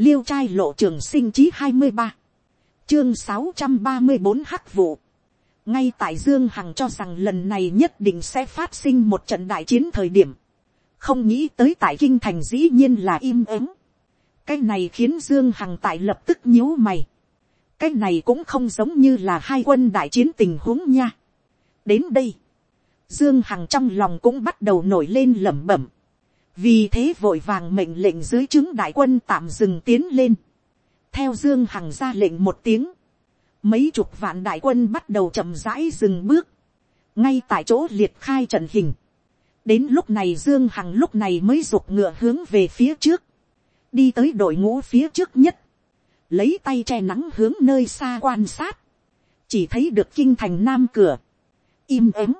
liêu trai lộ trường sinh chí hai mươi ba, chương sáu trăm ba mươi bốn hắc vụ, ngay tại dương hằng cho rằng lần này nhất định sẽ phát sinh một trận đại chiến thời điểm, không nghĩ tới tại kinh thành dĩ nhiên là im ắng, cái này khiến dương hằng tại lập tức nhíu mày, cái này cũng không giống như là hai quân đại chiến tình huống nha. đến đây, dương hằng trong lòng cũng bắt đầu nổi lên lẩm bẩm, vì thế vội vàng mệnh lệnh dưới chứng đại quân tạm dừng tiến lên, theo dương hằng ra lệnh một tiếng, mấy chục vạn đại quân bắt đầu chậm rãi dừng bước, ngay tại chỗ liệt khai trận hình. đến lúc này dương hằng lúc này mới giục ngựa hướng về phía trước, đi tới đội ngũ phía trước nhất, lấy tay che nắng hướng nơi xa quan sát, chỉ thấy được kinh thành nam cửa, im ắng,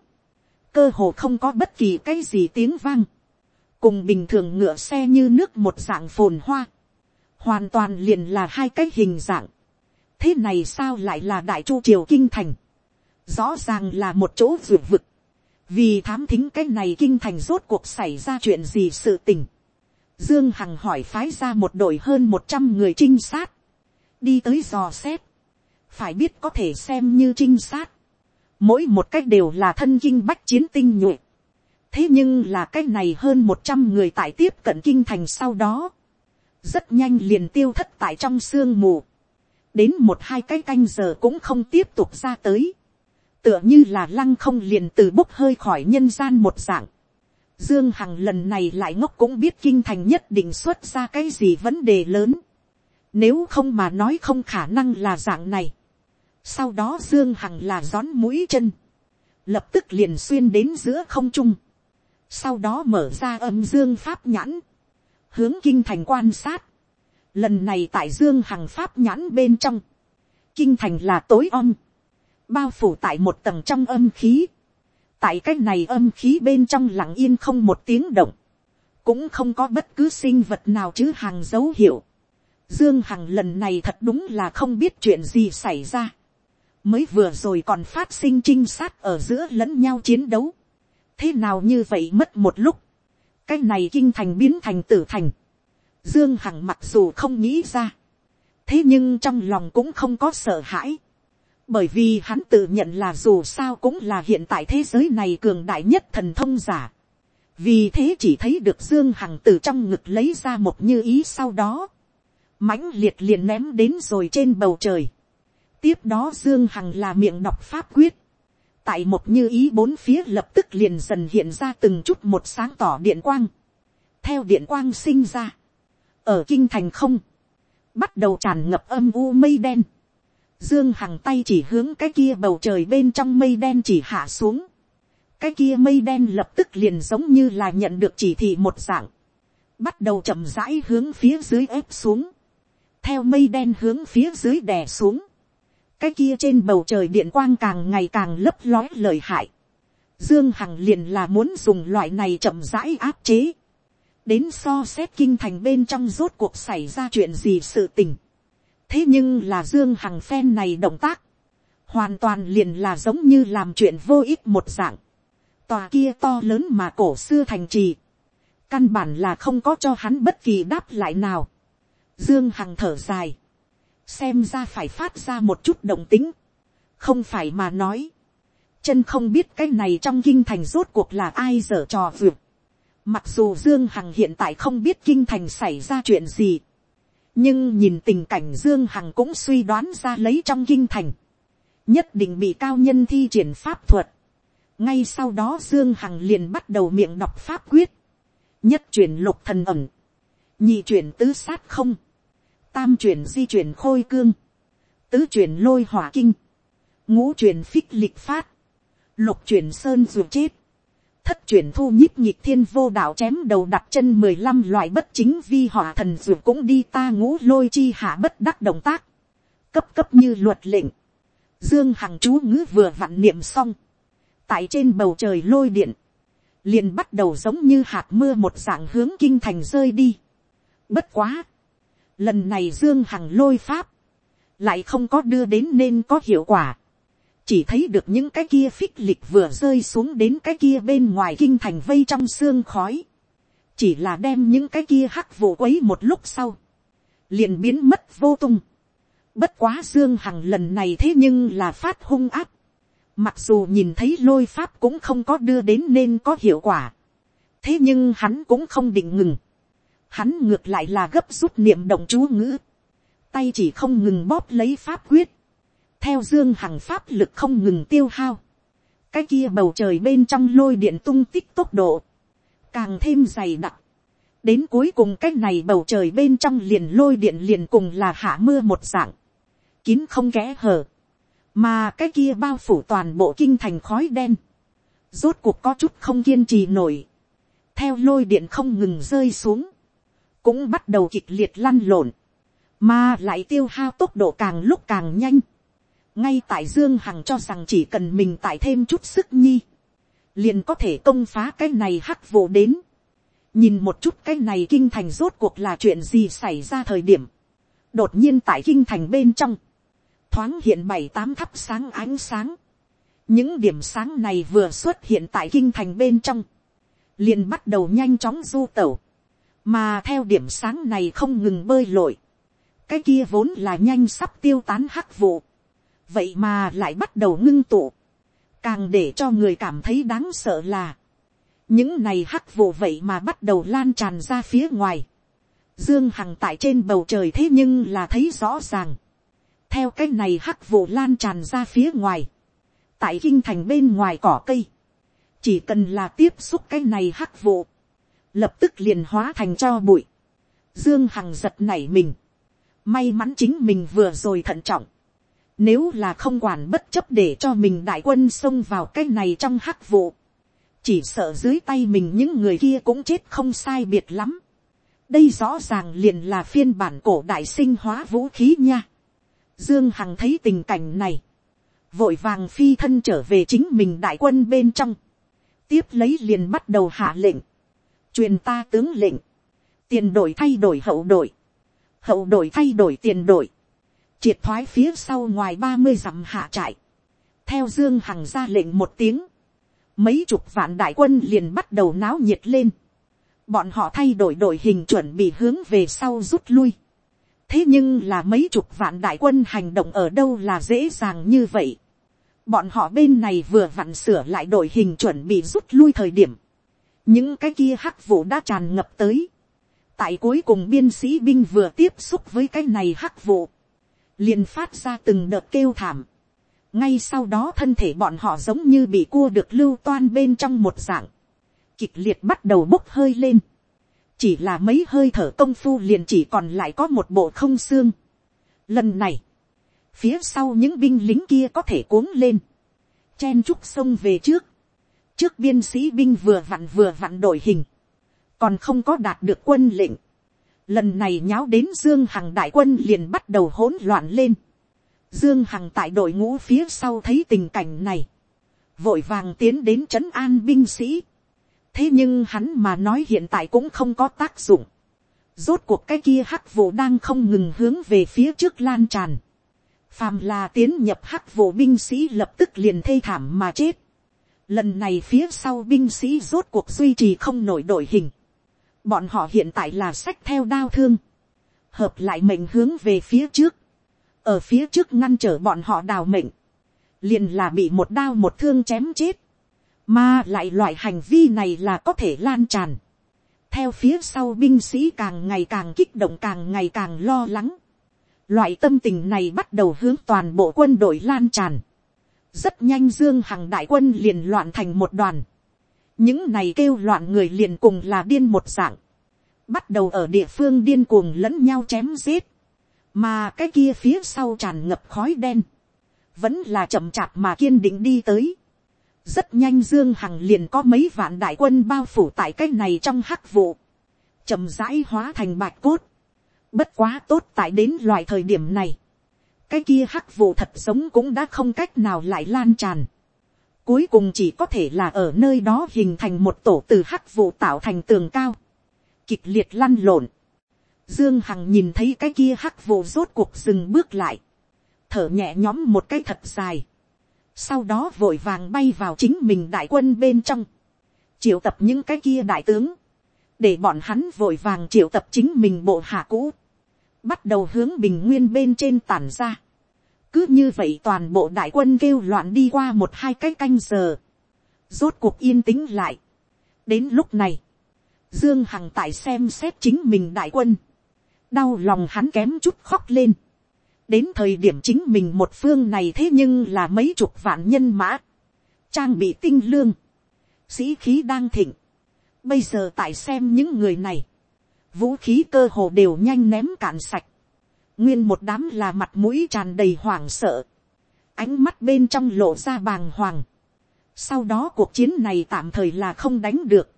cơ hồ không có bất kỳ cái gì tiếng vang, cùng bình thường ngựa xe như nước một dạng phồn hoa, hoàn toàn liền là hai cái hình dạng, thế này sao lại là đại chu triều kinh thành, rõ ràng là một chỗ ruột vực, vì thám thính cái này kinh thành rốt cuộc xảy ra chuyện gì sự tình, dương hằng hỏi phái ra một đội hơn một trăm người trinh sát, đi tới dò xét, phải biết có thể xem như trinh sát, mỗi một cách đều là thân kinh bách chiến tinh nhuệ, thế nhưng là cái này hơn một trăm người tại tiếp cận kinh thành sau đó, rất nhanh liền tiêu thất tại trong sương mù, đến một hai cái canh giờ cũng không tiếp tục ra tới, tựa như là lăng không liền từ bốc hơi khỏi nhân gian một dạng. Dương Hằng lần này lại ngốc cũng biết kinh thành nhất định xuất ra cái gì vấn đề lớn. Nếu không mà nói không khả năng là dạng này. Sau đó Dương Hằng là gión mũi chân. Lập tức liền xuyên đến giữa không trung. Sau đó mở ra âm Dương Pháp nhãn. Hướng kinh thành quan sát. Lần này tại Dương Hằng Pháp nhãn bên trong. Kinh thành là tối om. Bao phủ tại một tầng trong âm khí. Tại cái này âm khí bên trong lặng yên không một tiếng động. Cũng không có bất cứ sinh vật nào chứ hàng dấu hiệu Dương Hằng lần này thật đúng là không biết chuyện gì xảy ra. Mới vừa rồi còn phát sinh trinh sát ở giữa lẫn nhau chiến đấu. Thế nào như vậy mất một lúc. Cái này kinh thành biến thành tử thành. Dương Hằng mặc dù không nghĩ ra. Thế nhưng trong lòng cũng không có sợ hãi. Bởi vì hắn tự nhận là dù sao cũng là hiện tại thế giới này cường đại nhất thần thông giả. Vì thế chỉ thấy được Dương Hằng từ trong ngực lấy ra một như ý sau đó mãnh liệt liền ném đến rồi trên bầu trời. tiếp đó dương hằng là miệng đọc pháp quyết tại một như ý bốn phía lập tức liền dần hiện ra từng chút một sáng tỏ điện quang. theo điện quang sinh ra. ở kinh thành không, bắt đầu tràn ngập âm u mây đen. Dương Hằng tay chỉ hướng cái kia bầu trời bên trong mây đen chỉ hạ xuống. Cái kia mây đen lập tức liền giống như là nhận được chỉ thị một dạng. Bắt đầu chậm rãi hướng phía dưới ép xuống theo mây đen hướng phía dưới đè xuống, cái kia trên bầu trời điện quang càng ngày càng lấp lói lời hại. Dương Hằng liền là muốn dùng loại này chậm rãi áp chế. Đến so xét kinh thành bên trong rốt cuộc xảy ra chuyện gì sự tình. Thế nhưng là Dương Hằng phen này động tác. Hoàn toàn liền là giống như làm chuyện vô ích một dạng. Tòa kia to lớn mà cổ xưa thành trì. Căn bản là không có cho hắn bất kỳ đáp lại nào. Dương Hằng thở dài. Xem ra phải phát ra một chút động tính. Không phải mà nói. Chân không biết cái này trong kinh thành rốt cuộc là ai dở trò vượt. Mặc dù Dương Hằng hiện tại không biết kinh thành xảy ra chuyện gì. Nhưng nhìn tình cảnh Dương Hằng cũng suy đoán ra lấy trong kinh thành. Nhất định bị cao nhân thi triển pháp thuật. Ngay sau đó Dương Hằng liền bắt đầu miệng đọc pháp quyết. Nhất truyền lục thần ẩm. Nhị truyền tứ sát không tam chuyển di chuyển khôi cương, tứ chuyển lôi hỏa kinh, ngũ chuyển phích lịch phát, lục chuyển sơn ruột chết, thất chuyển thu nhíp nhịp thiên vô đạo chém đầu đặt chân mười lăm loại bất chính vi hỏa thần ruột cũng đi ta ngũ lôi chi hạ bất đắc động tác, cấp cấp như luật lệnh, dương hằng chú ngữ vừa vặn niệm xong, tại trên bầu trời lôi điện, liền bắt đầu giống như hạt mưa một dạng hướng kinh thành rơi đi. Bất quá, Lần này Dương Hằng lôi pháp. Lại không có đưa đến nên có hiệu quả. Chỉ thấy được những cái kia phích lịch vừa rơi xuống đến cái kia bên ngoài kinh thành vây trong xương khói. Chỉ là đem những cái kia hắc vụ quấy một lúc sau. liền biến mất vô tung. Bất quá Dương Hằng lần này thế nhưng là phát hung áp. Mặc dù nhìn thấy lôi pháp cũng không có đưa đến nên có hiệu quả. Thế nhưng hắn cũng không định ngừng. Hắn ngược lại là gấp rút niệm động chú ngữ. Tay chỉ không ngừng bóp lấy pháp quyết. Theo Dương Hằng pháp lực không ngừng tiêu hao. Cái kia bầu trời bên trong lôi điện tung tích tốc độ. Càng thêm dày đặc đến cuối cùng cái này bầu trời bên trong liền lôi điện liền cùng là hạ mưa một dạng, kín không kẽ hở, mà cái kia bao phủ toàn bộ kinh thành khói đen, rốt cuộc có chút không kiên trì nổi, theo lôi điện không ngừng rơi xuống, cũng bắt đầu kịch liệt lăn lộn, mà lại tiêu hao tốc độ càng lúc càng nhanh, ngay tại dương hằng cho rằng chỉ cần mình tại thêm chút sức nhi, liền có thể công phá cái này hắc vụ đến, nhìn một chút cái này kinh thành rốt cuộc là chuyện gì xảy ra thời điểm, đột nhiên tại kinh thành bên trong, thoáng hiện bảy tám thắp sáng ánh sáng, những điểm sáng này vừa xuất hiện tại kinh thành bên trong, liền bắt đầu nhanh chóng du tẩu, mà theo điểm sáng này không ngừng bơi lội, cái kia vốn là nhanh sắp tiêu tán hắc vụ, vậy mà lại bắt đầu ngưng tụ, càng để cho người cảm thấy đáng sợ là, những này hắc vụ vậy mà bắt đầu lan tràn ra phía ngoài. Dương Hằng tại trên bầu trời thế nhưng là thấy rõ ràng. Theo cái này hắc vụ lan tràn ra phía ngoài. Tại kinh thành bên ngoài cỏ cây. Chỉ cần là tiếp xúc cái này hắc vụ. Lập tức liền hóa thành cho bụi. Dương Hằng giật nảy mình. May mắn chính mình vừa rồi thận trọng. Nếu là không quản bất chấp để cho mình đại quân xông vào cái này trong hắc vụ chỉ sợ dưới tay mình những người kia cũng chết không sai biệt lắm. đây rõ ràng liền là phiên bản cổ đại sinh hóa vũ khí nha. dương hằng thấy tình cảnh này, vội vàng phi thân trở về chính mình đại quân bên trong, tiếp lấy liền bắt đầu hạ lệnh, truyền ta tướng lệnh, tiền đổi thay đổi hậu đổi, hậu đổi thay đổi tiền đổi, triệt thoái phía sau ngoài ba mươi dặm hạ trại, theo dương hằng ra lệnh một tiếng, mấy chục vạn đại quân liền bắt đầu náo nhiệt lên. Bọn họ thay đổi đội hình chuẩn bị hướng về sau rút lui. Thế nhưng là mấy chục vạn đại quân hành động ở đâu là dễ dàng như vậy. Bọn họ bên này vừa vặn sửa lại đội hình chuẩn bị rút lui thời điểm. Những cái kia hắc vụ đã tràn ngập tới. Tại cuối cùng biên sĩ binh vừa tiếp xúc với cái này hắc vụ. liền phát ra từng đợt kêu thảm ngay sau đó thân thể bọn họ giống như bị cua được lưu toan bên trong một dạng, kịch liệt bắt đầu bốc hơi lên, chỉ là mấy hơi thở công phu liền chỉ còn lại có một bộ không xương. Lần này, phía sau những binh lính kia có thể cuống lên, chen trúc sông về trước, trước biên sĩ binh vừa vặn vừa vặn đội hình, còn không có đạt được quân lệnh. Lần này nháo đến Dương Hằng đại quân liền bắt đầu hỗn loạn lên. Dương Hằng tại đội ngũ phía sau thấy tình cảnh này. Vội vàng tiến đến trấn an binh sĩ. Thế nhưng hắn mà nói hiện tại cũng không có tác dụng. Rốt cuộc cái kia hắc vụ đang không ngừng hướng về phía trước lan tràn. Phàm là tiến nhập hắc vụ binh sĩ lập tức liền thê thảm mà chết. Lần này phía sau binh sĩ rốt cuộc duy trì không nổi đội hình. Bọn họ hiện tại là sách theo đao thương. Hợp lại mệnh hướng về phía trước ở phía trước ngăn trở bọn họ đào mệnh, liền là bị một đao một thương chém chết, mà lại loại hành vi này là có thể lan tràn. theo phía sau binh sĩ càng ngày càng kích động càng ngày càng lo lắng. loại tâm tình này bắt đầu hướng toàn bộ quân đội lan tràn rất nhanh dương hằng đại quân liền loạn thành một đoàn. những này kêu loạn người liền cùng là điên một dạng. bắt đầu ở địa phương điên cuồng lẫn nhau chém giết mà cái kia phía sau tràn ngập khói đen, vẫn là chậm chạp mà kiên định đi tới. rất nhanh dương hằng liền có mấy vạn đại quân bao phủ tại cái này trong hắc vụ, chậm rãi hóa thành bạch cốt. bất quá tốt tại đến loại thời điểm này, cái kia hắc vụ thật giống cũng đã không cách nào lại lan tràn. cuối cùng chỉ có thể là ở nơi đó hình thành một tổ từ hắc vụ tạo thành tường cao, kịch liệt lăn lộn Dương Hằng nhìn thấy cái kia hắc vụ rốt cuộc dừng bước lại. Thở nhẹ nhõm một cái thật dài. Sau đó vội vàng bay vào chính mình đại quân bên trong. Triệu tập những cái kia đại tướng. Để bọn hắn vội vàng triệu tập chính mình bộ hạ cũ bắt đầu hướng bình nguyên bên trên tản ra. cứ như vậy toàn bộ đại quân kêu loạn đi qua một hai cái canh giờ, rốt cuộc yên tĩnh lại. đến lúc này, dương hằng tại xem xét chính mình đại quân, đau lòng hắn kém chút khóc lên. đến thời điểm chính mình một phương này thế nhưng là mấy chục vạn nhân mã, trang bị tinh lương, sĩ khí đang thịnh. bây giờ tại xem những người này, vũ khí cơ hồ đều nhanh ném cạn sạch, nguyên một đám là mặt mũi tràn đầy hoảng sợ, ánh mắt bên trong lộ ra bàng hoàng. sau đó cuộc chiến này tạm thời là không đánh được,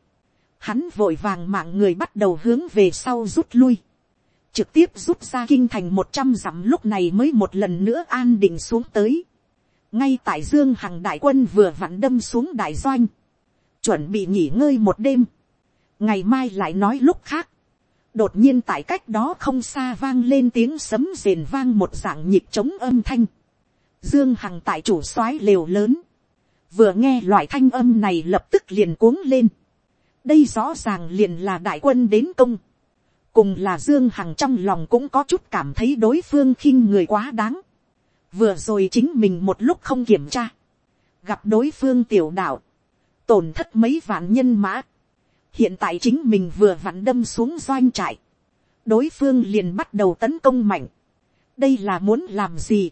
hắn vội vàng mạng người bắt đầu hướng về sau rút lui, trực tiếp rút ra kinh thành một trăm dặm lúc này mới một lần nữa an định xuống tới. ngay tại dương hằng đại quân vừa vặn đâm xuống đại doanh, chuẩn bị nghỉ ngơi một đêm, ngày mai lại nói lúc khác, đột nhiên tại cách đó không xa vang lên tiếng sấm rền vang một dạng nhịp trống âm thanh, dương hằng tại chủ soái lều lớn, vừa nghe loại thanh âm này lập tức liền cuống lên, đây rõ ràng liền là đại quân đến công, cùng là dương hằng trong lòng cũng có chút cảm thấy đối phương khinh người quá đáng, vừa rồi chính mình một lúc không kiểm tra, gặp đối phương tiểu đạo, tổn thất mấy vạn nhân mã, hiện tại chính mình vừa vặn đâm xuống doanh trại, đối phương liền bắt đầu tấn công mạnh, đây là muốn làm gì,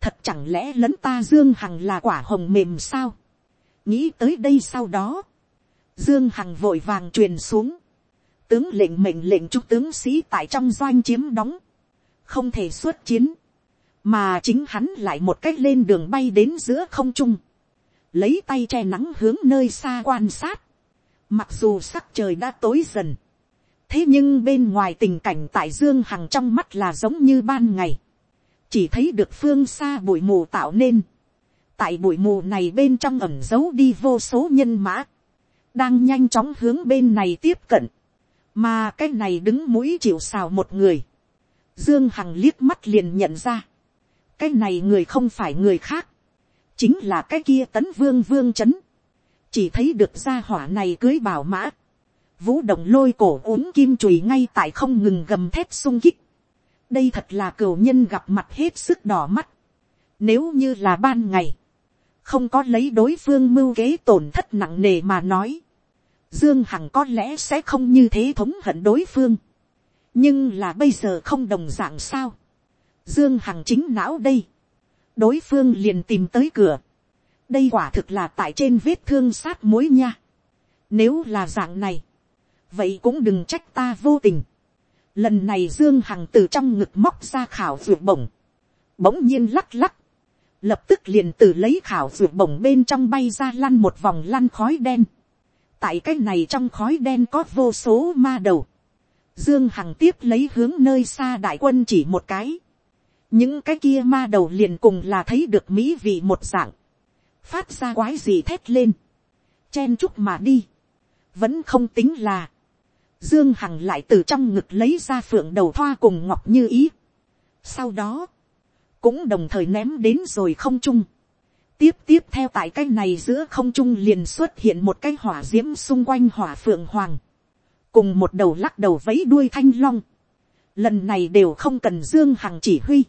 thật chẳng lẽ lẫn ta dương hằng là quả hồng mềm sao, nghĩ tới đây sau đó, dương hằng vội vàng truyền xuống, tướng lệnh mệnh lệnh chúc tướng sĩ tại trong doanh chiếm đóng, không thể xuất chiến, mà chính hắn lại một cách lên đường bay đến giữa không trung, lấy tay che nắng hướng nơi xa quan sát, mặc dù sắc trời đã tối dần, thế nhưng bên ngoài tình cảnh tại dương hằng trong mắt là giống như ban ngày, chỉ thấy được phương xa bụi mù tạo nên, tại bụi mù này bên trong ẩm giấu đi vô số nhân mã, đang nhanh chóng hướng bên này tiếp cận, mà cái này đứng mũi chịu xào một người, dương hằng liếc mắt liền nhận ra, cái này người không phải người khác, chính là cái kia tấn vương vương c h ấ n chỉ thấy được gia hỏa này cưới bảo mã, vũ động lôi cổ uốn kim chùi ngay tại không ngừng gầm thép sung kích, đây thật là cửu nhân gặp mặt hết sức đỏ mắt, nếu như là ban ngày, không có lấy đối phương mưu kế tổn thất nặng nề mà nói, Dương Hằng có lẽ sẽ không như thế thống hận đối phương. Nhưng là bây giờ không đồng dạng sao. Dương Hằng chính não đây. Đối phương liền tìm tới cửa. Đây quả thực là tại trên vết thương sát mối nha. Nếu là dạng này. Vậy cũng đừng trách ta vô tình. Lần này Dương Hằng từ trong ngực móc ra khảo ruột bổng. Bỗng nhiên lắc lắc. Lập tức liền từ lấy khảo ruột bổng bên trong bay ra lăn một vòng lăn khói đen tại cái này trong khói đen có vô số ma đầu. Dương Hằng tiếp lấy hướng nơi xa đại quân chỉ một cái. Những cái kia ma đầu liền cùng là thấy được mỹ vị một dạng. Phát ra quái gì thét lên. Chen chúc mà đi. Vẫn không tính là. Dương Hằng lại từ trong ngực lấy ra phượng đầu thoa cùng ngọc như ý. Sau đó. Cũng đồng thời ném đến rồi không chung tiếp tiếp theo tại cái này giữa không trung liền xuất hiện một cái hỏa d i ễ m xung quanh hỏa phượng hoàng, cùng một đầu lắc đầu vấy đuôi thanh long, lần này đều không cần dương hằng chỉ huy,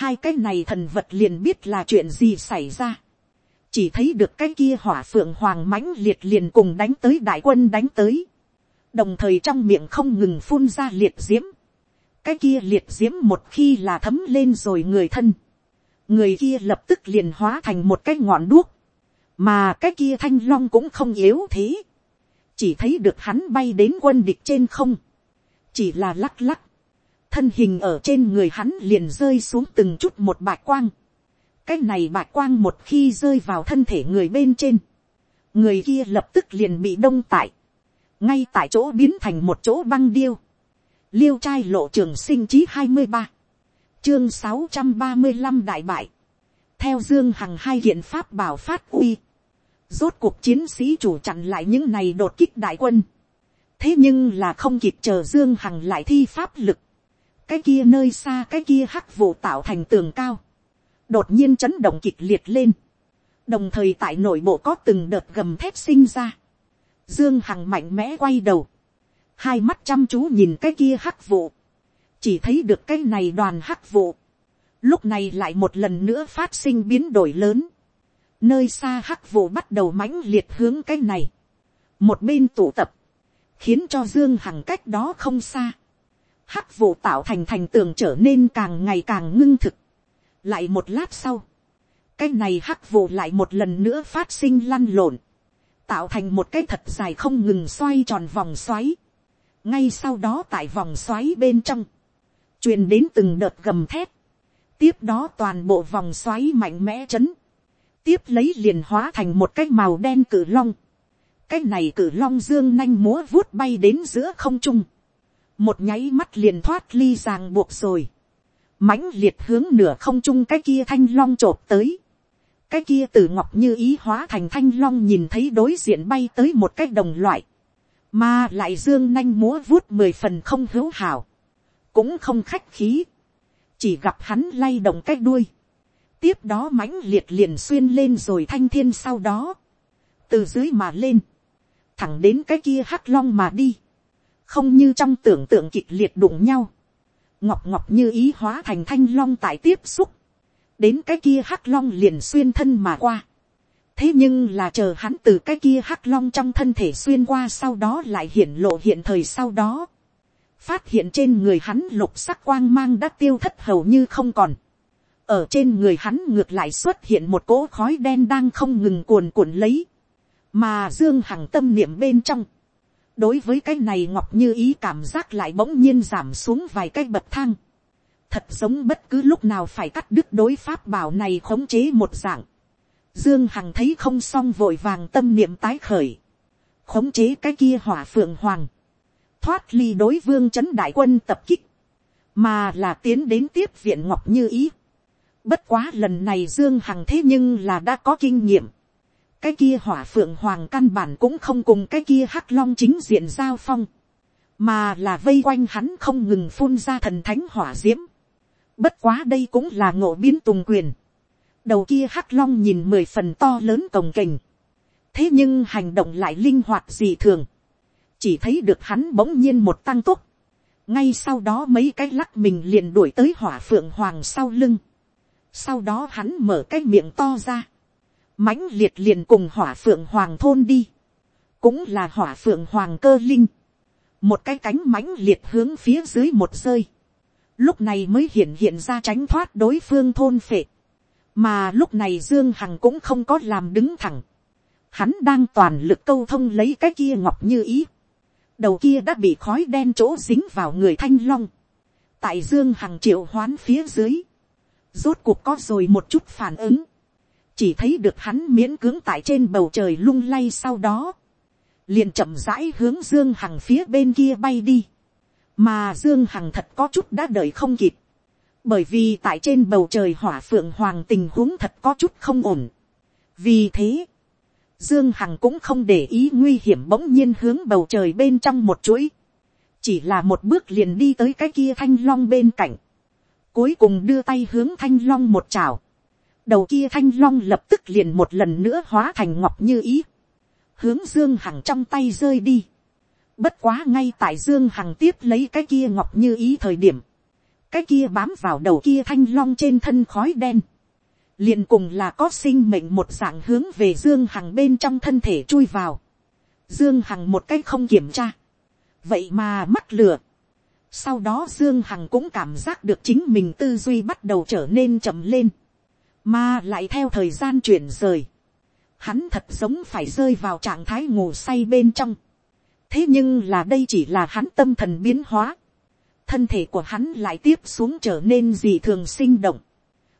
hai cái này thần vật liền biết là chuyện gì xảy ra, chỉ thấy được cái kia hỏa phượng hoàng mãnh liệt liền cùng đánh tới đại quân đánh tới, đồng thời trong miệng không ngừng phun ra liệt diễm, cái kia liệt diễm một khi là thấm lên rồi người thân, người kia lập tức liền hóa thành một cái ngọn đuốc, mà cái kia thanh long cũng không yếu thế, chỉ thấy được hắn bay đến quân địch trên không, chỉ là lắc lắc, thân hình ở trên người hắn liền rơi xuống từng chút một bạc quang, cái này bạch quang một khi rơi vào thân thể người bên trên, người kia lập tức liền bị đông tại, ngay tại chỗ biến thành một chỗ băng điêu, liêu trai lộ trường sinh chí hai mươi ba, chương sáu trăm ba mươi năm đại bại, theo dương hằng hai hiện pháp bảo phát uy, rốt cuộc chiến sĩ chủ chặn lại những này đột kích đại quân, thế nhưng là không kịp chờ dương hằng lại thi pháp lực, cái kia nơi xa cái kia hắc vụ tạo thành tường cao, đột nhiên chấn động kịch liệt lên, đồng thời tại nội bộ có từng đợt gầm thép sinh ra, dương hằng mạnh mẽ quay đầu, hai mắt chăm chú nhìn cái kia hắc vụ, chỉ thấy được cái này đoàn hắc vụ, lúc này lại một lần nữa phát sinh biến đổi lớn, nơi xa hắc vụ bắt đầu mãnh liệt hướng cái này, một bên tụ tập, khiến cho dương hằng cách đó không xa, hắc vụ tạo thành thành tường trở nên càng ngày càng ngưng thực, lại một lát sau, cái này hắc vụ lại một lần nữa phát sinh lăn lộn, tạo thành một cái thật dài không ngừng xoay tròn vòng xoáy. ngay sau đó tại vòng xoáy bên trong, truyền đến từng đợt gầm thép, tiếp đó toàn bộ vòng xoáy mạnh mẽ chấn, tiếp lấy liền hóa thành một cái màu đen cử long, cái này cử long dương nanh múa vuốt bay đến giữa không trung, một nháy mắt liền thoát ly ràng buộc rồi, mãnh liệt hướng nửa không trung cái kia thanh long chộp tới, cái kia từ ngọc như ý hóa thành thanh long nhìn thấy đối diện bay tới một cái đồng loại, mà lại dương nanh múa vuốt mười phần không hữu hảo, cũng không khách khí, chỉ gặp hắn lay động cái đuôi, tiếp đó mãnh liệt liền xuyên lên rồi thanh thiên sau đó, từ dưới mà lên, thẳng đến cái kia hắc long mà đi, không như trong tưởng tượng kịch liệt đụng nhau, ngọc ngọc như ý hóa thành thanh long tại tiếp xúc, đến cái kia hắc long liền xuyên thân mà qua. thế nhưng là chờ hắn từ cái kia hắc long trong thân thể xuyên qua sau đó lại hiển lộ hiện thời sau đó. phát hiện trên người hắn lục sắc quang mang đã tiêu thất hầu như không còn. ở trên người hắn ngược lại xuất hiện một cỗ khói đen đang không ngừng cuồn cuộn lấy. mà dương hằng tâm niệm bên trong đối với cái này ngọc như ý cảm giác lại bỗng nhiên giảm xuống vài cái bậc thang. thật giống bất cứ lúc nào phải cắt đứt đối pháp bảo này khống chế một dạng. dương hằng thấy không xong vội vàng tâm niệm tái khởi. khống chế cái kia hỏa phượng hoàng. thoát ly đối vương c đại quân tập kích. mà là tiến đến tiếp viện ngọc như ý. bất quá lần này dương hằng thế nhưng là đã có kinh nghiệm cái kia hỏa phượng hoàng căn bản cũng không cùng cái kia hắc long chính diện giao phong, mà là vây quanh hắn không ngừng phun ra thần thánh hỏa d i ễ m bất quá đây cũng là ngộ biến tùng quyền, đầu kia hắc long nhìn mười phần to lớn cồng kềnh, thế nhưng hành động lại linh hoạt dị thường, chỉ thấy được hắn bỗng nhiên một tăng tốc, ngay sau đó mấy cái lắc mình liền đuổi tới hỏa phượng hoàng sau lưng, sau đó hắn mở cái miệng to ra, mãnh liệt liền cùng hỏa phượng hoàng thôn đi, cũng là hỏa phượng hoàng cơ linh, một cái cánh mãnh liệt hướng phía dưới một rơi, lúc này mới hiện hiện ra tránh thoát đối phương thôn phệ, mà lúc này dương hằng cũng không có làm đứng thẳng, hắn đang toàn lực câu thông lấy cái kia ngọc như ý, đầu kia đã bị khói đen chỗ dính vào người thanh long, tại dương hằng triệu hoán phía dưới, rốt cuộc có rồi một chút phản ứng, chỉ thấy được hắn miễn cưỡng tại trên bầu trời lung lay sau đó, liền chậm rãi hướng dương hằng phía bên kia bay đi, mà dương hằng thật có chút đã đợi không kịp, bởi vì tại trên bầu trời hỏa phượng hoàng tình huống thật có chút không ổn. vì thế, dương hằng cũng không để ý nguy hiểm bỗng nhiên hướng bầu trời bên trong một chuỗi, chỉ là một bước liền đi tới cái kia thanh long bên cạnh, cuối cùng đưa tay hướng thanh long một chảo, đầu kia thanh long lập tức liền một lần nữa hóa thành ngọc như ý, hướng dương hằng trong tay rơi đi. bất quá ngay tại dương hằng tiếp lấy cái kia ngọc như ý thời điểm, cái kia bám vào đầu kia thanh long trên thân khói đen, liền cùng là có sinh mệnh một dạng hướng về dương hằng bên trong thân thể chui vào, dương hằng một cách không kiểm tra, vậy mà mắt lửa sau đó dương hằng cũng cảm giác được chính mình tư duy bắt đầu trở nên chậm lên mà lại theo thời gian chuyển rời, hắn thật giống phải rơi vào trạng thái ngủ say bên trong. thế nhưng là đây chỉ là hắn tâm thần biến hóa, thân thể của hắn lại tiếp xuống trở nên gì thường sinh động,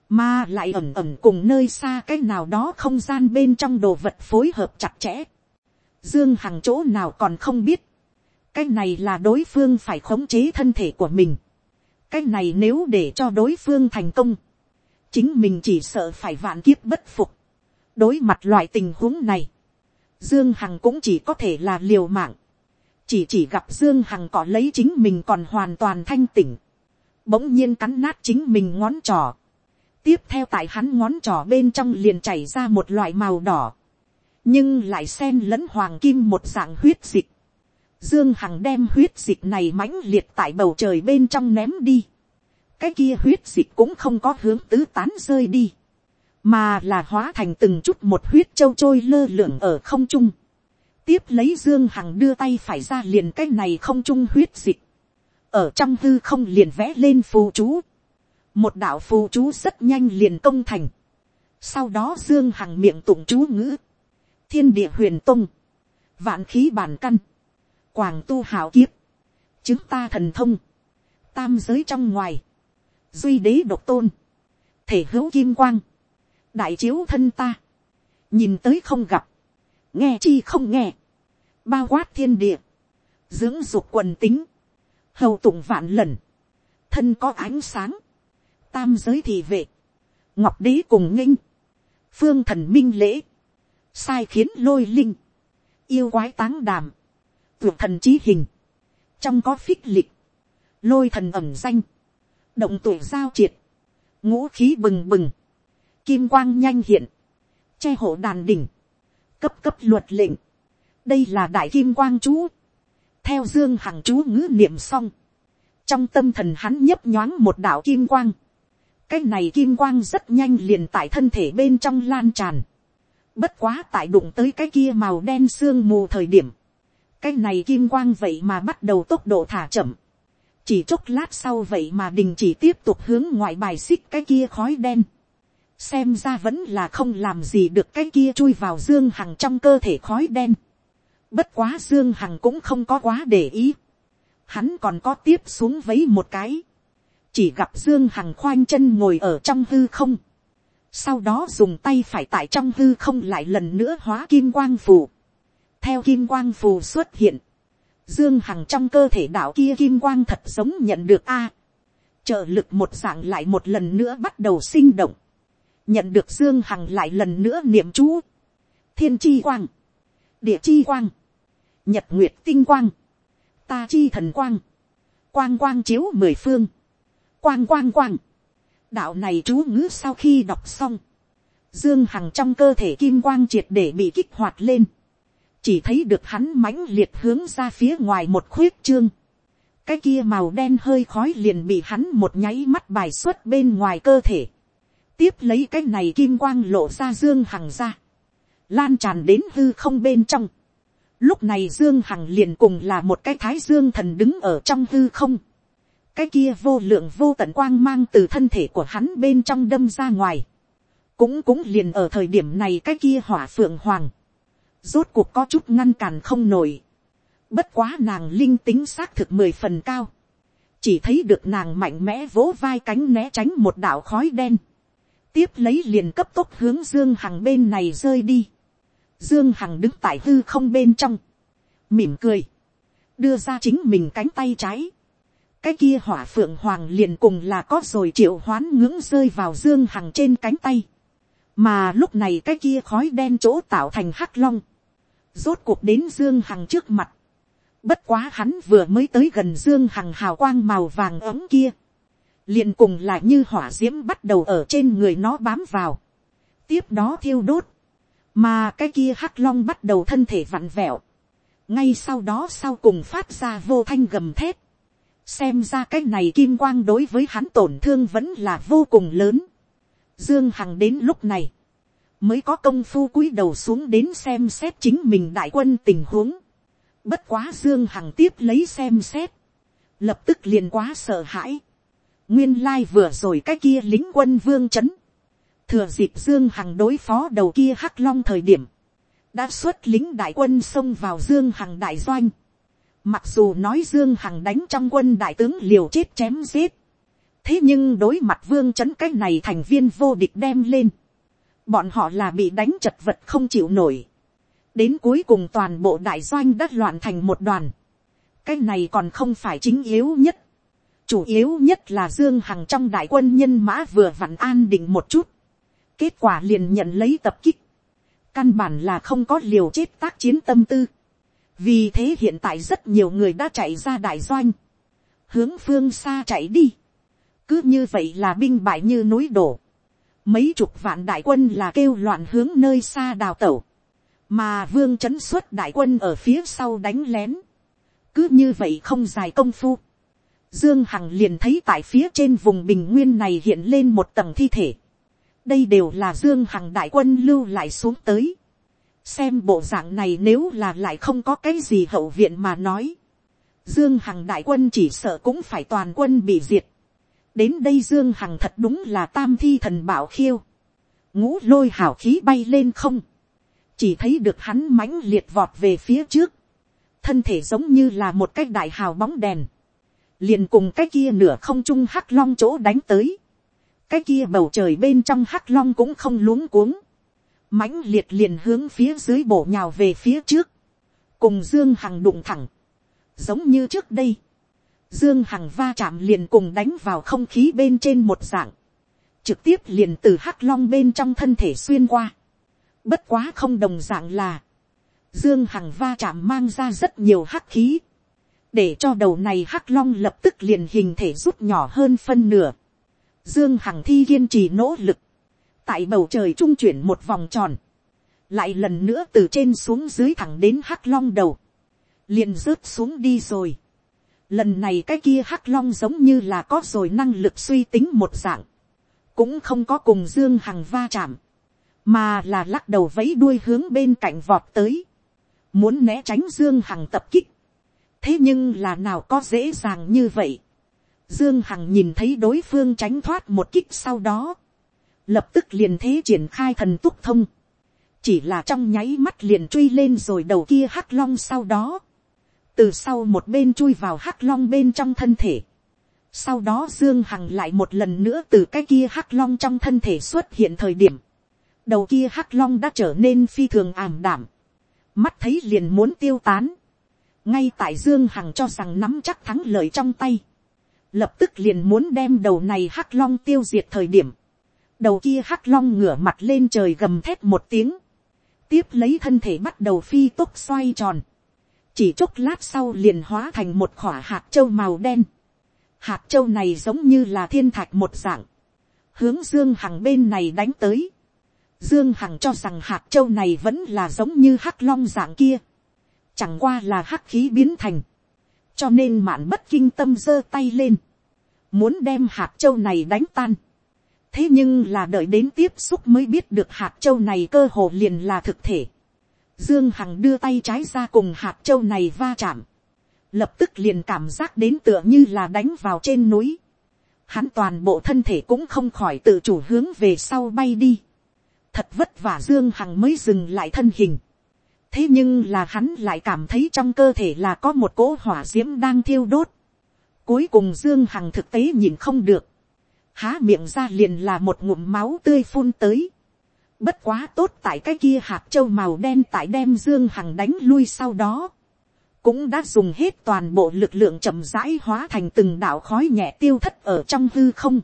mà lại ẩm ẩm cùng nơi xa cái nào đó không gian bên trong đồ vật phối hợp chặt chẽ. Dương Hằng chỗ nào còn không biết, cái này là đối phương phải khống chế thân thể của mình. cái này nếu để cho đối phương thành công, chính mình chỉ sợ phải vạn kiếp bất phục. đối mặt loại tình huống này, dương hằng cũng chỉ có thể là liều mạng. chỉ chỉ gặp dương hằng có lấy chính mình còn hoàn toàn thanh tỉnh. bỗng nhiên cắn nát chính mình ngón trỏ. tiếp theo tại hắn ngón trỏ bên trong liền chảy ra một loại màu đỏ. nhưng lại xen lẫn hoàng kim một dạng huyết dịch. Dương Hằng đem huyết dịch này mãnh liệt tại bầu trời bên trong ném đi. Cái kia huyết dịch cũng không có hướng tứ tán rơi đi. Mà là hóa thành từng chút một huyết châu trôi lơ lửng ở không trung. Tiếp lấy Dương Hằng đưa tay phải ra liền cái này không trung huyết dịch. Ở trong hư không liền vẽ lên phù chú. Một đạo phù chú rất nhanh liền công thành. Sau đó Dương Hằng miệng tụng chú ngữ. Thiên địa huyền tông. Vạn khí bản căn quảng tu hảo kiếp, chứng ta thần thông, tam giới trong ngoài, duy đế độc tôn, thể hữu kim quang, đại chiếu thân ta, nhìn tới không gặp, nghe chi không nghe, bao quát thiên địa, dưỡng dục quần tính, hầu tụng vạn lần, thân có ánh sáng, tam giới thị vệ, ngọc đế cùng nghinh, phương thần minh lễ, sai khiến lôi linh, yêu quái táng đàm, tuyệt thần trí hình, trong có phích lịch, lôi thần ẩm danh, động tuổi giao triệt, ngũ khí bừng bừng, kim quang nhanh hiện, che hộ đàn đỉnh, cấp cấp luật lệnh, đây là đại kim quang chú, theo dương hằng chú ngữ niệm xong, trong tâm thần hắn nhấp nhoáng một đạo kim quang, cái này kim quang rất nhanh liền tại thân thể bên trong lan tràn, bất quá tại đụng tới cái kia màu đen sương mù thời điểm, cái này kim quang vậy mà bắt đầu tốc độ thả chậm chỉ chốc lát sau vậy mà đình chỉ tiếp tục hướng ngoại bài xích cái kia khói đen. xem ra vẫn là không làm gì được cái kia chui vào dương hằng trong cơ thể khói đen. bất quá dương hằng cũng không có quá để ý. hắn còn có tiếp xuống vấy một cái. chỉ gặp dương hằng khoanh chân ngồi ở trong hư không. sau đó dùng tay phải tại trong hư không lại lần nữa hóa kim quang phù, theo kim quang phù xuất hiện, dương hằng trong cơ thể đạo kia kim quang thật giống nhận được a. trợ lực một dạng lại một lần nữa bắt đầu sinh động. nhận được dương hằng lại lần nữa niệm chú. thiên chi quang, địa chi quang, nhật nguyệt tinh quang, ta chi thần quang, quang quang chiếu mười phương, quang quang quang. đạo này chú ngữ sau khi đọc xong, dương hằng trong cơ thể kim quang triệt để bị kích hoạt lên chỉ thấy được hắn mãnh liệt hướng ra phía ngoài một khuyết trương. cái kia màu đen hơi khói liền bị hắn một nháy mắt bài xuất bên ngoài cơ thể. tiếp lấy cái này kim quang lộ ra dương hằng ra. lan tràn đến hư không bên trong. lúc này dương hằng liền cùng là một cái thái dương thần đứng ở trong hư không. cái kia vô lượng vô tận quang mang từ thân thể của hắn bên trong đâm ra ngoài. cũng cũng liền ở thời điểm này cái kia hỏa phượng hoàng rốt cuộc có chút ngăn cản không nổi. Bất quá nàng linh tính xác thực mười phần cao. Chỉ thấy được nàng mạnh mẽ vỗ vai cánh né tránh một đạo khói đen. Tiếp lấy liền cấp tốc hướng Dương Hằng bên này rơi đi. Dương Hằng đứng tại hư không bên trong. Mỉm cười. Đưa ra chính mình cánh tay trái. Cái kia hỏa phượng hoàng liền cùng là có rồi triệu hoán ngưỡng rơi vào Dương Hằng trên cánh tay. Mà lúc này cái kia khói đen chỗ tạo thành hắc long rốt cuộc đến dương hằng trước mặt. bất quá hắn vừa mới tới gần dương hằng hào quang màu vàng ấm kia. liền cùng là như hỏa d i ễ m bắt đầu ở trên người nó bám vào. tiếp đó thiêu đốt. mà cái kia hắc long bắt đầu thân thể vặn vẹo. ngay sau đó sau cùng phát ra vô thanh gầm thép. xem ra cái này kim quang đối với hắn tổn thương vẫn là vô cùng lớn. dương hằng đến lúc này mới có công phu cúi đầu xuống đến xem xét chính mình đại quân tình huống. Bất quá Dương Hằng tiếp lấy xem xét. Lập tức liền quá sợ hãi. Nguyên lai vừa rồi cái kia lính quân vương chấn. Thừa dịp Dương Hằng đối phó đầu kia hắc long thời điểm. Đã xuất lính đại quân xông vào Dương Hằng đại doanh. Mặc dù nói Dương Hằng đánh trong quân đại tướng liều chết chém giết. Thế nhưng đối mặt vương chấn cái này thành viên vô địch đem lên bọn họ là bị đánh chật vật không chịu nổi. đến cuối cùng toàn bộ đại doanh đã loạn thành một đoàn. cái này còn không phải chính yếu nhất. chủ yếu nhất là dương hằng trong đại quân nhân mã vừa vặn an định một chút. kết quả liền nhận lấy tập kích. căn bản là không có liều chết tác chiến tâm tư. vì thế hiện tại rất nhiều người đã chạy ra đại doanh. hướng phương xa chạy đi. cứ như vậy là binh bại như núi đổ mấy chục vạn đại quân là kêu loạn hướng nơi xa đào tẩu, mà vương c h ấ n xuất đại quân ở phía sau đánh lén, cứ như vậy không dài công phu, dương hằng liền thấy tại phía trên vùng bình nguyên này hiện lên một tầng thi thể, đây đều là dương hằng đại quân lưu lại xuống tới, xem bộ dạng này nếu là lại không có cái gì hậu viện mà nói, dương hằng đại quân chỉ sợ cũng phải toàn quân bị diệt, đến đây dương hằng thật đúng là tam thi thần bảo khiêu, ngũ lôi hảo khí bay lên không, chỉ thấy được hắn mãnh liệt vọt về phía trước, thân thể giống như là một cái đại hào bóng đèn, liền cùng cái kia nửa không trung hắc long chỗ đánh tới, cái kia bầu trời bên trong hắc long cũng không luống cuống, mãnh liệt liền hướng phía dưới bổ nhào về phía trước, cùng dương hằng đụng thẳng, giống như trước đây, dương hằng va chạm liền cùng đánh vào không khí bên trên một dạng, trực tiếp liền từ hắc long bên trong thân thể xuyên qua, bất quá không đồng dạng là, dương hằng va chạm mang ra rất nhiều hắc khí, để cho đầu này hắc long lập tức liền hình thể rút nhỏ hơn phân nửa, dương hằng thi kiên trì nỗ lực, tại bầu trời trung chuyển một vòng tròn, lại lần nữa từ trên xuống dưới thẳng đến hắc long đầu, liền rớt xuống đi rồi. Lần này cái kia hắc long giống như là có rồi năng lực suy tính một dạng, cũng không có cùng dương hằng va chạm, mà là lắc đầu vẫy đuôi hướng bên cạnh vọt tới, muốn né tránh dương hằng tập kích. thế nhưng là nào có dễ dàng như vậy. dương hằng nhìn thấy đối phương tránh thoát một kích sau đó, lập tức liền thế triển khai thần túc thông, chỉ là trong nháy mắt liền truy lên rồi đầu kia hắc long sau đó, từ sau một bên chui vào hắc long bên trong thân thể, sau đó dương hằng lại một lần nữa từ cái kia hắc long trong thân thể xuất hiện thời điểm, đầu kia hắc long đã trở nên phi thường ảm đảm, mắt thấy liền muốn tiêu tán, ngay tại dương hằng cho rằng nắm chắc thắng lợi trong tay, lập tức liền muốn đem đầu này hắc long tiêu diệt thời điểm, đầu kia hắc long ngửa mặt lên trời gầm thét một tiếng, tiếp lấy thân thể bắt đầu phi tốc xoay tròn, chỉ chốc lát sau liền hóa thành một khỏa hạt châu màu đen, hạt châu này giống như là thiên thạch một dạng, hướng dương hằng bên này đánh tới, dương hằng cho rằng hạt châu này vẫn là giống như hắc long dạng kia, chẳng qua là hắc khí biến thành, cho nên mạn bất kinh tâm giơ tay lên, muốn đem hạt châu này đánh tan, thế nhưng là đợi đến tiếp xúc mới biết được hạt châu này cơ hồ liền là thực thể. Dương Hằng đưa tay trái ra cùng hạt châu này va chạm. Lập tức liền cảm giác đến tựa như là đánh vào trên núi. Hắn toàn bộ thân thể cũng không khỏi tự chủ hướng về sau bay đi. Thật vất vả Dương Hằng mới dừng lại thân hình. Thế nhưng là hắn lại cảm thấy trong cơ thể là có một cỗ hỏa diễm đang thiêu đốt. Cuối cùng Dương Hằng thực tế nhìn không được há miệng ra liền là một ngụm máu tươi phun tới. Bất quá tốt tại cái kia hạt châu màu đen tại đem Dương Hằng đánh lui sau đó. Cũng đã dùng hết toàn bộ lực lượng chậm rãi hóa thành từng đạo khói nhẹ tiêu thất ở trong hư không.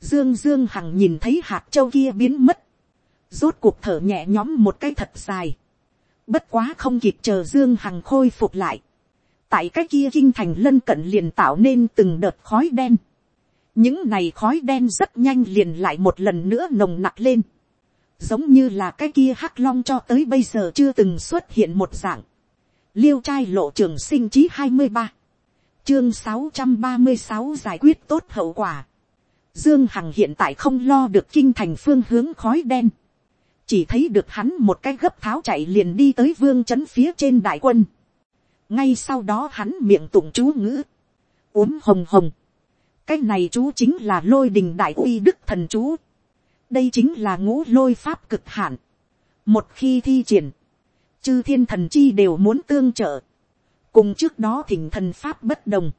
Dương Dương Hằng nhìn thấy hạt châu kia biến mất. Rốt cuộc thở nhẹ nhõm một cái thật dài. Bất quá không kịp chờ Dương Hằng khôi phục lại. Tại cái kia kinh thành lân cận liền tạo nên từng đợt khói đen những này khói đen rất nhanh liền lại một lần nữa nồng nặc lên, giống như là cái kia hắc long cho tới bây giờ chưa từng xuất hiện một dạng, liêu trai lộ trường sinh chí hai mươi ba, chương sáu trăm ba mươi sáu giải quyết tốt hậu quả, dương hằng hiện tại không lo được kinh thành phương hướng khói đen, chỉ thấy được hắn một cái gấp tháo chạy liền đi tới vương trấn phía trên đại quân, ngay sau đó hắn miệng tụng chú ngữ, uống hồng hồng, cái này chú chính là lôi đình đại uy đức thần chú đây chính là ngũ lôi pháp cực hạn. một khi thi triển, chư thiên thần chi đều muốn tương trợ. cùng trước đó thỉnh thần pháp bất đồng.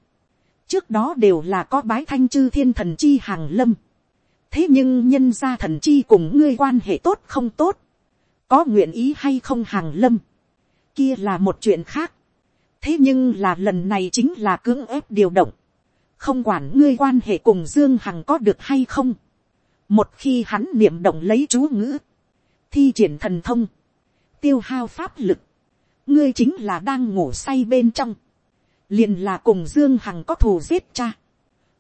trước đó đều là có bái thanh chư thiên thần chi hàng lâm. thế nhưng nhân gia thần chi cùng ngươi quan hệ tốt không tốt. có nguyện ý hay không hàng lâm. kia là một chuyện khác. thế nhưng là lần này chính là cưỡng ép điều động không quản ngươi quan hệ cùng dương hằng có được hay không, một khi hắn niệm động lấy chú ngữ, thi triển thần thông, tiêu hao pháp lực, ngươi chính là đang ngủ say bên trong, liền là cùng dương hằng có thù giết cha,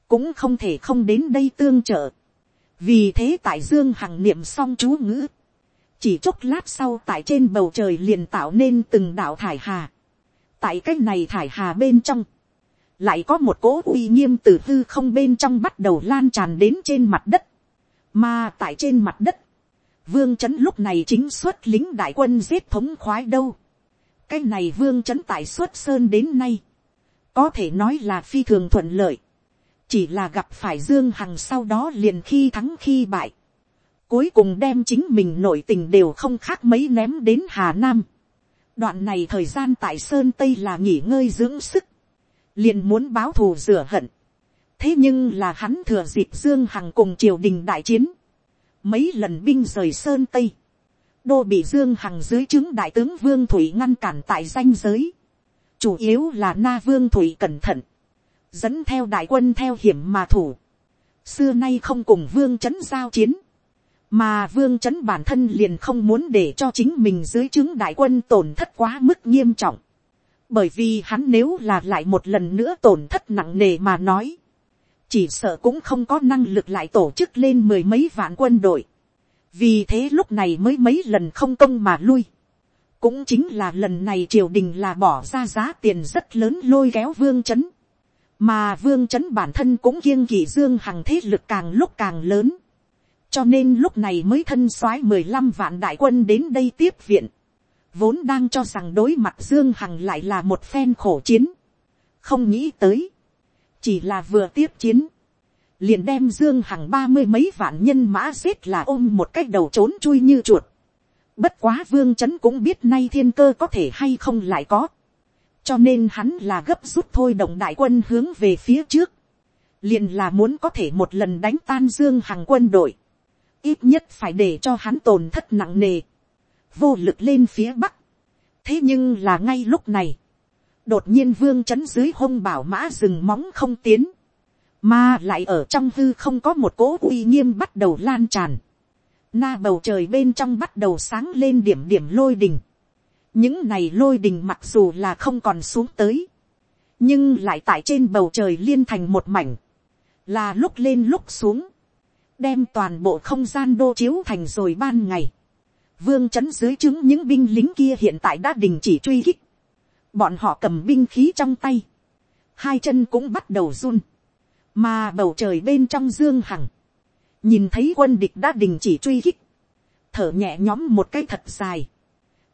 cũng không thể không đến đây tương trợ, vì thế tại dương hằng niệm xong chú ngữ, chỉ chốc lát sau tại trên bầu trời liền tạo nên từng đạo thải hà, tại cái này thải hà bên trong, lại có một cỗ uy nghiêm từ hư không bên trong bắt đầu lan tràn đến trên mặt đất, mà tại trên mặt đất, vương chấn lúc này chính xuất lính đại quân giết thống khoái đâu, cái này vương chấn tại xuất sơn đến nay, có thể nói là phi thường thuận lợi, chỉ là gặp phải dương hằng sau đó liền khi thắng khi bại, cuối cùng đem chính mình nội tình đều không khác mấy ném đến hà nam. đoạn này thời gian tại sơn tây là nghỉ ngơi dưỡng sức, liền muốn báo thù rửa hận thế nhưng là hắn thừa dịp dương hằng cùng triều đình đại chiến, mấy lần binh rời sơn tây, đô bị dương hằng dưới chứng đại tướng vương thủy ngăn cản tại danh giới, chủ yếu là na vương thủy cẩn thận, dẫn theo đại quân theo hiểm mà thủ, xưa nay không cùng vương trấn giao chiến, mà vương trấn bản thân liền không muốn để cho chính mình dưới chứng đại quân tổn thất quá mức nghiêm trọng, bởi vì hắn nếu là lại một lần nữa tổn thất nặng nề mà nói, chỉ sợ cũng không có năng lực lại tổ chức lên mười mấy vạn quân đội, vì thế lúc này mới mấy lần không công mà lui, cũng chính là lần này triều đình là bỏ ra giá tiền rất lớn lôi kéo vương c h ấ n mà vương c h ấ n bản thân cũng kiêng kỳ dương hằng thế lực càng lúc càng lớn, cho nên lúc này mới thân soái mười lăm vạn đại quân đến đây tiếp viện, vốn đang cho rằng đối mặt dương hằng lại là một phen khổ chiến, không nghĩ tới, chỉ là vừa tiếp chiến, liền đem dương hằng ba mươi mấy vạn nhân mã giết là ôm một cái đầu trốn chui như chuột, Bất quá vương chấn cũng biết nay thiên cơ có thể hay không lại có. Cho nên hắn là gấp rút thôi động đại quân hướng về phía trước. liền là muốn có thể một lần đánh tan dương hằng quân đội. Ít nhất phải để cho hắn tổn thất nặng nề. Vô lực lên phía bắc. Thế nhưng là ngay lúc này. Đột nhiên vương chấn dưới hông bảo mã rừng móng không tiến. Mà lại ở trong hư không có một cỗ uy nghiêm bắt đầu lan tràn na bầu trời bên trong bắt đầu sáng lên điểm điểm lôi đình. những này lôi đình mặc dù là không còn xuống tới, nhưng lại tại trên bầu trời liên thành một mảnh, là lúc lên lúc xuống, đem toàn bộ không gian đô chiếu thành rồi ban ngày. vương c dưới chứng những binh lính kia hiện tại đã đình chỉ truy kích, bọn họ cầm binh khí trong tay, hai chân cũng bắt đầu run, mà bầu trời bên trong dương hằng, nhìn thấy quân địch đã đình chỉ truy kích, thở nhẹ nhõm một cái thật dài.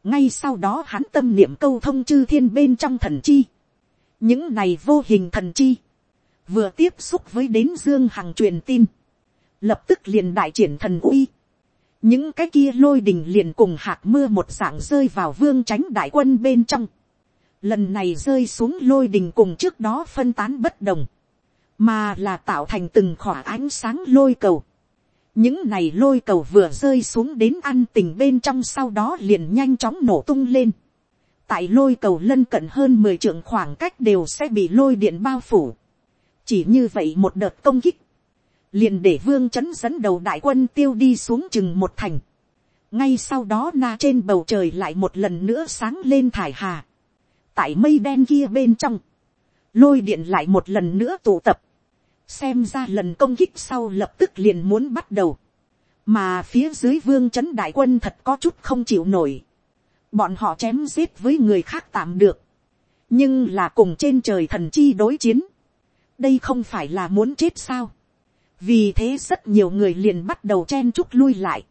ngay sau đó hắn tâm niệm câu thông chư thiên bên trong thần chi. những này vô hình thần chi, vừa tiếp xúc với đến dương hằng truyền tin, lập tức liền đại triển thần uy. những cái kia lôi đình liền cùng hạt mưa một dạng rơi vào vương tránh đại quân bên trong lần này rơi xuống lôi đình cùng trước đó phân tán bất đồng, mà là tạo thành từng khỏa ánh sáng lôi cầu những này lôi cầu vừa rơi xuống đến ăn tình bên trong sau đó liền nhanh chóng nổ tung lên. tại lôi cầu lân cận hơn mười trượng khoảng cách đều sẽ bị lôi điện bao phủ. chỉ như vậy một đợt công kích, liền để vương chấn dẫn đầu đại quân tiêu đi xuống chừng một thành. ngay sau đó na trên bầu trời lại một lần nữa sáng lên thải hà tại mây đen kia bên trong, lôi điện lại một lần nữa tụ tập. Xem ra lần công kích sau lập tức liền muốn bắt đầu, mà phía dưới vương c h ấ n đại quân thật có chút không chịu nổi, bọn họ chém giết với người khác tạm được, nhưng là cùng trên trời thần chi đối chiến, đây không phải là muốn chết sao, vì thế rất nhiều người liền bắt đầu chen chúc lui lại,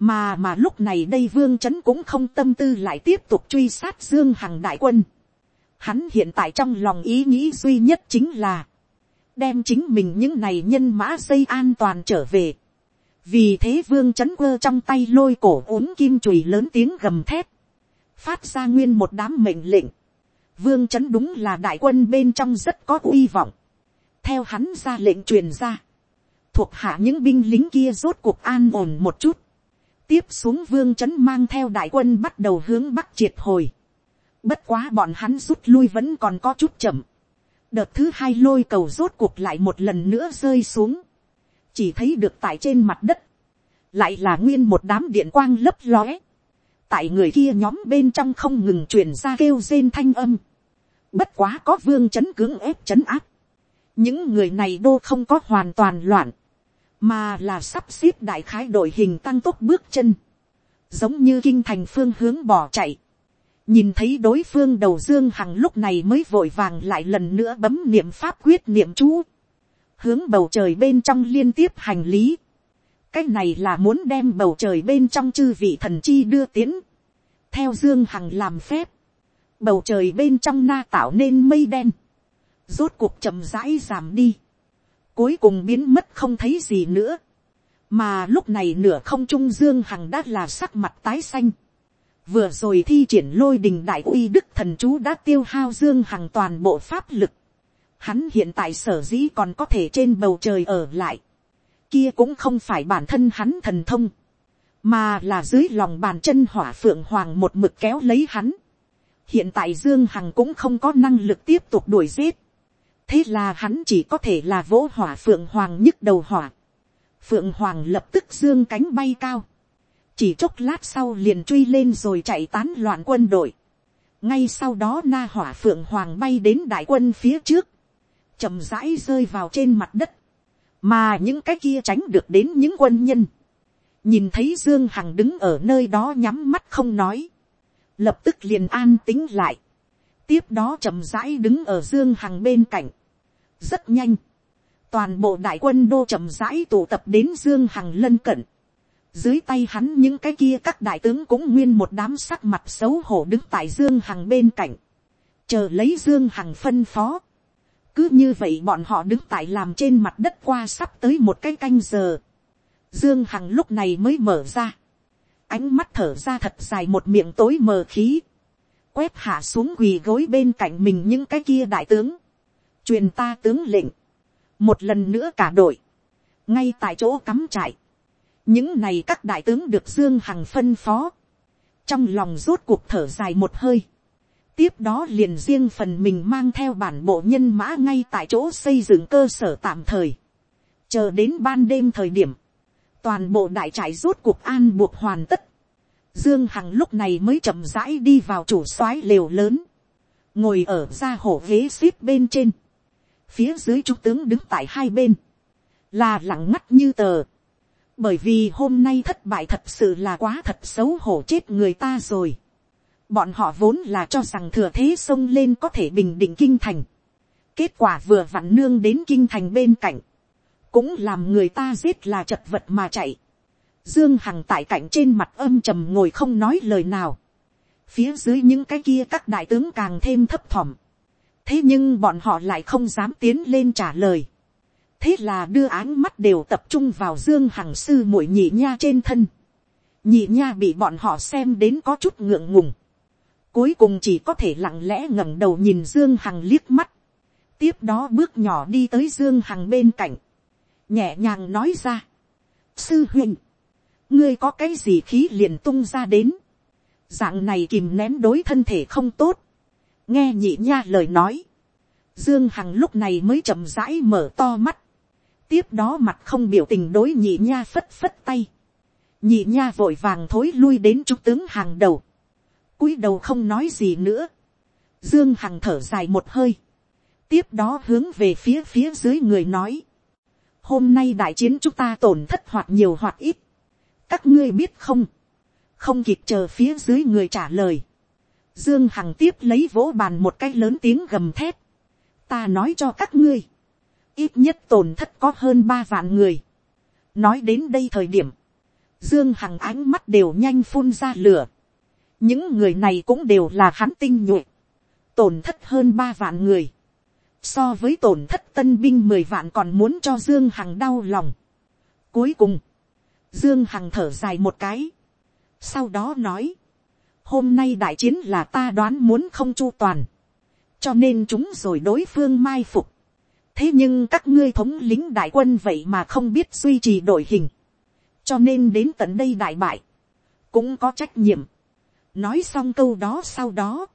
mà mà lúc này đây vương c h ấ n cũng không tâm tư lại tiếp tục truy sát dương hằng đại quân, hắn hiện tại trong lòng ý nghĩ duy nhất chính là, đem chính mình những này nhân mã dây an toàn trở về. vì thế vương chấn quơ trong tay lôi cổ ốm kim chùy lớn tiếng gầm thép, phát ra nguyên một đám mệnh lệnh. vương chấn đúng là đại quân bên trong rất có uy vọng. theo hắn ra lệnh truyền ra, thuộc hạ những binh lính kia rốt cuộc an ổn một chút tiếp xuống vương chấn mang theo đại quân bắt đầu hướng bắc triệt hồi. bất quá bọn hắn rút lui vẫn còn có chút chậm. Đợt thứ hai lôi cầu rốt cuộc lại một lần nữa rơi xuống, chỉ thấy được tại trên mặt đất, lại là nguyên một đám điện quang lấp lóe, tại người kia nhóm bên trong không ngừng truyền ra kêu rên thanh âm, bất quá có vương c h ấ n cưỡng ép c h ấ n áp, những người này đô không có hoàn toàn loạn, mà là sắp xếp đại khái đội hình tăng tốc bước chân, giống như kinh thành phương hướng bỏ chạy, nhìn thấy đối phương đầu dương hằng lúc này mới vội vàng lại lần nữa bấm niệm pháp quyết niệm chú, hướng bầu trời bên trong liên tiếp hành lý, cái này là muốn đem bầu trời bên trong chư vị thần chi đưa tiến, theo dương hằng làm phép, bầu trời bên trong na tạo nên mây đen, rốt cuộc chậm rãi giảm đi, cuối cùng biến mất không thấy gì nữa, mà lúc này nửa không trung dương hằng đã là sắc mặt tái xanh, vừa rồi thi triển lôi đình đại uy đức thần chú đã tiêu hao dương hằng toàn bộ pháp lực, hắn hiện tại sở dĩ còn có thể trên bầu trời ở lại, kia cũng không phải bản thân hắn thần thông, mà là dưới lòng bàn chân hỏa phượng hoàng một mực kéo lấy hắn. hiện tại dương hằng cũng không có năng lực tiếp tục đuổi giết, thế là hắn chỉ có thể là vỗ hỏa phượng hoàng nhức đầu hỏa. phượng hoàng lập tức dương cánh bay cao, chỉ chốc lát sau liền truy lên rồi chạy tán loạn quân đội. ngay sau đó na hỏa phượng hoàng bay đến đại quân phía trước, chậm rãi rơi vào trên mặt đất, mà những cái kia tránh được đến những quân nhân, nhìn thấy dương hằng đứng ở nơi đó nhắm mắt không nói, lập tức liền an tính lại, tiếp đó chậm rãi đứng ở dương hằng bên cạnh, rất nhanh, toàn bộ đại quân đô chậm rãi tụ tập đến dương hằng lân cận, dưới tay hắn những cái kia các đại tướng cũng nguyên một đám sắc mặt xấu hổ đứng tại dương hằng bên cạnh, chờ lấy dương hằng phân phó, cứ như vậy bọn họ đứng tại làm trên mặt đất qua sắp tới một cái canh giờ. Dương Hằng lúc này mới mở ra. Ánh mắt thở ra thật dài một miệng tối mờ khí. Quét hạ xuống quỳ gối bên cạnh mình những cái kia đại tướng. Truyền ta tướng lệnh. Một lần nữa cả đội. Ngay tại chỗ cắm trại. Những này các đại tướng được Dương Hằng phân phó. Trong lòng rốt cuộc thở dài một hơi tiếp đó liền riêng phần mình mang theo bản bộ nhân mã ngay tại chỗ xây dựng cơ sở tạm thời. Chờ đến ban đêm thời điểm, toàn bộ đại trại rút cuộc an buộc hoàn tất. Dương Hằng lúc này mới chậm rãi đi vào chủ soái lều lớn. Ngồi ở ra hổ ghế xếp bên trên. Phía dưới trung tướng đứng tại hai bên. Là lặng ngắt như tờ. Bởi vì hôm nay thất bại thật sự là quá thật xấu hổ chết người ta rồi Bọn họ vốn là cho rằng thừa thế sông lên có thể bình định kinh thành. Kết quả vừa vặn nương đến kinh thành bên cạnh. Cũng làm người ta giết là chật vật mà chạy. Dương Hằng tại cạnh trên mặt âm trầm ngồi không nói lời nào. Phía dưới những cái kia các đại tướng càng thêm thấp thỏm. Thế nhưng bọn họ lại không dám tiến lên trả lời. Thế là đưa áng mắt đều tập trung vào Dương Hằng sư muội nhị nha trên thân. Nhị nha bị bọn họ xem đến có chút ngượng ngùng Cuối cùng chỉ có thể lặng lẽ ngẩng đầu nhìn Dương Hằng liếc mắt. Tiếp đó bước nhỏ đi tới Dương Hằng bên cạnh. Nhẹ nhàng nói ra. Sư huynh. Ngươi có cái gì khí liền tung ra đến. Dạng này kìm nén đối thân thể không tốt. Nghe nhị nha lời nói. Dương Hằng lúc này mới chậm rãi mở to mắt. Tiếp đó mặt không biểu tình đối nhị nha phất phất tay. Nhị nha vội vàng thối lui đến trung tướng hàng đầu cúi đầu không nói gì nữa. Dương Hằng thở dài một hơi. Tiếp đó hướng về phía phía dưới người nói. Hôm nay đại chiến chúng ta tổn thất hoặc nhiều hoặc ít. Các ngươi biết không? Không kịp chờ phía dưới người trả lời. Dương Hằng tiếp lấy vỗ bàn một cái lớn tiếng gầm thét. Ta nói cho các ngươi. Ít nhất tổn thất có hơn ba vạn người. Nói đến đây thời điểm. Dương Hằng ánh mắt đều nhanh phun ra lửa những người này cũng đều là hắn tinh nhuệ, tổn thất hơn ba vạn người, so với tổn thất tân binh mười vạn còn muốn cho dương hằng đau lòng. cuối cùng, dương hằng thở dài một cái, sau đó nói, hôm nay đại chiến là ta đoán muốn không chu toàn, cho nên chúng rồi đối phương mai phục. thế nhưng các ngươi thống lính đại quân vậy mà không biết duy trì đội hình, cho nên đến tận đây đại bại, cũng có trách nhiệm. nói xong câu đó sau đó,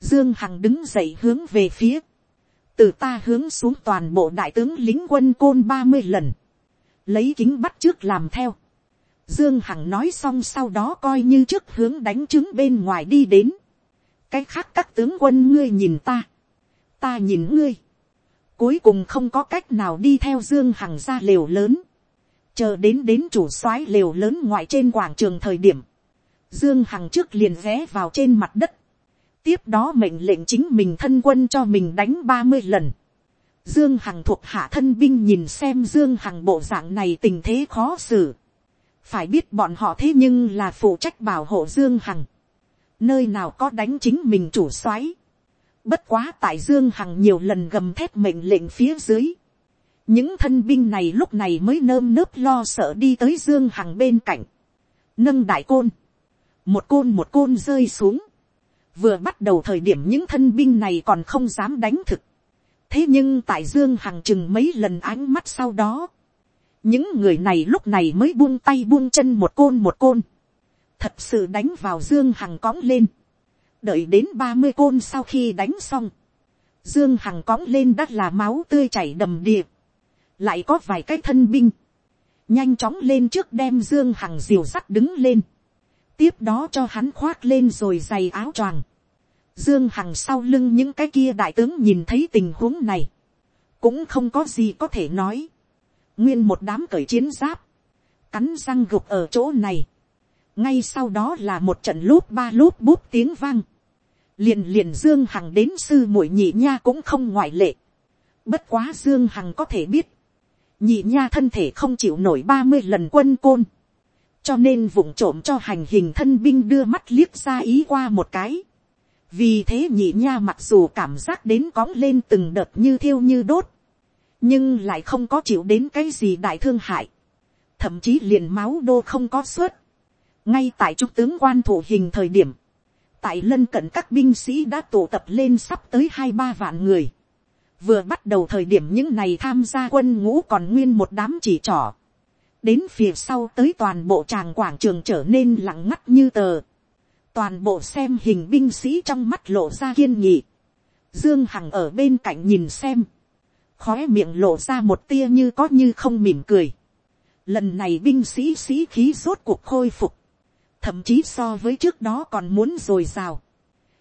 dương hằng đứng dậy hướng về phía, từ ta hướng xuống toàn bộ đại tướng lính quân côn ba mươi lần, lấy kính bắt trước làm theo. Dương Hằng nói xong sau đó coi như trước hướng đánh trứng bên ngoài đi đến. Cái khác các tướng quân ngươi nhìn ta. Ta nhìn ngươi. Cuối cùng không có cách nào đi theo Dương Hằng ra lều lớn. Chờ đến đến chủ soái lều lớn ngoài trên quảng trường thời điểm. Dương Hằng trước liền ghé vào trên mặt đất. tiếp đó mệnh lệnh chính mình thân quân cho mình đánh ba mươi lần. Dương Hằng thuộc hạ thân binh nhìn xem Dương Hằng bộ dạng này tình thế khó xử. Phải biết bọn họ thế nhưng là phụ trách bảo hộ Dương Hằng. Nơi nào có đánh chính mình chủ soái. Bất quá tại Dương Hằng nhiều lần gầm thét mệnh lệnh phía dưới. Những thân binh này lúc này mới nơm nớp lo sợ đi tới Dương Hằng bên cạnh. Nâng đại côn. Một côn một côn rơi xuống. Vừa bắt đầu thời điểm những thân binh này còn không dám đánh thực. Thế nhưng tại Dương Hằng chừng mấy lần ánh mắt sau đó. Những người này lúc này mới buông tay buông chân một côn một côn. Thật sự đánh vào Dương Hằng cõng lên. Đợi đến ba mươi côn sau khi đánh xong. Dương Hằng cõng lên đất là máu tươi chảy đầm đìa lại có vài cái thân binh, nhanh chóng lên trước đem dương hằng diều sắt đứng lên, tiếp đó cho hắn khoác lên rồi giày áo choàng, dương hằng sau lưng những cái kia đại tướng nhìn thấy tình huống này, cũng không có gì có thể nói, nguyên một đám cởi chiến giáp, cắn răng gục ở chỗ này, ngay sau đó là một trận lúp ba lúp bút tiếng vang, liền liền dương hằng đến sư muội nhị nha cũng không ngoại lệ, bất quá dương hằng có thể biết, nhị nha thân thể không chịu nổi ba mươi lần quân côn, cho nên vụng trộm cho hành hình thân binh đưa mắt liếc ra ý qua một cái. vì thế nhị nha mặc dù cảm giác đến cóng lên từng đợt như thiêu như đốt, nhưng lại không có chịu đến cái gì đại thương hại, thậm chí liền máu đô không có suốt. ngay tại trung tướng quan thủ hình thời điểm, tại lân cận các binh sĩ đã tụ tập lên sắp tới hai ba vạn người vừa bắt đầu thời điểm những này tham gia quân ngũ còn nguyên một đám chỉ trỏ. đến phía sau tới toàn bộ tràng quảng trường trở nên lặng ngắt như tờ. toàn bộ xem hình binh sĩ trong mắt lộ ra kiên nghị. dương hằng ở bên cạnh nhìn xem khói miệng lộ ra một tia như có như không mỉm cười. lần này binh sĩ sĩ khí rốt cuộc khôi phục. thậm chí so với trước đó còn muốn rồi ồ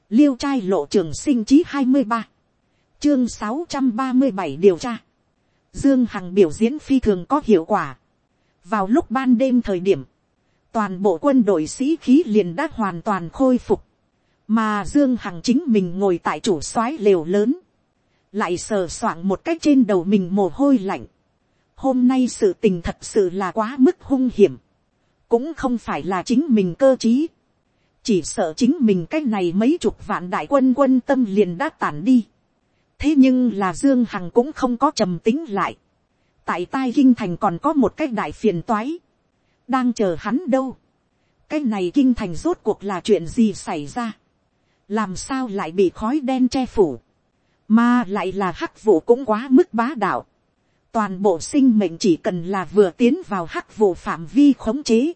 liêu trai lộ trường sinh chí hai mươi ba chương sáu trăm ba mươi bảy điều tra. Dương Hằng biểu diễn phi thường có hiệu quả. Vào lúc ban đêm thời điểm, toàn bộ quân đội sĩ khí liền đã hoàn toàn khôi phục. Mà Dương Hằng chính mình ngồi tại chủ soái lều lớn. Lại sờ soạng một cách trên đầu mình mồ hôi lạnh. Hôm nay sự tình thật sự là quá mức hung hiểm. Cũng không phải là chính mình cơ trí. Chỉ sợ chính mình cách này mấy chục vạn đại quân quân tâm liền đã tản đi thế nhưng là dương hằng cũng không có trầm tính lại. tại tai kinh thành còn có một cái đại phiền toái. đang chờ hắn đâu. cái này kinh thành rốt cuộc là chuyện gì xảy ra. làm sao lại bị khói đen che phủ mà lại là hắc vụ cũng quá mức bá đạo. toàn bộ sinh mệnh chỉ cần là vừa tiến vào hắc vụ phạm vi khống chế.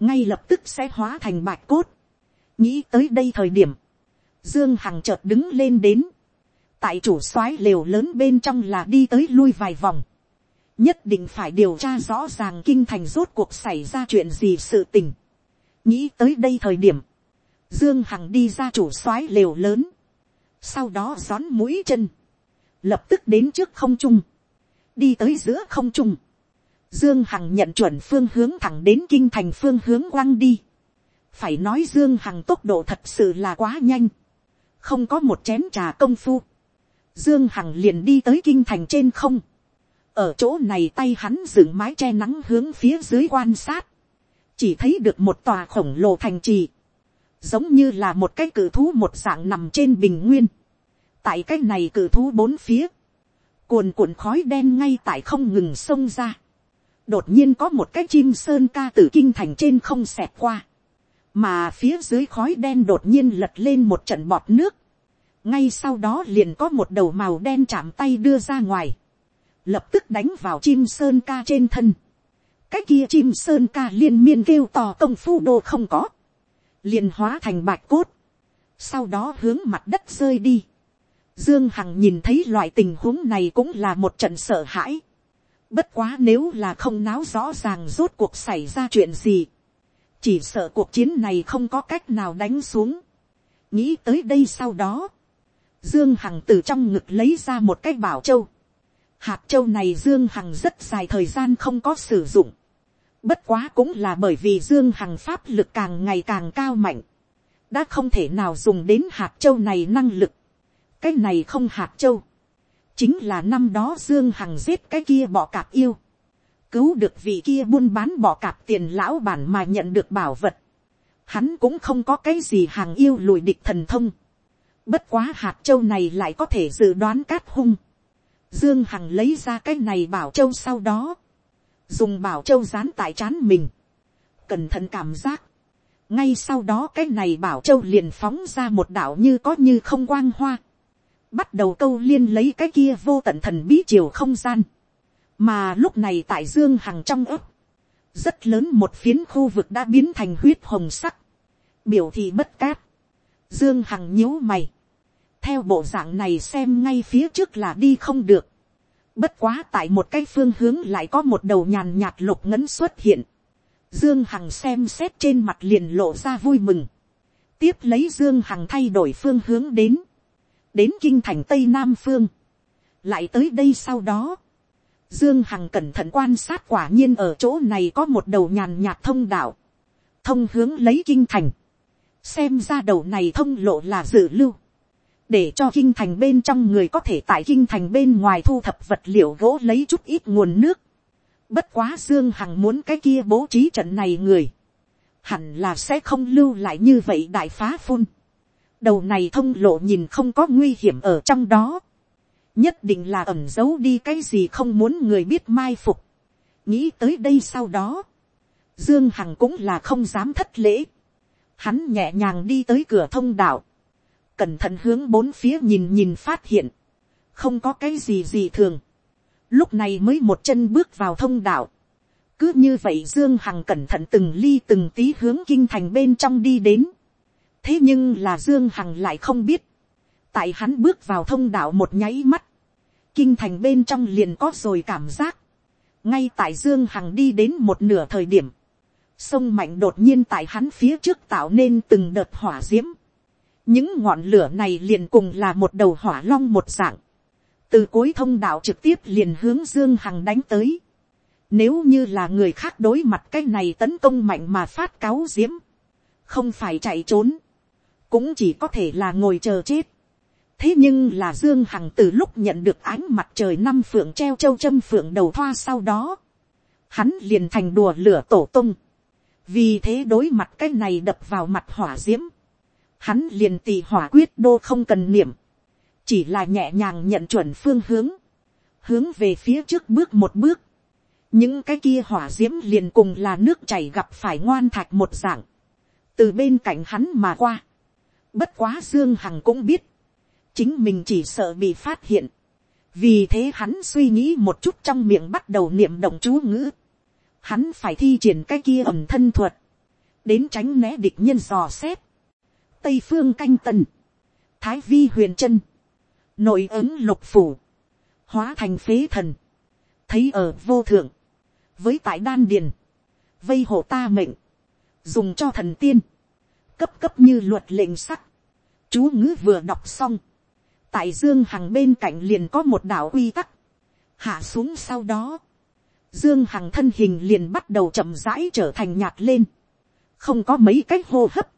ngay lập tức sẽ hóa thành bạch cốt. nghĩ tới đây thời điểm. Dương Hằng chợt đứng lên đến tại chủ soái lều lớn bên trong là đi tới lui vài vòng. nhất định phải điều tra rõ ràng kinh thành rốt cuộc xảy ra chuyện gì sự tình. nghĩ tới đây thời điểm, dương hằng đi ra chủ soái lều lớn, sau đó rón mũi chân, lập tức đến trước không trung, đi tới giữa không trung. Dương Hằng nhận chuẩn phương hướng thẳng đến kinh thành phương hướng quăng đi. Phải nói Dương Hằng tốc độ thật sự là quá nhanh. Không có một chén trà công phu. Dương Hằng liền đi tới kinh thành trên không. Ở chỗ này tay hắn dựng mái che nắng hướng phía dưới quan sát. Chỉ thấy được một tòa khổng lồ thành trì. Giống như là một cái cử thú một dạng nằm trên bình nguyên. Tại cái này cử thú bốn phía. Cuồn cuộn khói đen ngay tại không ngừng xông ra. Đột nhiên có một cái chim sơn ca từ kinh thành trên không xẹp qua. Mà phía dưới khói đen đột nhiên lật lên một trận bọt nước ngay sau đó liền có một đầu màu đen chạm tay đưa ra ngoài, lập tức đánh vào chim sơn ca trên thân. cái kia chim sơn ca liên miên kêu to công phu đô không có, liền hóa thành bạch cốt, sau đó hướng mặt đất rơi đi. Dương Hằng nhìn thấy loại tình huống này cũng là một trận sợ hãi. Bất quá nếu là không náo rõ ràng rốt cuộc xảy ra chuyện gì. Chỉ sợ cuộc chiến này không có cách nào đánh xuống. Nghĩ tới đây sau đó. Dương Hằng từ trong ngực lấy ra một cái bảo châu. Hạt châu này Dương Hằng rất dài thời gian không có sử dụng. Bất quá cũng là bởi vì Dương Hằng pháp lực càng ngày càng cao mạnh. đã không thể nào dùng đến hạt châu này năng lực. cái này không hạt châu, chính là năm đó dương hằng giết cái kia bỏ cạp yêu, cứu được vị kia buôn bán bỏ cạp tiền lão bản mà nhận được bảo vật. Hắn cũng không có cái gì hàng yêu lùi địch thần thông. Bất quá hạt châu này lại có thể dự đoán cát hung. Dương Hằng lấy ra cái này bảo châu sau đó. Dùng bảo châu dán tại trán mình. Cẩn thận cảm giác. Ngay sau đó cái này bảo châu liền phóng ra một đạo như có như không quang hoa. Bắt đầu câu liên lấy cái kia vô tận thần bí chiều không gian. Mà lúc này tại Dương Hằng trong ấp. Rất lớn một phiến khu vực đã biến thành huyết hồng sắc. Biểu thị bất cát. Dương Hằng nhíu mày theo bộ dạng này xem ngay phía trước là đi không được. Bất quá tại một cái phương hướng lại có một đầu nhàn nhạt lục ngấn xuất hiện. Dương Hằng xem xét trên mặt liền lộ ra vui mừng. Tiếp lấy Dương Hằng thay đổi phương hướng đến. Đến kinh thành Tây Nam Phương. Lại tới đây sau đó. Dương Hằng cẩn thận quan sát quả nhiên ở chỗ này có một đầu nhàn nhạt thông đạo. Thông hướng lấy kinh thành. Xem ra đầu này thông lộ là dự lưu để cho kinh thành bên trong người có thể tại kinh thành bên ngoài thu thập vật liệu gỗ lấy chút ít nguồn nước. Bất quá Dương Hằng muốn cái kia bố trí trận này người. Hẳn là sẽ không lưu lại như vậy đại phá phun. Đầu này thông lộ nhìn không có nguy hiểm ở trong đó. Nhất định là ẩn giấu đi cái gì không muốn người biết mai phục. Nghĩ tới đây sau đó. Dương Hằng cũng là không dám thất lễ. Hắn nhẹ nhàng đi tới cửa thông đạo cẩn thận hướng bốn phía nhìn nhìn phát hiện, không có cái gì gì thường, lúc này mới một chân bước vào thông đạo, cứ như vậy dương hằng cẩn thận từng ly từng tí hướng kinh thành bên trong đi đến, thế nhưng là dương hằng lại không biết, tại hắn bước vào thông đạo một nháy mắt, kinh thành bên trong liền có rồi cảm giác, ngay tại dương hằng đi đến một nửa thời điểm, sông mạnh đột nhiên tại hắn phía trước tạo nên từng đợt hỏa d i ễ m những ngọn lửa này liền cùng là một đầu hỏa long một dạng, từ cuối thông đạo trực tiếp liền hướng dương hằng đánh tới. Nếu như là người khác đối mặt cái này tấn công mạnh mà phát cáo diễm, không phải chạy trốn, cũng chỉ có thể là ngồi chờ chết. thế nhưng là dương hằng từ lúc nhận được ánh mặt trời năm phượng treo châu châm phượng đầu thoa sau đó, hắn liền thành đùa lửa tổ tung. vì thế đối mặt cái này đập vào mặt hỏa diễm, hắn liền tì hỏa quyết đô không cần niệm, chỉ là nhẹ nhàng nhận chuẩn phương hướng, hướng về phía trước bước một bước, những cái kia hỏa d i ễ m liền cùng là nước chảy gặp phải ngoan thạch một dạng, từ bên cạnh hắn mà qua, bất quá dương hằng cũng biết, chính mình chỉ sợ bị phát hiện, vì thế hắn suy nghĩ một chút trong miệng bắt đầu niệm động chú ngữ, hắn phải thi triển cái kia ẩm thân thuật, đến tránh né địch nhân dò xét, tây phương canh tần, thái vi huyền chân, nội ứng lục phủ, hóa thành phế thần, thấy ở vô thượng, với tại đan điền, vây hộ ta mệnh, dùng cho thần tiên, cấp cấp như luật lệnh sắc, chú ngữ vừa đọc xong, tại dương hằng bên cạnh liền có một đảo quy tắc, hạ xuống sau đó, dương hằng thân hình liền bắt đầu chậm rãi trở thành nhạt lên, không có mấy cách hô hấp,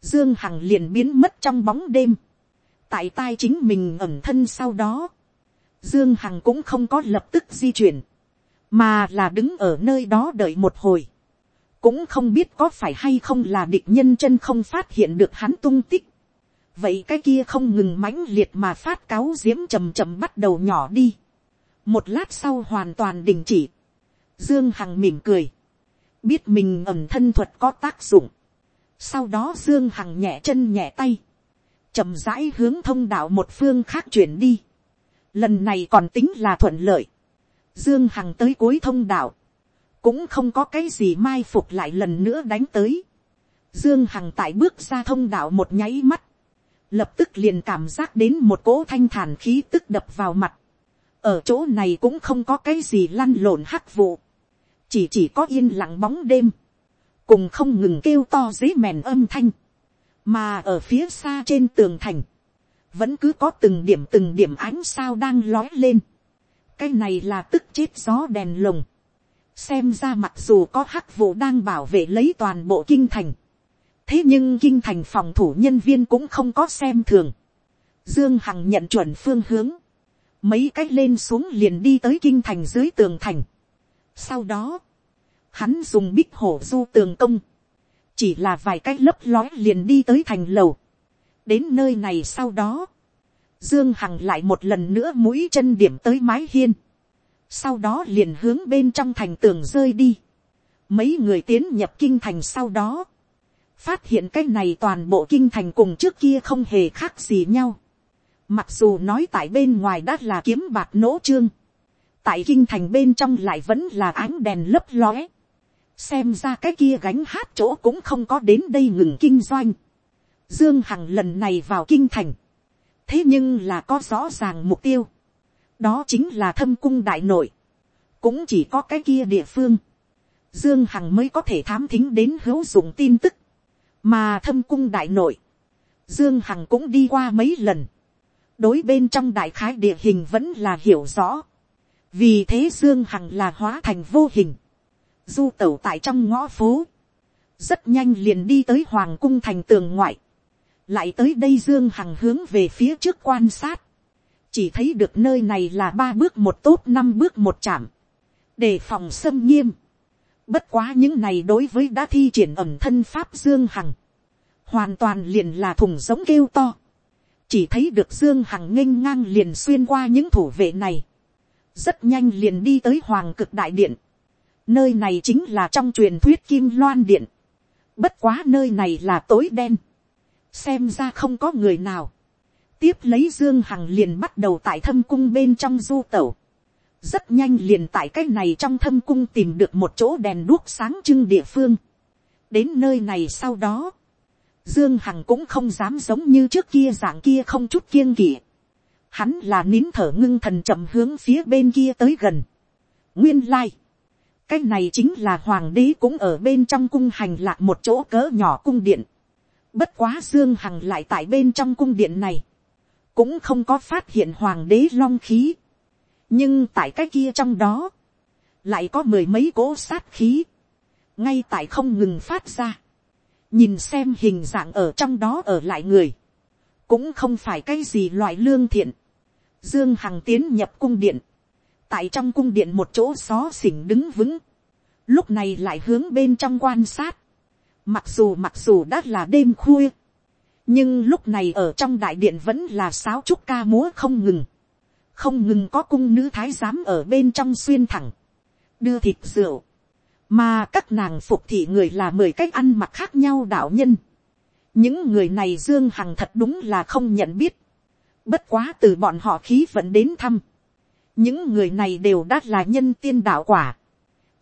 Dương Hằng liền biến mất trong bóng đêm. Tại tai chính mình ẩn thân sau đó. Dương Hằng cũng không có lập tức di chuyển. Mà là đứng ở nơi đó đợi một hồi. Cũng không biết có phải hay không là địch nhân chân không phát hiện được hắn tung tích. Vậy cái kia không ngừng mãnh liệt mà phát cáo diễm chầm chầm bắt đầu nhỏ đi. Một lát sau hoàn toàn đình chỉ. Dương Hằng mỉm cười. Biết mình ẩn thân thuật có tác dụng sau đó Dương Hằng nhẹ chân nhẹ tay. chậm rãi hướng thông đạo một phương khác chuyển đi. Lần này còn tính là thuận lợi. Dương Hằng tới cuối thông đạo. Cũng không có cái gì mai phục lại lần nữa đánh tới. Dương Hằng tại bước ra thông đạo một nháy mắt. Lập tức liền cảm giác đến một cỗ thanh thản khí tức đập vào mặt. Ở chỗ này cũng không có cái gì lăn lộn hắc vụ. Chỉ chỉ có yên lặng bóng đêm cùng không ngừng kêu to dế mèn âm thanh, mà ở phía xa trên tường thành, vẫn cứ có từng điểm từng điểm ánh sao đang lói lên, cái này là tức chết gió đèn lồng, xem ra mặc dù có hắc vụ đang bảo vệ lấy toàn bộ kinh thành, thế nhưng kinh thành phòng thủ nhân viên cũng không có xem thường. dương hằng nhận chuẩn phương hướng, mấy cách lên xuống liền đi tới kinh thành dưới tường thành. sau đó, hắn dùng bích hổ du tường công, chỉ là vài cái lấp lói liền đi tới thành lầu. đến nơi này sau đó, dương hằng lại một lần nữa mũi chân điểm tới mái hiên, sau đó liền hướng bên trong thành tường rơi đi. mấy người tiến nhập kinh thành sau đó, phát hiện cái này toàn bộ kinh thành cùng trước kia không hề khác gì nhau. mặc dù nói tại bên ngoài đã là kiếm bạc nỗ trương, tại kinh thành bên trong lại vẫn là ánh đèn lấp lóe xem ra cái kia gánh hát chỗ cũng không có đến đây ngừng kinh doanh. Dương Hằng lần này vào kinh thành. Thế nhưng là có rõ ràng mục tiêu. Đó chính là thâm cung đại nội. Cũng chỉ có cái kia địa phương. Dương Hằng mới có thể thám thính đến hữu dụng tin tức. Mà thâm cung đại nội. Dương Hằng cũng đi qua mấy lần. Đối bên trong đại khái địa hình vẫn là hiểu rõ. Vì thế Dương Hằng là hóa thành vô hình du tẩu tại trong ngõ phố, rất nhanh liền đi tới hoàng cung thành tường ngoại, lại tới đây dương hằng hướng về phía trước quan sát, chỉ thấy được nơi này là ba bước một tốt năm bước một chạm, để phòng xâm nghiêm, bất quá những này đối với đã thi triển ẩm thân pháp dương hằng, hoàn toàn liền là thùng giống kêu to, chỉ thấy được dương hằng nghênh ngang liền xuyên qua những thủ vệ này, rất nhanh liền đi tới hoàng cực đại điện, Nơi này chính là trong truyền thuyết Kim Loan Điện. Bất quá nơi này là tối đen. Xem ra không có người nào. Tiếp lấy Dương Hằng liền bắt đầu tại thâm cung bên trong du tẩu. Rất nhanh liền tại cái này trong thâm cung tìm được một chỗ đèn đuốc sáng trưng địa phương. Đến nơi này sau đó. Dương Hằng cũng không dám giống như trước kia dạng kia không chút kiêng kỵ. Hắn là nín thở ngưng thần chậm hướng phía bên kia tới gần. Nguyên lai. Like cái này chính là hoàng đế cũng ở bên trong cung hành lạc một chỗ cỡ nhỏ cung điện. Bất quá Dương Hằng lại tại bên trong cung điện này. Cũng không có phát hiện hoàng đế long khí. Nhưng tại cái kia trong đó. Lại có mười mấy cỗ sát khí. Ngay tại không ngừng phát ra. Nhìn xem hình dạng ở trong đó ở lại người. Cũng không phải cái gì loại lương thiện. Dương Hằng tiến nhập cung điện tại trong cung điện một chỗ xó xỉnh đứng vững, lúc này lại hướng bên trong quan sát, mặc dù mặc dù đã là đêm khuya, nhưng lúc này ở trong đại điện vẫn là sáo trúc ca múa không ngừng, không ngừng có cung nữ thái giám ở bên trong xuyên thẳng, đưa thịt rượu, mà các nàng phục thị người là mười cách ăn mặc khác nhau đạo nhân. những người này dương hằng thật đúng là không nhận biết, bất quá từ bọn họ khí vẫn đến thăm, những người này đều đã là nhân tiên đạo quả.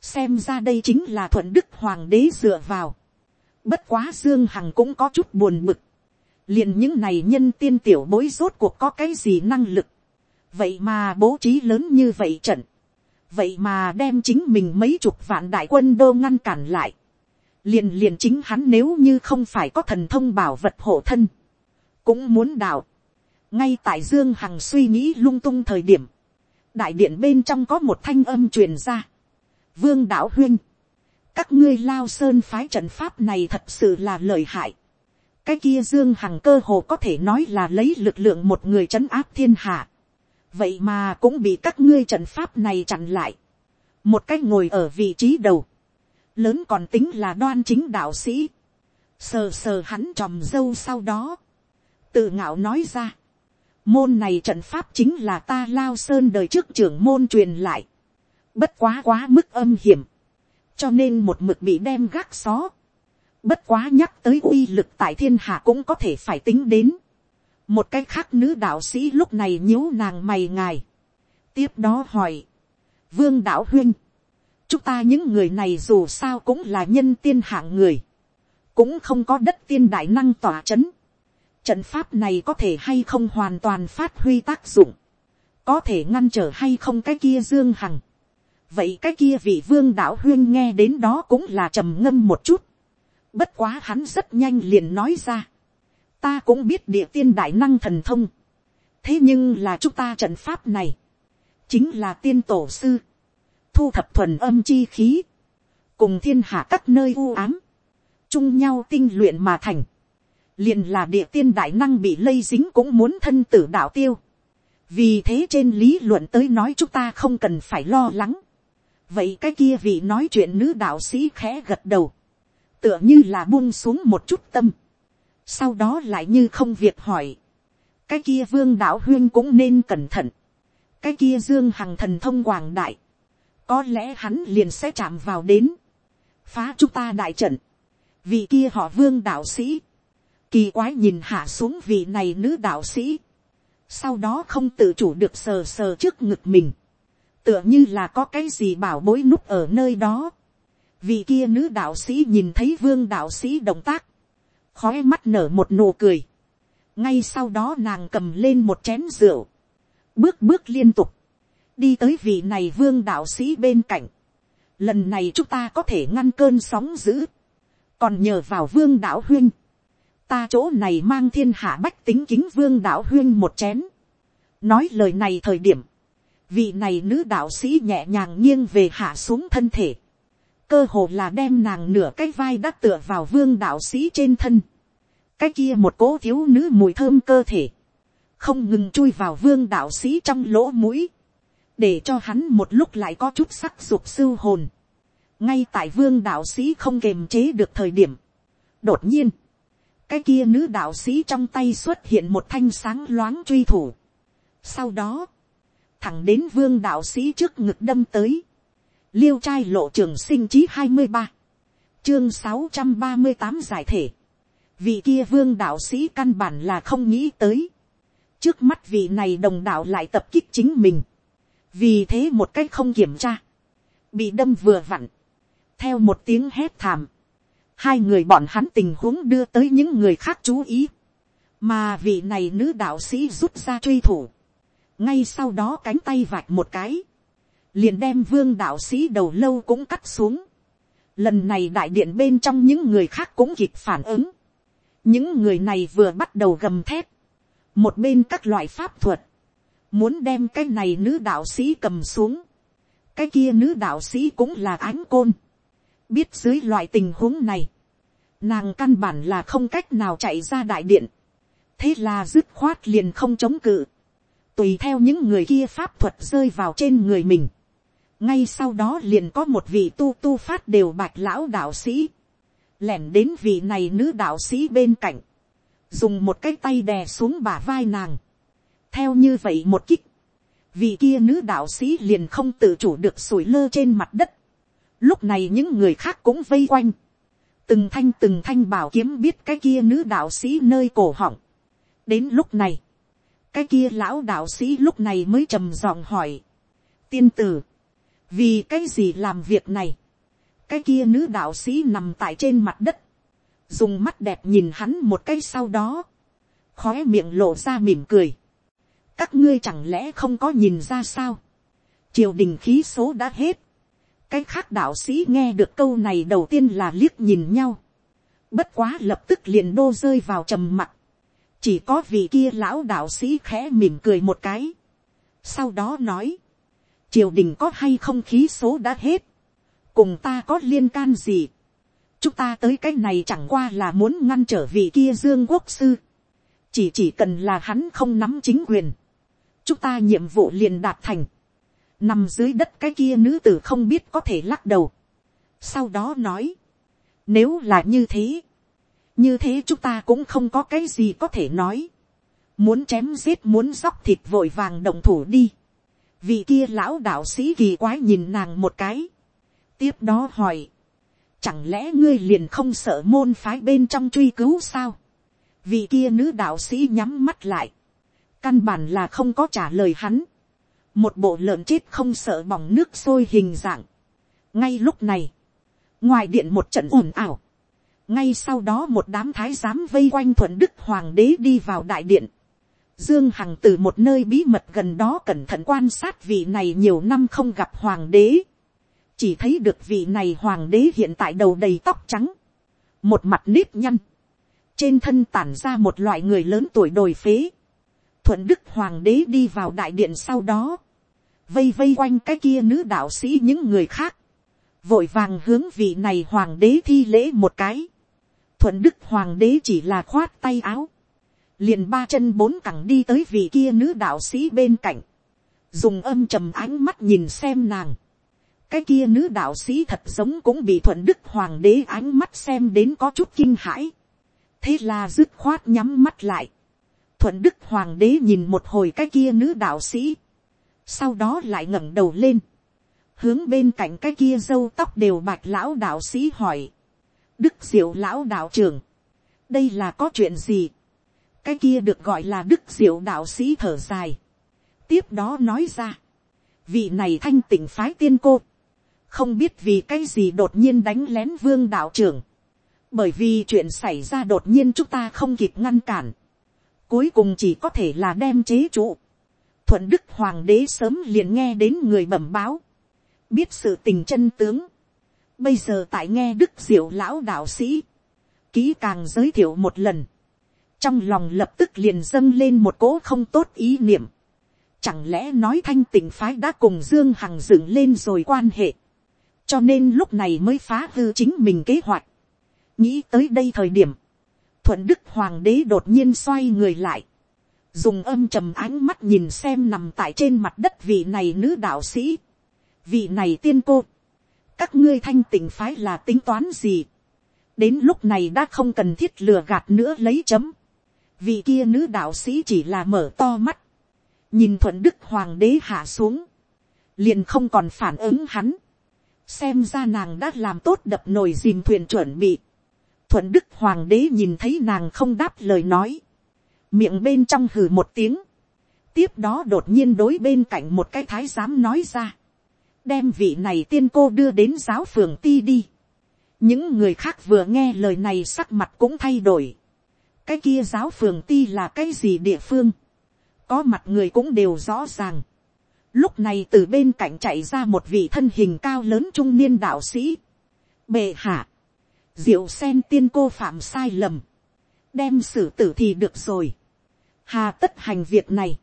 xem ra đây chính là thuận đức hoàng đế dựa vào. bất quá dương hằng cũng có chút buồn bực. liền những này nhân tiên tiểu bối rốt cuộc có cái gì năng lực. vậy mà bố trí lớn như vậy trận. vậy mà đem chính mình mấy chục vạn đại quân đô ngăn cản lại. liền liền chính hắn nếu như không phải có thần thông bảo vật hộ thân. cũng muốn đạo. ngay tại dương hằng suy nghĩ lung tung thời điểm đại điện bên trong có một thanh âm truyền ra. vương đạo huyên, các ngươi lao sơn phái trận pháp này thật sự là lợi hại. cái kia dương hằng cơ hồ có thể nói là lấy lực lượng một người trấn áp thiên hạ. vậy mà cũng bị các ngươi trận pháp này chặn lại. một cách ngồi ở vị trí đầu. lớn còn tính là đoan chính đạo sĩ. sờ sờ hắn tròm dâu sau đó. tự ngạo nói ra Môn này trận pháp chính là ta lao sơn đời trước trưởng môn truyền lại. Bất quá quá mức âm hiểm. Cho nên một mực bị đem gác xó. Bất quá nhắc tới uy lực tại thiên hạ cũng có thể phải tính đến. Một cái khác nữ đạo sĩ lúc này nhíu nàng mày ngài. Tiếp đó hỏi. Vương đạo huynh. Chúng ta những người này dù sao cũng là nhân tiên hạng người. Cũng không có đất tiên đại năng tỏa chấn Trận pháp này có thể hay không hoàn toàn phát huy tác dụng. Có thể ngăn trở hay không cái kia Dương Hằng. Vậy cái kia vị vương đạo huyên nghe đến đó cũng là trầm ngâm một chút. Bất quá hắn rất nhanh liền nói ra. Ta cũng biết địa tiên đại năng thần thông. Thế nhưng là chúng ta trận pháp này. Chính là tiên tổ sư. Thu thập thuần âm chi khí. Cùng thiên hạ các nơi u ám chung nhau tinh luyện mà thành, liền là địa tiên đại năng bị lây dính cũng muốn thân tử đạo tiêu, vì thế trên lý luận tới nói chúng ta không cần phải lo lắng, vậy cái kia vị nói chuyện nữ đạo sĩ khẽ gật đầu, tựa như là buông xuống một chút tâm, sau đó lại như không việc hỏi, cái kia vương đạo huyên cũng nên cẩn thận, cái kia dương hằng thần thông quảng đại, có lẽ hắn liền sẽ chạm vào đến, phá chúng ta đại trận, vị kia họ vương đạo sĩ, kỳ quái nhìn hạ xuống vị này nữ đạo sĩ, sau đó không tự chủ được sờ sờ trước ngực mình, tựa như là có cái gì bảo bối núp ở nơi đó. Vị kia nữ đạo sĩ nhìn thấy vương đạo sĩ động tác, khóe mắt nở một nụ cười. ngay sau đó nàng cầm lên một chén rượu, bước bước liên tục, đi tới vị này vương đạo sĩ bên cạnh. lần này chúng ta có thể ngăn cơn sóng dữ, còn nhờ vào vương đạo huynh ta chỗ này mang thiên hạ bách tính kính vương đạo huyên một chén. nói lời này thời điểm, vị này nữ đạo sĩ nhẹ nhàng nghiêng về hạ xuống thân thể, cơ hồ là đem nàng nửa cái vai đã tựa vào vương đạo sĩ trên thân, cái kia một cố thiếu nữ mùi thơm cơ thể, không ngừng chui vào vương đạo sĩ trong lỗ mũi, để cho hắn một lúc lại có chút sắc dục sưu hồn, ngay tại vương đạo sĩ không kềm chế được thời điểm, đột nhiên, cái kia nữ đạo sĩ trong tay xuất hiện một thanh sáng loáng truy thủ. Sau đó, thẳng đến vương đạo sĩ trước ngực đâm tới. Liêu trai lộ trường sinh chí hai mươi ba chương sáu trăm ba mươi tám giải thể. Vị kia vương đạo sĩ căn bản là không nghĩ tới. Trước mắt vị này đồng đạo lại tập kích chính mình. Vì thế một cách không kiểm tra. Bị đâm vừa vặn. Theo một tiếng hét thảm hai người bọn hắn tình huống đưa tới những người khác chú ý, mà vị này nữ đạo sĩ rút ra truy thủ, ngay sau đó cánh tay vạch một cái, liền đem vương đạo sĩ đầu lâu cũng cắt xuống. Lần này đại điện bên trong những người khác cũng kịp phản ứng. những người này vừa bắt đầu gầm thét, một bên các loại pháp thuật, muốn đem cái này nữ đạo sĩ cầm xuống, cái kia nữ đạo sĩ cũng là ánh côn, biết dưới loại tình huống này, nàng căn bản là không cách nào chạy ra đại điện, thế là dứt khoát liền không chống cự, tùy theo những người kia pháp thuật rơi vào trên người mình, ngay sau đó liền có một vị tu tu phát đều bạch lão đạo sĩ, lẻn đến vị này nữ đạo sĩ bên cạnh, dùng một cái tay đè xuống bả vai nàng, theo như vậy một kích, vị kia nữ đạo sĩ liền không tự chủ được sủi lơ trên mặt đất, lúc này những người khác cũng vây quanh, từng thanh từng thanh bảo kiếm biết cái kia nữ đạo sĩ nơi cổ họng. đến lúc này, cái kia lão đạo sĩ lúc này mới trầm giọng hỏi, tiên tử, vì cái gì làm việc này, cái kia nữ đạo sĩ nằm tại trên mặt đất, dùng mắt đẹp nhìn hắn một cái sau đó, khói miệng lộ ra mỉm cười, các ngươi chẳng lẽ không có nhìn ra sao, triều đình khí số đã hết, cái khác đạo sĩ nghe được câu này đầu tiên là liếc nhìn nhau. Bất quá lập tức liền đô rơi vào trầm mặc. Chỉ có vị kia lão đạo sĩ khẽ mỉm cười một cái. Sau đó nói. Triều đình có hay không khí số đã hết. Cùng ta có liên can gì. Chúng ta tới cái này chẳng qua là muốn ngăn trở vị kia dương quốc sư. Chỉ chỉ cần là hắn không nắm chính quyền. Chúng ta nhiệm vụ liền đạt thành nằm dưới đất cái kia nữ tử không biết có thể lắc đầu. sau đó nói, nếu là như thế, như thế chúng ta cũng không có cái gì có thể nói. muốn chém giết muốn róc thịt vội vàng động thủ đi. vị kia lão đạo sĩ kỳ quái nhìn nàng một cái. tiếp đó hỏi, chẳng lẽ ngươi liền không sợ môn phái bên trong truy cứu sao. vị kia nữ đạo sĩ nhắm mắt lại. căn bản là không có trả lời hắn một bộ lợn chết không sợ bỏng nước sôi hình dạng. ngay lúc này, ngoài điện một trận ồn ào, ngay sau đó một đám thái giám vây quanh thuận đức hoàng đế đi vào đại điện. Dương Hằng từ một nơi bí mật gần đó cẩn thận quan sát vị này nhiều năm không gặp hoàng đế. Chỉ thấy được vị này hoàng đế hiện tại đầu đầy tóc trắng. Một mặt nếp nhăn. Trên thân tản ra một loại người lớn tuổi đồi phế. Thuận đức hoàng đế đi vào đại điện sau đó vây vây quanh cái kia nữ đạo sĩ những người khác, vội vàng hướng vị này hoàng đế thi lễ một cái, thuận đức hoàng đế chỉ là khoát tay áo, liền ba chân bốn cẳng đi tới vị kia nữ đạo sĩ bên cạnh, dùng âm trầm ánh mắt nhìn xem nàng, cái kia nữ đạo sĩ thật giống cũng bị thuận đức hoàng đế ánh mắt xem đến có chút kinh hãi, thế là dứt khoát nhắm mắt lại, thuận đức hoàng đế nhìn một hồi cái kia nữ đạo sĩ, sau đó lại ngẩng đầu lên, hướng bên cạnh cái kia dâu tóc đều bạch lão đạo sĩ hỏi, đức diệu lão đạo trưởng, đây là có chuyện gì, cái kia được gọi là đức diệu đạo sĩ thở dài, tiếp đó nói ra, vị này thanh tỉnh phái tiên cô, không biết vì cái gì đột nhiên đánh lén vương đạo trưởng, bởi vì chuyện xảy ra đột nhiên chúng ta không kịp ngăn cản, cuối cùng chỉ có thể là đem chế trụ, thuận đức hoàng đế sớm liền nghe đến người bẩm báo, biết sự tình chân tướng, bây giờ tại nghe đức diệu lão đạo sĩ, ký càng giới thiệu một lần, trong lòng lập tức liền dâng lên một cỗ không tốt ý niệm, chẳng lẽ nói thanh tình phái đã cùng dương hằng dựng lên rồi quan hệ, cho nên lúc này mới phá hư chính mình kế hoạch, nghĩ tới đây thời điểm, thuận đức hoàng đế đột nhiên xoay người lại, dùng âm trầm ánh mắt nhìn xem nằm tại trên mặt đất vị này nữ đạo sĩ, vị này tiên cô, các ngươi thanh tỉnh phái là tính toán gì, đến lúc này đã không cần thiết lừa gạt nữa lấy chấm, vị kia nữ đạo sĩ chỉ là mở to mắt, nhìn thuận đức hoàng đế hạ xuống, liền không còn phản ứng hắn, xem ra nàng đã làm tốt đập nồi dìm thuyền chuẩn bị, thuận đức hoàng đế nhìn thấy nàng không đáp lời nói, miệng bên trong hừ một tiếng, tiếp đó đột nhiên đối bên cạnh một cái thái giám nói ra, đem vị này tiên cô đưa đến giáo phường ti đi. những người khác vừa nghe lời này sắc mặt cũng thay đổi. cái kia giáo phường ti là cái gì địa phương. có mặt người cũng đều rõ ràng. lúc này từ bên cạnh chạy ra một vị thân hình cao lớn trung niên đạo sĩ. bệ hạ diệu sen tiên cô phạm sai lầm. đem xử tử thì được rồi. hà tất hành việc này.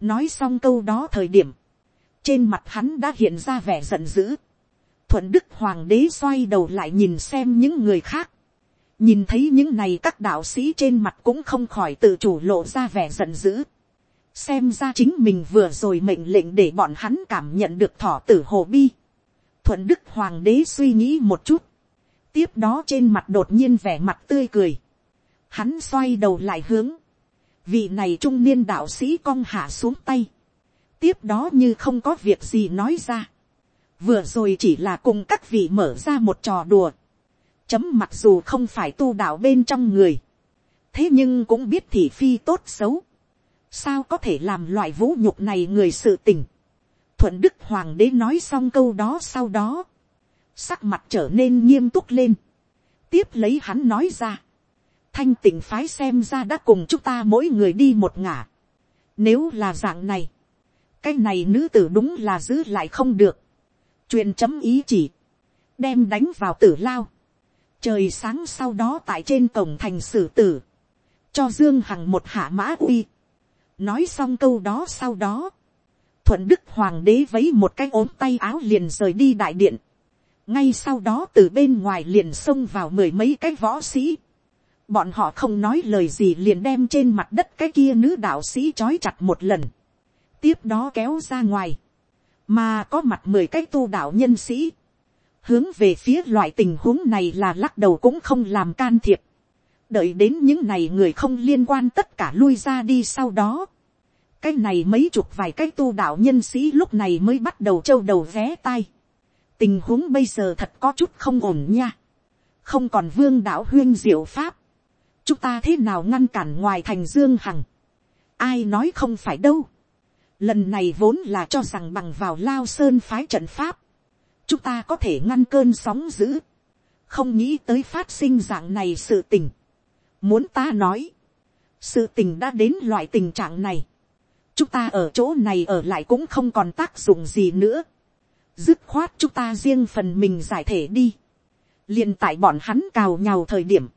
nói xong câu đó thời điểm trên mặt hắn đã hiện ra vẻ giận dữ. thuận đức hoàng đế xoay đầu lại nhìn xem những người khác. nhìn thấy những này các đạo sĩ trên mặt cũng không khỏi tự chủ lộ ra vẻ giận dữ. xem ra chính mình vừa rồi mệnh lệnh để bọn hắn cảm nhận được thỏ tử hồ bi. thuận đức hoàng đế suy nghĩ một chút tiếp đó trên mặt đột nhiên vẻ mặt tươi cười. hắn xoay đầu lại hướng. vị này trung niên đạo sĩ cong hạ xuống tay tiếp đó như không có việc gì nói ra. vừa rồi chỉ là cùng các vị mở ra một trò đùa. chấm mặc dù không phải tu đạo bên trong người. thế nhưng cũng biết thị phi tốt xấu. sao có thể làm loại vũ nhục này người sự tình. thuận đức hoàng đế nói xong câu đó sau đó sắc mặt trở nên nghiêm túc lên. tiếp lấy hắn nói ra. thanh tỉnh phái xem ra đã cùng chúng ta mỗi người đi một ngả. Nếu là dạng này, cái này nữ tử đúng là giữ lại không được. truyền chấm ý chỉ, đem đánh vào tử lao. trời sáng sau đó tại trên cổng thành sử tử, cho dương hằng một hạ mã uy. nói xong câu đó sau đó, thuận đức hoàng đế vấy một cái ốm tay áo liền rời đi đại điện ngay sau đó từ bên ngoài liền xông vào mười mấy cái võ sĩ. bọn họ không nói lời gì liền đem trên mặt đất cái kia nữ đạo sĩ trói chặt một lần. Tiếp đó kéo ra ngoài, mà có mặt mười cái tu đạo nhân sĩ, hướng về phía loại tình huống này là lắc đầu cũng không làm can thiệp, đợi đến những này người không liên quan tất cả lui ra đi sau đó, cái này mấy chục vài cái tu đạo nhân sĩ lúc này mới bắt đầu trâu đầu vé tai, tình huống bây giờ thật có chút không ổn nha, không còn vương đạo huyên diệu pháp, chúng ta thế nào ngăn cản ngoài thành dương hằng, ai nói không phải đâu, lần này vốn là cho rằng bằng vào lao sơn phái trận pháp, chúng ta có thể ngăn cơn sóng dữ, không nghĩ tới phát sinh dạng này sự tình. muốn ta nói, sự tình đã đến loại tình trạng này, chúng ta ở chỗ này ở lại cũng không còn tác dụng gì nữa dứt khoát chúng ta riêng phần mình giải thể đi. liền tại bọn hắn cào nhào thời điểm,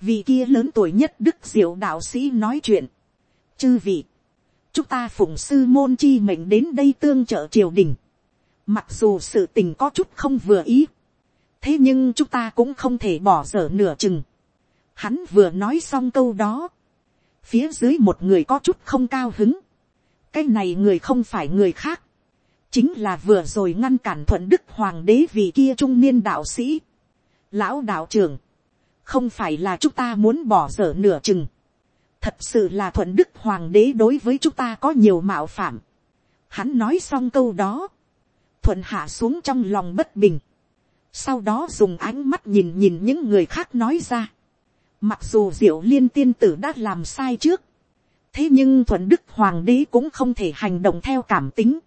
vì kia lớn tuổi nhất đức diệu đạo sĩ nói chuyện. chư vị, chúng ta phụng sư môn chi mệnh đến đây tương trợ triều đình. Mặc dù sự tình có chút không vừa ý. Thế nhưng chúng ta cũng không thể bỏ dở nửa chừng. Hắn vừa nói xong câu đó. Phía dưới một người có chút không cao hứng. Cái này người không phải người khác. Chính là vừa rồi ngăn cản thuận đức hoàng đế vì kia trung niên đạo sĩ. Lão đạo trưởng. Không phải là chúng ta muốn bỏ dở nửa chừng. Thật sự là thuận đức hoàng đế đối với chúng ta có nhiều mạo phạm. Hắn nói xong câu đó. Thuận hạ xuống trong lòng bất bình. Sau đó dùng ánh mắt nhìn nhìn những người khác nói ra Mặc dù diệu liên tiên tử đã làm sai trước. Thế nhưng thuận đức hoàng đế cũng không thể hành động theo cảm tính.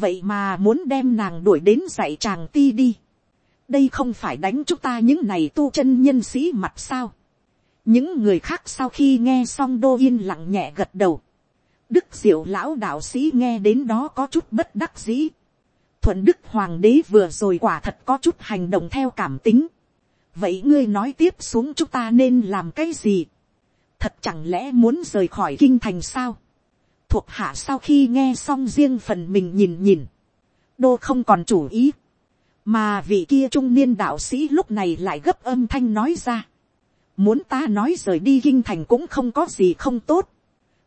Vậy mà muốn đem nàng đuổi đến dạy chàng ti đi. Đây không phải đánh chúng ta những này tu chân nhân sĩ mặt sao. Những người khác sau khi nghe xong đô yên lặng nhẹ gật đầu. Đức diệu lão đạo sĩ nghe đến đó có chút bất đắc dĩ. Thuận đức hoàng đế vừa rồi quả thật có chút hành động theo cảm tính vậy ngươi nói tiếp xuống chúng ta nên làm cái gì, thật chẳng lẽ muốn rời khỏi kinh thành sao, thuộc hạ sau khi nghe xong riêng phần mình nhìn nhìn, đô không còn chủ ý, mà vị kia trung niên đạo sĩ lúc này lại gấp âm thanh nói ra, muốn ta nói rời đi kinh thành cũng không có gì không tốt,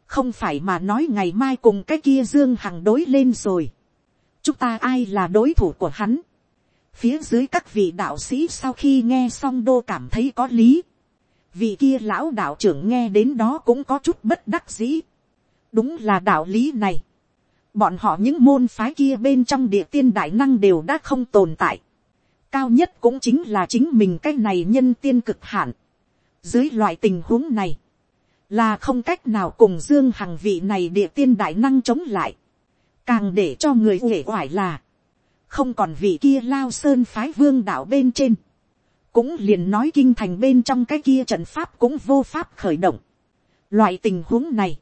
không phải mà nói ngày mai cùng cái kia dương hằng đối lên rồi, chúng ta ai là đối thủ của hắn, Phía dưới các vị đạo sĩ sau khi nghe xong đô cảm thấy có lý. Vị kia lão đạo trưởng nghe đến đó cũng có chút bất đắc dĩ. Đúng là đạo lý này. Bọn họ những môn phái kia bên trong địa tiên đại năng đều đã không tồn tại. Cao nhất cũng chính là chính mình cái này nhân tiên cực hạn. Dưới loại tình huống này. Là không cách nào cùng Dương Hằng vị này địa tiên đại năng chống lại. Càng để cho người uể oải là không còn vị kia lao sơn phái vương đạo bên trên, cũng liền nói kinh thành bên trong cái kia trận pháp cũng vô pháp khởi động. Loại tình huống này,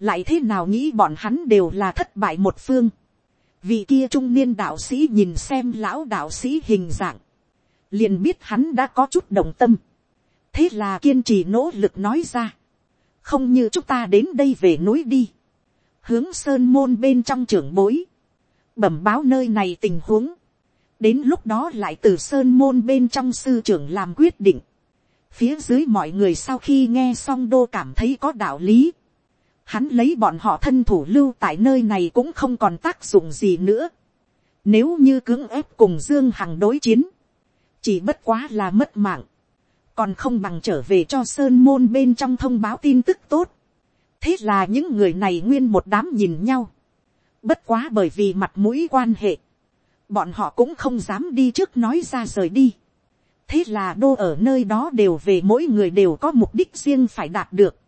lại thế nào nghĩ bọn hắn đều là thất bại một phương. Vị kia trung niên đạo sĩ nhìn xem lão đạo sĩ hình dạng, liền biết hắn đã có chút đồng tâm. thế là kiên trì nỗ lực nói ra, không như chúng ta đến đây về núi đi, hướng sơn môn bên trong trưởng bối, bẩm báo nơi này tình huống, đến lúc đó lại từ sơn môn bên trong sư trưởng làm quyết định, phía dưới mọi người sau khi nghe xong đô cảm thấy có đạo lý, hắn lấy bọn họ thân thủ lưu tại nơi này cũng không còn tác dụng gì nữa, nếu như cưỡng ép cùng dương hằng đối chiến, chỉ bất quá là mất mạng, còn không bằng trở về cho sơn môn bên trong thông báo tin tức tốt. thế là những người này nguyên một đám nhìn nhau, Bất quá bởi vì mặt mũi quan hệ. Bọn họ cũng không dám đi trước nói ra rời đi. Thế là đô ở nơi đó đều về mỗi người đều có mục đích riêng phải đạt được.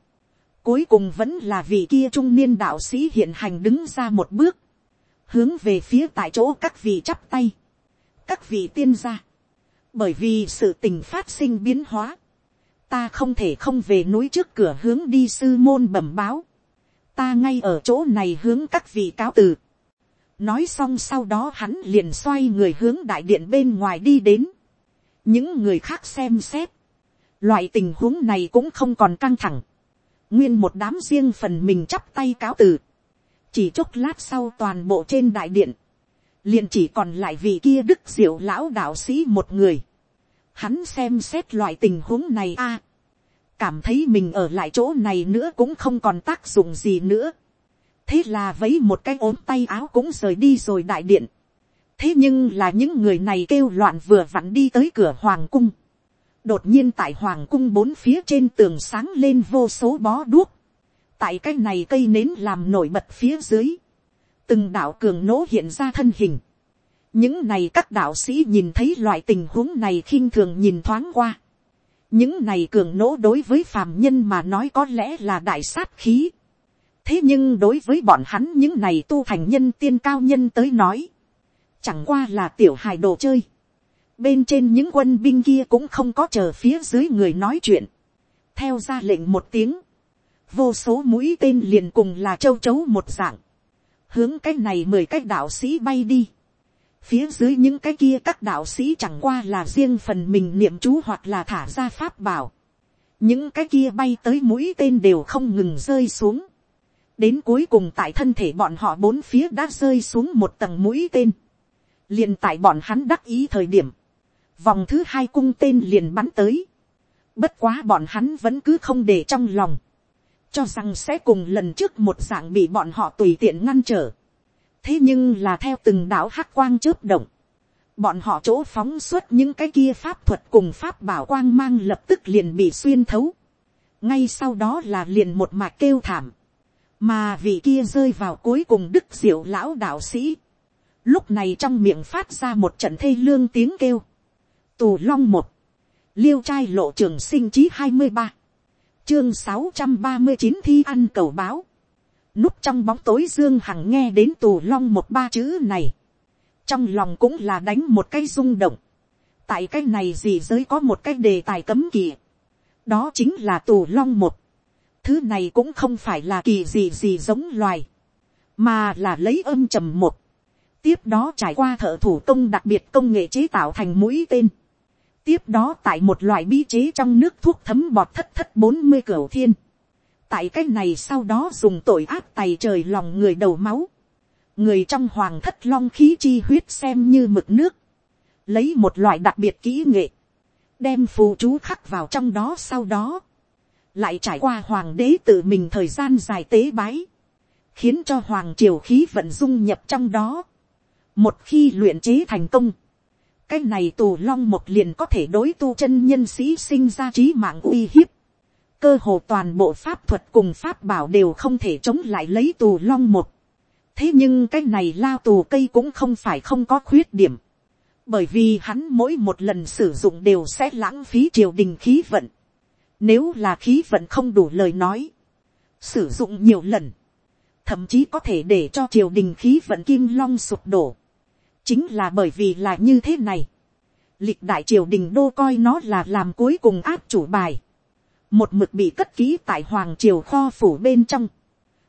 Cuối cùng vẫn là vị kia trung niên đạo sĩ hiện hành đứng ra một bước. Hướng về phía tại chỗ các vị chắp tay. Các vị tiên gia. Bởi vì sự tình phát sinh biến hóa. Ta không thể không về núi trước cửa hướng đi sư môn bẩm báo ta ngay ở chỗ này hướng các vị cáo từ. nói xong sau đó hắn liền xoay người hướng đại điện bên ngoài đi đến. những người khác xem xét. loại tình huống này cũng không còn căng thẳng nguyên một đám riêng phần mình chắp tay cáo từ. chỉ chốc lát sau toàn bộ trên đại điện. liền chỉ còn lại vị kia đức diệu lão đạo sĩ một người. hắn xem xét loại tình huống này a cảm thấy mình ở lại chỗ này nữa cũng không còn tác dụng gì nữa. thế là vấy một cái ốm tay áo cũng rời đi rồi đại điện. thế nhưng là những người này kêu loạn vừa vặn đi tới cửa hoàng cung đột nhiên tại hoàng cung bốn phía trên tường sáng lên vô số bó đuốc. tại cái này cây nến làm nổi bật phía dưới. từng đạo cường nỗ hiện ra thân hình. những này các đạo sĩ nhìn thấy loại tình huống này khinh thường nhìn thoáng qua những này cường nỗ đối với phàm nhân mà nói có lẽ là đại sát khí. thế nhưng đối với bọn hắn những này tu thành nhân tiên cao nhân tới nói, chẳng qua là tiểu hài đồ chơi bên trên những quân binh kia cũng không có chờ phía dưới người nói chuyện. theo ra lệnh một tiếng, vô số mũi tên liền cùng là châu chấu một dạng, hướng cái này mời cái đạo sĩ bay đi Phía dưới những cái kia các đạo sĩ chẳng qua là riêng phần mình niệm chú hoặc là thả ra pháp bảo. Những cái kia bay tới mũi tên đều không ngừng rơi xuống. Đến cuối cùng tại thân thể bọn họ bốn phía đã rơi xuống một tầng mũi tên. liền tại bọn hắn đắc ý thời điểm. Vòng thứ hai cung tên liền bắn tới. Bất quá bọn hắn vẫn cứ không để trong lòng. Cho rằng sẽ cùng lần trước một dạng bị bọn họ tùy tiện ngăn trở. Thế nhưng là theo từng đảo hắc quang chớp động. Bọn họ chỗ phóng suốt những cái kia pháp thuật cùng pháp bảo quang mang lập tức liền bị xuyên thấu. Ngay sau đó là liền một mạc kêu thảm. Mà vị kia rơi vào cuối cùng đức diệu lão đạo sĩ. Lúc này trong miệng phát ra một trận thê lương tiếng kêu. Tù long một. Liêu trai lộ trường sinh chí hai mươi ba, chương sáu trăm ba mươi chín thi ăn cầu báo, núp trong bóng tối dương hằng nghe đến tù long một ba chữ này, trong lòng cũng là đánh một cái rung động, tại cái này gì giới có một cái đề tài cấm kỵ, đó chính là tù long một, thứ này cũng không phải là kỳ gì gì giống loài, mà là lấy âm trầm một, tiếp đó trải qua thợ thủ công đặc biệt công nghệ chế tạo thành mũi tên, tiếp đó tại một loại bí chế trong nước thuốc thấm bọt thất thất bốn mươi cửa thiên. tại cái này sau đó dùng tội ác tài trời lòng người đầu máu. người trong hoàng thất long khí chi huyết xem như mực nước. lấy một loại đặc biệt kỹ nghệ. đem phù chú khắc vào trong đó sau đó. lại trải qua hoàng đế tự mình thời gian dài tế bái. khiến cho hoàng triều khí vận dung nhập trong đó. một khi luyện chế thành công cái này tù long một liền có thể đối tu chân nhân sĩ sinh ra trí mạng uy hiếp. cơ hồ toàn bộ pháp thuật cùng pháp bảo đều không thể chống lại lấy tù long một. thế nhưng cái này lao tù cây cũng không phải không có khuyết điểm. bởi vì hắn mỗi một lần sử dụng đều sẽ lãng phí triều đình khí vận. nếu là khí vận không đủ lời nói, sử dụng nhiều lần, thậm chí có thể để cho triều đình khí vận kim long sụp đổ chính là bởi vì là như thế này. lịch đại triều đình đô coi nó là làm cuối cùng áp chủ bài. một mực bị cất ký tại hoàng triều kho phủ bên trong.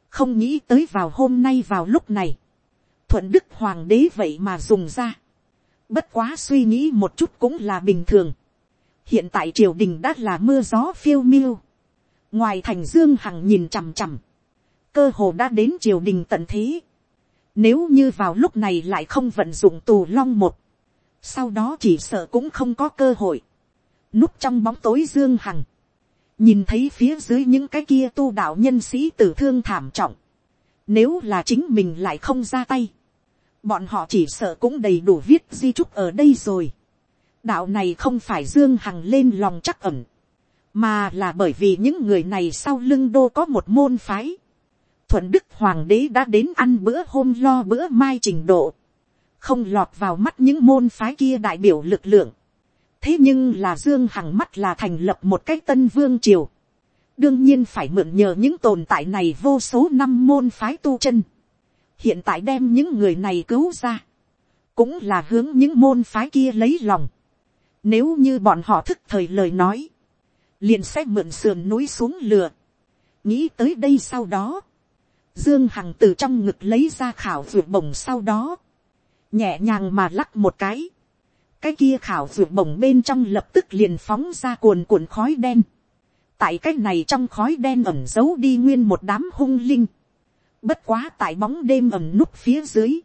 không nghĩ tới vào hôm nay vào lúc này. thuận đức hoàng đế vậy mà dùng ra. bất quá suy nghĩ một chút cũng là bình thường. hiện tại triều đình đã là mưa gió phiêu miêu. ngoài thành dương hằng nhìn chằm chằm. cơ hồ đã đến triều đình tận thế nếu như vào lúc này lại không vận dụng tù long một. Sau đó chỉ sợ cũng không có cơ hội. Núp trong bóng tối dương hằng. Nhìn thấy phía dưới những cái kia tu đạo nhân sĩ tử thương thảm trọng. Nếu là chính mình lại không ra tay. Bọn họ chỉ sợ cũng đầy đủ viết di trúc ở đây rồi. Đạo này không phải dương hằng lên lòng chắc ẩn. Mà là bởi vì những người này sau lưng đô có một môn phái thuận đức hoàng đế đã đến ăn bữa hôm lo bữa mai trình độ, không lọt vào mắt những môn phái kia đại biểu lực lượng. thế nhưng là dương hằng mắt là thành lập một cái tân vương triều. đương nhiên phải mượn nhờ những tồn tại này vô số năm môn phái tu chân. hiện tại đem những người này cứu ra, cũng là hướng những môn phái kia lấy lòng. nếu như bọn họ thức thời lời nói, liền sẽ mượn sườn núi xuống lừa. nghĩ tới đây sau đó, Dương Hằng từ trong ngực lấy ra khảo ruột bổng sau đó. Nhẹ nhàng mà lắc một cái. Cái kia khảo ruột bổng bên trong lập tức liền phóng ra cuồn cuộn khói đen. Tại cái này trong khói đen ẩm giấu đi nguyên một đám hung linh. Bất quá tại bóng đêm ẩm núp phía dưới.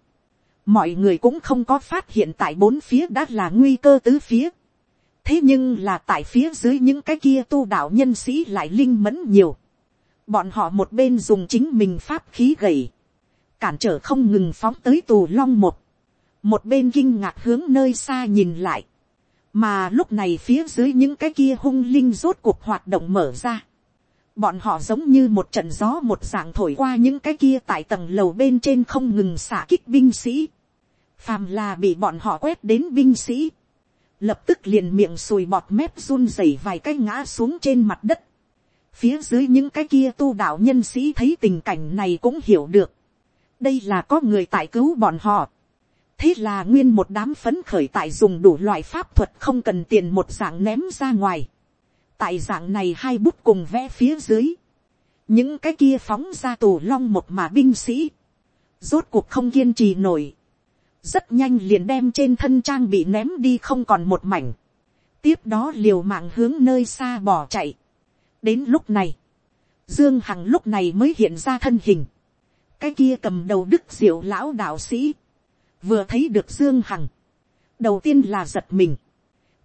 Mọi người cũng không có phát hiện tại bốn phía đã là nguy cơ tứ phía. Thế nhưng là tại phía dưới những cái kia tu đạo nhân sĩ lại linh mẫn nhiều bọn họ một bên dùng chính mình pháp khí gầy, cản trở không ngừng phóng tới tù long một, một bên kinh ngạc hướng nơi xa nhìn lại, mà lúc này phía dưới những cái kia hung linh rốt cuộc hoạt động mở ra, bọn họ giống như một trận gió một dạng thổi qua những cái kia tại tầng lầu bên trên không ngừng xả kích binh sĩ, phàm là bị bọn họ quét đến binh sĩ, lập tức liền miệng sùi bọt mép run rẩy vài cái ngã xuống trên mặt đất, Phía dưới những cái kia tu đạo nhân sĩ thấy tình cảnh này cũng hiểu được. Đây là có người tại cứu bọn họ. Thế là nguyên một đám phấn khởi tại dùng đủ loại pháp thuật không cần tiền một dạng ném ra ngoài. Tại dạng này hai bút cùng vẽ phía dưới. Những cái kia phóng ra tù long một mà binh sĩ. Rốt cuộc không kiên trì nổi. Rất nhanh liền đem trên thân trang bị ném đi không còn một mảnh. Tiếp đó liều mạng hướng nơi xa bỏ chạy đến lúc này, dương hằng lúc này mới hiện ra thân hình, cái kia cầm đầu đức diệu lão đạo sĩ, vừa thấy được dương hằng, đầu tiên là giật mình,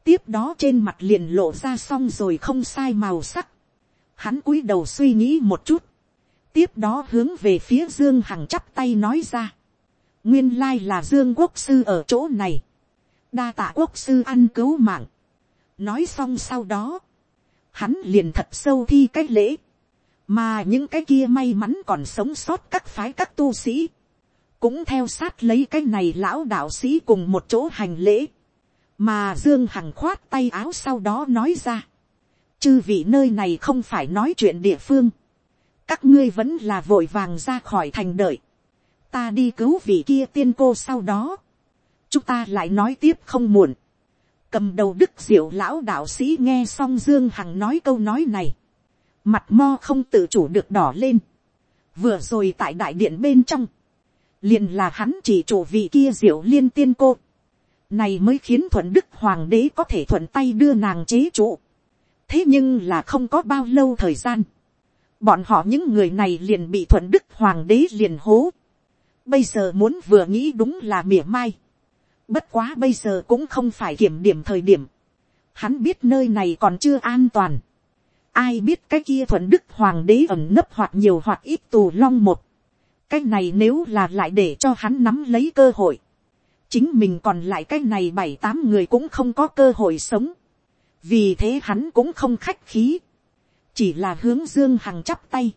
tiếp đó trên mặt liền lộ ra xong rồi không sai màu sắc, hắn cúi đầu suy nghĩ một chút, tiếp đó hướng về phía dương hằng chắp tay nói ra, nguyên lai là dương quốc sư ở chỗ này, đa tạ quốc sư ăn cứu mạng, nói xong sau đó, hắn liền thật sâu thi cái lễ, mà những cái kia may mắn còn sống sót các phái các tu sĩ, cũng theo sát lấy cái này lão đạo sĩ cùng một chỗ hành lễ, mà dương hằng khoát tay áo sau đó nói ra, chư vị nơi này không phải nói chuyện địa phương, các ngươi vẫn là vội vàng ra khỏi thành đợi, ta đi cứu vị kia tiên cô sau đó, chúng ta lại nói tiếp không muộn, cầm đầu đức diệu lão đạo sĩ nghe xong dương hằng nói câu nói này, mặt mo không tự chủ được đỏ lên, vừa rồi tại đại điện bên trong, liền là hắn chỉ chủ vị kia diệu liên tiên cô, này mới khiến thuận đức hoàng đế có thể thuận tay đưa nàng chế trụ, thế nhưng là không có bao lâu thời gian, bọn họ những người này liền bị thuận đức hoàng đế liền hố, bây giờ muốn vừa nghĩ đúng là mỉa mai, bất quá bây giờ cũng không phải kiểm điểm thời điểm, hắn biết nơi này còn chưa an toàn, ai biết cái kia thuận đức hoàng đế ẩn nấp hoặc nhiều hoặc ít tù long một, cái này nếu là lại để cho hắn nắm lấy cơ hội, chính mình còn lại cái này bảy tám người cũng không có cơ hội sống, vì thế hắn cũng không khách khí, chỉ là hướng dương hằng chắp tay,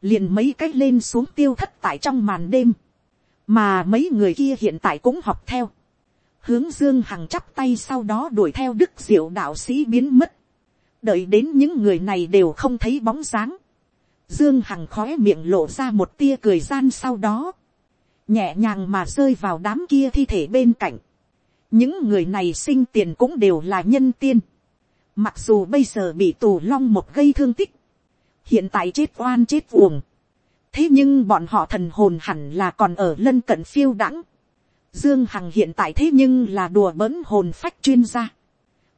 liền mấy cái lên xuống tiêu thất tại trong màn đêm, mà mấy người kia hiện tại cũng học theo, hướng dương hằng chắp tay sau đó đuổi theo đức diệu đạo sĩ biến mất, đợi đến những người này đều không thấy bóng dáng, dương hằng khói miệng lộ ra một tia cười gian sau đó, nhẹ nhàng mà rơi vào đám kia thi thể bên cạnh, những người này sinh tiền cũng đều là nhân tiên, mặc dù bây giờ bị tù long một gây thương tích, hiện tại chết oan chết uổng, thế nhưng bọn họ thần hồn hẳn là còn ở lân cận phiêu đãng, Dương Hằng hiện tại thế nhưng là đùa bỡn hồn phách chuyên gia.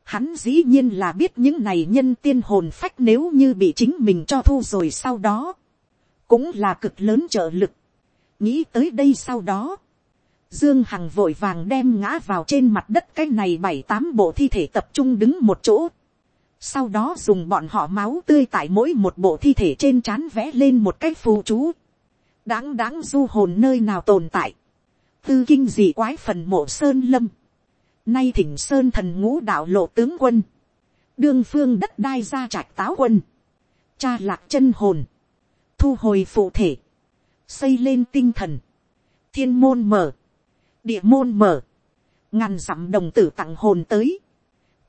Hắn dĩ nhiên là biết những này nhân tiên hồn phách nếu như bị chính mình cho thu rồi sau đó. Cũng là cực lớn trợ lực. Nghĩ tới đây sau đó. Dương Hằng vội vàng đem ngã vào trên mặt đất cái này bảy tám bộ thi thể tập trung đứng một chỗ. Sau đó dùng bọn họ máu tươi tại mỗi một bộ thi thể trên trán vẽ lên một cái phù chú. Đáng đáng du hồn nơi nào tồn tại tư kinh dị quái phần mộ sơn lâm, nay thỉnh sơn thần ngũ đạo lộ tướng quân, đương phương đất đai ra trạch táo quân, cha lạc chân hồn, thu hồi phụ thể, xây lên tinh thần, thiên môn mở, địa môn mở, ngàn dặm đồng tử tặng hồn tới,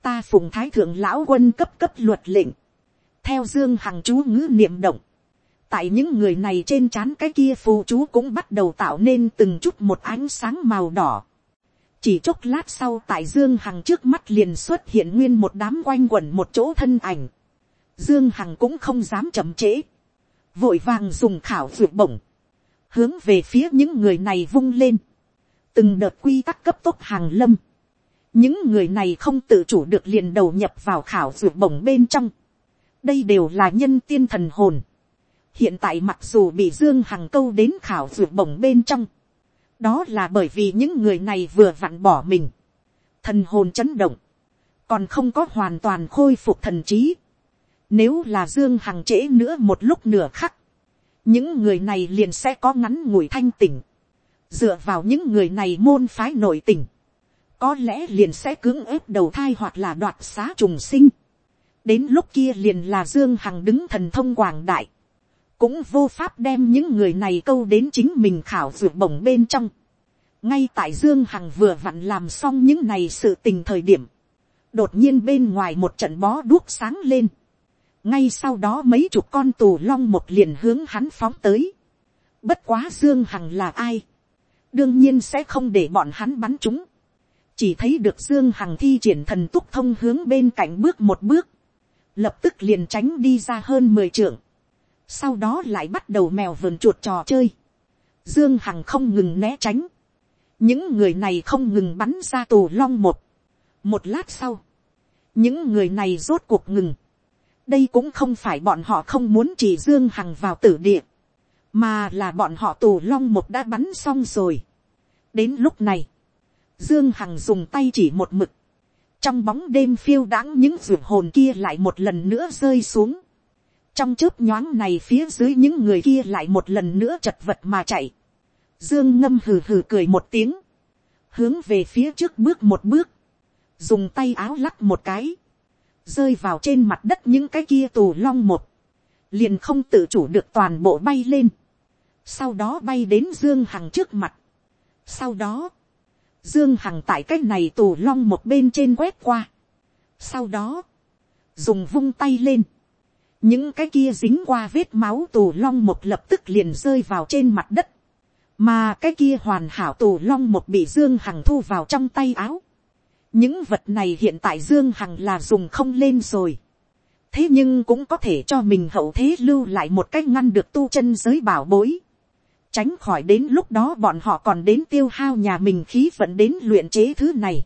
ta phùng thái thượng lão quân cấp cấp luật lệnh, theo dương hằng chú ngữ niệm động, tại những người này trên trán cái kia phù chú cũng bắt đầu tạo nên từng chút một ánh sáng màu đỏ. chỉ chốc lát sau tại dương hằng trước mắt liền xuất hiện nguyên một đám quanh quẩn một chỗ thân ảnh. dương hằng cũng không dám chậm trễ. vội vàng dùng khảo ruột bổng. hướng về phía những người này vung lên. từng đợt quy tắc cấp tốc hàng lâm. những người này không tự chủ được liền đầu nhập vào khảo ruột bổng bên trong. đây đều là nhân tiên thần hồn hiện tại mặc dù bị dương hằng câu đến khảo ruột bổng bên trong, đó là bởi vì những người này vừa vặn bỏ mình, thần hồn chấn động, còn không có hoàn toàn khôi phục thần trí. Nếu là dương hằng trễ nữa một lúc nửa khắc, những người này liền sẽ có ngắn ngủi thanh tỉnh, dựa vào những người này môn phái nội tình, có lẽ liền sẽ cưỡng ép đầu thai hoặc là đoạt xá trùng sinh. đến lúc kia liền là dương hằng đứng thần thông quảng đại, cũng vô pháp đem những người này câu đến chính mình khảo ruột bổng bên trong. ngay tại dương hằng vừa vặn làm xong những này sự tình thời điểm, đột nhiên bên ngoài một trận bó đuốc sáng lên. ngay sau đó mấy chục con tù long một liền hướng hắn phóng tới. bất quá dương hằng là ai. đương nhiên sẽ không để bọn hắn bắn chúng. chỉ thấy được dương hằng thi triển thần túc thông hướng bên cạnh bước một bước. lập tức liền tránh đi ra hơn mười trưởng sau đó lại bắt đầu mèo vườn chuột trò chơi. Dương Hằng không ngừng né tránh. Những người này không ngừng bắn ra tù long một. Một lát sau. Những người này rốt cuộc ngừng. Đây cũng không phải bọn họ không muốn chỉ Dương Hằng vào tử địa. Mà là bọn họ tù long một đã bắn xong rồi. Đến lúc này. Dương Hằng dùng tay chỉ một mực. trong bóng đêm phiêu đãng những ruột hồn kia lại một lần nữa rơi xuống trong chớp nhoáng này phía dưới những người kia lại một lần nữa chật vật mà chạy. dương ngâm hừ hừ cười một tiếng, hướng về phía trước bước một bước, dùng tay áo lắc một cái, rơi vào trên mặt đất những cái kia tù long một, liền không tự chủ được toàn bộ bay lên, sau đó bay đến dương hằng trước mặt, sau đó, Dương Hằng tại cái này tù long một bên trên quét qua. Sau đó, dùng vung tay lên. Những cái kia dính qua vết máu tù long một lập tức liền rơi vào trên mặt đất. Mà cái kia hoàn hảo tù long một bị Dương Hằng thu vào trong tay áo. Những vật này hiện tại Dương Hằng là dùng không lên rồi. Thế nhưng cũng có thể cho mình hậu thế lưu lại một cách ngăn được tu chân giới bảo bối tránh khỏi đến lúc đó bọn họ còn đến tiêu hao nhà mình khí vận đến luyện chế thứ này.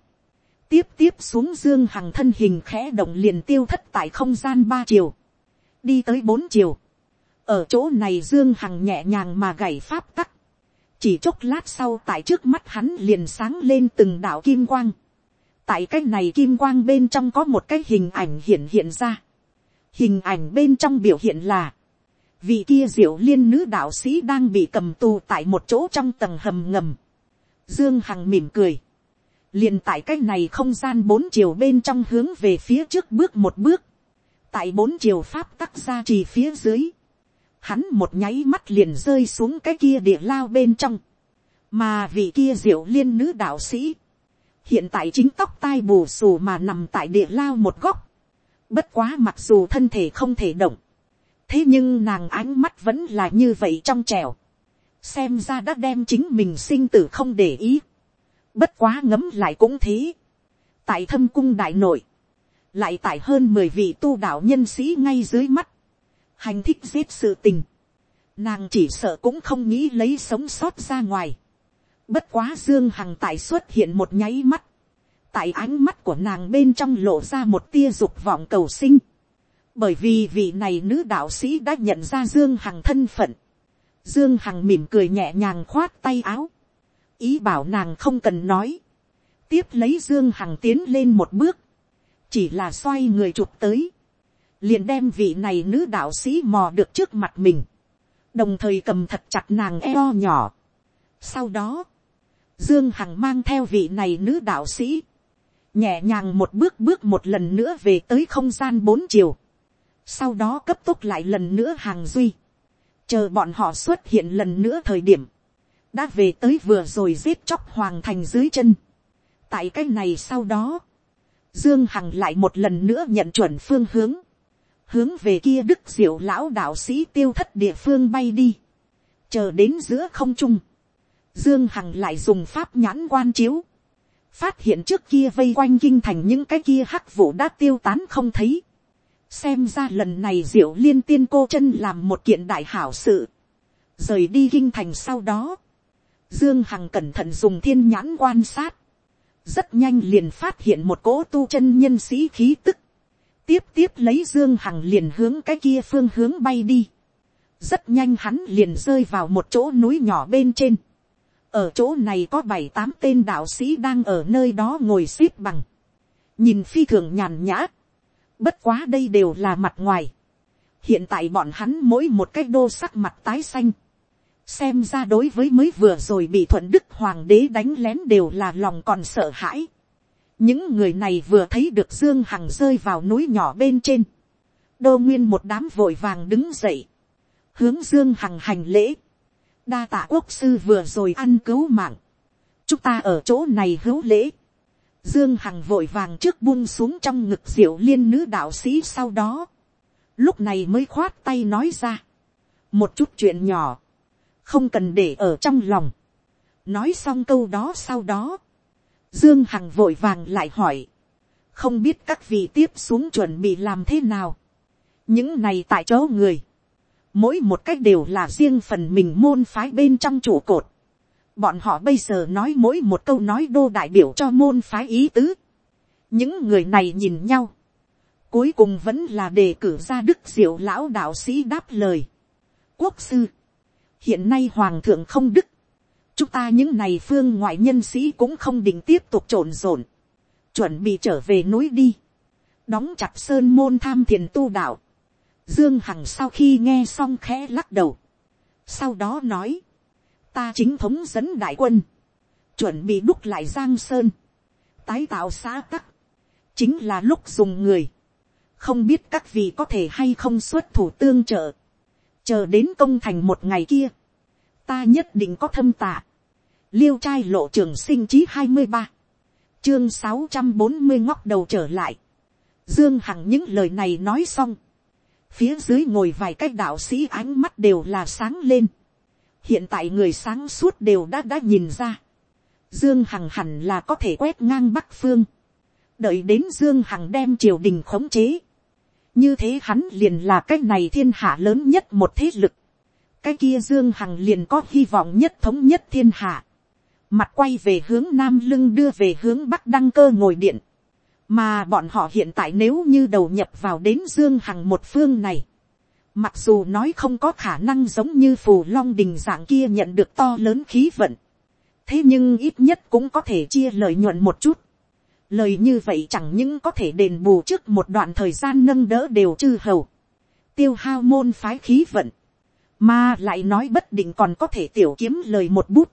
tiếp tiếp xuống dương hằng thân hình khẽ động liền tiêu thất tại không gian ba chiều, đi tới bốn chiều. ở chỗ này dương hằng nhẹ nhàng mà gảy pháp tắc, chỉ chốc lát sau tại trước mắt hắn liền sáng lên từng đạo kim quang. tại cái này kim quang bên trong có một cái hình ảnh hiện hiện ra. hình ảnh bên trong biểu hiện là, vị kia diệu liên nữ đạo sĩ đang bị cầm tù tại một chỗ trong tầng hầm ngầm. Dương Hằng mỉm cười. liền tại cái này không gian bốn chiều bên trong hướng về phía trước bước một bước tại bốn chiều pháp tắc ra trì phía dưới. Hắn một nháy mắt liền rơi xuống cái kia địa lao bên trong. mà vị kia diệu liên nữ đạo sĩ. hiện tại chính tóc tai bù xù mà nằm tại địa lao một góc. bất quá mặc dù thân thể không thể động thế nhưng nàng ánh mắt vẫn là như vậy trong trèo, xem ra đã đem chính mình sinh tử không để ý, bất quá ngấm lại cũng thế, tại thâm cung đại nội, lại tại hơn mười vị tu đạo nhân sĩ ngay dưới mắt, hành thích giết sự tình, nàng chỉ sợ cũng không nghĩ lấy sống sót ra ngoài, bất quá dương hằng tại xuất hiện một nháy mắt, tại ánh mắt của nàng bên trong lộ ra một tia dục vọng cầu sinh, bởi vì vị này nữ đạo sĩ đã nhận ra dương hằng thân phận, dương hằng mỉm cười nhẹ nhàng khoát tay áo, ý bảo nàng không cần nói, tiếp lấy dương hằng tiến lên một bước, chỉ là xoay người chụp tới, liền đem vị này nữ đạo sĩ mò được trước mặt mình, đồng thời cầm thật chặt nàng eo nhỏ. Sau đó, dương hằng mang theo vị này nữ đạo sĩ, nhẹ nhàng một bước bước một lần nữa về tới không gian bốn chiều, sau đó cấp tốc lại lần nữa hàng duy, chờ bọn họ xuất hiện lần nữa thời điểm, đã về tới vừa rồi giết chóc hoàng thành dưới chân. tại cái này sau đó, dương hằng lại một lần nữa nhận chuẩn phương hướng, hướng về kia đức diệu lão đạo sĩ tiêu thất địa phương bay đi, chờ đến giữa không trung, dương hằng lại dùng pháp nhãn quan chiếu, phát hiện trước kia vây quanh kinh thành những cái kia hắc vụ đã tiêu tán không thấy, xem ra lần này diệu liên tiên cô chân làm một kiện đại hảo sự, rời đi kinh thành sau đó, dương hằng cẩn thận dùng thiên nhãn quan sát, rất nhanh liền phát hiện một cỗ tu chân nhân sĩ khí tức, tiếp tiếp lấy dương hằng liền hướng cái kia phương hướng bay đi, rất nhanh hắn liền rơi vào một chỗ núi nhỏ bên trên, ở chỗ này có bảy tám tên đạo sĩ đang ở nơi đó ngồi x ế p bằng, nhìn phi thường nhàn nhã, Bất quá đây đều là mặt ngoài. Hiện tại bọn hắn mỗi một cái đô sắc mặt tái xanh. Xem ra đối với mới vừa rồi bị thuận đức hoàng đế đánh lén đều là lòng còn sợ hãi. Những người này vừa thấy được Dương Hằng rơi vào núi nhỏ bên trên. Đô nguyên một đám vội vàng đứng dậy. Hướng Dương Hằng hành lễ. Đa tạ quốc sư vừa rồi ăn cứu mạng. Chúng ta ở chỗ này hữu lễ Dương Hằng vội vàng trước buông xuống trong ngực diệu liên nữ đạo sĩ sau đó. Lúc này mới khoát tay nói ra. Một chút chuyện nhỏ. Không cần để ở trong lòng. Nói xong câu đó sau đó. Dương Hằng vội vàng lại hỏi. Không biết các vị tiếp xuống chuẩn bị làm thế nào. Những này tại chỗ người. Mỗi một cách đều là riêng phần mình môn phái bên trong trụ cột Bọn họ bây giờ nói mỗi một câu nói đô đại biểu cho môn phái ý tứ. Những người này nhìn nhau. Cuối cùng vẫn là đề cử ra đức diệu lão đạo sĩ đáp lời. Quốc sư. Hiện nay hoàng thượng không đức. Chúng ta những này phương ngoại nhân sĩ cũng không định tiếp tục trộn rộn. chuẩn bị trở về núi đi, đóng chặt sơn môn tham thiền tu đạo, dương hằng sau khi nghe xong khẽ lắc đầu, sau đó nói, ta chính thống dẫn đại quân, chuẩn bị đúc lại giang sơn, tái tạo xã tắc, chính là lúc dùng người, không biết các vị có thể hay không xuất thủ tương trợ, chờ đến công thành một ngày kia, ta nhất định có thâm tạ, liêu trai lộ trường sinh chí hai mươi ba, chương sáu trăm bốn mươi ngóc đầu trở lại, dương hằng những lời này nói xong, phía dưới ngồi vài cái đạo sĩ ánh mắt đều là sáng lên, hiện tại người sáng suốt đều đã đã nhìn ra, dương hằng hẳn là có thể quét ngang bắc phương, đợi đến dương hằng đem triều đình khống chế, như thế hắn liền là cái này thiên hạ lớn nhất một thế lực, cái kia dương hằng liền có hy vọng nhất thống nhất thiên hạ, mặt quay về hướng nam lưng đưa về hướng bắc đăng cơ ngồi điện, mà bọn họ hiện tại nếu như đầu nhập vào đến dương hằng một phương này, mặc dù nói không có khả năng giống như phù long đình dạng kia nhận được to lớn khí vận, thế nhưng ít nhất cũng có thể chia lợi nhuận một chút lời như vậy chẳng những có thể đền bù trước một đoạn thời gian nâng đỡ đều chư hầu, tiêu hao môn phái khí vận, mà lại nói bất định còn có thể tiểu kiếm lời một bút.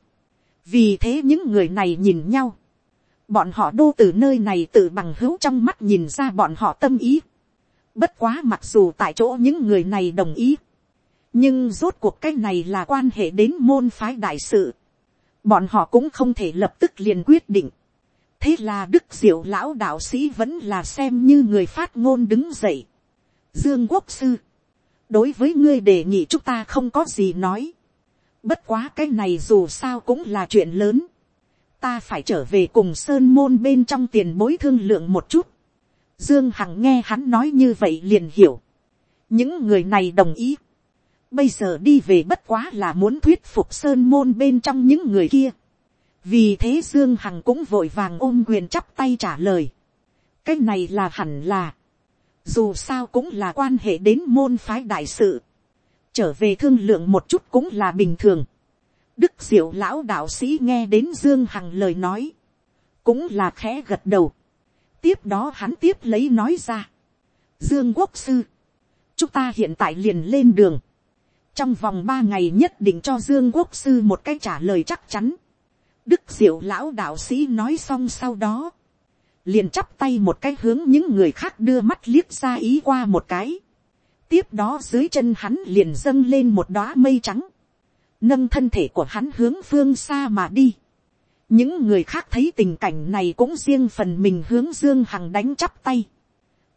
vì thế những người này nhìn nhau, bọn họ đô từ nơi này tự bằng hữu trong mắt nhìn ra bọn họ tâm ý. bất quá mặc dù tại chỗ những người này đồng ý, nhưng rốt cuộc cái này là quan hệ đến môn phái đại sự bọn họ cũng không thể lập tức liền quyết định thế là đức diệu lão đạo sĩ vẫn là xem như người phát ngôn đứng dậy. dương quốc sư, đối với ngươi đề nghị chúng ta không có gì nói. bất quá cái này dù sao cũng là chuyện lớn. ta phải trở về cùng sơn môn bên trong tiền bối thương lượng một chút. dương hằng nghe hắn nói như vậy liền hiểu. những người này đồng ý bây giờ đi về bất quá là muốn thuyết phục sơn môn bên trong những người kia vì thế dương hằng cũng vội vàng ôm quyền chắp tay trả lời. cái này là hẳn là, dù sao cũng là quan hệ đến môn phái đại sự. trở về thương lượng một chút cũng là bình thường. đức diệu lão đạo sĩ nghe đến dương hằng lời nói, cũng là khẽ gật đầu. tiếp đó hắn tiếp lấy nói ra. dương quốc sư, chúng ta hiện tại liền lên đường trong vòng ba ngày nhất định cho dương quốc sư một cái trả lời chắc chắn đức diệu lão đạo sĩ nói xong sau đó, liền chắp tay một cái hướng những người khác đưa mắt liếc ra ý qua một cái. tiếp đó dưới chân hắn liền dâng lên một đoá mây trắng, nâng thân thể của hắn hướng phương xa mà đi. những người khác thấy tình cảnh này cũng riêng phần mình hướng dương hằng đánh chắp tay.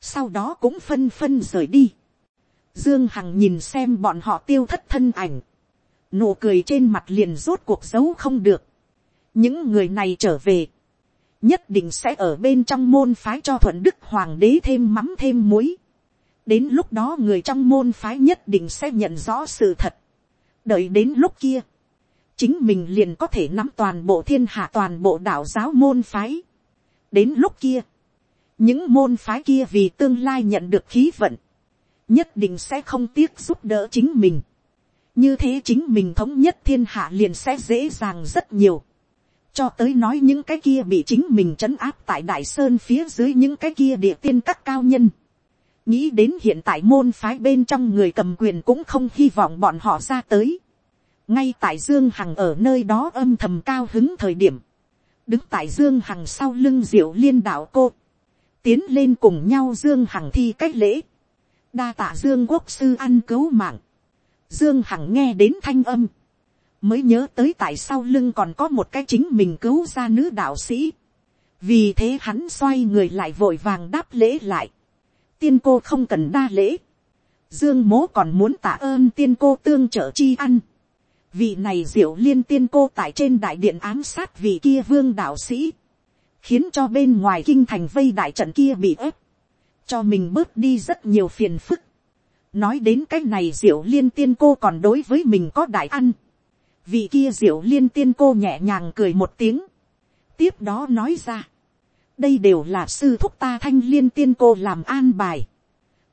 sau đó cũng phân phân rời đi Dương Hằng nhìn xem bọn họ tiêu thất thân ảnh. Nụ cười trên mặt liền rốt cuộc giấu không được. Những người này trở về. Nhất định sẽ ở bên trong môn phái cho thuận đức hoàng đế thêm mắm thêm muối. Đến lúc đó người trong môn phái nhất định sẽ nhận rõ sự thật. Đợi đến lúc kia. Chính mình liền có thể nắm toàn bộ thiên hạ toàn bộ đạo giáo môn phái. Đến lúc kia. Những môn phái kia vì tương lai nhận được khí vận, nhất định sẽ không tiếc giúp đỡ chính mình. như thế chính mình thống nhất thiên hạ liền sẽ dễ dàng rất nhiều cho tới nói những cái kia bị chính mình trấn áp tại đại sơn phía dưới những cái kia địa tiên các cao nhân. nghĩ đến hiện tại môn phái bên trong người cầm quyền cũng không hy vọng bọn họ ra tới. ngay tại dương hằng ở nơi đó âm thầm cao hứng thời điểm. đứng tại dương hằng sau lưng diệu liên đạo cô. tiến lên cùng nhau dương hằng thi cách lễ đa tạ dương quốc sư ăn cứu mạng. dương hằng nghe đến thanh âm mới nhớ tới tại sau lưng còn có một cái chính mình cứu ra nữ đạo sĩ. vì thế hắn xoay người lại vội vàng đáp lễ lại. tiên cô không cần đa lễ. dương mố còn muốn tạ ơn tiên cô tương trợ chi ăn. vị này diệu liên tiên cô tại trên đại điện ám sát vị kia vương đạo sĩ. khiến cho bên ngoài kinh thành vây đại trận kia bị ép cho mình bớt đi rất nhiều phiền phức. nói đến cái này diệu liên tiên cô còn đối với mình có đại ăn vị kia diệu liên tiên cô nhẹ nhàng cười một tiếng. tiếp đó nói ra. đây đều là sư thúc ta thanh liên tiên cô làm an bài.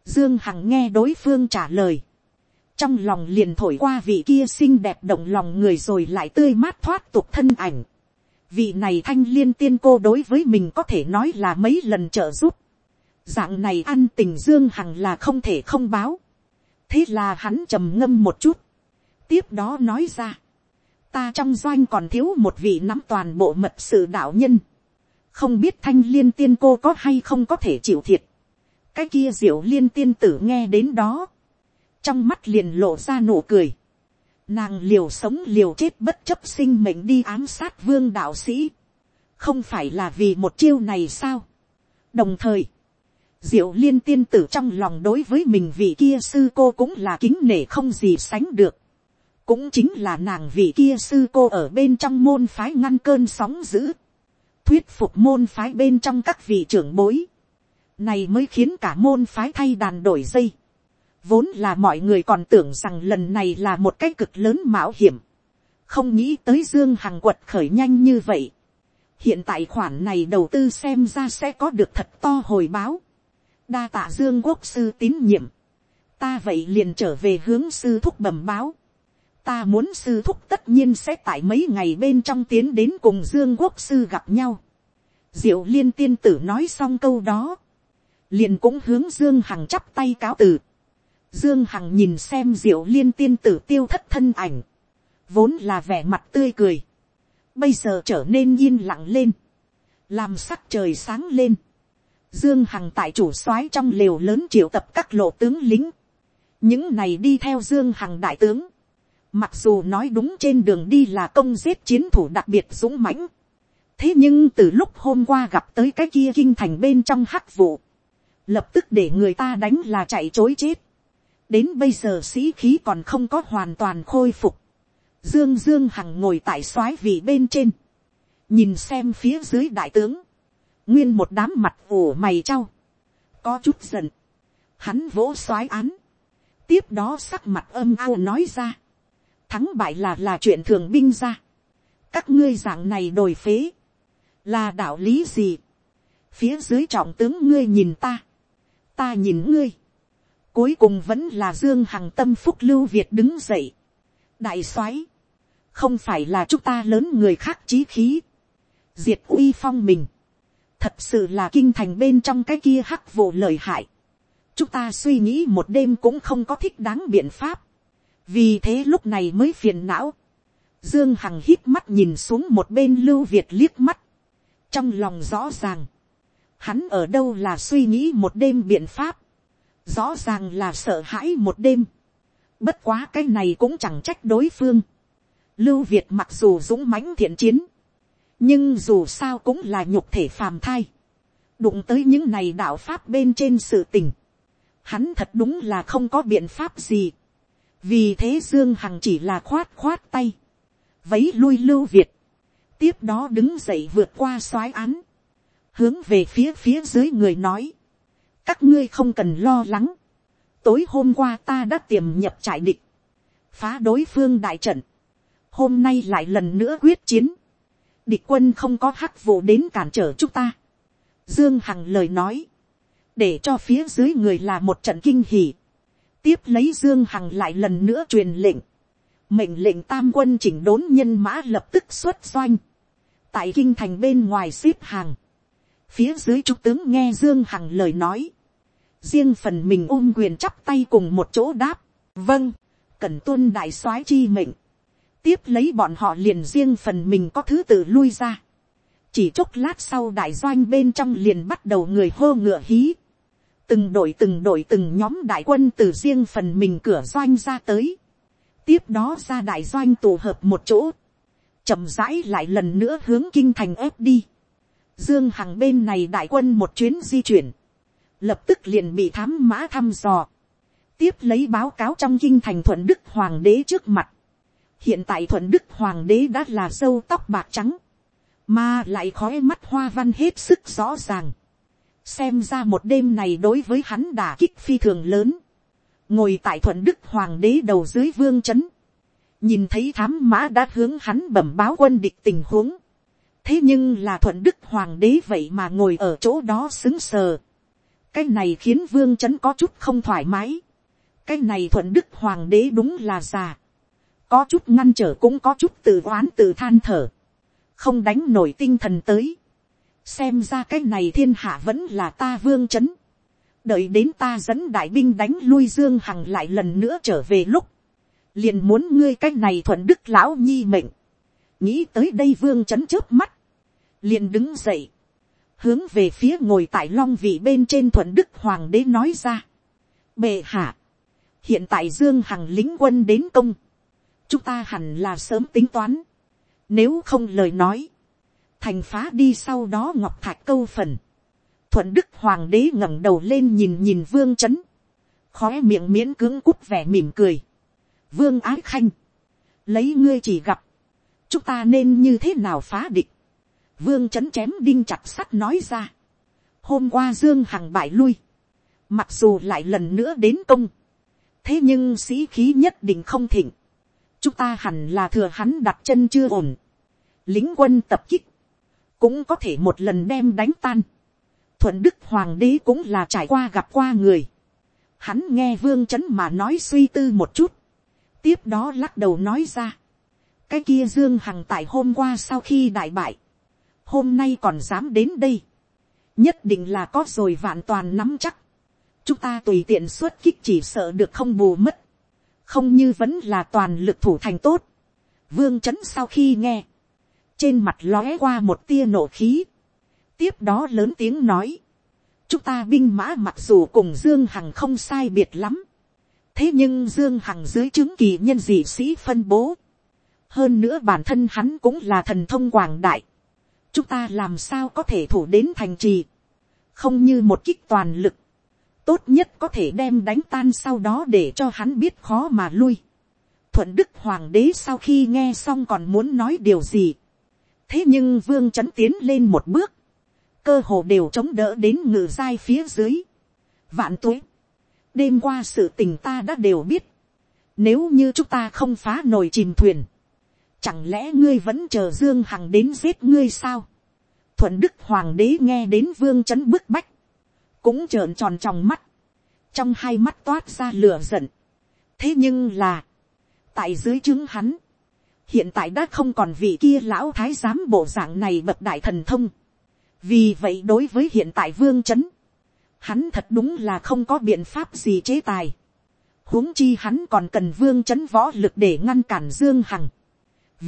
dương hằng nghe đối phương trả lời. trong lòng liền thổi qua vị kia xinh đẹp động lòng người rồi lại tươi mát thoát tục thân ảnh. vị này thanh liên tiên cô đối với mình có thể nói là mấy lần trợ giúp, dạng này ăn tình dương hằng là không thể không báo, thế là hắn trầm ngâm một chút, tiếp đó nói ra, ta trong doanh còn thiếu một vị nắm toàn bộ mật sự đạo nhân, không biết thanh liên tiên cô có hay không có thể chịu thiệt, cái kia diệu liên tiên tử nghe đến đó, trong mắt liền lộ ra nụ cười, nàng liều sống liều chết bất chấp sinh mệnh đi ám sát vương đạo sĩ, không phải là vì một chiêu này sao. đồng thời, diệu liên tiên tử trong lòng đối với mình vị kia sư cô cũng là kính nể không gì sánh được, cũng chính là nàng vị kia sư cô ở bên trong môn phái ngăn cơn sóng dữ, thuyết phục môn phái bên trong các vị trưởng bối, này mới khiến cả môn phái thay đàn đổi dây. Vốn là mọi người còn tưởng rằng lần này là một cái cực lớn mạo hiểm. Không nghĩ tới Dương Hằng quật khởi nhanh như vậy. Hiện tại khoản này đầu tư xem ra sẽ có được thật to hồi báo. Đa tạ Dương Quốc sư tín nhiệm. Ta vậy liền trở về hướng sư thúc bẩm báo. Ta muốn sư thúc tất nhiên sẽ tại mấy ngày bên trong tiến đến cùng Dương Quốc sư gặp nhau. Diệu liên tiên tử nói xong câu đó liền cũng hướng dương hằng chắp tay cáo từ. dương hằng nhìn xem diệu liên tiên tử tiêu thất thân ảnh, vốn là vẻ mặt tươi cười, bây giờ trở nên yên lặng lên, làm sắc trời sáng lên. Dương Hằng tại chủ soái trong lều lớn triệu tập các lộ tướng lính. Những này đi theo Dương Hằng đại tướng. Mặc dù nói đúng trên đường đi là công giết chiến thủ đặc biệt dũng mãnh. Thế nhưng từ lúc hôm qua gặp tới cái kia kinh thành bên trong hắc vụ lập tức để người ta đánh là chạy chối chết. đến bây giờ sĩ khí còn không có hoàn toàn khôi phục. dương dương hằng ngồi tại soái vị bên trên, nhìn xem phía dưới đại tướng, nguyên một đám mặt ủ mày trao, có chút giận, hắn vỗ soái án, tiếp đó sắc mặt âm ao nói ra, thắng bại là là chuyện thường binh ra, các ngươi dạng này đổi phế, là đạo lý gì, phía dưới trọng tướng ngươi nhìn ta, ta nhìn ngươi, cuối cùng vẫn là dương hằng tâm phúc lưu việt đứng dậy, đại soái, không phải là chúng ta lớn người khác trí khí, diệt uy phong mình, thật sự là kinh thành bên trong cái kia hắc vụ lời hại, chúng ta suy nghĩ một đêm cũng không có thích đáng biện pháp, vì thế lúc này mới phiền não, dương hằng hít mắt nhìn xuống một bên lưu việt liếc mắt, trong lòng rõ ràng, hắn ở đâu là suy nghĩ một đêm biện pháp, rõ ràng là sợ hãi một đêm, bất quá cái này cũng chẳng trách đối phương, lưu việt mặc dù dũng mãnh thiện chiến, nhưng dù sao cũng là nhục thể phàm thai, đụng tới những này đạo pháp bên trên sự tình, hắn thật đúng là không có biện pháp gì, vì thế dương hằng chỉ là khoát khoát tay, vấy lui lưu việt, tiếp đó đứng dậy vượt qua soái án, hướng về phía phía dưới người nói, các ngươi không cần lo lắng, tối hôm qua ta đã tiềm nhập trại địch, phá đối phương đại trận, hôm nay lại lần nữa quyết chiến, địch quân không có hắc vụ đến cản trở chúng ta. Dương Hằng lời nói, để cho phía dưới người là một trận kinh hỉ. Tiếp lấy Dương Hằng lại lần nữa truyền lệnh, mệnh lệnh tam quân chỉnh đốn nhân mã lập tức xuất doanh. Tại kinh thành bên ngoài xếp hàng, phía dưới trung tướng nghe dương hằng lời nói, riêng phần mình ôm quyền chắp tay cùng một chỗ đáp, vâng, cần tuân đại soái chi mệnh, tiếp lấy bọn họ liền riêng phần mình có thứ tự lui ra, chỉ chốc lát sau đại doanh bên trong liền bắt đầu người hô ngựa hí, từng đội từng đội từng nhóm đại quân từ riêng phần mình cửa doanh ra tới, tiếp đó ra đại doanh tụ hợp một chỗ, chậm rãi lại lần nữa hướng kinh thành ép đi, Dương Hằng bên này đại quân một chuyến di chuyển. Lập tức liền bị thám mã thăm dò. Tiếp lấy báo cáo trong kinh thành thuận đức hoàng đế trước mặt. Hiện tại thuận đức hoàng đế đã là sâu tóc bạc trắng. Mà lại khói mắt hoa văn hết sức rõ ràng. Xem ra một đêm này đối với hắn đả kích phi thường lớn. Ngồi tại thuận đức hoàng đế đầu dưới vương chấn. Nhìn thấy thám mã đã hướng hắn bẩm báo quân địch tình huống thế nhưng là thuận đức hoàng đế vậy mà ngồi ở chỗ đó xứng sờ. cái này khiến vương chấn có chút không thoải mái. cái này thuận đức hoàng đế đúng là già. có chút ngăn trở cũng có chút tự oán tự than thở. không đánh nổi tinh thần tới, xem ra cái này thiên hạ vẫn là ta vương c h ấ n đợi đến ta dẫn đại binh đánh lui dương hằng lại lần nữa trở về lúc, liền muốn ngươi cái này thuận đức lão nhi mệnh, nghĩ tới đây vương c h ấ n trước mắt, liền đứng dậy, hướng về phía ngồi tại long vị bên trên thuận đức hoàng đế nói ra, bệ hạ, hiện tại dương hằng lính quân đến công, chúng ta hẳn là sớm tính toán, nếu không lời nói, thành phá đi sau đó ngọc thạch câu phần. Thuận đức hoàng đế ngẩng đầu lên nhìn nhìn vương chấn. Khóe miệng miễn cưỡng cút vẻ mỉm cười. Vương ái khanh. Lấy ngươi chỉ gặp. Chúng ta nên như thế nào phá địch. Vương chấn chém đinh chặt sắt nói ra. Hôm qua Dương Hằng bại lui. Mặc dù lại lần nữa đến công. Thế nhưng sĩ khí nhất định không thịnh. Chúng ta hẳn là thừa hắn đặt chân chưa ổn. Lính quân tập kích cũng có thể một lần đem đánh tan. thuận đức hoàng đế cũng là trải qua gặp qua người. hắn nghe vương c mà nói suy tư một chút. tiếp đó lắc đầu nói ra. cái kia dương hằng tại hôm qua sau khi đại bại. hôm nay còn dám đến đây. nhất định là có rồi vạn toàn nắm chắc. chúng ta tùy tiện xuất kích chỉ sợ được không bù mất. không như vẫn là toàn lực thủ thành tốt. vương c sau khi nghe trên mặt lóe qua một tia nổ khí, tiếp đó lớn tiếng nói, chúng ta binh mã mặc dù cùng dương hằng không sai biệt lắm, thế nhưng dương hằng dưới chứng kỳ nhân dị sĩ phân bố, hơn nữa bản thân hắn cũng là thần thông quảng đại, chúng ta làm sao có thể thủ đến thành trì, không như một kích toàn lực, tốt nhất có thể đem đánh tan sau đó để cho hắn biết khó mà lui. thuận đức hoàng đế sau khi nghe xong còn muốn nói điều gì, thế nhưng vương trấn tiến lên một bước, cơ hồ đều chống đỡ đến ngự giai phía dưới. vạn tuế, đêm qua sự tình ta đã đều biết, nếu như chúng ta không phá nồi chìm thuyền, chẳng lẽ ngươi vẫn chờ dương hằng đến giết ngươi sao. thuận đức hoàng đế nghe đến vương trấn bức bách, cũng trợn tròn tròng mắt, trong hai mắt toát ra lửa giận. thế nhưng là, tại dưới chứng hắn, hiện tại đã không còn vị kia lão thái giám bộ dạng này bậc đại thần thông. vì vậy đối với hiện tại vương c h ấ n hắn thật đúng là không có biện pháp gì chế tài. huống chi hắn còn cần vương c h ấ n võ lực để ngăn cản dương hằng.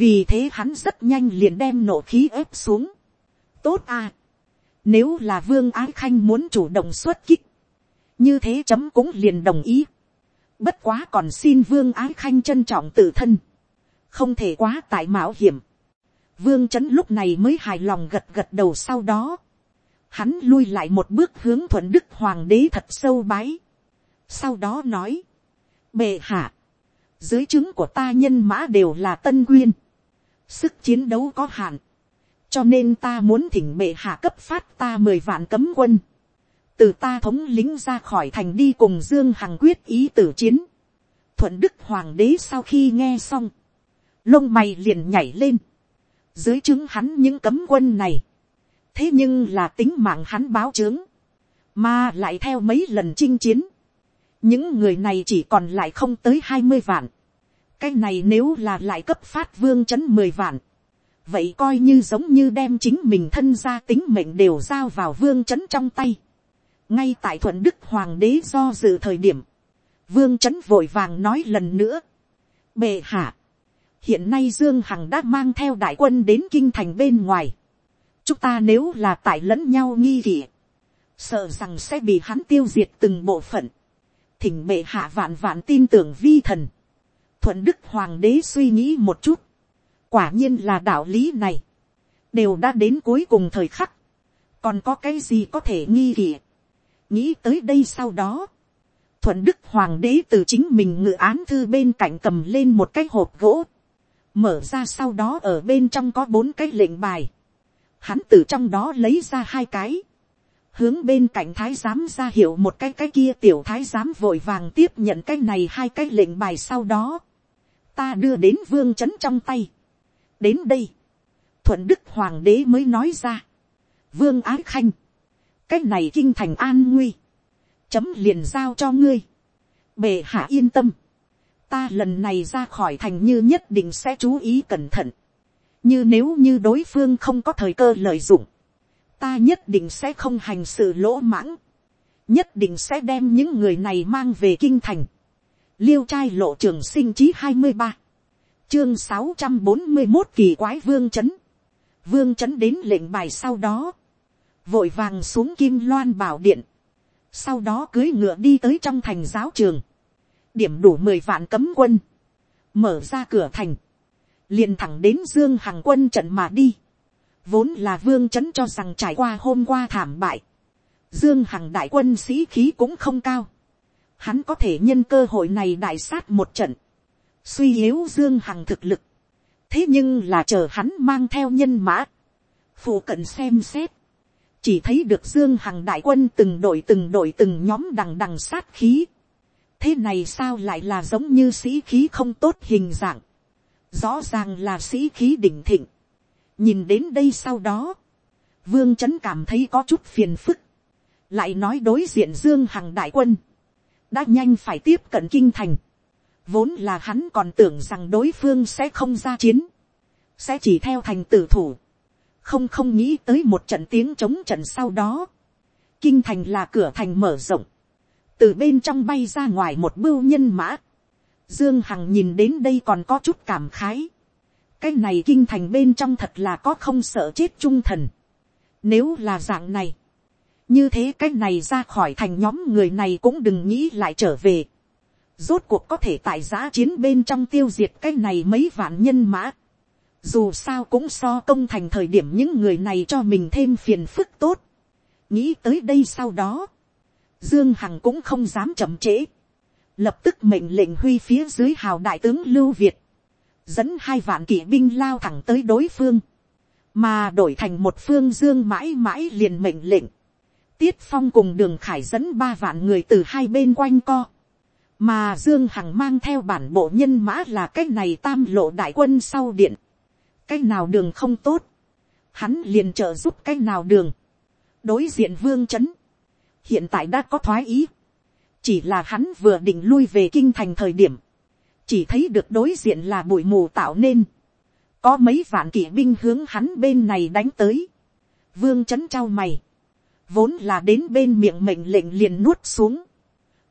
vì thế hắn rất nhanh liền đem nổ khí ép xuống. tốt à. nếu là vương ái khanh muốn chủ động xuất kích, như thế chấm cũng liền đồng ý. bất quá còn xin vương ái khanh trân trọng tự thân không thể quá tại mạo hiểm. Vương chấn lúc này mới hài lòng gật gật đầu sau đó. Hắn lui lại một bước hướng thuận đức hoàng đế thật sâu bái. Sau đó nói. Bệ hạ. Dưới chứng của ta nhân mã đều là tân quyên. Sức chiến đấu có hạn. Cho nên ta muốn thỉnh bệ hạ cấp phát ta mười vạn cấm quân. Từ ta thống lính ra khỏi thành đi cùng Dương Hằng quyết ý tử chiến. Thuận đức hoàng đế sau khi nghe xong lông mày liền nhảy lên, dưới chứng hắn những cấm quân này, thế nhưng là tính mạng hắn báo chướng, mà lại theo mấy lần chinh chiến, những người này chỉ còn lại không tới hai mươi vạn, cái này nếu là lại cấp phát vương c mười vạn, vậy coi như giống như đem chính mình thân ra tính mệnh đều giao vào vương c trong tay, ngay tại thuận đức hoàng đế do dự thời điểm, vương c vội vàng nói lần nữa, bệ hạ, hiện nay dương hằng đã mang theo đại quân đến kinh thành bên ngoài. chúng ta nếu là tại lẫn nhau nghi kỵ, sợ rằng sẽ bị hắn tiêu diệt từng bộ phận. thỉnh bệ hạ vạn vạn tin tưởng vi thần. thuận đức hoàng đế suy nghĩ một chút. quả nhiên là đạo lý này. đều đã đến cuối cùng thời khắc. còn có cái gì có thể nghi kỵ. nghĩ tới đây sau đó. thuận đức hoàng đế từ chính mình ngự án thư bên cạnh cầm lên một cái hộp gỗ mở ra sau đó ở bên trong có bốn cái lệnh bài, hắn từ trong đó lấy ra hai cái, hướng bên cạnh thái giám ra hiệu một cái cái kia tiểu thái giám vội vàng tiếp nhận cái này hai cái lệnh bài sau đó, ta đưa đến vương c h ấ n trong tay, đến đây, thuận đức hoàng đế mới nói ra, vương ái khanh, cái này kinh thành an nguy, chấm liền giao cho ngươi, bề hạ yên tâm, ta lần này ra khỏi thành như nhất định sẽ chú ý cẩn thận. như nếu như đối phương không có thời cơ lợi dụng, ta nhất định sẽ không hành sự lỗ mãng, nhất định sẽ đem những người này mang về kinh thành, liêu trai lộ trường sinh chí hai mươi ba, chương sáu trăm bốn mươi một kỳ quái vương c h ấ n vương c h ấ n đến lệnh bài sau đó, vội vàng xuống kim loan bảo điện, sau đó cưới ngựa đi tới trong thành giáo trường, điểm đủ mười vạn cấm quân, mở ra cửa thành, liền thẳng đến dương hằng quân trận mà đi, vốn là vương c cho rằng trải qua hôm qua thảm bại, dương hằng đại quân sĩ khí cũng không cao, hắn có thể nhân cơ hội này đại sát một trận, suy yếu dương hằng thực lực, thế nhưng là chờ hắn mang theo nhân mã, phụ cận xem xét, chỉ thấy được dương hằng đại quân từng đội từng đội từng nhóm đằng đằng sát khí, thế này sao lại là giống như sĩ khí không tốt hình dạng, rõ ràng là sĩ khí đỉnh thịnh, nhìn đến đây sau đó, vương trấn cảm thấy có chút phiền phức, lại nói đối diện dương hằng đại quân, đã nhanh phải tiếp cận kinh thành, Vốn là hắn còn tưởng rằng đối phương sẽ không ra chiến. Sẽ chỉ theo thành tử thủ. Không không nghĩ tới một trận tiếng chống trận sau đó. Kinh thành là cửa thành mở rộng. Từ bên trong bay ra ngoài một bưu nhân mã. Dương Hằng nhìn đến đây còn có chút cảm khái. Cái này kinh thành bên trong thật là có không sợ chết trung thần. Nếu là dạng này. Như thế cái này ra khỏi thành nhóm người này cũng đừng nghĩ lại trở về rốt cuộc có thể tại giã chiến bên trong tiêu diệt cái này mấy vạn nhân mã. Dù sao cũng so công thành thời điểm những người này cho mình thêm phiền phức tốt. Nghĩ tới đây sau đó. Dương Hằng cũng không dám chậm trễ. Lập tức mệnh lệnh huy phía dưới hào đại tướng Lưu Việt. Dẫn hai vạn kỵ binh lao thẳng tới đối phương. Mà đổi thành một phương Dương mãi mãi liền mệnh lệnh. Tiết Phong cùng đường khải dẫn ba vạn người từ hai bên quanh co mà dương hằng mang theo bản bộ nhân mã là cái này tam lộ đại quân sau điện, cái nào đường không tốt, hắn liền trợ giúp cái nào đường, đối diện vương chấn hiện tại đã có thoái ý, chỉ là hắn vừa định lui về kinh thành thời điểm, chỉ thấy được đối diện là bụi mù tạo nên, có mấy vạn kỵ binh hướng hắn bên này đánh tới, vương c trao mày, vốn là đến bên miệng mệnh lệnh liền nuốt xuống,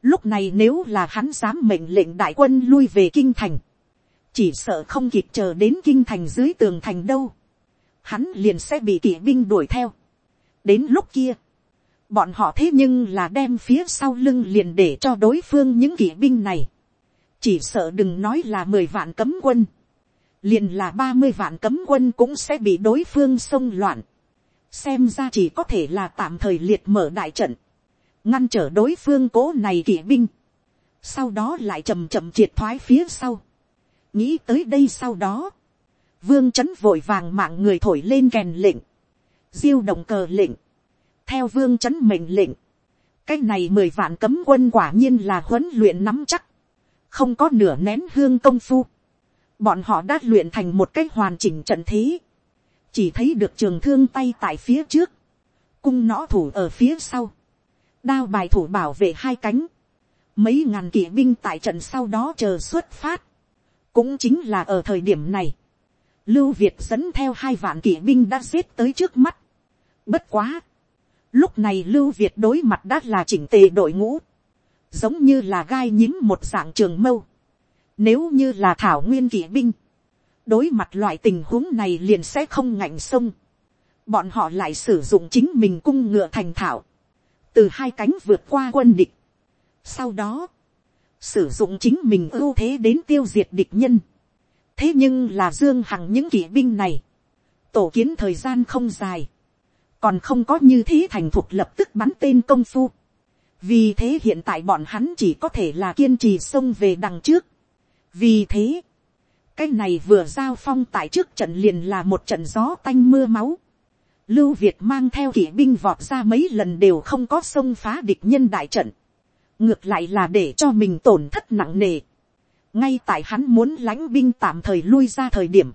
Lúc này nếu là hắn dám mệnh lệnh đại quân lui về kinh thành. Chỉ sợ không kịp chờ đến kinh thành dưới tường thành đâu. Hắn liền sẽ bị kỵ binh đuổi theo. Đến lúc kia. Bọn họ thế nhưng là đem phía sau lưng liền để cho đối phương những kỵ binh này. Chỉ sợ đừng nói là mười vạn cấm quân. Liền là ba mươi vạn cấm quân cũng sẽ bị đối phương xông loạn. Xem ra chỉ có thể là tạm thời liệt mở đại trận ngăn trở đối phương cố này kỵ binh, sau đó lại chầm chậm triệt thoái phía sau, nghĩ tới đây sau đó, vương c h ấ n vội vàng mạng người thổi lên kèn lệnh, diêu động cờ lệnh, theo vương c h ấ n mệnh lệnh, cái này mười vạn cấm quân quả nhiên là huấn luyện nắm chắc, không có nửa nén hương công phu, bọn họ đã luyện thành một cách hoàn chỉnh trận thế, chỉ thấy được trường thương tay tại phía trước, cung nõ thủ ở phía sau, đao bài thủ bảo vệ hai cánh, mấy ngàn kỵ binh tại trận sau đó chờ xuất phát, cũng chính là ở thời điểm này, lưu việt dẫn theo hai vạn kỵ binh đã xếp tới trước mắt. bất quá, lúc này lưu việt đối mặt đã là chỉnh tề đội ngũ, giống như là gai nhím một dạng trường mâu, nếu như là thảo nguyên kỵ binh, đối mặt loại tình huống này liền sẽ không ngạnh sông, bọn họ lại sử dụng chính mình cung ngựa thành thảo, từ hai cánh vượt qua quân địch. Sau đó, sử dụng chính mình ưu thế đến tiêu diệt địch nhân. thế nhưng là dương hằng những kỵ binh này, tổ kiến thời gian không dài, còn không có như thế thành thục lập tức bắn tên công phu. vì thế hiện tại bọn hắn chỉ có thể là kiên trì xông về đằng trước. vì thế, cái này vừa giao phong tại trước trận liền là một trận gió tanh mưa máu. Lưu Việt mang theo kỵ binh vọt ra mấy lần đều không có xông phá địch nhân đại trận. Ngược lại là để cho mình tổn thất nặng nề. Ngay tại hắn muốn lãnh binh tạm thời lui ra thời điểm.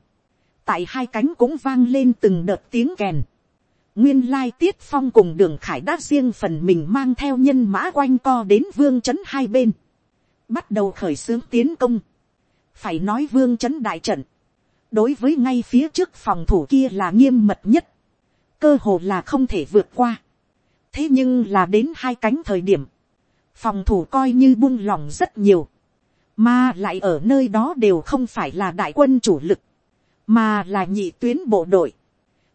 Tại hai cánh cũng vang lên từng đợt tiếng kèn. Nguyên lai tiết phong cùng đường khải đã riêng phần mình mang theo nhân mã quanh co đến vương chấn hai bên. Bắt đầu khởi xướng tiến công. Phải nói vương chấn đại trận. đối với ngay phía trước phòng thủ kia là nghiêm mật nhất, cơ hồ là không thể vượt qua. thế nhưng là đến hai cánh thời điểm, phòng thủ coi như buông lỏng rất nhiều, mà lại ở nơi đó đều không phải là đại quân chủ lực, mà là nhị tuyến bộ đội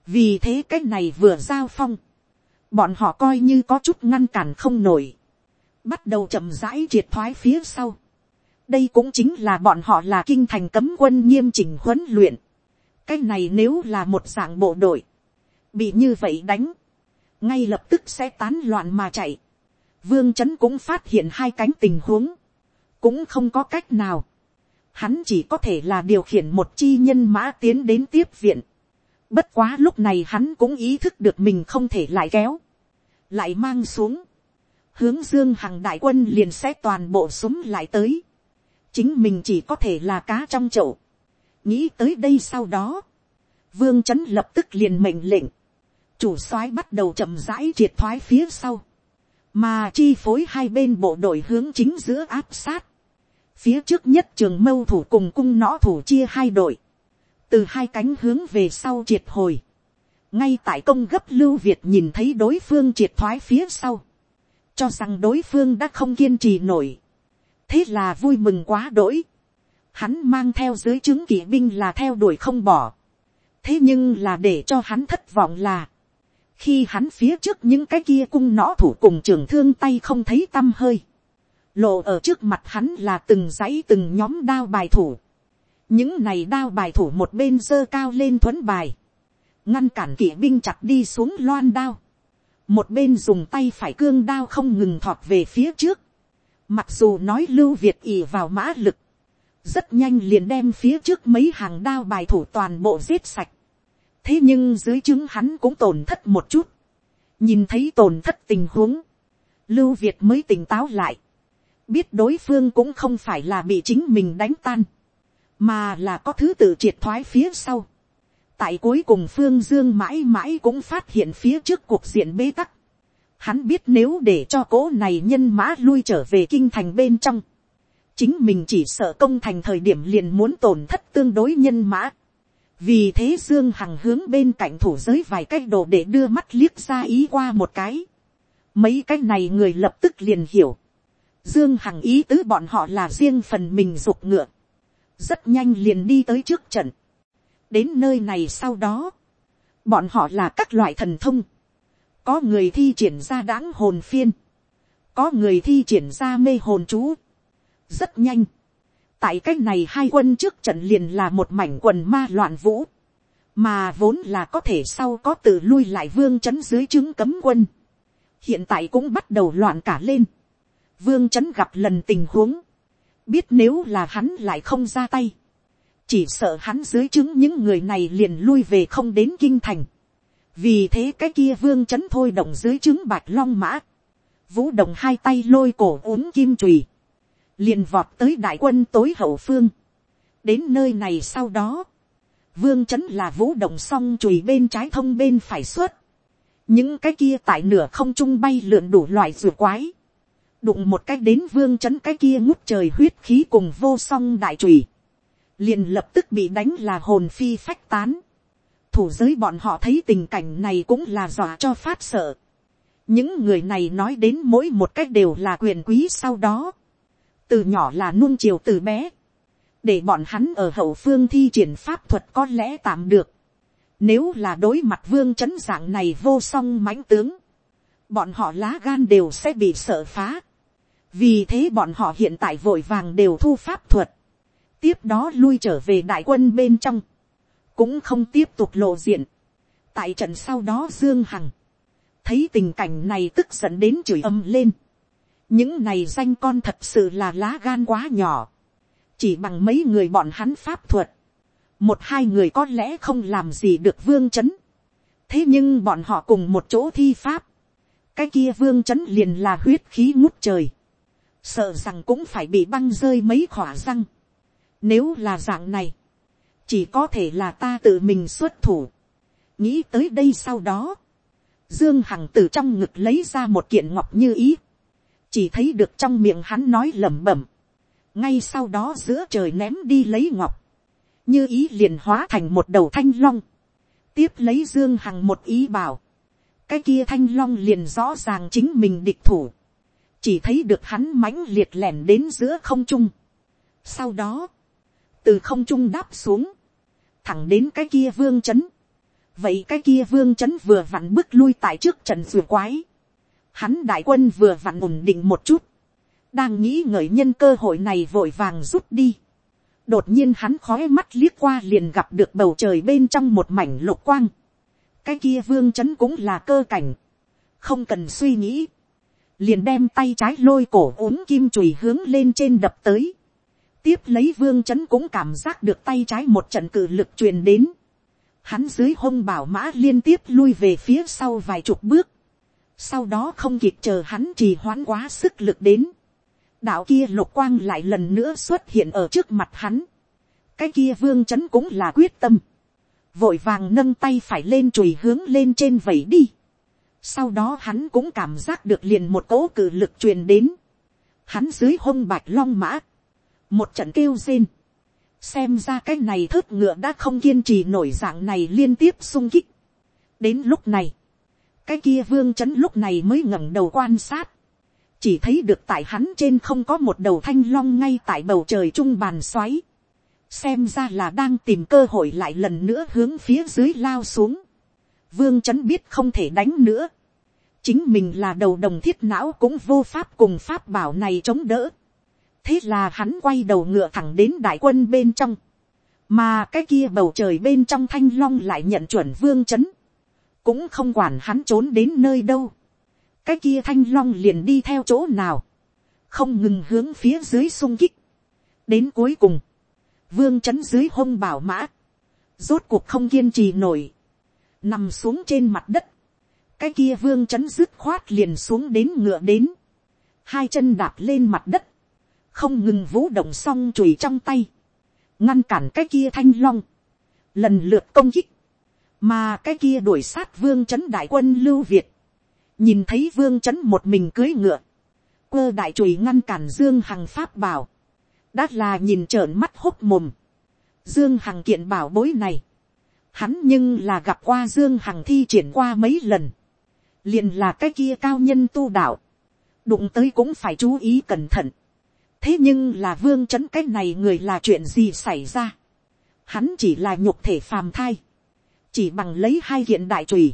vì thế cái này vừa giao phong, bọn họ coi như có chút ngăn cản không nổi, bắt đầu chậm rãi triệt thoái phía sau. đây cũng chính là bọn họ là kinh thành cấm quân nghiêm chỉnh huấn luyện. cái này nếu là một dạng bộ đội, bị như vậy đánh, ngay lập tức sẽ tán loạn mà chạy. vương trấn cũng phát hiện hai cánh tình huống, cũng không có cách nào. Hắn chỉ có thể là điều khiển một chi nhân mã tiến đến tiếp viện. Bất quá lúc này hắn cũng ý thức được mình không thể lại kéo. Lại mang xuống. Hướng dương hằng đại quân liền sẽ toàn bộ súng lại tới. Chính mình chỉ có thể là cá trong chậu. Nghĩ tới đây sau đó. Vương chấn lập tức liền mệnh lệnh. Chủ soái bắt đầu chậm rãi triệt thoái phía sau. Mà chi phối hai bên bộ đội hướng chính giữa áp sát Phía trước nhất trường mâu thủ cùng cung nõ thủ chia hai đội. Từ hai cánh hướng về sau triệt hồi. Ngay tại công gấp Lưu Việt nhìn thấy đối phương triệt thoái phía sau. Cho rằng đối phương đã không kiên trì nổi. Thế là vui mừng quá đỗi. Hắn mang theo dưới chứng kỵ binh là theo đuổi không bỏ. Thế nhưng là để cho hắn thất vọng là. Khi hắn phía trước những cái kia cung nõ thủ cùng trường thương tay không thấy tâm hơi lộ ở trước mặt hắn là từng dãy từng nhóm đao bài thủ những này đao bài thủ một bên dơ cao lên thuấn bài, ngăn cản kỵ binh chặt đi xuống loan đao, một bên dùng tay phải cương đao không ngừng thọt về phía trước, mặc dù nói lưu việt ì vào mã lực, rất nhanh liền đem phía trước mấy hàng đao bài thủ toàn bộ giết sạch, thế nhưng dưới chứng hắn cũng tổn thất một chút, nhìn thấy tổn thất tình huống, lưu việt mới tỉnh táo lại, biết đối phương cũng không phải là bị chính mình đánh tan, mà là có thứ tự triệt thoái phía sau. tại cuối cùng phương dương mãi mãi cũng phát hiện phía trước cuộc diện bế tắc. hắn biết nếu để cho cố này nhân mã lui trở về kinh thành bên trong, chính mình chỉ sợ công thành thời điểm liền muốn tổn thất tương đối nhân mã. vì thế dương hằng hướng bên cạnh thủ giới vài cái đồ để đưa mắt liếc ra ý qua một cái. mấy cái này người lập tức liền hiểu Dương Hằng ý tứ bọn họ là riêng phần mình dục ngựa. Rất nhanh liền đi tới trước trận. Đến nơi này sau đó. Bọn họ là các loại thần thông. Có người thi triển ra đáng hồn phiên. Có người thi triển ra mê hồn chú. Rất nhanh. Tại cách này hai quân trước trận liền là một mảnh quần ma loạn vũ. Mà vốn là có thể sau có tự lui lại vương chấn dưới chứng cấm quân. Hiện tại cũng bắt đầu loạn cả lên vương trấn gặp lần tình huống, biết nếu là hắn lại không ra tay, chỉ sợ hắn dưới chứng những người này liền lui về không đến kinh thành, vì thế cái kia vương trấn thôi động dưới chứng bạch long mã, vũ động hai tay lôi cổ uống kim chùy, liền vọt tới đại quân tối hậu phương, đến nơi này sau đó, vương trấn là vũ động xong chùy bên trái thông bên phải suốt, những cái kia tại nửa không trung bay lượn đủ loại ruột quái, đụng một cách đến vương chấn cái kia ngút trời huyết khí cùng vô song đại trùy, liền lập tức bị đánh là hồn phi phách tán. thủ giới bọn họ thấy tình cảnh này cũng là dọa cho phát sợ. những người này nói đến mỗi một cách đều là quyền quý sau đó. từ nhỏ là nuông chiều từ bé. để bọn hắn ở hậu phương thi triển pháp thuật có lẽ tạm được. nếu là đối mặt vương chấn dạng này vô song mãnh tướng, bọn họ lá gan đều sẽ bị sợ phá vì thế bọn họ hiện tại vội vàng đều thu pháp thuật, tiếp đó lui trở về đại quân bên trong, cũng không tiếp tục lộ diện. tại trận sau đó dương hằng, thấy tình cảnh này tức giận đến chửi âm lên. những này danh con thật sự là lá gan quá nhỏ, chỉ bằng mấy người bọn hắn pháp thuật, một hai người có lẽ không làm gì được vương c h ấ n thế nhưng bọn họ cùng một chỗ thi pháp, cái kia vương c h ấ n liền là huyết khí ngút trời, sợ rằng cũng phải bị băng rơi mấy khỏa răng. Nếu là dạng này, chỉ có thể là ta tự mình xuất thủ. nghĩ tới đây sau đó, dương hằng từ trong ngực lấy ra một kiện ngọc như ý, chỉ thấy được trong miệng hắn nói lẩm bẩm, ngay sau đó giữa trời ném đi lấy ngọc, như ý liền hóa thành một đầu thanh long, tiếp lấy dương hằng một ý bảo, cái kia thanh long liền rõ ràng chính mình địch thủ, chỉ thấy được hắn mãnh liệt lẻn đến giữa không trung. Sau đó, từ không trung đáp xuống, thẳng đến cái kia vương c h ấ n vậy cái kia vương c h ấ n vừa vặn bước lui tại trước trận rùa quái, hắn đại quân vừa vặn ổn định một chút, đang nghĩ ngợi nhân cơ hội này vội vàng rút đi. đột nhiên hắn khói mắt liếc qua liền gặp được bầu trời bên trong một mảnh lục quang. cái kia vương c h ấ n cũng là cơ cảnh, không cần suy nghĩ, liền đem tay trái lôi cổ uốn kim chùi hướng lên trên đập tới tiếp lấy vương chấn cũng cảm giác được tay trái một trận cự lực truyền đến. Hắn dưới hông bảo mã liên tiếp lui về phía sau vài chục bước. Sau đó không kịp chờ hắn trì hoãn quá sức lực đến. Đạo kia lục quang lại lần nữa xuất hiện ở trước mặt hắn. Cái kia vương chấn cũng là quyết tâm. Vội vàng nâng tay phải lên chùi hướng lên trên vẩy đi. Sau đó hắn cũng cảm giác được liền một cỗ cử lực truyền đến. Hắn dưới hông bạch long mã một trận kêu rên, xem ra cái này thớt ngựa đã không kiên trì nổi dạng này liên tiếp sung kích. đến lúc này, cái kia vương c h ấ n lúc này mới ngẩng đầu quan sát, chỉ thấy được tại hắn trên không có một đầu thanh long ngay tại bầu trời trung bàn xoáy, xem ra là đang tìm cơ hội lại lần nữa hướng phía dưới lao xuống. Vương c biết không thể đánh nữa, chính mình là đầu đồng thiết não cũng vô pháp cùng pháp bảo này chống đỡ. thế là hắn quay đầu ngựa thẳng đến đại quân bên trong, mà cái kia bầu trời bên trong thanh long lại nhận chuẩn vương c h ấ n cũng không quản hắn trốn đến nơi đâu, cái kia thanh long liền đi theo chỗ nào, không ngừng hướng phía dưới sung kích, đến cuối cùng, vương c h ấ n dưới hông bảo mã, rốt cuộc không kiên trì nổi, nằm xuống trên mặt đất, cái kia vương chấn dứt khoát liền xuống đến ngựa đến, hai chân đạp lên mặt đất, không ngừng vũ động xong chùi trong tay, ngăn cản cái kia thanh long, lần lượt công kích, mà cái kia đuổi sát vương c đại quân lưu việt, nhìn thấy vương c một mình cưới ngựa, quơ đại chùi ngăn cản dương hằng pháp bảo, đã là nhìn trợn mắt hốc mồm, dương hằng kiện bảo bối này, hắn nhưng là gặp qua dương hằng thi triển qua mấy lần, liền là cái kia cao nhân tu đạo, đụng tới cũng phải chú ý cẩn thận, thế nhưng là vương c cái này người là chuyện gì xảy ra. hắn chỉ là nhục thể phàm thai, chỉ bằng lấy hai hiện đại trùy,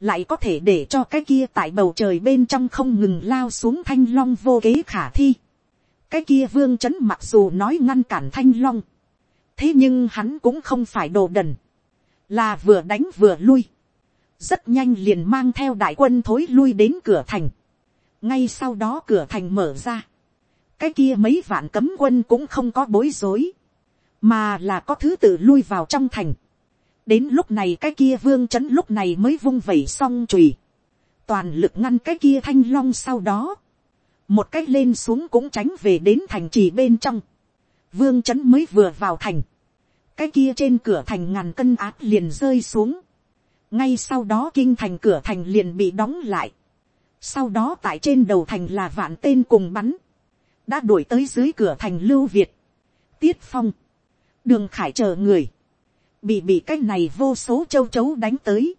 lại có thể để cho cái kia tại bầu trời bên trong không ngừng lao xuống thanh long vô kế khả thi. cái kia vương c mặc dù nói ngăn cản thanh long, thế nhưng hắn cũng không phải đồ đần, là vừa đánh vừa lui, rất nhanh liền mang theo đại quân thối lui đến cửa thành, ngay sau đó cửa thành mở ra, cái kia mấy vạn cấm quân cũng không có bối rối, mà là có thứ tự lui vào trong thành. đến lúc này cái kia vương c h ấ n lúc này mới vung vẩy xong chùy, toàn lực ngăn cái kia thanh long sau đó, một cái lên xuống cũng tránh về đến thành trì bên trong, vương c h ấ n mới vừa vào thành, cái kia trên cửa thành ngàn cân áp liền rơi xuống, ngay sau đó kinh thành cửa thành liền bị đóng lại, sau đó tại trên đầu thành là vạn tên cùng bắn, đã đuổi tới dưới cửa thành lưu việt, tiết phong, đường khải chờ người, bị bị cái này vô số châu chấu đánh tới,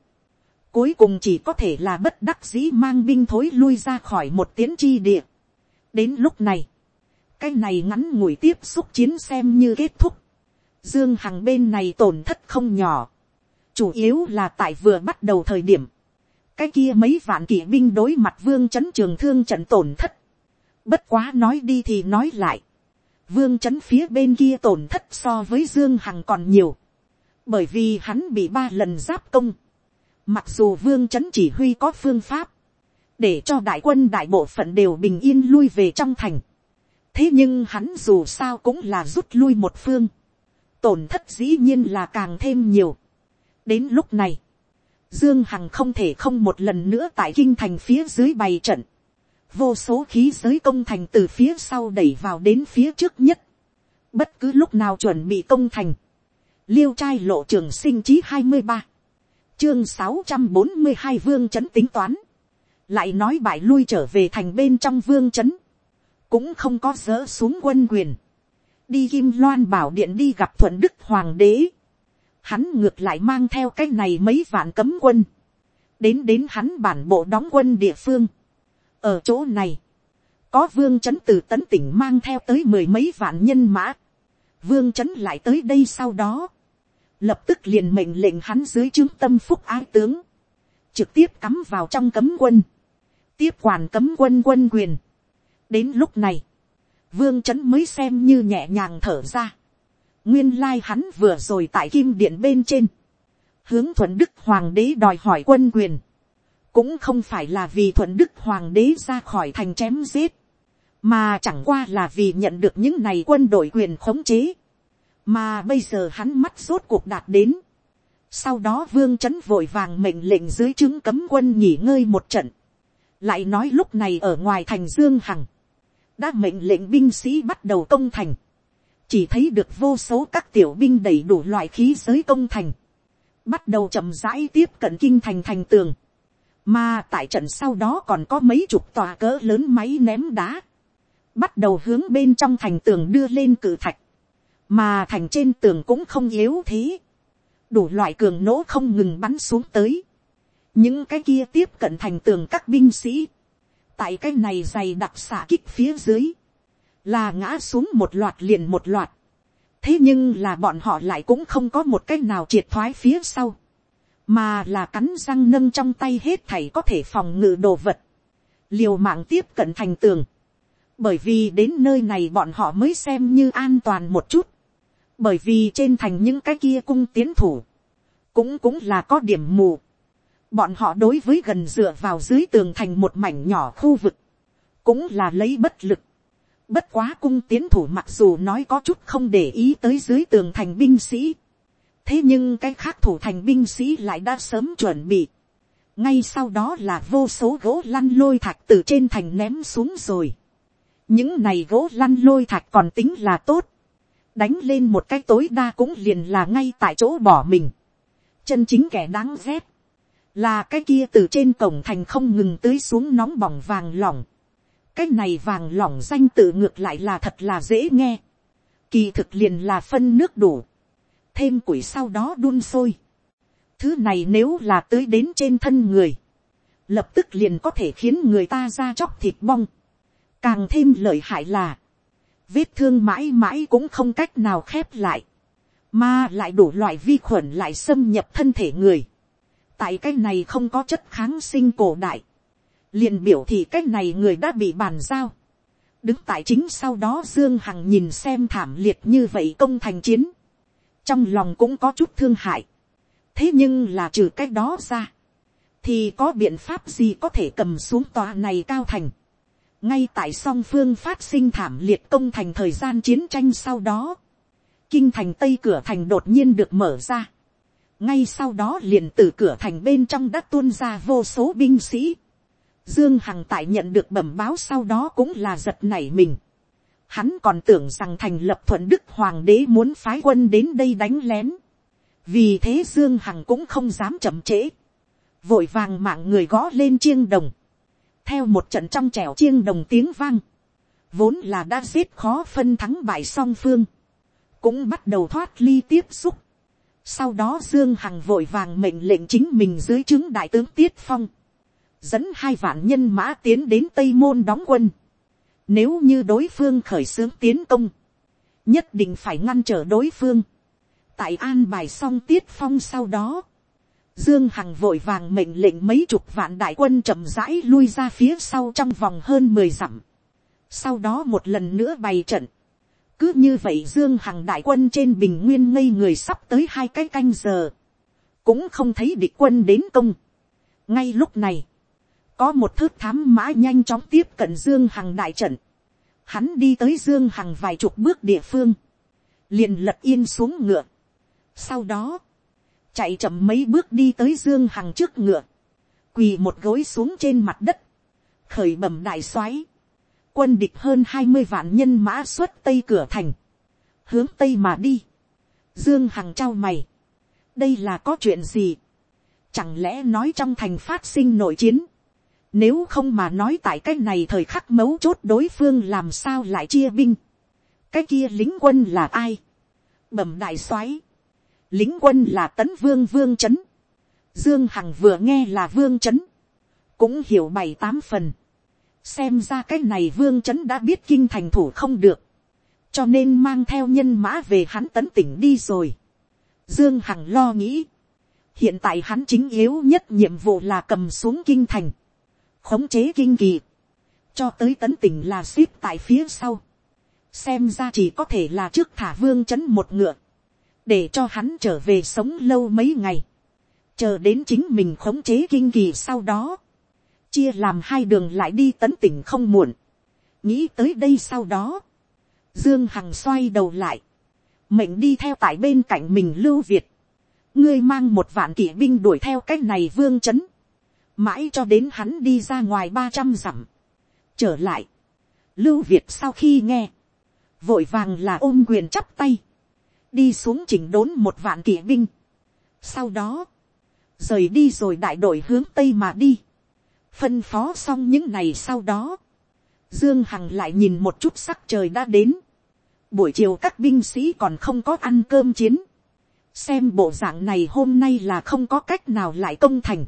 cuối cùng chỉ có thể là bất đắc dĩ mang binh thối lui ra khỏi một tiến chi địa. đến lúc này, cái này ngắn ngủi tiếp xúc chiến xem như kết thúc, dương hằng bên này tổn thất không nhỏ, chủ yếu là tại vừa bắt đầu thời điểm, cái kia mấy vạn kỵ binh đối mặt vương chấn trường thương trận tổn thất, Bất quá nói đi thì nói lại. Vương chấn phía bên kia tổn thất so với Dương Hằng còn nhiều. Bởi vì hắn bị ba lần giáp công. Mặc dù vương chấn chỉ huy có phương pháp. Để cho đại quân đại bộ phận đều bình yên lui về trong thành. Thế nhưng hắn dù sao cũng là rút lui một phương. Tổn thất dĩ nhiên là càng thêm nhiều. Đến lúc này. Dương Hằng không thể không một lần nữa tại kinh thành phía dưới bày trận vô số khí giới công thành từ phía sau đẩy vào đến phía trước nhất, bất cứ lúc nào chuẩn bị công thành, liêu trai lộ trường sinh chí hai mươi ba, chương sáu trăm bốn mươi hai vương trấn tính toán, lại nói bại lui trở về thành bên trong vương trấn. cũng không có dỡ xuống quân quyền, đi kim loan bảo điện đi gặp thuận đức hoàng đế, hắn ngược lại mang theo cái này mấy vạn cấm quân, đến đến hắn bản bộ đóng quân địa phương. ở chỗ này, có vương chấn từ tấn tỉnh mang theo tới mười mấy vạn nhân mã, vương chấn lại tới đây sau đó, lập tức liền mệnh lệnh hắn dưới trướng tâm phúc ái tướng, trực tiếp cắm vào trong cấm quân, tiếp quản cấm quân quân quyền. đến lúc này, vương c mới xem như nhẹ nhàng thở ra, nguyên lai hắn vừa rồi tại kim điện bên trên, hướng thuận đức hoàng đế đòi hỏi quân quyền, cũng không phải là vì thuận đức hoàng đế ra khỏi thành chém giết, mà chẳng qua là vì nhận được những này quân đội quyền khống chế, mà bây giờ hắn mắt rốt cuộc đạt đến. sau đó vương trấn vội vàng mệnh lệnh dưới trướng cấm quân nghỉ ngơi một trận, lại nói lúc này ở ngoài thành dương hằng, đã mệnh lệnh binh sĩ bắt đầu công thành, chỉ thấy được vô số các tiểu binh đầy đủ loại khí giới công thành, bắt đầu chậm rãi tiếp cận kinh thành thành tường, mà tại trận sau đó còn có mấy chục tòa cỡ lớn máy ném đá, bắt đầu hướng bên trong thành tường đưa lên cử thạch, mà thành trên tường cũng không yếu thế, đủ loại cường nỗ không ngừng bắn xuống tới, những cái kia tiếp cận thành tường các binh sĩ, tại cái này dày đặc xả kích phía dưới, là ngã xuống một loạt liền một loạt, thế nhưng là bọn họ lại cũng không có một cái nào triệt thoái phía sau, mà là cắn răng nâng trong tay hết thảy có thể phòng ngự đồ vật, liều mạng tiếp cận thành tường, bởi vì đến nơi này bọn họ mới xem như an toàn một chút, bởi vì trên thành những cái kia cung tiến thủ, cũng cũng là có điểm mù, bọn họ đối với gần dựa vào dưới tường thành một mảnh nhỏ khu vực, cũng là lấy bất lực, bất quá cung tiến thủ mặc dù nói có chút không để ý tới dưới tường thành binh sĩ, thế nhưng cái khác thủ thành binh sĩ lại đã sớm chuẩn bị, ngay sau đó là vô số gỗ lăn lôi thạch từ trên thành ném xuống rồi, những này gỗ lăn lôi thạch còn tính là tốt, đánh lên một cái tối đa cũng liền là ngay tại chỗ bỏ mình. chân chính kẻ đáng ghét, là cái kia từ trên cổng thành không ngừng tưới xuống nóng bỏng vàng lỏng. cái này vàng lỏng danh tự ngược lại là thật là dễ nghe. kỳ thực liền là phân nước đủ, thêm củi sau đó đun sôi. thứ này nếu là tưới đến trên thân người, lập tức liền có thể khiến người ta ra chóc thịt bong. càng thêm lợi hại là, vết thương mãi mãi cũng không cách nào khép lại, mà lại đủ loại vi khuẩn lại xâm nhập thân thể người tại cái này không có chất kháng sinh cổ đại, liền biểu thì cái này người đã bị bàn giao. đứng tại chính sau đó dương hằng nhìn xem thảm liệt như vậy công thành chiến, trong lòng cũng có chút thương hại. thế nhưng là trừ cái đó ra, thì có biện pháp gì có thể cầm xuống tòa này cao thành ngay tại song phương phát sinh thảm liệt công thành thời gian chiến tranh sau đó, kinh thành tây cửa thành đột nhiên được mở ra ngay sau đó liền từ cửa thành bên trong đã tuôn ra vô số binh sĩ. dương hằng tại nhận được bẩm báo sau đó cũng là giật nảy mình. hắn còn tưởng rằng thành lập thuận đức hoàng đế muốn phái quân đến đây đánh lén. vì thế dương hằng cũng không dám chậm trễ. vội vàng mạng người gõ lên chiêng đồng theo một trận trong trẻo chiêng đồng tiếng vang, vốn là đã giết khó phân thắng bại song phương, cũng bắt đầu thoát ly tiếp xúc. Sau đó Dương Hằng vội vàng mệnh lệnh chính mình dưới chứng đại tướng Tiết Phong, dẫn hai vạn nhân mã tiến đến Tây Môn đóng quân. Nếu như đối phương khởi xướng tiến công, nhất định phải ngăn trở đối phương. Tại an bài xong Tiết Phong sau đó, Dương Hằng vội vàng mệnh lệnh mấy chục vạn đại quân chậm rãi lui ra phía sau trong vòng hơn 10 dặm. Sau đó một lần nữa bày trận. Cứ như vậy Dương Hằng đại quân trên bình nguyên ngây người sắp tới hai cái canh giờ. Cũng không thấy địch quân đến công. Ngay lúc này, có một thước thám mã nhanh chóng tiếp cận Dương Hằng đại trận. Hắn đi tới Dương Hằng vài chục bước địa phương. Liền lật yên xuống ngựa. Sau đó, chạy chậm mấy bước đi tới dương hằng trước ngựa, quỳ một gối xuống trên mặt đất, khởi bẩm đại soái, quân địch hơn hai mươi vạn nhân mã xuất tây cửa thành, hướng tây mà đi, dương hằng trao mày, đây là có chuyện gì, chẳng lẽ nói trong thành phát sinh nội chiến, nếu không mà nói tại cái này thời khắc mấu chốt đối phương làm sao lại chia binh, cái kia lính quân là ai, bẩm đại soái, lính quân là tấn vương vương c dương hằng vừa nghe là vương c cũng hiểu bảy tám phần, xem ra cái này vương c h ấ n đã biết kinh thành thủ không được, cho nên mang theo nhân mã về hắn tấn tỉnh đi rồi. Dương Hằng lo nghĩ, hiện tại hắn chính yếu nhất nhiệm vụ là cầm xuống kinh thành, khống chế kinh kỳ, cho tới tấn tỉnh là ship tại phía sau, xem ra chỉ có thể là trước thả vương c h ấ n một ngựa, để cho hắn trở về sống lâu mấy ngày, chờ đến chính mình khống chế kinh kỳ sau đó, chia làm hai đường lại đi tấn tỉnh không muộn, nghĩ tới đây sau đó, dương hằng xoay đầu lại, mệnh đi theo tại bên cạnh mình lưu việt, ngươi mang một vạn kỵ binh đuổi theo cái này vương c h ấ n mãi cho đến hắn đi ra ngoài ba trăm dặm, trở lại, lưu việt sau khi nghe, vội vàng là ôm quyền chắp tay, đi xuống chỉnh đốn một vạn kỵ binh, sau đó, rời đi rồi đại đội hướng tây mà đi, phân phó xong những ngày sau đó, dương hằng lại nhìn một chút sắc trời đã đến, buổi chiều các binh sĩ còn không có ăn cơm chiến, xem bộ dạng này hôm nay là không có cách nào lại công thành,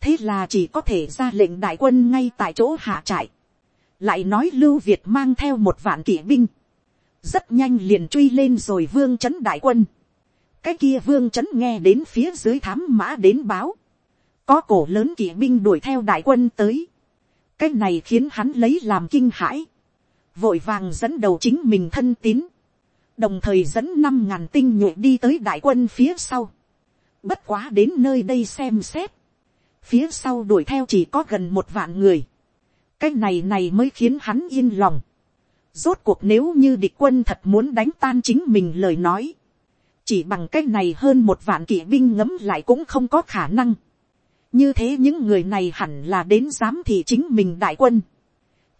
thế là chỉ có thể ra lệnh đại quân ngay tại chỗ hạ trại, lại nói lưu việt mang theo một vạn kỵ binh, rất nhanh liền truy lên rồi vương c h ấ n đại quân, cái kia vương c h ấ n nghe đến phía dưới thám mã đến báo, có cổ lớn kỵ binh đuổi theo đại quân tới, cái này khiến hắn lấy làm kinh hãi, vội vàng dẫn đầu chính mình thân tín, đồng thời dẫn năm ngàn tinh nhuệ đi tới đại quân phía sau, bất quá đến nơi đây xem xét, phía sau đuổi theo chỉ có gần một vạn người, cái này này mới khiến hắn yên lòng, rốt cuộc nếu như địch quân thật muốn đánh tan chính mình lời nói, chỉ bằng cái này hơn một vạn kỵ binh ngấm lại cũng không có khả năng như thế những người này hẳn là đến giám thị chính mình đại quân.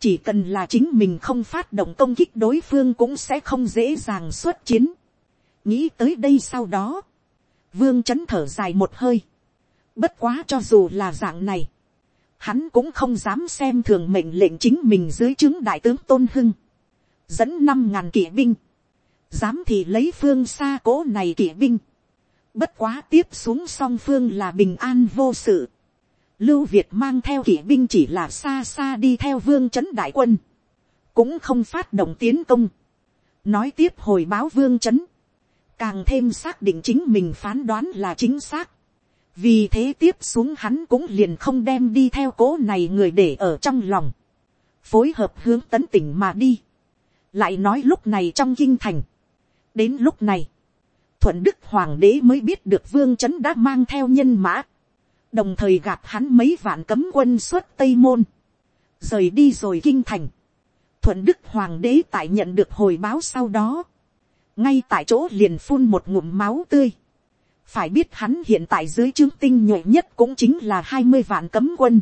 chỉ cần là chính mình không phát động công kích đối phương cũng sẽ không dễ dàng xuất chiến. nghĩ tới đây sau đó, vương c h ấ n thở dài một hơi. bất quá cho dù là dạng này, hắn cũng không dám xem thường mệnh lệnh chính mình dưới trướng đại tướng tôn hưng, dẫn năm ngàn kỵ binh, dám thì lấy phương xa cố này kỵ binh, Bất quá tiếp xuống song phương là bình an vô sự. Lưu Việt mang theo kỵ binh chỉ là xa xa đi theo vương trấn đại quân. Cũng không phát động tiến công. Nói tiếp hồi báo vương trấn. Càng thêm xác định chính mình phán đoán là chính xác. Vì thế tiếp xuống hắn cũng liền không đem đi theo cố này người để ở trong lòng. Phối hợp hướng tấn tỉnh mà đi. Lại nói lúc này trong kinh thành. Đến lúc này thuận đức hoàng đế mới biết được vương trấn đã mang theo nhân mã, đồng thời gạt hắn mấy vạn cấm quân xuất tây môn, rời đi rồi kinh thành. thuận đức hoàng đế tại nhận được hồi báo sau đó, ngay tại chỗ liền phun một ngụm máu tươi. phải biết hắn hiện tại dưới chương tinh nhuệ nhất cũng chính là hai mươi vạn cấm quân.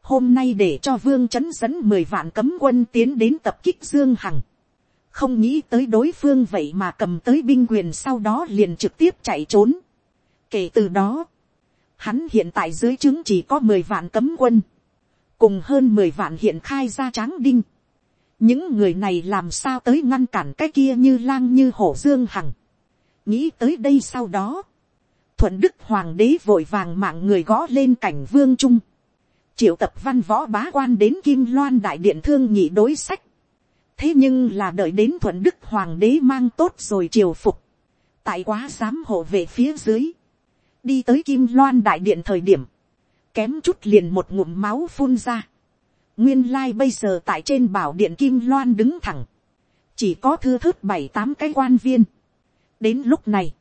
hôm nay để cho vương trấn dẫn mười vạn cấm quân tiến đến tập kích dương hằng không nghĩ tới đối phương vậy mà cầm tới binh quyền sau đó liền trực tiếp chạy trốn. kể từ đó, hắn hiện tại dưới trướng chỉ có mười vạn cấm quân, cùng hơn mười vạn hiện khai ra tráng đinh. những người này làm sao tới ngăn cản cái kia như lang như hổ dương hằng. nghĩ tới đây sau đó, thuận đức hoàng đế vội vàng mạng người gõ lên cảnh vương trung, triệu tập văn võ bá quan đến kim loan đại điện thương nhị đối sách, thế nhưng là đợi đến thuận đức hoàng đế mang tốt rồi triều phục, tại quá giám hộ về phía dưới, đi tới kim loan đại điện thời điểm, kém chút liền một ngụm máu phun ra. nguyên lai bây giờ tại trên bảo điện kim loan đứng thẳng, chỉ có thư thớt bảy tám cái quan viên. đến lúc này,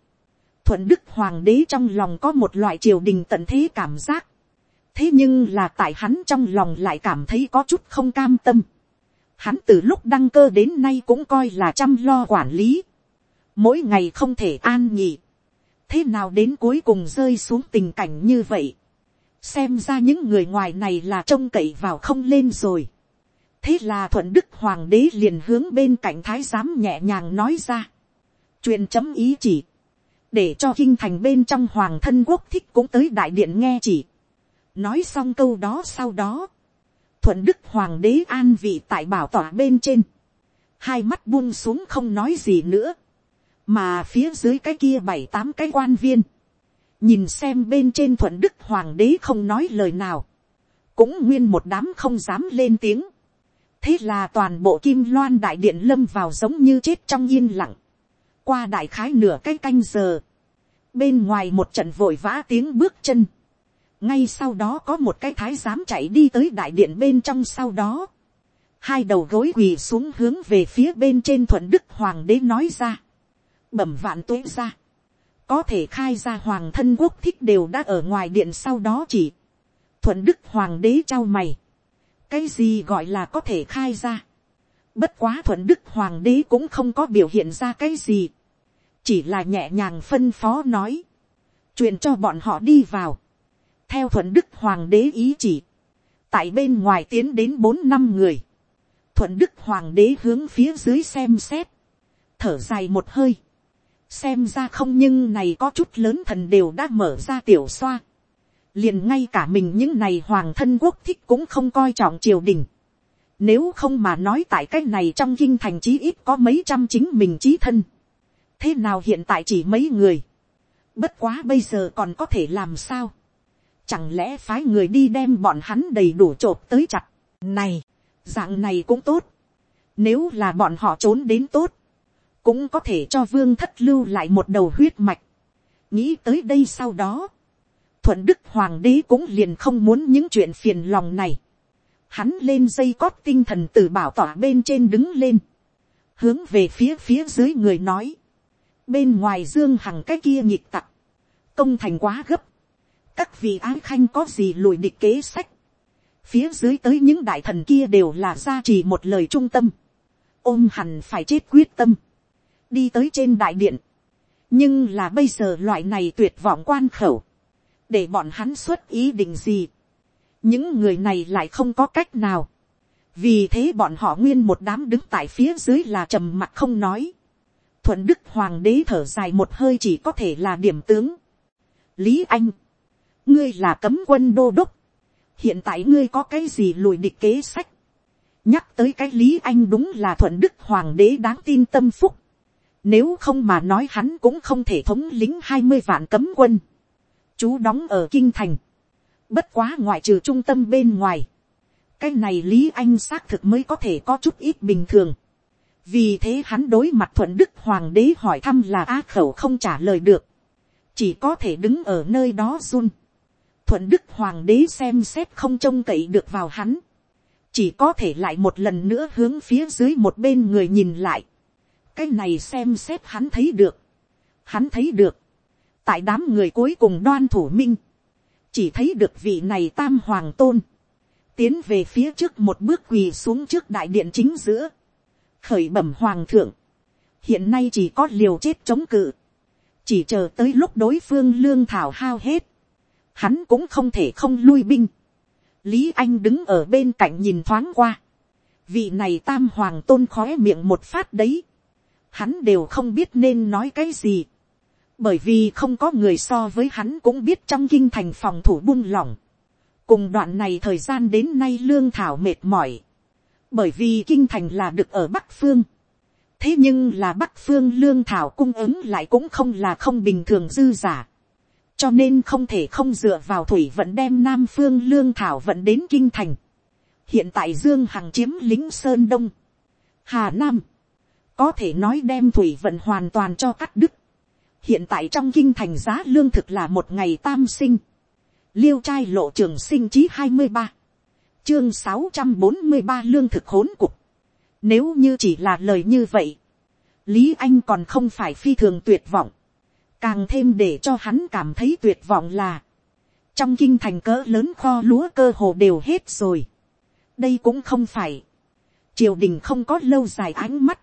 thuận đức hoàng đế trong lòng có một loại triều đình tận thế cảm giác. thế nhưng là tại hắn trong lòng lại cảm thấy có chút không cam tâm. Hắn từ lúc đăng cơ đến nay cũng coi là chăm lo quản lý. Mỗi ngày không thể an nhỉ. Thế nào đến cuối cùng rơi xuống tình cảnh như vậy. Xem ra những người ngoài này là trông cậy vào không lên rồi. Thế là thuận đức hoàng đế liền hướng bên cạnh thái giám nhẹ nhàng nói ra. Chuyện chấm ý chỉ. Để cho kinh thành bên trong hoàng thân quốc thích cũng tới đại điện nghe chỉ. Nói xong câu đó sau đó thuận đức hoàng đế an vị tại bảo tỏa bên trên, hai mắt buông xuống không nói gì nữa, mà phía dưới cái kia bảy tám cái quan viên, nhìn xem bên trên thuận đức hoàng đế không nói lời nào, cũng nguyên một đám không dám lên tiếng, thế là toàn bộ kim loan đại điện lâm vào giống như chết trong yên lặng, qua đại khái nửa cái canh giờ, bên ngoài một trận vội vã tiếng bước chân, ngay sau đó có một cái thái giám chạy đi tới đại điện bên trong sau đó, hai đầu gối quỳ xuống hướng về phía bên trên thuận đức hoàng đế nói ra, bẩm vạn tuế ra, có thể khai ra hoàng thân quốc thích đều đã ở ngoài điện sau đó chỉ, thuận đức hoàng đế trao mày, cái gì gọi là có thể khai ra, bất quá thuận đức hoàng đế cũng không có biểu hiện ra cái gì, chỉ là nhẹ nhàng phân phó nói, truyền cho bọn họ đi vào, theo thuận đức hoàng đế ý chỉ, tại bên ngoài tiến đến bốn năm người, thuận đức hoàng đế hướng phía dưới xem xét, thở dài một hơi, xem ra không nhưng này có chút lớn thần đều đã mở ra tiểu xoa, liền ngay cả mình những này hoàng thân quốc thích cũng không coi trọng triều đình, nếu không mà nói tại cái này trong kinh thành chí ít có mấy trăm chính mình chí thân, thế nào hiện tại chỉ mấy người, bất quá bây giờ còn có thể làm sao, chẳng lẽ phái người đi đem bọn hắn đầy đủ t tới chặt, này, dạng này cũng tốt, nếu là bọn họ trốn đến tốt, cũng có thể cho vương thất lưu lại một đầu huyết mạch, nghĩ tới đây sau đó, thuận đức hoàng đế cũng liền không muốn những chuyện phiền lòng này, hắn lên dây cót tinh thần từ bảo tỏa bên trên đứng lên, hướng về phía phía dưới người nói, bên ngoài dương hằng cái kia nhịp tặc, công thành quá gấp, các vị ái khanh có gì lùi địch kế sách, phía dưới tới những đại thần kia đều là gia trì một lời trung tâm, ôm hẳn phải chết quyết tâm, đi tới trên đại điện, nhưng là bây giờ loại này tuyệt vọng quan khẩu, để bọn hắn xuất ý định gì, những người này lại không có cách nào, vì thế bọn họ nguyên một đám đứng tại phía dưới là trầm mặc không nói, thuận đức hoàng đế thở dài một hơi chỉ có thể là điểm tướng, lý anh, ngươi là cấm quân đô đốc, hiện tại ngươi có cái gì lùi địch kế sách, nhắc tới cái lý anh đúng là thuận đức hoàng đế đáng tin tâm phúc, nếu không mà nói hắn cũng không thể thống lính hai mươi vạn cấm quân, chú đóng ở kinh thành, bất quá ngoại trừ trung tâm bên ngoài, cái này lý anh xác thực mới có thể có chút ít bình thường, vì thế hắn đối mặt thuận đức hoàng đế hỏi thăm là á khẩu không trả lời được, chỉ có thể đứng ở nơi đó run, thuận đức hoàng đế xem xét không trông cậy được vào hắn, chỉ có thể lại một lần nữa hướng phía dưới một bên người nhìn lại, cái này xem xét hắn thấy được, hắn thấy được, tại đám người cuối cùng đoan thủ minh, chỉ thấy được vị này tam hoàng tôn, tiến về phía trước một bước quỳ xuống trước đại điện chính giữa, khởi bẩm hoàng thượng, hiện nay chỉ có liều chết chống cự, chỉ chờ tới lúc đối phương lương thảo hao hết, hắn cũng không thể không lui binh. lý anh đứng ở bên cạnh nhìn thoáng qua, vị này tam hoàng tôn khói miệng một phát đấy, hắn đều không biết nên nói cái gì, bởi vì không có người so với hắn cũng biết trong kinh thành phòng thủ buông lỏng, cùng đoạn này thời gian đến nay lương thảo mệt mỏi, bởi vì kinh thành là được ở bắc phương, thế nhưng là bắc phương lương thảo cung ứng lại cũng không là không bình thường dư giả, cho nên không thể không dựa vào thủy vận đem nam phương lương thảo vận đến kinh thành. hiện tại dương hằng chiếm lính sơn đông, hà nam, có thể nói đem thủy vận hoàn toàn cho cắt đứt. hiện tại trong kinh thành giá lương thực là một ngày tam sinh, liêu trai lộ trường sinh chí hai mươi ba, chương sáu trăm bốn mươi ba lương thực hỗn cục. nếu như chỉ là lời như vậy, lý anh còn không phải phi thường tuyệt vọng, càng thêm để cho hắn cảm thấy tuyệt vọng là, trong kinh thành cỡ lớn kho lúa cơ hồ đều hết rồi. đây cũng không phải, triều đình không có lâu dài ánh mắt,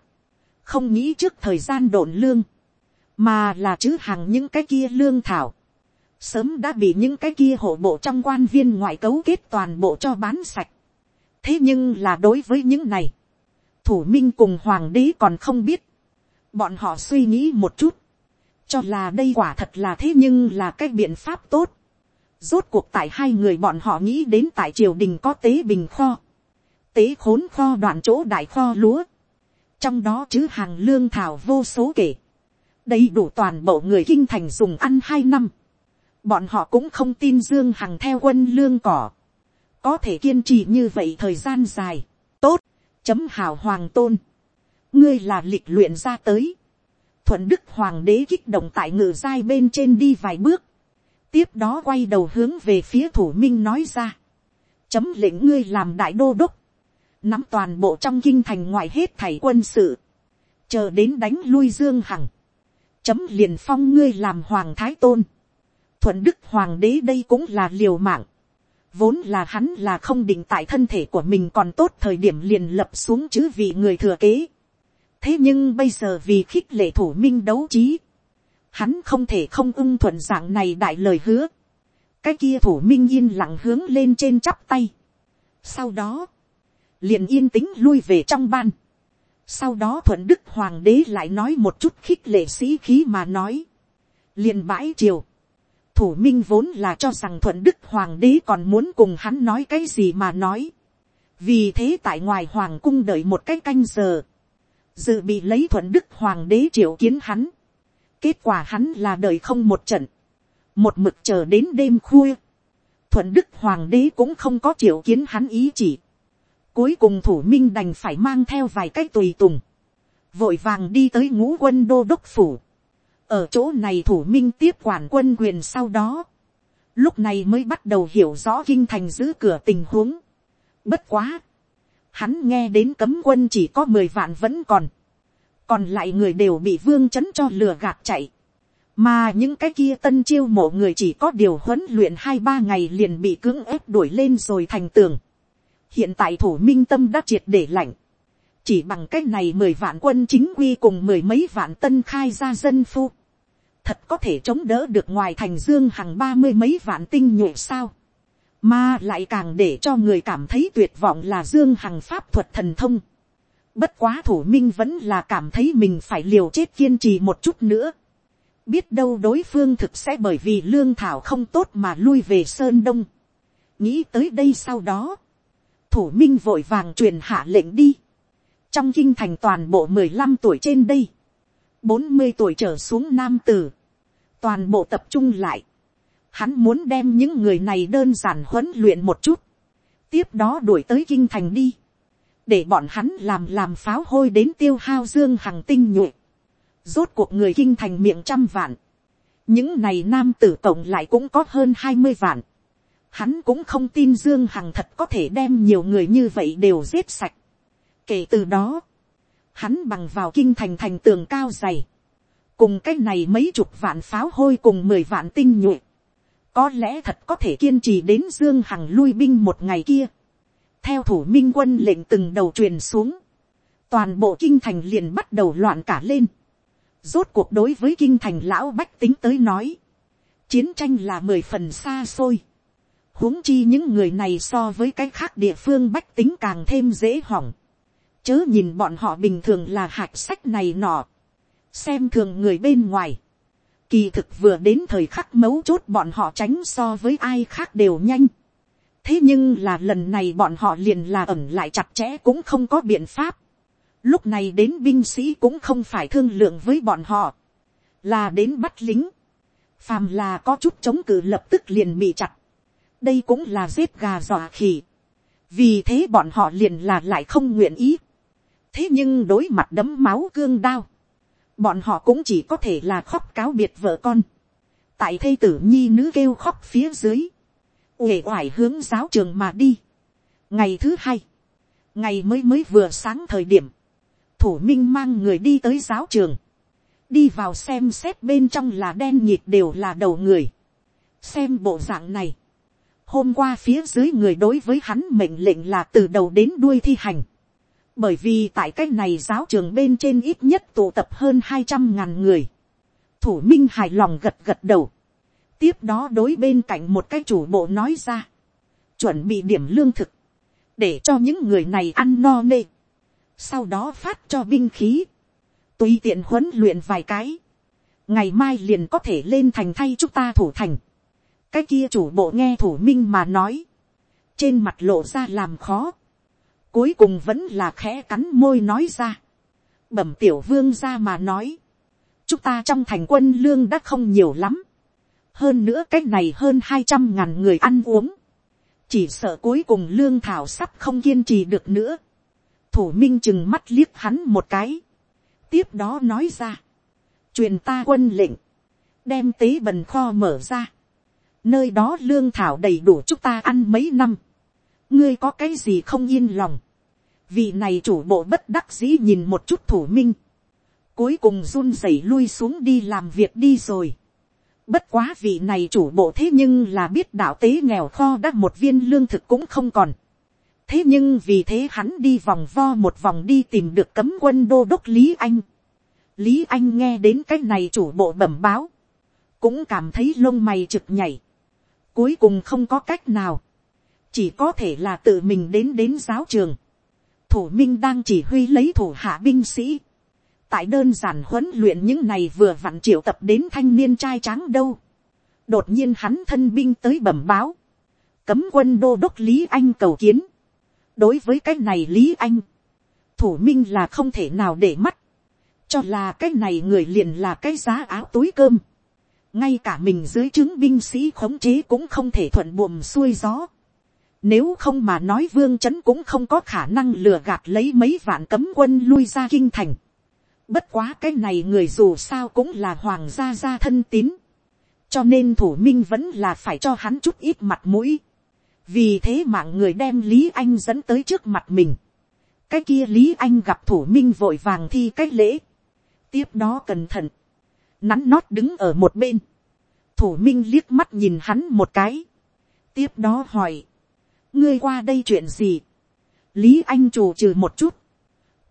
không nghĩ trước thời gian đồn lương, mà là chứ hàng những cái kia lương thảo, sớm đã bị những cái kia hộ bộ trong quan viên ngoại cấu kết toàn bộ cho bán sạch. thế nhưng là đối với những này, thủ minh cùng hoàng đế còn không biết, bọn họ suy nghĩ một chút, cho là đây quả thật là thế nhưng là cái biện pháp tốt. Rốt cuộc tại hai người bọn họ nghĩ đến tại triều đình có tế bình kho, tế khốn kho đoạn chỗ đại kho lúa, trong đó chứ hàng lương thảo vô số kể, đầy đủ toàn bộ người kinh thành dùng ăn hai năm, bọn họ cũng không tin dương hằng theo quân lương cỏ, có thể kiên trì như vậy thời gian dài, tốt, chấm hào hoàng tôn, ngươi là lịch luyện ra tới, thuận đức hoàng đế kích động tại ngự giai bên trên đi vài bước, tiếp đó quay đầu hướng về phía thủ minh nói ra, chấm lệnh ngươi làm đại đô đốc, nắm toàn bộ trong kinh thành ngoài hết thảy quân sự, chờ đến đánh lui dương hằng, chấm liền phong ngươi làm hoàng thái tôn, thuận đức hoàng đế đây cũng là liều mạng, vốn là hắn là không định tại thân thể của mình còn tốt thời điểm liền lập xuống chữ vì người thừa kế, thế nhưng bây giờ vì khích lệ thủ minh đấu trí, hắn không thể không ưng thuận dạng này đại lời hứa, cái kia thủ minh yên lặng hướng lên trên chắp tay. sau đó, liền yên tĩnh lui về trong ban. sau đó thuận đức hoàng đế lại nói một chút khích lệ sĩ khí mà nói. liền bãi triều. thủ minh vốn là cho rằng thuận đức hoàng đế còn muốn cùng hắn nói cái gì mà nói. vì thế tại ngoài hoàng cung đợi một cái canh giờ dự bị lấy thuận đức hoàng đế triệu kiến hắn. kết quả hắn là đợi không một trận. một mực chờ đến đêm khuya. thuận đức hoàng đế cũng không có triệu kiến hắn ý chỉ Cuối cùng thủ minh đành phải mang theo vài cái tùy tùng. Vội vàng đi tới ngũ quân đô đốc phủ. Ở chỗ này thủ minh tiếp quản quân quyền sau đó. Lúc này mới bắt đầu hiểu rõ kinh thành giữ cửa tình huống. Bất quá. Hắn nghe đến cấm quân chỉ có mười vạn vẫn còn. Còn lại người đều bị vương chấn cho lừa gạt chạy. Mà những cái kia tân chiêu mộ người chỉ có điều huấn luyện hai ba ngày liền bị cưỡng ép đuổi lên rồi thành tường hiện tại thủ minh tâm đã triệt để lạnh, chỉ bằng cái này mười vạn quân chính quy cùng mười mấy vạn tân khai ra dân phu, thật có thể chống đỡ được ngoài thành dương hàng ba mươi mấy vạn tinh nhuệ sao, mà lại càng để cho người cảm thấy tuyệt vọng là dương hằng pháp thuật thần thông. Bất quá thủ minh vẫn là cảm thấy mình phải liều chết kiên trì một chút nữa. Biết đâu đối phương thực sẽ bởi vì lương thảo không tốt mà lui về Sơn Đông. Nghĩ tới đây sau đó thủ minh vội vàng truyền hạ lệnh đi. trong kinh thành toàn bộ mười lăm tuổi trên đây, bốn mươi tuổi trở xuống nam tử, toàn bộ tập trung lại. Hắn muốn đem những người này đơn giản huấn luyện một chút, tiếp đó đuổi tới kinh thành đi, để bọn hắn làm làm pháo hôi đến tiêu hao dương hằng tinh nhuệ. Rốt cuộc người kinh thành miệng trăm vạn, những này nam tử cộng lại cũng có hơn hai mươi vạn. Hắn cũng không tin dương hằng thật có thể đem nhiều người như vậy đều giết sạch. kể từ đó, hắn bằng vào kinh thành thành tường cao dày, cùng cái này mấy chục vạn pháo hôi cùng mười vạn tinh nhuệ, có lẽ thật có thể kiên trì đến dương hằng lui binh một ngày kia. theo thủ minh quân lệnh từng đầu truyền xuống, toàn bộ kinh thành liền bắt đầu loạn cả lên. rốt cuộc đối với kinh thành lão bách tính tới nói, chiến tranh là mười phần xa xôi huống chi những người này so với cái khác địa phương bách tính càng thêm dễ hỏng. chớ nhìn bọn họ bình thường là hạt sách này nọ. xem thường người bên ngoài kỳ thực vừa đến thời khắc mấu chốt bọn họ tránh so với ai khác đều nhanh. thế nhưng là lần này bọn họ liền là ẩm lại chặt chẽ cũng không có biện pháp. lúc này đến binh sĩ cũng không phải thương lượng với bọn họ. là đến bắt lính. phàm là có chút chống cự lập tức liền bị chặt đây cũng là giết gà dọa khỉ. vì thế bọn họ liền là lại không nguyện ý. thế nhưng đối mặt đấm máu cương đao, bọn họ cũng chỉ có thể là khóc cáo biệt vợ con. tại thây tử nhi nữ kêu khóc phía dưới, uể oải hướng giáo trường mà đi. ngày thứ hai, ngày mới mới vừa sáng thời điểm, thủ minh mang người đi tới giáo trường, đi vào xem xét bên trong là đen nhịp đều là đầu người. xem bộ dạng này, Hôm qua phía dưới người đối với hắn mệnh lệnh là từ đầu đến đuôi thi hành. Bởi vì tại cái này giáo trường bên trên ít nhất tụ tập hơn hai trăm ngàn người. Thủ minh hài lòng gật gật đầu. Tiếp đó đối bên cạnh một cái chủ bộ nói ra. Chuẩn bị điểm lương thực. Để cho những người này ăn no nê. Sau đó phát cho binh khí. Tùy tiện huấn luyện vài cái. Ngày mai liền có thể lên thành thay chúng ta thủ thành cái kia chủ bộ nghe thủ minh mà nói, trên mặt lộ ra làm khó, cuối cùng vẫn là khẽ cắn môi nói ra, bẩm tiểu vương ra mà nói, chúng ta trong thành quân lương đã không nhiều lắm, hơn nữa cách này hơn hai trăm ngàn người ăn uống, chỉ sợ cuối cùng lương thảo sắp không kiên trì được nữa, thủ minh chừng mắt liếc hắn một cái, tiếp đó nói ra, truyền ta quân lệnh, đem tế bần kho mở ra, nơi đó lương thảo đầy đủ chúng ta ăn mấy năm, ngươi có cái gì không yên lòng, vị này chủ bộ bất đắc dĩ nhìn một chút thủ minh, cuối cùng run rẩy lui xuống đi làm việc đi rồi. Bất quá vị này chủ bộ thế nhưng là biết đạo tế nghèo kho đã một viên lương thực cũng không còn. Thế nhưng vì thế hắn đi vòng vo một vòng đi tìm được cấm quân đô đốc Lý Anh. Lý Anh nghe đến cái này chủ bộ bẩm báo. Cũng cảm thấy lông mày trực nhảy. Cuối cùng không có cách nào. Chỉ có thể là tự mình đến đến giáo trường. Thủ Minh đang chỉ huy lấy thủ hạ binh sĩ tại đơn giản huấn luyện những này vừa vặn triệu tập đến thanh niên trai tráng đâu. đột nhiên hắn thân binh tới bẩm báo, cấm quân đô đốc lý anh cầu kiến. đối với cái này lý anh, thủ minh là không thể nào để mắt, cho là cái này người liền là cái giá áo túi cơm. ngay cả mình dưới chứng binh sĩ khống chế cũng không thể thuận buồm xuôi gió. Nếu không mà nói vương chấn cũng không có khả năng lừa gạt lấy mấy vạn cấm quân lui ra kinh thành. Bất quá cái này người dù sao cũng là hoàng gia gia thân tín. Cho nên thủ minh vẫn là phải cho hắn chút ít mặt mũi. Vì thế mạng người đem Lý Anh dẫn tới trước mặt mình. Cái kia Lý Anh gặp thủ minh vội vàng thi cái lễ. Tiếp đó cẩn thận. Nắn nót đứng ở một bên. Thủ minh liếc mắt nhìn hắn một cái. Tiếp đó hỏi. Ngươi qua đây chuyện gì? Lý Anh chủ trừ một chút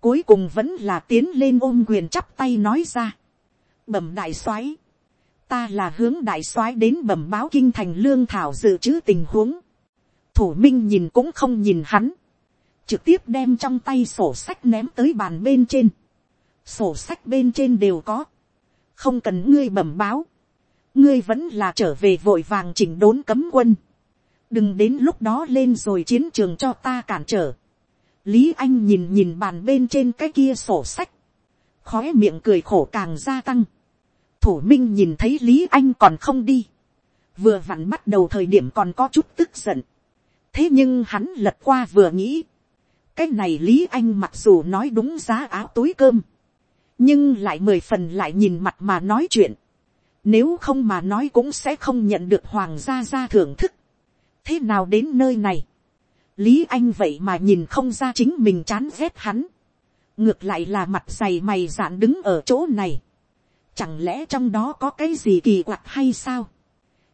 cuối cùng vẫn là tiến lên ôm quyền chắp tay nói ra. bẩm đại soái, ta là hướng đại soái đến bẩm báo kinh thành lương thảo dự trữ tình huống. thủ minh nhìn cũng không nhìn hắn, trực tiếp đem trong tay sổ sách ném tới bàn bên trên. sổ sách bên trên đều có, không cần ngươi bẩm báo, ngươi vẫn là trở về vội vàng chỉnh đốn cấm quân, đừng đến lúc đó lên rồi chiến trường cho ta cản trở Lý Anh nhìn nhìn bàn bên trên cái kia sổ sách. Khóe miệng cười khổ càng gia tăng. Thủ Minh nhìn thấy Lý Anh còn không đi. Vừa vặn bắt đầu thời điểm còn có chút tức giận. Thế nhưng hắn lật qua vừa nghĩ. Cái này Lý Anh mặc dù nói đúng giá áo túi cơm. Nhưng lại mười phần lại nhìn mặt mà nói chuyện. Nếu không mà nói cũng sẽ không nhận được hoàng gia gia thưởng thức. Thế nào đến nơi này? lý anh vậy mà nhìn không ra chính mình chán ghét hắn, ngược lại là mặt dày mày dạn đứng ở chỗ này, chẳng lẽ trong đó có cái gì kỳ quặc hay sao,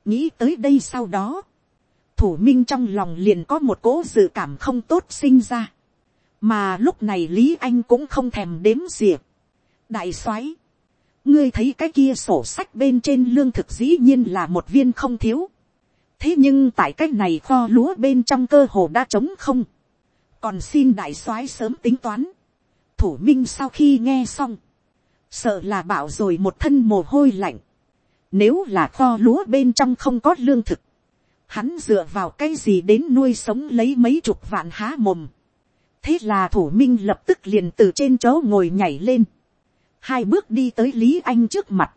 nghĩ tới đây sau đó, thủ minh trong lòng liền có một cố dự cảm không tốt sinh ra, mà lúc này lý anh cũng không thèm đếm diệp, đại soái, ngươi thấy cái kia sổ sách bên trên lương thực dĩ nhiên là một viên không thiếu, thế nhưng tại cái này kho lúa bên trong cơ hồ đã trống không, còn xin đại soái sớm tính toán, thủ minh sau khi nghe xong, sợ là bảo rồi một thân mồ hôi lạnh, nếu là kho lúa bên trong không có lương thực, hắn dựa vào cái gì đến nuôi sống lấy mấy chục vạn há mồm. thế là thủ minh lập tức liền từ trên chỗ ngồi nhảy lên, hai bước đi tới lý anh trước mặt,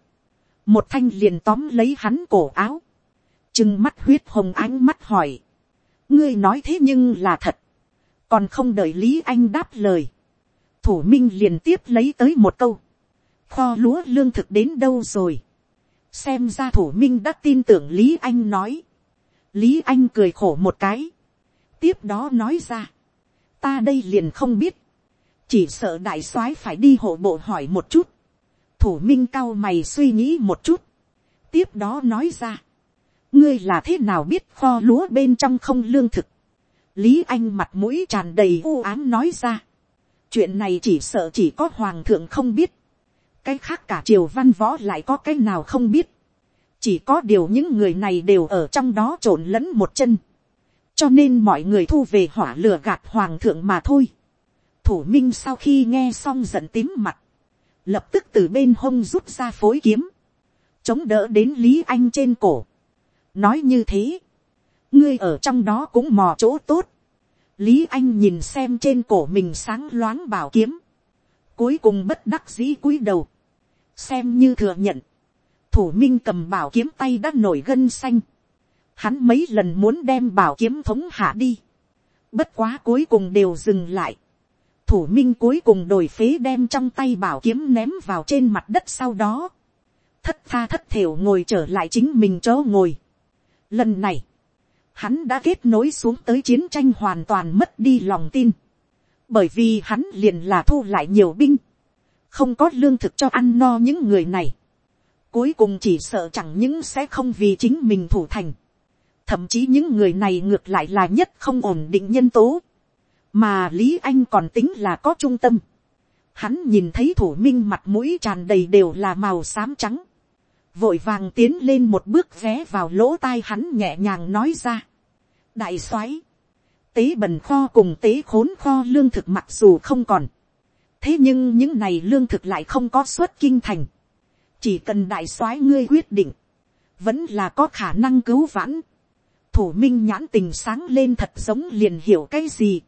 một thanh liền tóm lấy hắn cổ áo, chừng mắt huyết hồng ánh mắt hỏi, ngươi nói thế nhưng là thật, còn không đợi lý anh đáp lời, thủ minh liền tiếp lấy tới một câu, kho lúa lương thực đến đâu rồi, xem ra thủ minh đã tin tưởng lý anh nói, lý anh cười khổ một cái, tiếp đó nói ra, ta đây liền không biết, chỉ sợ đại soái phải đi hộ bộ hỏi một chút, thủ minh cao mày suy nghĩ một chút, tiếp đó nói ra, ngươi là thế nào biết kho lúa bên trong không lương thực. lý anh mặt mũi tràn đầy u ám nói ra. chuyện này chỉ sợ chỉ có hoàng thượng không biết. cái khác cả triều văn võ lại có cái nào không biết. chỉ có điều những người này đều ở trong đó trộn lẫn một chân. cho nên mọi người thu về hỏa lửa gạt hoàng thượng mà thôi. thủ minh sau khi nghe xong giận tím mặt, lập tức từ bên hông rút ra phối kiếm, chống đỡ đến lý anh trên cổ nói như thế, ngươi ở trong đó cũng mò chỗ tốt. lý anh nhìn xem trên cổ mình sáng loáng bảo kiếm, cuối cùng bất đắc dĩ cúi đầu, xem như thừa nhận, thủ minh cầm bảo kiếm tay đã nổi gân xanh, hắn mấy lần muốn đem bảo kiếm thống hạ đi, bất quá cuối cùng đều dừng lại, thủ minh cuối cùng đổi phế đem trong tay bảo kiếm ném vào trên mặt đất sau đó, thất tha thất thiểu ngồi trở lại chính mình chỗ ngồi. Lần này, hắn đã kết nối xuống tới chiến tranh hoàn toàn mất đi lòng tin, bởi vì hắn liền là thu lại nhiều binh, không có lương thực cho ăn no những người này, cuối cùng chỉ sợ chẳng những sẽ không vì chính mình thủ thành, thậm chí những người này ngược lại là nhất không ổn định nhân tố, mà lý anh còn tính là có trung tâm, hắn nhìn thấy thủ minh mặt mũi tràn đầy đều là màu xám trắng, vội vàng tiến lên một bước vé vào lỗ tai hắn nhẹ nhàng nói ra, đại soái, tế bần kho cùng tế khốn kho lương thực mặc dù không còn, thế nhưng những này lương thực lại không có suất kinh thành, chỉ cần đại soái ngươi quyết định, vẫn là có khả năng cứu vãn. thủ minh nhãn tình sáng lên thật giống liền hiểu cái gì.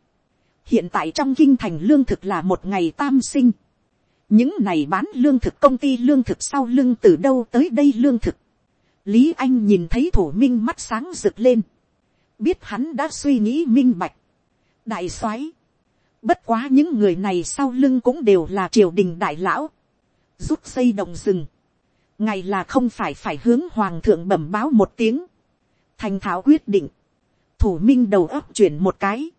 hiện tại trong kinh thành lương thực là một ngày tam sinh những này bán lương thực công ty lương thực sau lưng từ đâu tới đây lương thực. lý anh nhìn thấy thủ minh mắt sáng rực lên. biết hắn đã suy nghĩ minh bạch. đại soái. bất quá những người này sau lưng cũng đều là triều đình đại lão. rút xây đồng rừng ngày là không phải phải hướng hoàng thượng bẩm báo một tiếng, thành thảo quyết định, thủ minh đầu óc chuyển một cái,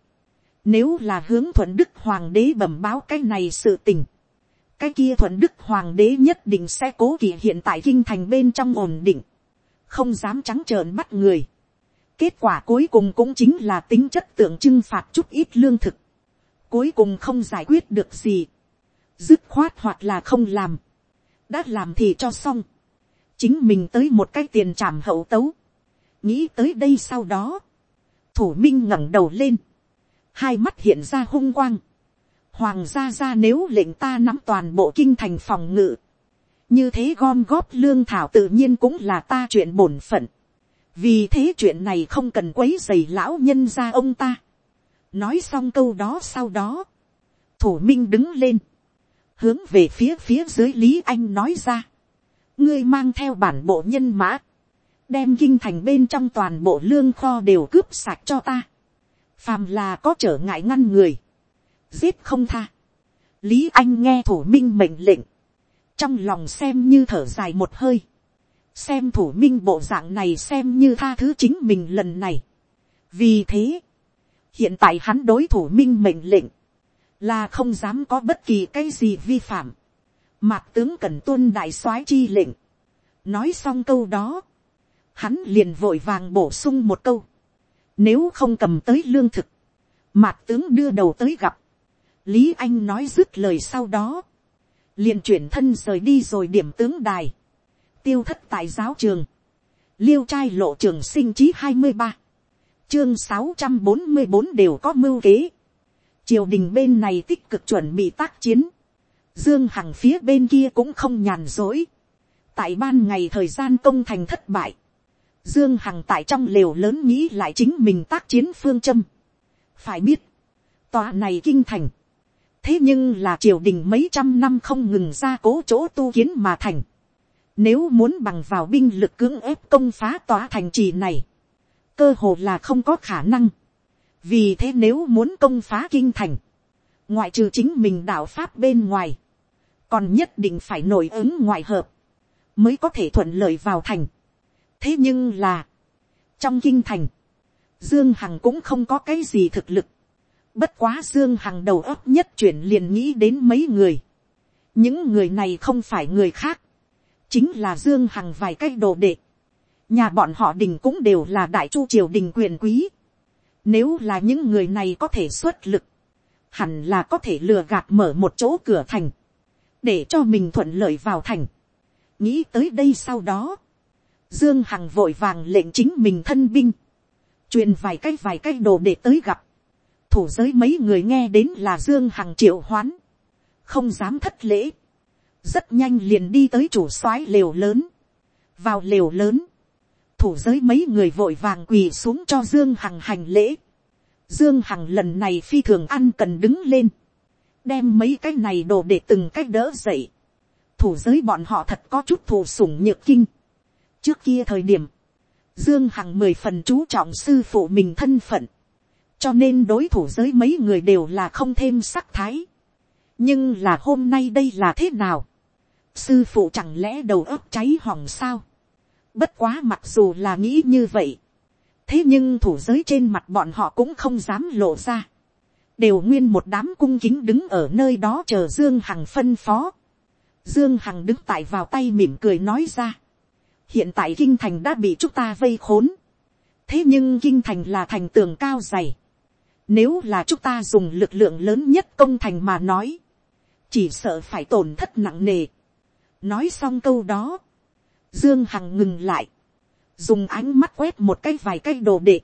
nếu là hướng thuận đức hoàng đế bẩm báo cái này sự tình, cái kia thuận đức hoàng đế nhất định sẽ cố kỵ hiện tại kinh thành bên trong ổn định, không dám trắng trợn bắt người. kết quả cuối cùng cũng chính là tính chất tượng trưng phạt chút ít lương thực, cuối cùng không giải quyết được gì, dứt khoát hoặc là không làm, đã làm thì cho xong, chính mình tới một cái tiền trảm hậu tấu, nghĩ tới đây sau đó, thủ minh ngẩng đầu lên, hai mắt hiện ra hung quang, hoàng gia gia nếu lệnh ta nắm toàn bộ kinh thành phòng ngự, như thế gom góp lương thảo tự nhiên cũng là ta chuyện bổn phận, vì thế chuyện này không cần quấy dày lão nhân ra ông ta. nói xong câu đó sau đó, thủ minh đứng lên, hướng về phía phía dưới lý anh nói ra, ngươi mang theo bản bộ nhân mã, đem kinh thành bên trong toàn bộ lương kho đều cướp sạch cho ta, phàm là có trở ngại ngăn người, giết không tha. lý anh nghe thủ minh mệnh lệnh, trong lòng xem như thở dài một hơi, xem thủ minh bộ dạng này xem như tha thứ chính mình lần này. vì thế, hiện tại hắn đối thủ minh mệnh lệnh, là không dám có bất kỳ cái gì vi phạm. Mạc tướng cần tuân đại soái chi lệnh. Nói xong câu đó. Hắn liền vội vàng bổ sung một câu. Nếu không cầm tới lương thực. Mạc tướng đưa đầu tới gặp. Lý Anh nói dứt lời sau đó. Liền chuyển thân rời đi rồi điểm tướng đài. Tiêu thất tại giáo trường. Liêu trai lộ trường sinh chí hai mươi ba Chương sáu trăm bốn mươi bốn đều có mưu kế. Triều đình bên này tích cực chuẩn bị tác chiến Dương Hằng phía bên kia cũng không nhàn dối. Tại ban ngày thời gian công thành thất bại. Dương Hằng tại trong lều lớn nghĩ lại chính mình tác chiến phương châm. Phải biết. Tòa này kinh thành. Thế nhưng là triều đình mấy trăm năm không ngừng ra cố chỗ tu kiến mà thành. Nếu muốn bằng vào binh lực cưỡng ép công phá tòa thành trì này. Cơ hồ là không có khả năng. Vì thế nếu muốn công phá kinh thành. Ngoại trừ chính mình đạo Pháp bên ngoài còn nhất định phải nổi ứng ngoại hợp, mới có thể thuận lợi vào thành. thế nhưng là, trong kinh thành, dương hằng cũng không có cái gì thực lực, bất quá dương hằng đầu óc nhất chuyển liền nghĩ đến mấy người, những người này không phải người khác, chính là dương hằng vài cái đồ đệ, nhà bọn họ đình cũng đều là đại chu triều đình quyền quý, nếu là những người này có thể xuất lực, hẳn là có thể lừa gạt mở một chỗ cửa thành, để cho mình thuận lợi vào thành. nghĩ tới đây sau đó, dương hằng vội vàng lệnh chính mình thân binh, truyền vài cái vài cái đồ để tới gặp, thủ giới mấy người nghe đến là dương hằng triệu hoán, không dám thất lễ, rất nhanh liền đi tới chủ soái lều lớn, vào lều lớn, thủ giới mấy người vội vàng quỳ xuống cho dương hằng hành lễ, dương hằng lần này phi thường ăn cần đứng lên, đem mấy cái này đồ để từng cách đỡ dậy, thủ giới bọn họ thật có chút thù sủng nhược kinh. trước kia thời điểm, dương hằng mười phần chú trọng sư phụ mình thân phận, cho nên đối thủ giới mấy người đều là không thêm sắc thái. nhưng là hôm nay đây là thế nào, sư phụ chẳng lẽ đầu óc cháy hỏng sao, bất quá mặc dù là nghĩ như vậy, thế nhưng thủ giới trên mặt bọn họ cũng không dám lộ ra, đều nguyên một đám cung kính đứng ở nơi đó chờ dương hằng phân phó, Dương Hằng đứng tại vào tay mỉm cười nói ra. Hiện tại kinh thành đã bị chúng ta vây khốn. Thế nhưng kinh thành là thành tường cao dày. Nếu là chúng ta dùng lực lượng lớn nhất công thành mà nói. Chỉ sợ phải tổn thất nặng nề. Nói xong câu đó. Dương Hằng ngừng lại. Dùng ánh mắt quét một cái vài cái đồ đệ.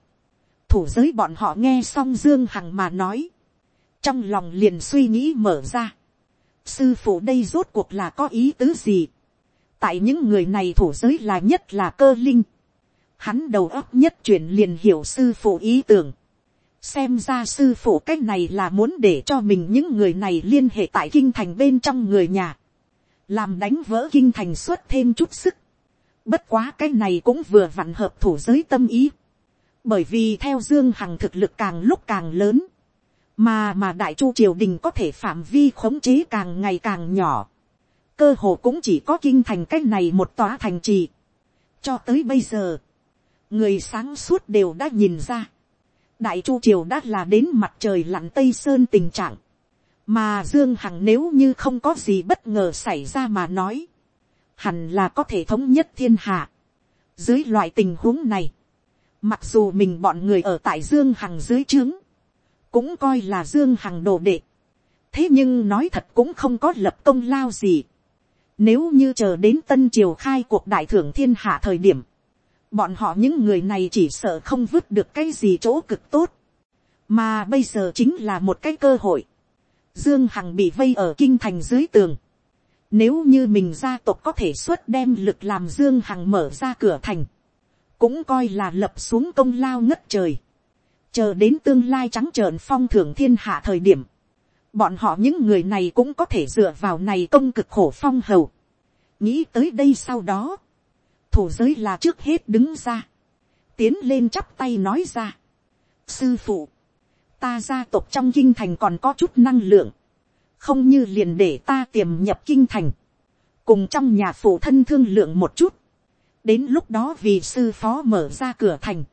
Thủ giới bọn họ nghe xong Dương Hằng mà nói. Trong lòng liền suy nghĩ mở ra sư phụ đây rốt cuộc là có ý tứ gì. tại những người này thủ giới là nhất là cơ linh. hắn đầu óc nhất chuyển liền hiểu sư phụ ý tưởng xem ra sư phụ cái này là muốn để cho mình những người này liên hệ tại kinh thành bên trong người nhà. làm đánh vỡ kinh thành suốt thêm chút sức. bất quá cái này cũng vừa vặn hợp thủ giới tâm ý. bởi vì theo dương hằng thực lực càng lúc càng lớn mà mà đại chu triều đình có thể phạm vi khống chế càng ngày càng nhỏ, cơ hồ cũng chỉ có kinh thành cái này một tòa thành trì. cho tới bây giờ, người sáng suốt đều đã nhìn ra, đại chu triều đã là đến mặt trời lặn tây sơn tình trạng, mà dương hằng nếu như không có gì bất ngờ xảy ra mà nói, hẳn là có thể thống nhất thiên hạ. dưới loại tình huống này, mặc dù mình bọn người ở tại dương hằng dưới trướng, cũng coi là dương hằng đồ đệ. thế nhưng nói thật cũng không có lập công lao gì. nếu như chờ đến tân triều khai cuộc đại thưởng thiên hạ thời điểm, bọn họ những người này chỉ sợ không vứt được cái gì chỗ cực tốt. mà bây giờ chính là một cái cơ hội. dương hằng bị vây ở kinh thành dưới tường. Nếu như mình gia tộc có thể xuất đem lực làm Dương Hằng mở ra cửa thành. Cũng coi là lập xuống công lao ngất trời chờ đến tương lai trắng trợn phong thưởng thiên hạ thời điểm, bọn họ những người này cũng có thể dựa vào này công cực khổ phong hầu. nghĩ tới đây sau đó, thủ giới là trước hết đứng ra, tiến lên chắp tay nói ra. sư phụ, ta gia tộc trong kinh thành còn có chút năng lượng, không như liền để ta tiềm nhập kinh thành, cùng trong nhà phụ thân thương lượng một chút, đến lúc đó vì sư phó mở ra cửa thành,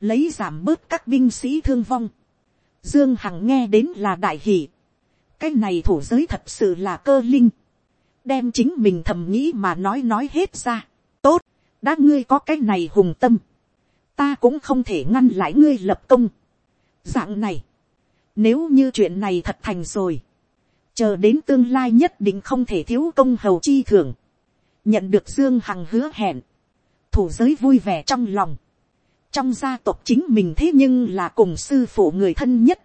lấy giảm bớt các binh sĩ thương vong. Dương Hằng nghe đến là đại hỷ. Cái này thủ giới thật sự là cơ linh. Đem chính mình thầm nghĩ mà nói nói hết ra. Đã ngươi có cái này hùng tâm. Ta cũng không thể ngăn lại ngươi lập công. Dạng này. Nếu như chuyện này thật thành rồi. Chờ đến tương lai nhất định không thể thiếu công hầu chi thưởng. Nhận được Dương Hằng hứa hẹn. Thủ giới vui vẻ trong lòng trong gia tộc chính mình thế nhưng là cùng sư phụ người thân nhất,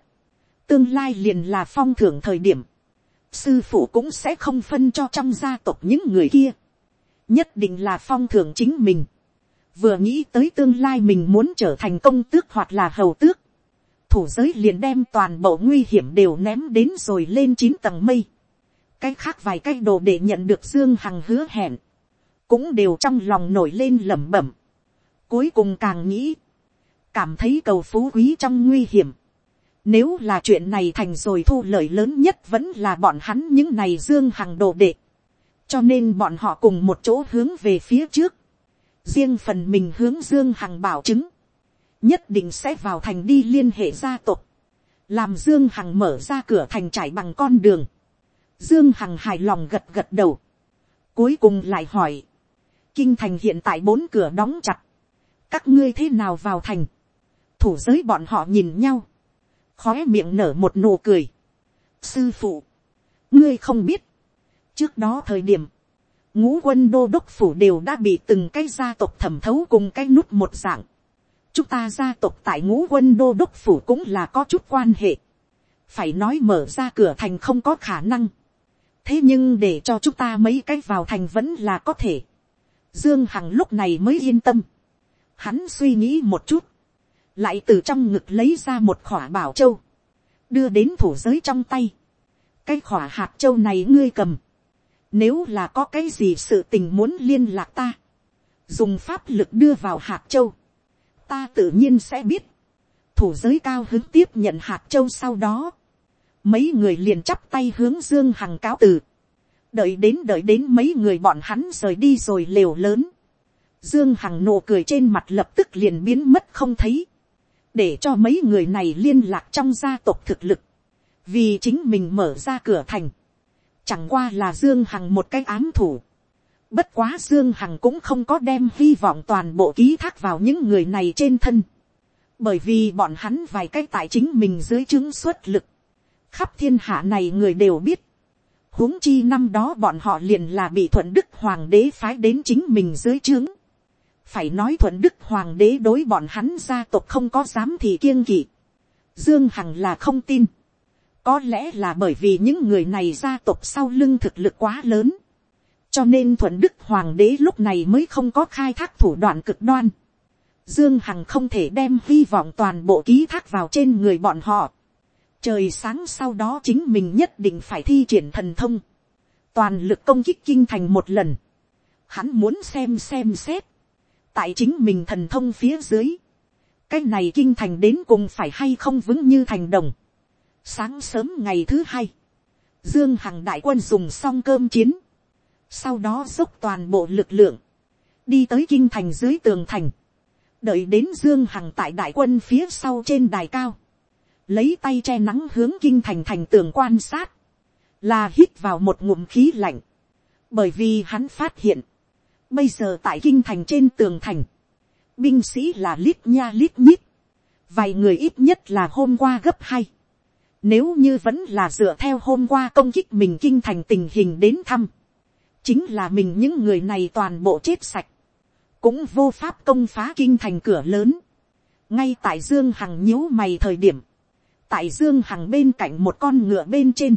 tương lai liền là phong thưởng thời điểm, sư phụ cũng sẽ không phân cho trong gia tộc những người kia, nhất định là phong thưởng chính mình, vừa nghĩ tới tương lai mình muốn trở thành công tước hoặc là hầu tước, thủ giới liền đem toàn bộ nguy hiểm đều ném đến rồi lên chín tầng mây, cái khác vài cái đồ để nhận được dương hằng hứa hẹn, cũng đều trong lòng nổi lên lẩm bẩm, Cuối cùng càng nghĩ. Cảm thấy cầu phú quý trong nguy hiểm. Nếu là chuyện này thành rồi thu lợi lớn nhất vẫn là bọn hắn những này dương hằng đồ đệ. Cho nên bọn họ cùng một chỗ hướng về phía trước. Riêng phần mình hướng dương hằng bảo chứng. Nhất định sẽ vào thành đi liên hệ gia tộc. Làm dương hằng mở ra cửa thành trải bằng con đường. Dương Hằng hài lòng gật gật đầu. Cuối cùng lại hỏi. Kinh thành hiện tại bốn cửa đóng chặt các ngươi thế nào vào thành, thủ giới bọn họ nhìn nhau, khói miệng nở một nụ cười. sư phụ, ngươi không biết, trước đó thời điểm, ngũ quân đô đốc phủ đều đã bị từng cái gia tộc thẩm thấu cùng cái nút một dạng. chúng ta gia tộc tại ngũ quân đô đốc phủ cũng là có chút quan hệ. phải nói mở ra cửa thành không có khả năng. thế nhưng để cho chúng ta mấy cái vào thành vẫn là có thể. dương hằng lúc này mới yên tâm Hắn suy nghĩ một chút. Lại từ trong ngực lấy ra một khỏa bảo châu. Đưa đến thủ giới trong tay. cái khỏa hạt châu này ngươi cầm, nếu là có cái gì sự tình muốn liên lạc ta, dùng pháp lực đưa vào hạt châu, ta tự nhiên sẽ biết, thủ giới cao hứng tiếp nhận hạt châu sau đó, mấy người liền chắp tay hướng dương hằng cáo từ, đợi đến đợi đến mấy người bọn hắn rời đi rồi lều lớn, dương hằng nụ cười trên mặt lập tức liền biến mất không thấy, để cho mấy người này liên lạc trong gia tộc thực lực, vì chính mình mở ra cửa thành, chẳng qua là dương hằng một cái ám thủ, bất quá dương hằng cũng không có đem hy vọng toàn bộ ký thác vào những người này trên thân, bởi vì bọn hắn vài cái tại chính mình dưới chứng xuất lực, khắp thiên hạ này người đều biết, huống chi năm đó bọn họ liền là bị thuận đức hoàng đế phái đến chính mình dưới chứng. phải nói thuận đức hoàng đế đối bọn hắn gia tộc không có dám thì kiêng kỵ. Dương Hằng là không tin. Có lẽ là bởi vì những người này gia tộc sau lưng thực lực quá lớn. Cho nên thuận đức hoàng đế lúc này mới không có khai thác thủ đoạn cực đoan. Dương Hằng không thể đem hy vọng toàn bộ ký thác vào trên người bọn họ. Trời sáng sau đó chính mình nhất định phải thi triển thần thông. Toàn lực công kích kinh thành một lần. Hắn muốn xem xem xét tại chính mình thần thông phía dưới, cái này kinh thành đến cùng phải hay không vững như thành đồng. Sáng sớm ngày thứ hai, Dương Hằng đại quân dùng xong cơm chiến, sau đó dốc toàn bộ lực lượng, đi tới kinh thành dưới tường thành, đợi đến Dương Hằng tại đại quân phía sau trên đài cao, lấy tay che nắng hướng kinh thành thành tường quan sát, là hít vào một ngụm khí lạnh, bởi vì hắn phát hiện, Bây giờ tại kinh thành trên tường thành, binh sĩ là lít nha lít nhít, vài người ít nhất là hôm qua gấp hai. Nếu như vẫn là dựa theo hôm qua công kích mình kinh thành tình hình đến thăm, chính là mình những người này toàn bộ chết sạch, cũng vô pháp công phá kinh thành cửa lớn. ngay tại dương hằng nhíu mày thời điểm, tại dương hằng bên cạnh một con ngựa bên trên,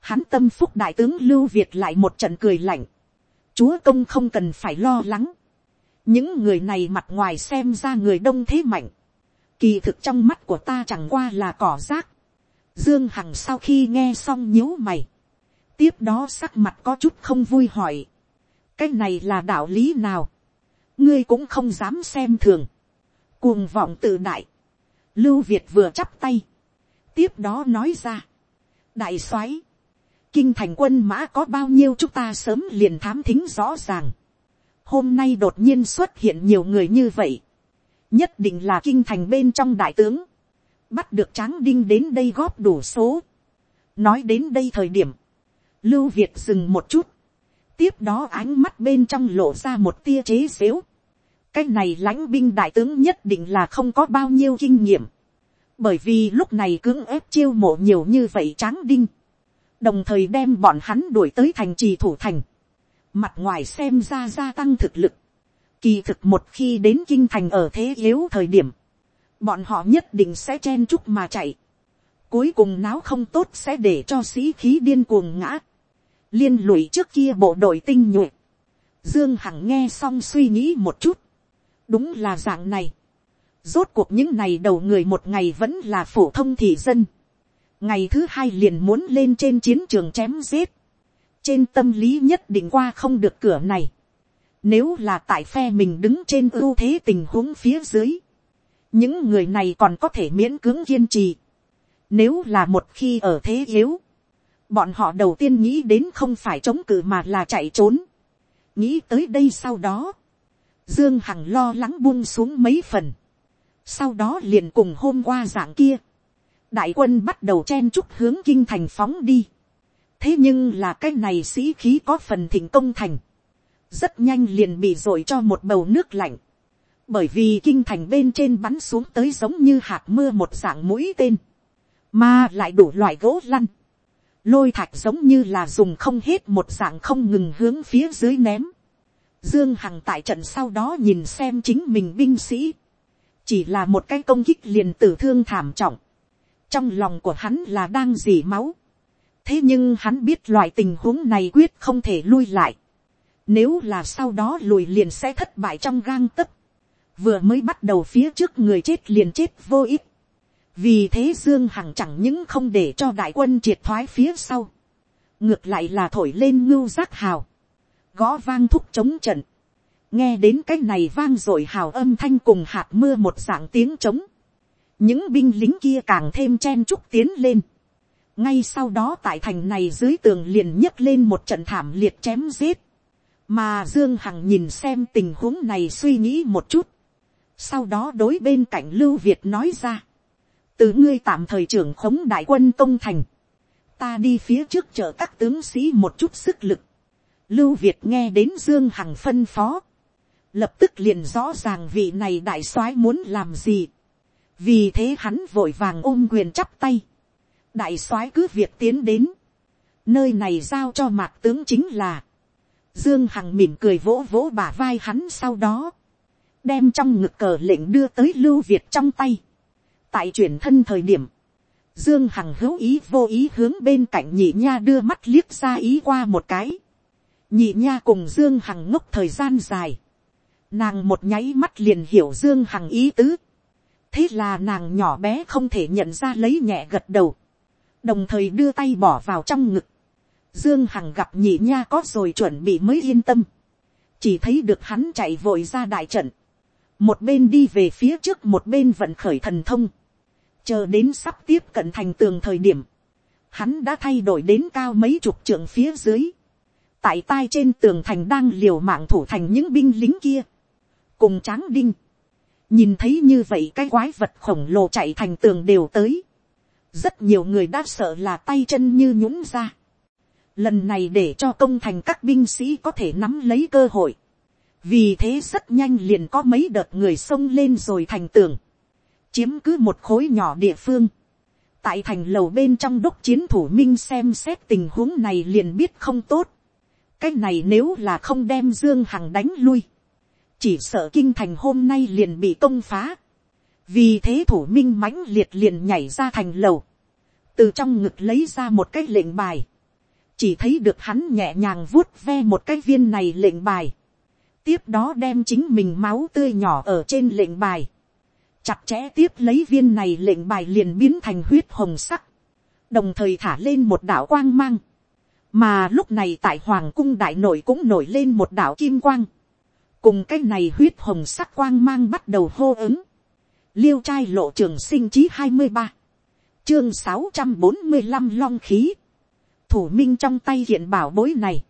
hắn tâm phúc đại tướng lưu việt lại một trận cười lạnh, chúa công không cần phải lo lắng. những người này mặt ngoài xem ra người đông thế mạnh. kỳ thực trong mắt của ta chẳng qua là cỏ rác dương hằng sau khi nghe xong nhíu mày. tiếp đó sắc mặt có chút không vui hỏi. cái này là đạo lý nào. ngươi cũng không dám xem thường. cuồng vọng tự đại. lưu việt vừa chắp tay. tiếp đó nói ra. đại soái, kinh thành quân mã có bao nhiêu chúng ta sớm liền thám thính rõ ràng. Hôm nay đột nhiên xuất hiện nhiều người như vậy. Nhất định là kinh thành bên trong đại tướng. Bắt được tráng đinh đến đây góp đủ số. Nói đến đây thời điểm. Lưu Việt dừng một chút. Tiếp đó ánh mắt bên trong lộ ra một tia chế xếu. Cái này lãnh binh đại tướng nhất định là không có bao nhiêu kinh nghiệm. Bởi vì lúc này cưỡng ép chiêu mộ nhiều như vậy tráng đinh đồng thời đem bọn hắn đuổi tới thành trì thủ thành, mặt ngoài xem ra gia tăng thực lực, kỳ thực một khi đến kinh thành ở thế yếu thời điểm, bọn họ nhất định sẽ chen chúc mà chạy, cuối cùng náo không tốt sẽ để cho sĩ khí điên cuồng ngã, liên lụy trước kia bộ đội tinh nhuệ, dương hằng nghe xong suy nghĩ một chút, đúng là dạng này, rốt cuộc những này đầu người một ngày vẫn là phổ thông thị dân, ngày thứ hai liền muốn lên trên chiến trường chém giết, trên tâm lý nhất định qua không được cửa này, nếu là tại phe mình đứng trên ưu thế tình huống phía dưới, những người này còn có thể miễn cưỡng kiên trì, nếu là một khi ở thế yếu, bọn họ đầu tiên nghĩ đến không phải chống cự mà là chạy trốn, nghĩ tới đây sau đó, dương hằng lo lắng buông xuống mấy phần, sau đó liền cùng hôm qua dạng kia, đại quân bắt đầu chen chúc hướng kinh thành phóng đi. thế nhưng là cái này sĩ khí có phần thỉnh công thành. rất nhanh liền bị dội cho một bầu nước lạnh bởi vì kinh thành bên trên bắn xuống tới giống như hạt mưa một dạng mũi tên. mà lại đủ loại gỗ lăn. lôi thạch giống như là dùng không hết một dạng không ngừng hướng phía dưới ném. Dương Hằng tại trận sau đó nhìn xem chính mình binh sĩ. Chỉ là một cái công kích liền tử thương thảm trọng trong lòng của hắn là đang dỉ máu. thế nhưng hắn biết loại tình huống này quyết không thể lui lại. nếu là sau đó lùi liền sẽ thất bại trong gang tấc vừa mới bắt đầu phía trước người chết liền chết vô ích. vì thế dương hằng chẳng những không để cho đại quân triệt thoái phía sau, ngược lại là thổi lên ngưu giác hào, gõ vang thúc chống trận, nghe đến cái này vang r ộ i hào âm thanh cùng hạt mưa một dạng tiếng trống, những binh lính kia càng thêm chen chúc tiến lên, ngay sau đó tại thành này dưới tường liền nhấc lên một trận thảm liệt chém giết, mà dương hằng nhìn xem tình huống này suy nghĩ một chút, sau đó đối bên cạnh lưu việt nói ra, từ ngươi tạm thời trưởng khống đại quân công thành, ta đi phía trước chở các tướng sĩ một chút sức lực, lưu việt nghe đến dương hằng phân phó, lập tức liền rõ ràng vị này đại soái muốn làm gì, vì thế hắn vội vàng ôm quyền chắp tay, đại soái cứ việc tiến đến, nơi này giao cho mạc tướng chính là, dương hằng mỉm cười vỗ vỗ bả vai hắn sau đó, đem trong ngực cờ lệnh đưa tới lưu việt trong tay, tại chuyển thân thời điểm, dương hằng hữu ý vô ý hướng bên cạnh nhị nha đưa mắt liếc ra ý qua một cái, nhị nha cùng dương hằng ngốc thời gian dài, nàng một nháy mắt liền hiểu dương hằng ý tứ, thế là nàng nhỏ bé không thể nhận ra lấy nhẹ gật đầu, đồng thời đưa tay bỏ vào trong ngực. Dương Hằng gặp nhị nha có rồi chuẩn bị mới yên tâm. Chỉ thấy được hắn chạy vội ra đại trận. Một bên đi về phía trước, một bên vận khởi thần thông. Chờ đến sắp tiếp cận thành tường thời điểm. Hắn đã thay đổi đến cao mấy chục trượng phía dưới. Tại tai trên tường thành đang liều mạng thủ thành những binh lính kia. Cùng tráng đinh. Nhìn thấy như vậy cái quái vật khổng lồ chạy thành tường đều tới rất nhiều người đã sợ là tay chân như nhũng ra. Lần này để cho công thành các binh sĩ có thể nắm lấy cơ hội. Vì thế rất nhanh liền có mấy đợt người xông lên rồi thành tường. Chiếm cứ một khối nhỏ địa phương. Tại thành lầu bên trong đốc chiến thủ minh xem xét tình huống này liền biết không tốt. Cái này nếu là không đem Dương Hằng đánh lui. Chỉ sợ kinh thành hôm nay liền bị công phá vì thế thủ minh mãnh liệt liền nhảy ra thành lầu, từ trong ngực lấy ra một cái lệnh bài, chỉ thấy được hắn nhẹ nhàng vuốt ve một cái viên này lệnh bài, tiếp đó đem chính mình máu tươi nhỏ ở trên lệnh bài, chặt chẽ tiếp lấy viên này lệnh bài liền biến thành huyết hồng sắc, đồng thời thả lên một đạo quang mang, mà lúc này tại hoàng cung đại nội cũng nổi lên một đạo kim quang, cùng cái này huyết hồng sắc quang mang bắt đầu hô ứng, liêu trai lộ trường sinh chí hai mươi ba, chương sáu trăm bốn mươi năm long khí, thủ minh trong tay hiện bảo bối này,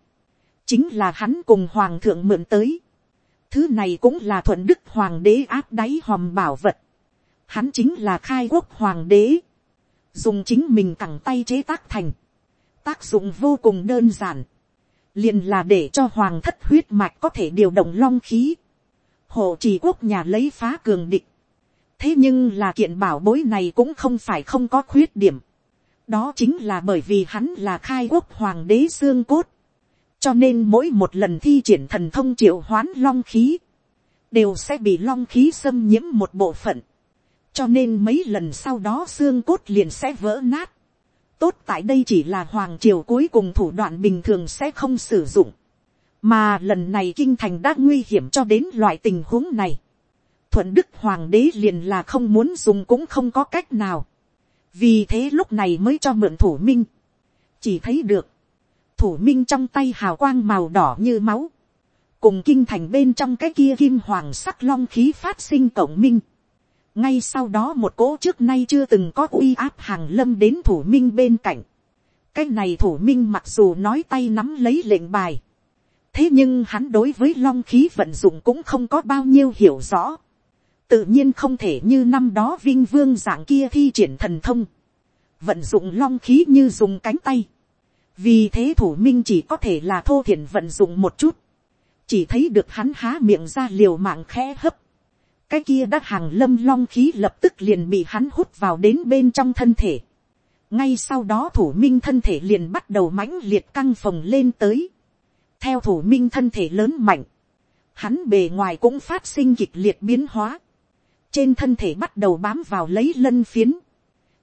chính là hắn cùng hoàng thượng mượn tới, thứ này cũng là thuận đức hoàng đế áp đáy hòm bảo vật, hắn chính là khai quốc hoàng đế, dùng chính mình cẳng tay chế tác thành, tác dụng vô cùng đơn giản, liền là để cho hoàng thất huyết mạch có thể điều động long khí, hộ trì quốc nhà lấy phá cường địch, thế nhưng là kiện bảo bối này cũng không phải không có khuyết điểm. đó chính là bởi vì hắn là khai quốc hoàng đế xương cốt cho nên mỗi một lần thi triển thần thông triệu hoán long khí, đều sẽ bị long khí xâm nhiễm một bộ phận. cho nên mấy lần sau đó xương cốt liền sẽ vỡ nát. tốt tại đây chỉ là hoàng triều cuối cùng thủ đoạn bình thường sẽ không sử dụng. mà lần này kinh thành đã nguy hiểm cho đến loại tình huống này thuận đức hoàng đế liền là không muốn dùng cũng không có cách nào. vì thế lúc này mới cho mượn thủ minh. chỉ thấy được, thủ minh trong tay hào quang màu đỏ như máu, cùng kinh thành bên trong cái kia kim hoàng sắc long khí phát sinh cộng minh. ngay sau đó một cỗ trước nay chưa từng có uy áp hàng lâm đến thủ minh bên cạnh. cái này thủ minh mặc dù nói tay nắm lấy lệnh bài. thế nhưng hắn đối với long khí vận dụng cũng không có bao nhiêu hiểu rõ tự nhiên không thể như năm đó vinh vương dạng kia thi triển thần thông, vận dụng long khí như dùng cánh tay, vì thế thủ minh chỉ có thể là thô thiển vận dụng một chút, chỉ thấy được hắn há miệng ra liều mạng khẽ hấp, cái kia đắc hàng lâm long khí lập tức liền bị hắn hút vào đến bên trong thân thể, ngay sau đó thủ minh thân thể liền bắt đầu mãnh liệt căng phồng lên tới, theo thủ minh thân thể lớn mạnh, hắn bề ngoài cũng phát sinh kịch liệt biến hóa, trên thân thể bắt đầu bám vào lấy lân phiến,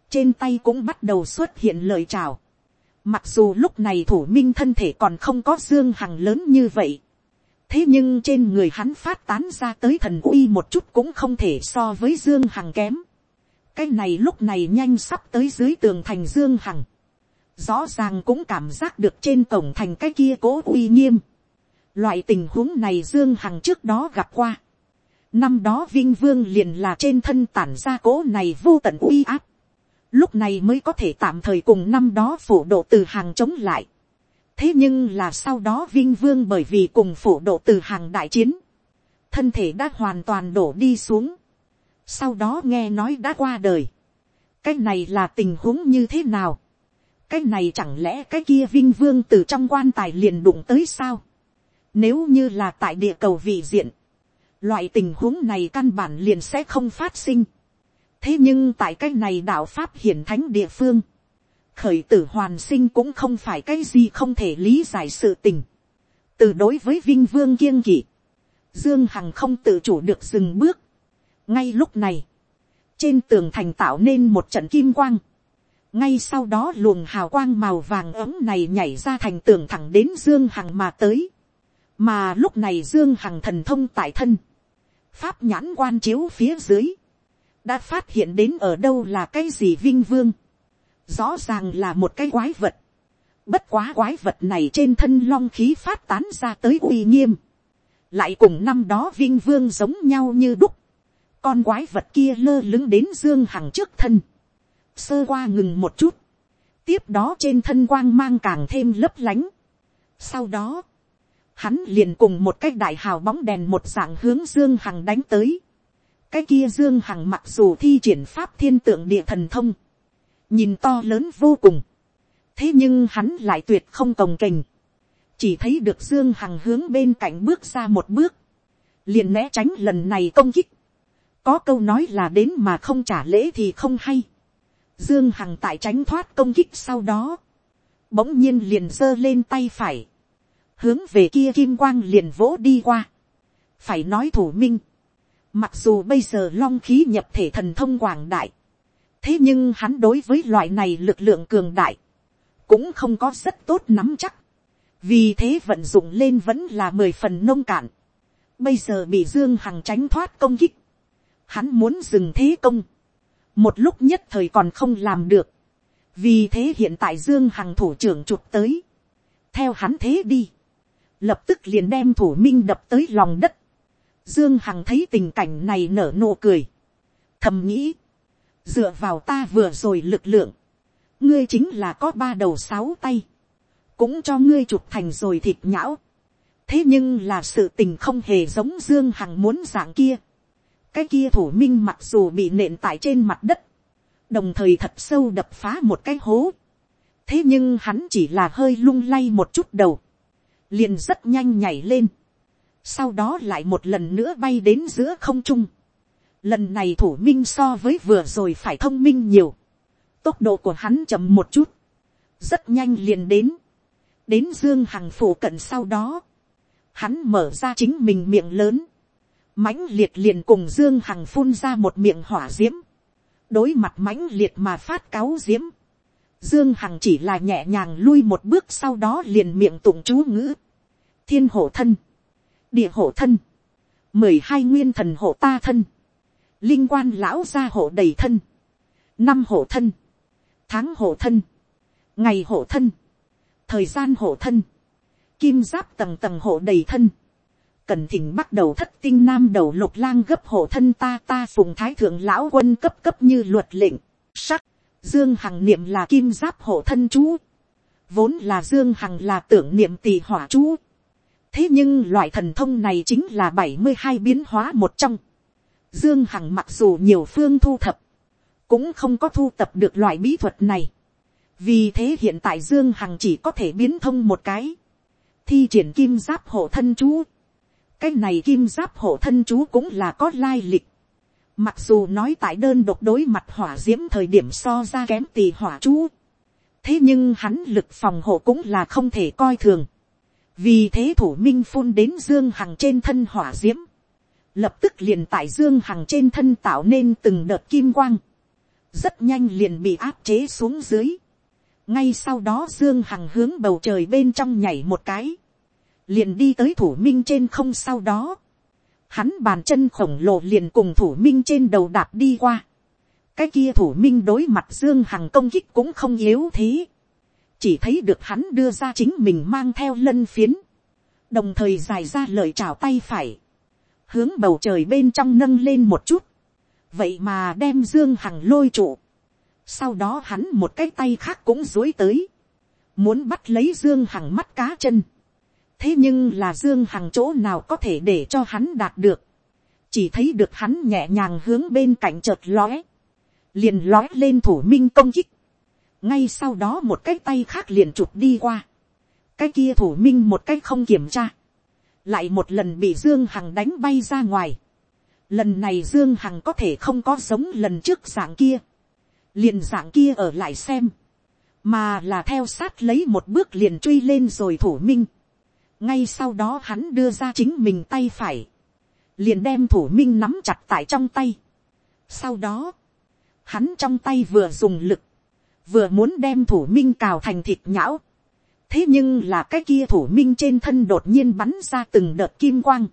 trên tay cũng bắt đầu xuất hiện lời chào. Mặc dù lúc này thủ minh thân thể còn không có dương hằng lớn như vậy, thế nhưng trên người hắn phát tán ra tới thần uy một chút cũng không thể so với dương hằng kém. cái này lúc này nhanh sắp tới dưới tường thành dương hằng, rõ ràng cũng cảm giác được trên cổng thành cái kia cố uy nghiêm. loại tình huống này dương hằng trước đó gặp qua. năm đó vinh vương liền là trên thân tản ra cố này vô tận uy áp lúc này mới có thể tạm thời cùng năm đó phổ độ từ hàng chống lại. thế nhưng là sau đó vinh vương bởi vì cùng phổ độ từ hàng đại chiến, thân thể đã hoàn toàn đổ đi xuống. Sau đó nghe nói đã qua đời, cái này là tình huống như thế nào, cái này chẳng lẽ cái kia vinh vương từ trong quan tài liền đụng tới sao, nếu như là tại địa cầu vị diện, loại tình huống này căn bản liền sẽ không phát sinh, thế nhưng tại cái này đạo pháp hiển thánh địa phương, khởi tử hoàn sinh cũng không phải cái gì không thể lý giải sự tình. từ đối với vinh vương kiêng kỵ, dương hằng không tự chủ được dừng bước, ngay lúc này, trên tường thành tạo nên một trận kim quang, ngay sau đó luồng hào quang màu vàng ấm này nhảy ra thành tường thẳng đến dương hằng mà tới, mà lúc này dương hằng thần thông tại thân, pháp nhãn quan chiếu phía dưới, đã phát hiện đến ở đâu là cái gì vinh vương, rõ ràng là một cái quái vật, bất quá quái vật này trên thân long khí phát tán ra tới uy nghiêm, lại cùng năm đó vinh vương giống nhau như đúc, con quái vật kia lơ lứng đến dương hằng trước thân, sơ qua ngừng một chút, tiếp đó trên thân quang mang càng thêm lấp lánh. sau đó, hắn liền cùng một cái đại hào bóng đèn một dạng hướng dương hằng đánh tới cái kia dương hằng mặc dù thi triển pháp thiên tượng địa thần thông, nhìn to lớn vô cùng, thế nhưng hắn lại tuyệt không cồng kềnh, chỉ thấy được dương hằng hướng bên cạnh bước ra một bước, liền né tránh lần này công kích, có câu nói là đến mà không trả lễ thì không hay. Dương Hằng tại tránh thoát công kích sau đó. Bỗng nhiên liền giơ lên tay phải. Hướng về kia kim quang liền vỗ đi qua. Phải nói thủ minh. Mặc dù bây giờ long khí nhập thể thần thông quảng đại. Thế nhưng hắn đối với loại này lực lượng cường đại. Cũng không có rất tốt nắm chắc. Vì thế vận dụng lên vẫn là mười phần nông cạn. Bây giờ bị Dương Hằng tránh thoát công kích hắn muốn dừng thế công, một lúc nhất thời còn không làm được, vì thế hiện tại dương hằng thủ trưởng chụp tới, theo hắn thế đi, lập tức liền đem thủ minh đập tới lòng đất, dương hằng thấy tình cảnh này nở nụ cười, thầm nghĩ, dựa vào ta vừa rồi lực lượng, ngươi chính là có ba đầu sáu tay, cũng cho ngươi chụp thành rồi thịt nhão, thế nhưng là sự tình không hề giống dương hằng muốn dạng kia, cái kia thủ minh mặc dù bị nện tại trên mặt đất, đồng thời thật sâu đập phá một cái hố. thế nhưng hắn chỉ là hơi lung lay một chút đầu, liền rất nhanh nhảy lên, sau đó lại một lần nữa bay đến giữa không trung. lần này thủ minh so với vừa rồi phải thông minh nhiều, tốc độ của hắn chậm một chút, rất nhanh liền đến, đến dương hằng phủ cận sau đó, hắn mở ra chính mình miệng lớn, mãnh liệt liền cùng dương hằng phun ra một miệng hỏa diễm. Đối mặt mãnh liệt mà phát cáo diễm. Dương hằng chỉ là nhẹ nhàng lui một bước sau đó liền miệng tụng chú ngữ. Thiên hộ thân địa hộ thân mười hai nguyên thần hộ ta thân linh quan lão gia hộ đầy thân năm hộ thân tháng hộ thân ngày hộ thân thời gian hộ thân kim giáp tầng tầng hộ đầy thân cần thỉnh bắt đầu thất tinh nam đầu lục lang gấp hộ thân ta ta phùng thái thượng lão quân cấp cấp như luật lệnh, sắc, dương hằng niệm là kim giáp hộ thân chú, vốn là dương hằng là tưởng niệm tỷ hỏa chú, thế nhưng loại thần thông này chính là bảy mươi hai biến hóa một trong, dương hằng mặc dù nhiều phương thu thập, cũng không có thu tập được loại bí thuật này, vì thế hiện tại dương hằng chỉ có thể biến thông một cái, thi triển kim giáp hộ thân chú, cái này kim giáp hộ thân chú cũng là có lai lịch. Mặc dù nói tại đơn độc đối mặt hỏa diễm thời điểm so ra kém tỳ hỏa chú. Thế nhưng hắn lực phòng hộ cũng là không thể coi thường. Vì thế thủ minh phun đến Dương Hằng trên thân hỏa diễm. Lập tức liền tại Dương Hằng trên thân tạo nên từng đợt kim quang. Rất nhanh liền bị áp chế xuống dưới. Ngay sau đó Dương Hằng hướng bầu trời bên trong nhảy một cái liền đi tới thủ minh trên không sau đó, hắn bàn chân khổng lồ liền cùng thủ minh trên đầu đạp đi qua, cái kia thủ minh đối mặt dương hằng công kích cũng không yếu thế, chỉ thấy được hắn đưa ra chính mình mang theo lân phiến, đồng thời dài ra lời chào tay phải, hướng bầu trời bên trong nâng lên một chút, vậy mà đem dương hằng lôi trụ, sau đó hắn một cái tay khác cũng dối tới, muốn bắt lấy dương hằng mắt cá chân, thế nhưng là dương hằng chỗ nào có thể để cho hắn đạt được, chỉ thấy được hắn nhẹ nhàng hướng bên cạnh chợt lóe, liền lóe lên thủ minh công kích, ngay sau đó một cái tay khác liền chụp đi qua, cái kia thủ minh một cái không kiểm tra, lại một lần bị dương hằng đánh bay ra ngoài, lần này dương hằng có thể không có giống lần trước dạng kia, liền dạng kia ở lại xem, mà là theo sát lấy một bước liền truy lên rồi thủ minh, ngay sau đó hắn đưa ra chính mình tay phải, liền đem thủ minh nắm chặt tại trong tay. Sau đó, hắn trong tay vừa dùng lực, vừa muốn đem thủ minh cào thành thịt nhão. thế nhưng là cái kia thủ minh trên thân đột nhiên bắn ra từng đợt kim quang.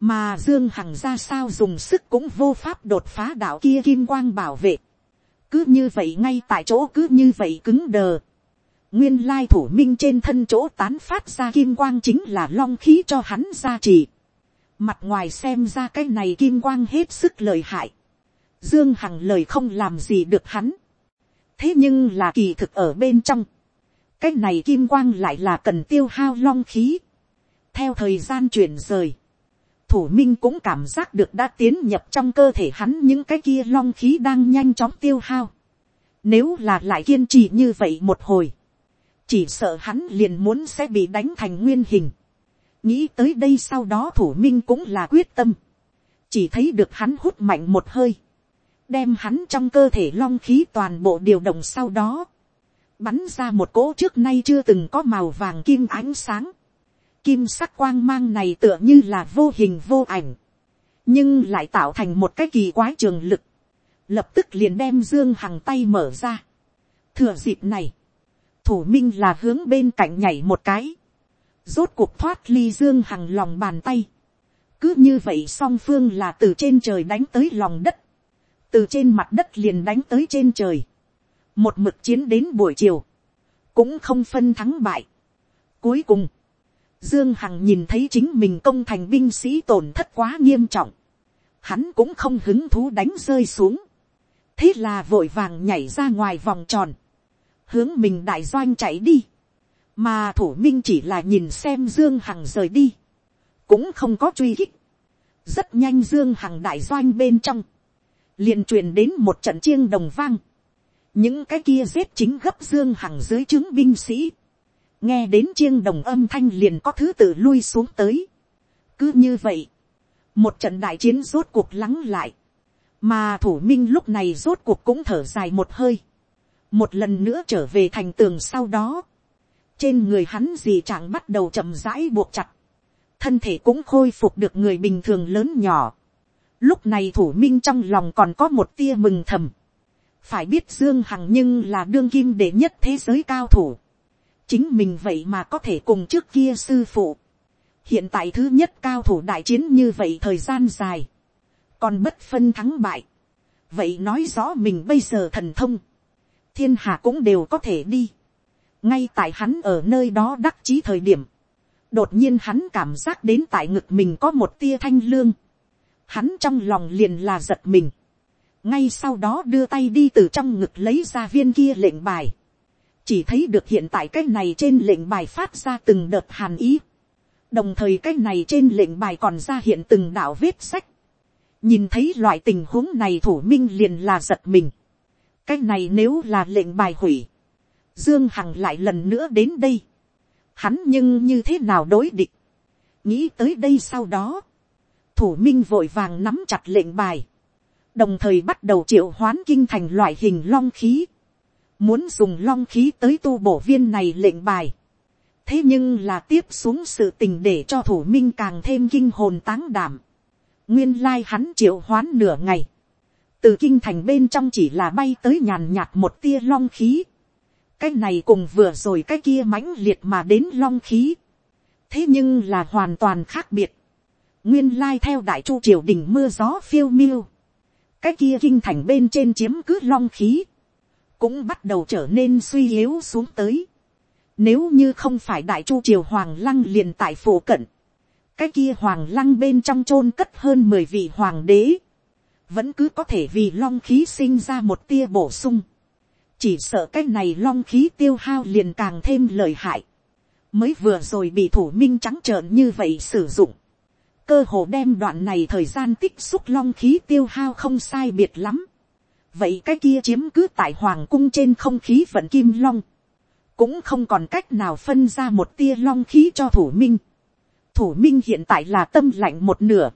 mà dương hằng ra sao dùng sức cũng vô pháp đột phá đạo kia kim quang bảo vệ. cứ như vậy ngay tại chỗ cứ như vậy cứng đờ. nguyên lai thủ minh trên thân chỗ tán phát ra kim quang chính là long khí cho hắn ra trì. mặt ngoài xem ra cái này kim quang hết sức lời hại. dương hằng lời không làm gì được hắn thế nhưng là kỳ thực ở bên trong, cái này kim quang lại là cần tiêu hao long khí. theo thời gian chuyển rời, thủ minh cũng cảm giác được đã tiến nhập trong cơ thể hắn những cái kia long khí đang nhanh chóng tiêu hao. nếu là lại kiên trì như vậy một hồi, chỉ sợ hắn liền muốn sẽ bị đánh thành nguyên hình. nghĩ tới đây sau đó thủ minh cũng là quyết tâm. chỉ thấy được hắn hút mạnh một hơi đem hắn trong cơ thể long khí toàn bộ điều động sau đó, bắn ra một cỗ trước nay chưa từng có màu vàng kim ánh sáng. Kim sắc quang mang này tựa như là vô hình vô ảnh, nhưng lại tạo thành một cái kỳ quái trường lực, lập tức liền đem dương hằng tay mở ra. Thừa dịp này, thủ minh là hướng bên cạnh nhảy một cái, rốt cuộc thoát ly dương hằng lòng bàn tay. cứ như vậy song phương là từ trên trời đánh tới lòng đất, từ trên mặt đất liền đánh tới trên trời, một mực chiến đến buổi chiều, cũng không phân thắng bại. Cuối cùng, Dương Hằng nhìn thấy chính mình công thành binh sĩ tổn thất quá nghiêm trọng, hắn cũng không hứng thú đánh rơi xuống, thế là vội vàng nhảy ra ngoài vòng tròn, hướng mình đại doanh chạy đi, mà thủ minh chỉ là nhìn xem Dương Hằng rời đi, cũng không có truy kích, rất nhanh Dương Hằng đại doanh bên trong, liền truyền đến một trận chiêng đồng vang. những cái kia giết chính gấp dương hằng dưới trướng binh sĩ. nghe đến chiêng đồng âm thanh liền có thứ tự lui xuống tới. cứ như vậy, một trận đại chiến rốt cuộc lắng lại. mà thủ minh lúc này rốt cuộc cũng thở dài một hơi. một lần nữa trở về thành tường sau đó. trên người hắn gì chẳng bắt đầu chậm rãi buộc chặt. thân thể cũng khôi phục được người bình thường lớn nhỏ Lúc này thủ minh trong lòng còn có một tia mừng thầm. Phải biết Dương Hằng nhưng là đương kim đệ nhất thế giới cao thủ. Chính mình vậy mà có thể cùng trước kia sư phụ. Hiện tại thứ nhất cao thủ đại chiến như vậy thời gian dài. Còn bất phân thắng bại. Vậy nói rõ mình bây giờ thần thông. Thiên hạ cũng đều có thể đi. Ngay tại hắn ở nơi đó đắc chí thời điểm. Đột nhiên hắn cảm giác đến tại ngực mình có một tia thanh lương hắn trong lòng liền là giật mình, ngay sau đó đưa tay đi từ trong ngực lấy ra viên kia lệnh bài, chỉ thấy được hiện tại cái này trên lệnh bài phát ra từng đợt hàn ý, đồng thời cái này trên lệnh bài còn ra hiện từng đạo vết sách, nhìn thấy loại tình huống này thủ minh liền là giật mình, cái này nếu là lệnh bài hủy, dương hằng lại lần nữa đến đây, hắn nhưng như thế nào đối địch, nghĩ tới đây sau đó, thủ minh vội vàng nắm chặt lệnh bài, đồng thời bắt đầu triệu hoán kinh thành loại hình long khí, muốn dùng long khí tới tu bổ viên này lệnh bài. thế nhưng là tiếp xuống sự tình để cho thủ minh càng thêm kinh hồn táng đảm. nguyên lai hắn triệu hoán nửa ngày, từ kinh thành bên trong chỉ là bay tới nhàn nhạt một tia long khí. cái này cùng vừa rồi cái kia mãnh liệt mà đến long khí. thế nhưng là hoàn toàn khác biệt nguyên lai theo đại chu triều đình mưa gió phiêu miêu. cái kia kinh thành bên trên chiếm cứ long khí, cũng bắt đầu trở nên suy yếu xuống tới. Nếu như không phải đại chu triều hoàng lăng liền tại phủ cận, cái kia hoàng lăng bên trong chôn cất hơn mười vị hoàng đế, vẫn cứ có thể vì long khí sinh ra một tia bổ sung. chỉ sợ cái này long khí tiêu hao liền càng thêm lời hại. mới vừa rồi bị thủ minh trắng trợn như vậy sử dụng cơ hồ đem đoạn này thời gian tích xúc long khí tiêu hao không sai biệt lắm. vậy cái kia chiếm cứ tại hoàng cung trên không khí vận kim long. cũng không còn cách nào phân ra một tia long khí cho thủ minh. thủ minh hiện tại là tâm lạnh một nửa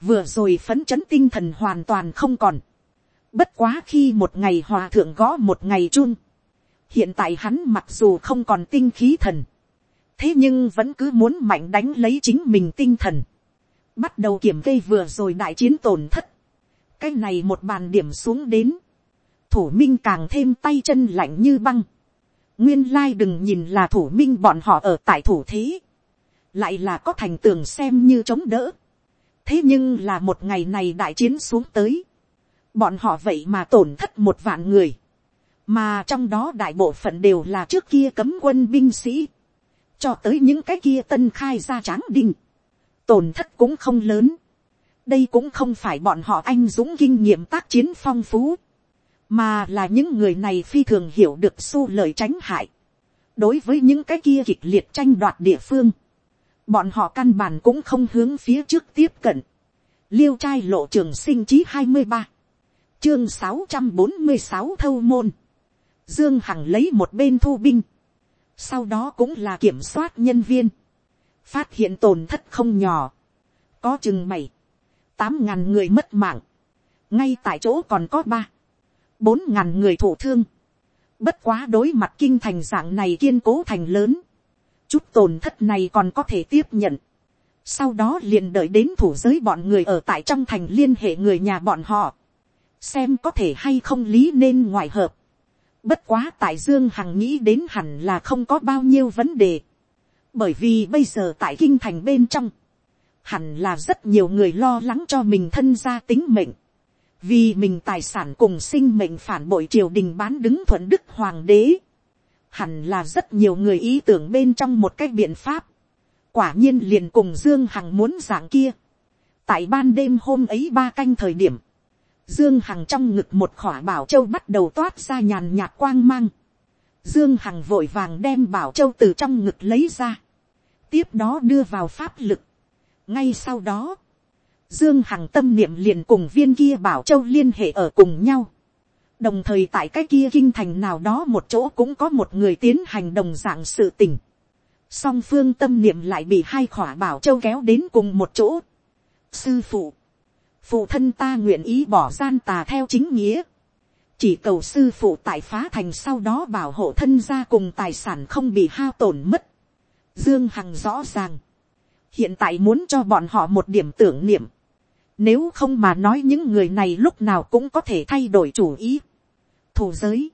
vừa rồi phấn chấn tinh thần hoàn toàn không còn. Bất quá khi một ngày hòa thượng gõ một ngày chun. Hiện tại hắn mặc dù không còn tinh khí thần. Thế nhưng vẫn cứ muốn mạnh đánh lấy chính mình tinh thần. Bắt đầu kiểm kê vừa rồi đại chiến tổn thất. Cái này một bàn điểm xuống đến. Thủ minh càng thêm tay chân lạnh như băng. Nguyên lai đừng nhìn là thủ minh bọn họ ở tại thủ thế. Lại là có thành tường xem như chống đỡ thế nhưng là một ngày này đại chiến xuống tới, bọn họ vậy mà tổn thất một vạn người, mà trong đó đại bộ phận đều là trước kia cấm quân binh sĩ, cho tới những cái kia tân khai ra tráng đinh, tổn thất cũng không lớn, đây cũng không phải bọn họ anh dũng kinh nghiệm tác chiến phong phú, mà là những người này phi thường hiểu được xu lời tránh hại, đối với những cái kia kịch liệt tranh đoạt địa phương, bọn họ căn bản cũng không hướng phía trước tiếp cận. liêu trai lộ trường sinh chí hai mươi ba, chương sáu trăm bốn mươi sáu thâu môn, dương hằng lấy một bên thu binh, sau đó cũng là kiểm soát nhân viên, phát hiện tổn thất không nhỏ, có chừng mày, tám ngàn người mất mạng, ngay tại chỗ còn có ba, bốn ngàn người thổ thương, bất quá đối mặt kinh thành dạng này kiên cố thành lớn, chút tổn thất này còn có thể tiếp nhận. Sau đó liền đợi đến thủ giới bọn người ở tại trong thành liên hệ người nhà bọn họ. Xem có thể hay không lý nên ngoại hợp. Bất quá tại Dương Hằng nghĩ đến hẳn là không có bao nhiêu vấn đề. Bởi vì bây giờ tại kinh thành bên trong. Hẳn là rất nhiều người lo lắng cho mình thân gia tính mệnh. Vì mình tài sản cùng sinh mệnh phản bội triều đình bán đứng thuận đức hoàng đế hẳn là rất nhiều người ý tưởng bên trong một cái biện pháp. quả nhiên liền cùng dương hằng muốn giảng kia. tại ban đêm hôm ấy ba canh thời điểm, dương hằng trong ngực một khỏa bảo châu bắt đầu toát ra nhàn nhạt quang mang dương hằng vội vàng đem bảo châu từ trong ngực lấy ra. tiếp đó đưa vào pháp lực. ngay sau đó, dương hằng tâm niệm liền cùng viên kia bảo châu liên hệ ở cùng nhau đồng thời tại cái kia kinh thành nào đó một chỗ cũng có một người tiến hành đồng dạng sự tình. song phương tâm niệm lại bị hai khỏa bảo châu kéo đến cùng một chỗ. sư phụ, phụ thân ta nguyện ý bỏ gian tà theo chính nghĩa chỉ cầu sư phụ tại phá thành sau đó bảo hộ thân gia cùng tài sản không bị hao tổn mất. dương hằng rõ ràng. hiện tại muốn cho bọn họ một điểm tưởng niệm. Nếu không mà nói những người này lúc nào cũng có thể thay đổi chủ ý thủ giới,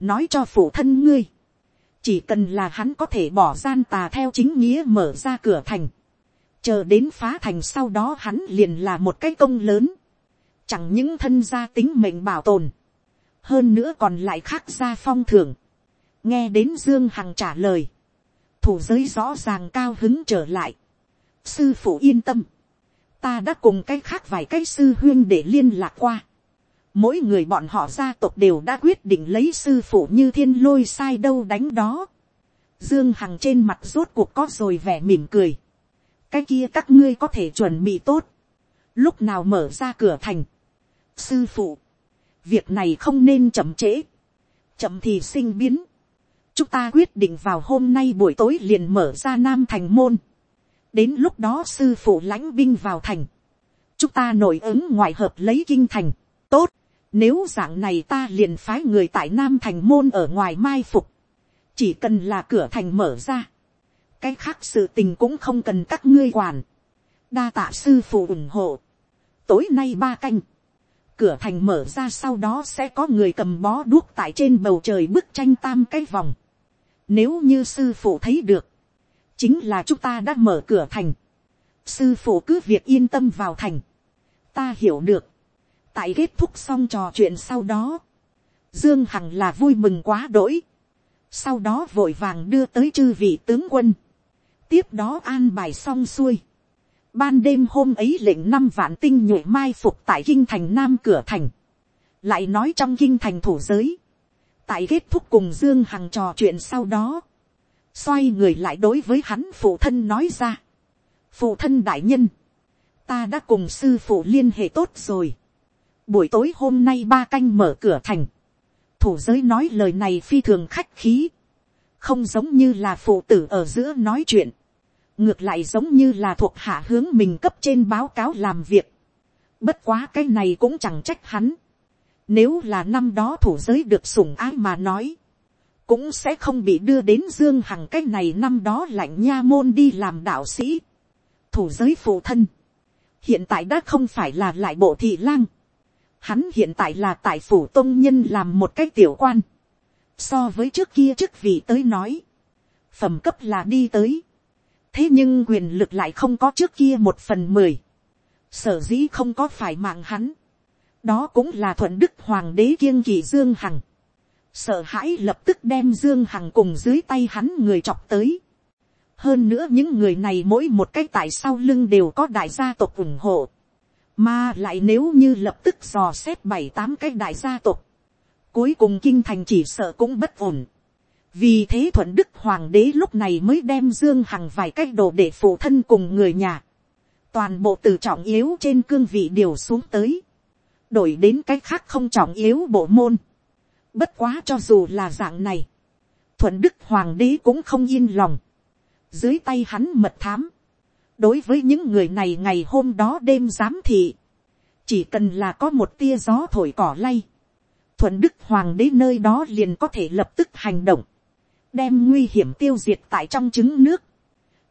nói cho phụ thân ngươi, chỉ cần là hắn có thể bỏ gian tà theo chính nghĩa mở ra cửa thành, chờ đến phá thành sau đó hắn liền là một cái công lớn, chẳng những thân gia tính mệnh bảo tồn, hơn nữa còn lại khác ra phong thường, nghe đến dương hằng trả lời, thủ giới rõ ràng cao hứng trở lại, sư phụ yên tâm, ta đã cùng cái khác vài cái sư huyên để liên lạc qua, mỗi người bọn họ gia tộc đều đã quyết định lấy sư phụ như thiên lôi sai đâu đánh đó. Dương Hằng trên mặt rốt cuộc có rồi vẻ mỉm cười. Cái kia các ngươi có thể chuẩn bị tốt. Lúc nào mở ra cửa thành. Sư phụ. Việc này không nên chậm trễ. Chậm thì sinh biến. Chúng ta quyết định vào hôm nay buổi tối liền mở ra Nam Thành Môn. Đến lúc đó sư phụ lãnh binh vào thành. Chúng ta nổi ứng ngoại hợp lấy kinh thành. Tốt nếu dạng này ta liền phái người tại Nam Thành Môn ở ngoài mai phục. Chỉ cần là cửa thành mở ra. Cái khác sự tình cũng không cần các ngươi quản. Đa tạ sư phụ ủng hộ. Tối nay ba canh. Cửa thành mở ra sau đó sẽ có người cầm bó đuốc tại trên bầu trời bức tranh tam cái vòng. Nếu như sư phụ thấy được. Chính là chúng ta đã mở cửa thành. Sư phụ cứ việc yên tâm vào thành. Ta hiểu được tại kết thúc xong trò chuyện sau đó, dương hằng là vui mừng quá đỗi, sau đó vội vàng đưa tới chư vị tướng quân, tiếp đó an bài xong xuôi, ban đêm hôm ấy lệnh năm vạn tinh nhuệ mai phục tại kinh thành nam cửa thành, lại nói trong kinh thành thủ giới, tại kết thúc cùng dương hằng trò chuyện sau đó, xoay người lại đối với hắn phụ thân nói ra, phụ thân đại nhân, ta đã cùng sư phụ liên hệ tốt rồi, buổi tối hôm nay ba canh mở cửa thành, thủ giới nói lời này phi thường khách khí, không giống như là phụ tử ở giữa nói chuyện, ngược lại giống như là thuộc hạ hướng mình cấp trên báo cáo làm việc. Bất quá cái này cũng chẳng trách hắn. Nếu là năm đó thủ giới được sủng ái mà nói, cũng sẽ không bị đưa đến dương hằng cái này năm đó lạnh nha môn đi làm đạo sĩ. Thủ giới phụ thân, hiện tại đã không phải là lại bộ thị lang. Hắn hiện tại là tại phủ tôn nhân làm một cái tiểu quan. So với trước kia chức vị tới nói, phẩm cấp là đi tới thế nhưng quyền lực lại không có trước kia một phần mười, sở dĩ không có phải mạng hắn, đó cũng là thuận đức hoàng đế kiêng kỳ dương hằng, sợ hãi lập tức đem dương hằng cùng dưới tay hắn người chọc tới, hơn nữa những người này mỗi một cái tại sau lưng đều có đại gia tộc ủng hộ, mà lại nếu như lập tức dò xét bảy tám cái đại gia tộc, cuối cùng kinh thành chỉ sợ cũng bất ổn vì thế thuận đức hoàng đế lúc này mới đem dương hằng vài cách đồ để phụ thân cùng người nhà, toàn bộ từ trọng yếu trên cương vị điều xuống tới, đổi đến cái khác không trọng yếu bộ môn. Bất quá cho dù là dạng này, thuận đức hoàng đế cũng không yên lòng, dưới tay hắn mật thám, đối với những người này ngày hôm đó đêm giám thị, chỉ cần là có một tia gió thổi cỏ lay, thuận đức hoàng đế nơi đó liền có thể lập tức hành động đem nguy hiểm tiêu diệt tại trong trứng nước.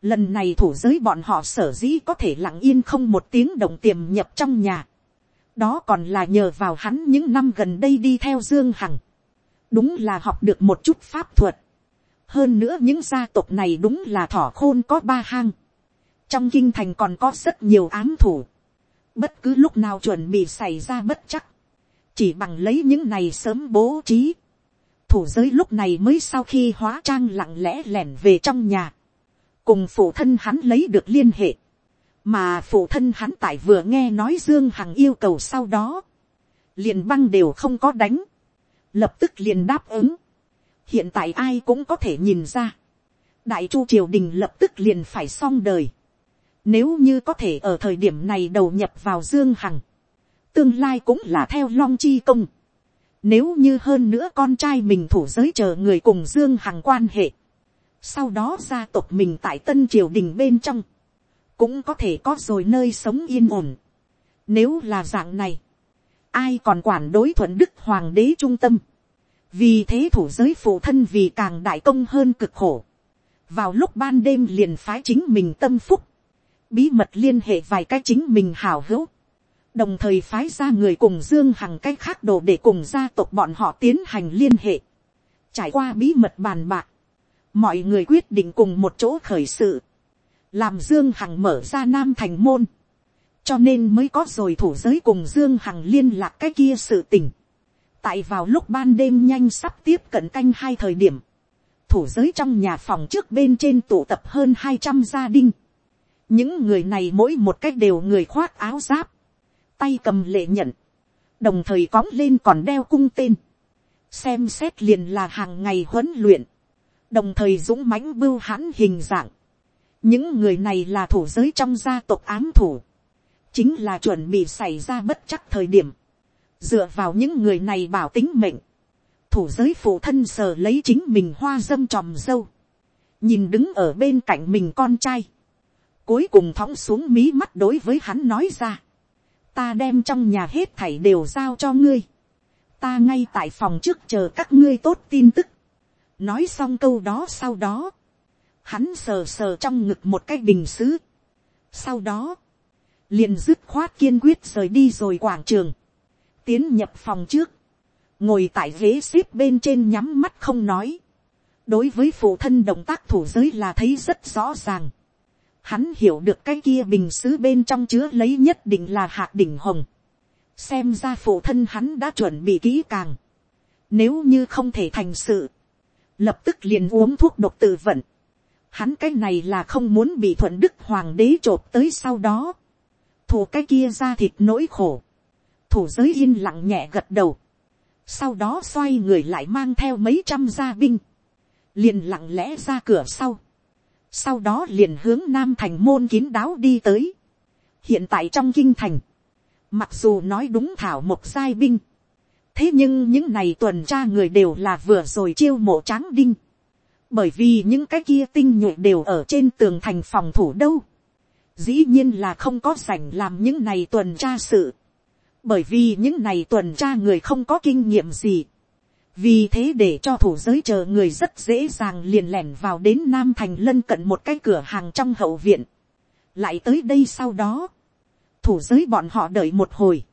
Lần này thủ giới bọn họ sở dĩ có thể lặng yên không một tiếng động tiềm nhập trong nhà. Đó còn là nhờ vào hắn những năm gần đây đi theo Dương Hằng. Đúng là học được một chút pháp thuật. Hơn nữa những gia tộc này đúng là thỏ khôn có ba hang. Trong kinh thành còn có rất nhiều ám thủ. Bất cứ lúc nào chuẩn bị xảy ra bất chắc. Chỉ bằng lấy những này sớm bố trí thủ giới lúc này mới sau khi hóa trang lặng lẽ lẻn về trong nhà, cùng phụ thân hắn lấy được liên hệ, mà phụ thân hắn tại vừa nghe nói dương hằng yêu cầu sau đó, liền băng đều không có đánh, lập tức liền đáp ứng, hiện tại ai cũng có thể nhìn ra, đại chu triều đình lập tức liền phải xong đời, nếu như có thể ở thời điểm này đầu nhập vào dương hằng, tương lai cũng là theo long chi công, nếu như hơn nữa con trai mình thủ giới chờ người cùng Dương Hằng quan hệ. Sau đó gia tộc mình tại Tân Triều Đình bên trong. Cũng có thể có rồi nơi sống yên ổn. Nếu là dạng này. Ai còn quản đối thuận Đức Hoàng đế trung tâm. Vì thế thủ giới phụ thân vì càng đại công hơn cực khổ. Vào lúc ban đêm liền phái chính mình tâm phúc. Bí mật liên hệ vài cái chính mình hào hữu đồng thời phái ra người cùng dương hằng cách khác đồ để cùng gia tộc bọn họ tiến hành liên hệ. trải qua bí mật bàn bạc, mọi người quyết định cùng một chỗ khởi sự, làm dương hằng mở ra nam thành môn, cho nên mới có rồi thủ giới cùng dương hằng liên lạc cái kia sự tình. tại vào lúc ban đêm nhanh sắp tiếp cận canh hai thời điểm, thủ giới trong nhà phòng trước bên trên tụ tập hơn hai trăm gia đình. những người này mỗi một cách đều người khoác áo giáp, tay cầm lệ nhận, đồng thời cóng lên còn đeo cung tên, xem xét liền là hàng ngày huấn luyện, đồng thời dũng mãnh bưu hãn hình dạng. những người này là thủ giới trong gia tộc ám thủ, chính là chuẩn bị xảy ra bất chắc thời điểm, dựa vào những người này bảo tính mệnh, thủ giới phụ thân sờ lấy chính mình hoa dâm tròm dâu, nhìn đứng ở bên cạnh mình con trai, cuối cùng thõng xuống mí mắt đối với hắn nói ra, ta đem trong nhà hết thảy đều giao cho ngươi, ta ngay tại phòng trước chờ các ngươi tốt tin tức, nói xong câu đó sau đó, hắn sờ sờ trong ngực một cái bình xứ, sau đó, liền dứt khoát kiên quyết rời đi rồi quảng trường, tiến nhập phòng trước, ngồi tại ghế ship bên trên nhắm mắt không nói, đối với phụ thân động tác thủ giới là thấy rất rõ ràng, Hắn hiểu được cái kia bình xứ bên trong chứa lấy nhất định là hạt đỉnh hồng. xem ra phụ thân hắn đã chuẩn bị kỹ càng, nếu như không thể thành sự, lập tức liền uống thuốc độc tự vận, hắn cái này là không muốn bị thuận đức hoàng đế t tới sau đó, thủ cái kia ra thịt nỗi khổ, thủ giới yên lặng nhẹ gật đầu, sau đó xoay người lại mang theo mấy trăm gia binh, liền lặng lẽ ra cửa sau, sau đó liền hướng nam thành môn kín đáo đi tới. hiện tại trong kinh thành, mặc dù nói đúng thảo một giai binh, thế nhưng những này tuần tra người đều là vừa rồi chiêu mộ tráng đinh, bởi vì những cái kia tinh nhuệ đều ở trên tường thành phòng thủ đâu, dĩ nhiên là không có sảnh làm những này tuần tra sự, bởi vì những này tuần tra người không có kinh nghiệm gì, vì thế để cho thủ giới chờ người rất dễ dàng liền lẻn vào đến nam thành lân cận một cái cửa hàng trong hậu viện, lại tới đây sau đó, thủ giới bọn họ đợi một hồi,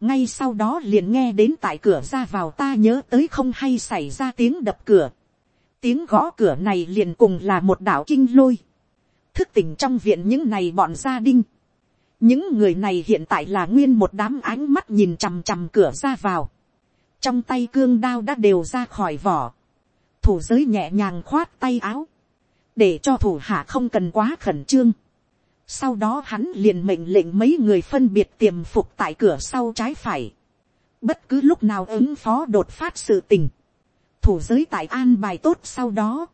ngay sau đó liền nghe đến tại cửa ra vào ta nhớ tới không hay xảy ra tiếng đập cửa, tiếng gõ cửa này liền cùng là một đạo kinh lôi, thức tỉnh trong viện những này bọn gia đình, những người này hiện tại là nguyên một đám ánh mắt nhìn chằm chằm cửa ra vào, trong tay cương đao đã đều ra khỏi vỏ, thủ giới nhẹ nhàng khoát tay áo, để cho thủ hạ không cần quá khẩn trương. Sau đó hắn liền mệnh lệnh mấy người phân biệt tiềm phục tại cửa sau trái phải. Bất cứ lúc nào ứng phó đột phát sự tình. Thủ giới tại an bài tốt sau đó.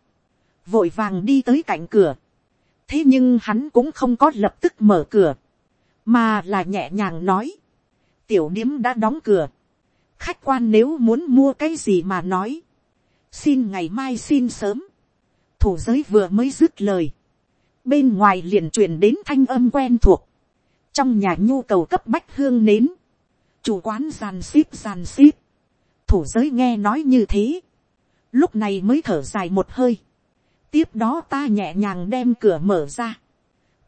Vội vàng đi tới cạnh cửa. Thế nhưng hắn cũng không có lập tức mở cửa. Mà là nhẹ nhàng nói. Tiểu điếm đã đóng cửa khách quan nếu muốn mua cái gì mà nói, xin ngày mai xin sớm, thủ giới vừa mới dứt lời, bên ngoài liền truyền đến thanh âm quen thuộc, trong nhà nhu cầu cấp bách hương nến, chủ quán giàn xíp giàn xíp, thủ giới nghe nói như thế, lúc này mới thở dài một hơi, tiếp đó ta nhẹ nhàng đem cửa mở ra,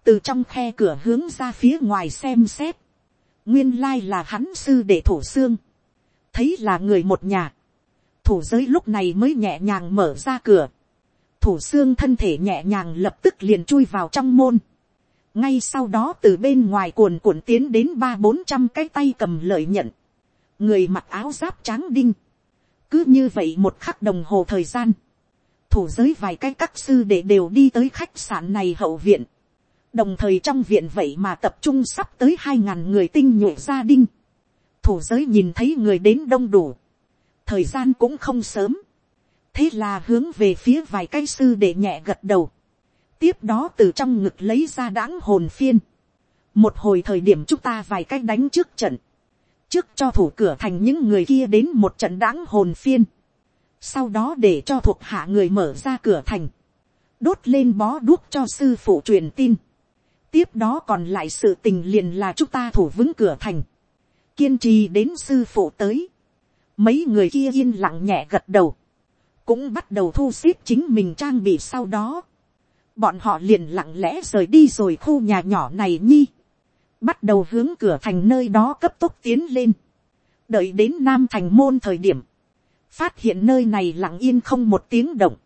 từ trong khe cửa hướng ra phía ngoài xem xét, nguyên lai là hắn sư để thủ xương, thấy là người một nhà, thủ giới lúc này mới nhẹ nhàng mở ra cửa, thủ xương thân thể nhẹ nhàng lập tức liền chui vào trong môn, ngay sau đó từ bên ngoài cuồn cuộn tiến đến ba bốn trăm cái tay cầm lợi nhận, người mặc áo giáp tráng đinh, cứ như vậy một khắc đồng hồ thời gian, thủ giới vài cái các sư để đều đi tới khách sạn này hậu viện, đồng thời trong viện vậy mà tập trung sắp tới hai ngàn người tinh nhuệ gia đinh thủ giới nhìn thấy người đến đông đủ, thời gian cũng không sớm, thế là hướng về phía vài cái sư để nhẹ gật đầu, tiếp đó từ trong ngực lấy ra đáng hồn phiên, một hồi thời điểm chúng ta vài cách đánh trước trận, trước cho thủ cửa thành những người kia đến một trận đáng hồn phiên, sau đó để cho thuộc hạ người mở ra cửa thành, đốt lên bó đuốc cho sư phụ truyền tin, tiếp đó còn lại sự tình liền là chúng ta thủ vững cửa thành, kiên trì đến sư phụ tới. Mấy người kia yên lặng nhẹ gật đầu. Cũng bắt đầu thu xếp chính mình trang bị sau đó. Bọn họ liền lặng lẽ rời đi rồi khu nhà nhỏ này nhi. Bắt đầu hướng cửa thành nơi đó cấp tốc tiến lên. Đợi đến Nam thành môn thời điểm. Phát hiện nơi này lặng yên không một tiếng động.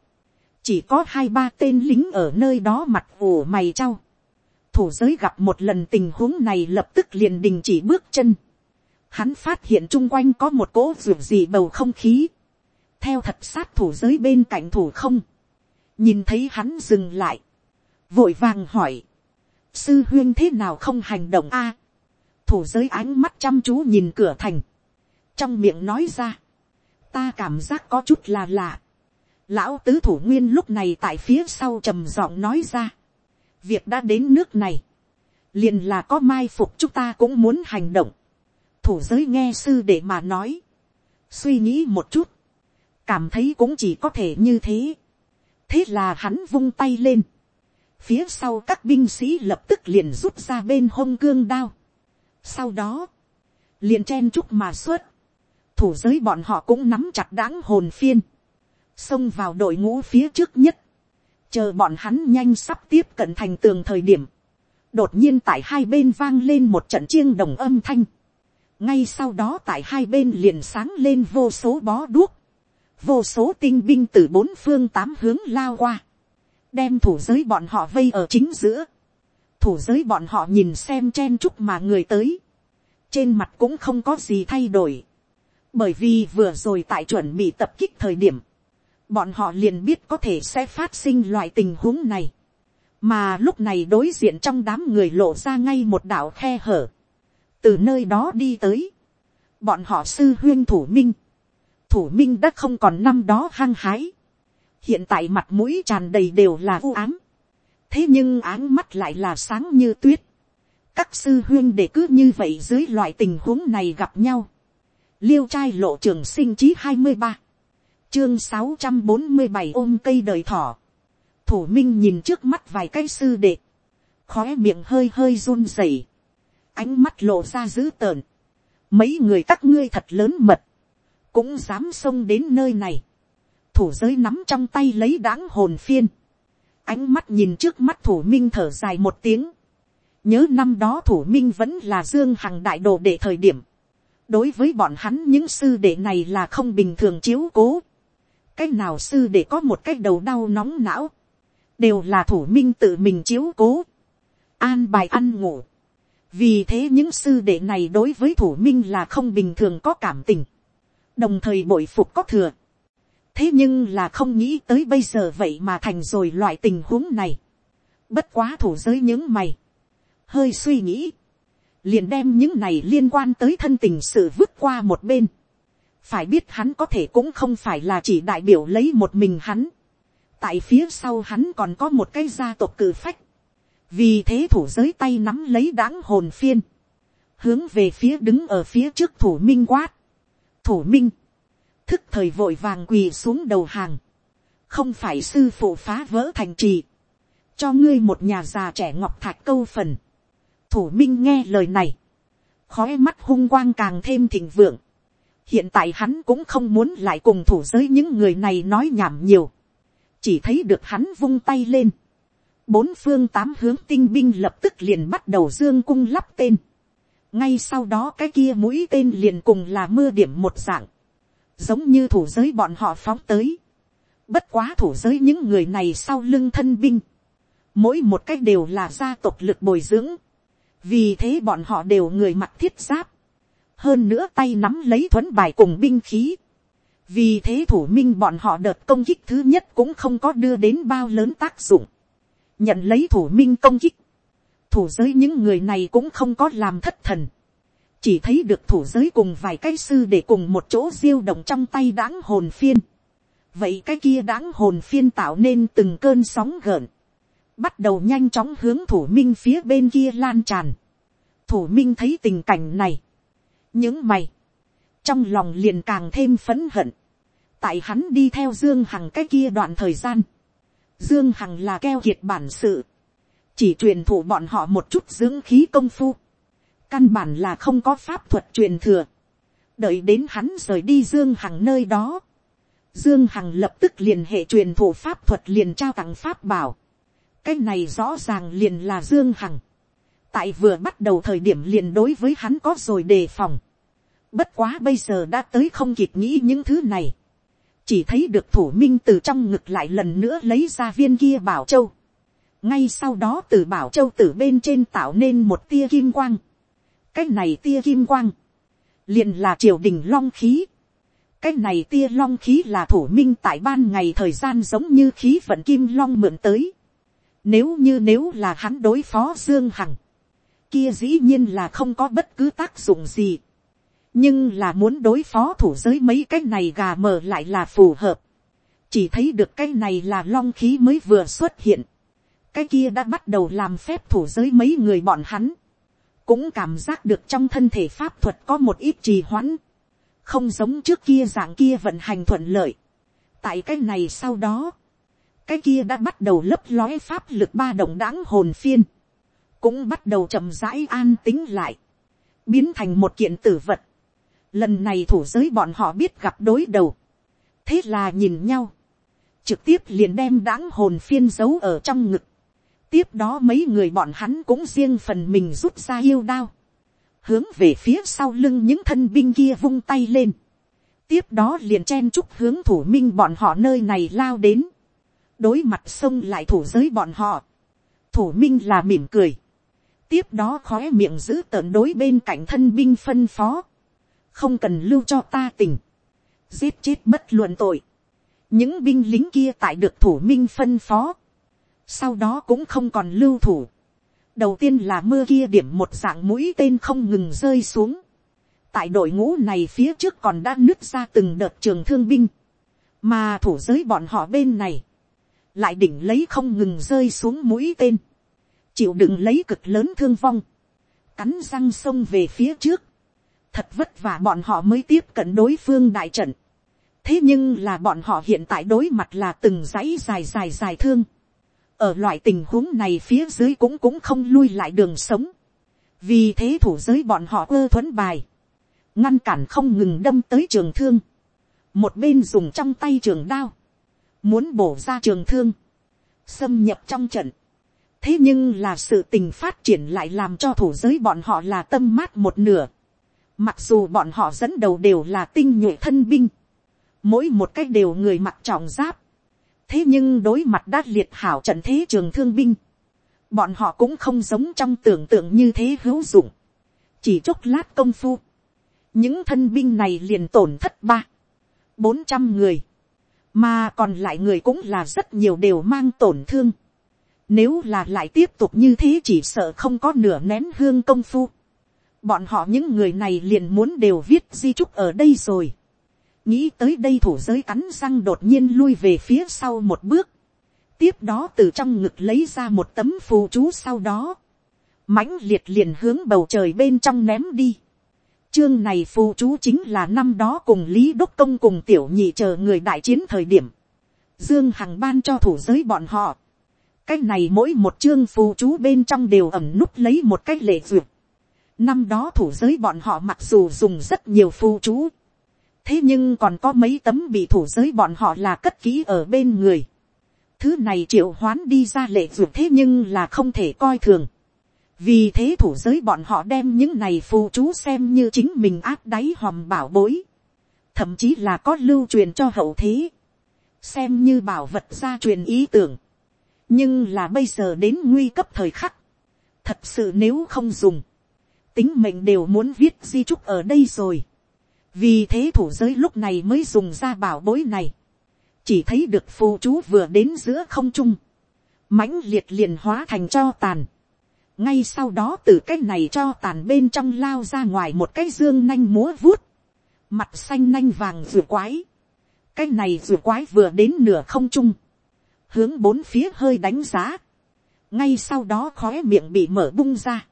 Chỉ có hai ba tên lính ở nơi đó mặt ủ mày trao thủ giới gặp một lần tình huống này lập tức liền đình chỉ bước chân hắn phát hiện chung quanh có một cỗ ruột gì bầu không khí, theo thật sát thủ giới bên cạnh thủ không, nhìn thấy hắn dừng lại, vội vàng hỏi, sư huyên thế nào không hành động a, thủ giới ánh mắt chăm chú nhìn cửa thành, trong miệng nói ra, ta cảm giác có chút là lạ, lão tứ thủ nguyên lúc này tại phía sau trầm giọng nói ra, việc đã đến nước này, liền là có mai phục chúng ta cũng muốn hành động, thủ giới nghe sư để mà nói, suy nghĩ một chút, cảm thấy cũng chỉ có thể như thế. thế là hắn vung tay lên, phía sau các binh sĩ lập tức liền rút ra bên hông cương đao. sau đó, liền chen chúc mà xuất, thủ giới bọn họ cũng nắm chặt đáng hồn phiên, xông vào đội ngũ phía trước nhất, chờ bọn hắn nhanh sắp tiếp cận thành tường thời điểm, đột nhiên tại hai bên vang lên một trận chiêng đồng âm thanh, ngay sau đó tại hai bên liền sáng lên vô số bó đuốc, vô số tinh binh từ bốn phương tám hướng lao qua, đem thủ giới bọn họ vây ở chính giữa, thủ giới bọn họ nhìn xem chen chúc mà người tới, trên mặt cũng không có gì thay đổi, bởi vì vừa rồi tại chuẩn bị tập kích thời điểm, bọn họ liền biết có thể sẽ phát sinh loại tình huống này, mà lúc này đối diện trong đám người lộ ra ngay một đạo khe hở, từ nơi đó đi tới, bọn họ sư huyên thủ minh, thủ minh đã không còn năm đó hăng hái, hiện tại mặt mũi tràn đầy đều là u ám, thế nhưng áng mắt lại là sáng như tuyết, các sư huyên để cứ như vậy dưới loại tình huống này gặp nhau, liêu trai lộ trường sinh chí hai mươi ba, chương sáu trăm bốn mươi bảy ôm cây đời thỏ, thủ minh nhìn trước mắt vài cái sư đệ, khóe miệng hơi hơi run rẩy, ánh mắt lộ ra dữ tợn, mấy người các ngươi thật lớn mật, cũng dám xông đến nơi này, thủ giới nắm trong tay lấy đáng hồn phiên, ánh mắt nhìn trước mắt thủ minh thở dài một tiếng, nhớ năm đó thủ minh vẫn là dương hằng đại đồ để thời điểm, đối với bọn hắn những sư đệ này là không bình thường chiếu cố, cái nào sư đệ có một cái đầu đau nóng não, đều là thủ minh tự mình chiếu cố, an bài ăn ngủ, vì thế những sư đệ này đối với thủ minh là không bình thường có cảm tình, đồng thời bội phục có thừa, thế nhưng là không nghĩ tới bây giờ vậy mà thành rồi loại tình huống này, bất quá thủ giới những mày, hơi suy nghĩ, liền đem những này liên quan tới thân tình sự vứt qua một bên, phải biết hắn có thể cũng không phải là chỉ đại biểu lấy một mình hắn, tại phía sau hắn còn có một cái gia tộc cử phách, vì thế thủ giới tay nắm lấy đáng hồn phiên, hướng về phía đứng ở phía trước thủ minh quát, thủ minh, thức thời vội vàng quỳ xuống đầu hàng, không phải sư phụ phá vỡ thành trì, cho ngươi một nhà già trẻ ngọc thạch câu phần, thủ minh nghe lời này, khói mắt hung quang càng thêm thịnh vượng, hiện tại hắn cũng không muốn lại cùng thủ giới những người này nói nhảm nhiều, chỉ thấy được hắn vung tay lên, bốn phương tám hướng tinh binh lập tức liền bắt đầu dương cung lắp tên, ngay sau đó cái kia mũi tên liền cùng là mưa điểm một dạng, giống như thủ giới bọn họ phóng tới, bất quá thủ giới những người này sau lưng thân binh, mỗi một cách đều là gia tộc lực bồi dưỡng, vì thế bọn họ đều người mặc thiết giáp, hơn nữa tay nắm lấy thuấn bài cùng binh khí, vì thế thủ minh bọn họ đợt công kích thứ nhất cũng không có đưa đến bao lớn tác dụng, nhận lấy thủ minh công kích, thủ giới những người này cũng không có làm thất thần, chỉ thấy được thủ giới cùng vài cái sư để cùng một chỗ diêu động trong tay đáng hồn phiên. vậy cái kia đáng hồn phiên tạo nên từng cơn sóng gợn, bắt đầu nhanh chóng hướng thủ minh phía bên kia lan tràn. thủ minh thấy tình cảnh này, những mày, trong lòng liền càng thêm phấn hận, tại hắn đi theo dương hằng cái kia đoạn thời gian, dương hằng là keo kiệt bản sự, chỉ truyền thụ bọn họ một chút dưỡng khí công phu, căn bản là không có pháp thuật truyền thừa, đợi đến hắn rời đi dương hằng nơi đó, dương hằng lập tức liền hệ truyền thụ pháp thuật liền trao tặng pháp bảo, cái này rõ ràng liền là dương hằng, tại vừa bắt đầu thời điểm liền đối với hắn có rồi đề phòng, bất quá bây giờ đã tới không kịp nghĩ những thứ này, chỉ thấy được thủ minh từ trong ngực lại lần nữa lấy ra viên kia bảo châu, ngay sau đó từ bảo châu từ bên trên tạo nên một tia kim quang, cái này tia kim quang, liền là triều đình long khí. cái này tia long khí là thủ minh tại ban ngày thời gian giống như khí vận kim long mượn tới. Nếu như nếu là hắn đối phó Dương Hằng, kia dĩ nhiên là không có bất cứ tác dụng gì nhưng là muốn đối phó thủ giới mấy cái này gà mờ lại là phù hợp. chỉ thấy được cái này là long khí mới vừa xuất hiện. cái kia đã bắt đầu làm phép thủ giới mấy người bọn hắn cũng cảm giác được trong thân thể pháp thuật có một ít trì hoãn, không giống trước kia dạng kia vận hành thuận lợi. tại cái này sau đó, cái kia đã bắt đầu lấp lói pháp lực ba động đáng hồn phiên, cũng bắt đầu chậm rãi an tính lại, biến thành một kiện tử vật lần này thủ giới bọn họ biết gặp đối đầu, thế là nhìn nhau, trực tiếp liền đem đáng hồn phiên giấu ở trong ngực, tiếp đó mấy người bọn hắn cũng riêng phần mình rút ra yêu đao, hướng về phía sau lưng những thân binh kia vung tay lên, tiếp đó liền chen chúc hướng thủ minh bọn họ nơi này lao đến, đối mặt sông lại thủ giới bọn họ, thủ minh là mỉm cười, tiếp đó khói miệng giữ tợn đối bên cạnh thân binh phân phó, không cần lưu cho ta tình, giết chết bất luận tội, những binh lính kia tại được thủ minh phân phó, sau đó cũng không còn lưu thủ, đầu tiên là mưa kia điểm một dạng mũi tên không ngừng rơi xuống, tại đội ngũ này phía trước còn đã nứt ra từng đợt trường thương binh, mà thủ giới bọn họ bên này, lại đỉnh lấy không ngừng rơi xuống mũi tên, chịu đựng lấy cực lớn thương vong, cắn răng sông về phía trước, thật vất vả bọn họ mới tiếp cận đối phương đại trận, thế nhưng là bọn họ hiện tại đối mặt là từng dãy dài dài dài thương, ở loại tình huống này phía dưới cũng cũng không lui lại đường sống, vì thế thủ giới bọn họ ơ thuấn bài, ngăn cản không ngừng đâm tới trường thương, một bên dùng trong tay trường đao, muốn bổ ra trường thương, xâm nhập trong trận. thế nhưng là sự tình phát triển lại làm cho thủ giới bọn họ là tâm mát một nửa mặc dù bọn họ dẫn đầu đều là tinh nhuệ thân binh, mỗi một cách đều người mặc trọng giáp. thế nhưng đối mặt đát liệt hảo trận thế trường thương binh, bọn họ cũng không giống trong tưởng tượng như thế hữu dụng. chỉ chốc lát công phu, những thân binh này liền tổn thất ba, bốn trăm người mà còn lại người cũng là rất nhiều đều mang tổn thương. Nếu là lại tiếp tục như thế chỉ sợ không có nửa nén hương công phu. Bọn họ những người này liền muốn đều viết di trúc ở đây rồi. Nghĩ tới đây thủ giới cắn răng đột nhiên lui về phía sau một bước. Tiếp đó từ trong ngực lấy ra một tấm phù chú sau đó. mãnh liệt liền hướng bầu trời bên trong ném đi. Chương này phù chú chính là năm đó cùng Lý Đốc Công cùng tiểu nhị chờ người đại chiến thời điểm. Dương Hằng ban cho thủ giới bọn họ. Cách này mỗi một chương phù chú bên trong đều ẩm núp lấy một cách lệ duyệt. Năm đó thủ giới bọn họ mặc dù dùng rất nhiều phù chú. Thế nhưng còn có mấy tấm bị thủ giới bọn họ là cất kỹ ở bên người. Thứ này triệu hoán đi ra lệ duyệt thế nhưng là không thể coi thường. Vì thế thủ giới bọn họ đem những này phù chú xem như chính mình áp đáy hòm bảo bối, thậm chí là có lưu truyền cho hậu thế, xem như bảo vật gia truyền ý tưởng, nhưng là bây giờ đến nguy cấp thời khắc, thật sự nếu không dùng, tính mệnh đều muốn viết di trúc ở đây rồi, vì thế thủ giới lúc này mới dùng ra bảo bối này, chỉ thấy được phù chú vừa đến giữa không trung, mãnh liệt liền hóa thành cho tàn, ngay sau đó từ cái này cho tàn bên trong lao ra ngoài một cái dương nanh múa vuốt, mặt xanh nanh vàng rùa quái, cái này rùa quái vừa đến nửa không trung, hướng bốn phía hơi đánh giá, ngay sau đó khói miệng bị mở bung ra,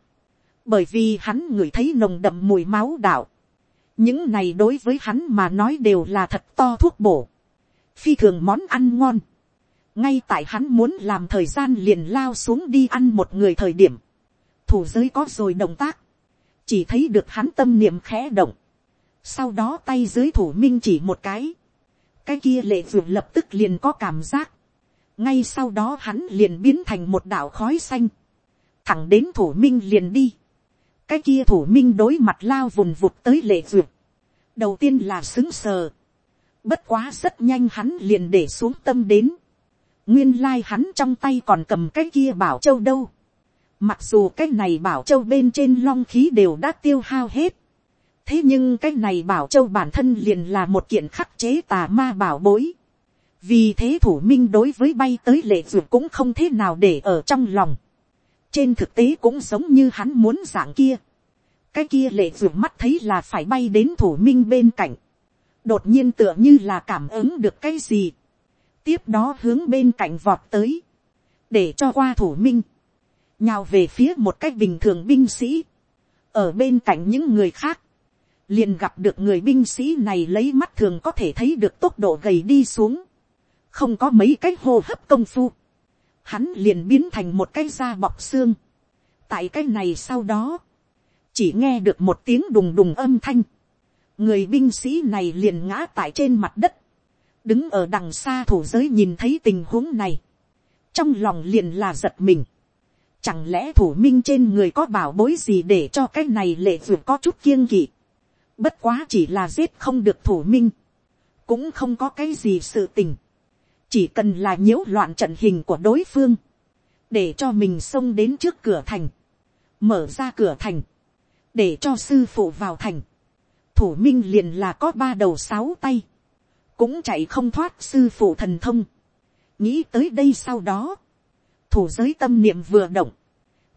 bởi vì hắn ngửi thấy nồng đậm mùi máu đạo, những này đối với hắn mà nói đều là thật to thuốc bổ, phi thường món ăn ngon, ngay tại hắn muốn làm thời gian liền lao xuống đi ăn một người thời điểm, thủ giới có rồi động tác, chỉ thấy được hắn tâm niệm khẽ động, sau đó tay dưới thủ minh chỉ một cái, cái kia lệ ruột lập tức liền có cảm giác, ngay sau đó hắn liền biến thành một đảo khói xanh, thẳng đến thủ minh liền đi, cái kia thủ minh đối mặt lao vùn vụt tới lệ duyệt đầu tiên là xứng sờ, bất quá rất nhanh hắn liền để xuống tâm đến, nguyên lai hắn trong tay còn cầm cái kia bảo châu đâu, Mặc dù cái này bảo châu bên trên long khí đều đã tiêu hao hết. Thế nhưng cái này bảo châu bản thân liền là một kiện khắc chế tà ma bảo bối. Vì thế thủ minh đối với bay tới lệ duyệt cũng không thế nào để ở trong lòng. Trên thực tế cũng giống như hắn muốn dạng kia. Cái kia lệ ruột mắt thấy là phải bay đến thủ minh bên cạnh. Đột nhiên tựa như là cảm ứng được cái gì. Tiếp đó hướng bên cạnh vọt tới. Để cho qua thủ minh nhào về phía một cách bình thường binh sĩ, ở bên cạnh những người khác, liền gặp được người binh sĩ này lấy mắt thường có thể thấy được tốc độ gầy đi xuống, không có mấy cái hô hấp công phu, hắn liền biến thành một cái da bọc xương, tại cái này sau đó, chỉ nghe được một tiếng đùng đùng âm thanh, người binh sĩ này liền ngã tại trên mặt đất, đứng ở đằng xa thủ giới nhìn thấy tình huống này, trong lòng liền là giật mình, Chẳng lẽ thủ minh trên người có bảo bối gì để cho cái này lệ vượt có chút kiêng kỵ. Bất quá chỉ là giết không được thủ minh. Cũng không có cái gì sự tình. Chỉ cần là nhiễu loạn trận hình của đối phương. Để cho mình xông đến trước cửa thành. mở ra cửa thành, để cho sư phụ vào thành, thủ minh liền là có ba đầu sáu tay, cũng chạy không thoát sư phụ thần thông, nghĩ tới đây sau đó, thủ giới tâm niệm vừa động,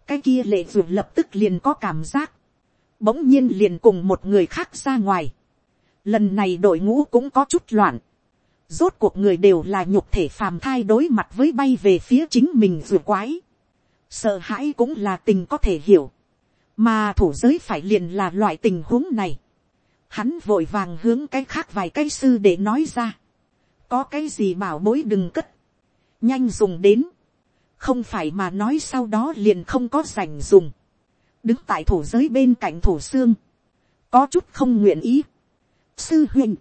cái kia lệ ruột lập tức liền có cảm giác, bỗng nhiên liền cùng một người khác ra ngoài, lần này đội ngũ cũng có chút loạn, rốt cuộc người đều là nhục thể phàm thai đối mặt với bay về phía chính mình dù quái, sợ hãi cũng là tình có thể hiểu, mà thủ giới phải liền là loại tình huống này, hắn vội vàng hướng cái khác vài cái sư để nói ra, có cái gì bảo bối đừng cất, nhanh dùng đến, không phải mà nói sau đó liền không có dành dùng, đứng tại thủ giới bên cạnh thủ xương, có chút không nguyện ý. sư huynh,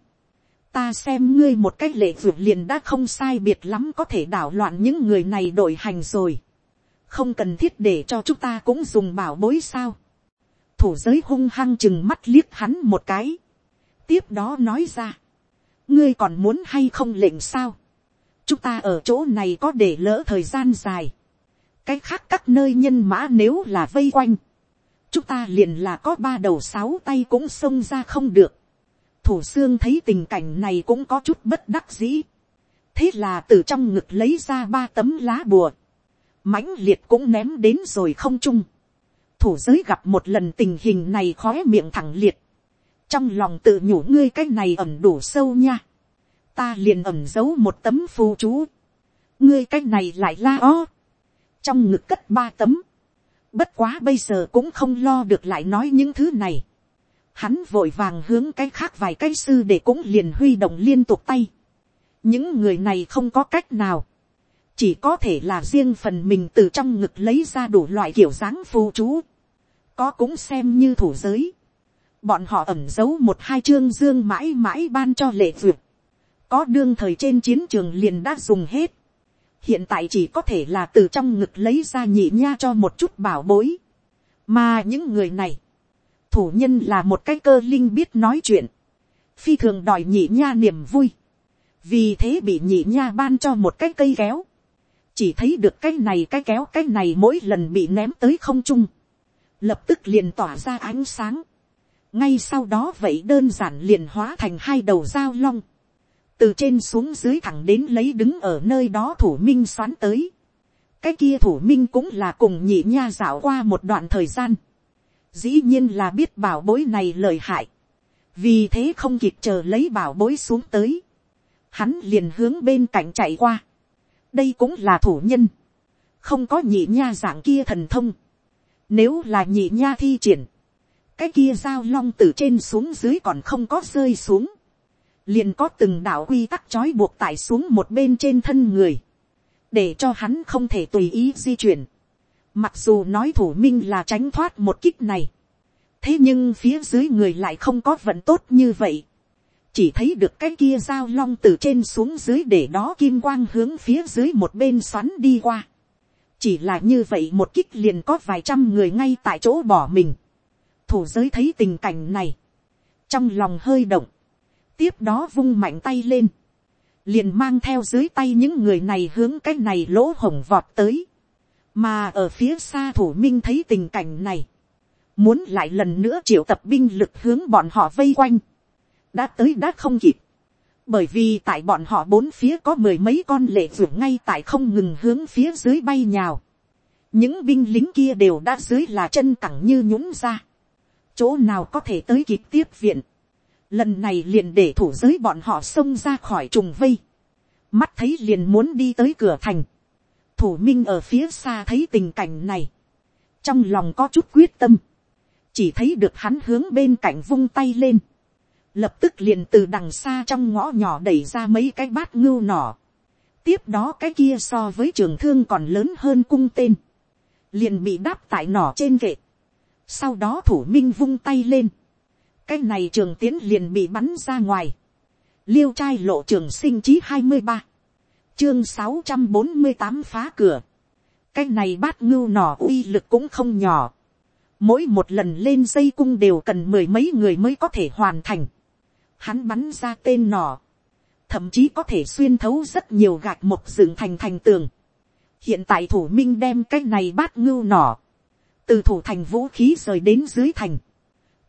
ta xem ngươi một cách lệ vượt liền đã không sai biệt lắm có thể đảo loạn những người này đổi hành rồi, không cần thiết để cho chúng ta cũng dùng bảo bối sao, thủ giới hung hăng chừng mắt liếc hắn một cái, tiếp đó nói ra, ngươi còn muốn hay không lệnh sao, chúng ta ở chỗ này có để lỡ thời gian dài, cái khác các nơi nhân mã nếu là vây quanh, chúng ta liền là có ba đầu sáu tay cũng xông ra không được thủ xương thấy tình cảnh này cũng có chút bất đắc dĩ. thế là từ trong ngực lấy ra ba tấm lá bùa. mãnh liệt cũng ném đến rồi không trung. thủ giới gặp một lần tình hình này khó miệng thẳng liệt. trong lòng tự nhủ ngươi cái này ẩm đủ sâu nha. ta liền ẩm giấu một tấm phù chú. ngươi cái này lại la o, trong ngực cất ba tấm Bất quá bây giờ cũng không lo được lại nói những thứ này. Hắn vội vàng hướng cái khác vài cái sư để cũng liền huy động liên tục tay. Những người này không có cách nào. Chỉ có thể là riêng phần mình từ trong ngực lấy ra đủ loại kiểu dáng phù chú. Có cũng xem như thủ giới. Bọn họ ẩm giấu một hai chương dương mãi mãi ban cho lệ duyệt. Có đương thời trên chiến trường liền đã dùng hết hiện tại chỉ có thể là từ trong ngực lấy ra nhị nha cho một chút bảo bối. mà những người này, thủ nhân là một cái cơ linh biết nói chuyện, phi thường đòi nhị nha niềm vui, vì thế bị nhị nha ban cho một cái cây kéo, chỉ thấy được cái này cái kéo cái này mỗi lần bị ném tới không trung, lập tức liền tỏa ra ánh sáng, ngay sau đó vậy đơn giản liền hóa thành hai đầu dao long, từ trên xuống dưới thẳng đến lấy đứng ở nơi đó thủ minh xoắn tới. cái kia thủ minh cũng là cùng nhị nha dạo qua một đoạn thời gian dĩ nhiên là biết bảo bối này lời hại. vì thế không kịp chờ lấy bảo bối xuống tới. hắn liền hướng bên cạnh chạy qua. đây cũng là thủ nhân. không có nhị nha dạng kia thần thông. nếu là nhị nha thi triển, cái kia dao long từ trên xuống dưới còn không có rơi xuống liền có từng đạo quy tắc trói buộc tải xuống một bên trên thân người, để cho hắn không thể tùy ý di chuyển. Mặc dù nói thủ minh là tránh thoát một kích này, thế nhưng phía dưới người lại không có vận tốt như vậy. chỉ thấy được cái kia dao long từ trên xuống dưới để đó kim quang hướng phía dưới một bên xoắn đi qua. chỉ là như vậy một kích liền có vài trăm người ngay tại chỗ bỏ mình. thủ giới thấy tình cảnh này, trong lòng hơi động, tiếp đó vung mạnh tay lên, liền mang theo dưới tay những người này hướng cái này lỗ hổng vọt tới, mà ở phía xa thủ minh thấy tình cảnh này, muốn lại lần nữa triệu tập binh lực hướng bọn họ vây quanh, đã tới đã không kịp, bởi vì tại bọn họ bốn phía có mười mấy con lệ ruộng ngay tại không ngừng hướng phía dưới bay nhào, những binh lính kia đều đã dưới là chân cẳng như nhũng ra, chỗ nào có thể tới kịp tiếp viện, lần này liền để thủ giới bọn họ xông ra khỏi trùng vây, mắt thấy liền muốn đi tới cửa thành, thủ minh ở phía xa thấy tình cảnh này, trong lòng có chút quyết tâm, chỉ thấy được hắn hướng bên cạnh vung tay lên, lập tức liền từ đằng xa trong ngõ nhỏ đẩy ra mấy cái bát ngưu nỏ, tiếp đó cái kia so với trường thương còn lớn hơn cung tên, liền bị đáp tại nỏ trên kệ, sau đó thủ minh vung tay lên, cái này trường tiến liền bị bắn ra ngoài. liêu trai lộ trường sinh chí hai mươi ba, chương sáu trăm bốn mươi tám phá cửa. cái này bát ngưu nỏ uy lực cũng không nhỏ. mỗi một lần lên dây cung đều cần mười mấy người mới có thể hoàn thành. hắn bắn ra tên nỏ. thậm chí có thể xuyên thấu rất nhiều gạch mộc dựng thành thành tường. hiện tại thủ minh đem cái này bát ngưu nỏ từ thủ thành vũ khí rời đến dưới thành,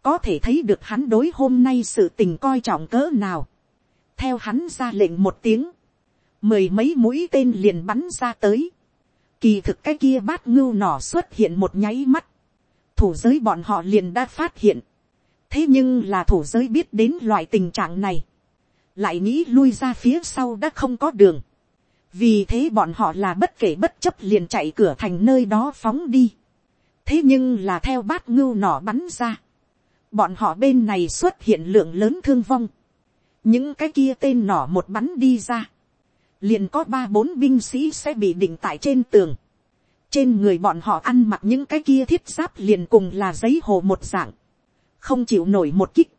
có thể thấy được hắn đối hôm nay sự tình coi trọng cỡ nào. theo hắn ra lệnh một tiếng, mười mấy mũi tên liền bắn ra tới. kỳ thực cái kia bát ngưu nỏ xuất hiện một nháy mắt, thủ giới bọn họ liền đã phát hiện. thế nhưng là thủ giới biết đến loại tình trạng này, lại nghĩ lui ra phía sau đã không có đường. vì thế bọn họ là bất kể bất chấp liền chạy cửa thành nơi đó phóng đi. thế nhưng là theo bát ngưu nỏ bắn ra, bọn họ bên này xuất hiện lượng lớn thương vong. những cái kia tên nỏ một bắn đi ra, liền có ba bốn binh sĩ sẽ bị định tại trên tường. trên người bọn họ ăn mặc những cái kia thiết giáp liền cùng là giấy hồ một dạng, không chịu nổi một kích,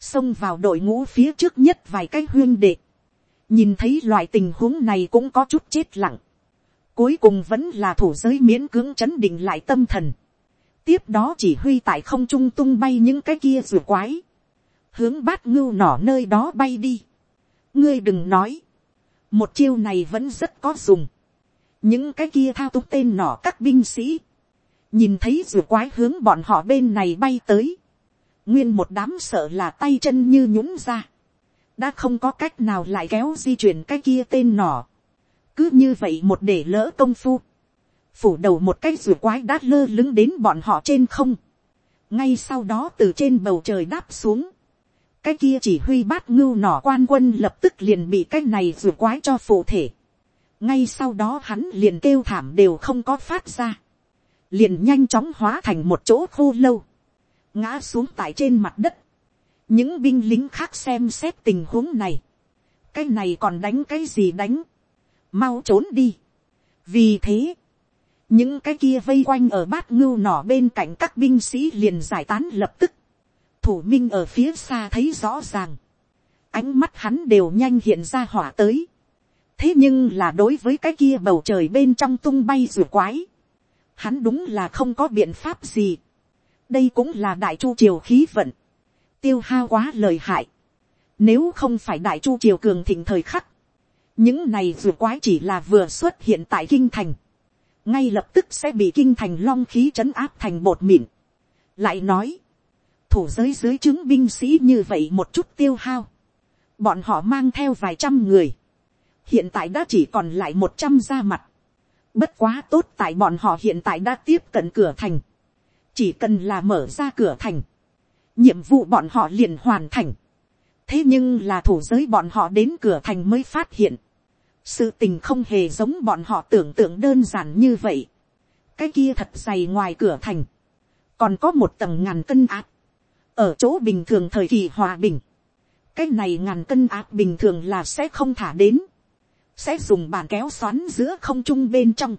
xông vào đội ngũ phía trước nhất vài cái huyên đệ, nhìn thấy loại tình huống này cũng có chút chết lặng, cuối cùng vẫn là thủ giới miễn cưỡng chấn định lại tâm thần, tiếp đó chỉ huy tại không trung tung bay những cái kia rùa quái, hướng bát ngưu nỏ nơi đó bay đi. ngươi đừng nói, một chiêu này vẫn rất có dùng, những cái kia thao túng tên nỏ các binh sĩ, nhìn thấy rùa quái hướng bọn họ bên này bay tới, nguyên một đám sợ là tay chân như nhũng ra, đã không có cách nào lại kéo di chuyển cái kia tên nỏ, cứ như vậy một để lỡ công phu, phủ đầu một cái rùa quái đã lơ lứng đến bọn họ trên không, ngay sau đó từ trên bầu trời đáp xuống, cái kia chỉ huy bát ngưu nỏ quan quân lập tức liền bị cái này rùa quái cho phụ thể, ngay sau đó hắn liền kêu thảm đều không có phát ra, liền nhanh chóng hóa thành một chỗ khô lâu, ngã xuống tại trên mặt đất, những binh lính khác xem xét tình huống này, cái này còn đánh cái gì đánh, mau trốn đi. vì thế, những cái kia vây quanh ở bát ngưu nỏ bên cạnh các binh sĩ liền giải tán lập tức, thủ minh ở phía xa thấy rõ ràng, ánh mắt hắn đều nhanh hiện ra hỏa tới, thế nhưng là đối với cái kia bầu trời bên trong tung bay rùa quái, hắn đúng là không có biện pháp gì, đây cũng là đại chu triều khí vận, tiêu hao quá lời hại, nếu không phải đại chu triều cường thịnh thời khắc, những này vừa quái chỉ là vừa xuất hiện tại kinh thành, ngay lập tức sẽ bị kinh thành long khí trấn áp thành bột mịn. lại nói, thủ giới dưới chứng binh sĩ như vậy một chút tiêu hao, bọn họ mang theo vài trăm người, hiện tại đã chỉ còn lại một trăm ra mặt, bất quá tốt tại bọn họ hiện tại đã tiếp cận cửa thành, chỉ cần là mở ra cửa thành, nhiệm vụ bọn họ liền hoàn thành. thế nhưng là thủ giới bọn họ đến cửa thành mới phát hiện, sự tình không hề giống bọn họ tưởng tượng đơn giản như vậy. cái kia thật dày ngoài cửa thành, còn có một tầng ngàn cân áp, ở chỗ bình thường thời kỳ hòa bình, cái này ngàn cân áp bình thường là sẽ không thả đến, sẽ dùng bàn kéo xoắn giữa không trung bên trong.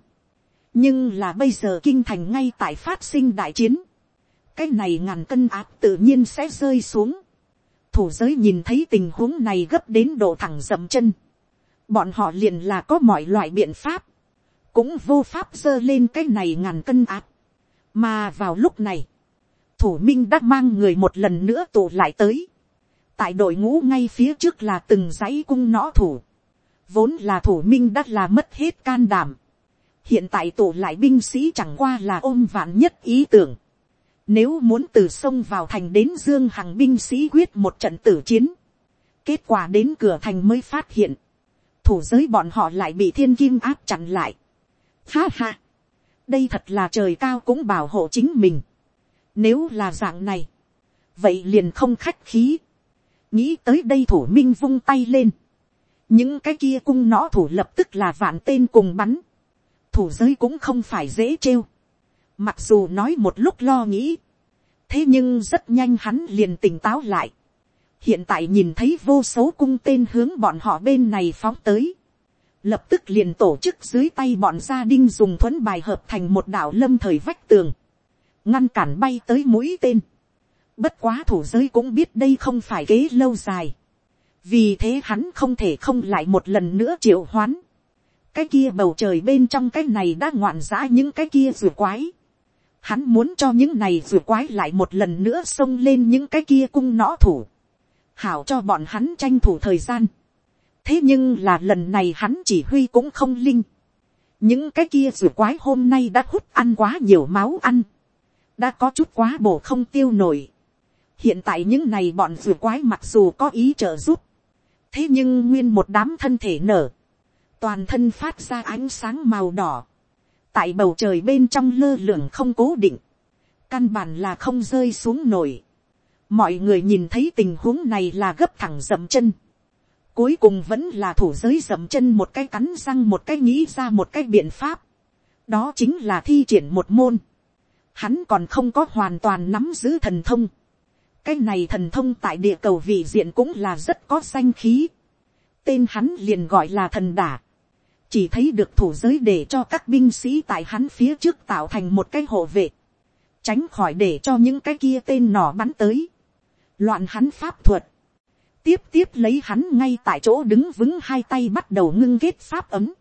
Nhưng là bây giờ kinh thành ngay tại phát sinh đại chiến, cái này ngàn cân áp tự nhiên sẽ rơi xuống. thủ giới nhìn thấy tình huống này gấp đến độ thẳng dậm chân, bọn họ liền là có mọi loại biện pháp, cũng vô pháp giơ lên cái này ngàn cân áp, mà vào lúc này, thủ minh đã mang người một lần nữa tụ lại tới, tại đội ngũ ngay phía trước là từng dãy cung nõ thủ, vốn là thủ minh đã là mất hết can đảm, hiện tại tụ lại binh sĩ chẳng qua là ôm vạn nhất ý tưởng. Nếu muốn từ sông vào thành đến Dương Hằng binh sĩ quyết một trận tử chiến. Kết quả đến cửa thành mới phát hiện. Thủ giới bọn họ lại bị thiên kim áp chặn lại. Ha ha. Đây thật là trời cao cũng bảo hộ chính mình. Nếu là dạng này. Vậy liền không khách khí. Nghĩ tới đây thủ minh vung tay lên. Những cái kia cung nó thủ lập tức là vạn tên cùng bắn thủ giới cũng không phải dễ trêu. Mặc dù nói một lúc lo nghĩ. Thế nhưng rất nhanh hắn liền tỉnh táo lại. Hiện tại nhìn thấy vô số cung tên hướng bọn họ bên này phóng tới. Lập tức liền tổ chức dưới tay bọn gia đình dùng thuẫn bài hợp thành một đảo lâm thời vách tường. Ngăn cản bay tới mũi tên. Bất quá thủ giới cũng biết đây không phải kế lâu dài. Vì thế hắn không thể không lại một lần nữa triệu hoán cái kia bầu trời bên trong cái này đã ngoạn giã những cái kia rùa quái. Hắn muốn cho những này rùa quái lại một lần nữa xông lên những cái kia cung nõ thủ. Hảo cho bọn hắn tranh thủ thời gian. Thế nhưng là lần này hắn chỉ huy cũng không linh. Những cái kia rùa quái hôm nay đã hút ăn quá nhiều máu ăn đã có chút quá bổ không tiêu nổi. hiện tại những này bọn rùa quái mặc dù có ý trợ giúp, thế nhưng nguyên một đám thân thể nở, toàn thân phát ra ánh sáng màu đỏ, tại bầu trời bên trong lơ lửng không cố định, căn bản là không rơi xuống nổi. mọi người nhìn thấy tình huống này là gấp thẳng dậm chân, cuối cùng vẫn là thủ giới dậm chân một cái cắn răng một cái nghĩ ra một cái biện pháp, đó chính là thi triển một môn, hắn còn không có hoàn toàn nắm giữ thần thông, cái này thần thông tại địa cầu vị diện cũng là rất có danh khí, tên hắn liền gọi là thần đả, chỉ thấy được thủ giới để cho các binh sĩ tại hắn phía trước tạo thành một cái hộ vệ, tránh khỏi để cho những cái kia tên nỏ bắn tới, loạn hắn pháp thuật, tiếp tiếp lấy hắn ngay tại chỗ đứng vững hai tay bắt đầu ngưng kết pháp ấm,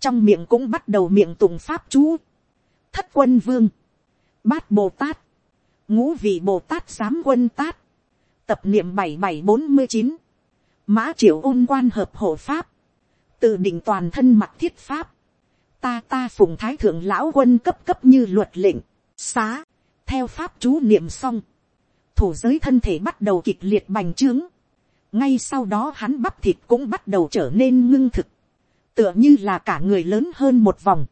trong miệng cũng bắt đầu miệng tụng pháp chú, thất quân vương, bát bồ tát, ngũ vị bồ tát giám quân tát, tập niệm bảy bảy bốn mươi chín, mã triệu ôn quan hợp hộ pháp, tự định toàn thân mặt thiết pháp, ta ta phùng thái thượng lão quân cấp cấp như luật lệnh, xá, theo pháp chú niệm xong, thủ giới thân thể bắt đầu kịch liệt bành trướng, ngay sau đó hắn bắp thịt cũng bắt đầu trở nên ngưng thực, tựa như là cả người lớn hơn một vòng,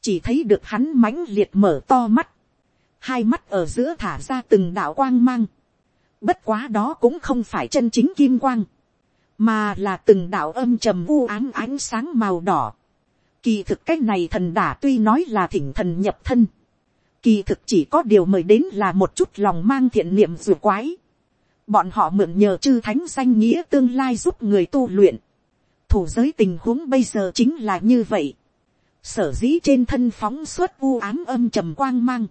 chỉ thấy được hắn mãnh liệt mở to mắt, hai mắt ở giữa thả ra từng đạo quang mang, bất quá đó cũng không phải chân chính kim quang, mà là từng đạo âm trầm u ám ánh sáng màu đỏ. Kỳ thực cái này thần đả tuy nói là thỉnh thần nhập thân, kỳ thực chỉ có điều mời đến là một chút lòng mang thiện niệm dù quái. Bọn họ mượn nhờ chư thánh danh nghĩa tương lai giúp người tu luyện. Thủ giới tình huống bây giờ chính là như vậy. Sở dĩ trên thân phóng suốt u ám âm trầm quang mang.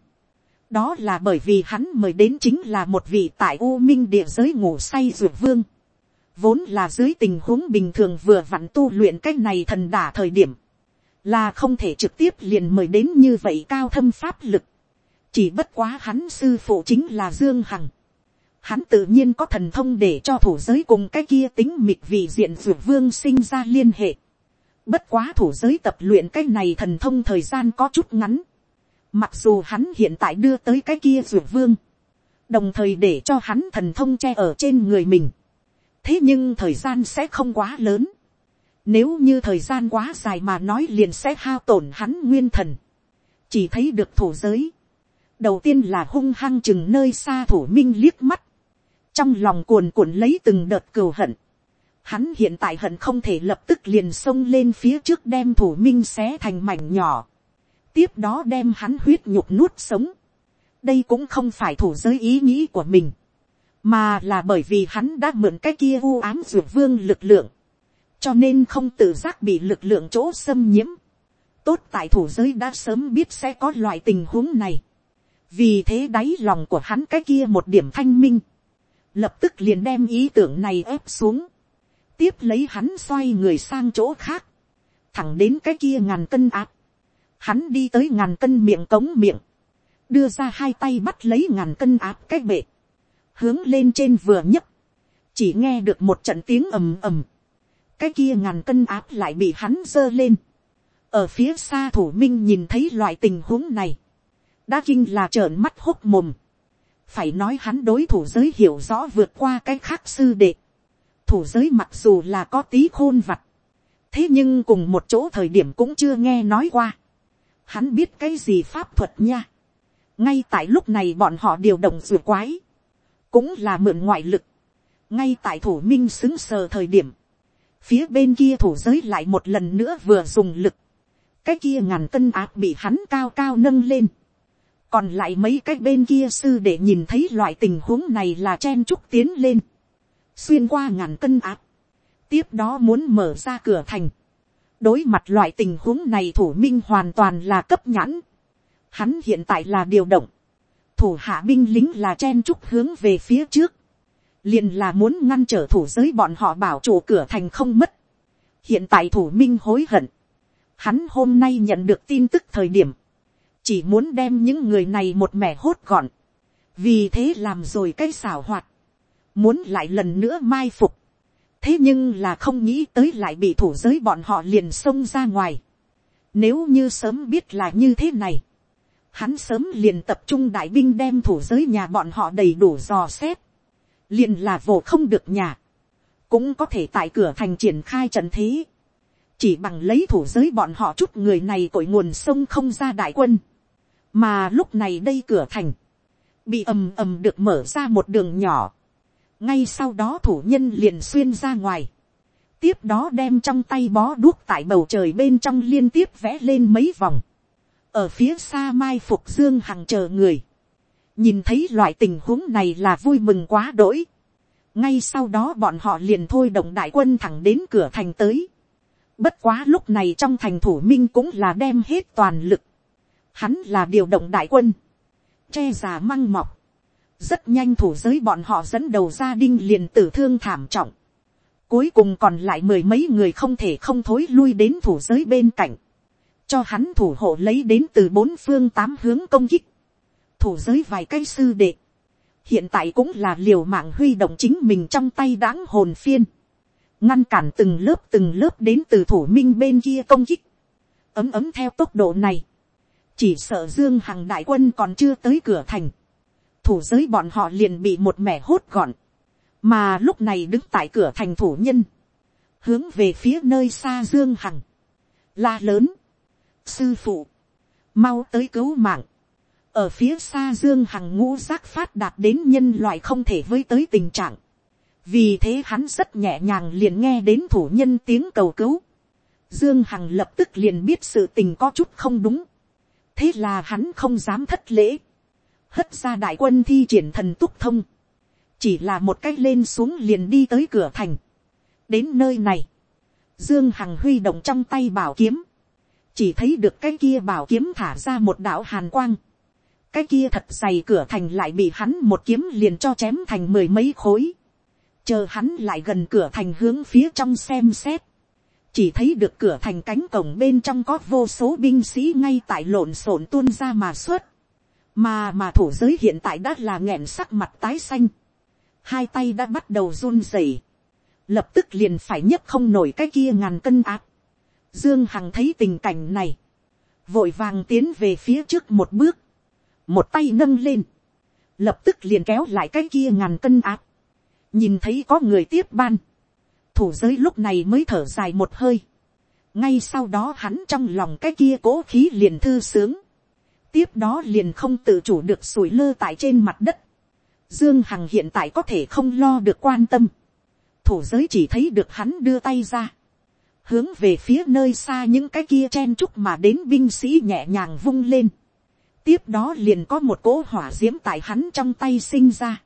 Đó là bởi vì hắn mời đến chính là một vị tại U Minh địa giới ngủ say dược vương vốn là dưới tình huống bình thường vừa vặn tu luyện cái này thần đả thời điểm, là không thể trực tiếp liền mời đến như vậy cao thâm pháp lực. chỉ bất quá hắn sư phụ chính là dương hằng. hắn tự nhiên có thần thông để cho thủ giới cùng cái kia tính mịt vì diện dược vương sinh ra liên hệ. bất quá thủ giới tập luyện cái này thần thông thời gian có chút ngắn mặc dù hắn hiện tại đưa tới cái kia dược vương, đồng thời để cho hắn thần thông che ở trên người mình thế nhưng thời gian sẽ không quá lớn. Nếu như thời gian quá dài mà nói liền sẽ hao tổn hắn nguyên thần. Chỉ thấy được thủ giới. Đầu tiên là hung hăng chừng nơi xa thủ minh liếc mắt. Trong lòng cuồn cuộn lấy từng đợt cừu hận. Hắn hiện tại hận không thể lập tức liền xông lên phía trước đem thủ minh xé thành mảnh nhỏ. Tiếp đó đem hắn huyết nhục nuốt sống. Đây cũng không phải thủ giới ý nghĩ của mình mà là bởi vì hắn đã mượn cái kia u ám dược vương lực lượng, cho nên không tự giác bị lực lượng chỗ xâm nhiễm. tốt tại thủ giới đã sớm biết sẽ có loại tình huống này, vì thế đáy lòng của hắn cái kia một điểm thanh minh, lập tức liền đem ý tưởng này ép xuống, tiếp lấy hắn xoay người sang chỗ khác, thẳng đến cái kia ngàn cân áp, hắn đi tới ngàn cân miệng cống miệng, đưa ra hai tay bắt lấy ngàn cân áp cái bệ, hướng lên trên vừa nhấp, chỉ nghe được một trận tiếng ầm ầm, cái kia ngàn cân áp lại bị hắn giơ lên, ở phía xa thủ minh nhìn thấy loại tình huống này, đã kinh là trợn mắt hốc mồm, phải nói hắn đối thủ giới hiểu rõ vượt qua cái khác sư đệ, thủ giới mặc dù là có tí khôn vặt, thế nhưng cùng một chỗ thời điểm cũng chưa nghe nói qua, hắn biết cái gì pháp thuật nha, ngay tại lúc này bọn họ điều động ruột quái, cũng là mượn ngoại lực, ngay tại thủ minh xứng sờ thời điểm, phía bên kia thủ giới lại một lần nữa vừa dùng lực, cái kia ngàn cân áp bị hắn cao cao nâng lên, còn lại mấy cái bên kia sư để nhìn thấy loại tình huống này là chen chúc tiến lên, xuyên qua ngàn cân áp, tiếp đó muốn mở ra cửa thành, đối mặt loại tình huống này thủ minh hoàn toàn là cấp nhãn, hắn hiện tại là điều động, thủ hạ binh lính là chen trúc hướng về phía trước, liền là muốn ngăn trở thủ giới bọn họ bảo chủ cửa thành không mất. hiện tại thủ minh hối hận, hắn hôm nay nhận được tin tức thời điểm, chỉ muốn đem những người này một mẻ hốt gọn, vì thế làm rồi cái xảo hoạt, muốn lại lần nữa mai phục, thế nhưng là không nghĩ tới lại bị thủ giới bọn họ liền xông ra ngoài. Nếu như sớm biết là như thế này, hắn sớm liền tập trung đại binh đem thủ giới nhà bọn họ đầy đủ dò xét, liền là vồ không được nhà, cũng có thể tại cửa thành triển khai trận thế, chỉ bằng lấy thủ giới bọn họ chút người này cội nguồn sông không ra đại quân, mà lúc này đây cửa thành, bị ầm ầm được mở ra một đường nhỏ, ngay sau đó thủ nhân liền xuyên ra ngoài, tiếp đó đem trong tay bó đuốc tại bầu trời bên trong liên tiếp vẽ lên mấy vòng, ở phía xa mai phục dương hằng chờ người, nhìn thấy loại tình huống này là vui mừng quá đỗi, ngay sau đó bọn họ liền thôi động đại quân thẳng đến cửa thành tới, bất quá lúc này trong thành thủ minh cũng là đem hết toàn lực, hắn là điều động đại quân, che già măng mọc, rất nhanh thủ giới bọn họ dẫn đầu gia đinh liền tử thương thảm trọng, cuối cùng còn lại mười mấy người không thể không thối lui đến thủ giới bên cạnh, cho hắn thủ hộ lấy đến từ bốn phương tám hướng công kích, thủ giới vài cây sư đệ, hiện tại cũng là liều mạng huy động chính mình trong tay đáng hồn phiên, ngăn cản từng lớp từng lớp đến từ thủ minh bên kia công kích, ấm ấm theo tốc độ này, chỉ sợ dương hằng đại quân còn chưa tới cửa thành, thủ giới bọn họ liền bị một mẻ hốt gọn, mà lúc này đứng tại cửa thành thủ nhân, hướng về phía nơi xa dương hằng, la lớn, sư phụ, mau tới cứu mạng, ở phía xa dương hằng ngũ giác phát đạt đến nhân loại không thể với tới tình trạng, vì thế hắn rất nhẹ nhàng liền nghe đến thủ nhân tiếng cầu cứu, dương hằng lập tức liền biết sự tình có chút không đúng, thế là hắn không dám thất lễ, hất ra đại quân thi triển thần túc thông, chỉ là một cách lên xuống liền đi tới cửa thành. đến nơi này, dương hằng huy động trong tay bảo kiếm, chỉ thấy được cái kia bảo kiếm thả ra một đạo hàn quang, cái kia thật dày cửa thành lại bị hắn một kiếm liền cho chém thành mười mấy khối, chờ hắn lại gần cửa thành hướng phía trong xem xét, chỉ thấy được cửa thành cánh cổng bên trong có vô số binh sĩ ngay tại lộn xộn tuôn ra mà xuất, mà mà thủ giới hiện tại đã là nghẹn sắc mặt tái xanh, hai tay đã bắt đầu run rẩy, lập tức liền phải nhấc không nổi cái kia ngàn cân áp. Dương Hằng thấy tình cảnh này, vội vàng tiến về phía trước một bước, một tay nâng lên, lập tức liền kéo lại cái kia ngàn cân áp, nhìn thấy có người tiếp ban, thủ giới lúc này mới thở dài một hơi, ngay sau đó hắn trong lòng cái kia cố khí liền thư sướng, tiếp đó liền không tự chủ được sủi lơ tại trên mặt đất, Dương Hằng hiện tại có thể không lo được quan tâm. Thủ giới chỉ thấy được hắn đưa tay ra. Hướng về phía nơi xa những cái kia chen chúc mà đến binh sĩ nhẹ nhàng vung lên. Tiếp đó liền có một cỗ hỏa diễm tại hắn trong tay sinh ra.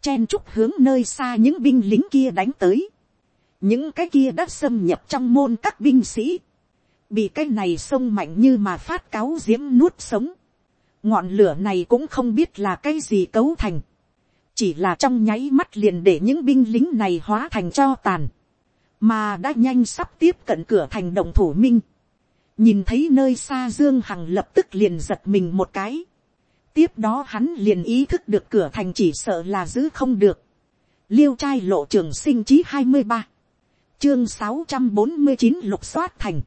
Chen chúc hướng nơi xa những binh lính kia đánh tới. Những cái kia đã xâm nhập trong môn các binh sĩ. Bị cái này sông mạnh như mà phát cáo diễm nuốt sống. Ngọn lửa này cũng không biết là cái gì cấu thành. Chỉ là trong nháy mắt liền để những binh lính này hóa thành cho tàn, mà đã nhanh sắp tiếp cận cửa thành đồng thủ minh, nhìn thấy nơi xa dương hằng lập tức liền giật mình một cái, tiếp đó hắn liền ý thức được cửa thành chỉ sợ là giữ không được, liêu trai lộ trường sinh chí hai mươi ba, chương sáu trăm bốn mươi chín lục soát thành,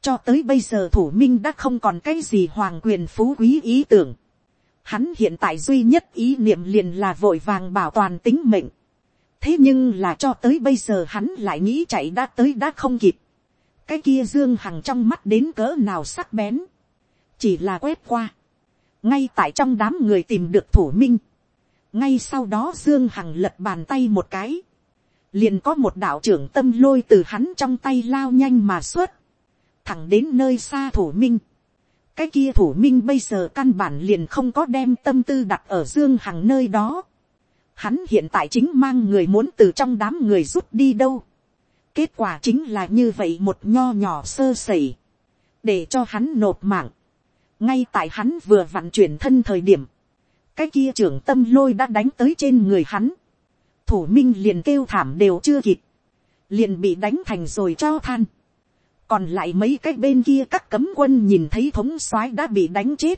cho tới bây giờ thủ minh đã không còn cái gì hoàng quyền phú quý ý tưởng, Hắn hiện tại duy nhất ý niệm liền là vội vàng bảo toàn tính mệnh. Thế nhưng là cho tới bây giờ hắn lại nghĩ chạy đã tới đã không kịp. Cái kia Dương Hằng trong mắt đến cỡ nào sắc bén. Chỉ là quét qua. Ngay tại trong đám người tìm được thủ minh. Ngay sau đó Dương Hằng lật bàn tay một cái. Liền có một đạo trưởng tâm lôi từ hắn trong tay lao nhanh mà xuất. Thẳng đến nơi xa thủ minh cái kia thủ minh bây giờ căn bản liền không có đem tâm tư đặt ở dương hằng nơi đó. Hắn hiện tại chính mang người muốn từ trong đám người rút đi đâu. Kết quả chính là như vậy một nho nhỏ sơ sẩy. Để cho hắn nộp mạng. Ngay tại hắn vừa vặn chuyển thân thời điểm. Cái kia trưởng tâm lôi đã đánh tới trên người hắn. Thủ minh liền kêu thảm đều chưa kịp. Liền bị đánh thành rồi cho than còn lại mấy cái bên kia các cấm quân nhìn thấy thống soái đã bị đánh chết,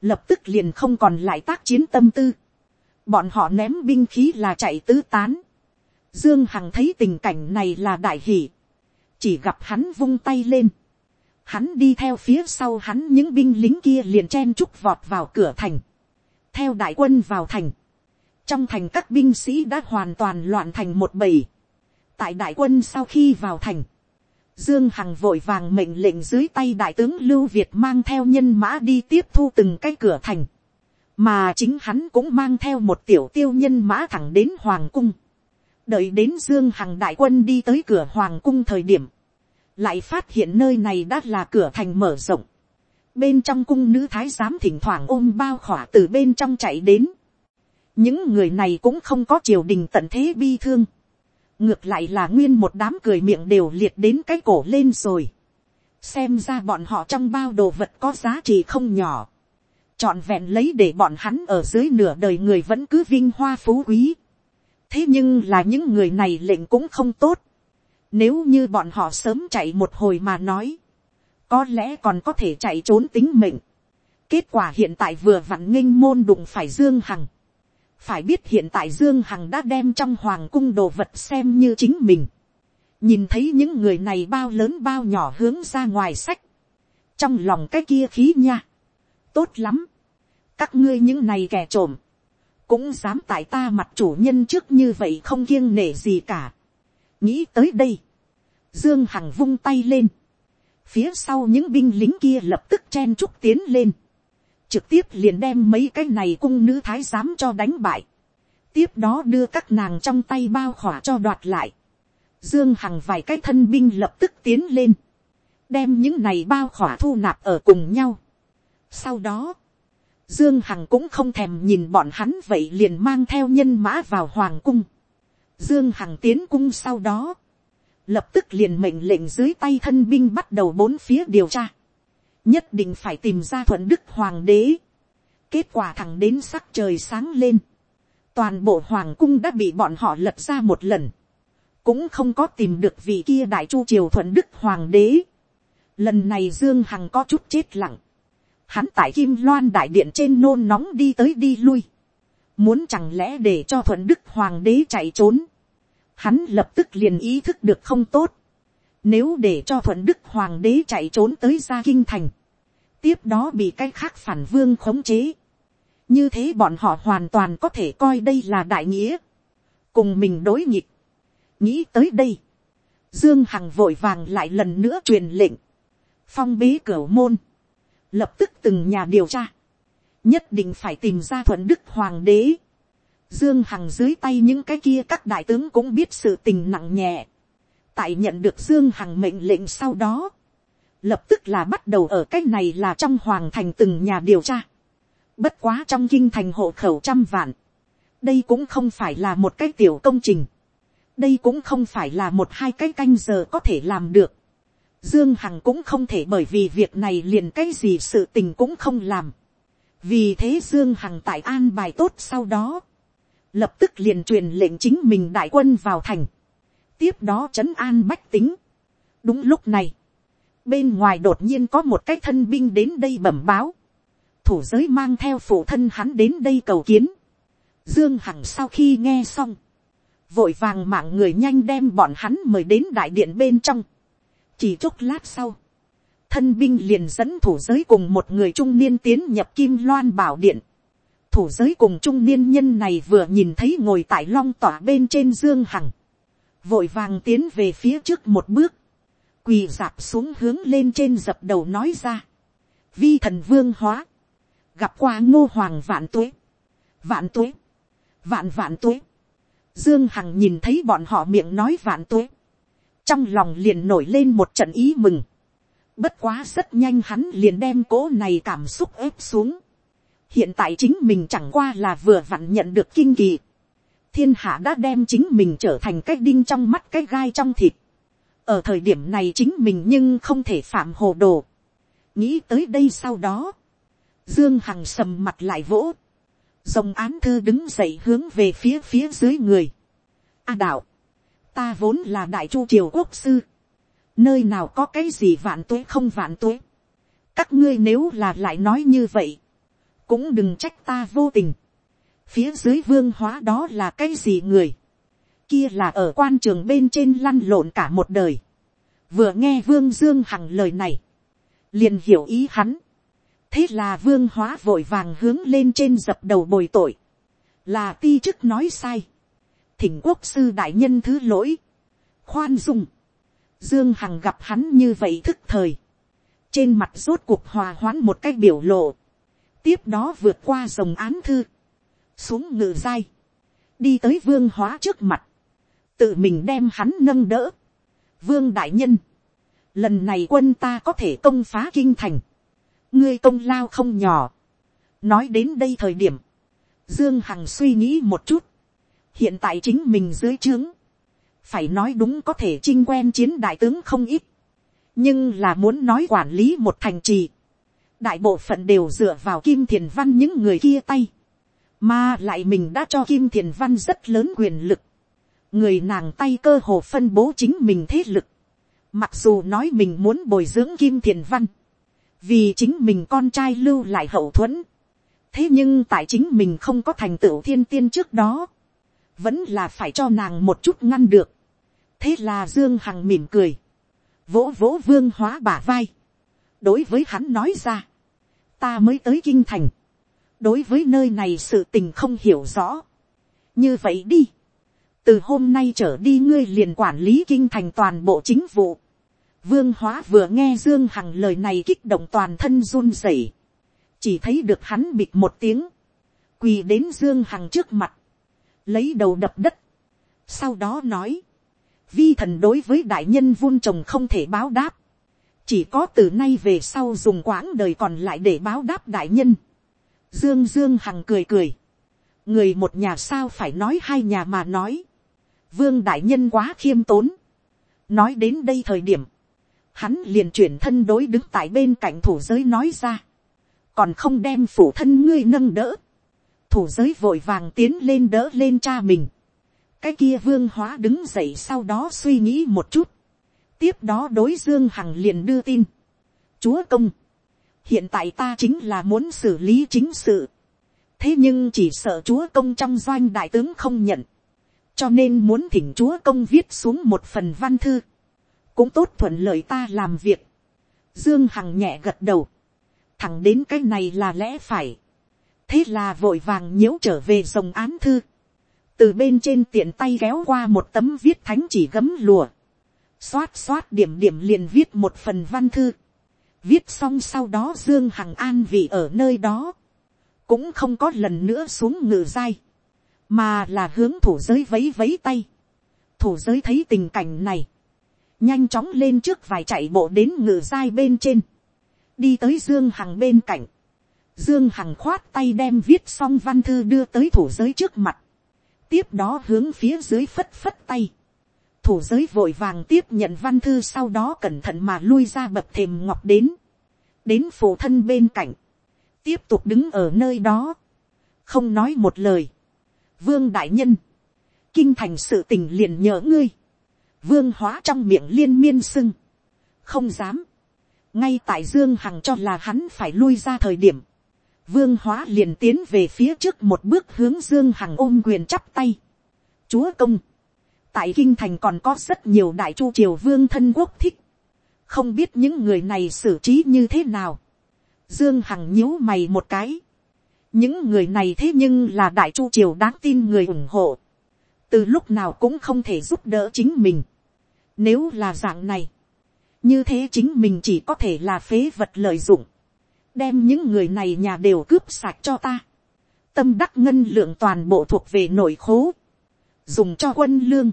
lập tức liền không còn lại tác chiến tâm tư, bọn họ ném binh khí là chạy tứ tán, dương hằng thấy tình cảnh này là đại hỷ, chỉ gặp hắn vung tay lên, Hắn đi theo phía sau hắn những binh lính kia liền chen chúc vọt vào cửa thành. Theo đại quân vào thành. Trong thành các binh sĩ đã hoàn toàn loạn thành một bầy. Tại đại quân sau khi vào thành. Dương Hằng vội vàng mệnh lệnh dưới tay đại tướng Lưu Việt mang theo nhân mã đi tiếp thu từng cái cửa thành. Mà chính hắn cũng mang theo một tiểu tiêu nhân mã thẳng đến Hoàng Cung. Đợi đến Dương Hằng đại quân đi tới cửa Hoàng Cung thời điểm, lại phát hiện nơi này đã là cửa thành mở rộng. bên trong cung nữ thái giám thỉnh thoảng ôm bao khỏa từ bên trong chạy đến. những người này cũng không có triều đình tận thế bi thương ngược lại là nguyên một đám cười miệng đều liệt đến cái cổ lên rồi. xem ra bọn họ trong bao đồ vật có giá trị không nhỏ. trọn vẹn lấy để bọn hắn ở dưới nửa đời người vẫn cứ vinh hoa phú quý. thế nhưng là những người này lệnh cũng không tốt nếu như bọn họ sớm chạy một hồi mà nói. Có lẽ còn có thể chạy trốn tính mình. Kết quả hiện tại vừa vặn nghênh môn đụng phải Dương Hằng. Phải biết hiện tại Dương Hằng đã đem trong hoàng cung đồ vật xem như chính mình. Nhìn thấy những người này bao lớn bao nhỏ hướng ra ngoài sách. Trong lòng cái kia khí nha. Tốt lắm. Các ngươi những này kẻ trộm. Cũng dám tại ta mặt chủ nhân trước như vậy không kiêng nể gì cả nghĩ tới đây, dương hằng vung tay lên, phía sau những binh lính kia lập tức chen trúc tiến lên, trực tiếp liền đem mấy cái này cung nữ thái giám cho đánh bại, tiếp đó đưa các nàng trong tay bao khỏa cho đoạt lại, dương hằng vài cái thân binh lập tức tiến lên, đem những này bao khỏa thu nạp ở cùng nhau. sau đó, Dương Hằng cũng không thèm nhìn bọn hắn vậy liền mang theo nhân mã vào hoàng cung. Dương Hằng tiến cung sau đó. Lập tức liền mệnh lệnh dưới tay thân binh bắt đầu bốn phía điều tra. Nhất định phải tìm ra thuận đức hoàng đế. Kết quả thẳng đến sắc trời sáng lên. Toàn bộ hoàng cung đã bị bọn họ lật ra một lần. Cũng không có tìm được vị kia đại chu triều thuận đức hoàng đế. Lần này Dương Hằng có chút chết lặng. Hắn tại Kim Loan đại điện trên nôn nóng đi tới đi lui. Muốn chẳng lẽ để cho thuận đức hoàng đế chạy trốn hắn lập tức liền ý thức được không tốt. Nếu để cho thuận đức hoàng đế chạy trốn tới gia kinh thành, tiếp đó bị cái khác phản vương khống chế. như thế bọn họ hoàn toàn có thể coi đây là đại nghĩa, cùng mình đối nghịch. nghĩ tới đây, dương hằng vội vàng lại lần nữa truyền lệnh, phong bế cửa môn, lập tức từng nhà điều tra, nhất định phải tìm ra thuận đức hoàng đế, Dương Hằng dưới tay những cái kia các đại tướng cũng biết sự tình nặng nhẹ. Tại nhận được Dương Hằng mệnh lệnh sau đó. Lập tức là bắt đầu ở cái này là trong hoàng thành từng nhà điều tra. Bất quá trong kinh thành hộ khẩu trăm vạn. Đây cũng không phải là một cái tiểu công trình. Đây cũng không phải là một hai cái canh giờ có thể làm được. Dương Hằng cũng không thể bởi vì việc này liền cái gì sự tình cũng không làm. Vì thế Dương Hằng tại an bài tốt sau đó lập tức liền truyền lệnh chính mình đại quân vào thành, tiếp đó trấn an bách tính. đúng lúc này, bên ngoài đột nhiên có một cái thân binh đến đây bẩm báo, thủ giới mang theo phụ thân hắn đến đây cầu kiến, dương hằng sau khi nghe xong, vội vàng mạng người nhanh đem bọn hắn mời đến đại điện bên trong, chỉ chốc lát sau, thân binh liền dẫn thủ giới cùng một người trung niên tiến nhập kim loan bảo điện, thủ giới cùng trung niên nhân này vừa nhìn thấy ngồi tại long tỏa bên trên dương hằng, vội vàng tiến về phía trước một bước, quỳ dạp xuống hướng lên trên dập đầu nói ra, vi thần vương hóa, gặp qua ngô hoàng vạn tuế, vạn tuế, vạn vạn tuế, dương hằng nhìn thấy bọn họ miệng nói vạn tuế, trong lòng liền nổi lên một trận ý mừng, bất quá rất nhanh hắn liền đem cố này cảm xúc ép xuống, hiện tại chính mình chẳng qua là vừa vặn nhận được kinh kỳ thiên hạ đã đem chính mình trở thành cái đinh trong mắt cái gai trong thịt. ở thời điểm này chính mình nhưng không thể phạm hồ đồ. nghĩ tới đây sau đó, dương hằng sầm mặt lại vỗ. dòng án thư đứng dậy hướng về phía phía dưới người. a đạo, ta vốn là đại chu triều quốc sư. nơi nào có cái gì vạn tuế không vạn tuế. các ngươi nếu là lại nói như vậy, cũng đừng trách ta vô tình phía dưới vương hóa đó là cái gì người. kia là ở quan trường bên trên lăn lộn cả một đời. vừa nghe vương dương hằng lời này. liền hiểu ý hắn. thế là vương hóa vội vàng hướng lên trên dập đầu bồi tội, là ti chức nói sai, thỉnh quốc sư đại nhân thứ lỗi, khoan dung, dương hằng gặp hắn như vậy thức thời, trên mặt rốt cuộc hòa hoãn một cách biểu lộ, tiếp đó vượt qua dòng án thư, xuống ngự dai, đi tới vương hóa trước mặt, tự mình đem hắn nâng đỡ. Vương đại nhân, lần này quân ta có thể công phá kinh thành, ngươi công lao không nhỏ. nói đến đây thời điểm, dương hằng suy nghĩ một chút, hiện tại chính mình dưới trướng, phải nói đúng có thể chinh quen chiến đại tướng không ít, nhưng là muốn nói quản lý một thành trì, đại bộ phận đều dựa vào kim thiền văn những người kia tay, mà lại mình đã cho kim thiền văn rất lớn quyền lực, người nàng tay cơ hồ phân bố chính mình thế lực, mặc dù nói mình muốn bồi dưỡng kim thiền văn, vì chính mình con trai lưu lại hậu thuẫn, thế nhưng tại chính mình không có thành tựu thiên tiên trước đó, vẫn là phải cho nàng một chút ngăn được. thế là dương hằng mỉm cười, vỗ vỗ vương hóa bả vai, đối với hắn nói ra, ta mới tới kinh thành, đối với nơi này sự tình không hiểu rõ. như vậy đi, từ hôm nay trở đi ngươi liền quản lý kinh thành toàn bộ chính vụ. vương hóa vừa nghe dương hằng lời này kích động toàn thân run rẩy, chỉ thấy được hắn bịt một tiếng, quỳ đến dương hằng trước mặt, lấy đầu đập đất, sau đó nói, vi thần đối với đại nhân vun trồng không thể báo đáp, chỉ có từ nay về sau dùng quãng đời còn lại để báo đáp đại nhân. Dương Dương Hằng cười cười. Người một nhà sao phải nói hai nhà mà nói. Vương Đại Nhân quá khiêm tốn. Nói đến đây thời điểm. Hắn liền chuyển thân đối đứng tại bên cạnh thủ giới nói ra. Còn không đem phủ thân ngươi nâng đỡ. Thủ giới vội vàng tiến lên đỡ lên cha mình. Cái kia vương hóa đứng dậy sau đó suy nghĩ một chút. Tiếp đó đối Dương Hằng liền đưa tin. Chúa công hiện tại ta chính là muốn xử lý chính sự. thế nhưng chỉ sợ chúa công trong doanh đại tướng không nhận. cho nên muốn thỉnh chúa công viết xuống một phần văn thư. cũng tốt thuận lợi ta làm việc. dương hằng nhẹ gật đầu. thẳng đến cái này là lẽ phải. thế là vội vàng nhiễu trở về dòng án thư. từ bên trên tiện tay kéo qua một tấm viết thánh chỉ gấm lùa. xoát xoát điểm điểm liền viết một phần văn thư viết xong sau đó dương hằng an vị ở nơi đó, cũng không có lần nữa xuống ngự dai, mà là hướng thủ giới vấy vấy tay. thủ giới thấy tình cảnh này, nhanh chóng lên trước vài chạy bộ đến ngự dai bên trên, đi tới dương hằng bên cạnh, dương hằng khoát tay đem viết xong văn thư đưa tới thủ giới trước mặt, tiếp đó hướng phía dưới phất phất tay, thủ giới vội vàng tiếp nhận văn thư sau đó cẩn thận mà lui ra bập thềm ngọc đến, đến phụ thân bên cạnh, tiếp tục đứng ở nơi đó, không nói một lời. vương đại nhân, kinh thành sự tình liền nhờ ngươi, vương hóa trong miệng liên miên sưng, không dám, ngay tại dương hằng cho là hắn phải lui ra thời điểm, vương hóa liền tiến về phía trước một bước hướng dương hằng ôm quyền chắp tay. chúa công, tại kinh thành còn có rất nhiều đại chu triều vương thân quốc thích, không biết những người này xử trí như thế nào. dương hằng nhíu mày một cái. những người này thế nhưng là đại chu triều đáng tin người ủng hộ. từ lúc nào cũng không thể giúp đỡ chính mình. nếu là dạng này, như thế chính mình chỉ có thể là phế vật lợi dụng. đem những người này nhà đều cướp sạch cho ta. tâm đắc ngân lượng toàn bộ thuộc về nội khố. dùng cho quân lương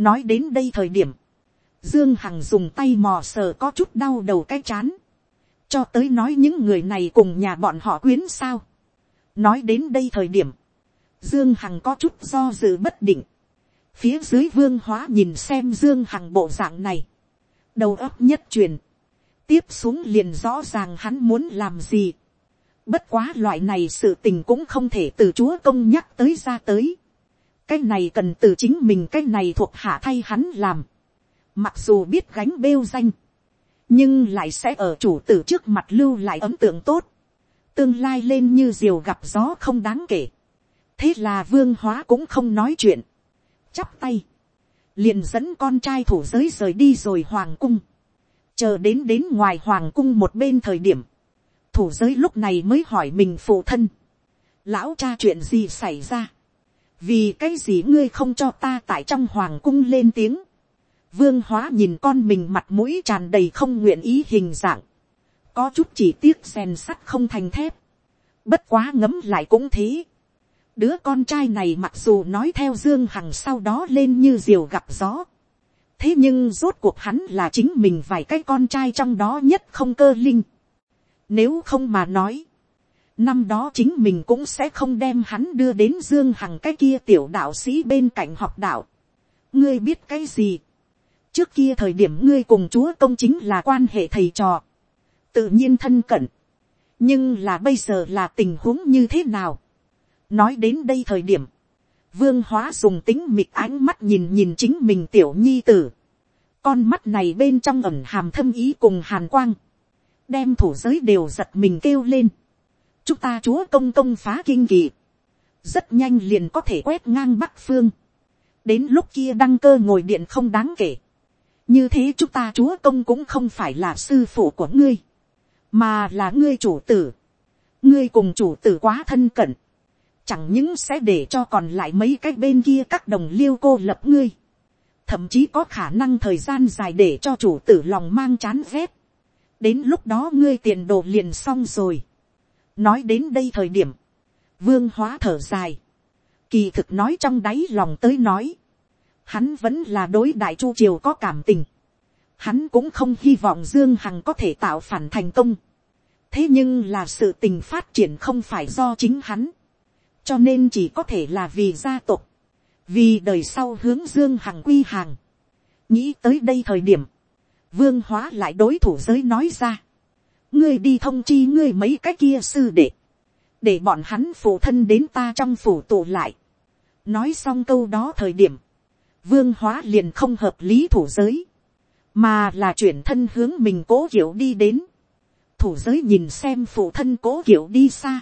nói đến đây thời điểm, Dương Hằng dùng tay mò sờ có chút đau đầu cái chán. Cho tới nói những người này cùng nhà bọn họ quyến sao. Nói đến đây thời điểm. Dương Hằng có chút do dự bất định. Phía dưới vương hóa nhìn xem Dương Hằng bộ dạng này. Đầu óc nhất truyền. Tiếp xuống liền rõ ràng hắn muốn làm gì. Bất quá loại này sự tình cũng không thể từ chúa công nhắc tới ra tới. Cái này cần từ chính mình cái này thuộc hạ thay hắn làm. Mặc dù biết gánh bêu danh, nhưng lại sẽ ở chủ tử trước mặt lưu lại ấn tượng tốt, tương lai lên như diều gặp gió không đáng kể, thế là vương hóa cũng không nói chuyện, chắp tay, liền dẫn con trai thủ giới rời đi rồi hoàng cung, chờ đến đến ngoài hoàng cung một bên thời điểm, thủ giới lúc này mới hỏi mình phụ thân, lão cha chuyện gì xảy ra, vì cái gì ngươi không cho ta tại trong hoàng cung lên tiếng, vương hóa nhìn con mình mặt mũi tràn đầy không nguyện ý hình dạng, có chút chỉ tiếc rèn sắt không thành thép, bất quá ngấm lại cũng thế, đứa con trai này mặc dù nói theo dương hằng sau đó lên như diều gặp gió, thế nhưng rốt cuộc hắn là chính mình vài cái con trai trong đó nhất không cơ linh. Nếu không mà nói, năm đó chính mình cũng sẽ không đem hắn đưa đến dương hằng cái kia tiểu đạo sĩ bên cạnh học đạo. ngươi biết cái gì. trước kia thời điểm ngươi cùng chúa công chính là quan hệ thầy trò. tự nhiên thân cận. nhưng là bây giờ là tình huống như thế nào. nói đến đây thời điểm, vương hóa dùng tính mịt ánh mắt nhìn nhìn chính mình tiểu nhi tử. con mắt này bên trong ẩm hàm thâm ý cùng hàn quang. đem thủ giới đều giật mình kêu lên chúng ta chúa công công phá kinh kỳ. rất nhanh liền có thể quét ngang bắc phương. đến lúc kia đăng cơ ngồi điện không đáng kể. như thế chúng ta chúa công cũng không phải là sư phụ của ngươi. mà là ngươi chủ tử. ngươi cùng chủ tử quá thân cận chẳng những sẽ để cho còn lại mấy cái bên kia các đồng liêu cô lập ngươi, thậm chí có khả năng thời gian dài để cho chủ tử lòng mang chán rét, đến lúc đó ngươi tiền đồ liền xong rồi nói đến đây thời điểm, vương hóa thở dài, kỳ thực nói trong đáy lòng tới nói, hắn vẫn là đối đại chu triều có cảm tình, hắn cũng không hy vọng dương hằng có thể tạo phản thành công, thế nhưng là sự tình phát triển không phải do chính hắn, cho nên chỉ có thể là vì gia tộc, vì đời sau hướng dương hằng quy hàng. nghĩ tới đây thời điểm, vương hóa lại đối thủ giới nói ra, ngươi đi thông chi ngươi mấy cái kia sư đệ, để bọn hắn phụ thân đến ta trong phủ tụ lại. nói xong câu đó thời điểm, vương hóa liền không hợp lý thủ giới, mà là chuyển thân hướng mình cố kiểu đi đến. thủ giới nhìn xem phụ thân cố kiểu đi xa,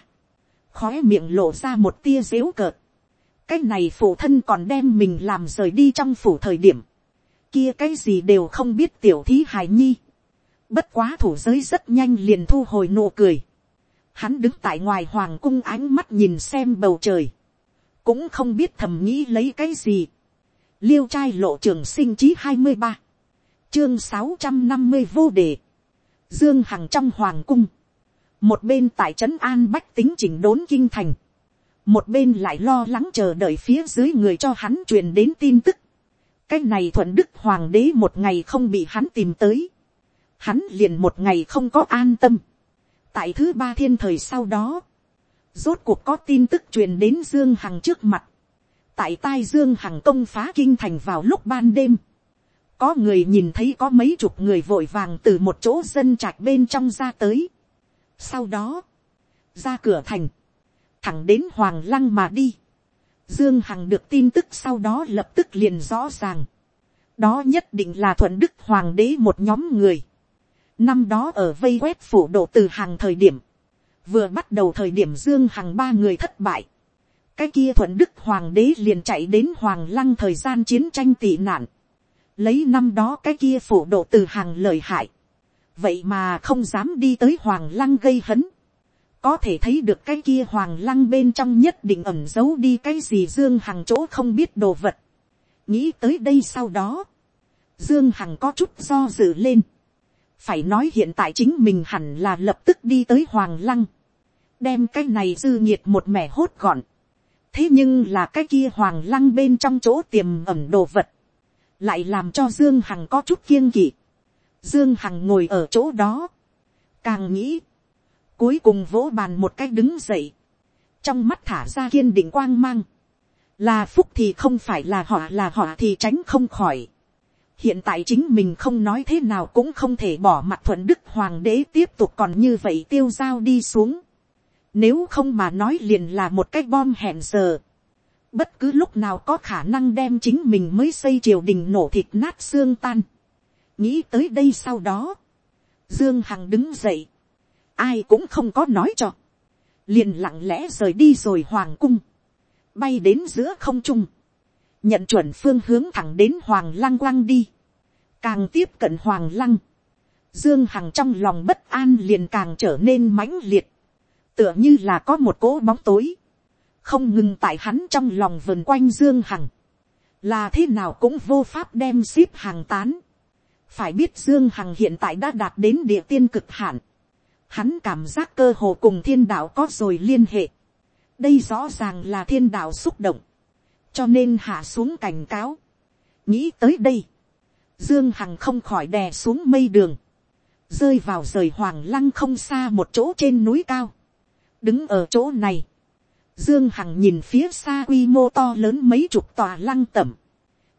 khói miệng lộ ra một tia dếu cợt. cái này phụ thân còn đem mình làm rời đi trong phủ thời điểm. kia cái gì đều không biết tiểu thí hài nhi bất quá thủ giới rất nhanh liền thu hồi nụ cười. hắn đứng tại ngoài hoàng cung ánh mắt nhìn xem bầu trời. cũng không biết thầm nghĩ lấy cái gì. liêu trai lộ trường sinh chí hai mươi ba. chương sáu trăm năm mươi vô đề. dương hằng trong hoàng cung một bên tại trấn an bách tính chỉnh đốn kinh thành, một bên lại lo lắng chờ đợi phía dưới người cho hắn truyền đến tin tức. cách này thuận đức hoàng đế một ngày không bị hắn tìm tới, hắn liền một ngày không có an tâm. tại thứ ba thiên thời sau đó, rốt cuộc có tin tức truyền đến dương hằng trước mặt, tại tai dương hằng công phá kinh thành vào lúc ban đêm, có người nhìn thấy có mấy chục người vội vàng từ một chỗ dân trạch bên trong ra tới, sau đó, ra cửa thành, thẳng đến hoàng lăng mà đi. Dương Hằng được tin tức sau đó lập tức liền rõ ràng. Đó nhất định là thuận đức hoàng đế một nhóm người. Năm đó ở vây quét phủ độ từ hàng thời điểm. Vừa bắt đầu thời điểm Dương Hằng ba người thất bại. Cái kia thuận đức hoàng đế liền chạy đến hoàng lăng thời gian chiến tranh tị nạn. Lấy năm đó cái kia phủ độ từ hàng lời hại vậy mà không dám đi tới hoàng lăng gây hấn. có thể thấy được cái kia hoàng lăng bên trong nhất định ẩm giấu đi cái gì dương hằng chỗ không biết đồ vật. nghĩ tới đây sau đó, dương hằng có chút do dự lên phải nói hiện tại chính mình hẳn là lập tức đi tới hoàng lăng, đem cái này dư nhiệt một mẻ hốt gọn. thế nhưng là cái kia hoàng lăng bên trong chỗ tiềm ẩm đồ vật, lại làm cho dương hằng có chút kiêng kỵ Dương Hằng ngồi ở chỗ đó. Càng nghĩ. Cuối cùng vỗ bàn một cách đứng dậy. Trong mắt thả ra kiên định quang mang. Là phúc thì không phải là họ là họ thì tránh không khỏi. Hiện tại chính mình không nói thế nào cũng không thể bỏ mặt thuận đức hoàng đế tiếp tục còn như vậy tiêu giao đi xuống. Nếu không mà nói liền là một cái bom hẹn giờ. Bất cứ lúc nào có khả năng đem chính mình mới xây triều đình nổ thịt nát xương tan. Nghĩ tới đây sau đó, dương hằng đứng dậy, ai cũng không có nói cho, liền lặng lẽ rời đi rồi hoàng cung, bay đến giữa không trung, nhận chuẩn phương hướng thẳng đến hoàng lăng quăng đi, càng tiếp cận hoàng lăng, Dương Hằng trong lòng bất an liền càng trở nên mãnh liệt. Tựa như là có một cỗ bóng tối. Không ngừng tại hắn trong lòng vần quanh Dương Hằng. Là thế nào cũng vô pháp đem ship hàng tán. Phải biết Dương Hằng hiện tại đã đạt đến địa tiên cực hạn. Hắn cảm giác cơ hồ cùng thiên đạo có rồi liên hệ. Đây rõ ràng là thiên đạo xúc động. Cho nên hạ xuống cảnh cáo. Nghĩ tới đây. Dương Hằng không khỏi đè xuống mây đường rơi vào rời hoàng lăng không xa một chỗ trên núi cao. đứng ở chỗ này, dương hằng nhìn phía xa quy mô to lớn mấy chục tòa lăng tẩm,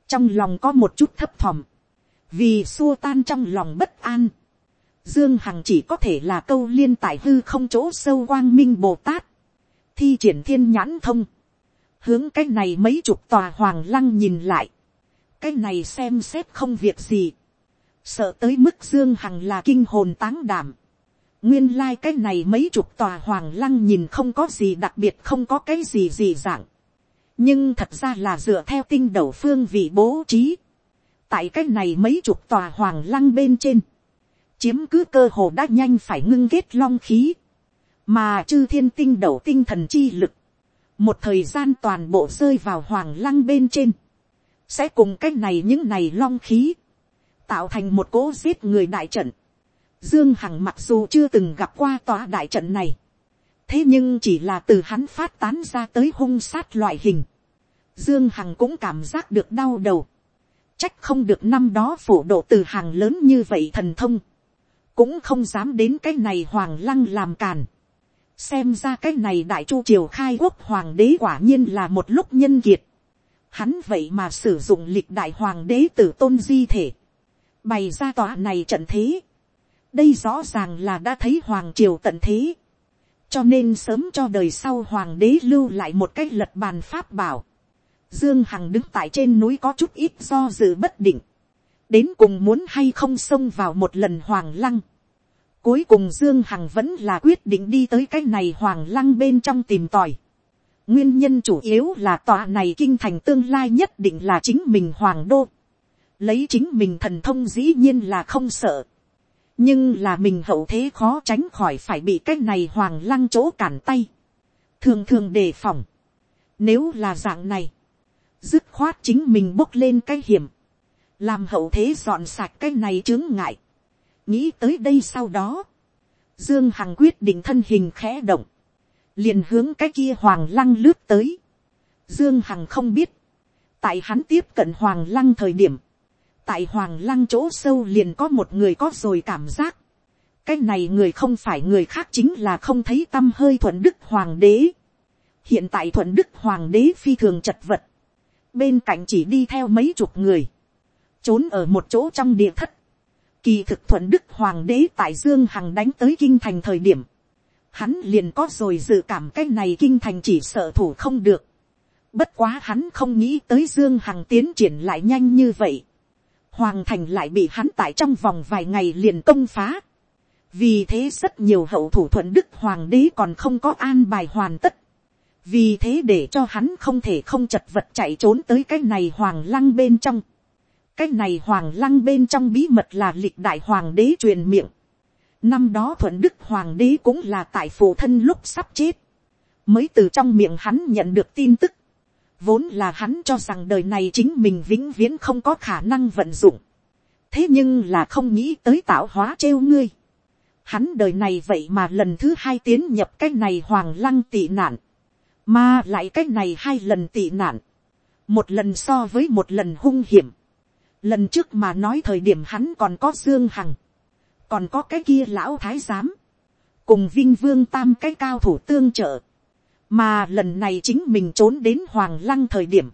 trong lòng có một chút thấp thỏm, vì xua tan trong lòng bất an, dương hằng chỉ có thể là câu liên tại hư không chỗ sâu quang minh bồ tát, thi triển thiên nhãn thông, hướng cái này mấy chục tòa hoàng lăng nhìn lại, cái này xem xét không việc gì, sợ tới mức dương hằng là kinh hồn táng đảm. nguyên lai、like、cái này mấy chục tòa hoàng lăng nhìn không có gì đặc biệt không có cái gì gì dạng. nhưng thật ra là dựa theo tinh đầu phương vị bố trí. tại cái này mấy chục tòa hoàng lăng bên trên, chiếm cứ cơ hồ đã nhanh phải ngưng kết long khí, mà chư thiên tinh đầu tinh thần chi lực, một thời gian toàn bộ rơi vào hoàng lăng bên trên, sẽ cùng cái này những này long khí, tạo thành một cỗ giết người đại trận. Dương Hằng mặc dù chưa từng gặp qua tòa đại trận này, thế nhưng chỉ là từ hắn phát tán ra tới hung sát loại hình. Dương Hằng cũng cảm giác được đau đầu. Trách không được năm đó phổ độ từ hàng lớn như vậy thần thông. Cũng không dám đến cái này hoàng lăng làm càn. Xem ra cái này đại chu triều khai quốc hoàng đế quả nhiên là một lúc nhân kiệt. Hắn vậy mà sử dụng lịch đại hoàng đế tử tôn di thể bày ra tòa này trận thế. đây rõ ràng là đã thấy hoàng triều tận thế. cho nên sớm cho đời sau hoàng đế lưu lại một cái lật bàn pháp bảo. dương hằng đứng tại trên núi có chút ít do dự bất định. đến cùng muốn hay không xông vào một lần hoàng lăng cuối cùng dương hằng vẫn là quyết định đi tới cái này hoàng lăng bên trong tìm tòi. nguyên nhân chủ yếu là tòa này kinh thành tương lai nhất định là chính mình hoàng đô. Lấy chính mình thần thông dĩ nhiên là không sợ, nhưng là mình hậu thế khó tránh khỏi phải bị cái này hoàng lăng chỗ cản tay, thường thường đề phòng, nếu là dạng này, dứt khoát chính mình bốc lên cái hiểm, làm hậu thế dọn sạch cái này chướng ngại, nghĩ tới đây sau đó, dương hằng quyết định thân hình khẽ động, liền hướng cái kia hoàng lăng lướt tới, dương hằng không biết, tại hắn tiếp cận hoàng lăng thời điểm, tại hoàng lăng chỗ sâu liền có một người có rồi cảm giác. cái này người không phải người khác chính là không thấy t â m hơi thuận đức hoàng đế. hiện tại thuận đức hoàng đế phi thường chật vật. bên cạnh chỉ đi theo mấy chục người. trốn ở một chỗ trong địa thất kỳ thực thuận đức hoàng đế tại dương hằng đánh tới kinh thành thời điểm. hắn liền có rồi dự cảm cái này kinh thành chỉ sợ thủ không được. Bất quá hắn không nghĩ tới Dương Hằng tiến triển lại nhanh như vậy hoàng thành lại bị hắn tại trong vòng vài ngày liền công phá. vì thế rất nhiều hậu thủ thuận đức hoàng đế còn không có an bài hoàn tất. vì thế để cho hắn không thể không chật vật chạy trốn tới cái này hoàng lăng bên trong cái này hoàng lăng bên trong bí mật là lịch đại hoàng đế truyền miệng. năm đó thuận đức hoàng đế cũng là tại phụ thân lúc sắp chết. mới từ trong miệng hắn nhận được tin tức Vốn là hắn cho rằng đời này chính mình vĩnh viễn không có khả năng vận dụng. Thế nhưng là không nghĩ tới tạo hóa trêu ngươi. Hắn đời này vậy mà lần thứ hai tiến nhập cái này hoàng lăng tị nạn. Mà lại cái này hai lần tị nạn. Một lần so với một lần hung hiểm. Lần trước mà nói thời điểm hắn còn có Dương Hằng. Còn có cái kia lão thái giám. Cùng Vinh Vương Tam cái cao thủ tương trợ mà lần này chính mình trốn đến hoàng lăng thời điểm,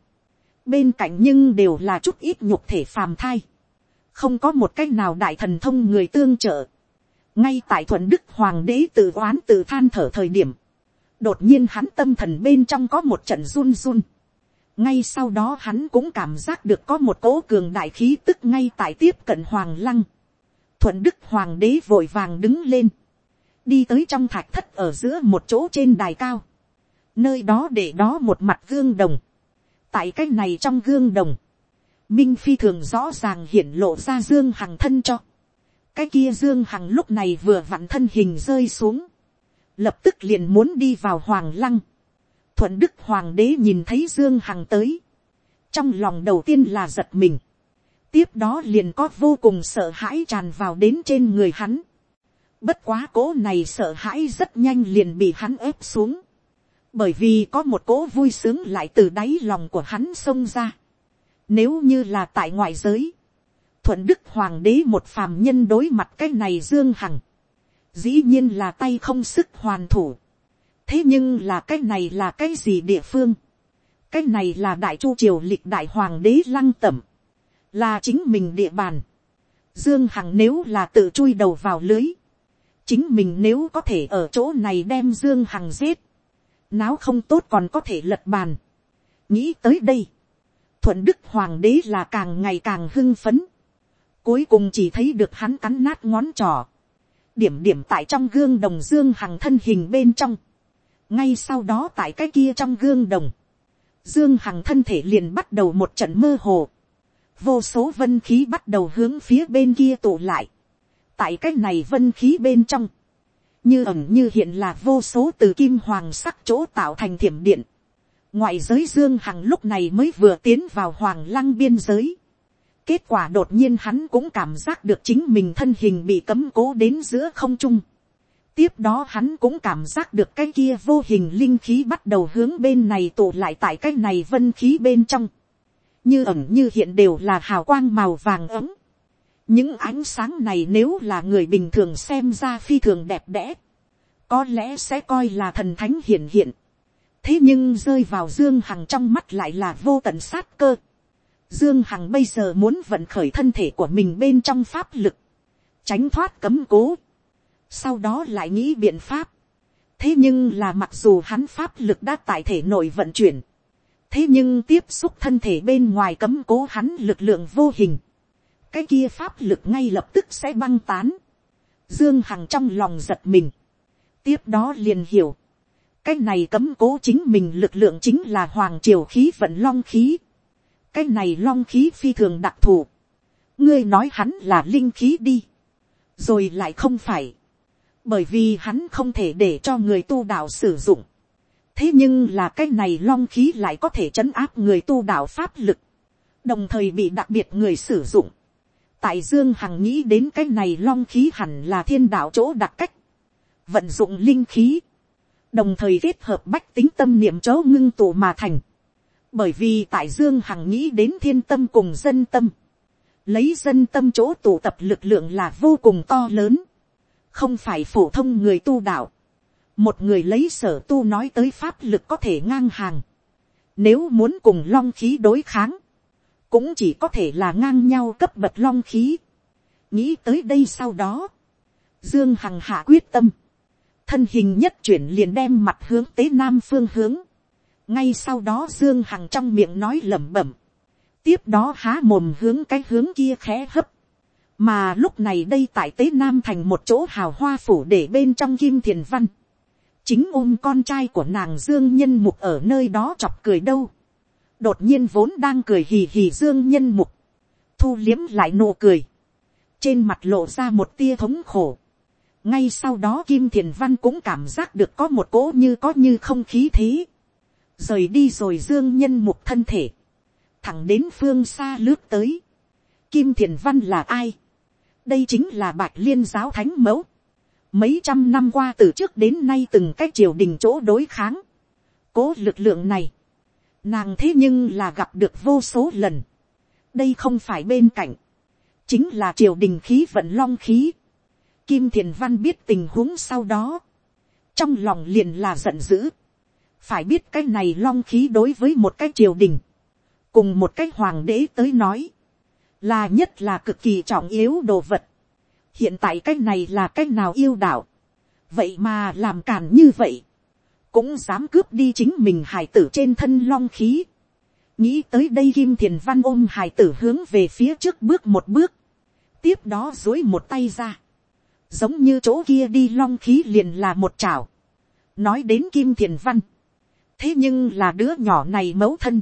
bên cạnh nhưng đều là chút ít nhục thể phàm thai, không có một cách nào đại thần thông người tương trợ, ngay tại thuận đức hoàng đế tự oán tự than thở thời điểm, đột nhiên hắn tâm thần bên trong có một trận run run, ngay sau đó hắn cũng cảm giác được có một cỗ cường đại khí tức ngay tại tiếp cận hoàng lăng, thuận đức hoàng đế vội vàng đứng lên, đi tới trong thạch thất ở giữa một chỗ trên đài cao, nơi đó để đó một mặt gương đồng, tại cái này trong gương đồng, minh phi thường rõ ràng hiển lộ ra dương hằng thân cho, cái kia dương hằng lúc này vừa vặn thân hình rơi xuống, lập tức liền muốn đi vào hoàng lăng thuận đức hoàng đế nhìn thấy dương hằng tới, trong lòng đầu tiên là giật mình, tiếp đó liền có vô cùng sợ hãi tràn vào đến trên người hắn. Bất quá cố này sợ hãi rất nhanh liền bị hắn ép xuống. Bởi vì có một cố vui sướng lại từ đáy lòng của hắn xông ra. Nếu như là tại ngoại giới. Thuận Đức Hoàng đế một phàm nhân đối mặt cái này Dương Hằng. Dĩ nhiên là tay không sức hoàn thủ. Thế nhưng là cái này là cái gì địa phương? Cái này là đại chu triều lịch đại hoàng đế lăng tẩm. Là chính mình địa bàn. Dương Hằng nếu là tự chui đầu vào lưới chính mình nếu có thể ở chỗ này đem dương hằng giết, náo không tốt còn có thể lật bàn. nghĩ tới đây, thuận đức hoàng đế là càng ngày càng hưng phấn, cuối cùng chỉ thấy được hắn cắn nát ngón trỏ, điểm điểm tại trong gương đồng dương hằng thân hình bên trong, ngay sau đó tại cái kia trong gương đồng, dương hằng thân thể liền bắt đầu một trận mơ hồ, vô số vân khí bắt đầu hướng phía bên kia tụ lại, tại cái này vân khí bên trong, như ẩm như hiện là vô số từ kim hoàng sắc chỗ tạo thành thiểm điện. ngoại giới dương hằng lúc này mới vừa tiến vào hoàng lăng biên giới. kết quả đột nhiên hắn cũng cảm giác được chính mình thân hình bị cấm cố đến giữa không trung tiếp đó hắn cũng cảm giác được cái kia vô hình linh khí bắt đầu hướng bên này tụ lại tại cái này vân khí bên trong. như ẩn như hiện đều là hào quang màu vàng ấm những ánh sáng này nếu là người bình thường xem ra phi thường đẹp đẽ, có lẽ sẽ coi là thần thánh hiển hiện. thế nhưng rơi vào dương hằng trong mắt lại là vô tận sát cơ. dương hằng bây giờ muốn vận khởi thân thể của mình bên trong pháp lực, tránh thoát cấm cố, sau đó lại nghĩ biện pháp. thế nhưng là mặc dù hắn pháp lực đã tại thể nội vận chuyển, thế nhưng tiếp xúc thân thể bên ngoài cấm cố hắn lực lượng vô hình, cái kia pháp lực ngay lập tức sẽ băng tán. Dương Hằng trong lòng giật mình. Tiếp đó liền hiểu. Cái này cấm cố chính mình lực lượng chính là hoàng triều khí vận long khí. Cái này long khí phi thường đặc thù. Ngươi nói hắn là linh khí đi. Rồi lại không phải. Bởi vì hắn không thể để cho người tu đạo sử dụng. Thế nhưng là cái này long khí lại có thể chấn áp người tu đạo pháp lực. Đồng thời bị đặc biệt người sử dụng tại dương hằng nghĩ đến cái này long khí hẳn là thiên đạo chỗ đặc cách, vận dụng linh khí, đồng thời kết hợp bách tính tâm niệm chỗ ngưng tụ mà thành, bởi vì tại dương hằng nghĩ đến thiên tâm cùng dân tâm, lấy dân tâm chỗ tụ tập lực lượng là vô cùng to lớn, không phải phổ thông người tu đạo, một người lấy sở tu nói tới pháp lực có thể ngang hàng, nếu muốn cùng long khí đối kháng, cũng chỉ có thể là ngang nhau cấp bậc long khí. nghĩ tới đây sau đó, dương hằng hạ quyết tâm, thân hình nhất chuyển liền đem mặt hướng tế nam phương hướng, ngay sau đó dương hằng trong miệng nói lẩm bẩm, tiếp đó há mồm hướng cái hướng kia khẽ hấp, mà lúc này đây tại tế nam thành một chỗ hào hoa phủ để bên trong kim thiền văn, chính ôm con trai của nàng dương nhân mục ở nơi đó chọc cười đâu, đột nhiên vốn đang cười hì hì dương nhân mục, thu liếm lại nụ cười, trên mặt lộ ra một tia thống khổ. ngay sau đó kim thiền văn cũng cảm giác được có một cỗ như có như không khí thế, rời đi rồi dương nhân mục thân thể, thẳng đến phương xa lướt tới. kim thiền văn là ai, đây chính là bạch liên giáo thánh mẫu, mấy trăm năm qua từ trước đến nay từng cái triều đình chỗ đối kháng, cố lực lượng này, Nàng thế nhưng là gặp được vô số lần. Đây không phải bên cạnh. Chính là triều đình khí vận long khí. Kim Thiền Văn biết tình huống sau đó. Trong lòng liền là giận dữ. Phải biết cái này long khí đối với một cái triều đình. Cùng một cái hoàng đế tới nói. Là nhất là cực kỳ trọng yếu đồ vật. Hiện tại cái này là cái nào yêu đạo. Vậy mà làm cản như vậy cũng dám cướp đi chính mình hải tử trên thân long khí. nghĩ tới đây kim thiền văn ôm hải tử hướng về phía trước bước một bước, tiếp đó dối một tay ra, giống như chỗ kia đi long khí liền là một chảo, nói đến kim thiền văn, thế nhưng là đứa nhỏ này mấu thân,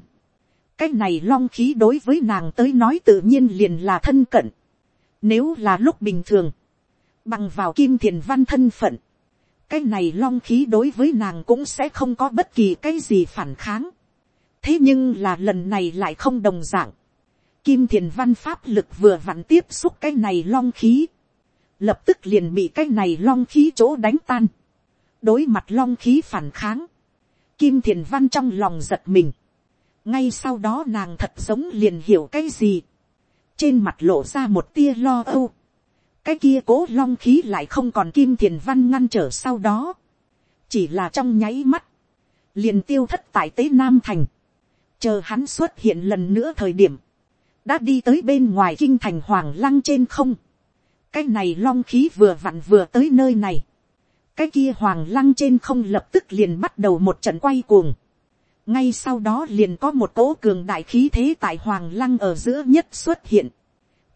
cái này long khí đối với nàng tới nói tự nhiên liền là thân cận, nếu là lúc bình thường, bằng vào kim thiền văn thân phận, cái này long khí đối với nàng cũng sẽ không có bất kỳ cái gì phản kháng. thế nhưng là lần này lại không đồng d ạ n g kim thiền văn pháp lực vừa vặn tiếp xúc cái này long khí, lập tức liền bị cái này long khí chỗ đánh tan, đối mặt long khí phản kháng, kim thiền văn trong lòng giật mình, ngay sau đó nàng thật giống liền hiểu cái gì, trên mặt lộ ra một tia lo âu, cái kia cố long khí lại không còn kim thiền văn ngăn trở sau đó, chỉ là trong nháy mắt, liền tiêu thất tại tế nam thành, chờ hắn xuất hiện lần nữa thời điểm, đã đi tới bên ngoài kinh thành hoàng lăng trên không, cái này long khí vừa vặn vừa tới nơi này, cái kia hoàng lăng trên không lập tức liền bắt đầu một trận quay cuồng, ngay sau đó liền có một cỗ cường đại khí thế tại hoàng lăng ở giữa nhất xuất hiện,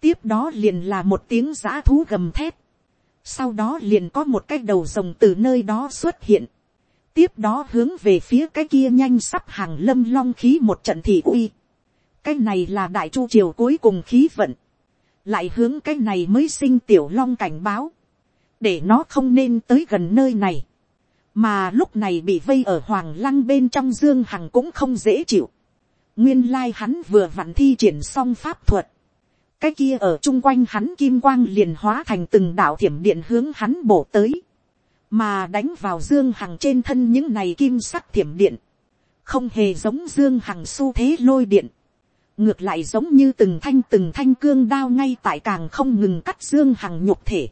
tiếp đó liền là một tiếng giã thú gầm thép, sau đó liền có một cái đầu rồng từ nơi đó xuất hiện, tiếp đó hướng về phía cái kia nhanh sắp hàng lâm long khí một trận thị uy, cái này là đại chu triều cuối cùng khí vận, lại hướng cái này mới sinh tiểu long cảnh báo, để nó không nên tới gần nơi này, mà lúc này bị vây ở hoàng lăng bên trong dương hằng cũng không dễ chịu, nguyên lai hắn vừa vặn thi triển xong pháp thuật, cái kia ở chung quanh hắn kim quang liền hóa thành từng đạo thiểm điện hướng hắn bổ tới, mà đánh vào dương hằng trên thân những này kim sắc thiểm điện, không hề giống dương hằng xu thế lôi điện, ngược lại giống như từng thanh từng thanh cương đao ngay tại càng không ngừng cắt dương hằng nhục thể,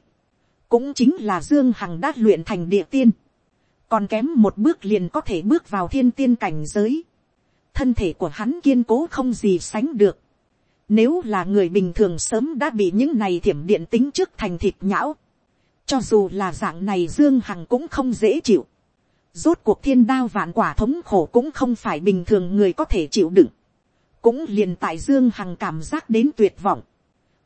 cũng chính là dương hằng đã luyện thành địa tiên, còn kém một bước liền có thể bước vào thiên tiên cảnh giới, thân thể của hắn kiên cố không gì sánh được, nếu là người bình thường sớm đã bị những này thiểm điện tính trước thành thịt nhão. Cho dù là dạng này Dương Hằng cũng không dễ chịu. Rốt cuộc thiên đao vạn quả thống khổ cũng không phải bình thường người có thể chịu đựng. Cũng liền tại Dương Hằng cảm giác đến tuyệt vọng.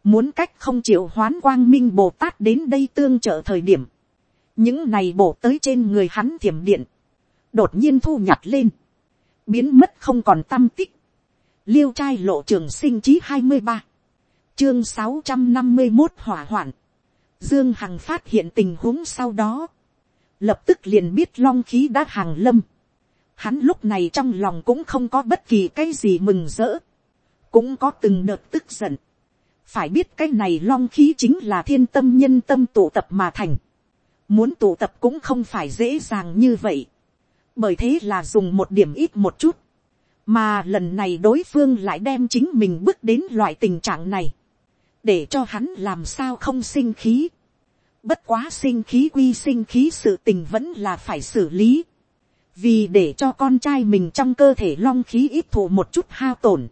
Muốn cách không chịu hoán quang minh Bồ Tát đến đây tương trợ thời điểm. Những này bổ tới trên người hắn thiểm điện. Đột nhiên thu nhặt lên. Biến mất không còn tâm tích. Liêu trai lộ trường sinh chí hai mươi ba, chương sáu trăm năm mươi một hỏa hoạn, dương hằng phát hiện tình huống sau đó, lập tức liền biết long khí đã hàng lâm, hắn lúc này trong lòng cũng không có bất kỳ cái gì mừng rỡ, cũng có từng đợt tức giận, phải biết cái này long khí chính là thiên tâm nhân tâm tụ tập mà thành, muốn tụ tập cũng không phải dễ dàng như vậy, bởi thế là dùng một điểm ít một chút, mà lần này đối phương lại đem chính mình bước đến loại tình trạng này, để cho hắn làm sao không sinh khí. Bất quá sinh khí quy sinh khí sự tình vẫn là phải xử lý, vì để cho con trai mình trong cơ thể long khí ít thụ một chút hao tổn.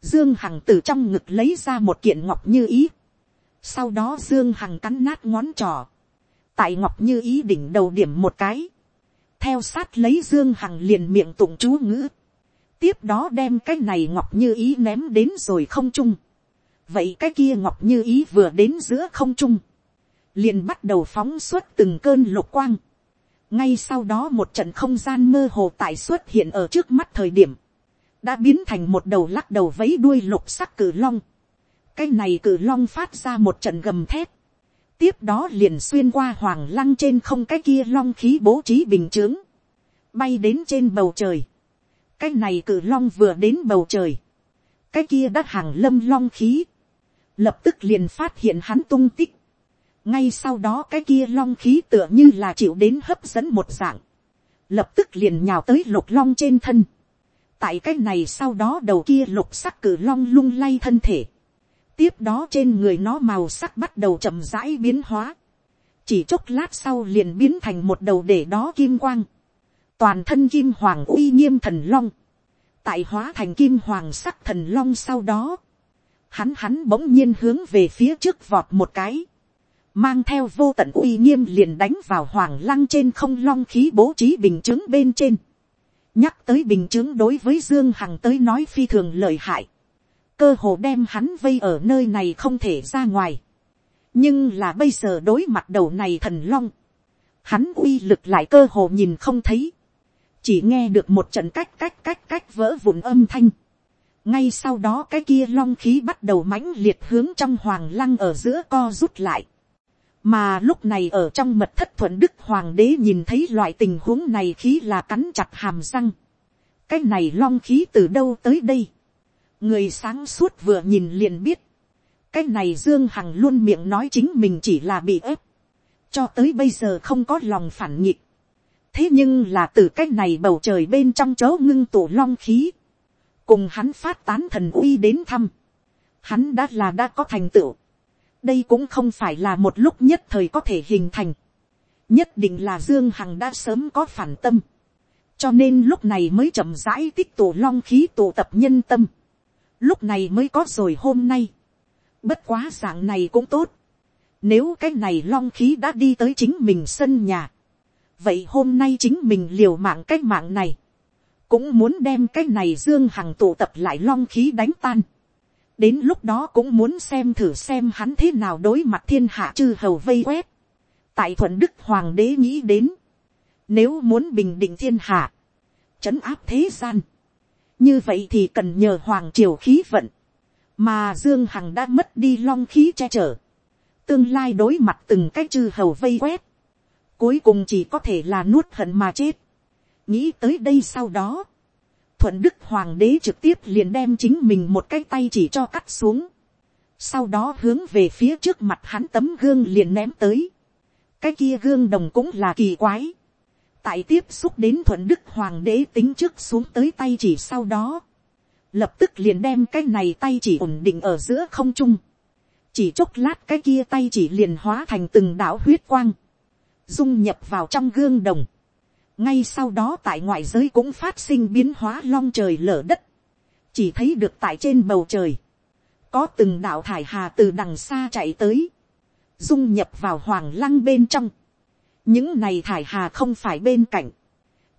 Dương Hằng từ trong ngực lấy ra một kiện ngọc như ý. Sau đó Dương Hằng cắn nát ngón trỏ. Tại ngọc như ý đỉnh đầu điểm một cái. Theo sát lấy Dương Hằng liền miệng tụng chú ngữ tiếp đó đem cái này ngọc như ý ném đến rồi không trung. vậy cái kia ngọc như ý vừa đến giữa không trung, liền bắt đầu phóng suốt từng cơn lục quang. ngay sau đó một trận không gian mơ hồ tại xuất hiện ở trước mắt thời điểm, đã biến thành một đầu lắc đầu vấy đuôi lục sắc cử long. cái này cử long phát ra một trận gầm thép tiếp đó liền xuyên qua hoàng lăng trên không cái kia long khí bố trí bình t bay đến trên bầu trời. Cái này cử long vừa đến bầu trời, cái kia đã hàng lâm long khí, lập tức liền phát hiện hắn tung tích, ngay sau đó cái kia long khí tựa như là chịu đến hấp dẫn một dạng, lập tức liền nhào tới lục long trên thân, tại cái này sau đó đầu kia lục sắc cử long lung lay thân thể, tiếp đó trên người nó màu sắc bắt đầu chậm rãi biến hóa, chỉ chốc lát sau liền biến thành một đầu để đó kim quang, toàn thân kim hoàng uy nghiêm thần long, tại hóa thành kim hoàng sắc thần long sau đó, hắn hắn bỗng nhiên hướng về phía trước vọt một cái, mang theo vô tận uy nghiêm liền đánh vào hoàng lăng trên không long khí bố trí bình chứng bên trên, nhắc tới bình chứng đối với dương hằng tới nói phi thường lợi hại, cơ hồ đem hắn vây ở nơi này không thể ra ngoài, nhưng là bây giờ đối mặt đầu này thần long, hắn uy lực lại cơ hồ nhìn không thấy, chỉ nghe được một trận cách cách cách cách vỡ vụn âm thanh. ngay sau đó cái kia long khí bắt đầu mãnh liệt hướng trong hoàng lăng ở giữa co rút lại. mà lúc này ở trong mật thất thuận đức hoàng đế nhìn thấy loại tình huống này khí là cắn chặt hàm răng. cái này long khí từ đâu tới đây người sáng suốt vừa nhìn liền biết. cái này dương hằng luôn miệng nói chính mình chỉ là bị ép. cho tới bây giờ không có lòng phản nghịch. thế nhưng là từ cái này bầu trời bên trong chớ ngưng tụ long khí. cùng hắn phát tán thần uy đến thăm. hắn đã là đã có thành tựu đây cũng không phải là một lúc nhất thời có thể hình thành. nhất định là dương hằng đã sớm có phản tâm. cho nên lúc này mới chậm rãi tích tụ long khí tụ tập nhân tâm lúc này mới có rồi hôm nay. bất quá dạng này cũng tốt. nếu cái này long khí đã đi tới chính mình sân nhà. vậy hôm nay chính mình liều mạng cái mạng này. cũng muốn đem cái này dương hằng tụ tập lại long khí đánh tan đến lúc đó cũng muốn xem thử xem hắn thế nào đối mặt thiên hạ chư hầu vây quét. tại thuận đức hoàng đế nghĩ đến, nếu muốn bình định thiên hạ, chấn áp thế gian, như vậy thì cần nhờ hoàng triều khí vận, mà dương hằng đã mất đi long khí che chở, tương lai đối mặt từng cái chư hầu vây quét, cuối cùng chỉ có thể là nuốt hận mà chết. nghĩ tới đây sau đó, thuận đức hoàng đế trực tiếp liền đem chính mình một cái tay chỉ cho cắt xuống. Sau đó hướng về phía trước mặt hắn tấm gương liền ném tới. Cái kia gương đồng cũng là kỳ quái. Tại tiếp xúc đến thuận đức hoàng đế tính trước xuống tới tay chỉ sau đó. Lập tức liền đem cái này tay chỉ ổn định ở giữa không trung. Chỉ chốc lát cái kia tay chỉ liền hóa thành từng đảo huyết quang. Dung nhập vào trong gương đồng ngay sau đó tại ngoại giới cũng phát sinh biến hóa long trời lở đất, chỉ thấy được tại trên bầu trời, có từng đạo thải hà từ đằng xa chạy tới, dung nhập vào hoàng lăng bên trong, những này thải hà không phải bên cạnh,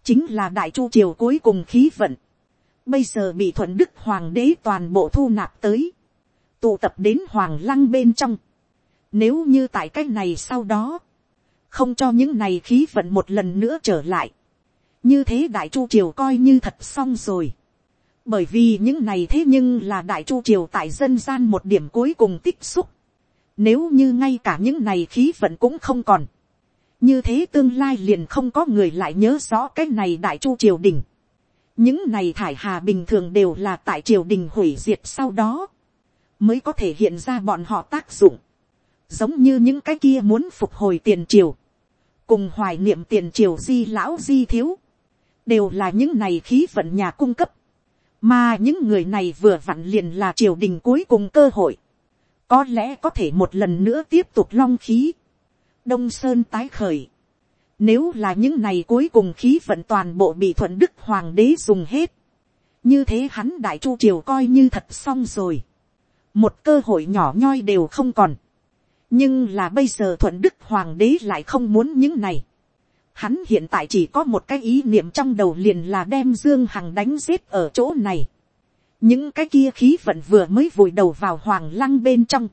chính là đại chu triều cuối cùng khí vận, bây giờ bị thuận đức hoàng đế toàn bộ thu nạp tới, tụ tập đến hoàng lăng bên trong, nếu như tại c á c h này sau đó, không cho những này khí vận một lần nữa trở lại. như thế đại chu triều coi như thật xong rồi. bởi vì những này thế nhưng là đại chu triều tại dân gian một điểm cuối cùng tích xúc. nếu như ngay cả những này khí vận cũng không còn như thế tương lai liền không có người lại nhớ rõ cái này đại chu triều đình. những này thải hà bình thường đều là tại triều đình hủy diệt sau đó. Mới có thể hiện ra bọn họ tác dụng. Giống như những cái kia muốn phục hồi tiền triều, cùng hoài niệm tiền triều di lão di thiếu, đều là những này khí vận nhà cung cấp, mà những người này vừa vặn liền là triều đình cuối cùng cơ hội, có lẽ có thể một lần nữa tiếp tục long khí, đông sơn tái khởi, nếu là những này cuối cùng khí vận toàn bộ bị thuận đức hoàng đế dùng hết, như thế hắn đại chu triều coi như thật xong rồi, một cơ hội nhỏ nhoi đều không còn, nhưng là bây giờ thuận đức hoàng đế lại không muốn những này. Hắn hiện tại chỉ có một cái ý niệm trong đầu liền là đem Dương Hằng đánh giết ở chỗ này. Những cái kia khí vận vừa mới vùi đầu vào hoàng lăng bên trong.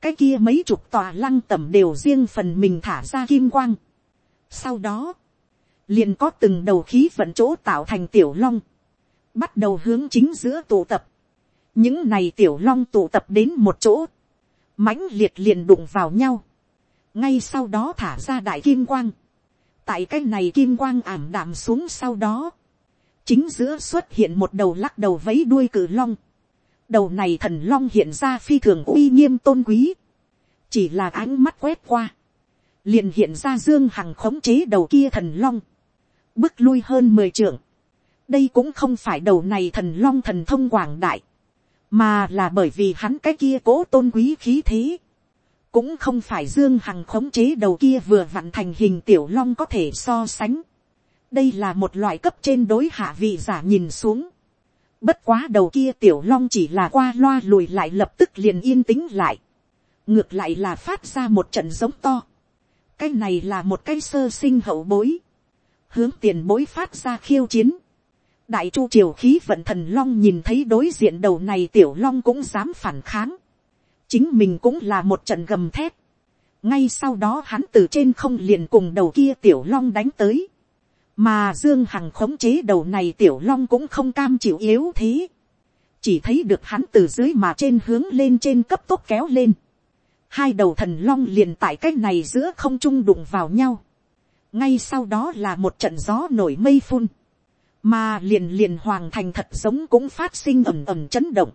Cái kia mấy chục tòa lăng tẩm đều riêng phần mình thả ra kim quang. Sau đó, liền có từng đầu khí vận chỗ tạo thành tiểu long. Bắt đầu hướng chính giữa tụ tập. Những này tiểu long tụ tập đến một chỗ mãnh liệt liền đụng vào nhau, ngay sau đó thả ra đại kim quang, tại cái này kim quang ảm đạm xuống sau đó, chính giữa xuất hiện một đầu lắc đầu vấy đuôi cử long, đầu này thần long hiện ra phi thường uy nghiêm tôn quý, chỉ là ánh mắt quét qua, liền hiện ra dương hằng khống chế đầu kia thần long, bước lui hơn mười trưởng, đây cũng không phải đầu này thần long thần thông quảng đại, mà là bởi vì hắn cái kia cố tôn quý khí thế, cũng không phải dương hằng khống chế đầu kia vừa vặn thành hình tiểu long có thể so sánh. đây là một loại cấp trên đối hạ vị giả nhìn xuống bất quá đầu kia tiểu long chỉ là qua loa lùi lại lập tức liền yên tĩnh lại. ngược lại là phát ra một trận giống to. cái này là một cái sơ sinh hậu bối. hướng tiền bối phát ra khiêu chiến đại chu triều khí vận thần long nhìn thấy đối diện đầu này tiểu long cũng dám phản kháng. chính mình cũng là một trận gầm thép. ngay sau đó hắn từ trên không liền cùng đầu kia tiểu long đánh tới mà dương hằng khống chế đầu này tiểu long cũng không cam chịu yếu thế. chỉ thấy được hắn từ dưới mà trên hướng lên trên cấp tốc kéo lên. hai đầu thần long liền tại cái này giữa không trung đụng vào nhau. ngay sau đó là một trận gió nổi mây phun, mà liền liền hoàng thành thật giống cũng phát sinh ầm ầm chấn động.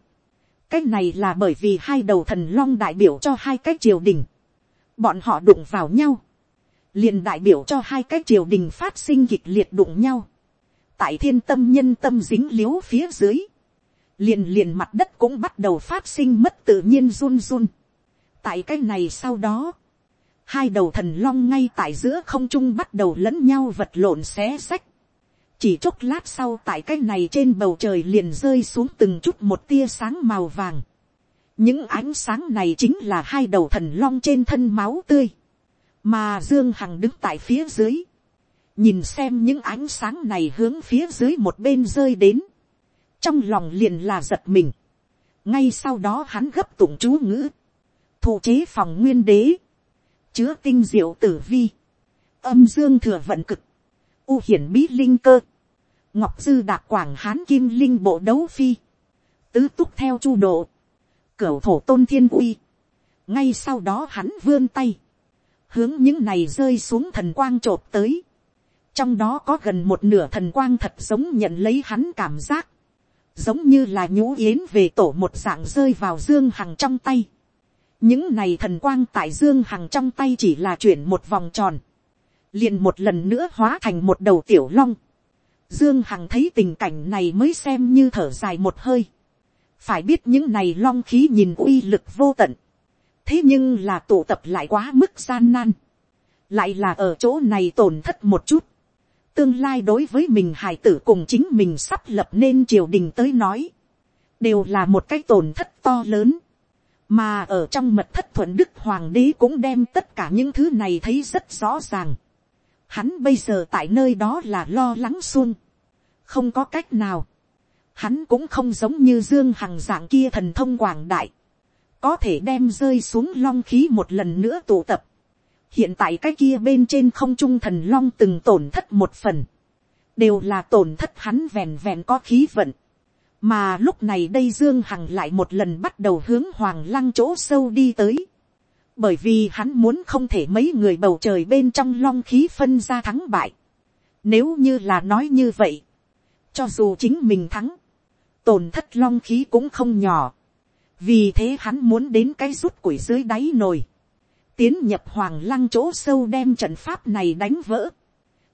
cái này là bởi vì hai đầu thần long đại biểu cho hai cái triều đình, bọn họ đụng vào nhau, liền đại biểu cho hai cái triều đình phát sinh kịch liệt đụng nhau, tại thiên tâm nhân tâm dính l i u phía dưới, liền liền mặt đất cũng bắt đầu phát sinh mất tự nhiên run run tại cái này sau đó, hai đầu thần long ngay tại giữa không trung bắt đầu lẫn nhau vật lộn xé xách. chỉ chốc lát sau tại cái này trên bầu trời liền rơi xuống từng chút một tia sáng màu vàng. những ánh sáng này chính là hai đầu thần long trên thân máu tươi, mà dương hằng đứng tại phía dưới, nhìn xem những ánh sáng này hướng phía dưới một bên rơi đến, trong lòng liền là giật mình. ngay sau đó hắn gấp tụng chú ngữ, thụ chế phòng nguyên đế, chứa tinh diệu tử vi, âm dương thừa vận cực, u hiển bí linh cơ, ngọc dư đạc quảng hán kim linh bộ đấu phi, tứ túc theo chu độ, cửa thổ tôn thiên uy, ngay sau đó hắn vươn tay, hướng những này rơi xuống thần quang t r ộ p tới, trong đó có gần một nửa thần quang thật giống nhận lấy hắn cảm giác, giống như là nhũ yến về tổ một dạng rơi vào dương hằng trong tay, những này thần quang tại dương hằng trong tay chỉ là chuyển một vòng tròn, liền một lần nữa hóa thành một đầu tiểu long. Dương Hằng thấy tình cảnh này mới xem như thở dài một hơi. Phải biết những này long khí nhìn uy lực vô tận. Thế nhưng là tụ tập lại quá mức gian nan. Lại là ở chỗ này tổn thất một chút. Tương lai đối với mình hài tử cùng chính mình sắp lập nên triều đình tới nói. Đều là một cái tổn thất to lớn mà ở trong mật thất thuận đức hoàng đế cũng đem tất cả những thứ này thấy rất rõ ràng. Hắn bây giờ tại nơi đó là lo lắng xuông, không có cách nào. Hắn cũng không giống như dương hằng dạng kia thần thông quảng đại, có thể đem rơi xuống long khí một lần nữa tụ tập. hiện tại cái kia bên trên không trung thần long từng tổn thất một phần, đều là tổn thất hắn vẹn vẹn có khí vận mà lúc này đây dương hằng lại một lần bắt đầu hướng hoàng lăng chỗ sâu đi tới. bởi vì hắn muốn không thể mấy người bầu trời bên trong long khí phân ra thắng bại. nếu như là nói như vậy, cho dù chính mình thắng, tổn thất long khí cũng không nhỏ vì thế hắn muốn đến cái rút củi dưới đáy nồi. tiến nhập hoàng lăng chỗ sâu đem trận pháp này đánh vỡ.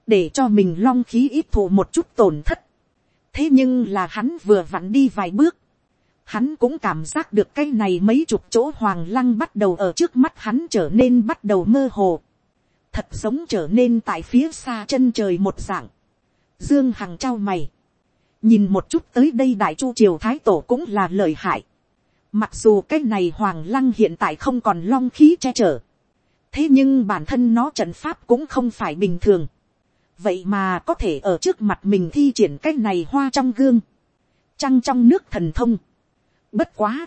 để cho mình long khí ít thụ một chút tổn thất. Thế nhưng là hắn vừa vặn đi vài bước, hắn cũng cảm giác được cái này mấy chục chỗ hoàng lăng bắt đầu ở trước mắt hắn trở nên bắt đầu mơ hồ, thật giống trở nên tại phía xa chân trời một dạng, dương hằng trao mày, nhìn một chút tới đây đại chu triều thái tổ cũng là lời hại, mặc dù cái này hoàng lăng hiện tại không còn long khí che chở, thế nhưng bản thân nó trận pháp cũng không phải bình thường, vậy mà có thể ở trước mặt mình thi triển cái này hoa trong gương, trăng trong nước thần thông. Bất quá,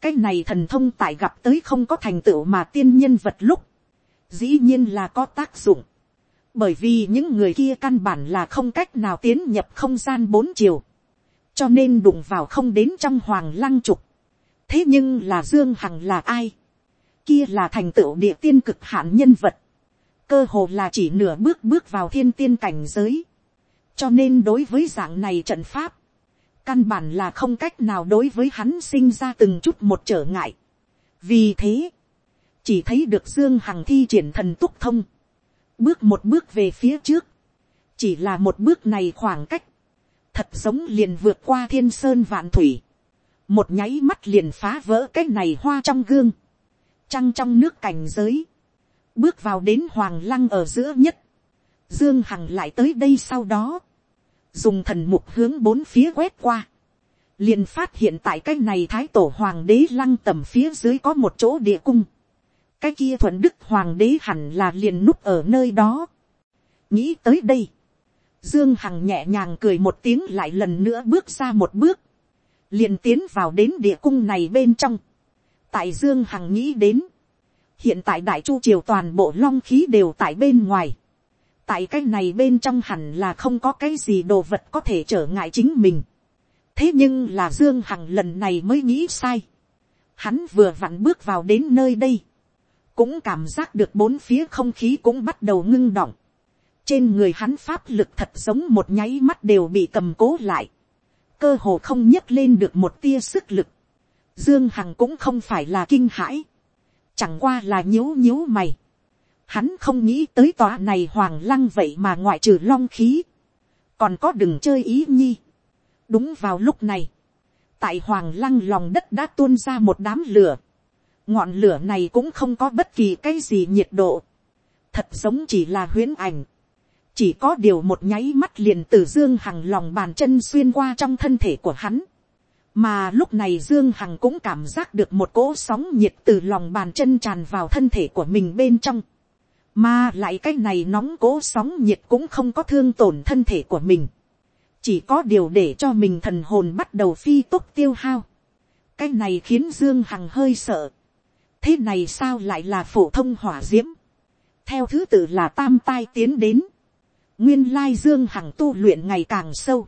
cái này thần thông tại gặp tới không có thành tựu mà tiên nhân vật lúc, dĩ nhiên là có tác dụng, bởi vì những người kia căn bản là không cách nào tiến nhập không gian bốn chiều, cho nên đụng vào không đến trong hoàng lăng trục thế nhưng là dương hằng là ai, kia là thành tựu địa tiên cực hạn nhân vật, cơ hồ là chỉ nửa bước bước vào thiên tiên cảnh giới. cho nên đối với dạng này trận pháp, căn bản là không cách nào đối với hắn sinh ra từng chút một trở ngại. vì thế, chỉ thấy được dương hằng thi triển thần túc thông, bước một bước về phía trước, chỉ là một bước này khoảng cách, thật giống liền vượt qua thiên sơn vạn thủy, một nháy mắt liền phá vỡ cái này hoa trong gương, trăng trong nước cảnh giới, bước vào đến hoàng lăng ở giữa nhất, dương hằng lại tới đây sau đó, dùng thần mục hướng bốn phía quét qua, liền phát hiện tại cái này thái tổ hoàng đế lăng tầm phía dưới có một chỗ địa cung, cái kia thuận đức hoàng đế hẳn là liền núp ở nơi đó. nghĩ tới đây, dương hằng nhẹ nhàng cười một tiếng lại lần nữa bước ra một bước, liền tiến vào đến địa cung này bên trong. tại dương hằng nghĩ đến, hiện tại đại chu triều toàn bộ long khí đều tại bên ngoài. tại cái này bên trong hẳn là không có cái gì đồ vật có thể trở ngại chính mình. thế nhưng là dương hằng lần này mới nghĩ sai. hắn vừa vặn bước vào đến nơi đây. cũng cảm giác được bốn phía không khí cũng bắt đầu ngưng đọng. trên người hắn pháp lực thật giống một nháy mắt đều bị cầm cố lại cơ hồ không nhấc lên được một tia sức lực. dương hằng cũng không phải là kinh hãi. chẳng qua là nhíu nhíu mày. hắn không nghĩ tới tòa này hoàng lăng vậy mà ngoại trừ long khí. còn có đừng chơi ý nhi. đúng vào lúc này, tại hoàng lăng lòng đất đã tuôn ra một đám lửa ngọn lửa này cũng không có bất kỳ cái gì nhiệt độ, thật giống chỉ là huyễn ảnh, chỉ có điều một nháy mắt liền từ dương hằng lòng bàn chân xuyên qua trong thân thể của hắn, mà lúc này dương hằng cũng cảm giác được một cỗ sóng nhiệt từ lòng bàn chân tràn vào thân thể của mình bên trong, mà lại cái này nóng cỗ sóng nhiệt cũng không có thương tổn thân thể của mình, chỉ có điều để cho mình thần hồn bắt đầu phi tốc tiêu hao, cái này khiến dương hằng hơi sợ, thế này sao lại là phổ thông hỏa d i ễ m theo thứ tự là tam tai tiến đến, nguyên lai dương hằng tu luyện ngày càng sâu,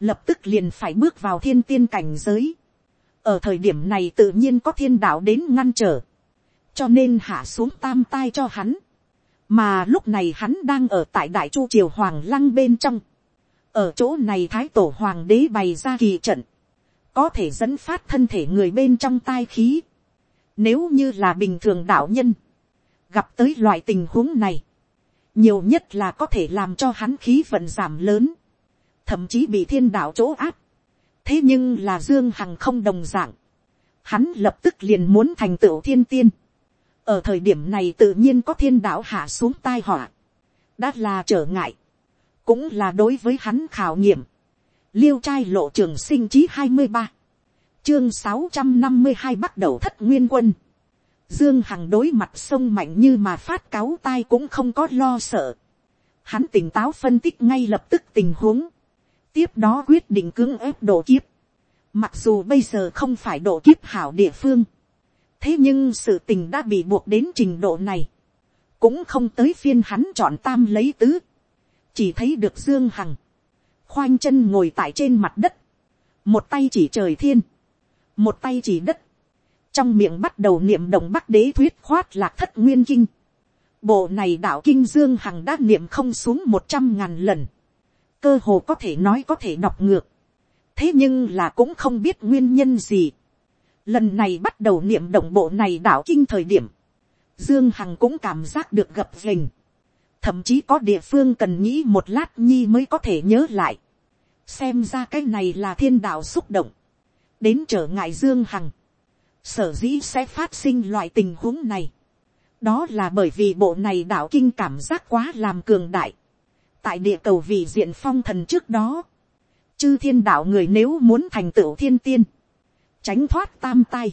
lập tức liền phải bước vào thiên tiên cảnh giới, ở thời điểm này tự nhiên có thiên đạo đến ngăn trở, cho nên hạ xuống tam tai cho hắn, mà lúc này hắn đang ở tại đại chu triều hoàng lăng bên trong, ở chỗ này thái tổ hoàng đế bày ra kỳ trận, có thể dẫn phát thân thể người bên trong tai khí, nếu như là bình thường đạo nhân, gặp tới loại tình huống này, nhiều nhất là có thể làm cho hắn khí vận giảm lớn, thậm chí bị thiên đạo chỗ áp. thế nhưng là dương hằng không đồng d ạ n g hắn lập tức liền muốn thành tựu thiên tiên. ở thời điểm này tự nhiên có thiên đạo hạ xuống tai họa, đã là trở ngại, cũng là đối với hắn khảo nghiệm. liêu trai lộ trường sinh chí hai mươi ba, chương sáu trăm năm mươi hai bắt đầu thất nguyên quân. Dương Hằng đối mặt sông mạnh như mà phát cáo tai cũng không có lo sợ. Hắn tỉnh táo phân tích ngay lập tức tình huống. Tiếp đó quyết định cưỡng ép độ kiếp. Mặc dù bây giờ không phải độ kiếp hảo địa phương. Thế nhưng sự tình đã bị buộc đến trình độ này. Cũng không tới phiên hắn chọn tam lấy tứ. Chỉ thấy được Dương Hằng. Khoanh chân ngồi tại trên mặt đất. Một tay chỉ trời thiên một tay chỉ đất, trong miệng bắt đầu niệm động bắc đế thuyết khoát lạc thất nguyên kinh. Bộ này đạo kinh dương hằng đã niệm không xuống một trăm ngàn lần, cơ hồ có thể nói có thể đọc ngược, thế nhưng là cũng không biết nguyên nhân gì. Lần này bắt đầu niệm động bộ này đạo kinh thời điểm, dương hằng cũng cảm giác được gập rình thậm chí có địa phương cần nghĩ một lát nhi mới có thể nhớ lại, xem ra cái này là thiên đạo xúc động, đến trở ngại dương hằng, sở dĩ sẽ phát sinh loại tình huống này. đó là bởi vì bộ này đạo kinh cảm giác quá làm cường đại. tại địa cầu vị diện phong thần trước đó, chư thiên đạo người nếu muốn thành tựu thiên tiên, tránh thoát tam tay,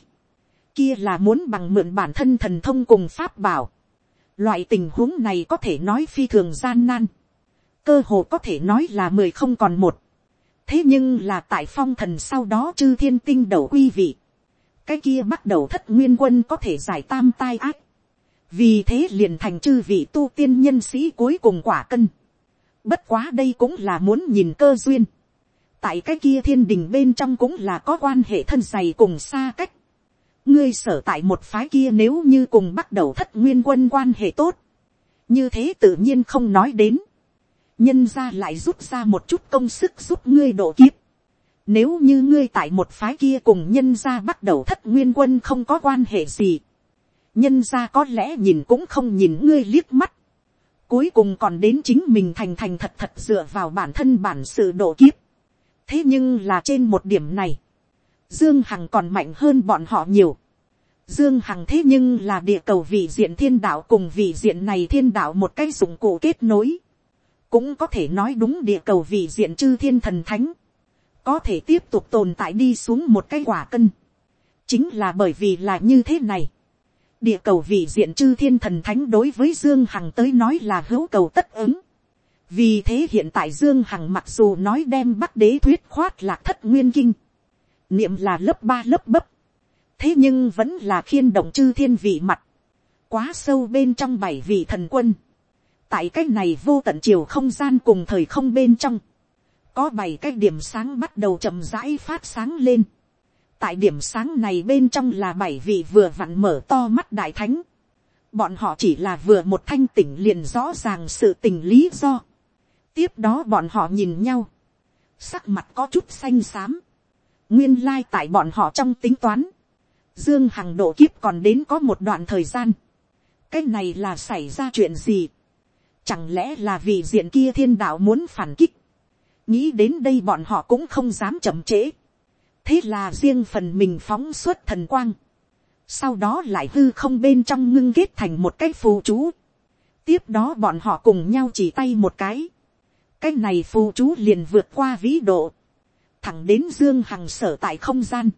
kia là muốn bằng mượn bản thân thần thông cùng pháp bảo. loại tình huống này có thể nói phi thường gian nan, cơ hồ có thể nói là mười không còn một thế nhưng là tại phong thần sau đó chư thiên tinh đầu quy vị, cái kia bắt đầu thất nguyên quân có thể giải tam tai ác, vì thế liền thành chư vị tu tiên nhân sĩ cuối cùng quả cân. Bất quá đây cũng là muốn nhìn cơ duyên. tại cái kia thiên đình bên trong cũng là có quan hệ thân dày cùng xa cách. ngươi sở tại một phái kia nếu như cùng bắt đầu thất nguyên quân quan hệ tốt, như thế tự nhiên không nói đến nhân ra lại rút ra một chút công sức giúp ngươi độ kiếp. Nếu như ngươi tại một phái kia cùng nhân gia bắt đầu thất nguyên quân không có quan hệ gì. Nhân gia có lẽ nhìn cũng không nhìn ngươi liếc mắt. Cuối cùng còn đến chính mình thành thành thật thật dựa vào bản thân bản sự độ kiếp. Thế nhưng là trên một điểm này. Dương Hằng còn mạnh hơn bọn họ nhiều. Dương Hằng thế nhưng là địa cầu vị diện thiên đạo cùng vị diện này thiên đạo một cái dụng cụ kết nối cũng có thể nói đúng địa cầu vị diện chư thiên thần thánh, có thể tiếp tục tồn tại đi xuống một cái quả cân, chính là bởi vì là như thế này, địa cầu vị diện chư thiên thần thánh đối với dương hằng tới nói là hữu cầu tất ứng, vì thế hiện tại dương hằng mặc dù nói đem bắt đế thuyết khoát là thất nguyên kinh, niệm là lớp ba lớp bấp, thế nhưng vẫn là khiên động chư thiên vị mặt, quá sâu bên trong bảy vị thần quân, tại cái này vô tận chiều không gian cùng thời không bên trong, có bảy cái điểm sáng bắt đầu chậm rãi phát sáng lên. tại điểm sáng này bên trong là bảy vị vừa vặn mở to mắt đại thánh, bọn họ chỉ là vừa một thanh tỉnh liền rõ ràng sự tình lý do. tiếp đó bọn họ nhìn nhau, sắc mặt có chút xanh xám, nguyên lai tại bọn họ trong tính toán, dương hằng độ kiếp còn đến có một đoạn thời gian, cái này là xảy ra chuyện gì, chẳng lẽ là vì diện kia thiên đạo muốn phản kích, nghĩ đến đây bọn họ cũng không dám chậm trễ, thế là riêng phần mình phóng suốt thần quang, sau đó lại hư không bên trong ngưng kết thành một cái phù chú, tiếp đó bọn họ cùng nhau chỉ tay một cái, cái này phù chú liền vượt qua vĩ độ, thẳng đến dương hằng sở tại không gian,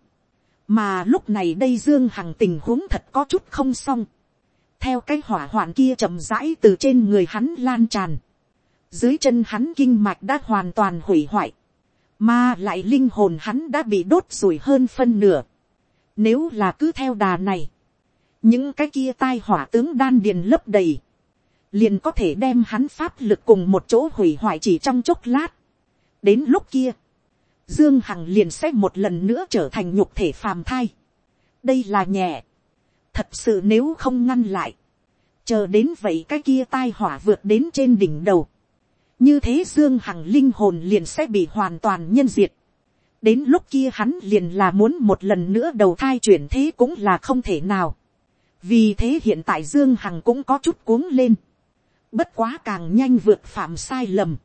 mà lúc này đây dương hằng tình huống thật có chút không xong, theo cái hỏa hoạn kia chậm rãi từ trên người hắn lan tràn, dưới chân hắn kinh mạch đã hoàn toàn hủy hoại, mà lại linh hồn hắn đã bị đốt rủi hơn phân nửa. Nếu là cứ theo đà này, những cái kia tai hỏa tướng đan điền lấp đầy, liền có thể đem hắn pháp lực cùng một chỗ hủy hoại chỉ trong chốc lát. đến lúc kia, dương hằng liền sẽ một lần nữa trở thành nhục thể phàm thai. đây là nhẹ. thật sự nếu không ngăn lại, chờ đến vậy cái kia tai hỏa vượt đến trên đỉnh đầu, như thế dương hằng linh hồn liền sẽ bị hoàn toàn nhân diệt. đến lúc kia hắn liền là muốn một lần nữa đầu thai chuyển thế cũng là không thể nào. vì thế hiện tại dương hằng cũng có chút cuống lên. bất quá càng nhanh vượt phạm sai lầm.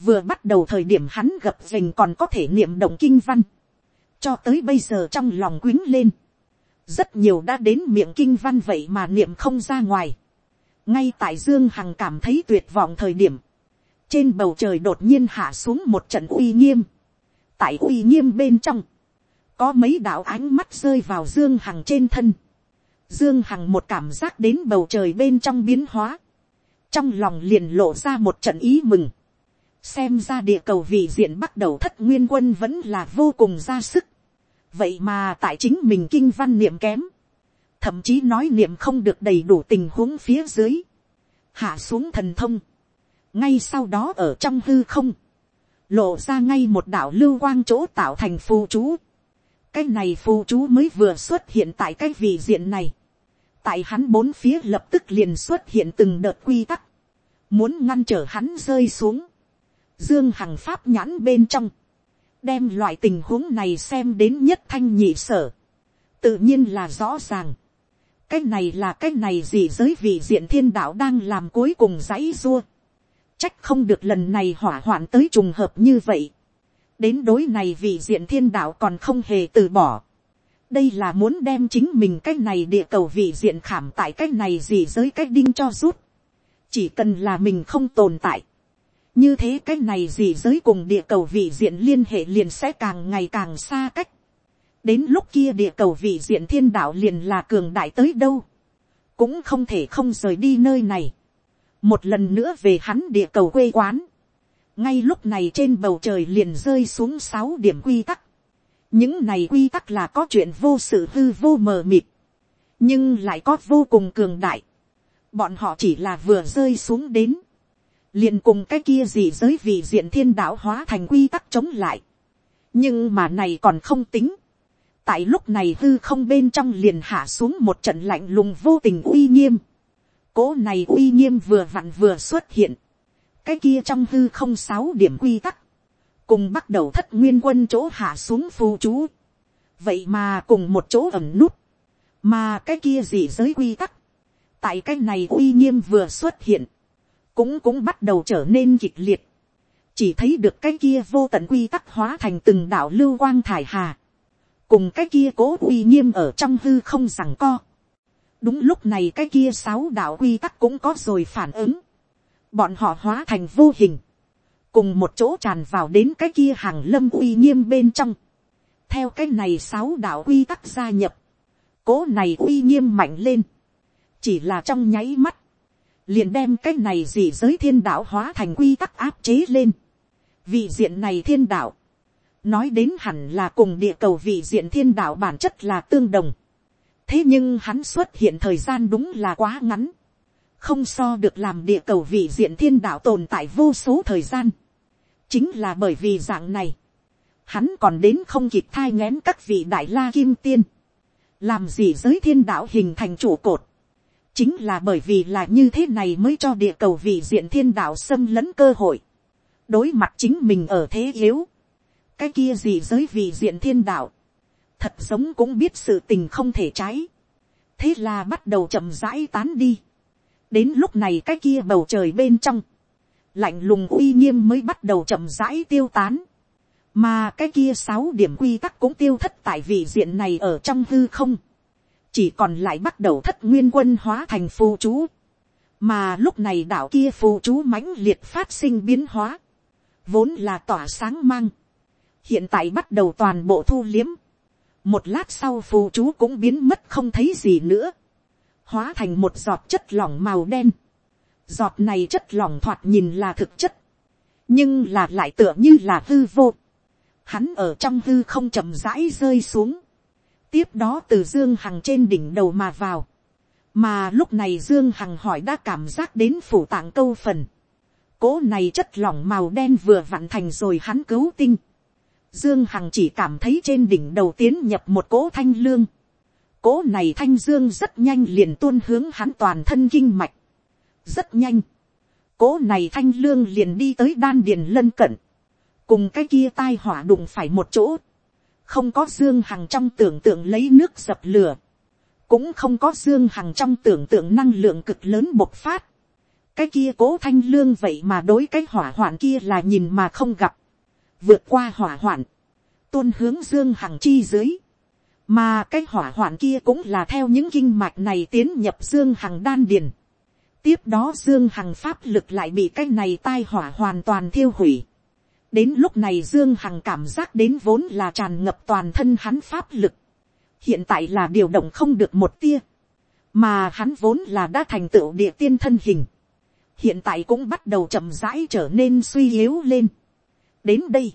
vừa bắt đầu thời điểm hắn gặp gành còn có thể niệm động kinh văn. cho tới bây giờ trong lòng quyến lên. rất nhiều đã đến miệng kinh văn vậy mà niệm không ra ngoài. ngay tại dương hằng cảm thấy tuyệt vọng thời điểm trên bầu trời đột nhiên hạ xuống một trận uy nghiêm, tại uy nghiêm bên trong, có mấy đạo ánh mắt rơi vào dương hằng trên thân, dương hằng một cảm giác đến bầu trời bên trong biến hóa, trong lòng liền lộ ra một trận ý mừng, xem ra địa cầu vị diện bắt đầu thất nguyên quân vẫn là vô cùng ra sức, vậy mà tại chính mình kinh văn niệm kém, thậm chí nói niệm không được đầy đủ tình huống phía dưới, hạ xuống thần thông, ngay sau đó ở trong hư không, lộ ra ngay một đạo lưu quang chỗ tạo thành phù chú. cái này phù chú mới vừa xuất hiện tại cái vị diện này. tại hắn bốn phía lập tức liền xuất hiện từng đợt quy tắc, muốn ngăn trở hắn rơi xuống. dương hằng pháp nhãn bên trong, đem loại tình huống này xem đến nhất thanh nhị sở. tự nhiên là rõ ràng. cái này là cái này gì giới vị diện thiên đạo đang làm cuối cùng dãy dua Trách không được lần này hỏa hoạn tới trùng hợp như vậy. Đến đối này vị diện thiên đạo còn không hề từ bỏ. Đây là muốn đem chính mình cái này địa cầu vị diện khảm tại cái này gì giới cái đinh cho rút. Chỉ cần là mình không tồn tại. Như thế cái này gì giới cùng địa cầu vị diện liên hệ liền sẽ càng ngày càng xa cách. Đến lúc kia địa cầu vị diện thiên đạo liền là cường đại tới đâu. Cũng không thể không rời đi nơi này một lần nữa về hắn địa cầu quê quán. ngay lúc này trên bầu trời liền rơi xuống sáu điểm quy tắc. những này quy tắc là có chuyện vô sự hư vô mờ mịt, nhưng lại có vô cùng cường đại. bọn họ chỉ là vừa rơi xuống đến, liền cùng cái kia gì giới vị diện thiên đạo hóa thành quy tắc chống lại. nhưng mà này còn không tính. tại lúc này hư không bên trong liền hạ xuống một trận lạnh lùng vô tình uy nghiêm Cố này uy nghiêm vừa vặn vừa xuất hiện. Cái kia trong hư không sáu điểm quy tắc. Cùng bắt đầu thất nguyên quân chỗ hạ xuống phù chú. Vậy mà cùng một chỗ ẩm nút. Mà cái kia gì giới quy tắc. Tại cái này uy nghiêm vừa xuất hiện. Cũng cũng bắt đầu trở nên kịch liệt. Chỉ thấy được cái kia vô tận quy tắc hóa thành từng đạo lưu quang thải hà. Cùng cái kia cố uy nghiêm ở trong hư không rằng co đúng lúc này cái kia sáu đạo quy tắc cũng có rồi phản ứng. bọn họ hóa thành vô hình, cùng một chỗ tràn vào đến cái kia hàng lâm uy nghiêm bên trong. theo cái này sáu đạo quy tắc gia nhập, cố này uy nghiêm mạnh lên, chỉ là trong nháy mắt, liền đem cái này gì giới thiên đạo hóa thành quy tắc áp chế lên. vị diện này thiên đạo, nói đến hẳn là cùng địa cầu vị diện thiên đạo bản chất là tương đồng thế nhưng hắn xuất hiện thời gian đúng là quá ngắn, không so được làm địa cầu vị diện thiên đạo tồn tại vô số thời gian. chính là bởi vì dạng này, hắn còn đến không kịp thai ngén các vị đại la kim tiên, làm gì giới thiên đạo hình thành trụ cột, chính là bởi vì là như thế này mới cho địa cầu vị diện thiên đạo xâm lấn cơ hội, đối mặt chính mình ở thế yếu, cái kia gì giới vị diện thiên đạo, thật giống cũng biết sự tình không thể trái, thế là bắt đầu chậm rãi tán đi, đến lúc này cái kia bầu trời bên trong, lạnh lùng uy nghiêm mới bắt đầu chậm rãi tiêu tán, mà cái kia sáu điểm quy tắc cũng tiêu thất tại vị diện này ở trong hư không, chỉ còn lại bắt đầu thất nguyên quân hóa thành phù chú, mà lúc này đảo kia phù chú mãnh liệt phát sinh biến hóa, vốn là tỏa sáng mang, hiện tại bắt đầu toàn bộ thu liếm, một lát sau phù chú cũng biến mất không thấy gì nữa, hóa thành một giọt chất lỏng màu đen, giọt này chất lỏng thoạt nhìn là thực chất, nhưng là lại tựa như là hư vô, hắn ở trong hư không chậm rãi rơi xuống, tiếp đó từ dương hằng trên đỉnh đầu mà vào, mà lúc này dương hằng hỏi đã cảm giác đến phủ tạng câu phần, cố này chất lỏng màu đen vừa vặn thành rồi hắn cứu tinh, dương hằng chỉ cảm thấy trên đỉnh đầu tiến nhập một cỗ thanh lương, cỗ này thanh dương rất nhanh liền tuôn hướng hắn toàn thân kinh mạch, rất nhanh, cỗ này thanh lương liền đi tới đan điền lân cận, cùng cái kia tai hỏa đụng phải một chỗ, không có dương hằng trong tưởng tượng lấy nước dập lửa, cũng không có dương hằng trong tưởng tượng năng lượng cực lớn bộc phát, cái kia cố thanh lương vậy mà đối cái hỏa hoạn kia là nhìn mà không gặp, vượt qua hỏa hoạn, tuôn hướng dương hằng chi dưới, mà cái hỏa hoạn kia cũng là theo những kinh mạch này tiến nhập dương hằng đan điền, tiếp đó dương hằng pháp lực lại bị cái này tai hỏa hoàn toàn thiêu hủy, đến lúc này dương hằng cảm giác đến vốn là tràn ngập toàn thân hắn pháp lực, hiện tại là điều động không được một tia, mà hắn vốn là đã thành tựu địa tiên thân hình, hiện tại cũng bắt đầu chậm rãi trở nên suy yếu lên đến đây,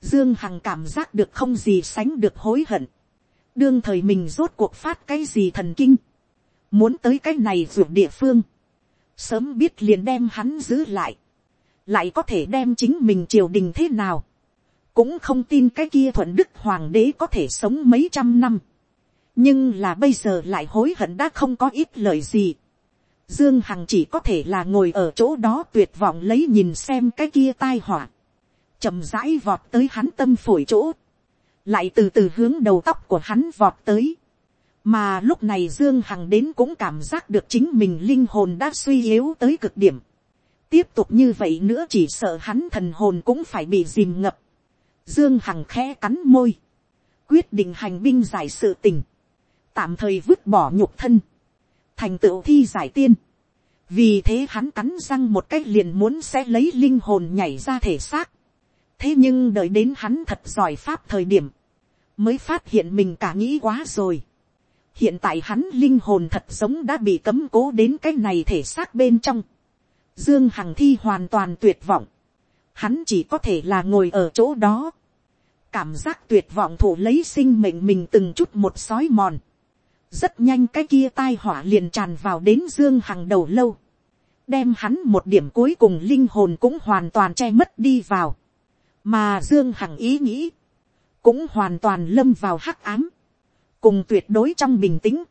dương hằng cảm giác được không gì sánh được hối hận, đương thời mình rốt cuộc phát cái gì thần kinh, muốn tới cái này ruột địa phương, sớm biết liền đem hắn giữ lại, lại có thể đem chính mình triều đình thế nào, cũng không tin cái kia thuận đức hoàng đế có thể sống mấy trăm năm, nhưng là bây giờ lại hối hận đã không có ít lời gì. Dương Hằng chỉ có thể là ngồi ở chỗ đó tuyệt vọng lấy nhìn xem cái kia tai họa chậm rãi vọt tới hắn tâm phổi chỗ. Lại từ từ hướng đầu tóc của hắn vọt tới. Mà lúc này Dương Hằng đến cũng cảm giác được chính mình linh hồn đã suy yếu tới cực điểm tiếp tục như vậy nữa chỉ sợ hắn thần hồn cũng phải bị dìm ngập. Dương Hằng khẽ cắn môi, quyết định hành binh giải sự tình, tạm thời vứt bỏ nhục thân, thành tựu thi giải tiên. vì thế hắn cắn răng một cách liền muốn sẽ lấy linh hồn nhảy ra thể xác thế nhưng đợi đến hắn thật giỏi pháp thời điểm, mới phát hiện mình cả nghĩ quá rồi. hiện tại hắn linh hồn thật giống đã bị cấm cố đến cái này thể xác bên trong Dương Hằng Thi hoàn toàn tuyệt vọng. Hắn chỉ có thể là ngồi ở chỗ đó. Cảm giác tuyệt vọng thủ lấy sinh mệnh mình từng chút một sói mòn. Rất nhanh cái kia tai họa liền tràn vào đến Dương Hằng đầu lâu. Đem hắn một điểm cuối cùng linh hồn cũng hoàn toàn che mất đi vào. Mà Dương Hằng ý nghĩ. Cũng hoàn toàn lâm vào hắc ám. Cùng tuyệt đối trong bình tĩnh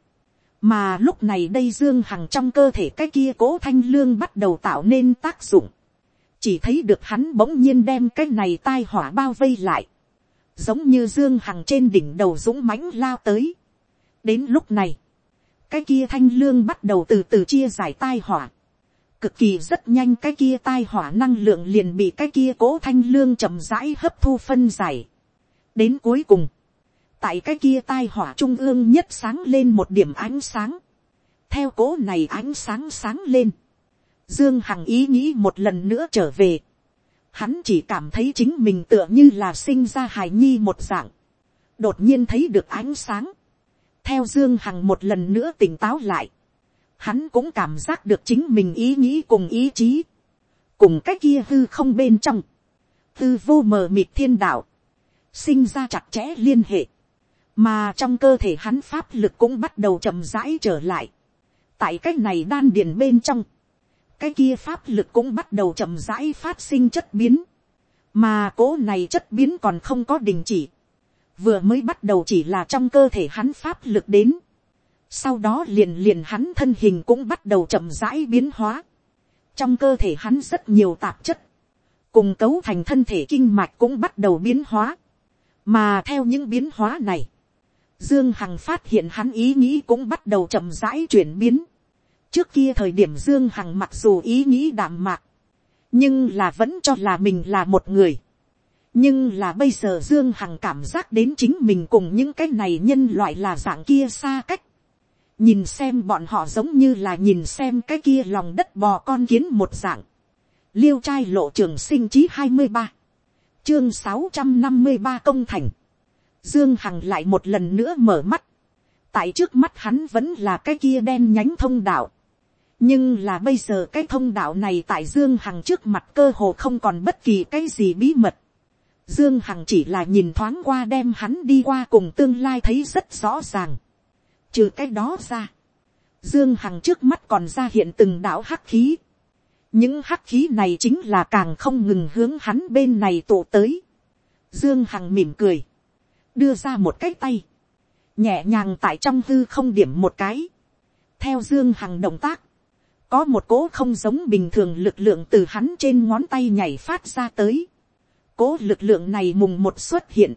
mà lúc này đây dương hằng trong cơ thể cái kia cố thanh lương bắt đầu tạo nên tác dụng chỉ thấy được hắn bỗng nhiên đem cái này tai hỏa bao vây lại giống như dương hằng trên đỉnh đầu dũng mãnh lao tới đến lúc này, cái kia thanh lương bắt đầu từ từ chia giải tai hỏa cực kỳ rất nhanh cái kia tai hỏa năng lượng liền bị cái kia cố thanh lương chậm rãi hấp thu phân giải đến cuối cùng, tại cái kia tai hỏa trung ương nhất sáng lên một điểm ánh sáng. theo cố này ánh sáng sáng lên. dương hằng ý nghĩ một lần nữa trở về. hắn chỉ cảm thấy chính mình tựa như là sinh ra hài nhi một dạng. đột nhiên thấy được ánh sáng. theo dương hằng một lần nữa tỉnh táo lại hắn cũng cảm giác được chính mình ý nghĩ cùng ý chí. cùng cách kia hư không bên trong. hư vô mờ mịt thiên đạo sinh ra chặt chẽ liên hệ mà trong cơ thể hắn pháp lực cũng bắt đầu chậm rãi trở lại. tại cái này đan điền bên trong, cái kia pháp lực cũng bắt đầu chậm rãi phát sinh chất biến, mà cố này chất biến còn không có đình chỉ, vừa mới bắt đầu chỉ là trong cơ thể hắn pháp lực đến, sau đó liền liền hắn thân hình cũng bắt đầu chậm rãi biến hóa. trong cơ thể hắn rất nhiều tạp chất, cùng cấu thành thân thể kinh mạch cũng bắt đầu biến hóa. mà theo những biến hóa này, dương hằng phát hiện hắn ý nghĩ cũng bắt đầu chậm rãi chuyển biến. trước kia thời điểm dương hằng mặc dù ý nghĩ đạm mạc, nhưng là vẫn cho là mình là một người. nhưng là bây giờ dương hằng cảm giác đến chính mình cùng những cái này nhân loại là dạng kia xa cách nhìn xem bọn họ giống như là nhìn xem cái kia lòng đất bò con kiến một dạng. liêu trai lộ trường sinh chí hai mươi ba, chương sáu trăm năm mươi ba công thành. dương hằng lại một lần nữa mở mắt. tại trước mắt hắn vẫn là cái kia đen nhánh thông đạo. nhưng là bây giờ cái thông đạo này tại dương hằng trước mặt cơ hồ không còn bất kỳ cái gì bí mật. Dương Hằng chỉ là nhìn thoáng qua đem hắn đi qua cùng tương lai thấy rất rõ ràng Trừ cái đó ra. Dương Hằng trước mắt còn ra hiện từng đạo hắc khí. Những hắc khí này chính là càng không ngừng hướng hắn bên này tụ tới. Dương Hằng mỉm cười. Đưa ra một cái tay. Nhẹ nhàng tại trong hư không điểm một cái. Theo Dương Hằng động tác. Có một cỗ không giống bình thường lực lượng từ hắn trên ngón tay nhảy phát ra tới. Cỗ lực lượng này mùng một xuất hiện.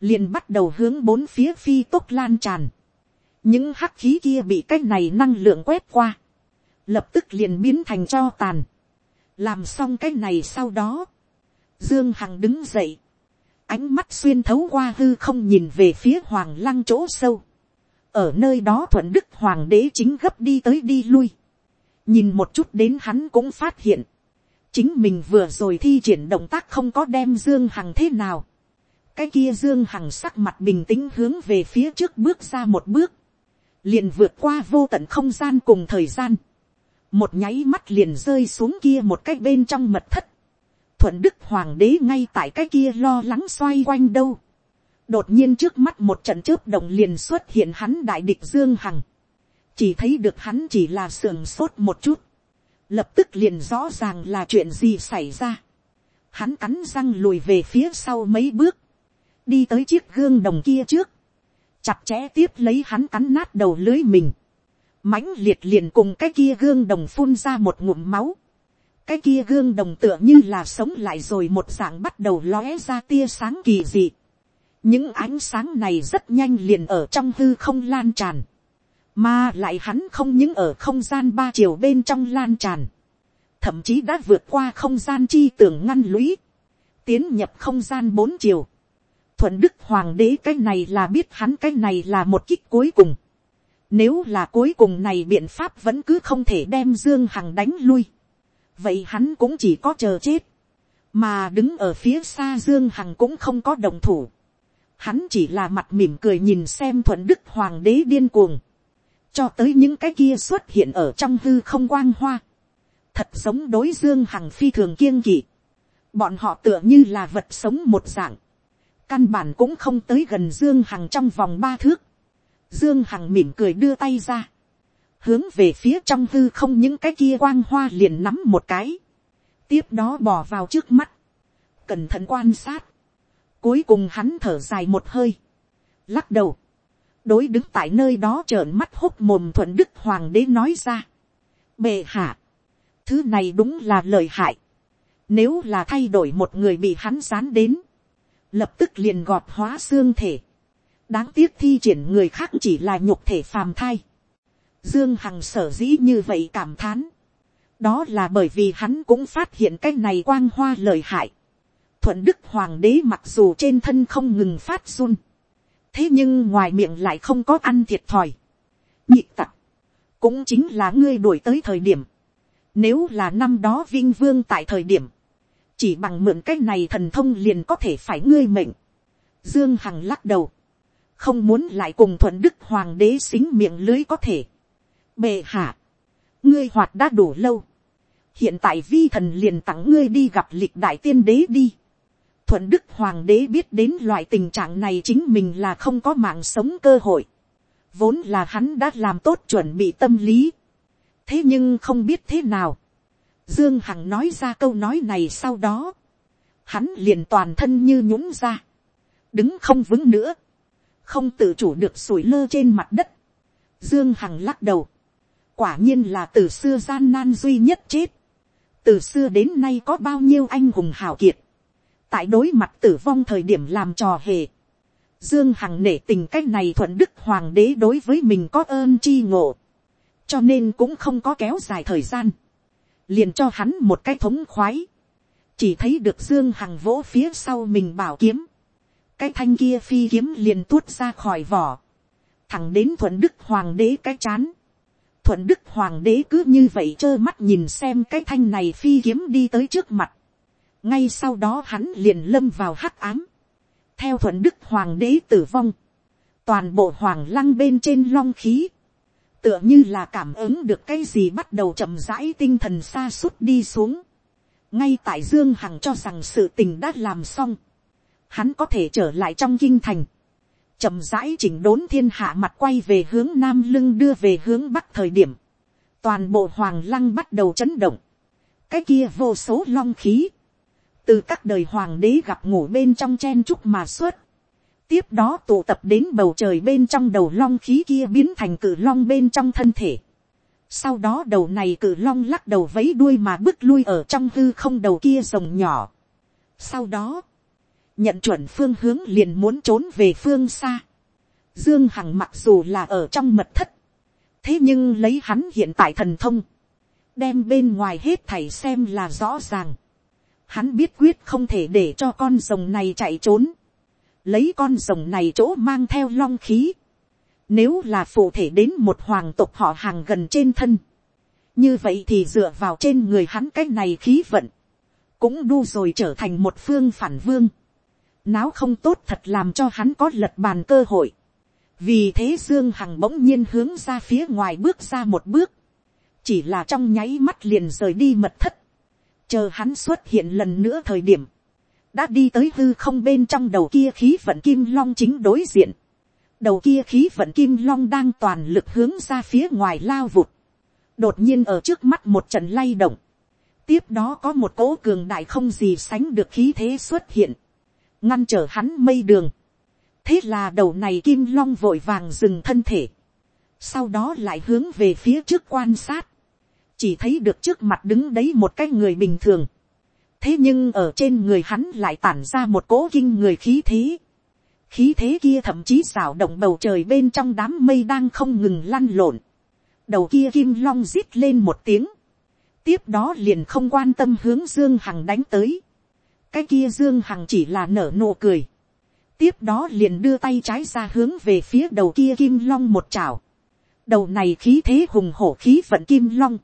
Liền bắt đầu hướng bốn phía phi tốc lan tràn những hắc khí kia bị cái này năng lượng quét qua, lập tức liền biến thành cho tàn, làm xong cái này sau đó, dương hằng đứng dậy, ánh mắt xuyên thấu qua hư không nhìn về phía hoàng lăng chỗ sâu, ở nơi đó thuận đức hoàng đế chính gấp đi tới đi lui, nhìn một chút đến hắn cũng phát hiện, chính mình vừa rồi thi triển động tác không có đem dương hằng thế nào, cái kia dương hằng sắc mặt bình tĩnh hướng về phía trước bước ra một bước, liền vượt qua vô tận không gian cùng thời gian, một nháy mắt liền rơi xuống kia một cái bên trong mật thất, thuận đức hoàng đế ngay tại cái kia lo lắng xoay quanh đâu, đột nhiên trước mắt một trận chớp đồng liền xuất hiện hắn đại địch dương hằng, chỉ thấy được hắn chỉ là sườn sốt một chút, lập tức liền rõ ràng là chuyện gì xảy ra, hắn cắn răng lùi về phía sau mấy bước, đi tới chiếc gương đồng kia trước, chặt chẽ tiếp lấy hắn cắn nát đầu lưới mình, mãnh liệt liền cùng cái kia gương đồng phun ra một ngụm máu, cái kia gương đồng tựa như là sống lại rồi một dạng bắt đầu lóe ra tia sáng kỳ dị, những ánh sáng này rất nhanh liền ở trong hư không lan tràn, mà lại hắn không những ở không gian ba chiều bên trong lan tràn, thậm chí đã vượt qua không gian chi tưởng ngăn lũy, tiến nhập không gian bốn chiều, thuận đức hoàng đế cái này là biết hắn cái này là một kích cuối cùng. Nếu là cuối cùng này biện pháp vẫn cứ không thể đem Dương Hằng đánh lui. Vậy hắn cũng chỉ có chờ chết. Mà đứng ở phía xa Dương Hằng cũng không có đồng thủ. Hắn chỉ là mặt mỉm cười nhìn xem thuận đức hoàng đế điên cuồng. Cho tới những cái kia xuất hiện ở trong hư không quang hoa. Thật giống đối Dương Hằng phi thường kiêng kỵ. Bọn họ tựa như là vật sống một dạng căn bản cũng không tới gần dương hằng trong vòng ba thước, dương hằng mỉm cười đưa tay ra, hướng về phía trong hư không những cái kia quang hoa liền nắm một cái, tiếp đó bỏ vào trước mắt, cẩn thận quan sát, cuối cùng hắn thở dài một hơi, lắc đầu, đối đứng tại nơi đó trợn mắt hốc mồm thuận đức hoàng đế nói ra, bệ hạ, thứ này đúng là lời hại, nếu là thay đổi một người bị hắn dán đến, lập tức liền gọt hóa xương thể. đáng tiếc thi triển người khác chỉ là nhục thể phàm thai. dương hằng sở dĩ như vậy cảm thán. đó là bởi vì hắn cũng phát hiện cái này quang hoa lời hại. thuận đức hoàng đế mặc dù trên thân không ngừng phát run. thế nhưng ngoài miệng lại không có ăn thiệt thòi. nhị tặc, cũng chính là ngươi đuổi tới thời điểm. nếu là năm đó vinh vương tại thời điểm, chỉ bằng mượn cái này thần thông liền có thể phải ngươi mệnh. Dương Hằng lắc đầu, không muốn lại cùng thuận đức hoàng đế xính miệng lưới có thể. Bệ hạ, ngươi hoạt đã đủ lâu. Hiện tại vi thần liền tặng ngươi đi gặp lịch đại tiên đế đi. Thuận đức hoàng đế biết đến loại tình trạng này chính mình là không có mạng sống cơ hội. Vốn là hắn đã làm tốt chuẩn bị tâm lý. Thế nhưng không biết thế nào Dương Hằng nói ra câu nói này sau đó. Hắn liền toàn thân như nhũng ra. Đứng không vững nữa. Không tự chủ được sủi lơ trên mặt đất. Dương Hằng lắc đầu. Quả nhiên là từ xưa gian nan duy nhất chết. Từ xưa đến nay có bao nhiêu anh hùng hào kiệt. Tại đối mặt tử vong thời điểm làm trò hề. Dương Hằng nể tình cách này thuận đức hoàng đế đối với mình có ơn chi ngộ. Cho nên cũng không có kéo dài thời gian. Liền cho hắn một cái thống khoái. Chỉ thấy được Dương Hằng vỗ phía sau mình bảo kiếm. Cái thanh kia phi kiếm liền tuốt ra khỏi vỏ. Thẳng đến thuận đức hoàng đế cái chán. Thuận đức hoàng đế cứ như vậy trơ mắt nhìn xem cái thanh này phi kiếm đi tới trước mặt. Ngay sau đó hắn liền lâm vào hắc ám theo thuận đức hoàng đế tử vong, toàn bộ hoàng lăng bên trên long khí, tựa như là cảm ứng được cái gì bắt đầu chậm rãi tinh thần xa suốt đi xuống. ngay tại dương hằng cho rằng sự tình đã làm xong, hắn có thể trở lại trong kinh thành, chậm rãi chỉnh đốn thiên hạ mặt quay về hướng nam lưng đưa về hướng bắc thời điểm, toàn bộ hoàng lăng bắt đầu chấn động, cái kia vô số long khí, từ các đời hoàng đế gặp ngủ bên trong chen trúc mà xuất, tiếp đó tụ tập đến bầu trời bên trong đầu long khí kia biến thành cử long bên trong thân thể. Sau đó đầu này cử long lắc đầu vấy đuôi mà bước lui ở trong hư không đầu kia rồng nhỏ. Sau đó, nhận chuẩn phương hướng liền muốn trốn về phương xa. Dương Hằng mặc dù là ở trong mật thất. Thế nhưng lấy hắn hiện tại thần thông. Đem bên ngoài hết thảy xem là rõ ràng. Hắn biết quyết không thể để cho con rồng này chạy trốn. Lấy con rồng này chỗ mang theo long khí. Nếu là phụ thể đến một hoàng tộc họ hàng gần trên thân. Như vậy thì dựa vào trên người hắn cái này khí vận. Cũng đu rồi trở thành một phương phản vương. Náo không tốt thật làm cho hắn có lật bàn cơ hội. Vì thế Dương Hằng bỗng nhiên hướng ra phía ngoài bước ra một bước. Chỉ là trong nháy mắt liền rời đi mật thất chờ hắn xuất hiện lần nữa thời điểm, đã đi tới hư không bên trong đầu kia khí vận kim long chính đối diện. đầu kia khí vận kim long đang toàn lực hướng ra phía ngoài lao vụt. đột nhiên ở trước mắt một trận lay động. tiếp đó có một cỗ cường đại không gì sánh được khí thế xuất hiện. ngăn trở hắn mây đường. thế là đầu này kim long vội vàng dừng thân thể. sau đó lại hướng về phía trước quan sát chỉ thấy được trước mặt đứng đấy một cái người bình thường thế nhưng ở trên người hắn lại tản ra một cỗ kinh người khí thế. khí thế kia thậm chí xảo động bầu trời bên trong đám mây đang không ngừng lăn lộn. đầu kia kim long rít lên một tiếng. tiếp đó liền không quan tâm hướng dương hằng đánh tới. cái kia dương hằng chỉ là nở nụ cười. tiếp đó liền đưa tay trái ra hướng về phía đầu kia kim long một chảo. đầu này khí thế hùng hổ khí vận kim long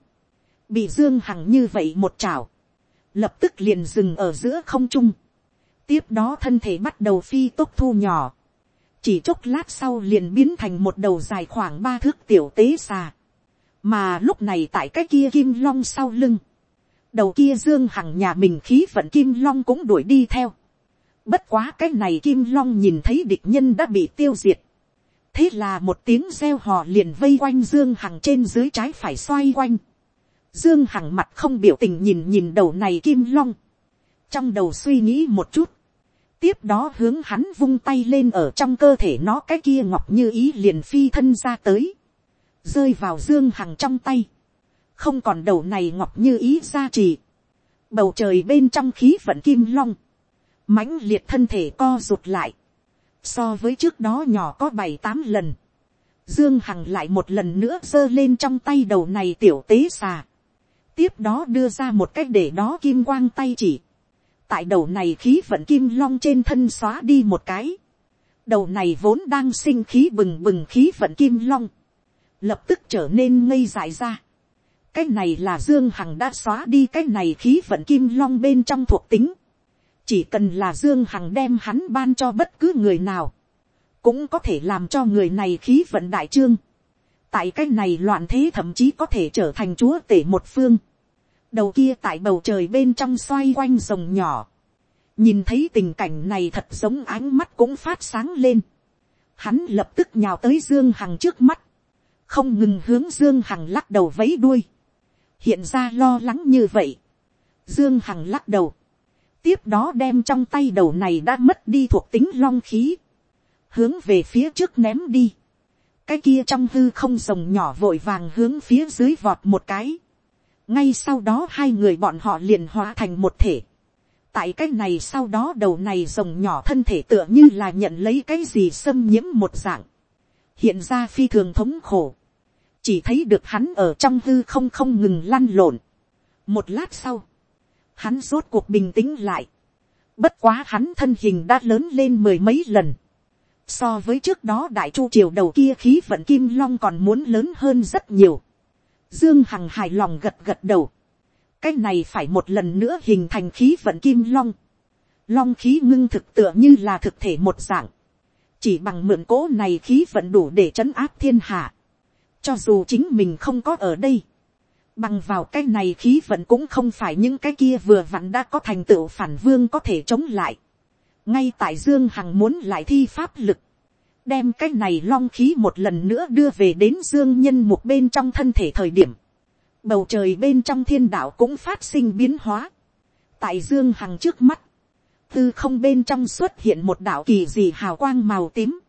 bị dương hằng như vậy một chảo, lập tức liền dừng ở giữa không trung, tiếp đó thân thể bắt đầu phi tốc thu nhỏ, chỉ chốc lát sau liền biến thành một đầu dài khoảng ba thước tiểu tế xà, mà lúc này tại cái kia kim long sau lưng, đầu kia dương hằng nhà mình khí vận kim long cũng đuổi đi theo, bất quá cái này kim long nhìn thấy địch nhân đã bị tiêu diệt, thế là một tiếng reo hò liền vây quanh dương hằng trên dưới trái phải xoay quanh, Dương Hằng mặt không biểu tình nhìn nhìn đầu này kim long. Trong đầu suy nghĩ một chút. Tiếp đó hướng hắn vung tay lên ở trong cơ thể nó cái kia ngọc như ý liền phi thân ra tới. Rơi vào Dương Hằng trong tay. Không còn đầu này ngọc như ý ra trì. Bầu trời bên trong khí vận kim long. mãnh liệt thân thể co rụt lại. So với trước đó nhỏ có bảy tám lần. Dương Hằng lại một lần nữa giơ lên trong tay đầu này tiểu tế xà tiếp đó đưa ra một cách để đó kim quang tay chỉ. tại đầu này khí vận kim long trên thân xóa đi một cái. đầu này vốn đang sinh khí bừng bừng khí vận kim long. lập tức trở nên ngây dại ra. cái này là dương hằng đã xóa đi cái này khí vận kim long bên trong thuộc tính. chỉ cần là dương hằng đem hắn ban cho bất cứ người nào. cũng có thể làm cho người này khí vận đại trương tại cái này loạn thế thậm chí có thể trở thành chúa tể một phương đầu kia tại bầu trời bên trong xoay quanh rồng nhỏ, nhìn thấy tình cảnh này thật giống ánh mắt cũng phát sáng lên, hắn lập tức nhào tới dương hằng trước mắt, không ngừng hướng dương hằng lắc đầu vấy đuôi, hiện ra lo lắng như vậy, dương hằng lắc đầu, tiếp đó đem trong tay đầu này đã mất đi thuộc tính long khí, hướng về phía trước ném đi, cái kia trong hư không rồng nhỏ vội vàng hướng phía dưới vọt một cái ngay sau đó hai người bọn họ liền hóa thành một thể. tại cái này sau đó đầu này rồng nhỏ thân thể tựa như là nhận lấy cái gì xâm nhiễm một dạng. hiện ra phi thường thống khổ. chỉ thấy được hắn ở trong hư không không ngừng lăn lộn. một lát sau, hắn rốt cuộc bình tĩnh lại. bất quá hắn thân hình đã lớn lên mười mấy lần so với trước đó đại chu triều đầu kia khí vận kim long còn muốn lớn hơn rất nhiều. Dương Hằng hài lòng gật gật đầu. Cái này phải một lần nữa hình thành khí vận kim long. Long khí ngưng thực tựa như là thực thể một dạng. Chỉ bằng mượn cố này khí vận đủ để trấn áp thiên hạ. Cho dù chính mình không có ở đây. Bằng vào cái này khí vận cũng không phải những cái kia vừa vặn đã có thành tựu phản vương có thể chống lại ngay tại dương hằng muốn lại thi pháp lực, đem cái này long khí một lần nữa đưa về đến dương nhân một bên trong thân thể thời điểm, bầu trời bên trong thiên đạo cũng phát sinh biến hóa, tại dương hằng trước mắt, tư không bên trong xuất hiện một đạo kỳ dị hào quang màu tím,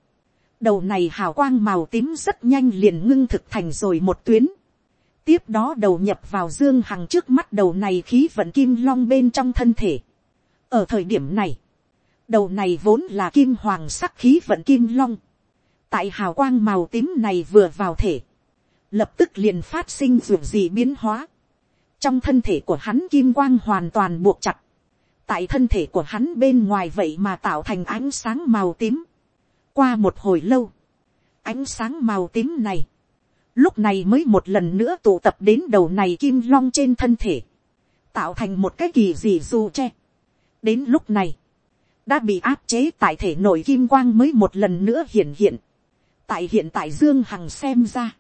đầu này hào quang màu tím rất nhanh liền ngưng thực thành rồi một tuyến, tiếp đó đầu nhập vào dương hằng trước mắt đầu này khí vận kim long bên trong thân thể. ở thời điểm này, đầu này vốn là kim hoàng sắc khí vận kim long, tại hào quang màu tím này vừa vào thể, lập tức liền phát sinh ruột gì biến hóa, trong thân thể của hắn kim quang hoàn toàn buộc chặt, tại thân thể của hắn bên ngoài vậy mà tạo thành ánh sáng màu tím. qua một hồi lâu, ánh sáng màu tím này, lúc này mới một lần nữa tụ tập đến đầu này kim long trên thân thể, tạo thành một cái kỳ dị dù che. đến lúc này, đã bị áp chế tại thể nội kim quang mới một lần nữa hiện hiện tại hiện tại dương hằng xem ra,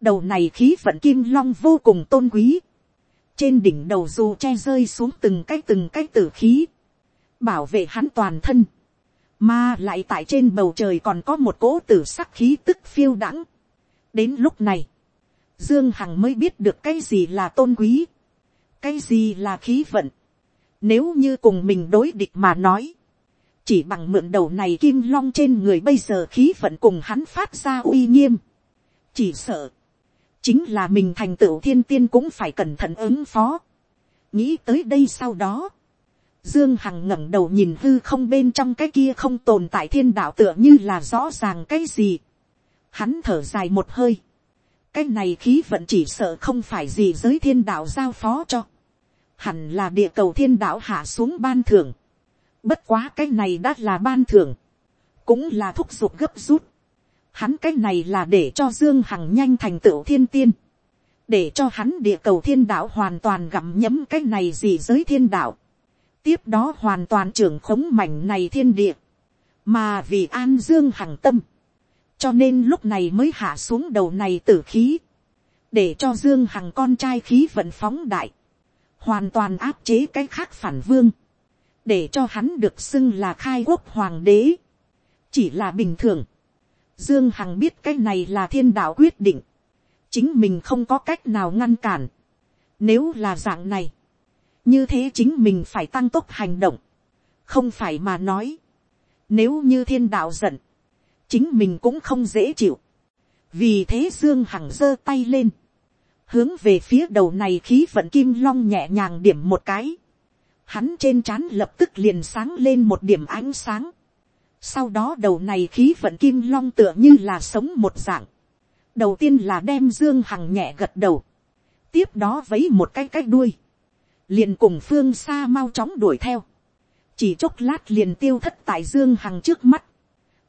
đầu này khí vận kim long vô cùng tôn quý. trên đỉnh đầu dù che rơi xuống từng cái từng cái tử khí, bảo vệ hắn toàn thân, mà lại tại trên bầu trời còn có một cỗ tử sắc khí tức phiêu đãng. đến lúc này, dương hằng mới biết được cái gì là tôn quý, cái gì là khí vận. Nếu như cùng mình đối địch mà nói, chỉ bằng mượn đầu này kim long trên người bây giờ khí vận cùng hắn phát ra uy nghiêm. chỉ sợ, chính là mình thành tựu thiên tiên cũng phải cẩn thận ứng phó. nghĩ tới đây sau đó, dương hằng ngẩng đầu nhìn hư không bên trong cái kia không tồn tại thiên đạo tựa như là rõ ràng cái gì. hắn thở dài một hơi. cái này khí vận chỉ sợ không phải gì giới thiên đạo giao phó cho. hẳn là địa cầu thiên đạo hạ xuống ban thưởng Bất quá cái này đã là ban thưởng. Cũng là thúc giục gấp rút. Hắn cái này là để cho Dương Hằng nhanh thành tựu thiên tiên. Để cho hắn địa cầu thiên đạo hoàn toàn gặm nhấm cái này gì giới thiên đạo. Tiếp đó hoàn toàn trưởng khống mảnh này thiên địa. Mà vì an Dương Hằng tâm. Cho nên lúc này mới hạ xuống đầu này tử khí. Để cho Dương Hằng con trai khí vận phóng đại. Hoàn toàn áp chế cái khác phản vương để cho hắn được xưng là khai quốc hoàng đế, chỉ là bình thường. Dương Hằng biết cái này là thiên đạo quyết định, chính mình không có cách nào ngăn cản. Nếu là dạng này, như thế chính mình phải tăng tốc hành động, không phải mà nói. Nếu như thiên đạo giận, chính mình cũng không dễ chịu. Vì thế Dương Hằng giơ tay lên, hướng về phía đầu này khí vận kim long nhẹ nhàng điểm một cái hắn trên trán lập tức liền sáng lên một điểm ánh sáng. Sau đó đầu này khí vận kim long tựa như là sống một dạng. Đầu tiên là đem Dương Hằng nhẹ gật đầu. Tiếp đó vấy một cái cái đuôi. Liền cùng phương xa mau chóng đuổi theo. Chỉ chốc lát liền tiêu thất tại Dương Hằng trước mắt.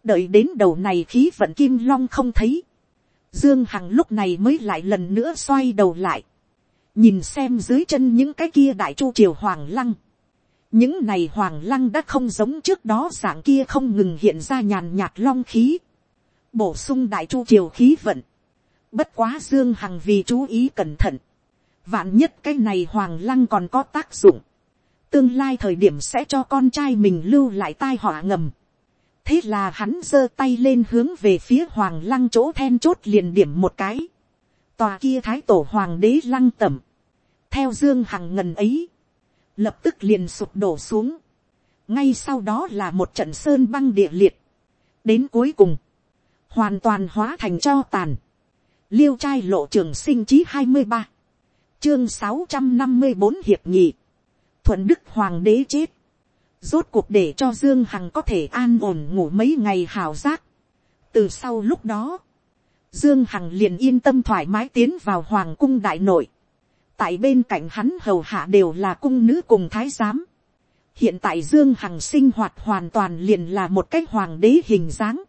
Đợi đến đầu này khí vận kim long không thấy. Dương Hằng lúc này mới lại lần nữa xoay đầu lại. Nhìn xem dưới chân những cái kia đại chu triều hoàng lăng những này hoàng lăng đã không giống trước đó dạng kia không ngừng hiện ra nhàn nhạt long khí, bổ sung đại chu triều khí vận, bất quá dương hằng vì chú ý cẩn thận, vạn nhất cái này hoàng lăng còn có tác dụng, tương lai thời điểm sẽ cho con trai mình lưu lại tai họa ngầm, thế là hắn giơ tay lên hướng về phía hoàng lăng chỗ then chốt liền điểm một cái, tòa kia thái tổ hoàng đế lăng tẩm, theo dương hằng ngần ấy, lập tức liền sụp đổ xuống. ngay sau đó là một trận sơn băng địa liệt. đến cuối cùng, hoàn toàn hóa thành cho tàn, liêu trai lộ trường sinh chí hai mươi ba, chương sáu trăm năm mươi bốn hiệp nhị, thuận đức hoàng đế chết, rốt cuộc để cho dương hằng có thể an ổn ngủ mấy ngày hào giác. từ sau lúc đó, dương hằng liền yên tâm thoải mái tiến vào hoàng cung đại nội, tại bên cạnh hắn hầu hạ đều là cung nữ cùng thái giám. hiện tại dương hằng sinh hoạt hoàn toàn liền là một cái hoàng đế hình dáng.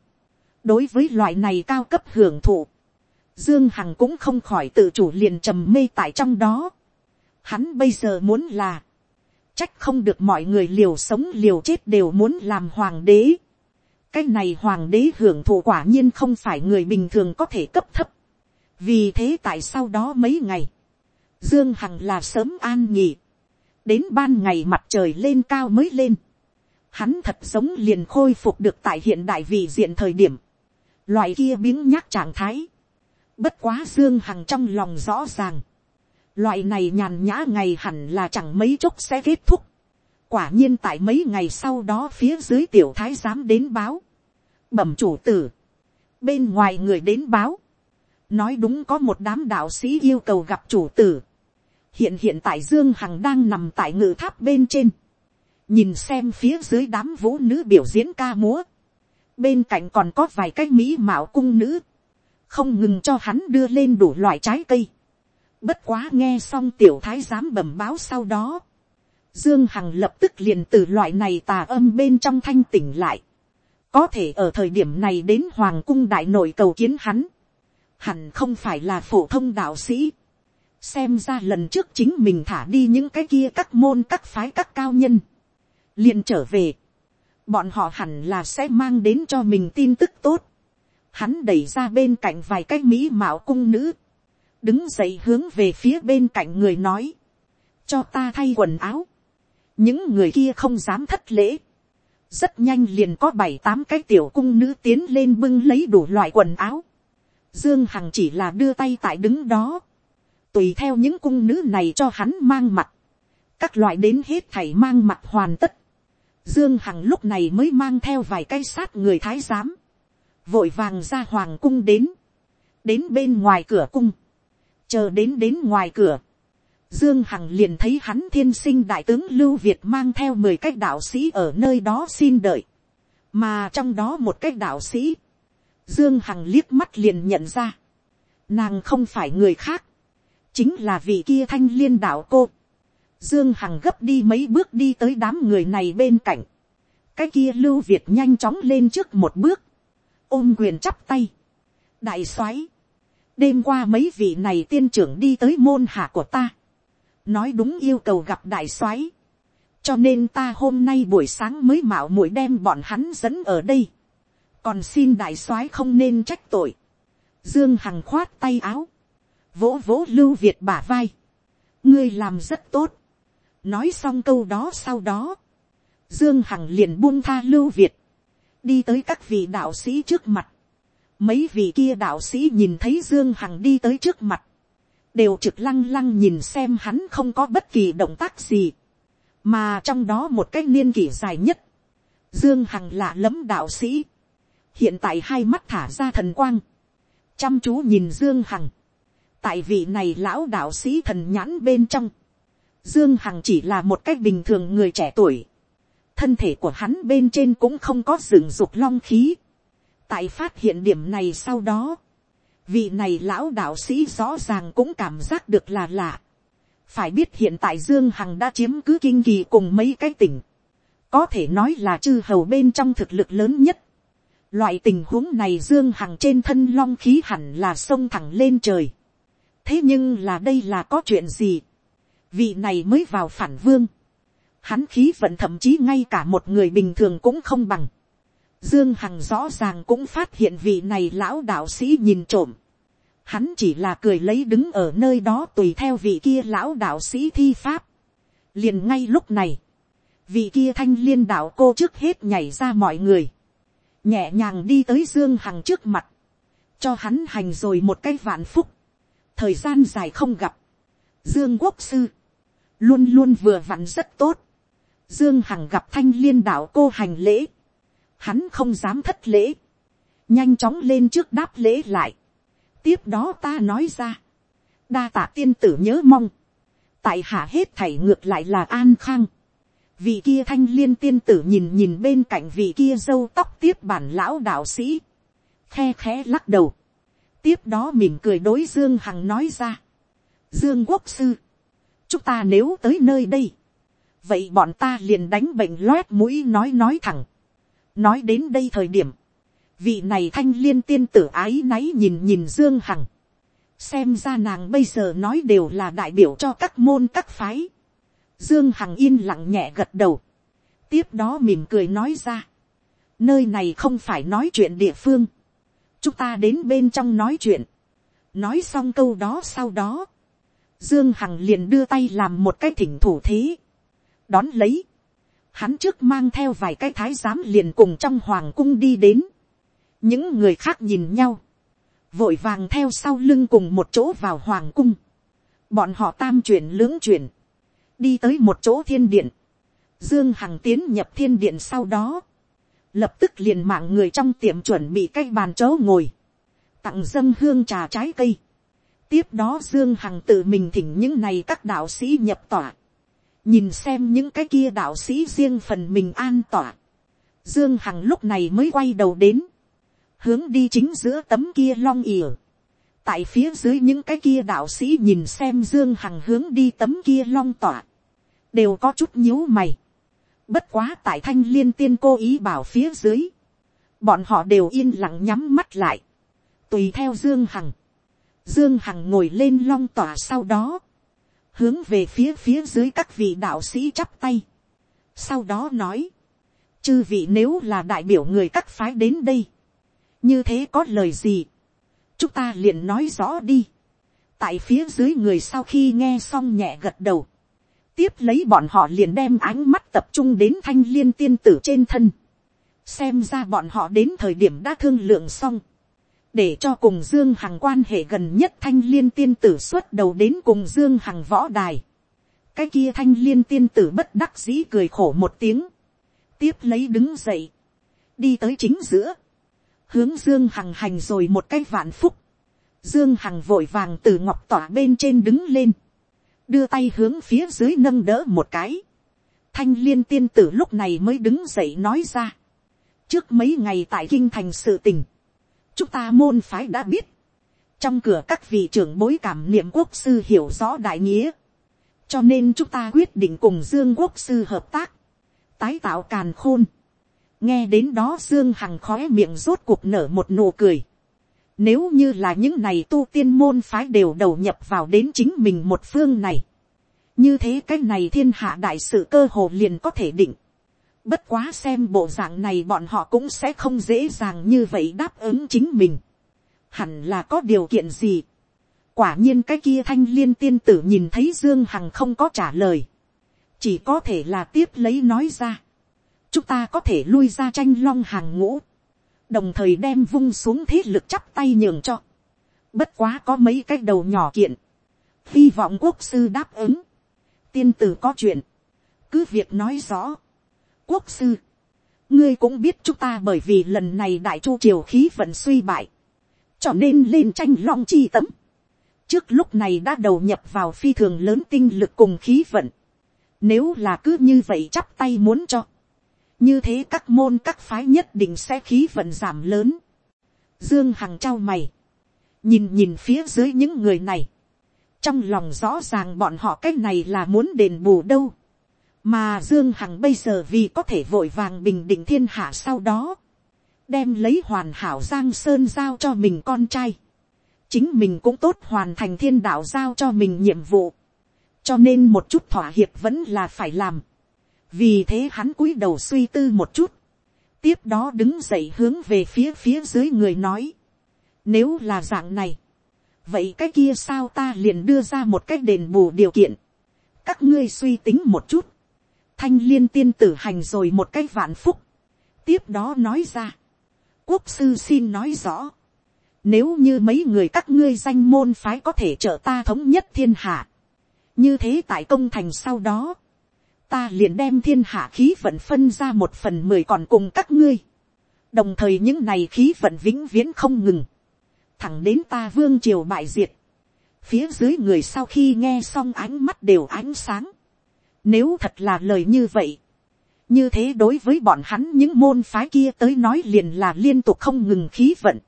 đối với loại này cao cấp hưởng thụ, dương hằng cũng không khỏi tự chủ liền trầm mê tại trong đó. hắn bây giờ muốn là, trách không được mọi người liều sống liều chết đều muốn làm hoàng đế. cái này hoàng đế hưởng thụ quả nhiên không phải người bình thường có thể cấp thấp. vì thế tại sau đó mấy ngày, Dương Hằng là sớm an nghỉ. Đến ban ngày mặt trời lên cao mới lên. Hắn thật giống liền khôi phục được tại hiện đại vị diện thời điểm. Loại kia biếng nhác trạng thái. Bất quá Dương Hằng trong lòng rõ ràng. Loại này nhàn nhã ngày hẳn là chẳng mấy chốc sẽ kết thúc. Quả nhiên tại mấy ngày sau đó phía dưới tiểu thái giám đến báo. Bẩm chủ tử. Bên ngoài người đến báo nói đúng có một đám đạo sĩ yêu cầu gặp chủ tử hiện hiện tại dương hằng đang nằm tại ngự tháp bên trên, nhìn xem phía dưới đám vũ nữ biểu diễn ca múa, bên cạnh còn có vài cái mỹ mạo cung nữ, không ngừng cho hắn đưa lên đủ loại trái cây. bất quá nghe xong tiểu thái giám bẩm báo sau đó, dương hằng lập tức liền từ loại này tà âm bên trong thanh tỉnh lại, có thể ở thời điểm này đến hoàng cung đại nội cầu kiến hắn, hẳn không phải là phổ thông đạo sĩ xem ra lần trước chính mình thả đi những cái kia các môn, các phái, các cao nhân. liền trở về. bọn họ hẳn là sẽ mang đến cho mình tin tức tốt. hắn đẩy ra bên cạnh vài cái mỹ mạo cung nữ. đứng dậy hướng về phía bên cạnh người nói. cho ta thay quần áo. những người kia không dám thất lễ rất nhanh liền có bảy, tám cái tiểu cung nữ tiến lên bưng lấy đủ loại quần áo. Dương Hằng chỉ là đưa tay tại đứng đó. Tùy theo những cung nữ này cho hắn mang mặt. Các loại đến hết thảy mang mặt hoàn tất. Dương Hằng lúc này mới mang theo vài cây sát người thái giám. Vội vàng ra hoàng cung đến. Đến bên ngoài cửa cung. Chờ đến đến ngoài cửa. Dương Hằng liền thấy hắn thiên sinh đại tướng Lưu Việt mang theo mười cách đạo sĩ ở nơi đó xin đợi. Mà trong đó một cách đạo sĩ Dương Hằng liếc mắt liền nhận ra. Nàng không phải người khác. Chính là vị kia thanh liên đạo cô. Dương Hằng gấp đi mấy bước đi tới đám người này bên cạnh. Cái kia Lưu Việt nhanh chóng lên trước một bước. Ôm quyền chắp tay. Đại soái Đêm qua mấy vị này tiên trưởng đi tới môn hạ của ta. Nói đúng yêu cầu gặp đại soái Cho nên ta hôm nay buổi sáng mới mạo muội đem bọn hắn dẫn ở đây còn xin đại soái không nên trách tội. Dương Hằng khoát tay áo, vỗ vỗ lưu việt bả vai. ngươi làm rất tốt. nói xong câu đó sau đó, Dương Hằng liền buông tha lưu việt, đi tới các vị đạo sĩ trước mặt. mấy vị kia đạo sĩ nhìn thấy Dương Hằng đi tới trước mặt, đều trực lăng lăng nhìn xem hắn không có bất kỳ động tác gì, mà trong đó một cái niên kỷ dài nhất, Dương Hằng lạ lẫm đạo sĩ, hiện tại hai mắt thả ra thần quang, chăm chú nhìn dương hằng, tại vị này lão đạo sĩ thần nhãn bên trong, dương hằng chỉ là một cách bình thường người trẻ tuổi, thân thể của hắn bên trên cũng không có rừng dục long khí, tại phát hiện điểm này sau đó, vị này lão đạo sĩ rõ ràng cũng cảm giác được là lạ, phải biết hiện tại dương hằng đã chiếm cứ kinh kỳ cùng mấy cái tỉnh, có thể nói là chư hầu bên trong thực lực lớn nhất, Loại tình huống này Dương Hằng trên thân long khí hẳn là sông thẳng lên trời. Thế nhưng là đây là có chuyện gì? Vị này mới vào phản vương. Hắn khí vận thậm chí ngay cả một người bình thường cũng không bằng. Dương Hằng rõ ràng cũng phát hiện vị này lão đạo sĩ nhìn trộm. Hắn chỉ là cười lấy đứng ở nơi đó tùy theo vị kia lão đạo sĩ thi pháp. Liền ngay lúc này. Vị kia thanh liên đạo cô trước hết nhảy ra mọi người nhẹ nhàng đi tới dương hằng trước mặt, cho hắn hành rồi một cái vạn phúc, thời gian dài không gặp, dương quốc sư, luôn luôn vừa vặn rất tốt, dương hằng gặp thanh liên đạo cô hành lễ, hắn không dám thất lễ, nhanh chóng lên trước đáp lễ lại. tiếp đó ta nói ra, đa tạ tiên tử nhớ mong, tại hạ hết thảy ngược lại là an khang. vị kia thanh liên tiên tử nhìn nhìn bên cạnh vị kia dâu tóc tiếp bản lão đạo sĩ, khe khẽ lắc đầu, tiếp đó mỉm cười đối dương hằng nói ra, dương quốc sư, chúng ta nếu tới nơi đây, vậy bọn ta liền đánh bệnh loét mũi nói nói thẳng, nói đến đây thời điểm, vị này thanh liên tiên tử ái náy nhìn nhìn dương hằng, xem ra nàng bây giờ nói đều là đại biểu cho các môn các phái. Dương Hằng yên lặng nhẹ gật đầu. Tiếp đó mỉm cười nói ra. Nơi này không phải nói chuyện địa phương. Chúng ta đến bên trong nói chuyện. Nói xong câu đó sau đó. Dương Hằng liền đưa tay làm một cái thỉnh thủ thế. Đón lấy. Hắn trước mang theo vài cái thái giám liền cùng trong hoàng cung đi đến. Những người khác nhìn nhau vội vàng theo sau lưng cùng một chỗ vào hoàng cung. bọn họ tam chuyển lưỡng chuyển, đi tới một chỗ thiên điện. dương hằng tiến nhập thiên điện sau đó, lập tức liền mạng người trong tiệm chuẩn bị cái bàn chỗ ngồi, tặng dâng hương trà trái cây. tiếp đó dương hằng tự mình thỉnh những này các đạo sĩ nhập tỏa, nhìn xem những cái kia đạo sĩ riêng phần mình an tỏa. dương hằng lúc này mới quay đầu đến, hướng đi chính giữa tấm kia long ỉa. tại phía dưới những cái kia đạo sĩ nhìn xem dương hằng hướng đi tấm kia long tỏa, đều có chút nhíu mày bất quá tại thanh liên tiên cô ý bảo phía dưới, bọn họ đều yên lặng nhắm mắt lại, tùy theo dương hằng. dương hằng ngồi lên long tỏa sau đó, hướng về phía phía dưới các vị đạo sĩ chắp tay. sau đó nói, chư vị nếu là đại biểu người các phái đến đây, như thế có lời gì, chúng ta liền nói rõ đi. tại phía dưới người sau khi nghe xong nhẹ gật đầu, tiếp lấy bọn họ liền đem ánh mắt tập trung đến thanh liên tiên tử trên thân, xem ra bọn họ đến thời điểm đã thương lượng xong, để cho cùng dương hằng quan hệ gần nhất thanh liên tiên tử xuất đầu đến cùng dương hằng võ đài. cái kia thanh liên tiên tử bất đắc dĩ cười khổ một tiếng, tiếp lấy đứng dậy, đi tới chính giữa, hướng dương hằng hành rồi một cái vạn phúc, dương hằng vội vàng từ ngọc tỏa bên trên đứng lên, đưa tay hướng phía dưới nâng đỡ một cái, thanh liên tiên tử lúc này mới đứng dậy nói ra, trước mấy ngày tại kinh thành sự tình, chúng ta môn phái đã biết, trong cửa các vị trưởng bối cảm niệm quốc sư hiểu rõ đại nghĩa, cho nên chúng ta quyết định cùng dương quốc sư hợp tác, tái tạo càn khôn, nghe đến đó dương hằng khóe miệng rốt cuộc nở một nụ cười nếu như là những này tu tiên môn phái đều đầu nhập vào đến chính mình một phương này. như thế cái này thiên hạ đại sự cơ hồ liền có thể định. bất quá xem bộ dạng này bọn họ cũng sẽ không dễ dàng như vậy đáp ứng chính mình. hẳn là có điều kiện gì. quả nhiên cái kia thanh liên tiên tử nhìn thấy dương hằng không có trả lời. chỉ có thể là tiếp lấy nói ra chúng ta có thể lui ra tranh long hàng ngũ, đồng thời đem vung xuống thế lực chắp tay nhường cho. Bất quá có mấy cái đầu nhỏ kiện, hy vọng quốc sư đáp ứng, tiên tử có chuyện, cứ việc nói rõ. quốc sư, ngươi cũng biết chúng ta bởi vì lần này đại chu triều khí vận suy bại, cho nên lên tranh long chi tấm. trước lúc này đã đầu nhập vào phi thường lớn tinh lực cùng khí vận. nếu là cứ như vậy chắp tay muốn cho, như thế các môn các phái nhất định sẽ khí vận giảm lớn. Dương Hằng trao mày, nhìn nhìn phía dưới những người này, trong lòng rõ ràng bọn họ cái này là muốn đền bù đâu. mà Dương Hằng bây giờ vì có thể vội vàng bình định thiên hạ sau đó, đem lấy hoàn hảo giang sơn giao cho mình con trai. chính mình cũng tốt hoàn thành thiên đạo giao cho mình nhiệm vụ. cho nên một chút thỏa hiệp vẫn là phải làm vì thế hắn cúi đầu suy tư một chút, tiếp đó đứng dậy hướng về phía phía dưới người nói, nếu là dạng này, vậy cái kia sao ta liền đưa ra một cách đền bù điều kiện, các ngươi suy tính một chút, thanh liên tiên tử hành rồi một cái vạn phúc, tiếp đó nói ra, quốc sư xin nói rõ, nếu như mấy người các ngươi danh môn phái có thể trợ ta thống nhất thiên hạ, như thế tại công thành sau đó, ta liền đem thiên hạ khí vận phân ra một phần mười còn cùng các ngươi. đồng thời những này khí vận vĩnh viễn không ngừng, thẳng đến ta vương triều bại diệt, phía dưới người sau khi nghe xong ánh mắt đều ánh sáng, nếu thật là lời như vậy, như thế đối với bọn hắn những môn phái kia tới nói liền là liên tục không ngừng khí vận,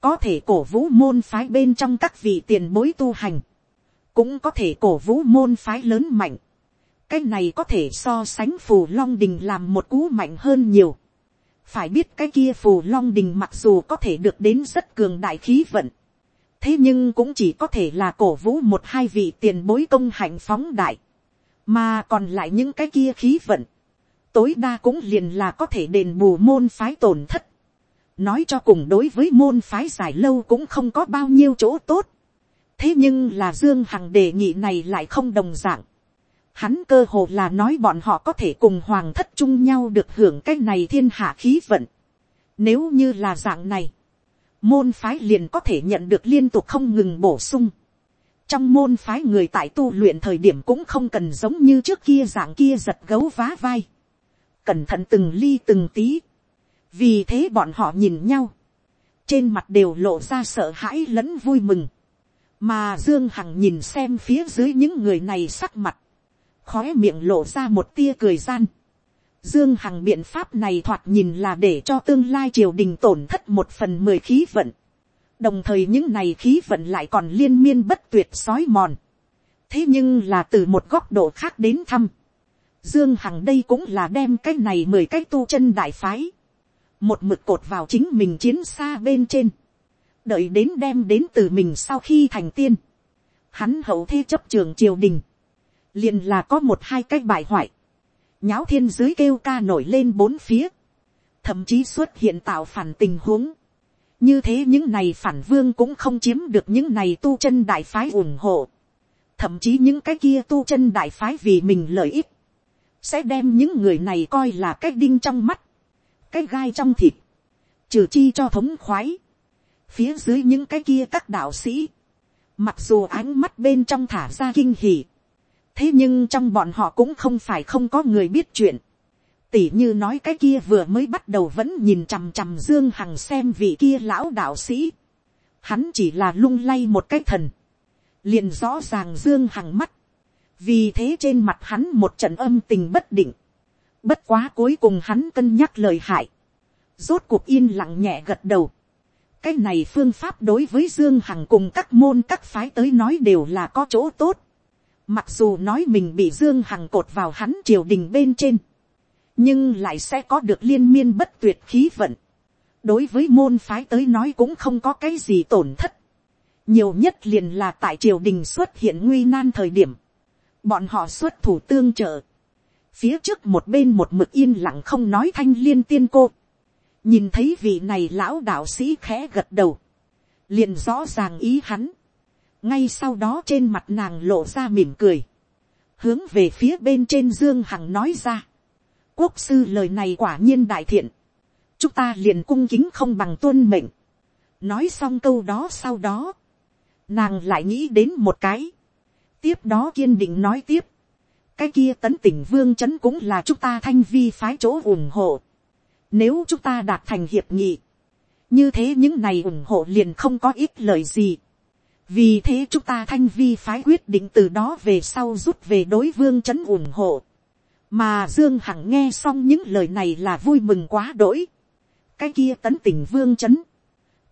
có thể cổ vũ môn phái bên trong các vị tiền bối tu hành, cũng có thể cổ vũ môn phái lớn mạnh, cái này có thể so sánh phù long đình làm một cú mạnh hơn nhiều. phải biết cái kia phù long đình mặc dù có thể được đến rất cường đại khí vận, thế nhưng cũng chỉ có thể là cổ vũ một hai vị tiền bối công hạnh phóng đại, mà còn lại những cái kia khí vận, tối đa cũng liền là có thể đền bù môn phái tổn thất. nói cho cùng đối với môn phái dài lâu cũng không có bao nhiêu chỗ tốt. thế nhưng là dương hằng đề nghị này lại không đồng d ạ n g hắn cơ hồ là nói bọn họ có thể cùng hoàng thất chung nhau được hưởng cái này thiên hạ khí vận. nếu như là dạng này, môn phái liền có thể nhận được liên tục không ngừng bổ sung. trong môn phái người tại tu luyện thời điểm cũng không cần giống như trước kia dạng kia giật gấu vá vai cẩn thận từng ly từng tí. vì thế bọn họ nhìn nhau, trên mặt đều lộ ra sợ hãi lẫn vui mừng, mà dương hằng nhìn xem phía dưới những người này sắc mặt, khói miệng lộ ra một tia cười gian. Dương Hằng biện pháp này thoạt nhìn là để cho tương lai triều đình tổn thất một phần mười khí vận. Đồng thời những này khí vận lại còn liên miên bất tuyệt sói mòn. Thế nhưng là từ một góc độ khác đến thăm. Dương Hằng đây cũng là đem cái này mười cái tu chân đại phái. Một mực cột vào chính mình chiến xa bên trên. Đợi đến đem đến từ mình sau khi thành tiên. Hắn hậu thế chấp trường triều đình liền là có một hai cái bại hoại. Nháo thiên giới kêu ca nổi lên bốn phía. Thậm chí xuất hiện tạo phản tình huống. Như thế những này phản vương cũng không chiếm được những này tu chân đại phái ủng hộ. Thậm chí những cái kia tu chân đại phái vì mình lợi ích sẽ đem những người này coi là cái đinh trong mắt, cái gai trong thịt, trừ chi cho thống khoái, phía dưới những cái kia các đạo sĩ, mặc dù ánh mắt bên trong thả ra kinh hỉ, thế nhưng trong bọn họ cũng không phải không có người biết chuyện, tỉ như nói cái kia vừa mới bắt đầu vẫn nhìn chằm chằm dương hằng xem vị kia lão đạo sĩ, hắn chỉ là lung lay một cái thần, liền rõ ràng dương hằng mắt, vì thế trên mặt hắn một trận âm tình bất định, bất quá cuối cùng hắn cân nhắc lời hại, rốt cuộc yên lặng nhẹ gật đầu, cái này phương pháp đối với dương hằng cùng các môn các phái tới nói đều là có chỗ tốt, mặc dù nói mình bị dương hằng cột vào hắn triều đình bên trên, nhưng lại sẽ có được liên miên bất tuyệt khí vận, đối với môn phái tới nói cũng không có cái gì tổn thất, nhiều nhất liền là tại triều đình xuất hiện nguy nan thời điểm, bọn họ xuất thủ tương trợ, phía trước một bên một mực yên lặng không nói thanh liên tiên cô, nhìn thấy vị này lão đạo sĩ khẽ gật đầu, liền rõ ràng ý hắn, ngay sau đó trên mặt nàng lộ ra mỉm cười, hướng về phía bên trên dương hằng nói ra, quốc sư lời này quả nhiên đại thiện, chúng ta liền cung kính không bằng tuân mệnh, nói xong câu đó sau đó, nàng lại nghĩ đến một cái, tiếp đó kiên định nói tiếp, cái kia tấn tỉnh vương c h ấ n cũng là chúng ta thanh vi phái chỗ ủng hộ. Nếu chúng ta đạt thành hiệp nghị, như thế những này ủng hộ liền không có ít lời gì vì thế chúng ta thanh vi phái quyết định từ đó về sau rút về đối vương c h ấ n ủng hộ. mà dương hằng nghe xong những lời này là vui mừng quá đỗi. cái kia tấn tỉnh vương c h ấ n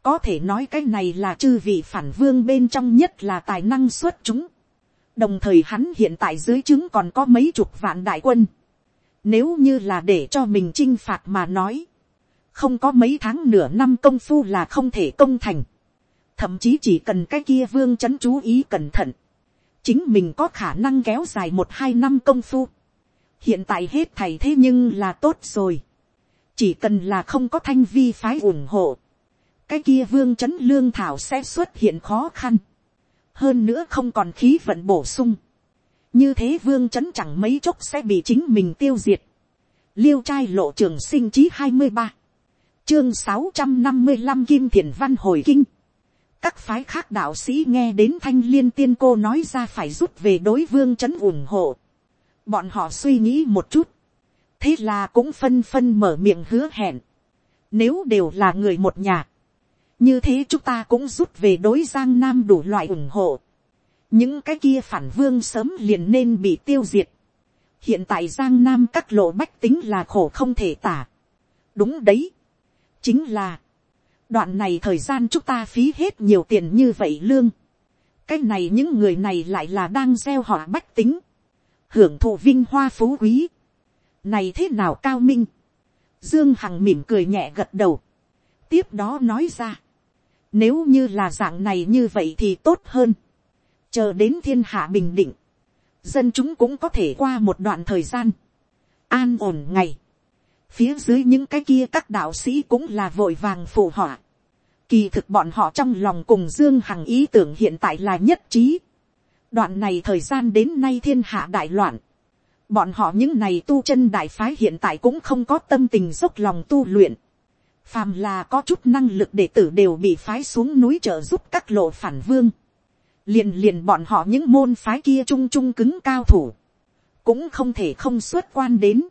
có thể nói cái này là chư vị phản vương bên trong nhất là tài năng xuất chúng đồng thời hắn hiện tại dưới trướng còn có mấy chục vạn đại quân. Nếu như là để cho mình chinh phạt mà nói, không có mấy tháng nửa năm công phu là không thể công thành. Thậm chí chỉ cần cái kia vương chấn chú ý cẩn thận. Chính mình có khả năng kéo dài một hai năm công phu. Hiện tại hết thầy thế nhưng là tốt rồi. Chỉ cần là không có thanh vi phái ủng hộ. Cái kia vương chấn lương thảo sẽ xuất hiện khó khăn hơn nữa không còn khí vận bổ sung, như thế vương c h ấ n chẳng mấy chốc sẽ bị chính mình tiêu diệt. liêu trai lộ trường sinh chí hai mươi ba, chương sáu trăm năm mươi năm kim thiền văn hồi kinh các phái khác đạo sĩ nghe đến thanh liên tiên cô nói ra phải rút về đối vương c h ấ n ủng hộ. bọn họ suy nghĩ một chút, thế là cũng phân phân mở miệng hứa hẹn. Nếu đều là người một nhà. Như thế chúng ta cũng rút về đối Giang Nam đủ loại ủng hộ. Những cái kia phản vương sớm liền nên bị tiêu diệt. Hiện tại Giang Nam các lộ bách tính là khổ không thể tả. Đúng đấy. Chính là. Đoạn này thời gian chúng ta phí hết nhiều tiền như vậy lương. Cái này những người này lại là đang gieo họ bách tính. Hưởng thụ vinh hoa phú quý. Này thế nào cao minh. Dương Hằng mỉm cười nhẹ gật đầu. Tiếp đó nói ra. Nếu như là dạng này như vậy thì tốt hơn. Chờ đến thiên hạ bình định. Dân chúng cũng có thể qua một đoạn thời gian. An ổn ngày. Phía dưới những cái kia các đạo sĩ cũng là vội vàng phù họa. Kỳ thực bọn họ trong lòng cùng Dương Hằng ý tưởng hiện tại là nhất trí. Đoạn này thời gian đến nay thiên hạ đại loạn. Bọn họ những này tu chân đại phái hiện tại cũng không có tâm tình dốc lòng tu luyện. Phàm là có chút năng lực đệ tử đều bị phái xuống núi trợ giúp các lộ phản vương. Liền liền bọn họ những môn phái kia trung trung cứng cao thủ. Cũng không thể không xuất quan đến.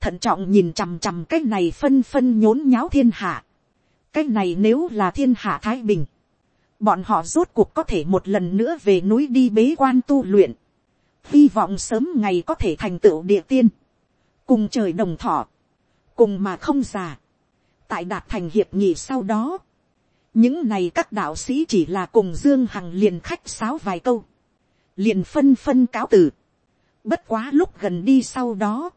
Thận trọng nhìn chằm chằm cái này phân phân nhốn nháo thiên hạ. Cái này nếu là thiên hạ Thái Bình. Bọn họ rốt cuộc có thể một lần nữa về núi đi bế quan tu luyện. Hy vọng sớm ngày có thể thành tựu địa tiên. Cùng trời đồng thọ. Cùng mà không già. Tại đạt thành hiệp nghị sau đó. Những này các đạo sĩ chỉ là cùng Dương Hằng liền khách sáo vài câu. Liền phân phân cáo từ. Bất quá lúc gần đi sau đó.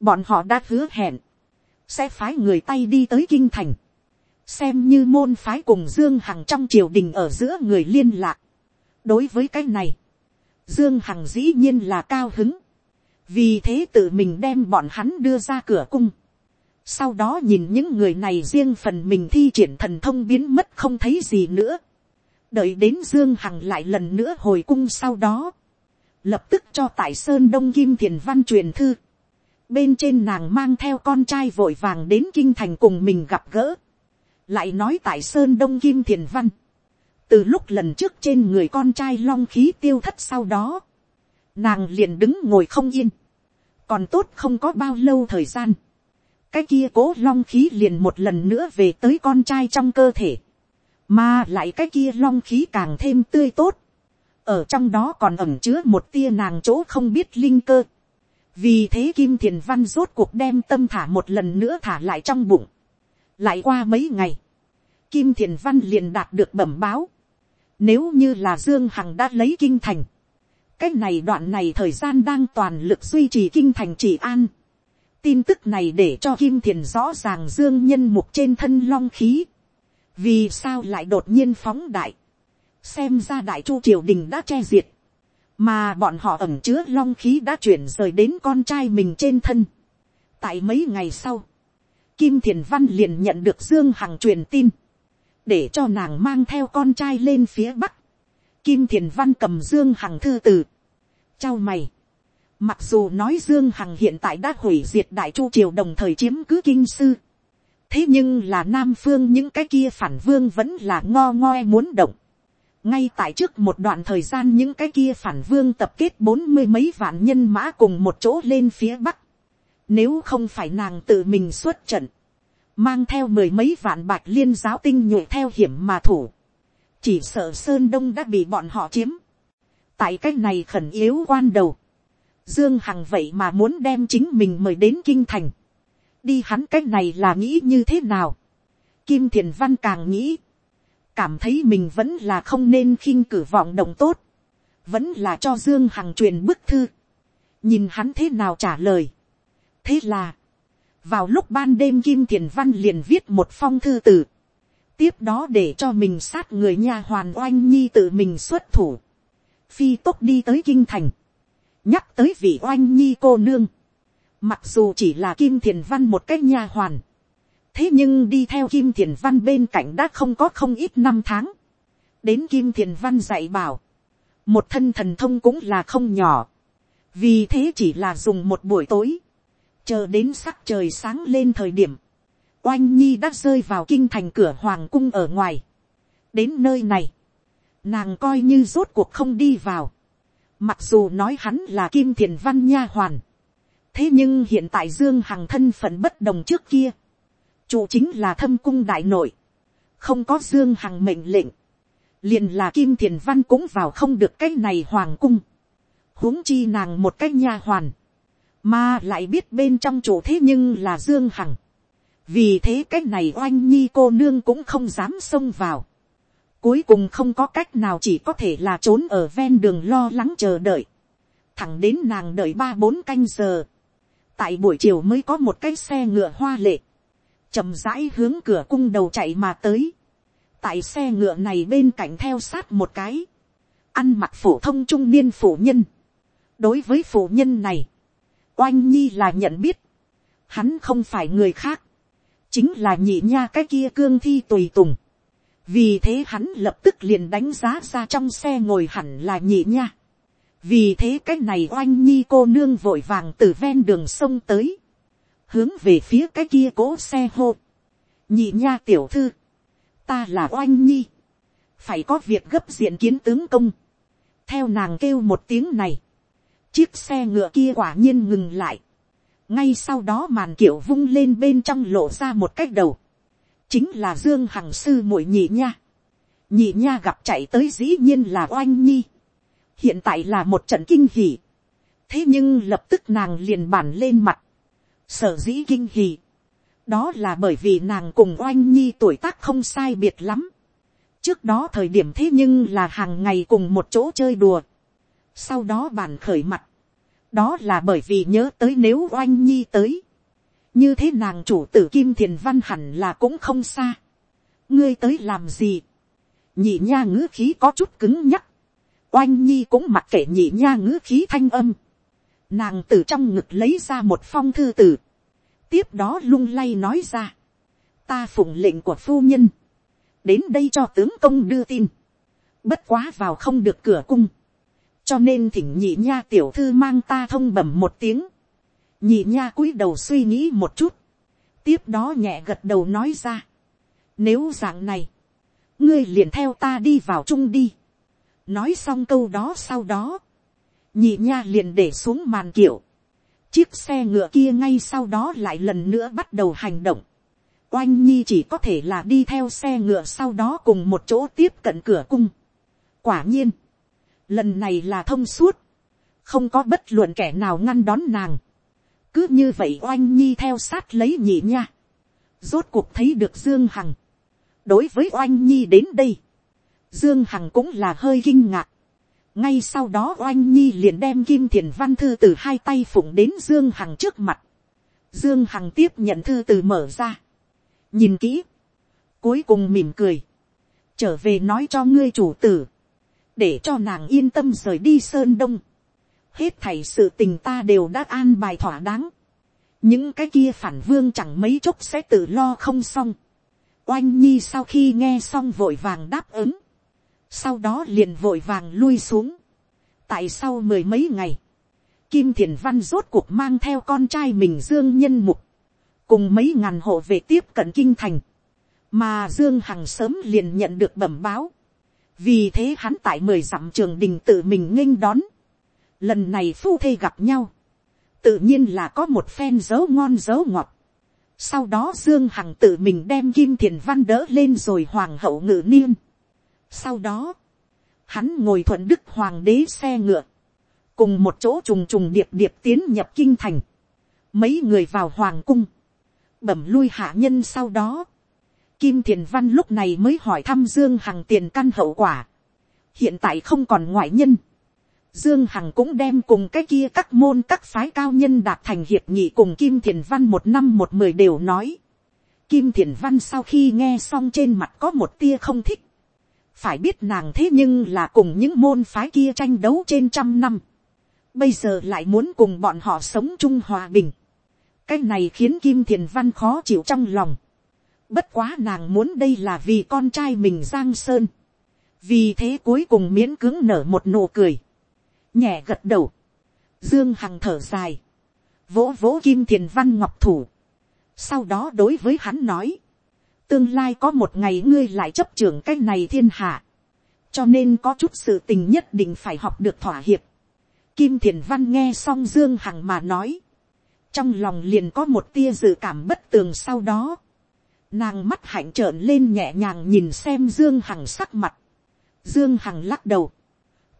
Bọn họ đã hứa hẹn. Sẽ phái người tay đi tới Kinh Thành. Xem như môn phái cùng Dương Hằng trong triều đình ở giữa người liên lạc. Đối với cái này. Dương Hằng dĩ nhiên là cao hứng. Vì thế tự mình đem bọn hắn đưa ra cửa cung. Sau đó nhìn những người này riêng phần mình thi triển thần thông biến mất không thấy gì nữa. Đợi đến Dương Hằng lại lần nữa hồi cung sau đó. Lập tức cho tại Sơn Đông Kim Thiền Văn truyền thư. Bên trên nàng mang theo con trai vội vàng đến Kinh Thành cùng mình gặp gỡ. Lại nói tại Sơn Đông Kim Thiền Văn. Từ lúc lần trước trên người con trai long khí tiêu thất sau đó, nàng liền đứng ngồi không yên, còn tốt không có bao lâu thời gian, cái kia cố long khí liền một lần nữa về tới con trai trong cơ thể, mà lại cái kia long khí càng thêm tươi tốt, ở trong đó còn ẩm chứa một tia nàng chỗ không biết linh cơ, vì thế kim thiền văn rốt cuộc đem tâm thả một lần nữa thả lại trong bụng, lại qua mấy ngày, kim thiền văn liền đạt được bẩm báo, nếu như là Dương Hằng đã lấy kinh thành. Cái này đoạn này thời gian đang toàn lực duy trì kinh thành trị an. Tin tức này để cho Kim Thiền rõ ràng Dương nhân mục trên thân long khí. Vì sao lại đột nhiên phóng đại. Xem ra đại chu triều đình đã che diệt. Mà bọn họ ẩm chứa long khí đã chuyển rời đến con trai mình trên thân. Tại mấy ngày sau. Kim Thiền Văn liền nhận được Dương Hằng truyền tin, để cho nàng mang theo con trai lên phía bắc. Kim thiền văn cầm dương hằng thư từ. Chào mày. Mặc dù nói Dương Hằng hiện tại đã hủy diệt Đại Chu Triều đồng thời chiếm cứ kinh sư. Thế nhưng là Nam Phương những cái kia phản vương vẫn là ngo ngoe muốn động. Ngay tại trước một đoạn thời gian những cái kia phản vương tập kết bốn mươi mấy vạn nhân mã cùng một chỗ lên phía Bắc. Nếu không phải nàng tự mình xuất trận mang theo mười mấy vạn bạch liên giáo tinh nhuệ theo hiểm mà thủ, chỉ sợ sơn đông đã bị bọn họ chiếm. tại cách này khẩn yếu quan đầu, dương hằng vậy mà muốn đem chính mình mời đến kinh thành, đi hắn cách này là nghĩ như thế nào, kim thiền văn càng nghĩ, cảm thấy mình vẫn là không nên khinh cử vọng động tốt, vẫn là cho dương hằng truyền bức thư, nhìn hắn thế nào trả lời thế là, vào lúc ban đêm kim thiền văn liền viết một phong thư tử, tiếp đó để cho mình sát người nha hoàn oanh nhi tự mình xuất thủ, phi tốc đi tới kinh thành, nhắc tới vị oanh nhi cô nương, mặc dù chỉ là kim thiền văn một cách nha hoàn, thế nhưng đi theo kim thiền văn bên cạnh đã không có không ít năm tháng, đến kim thiền văn dạy bảo, một thân thần thông cũng là không nhỏ, vì thế chỉ là dùng một buổi tối, chờ đến sắc trời sáng lên thời điểm, oanh nhi đã rơi vào kinh thành cửa hoàng cung ở ngoài. đến nơi này, nàng coi như rốt cuộc không đi vào. mặc dù nói hắn là kim thiền văn nha hoàn. thế nhưng hiện tại dương hằng thân phận bất đồng trước kia. chủ chính là thâm cung đại nội, không có dương hằng mệnh lệnh, liền là kim thiền văn cũng vào không được cái này hoàng cung, huống chi nàng một cái nha hoàn, mà lại biết bên trong chủ thế nhưng là dương hằng, vì thế cái này oanh nhi cô nương cũng không dám xông vào, cuối cùng không có cách nào chỉ có thể là trốn ở ven đường lo lắng chờ đợi, thẳng đến nàng đợi ba bốn canh giờ, tại buổi chiều mới có một cái xe ngựa hoa lệ, chậm rãi hướng cửa cung đầu chạy mà tới, tại xe ngựa này bên cạnh theo sát một cái, ăn mặc phổ thông trung niên phụ nhân. đối với phụ nhân này, oanh nhi là nhận biết, hắn không phải người khác, chính là nhị nha cái kia cương thi tùy tùng. vì thế hắn lập tức liền đánh giá ra trong xe ngồi hẳn là nhị nha. vì thế cái này oanh nhi cô nương vội vàng từ ven đường sông tới, hướng về phía cái kia cố xe hô. nhị nha tiểu thư, ta là oanh nhi, phải có việc gấp diện kiến tướng công, theo nàng kêu một tiếng này, chiếc xe ngựa kia quả nhiên ngừng lại, ngay sau đó màn kiểu vung lên bên trong lộ ra một cách đầu, chính là dương hằng sư muội nhị nha, nhị nha gặp chạy tới dĩ nhiên là oanh nhi, hiện tại là một trận kinh hỉ, thế nhưng lập tức nàng liền bản lên mặt, sở dĩ kinh hỉ, đó là bởi vì nàng cùng oanh nhi tuổi tác không sai biệt lắm. trước đó thời điểm thế nhưng là hàng ngày cùng một chỗ chơi đùa sau đó bàn khởi mặt. đó là bởi vì nhớ tới nếu oanh nhi tới. như thế nàng chủ tử kim thiền văn hẳn là cũng không xa. ngươi tới làm gì. nhị nha ngữ khí có chút cứng nhắc. oanh nhi cũng mặc kệ nhị nha ngữ khí thanh âm. nàng từ trong ngực lấy ra một phong thư tử tiếp đó lung lay nói ra, ta phụng lệnh của phu nhân, đến đây cho tướng công đưa tin, bất quá vào không được cửa cung, cho nên thỉnh nhị nha tiểu thư mang ta thông bẩm một tiếng, nhị nha cúi đầu suy nghĩ một chút, tiếp đó nhẹ gật đầu nói ra, nếu dạng này, ngươi liền theo ta đi vào chung đi, nói xong câu đó sau đó, nhị nha liền để xuống màn kiểu, Chiếc xe ngựa kia ngay sau đó lại lần nữa bắt đầu hành động. Oanh Nhi chỉ có thể là đi theo xe ngựa sau đó cùng một chỗ tiếp cận cửa cung. Quả nhiên, lần này là thông suốt. Không có bất luận kẻ nào ngăn đón nàng. Cứ như vậy Oanh Nhi theo sát lấy nhị nha. Rốt cuộc thấy được Dương Hằng. Đối với Oanh Nhi đến đây. Dương Hằng cũng là hơi kinh ngạc ngay sau đó oanh nhi liền đem kim thiền văn thư từ hai tay phụng đến dương hằng trước mặt. dương hằng tiếp nhận thư từ mở ra. nhìn kỹ. cuối cùng mỉm cười. trở về nói cho ngươi chủ tử để cho nàng yên tâm rời đi sơn đông. hết thảy sự tình ta đều đã an bài thỏa đáng. những cái kia phản vương chẳng mấy chốc sẽ tự lo không xong. oanh nhi sau khi nghe xong vội vàng đáp ứng sau đó liền vội vàng lui xuống. tại sau mười mấy ngày, kim thiền văn rốt cuộc mang theo con trai mình dương nhân mục, cùng mấy ngàn hộ về tiếp cận kinh thành, mà dương hằng sớm liền nhận được bẩm báo, vì thế hắn tại mười dặm trường đình tự mình nghênh đón, lần này phu thê gặp nhau, tự nhiên là có một phen dấu ngon dấu ngọt, sau đó dương hằng tự mình đem kim thiền văn đỡ lên rồi hoàng hậu ngự niên, sau đó, hắn ngồi thuận đức hoàng đế xe ngựa, cùng một chỗ trùng trùng điệp điệp tiến nhập kinh thành, mấy người vào hoàng cung, bẩm lui hạ nhân sau đó, kim thiền văn lúc này mới hỏi thăm dương hằng tiền căn hậu quả, hiện tại không còn ngoại nhân, dương hằng cũng đem cùng cái kia các môn các phái cao nhân đạt thành hiệp nghị cùng kim thiền văn một năm một mười đều nói, kim thiền văn sau khi nghe xong trên mặt có một tia không thích, phải biết nàng thế nhưng là cùng những môn phái kia tranh đấu trên trăm năm, bây giờ lại muốn cùng bọn họ sống chung hòa bình, cái này khiến kim thiền văn khó chịu trong lòng, bất quá nàng muốn đây là vì con trai mình giang sơn, vì thế cuối cùng miễn cưỡng nở một nụ cười, nhẹ gật đầu, dương hằng thở dài, vỗ vỗ kim thiền văn ngọc thủ, sau đó đối với hắn nói, tương lai có một ngày ngươi lại chấp trưởng cái này thiên hạ. cho nên có chút sự tình nhất định phải học được thỏa hiệp. Kim thiền văn nghe xong dương hằng mà nói. trong lòng liền có một tia dự cảm bất tường sau đó. Nàng mắt hạnh trợn lên nhẹ nhàng nhìn xem Dương Hằng sắc mặt. Dương Hằng lắc đầu.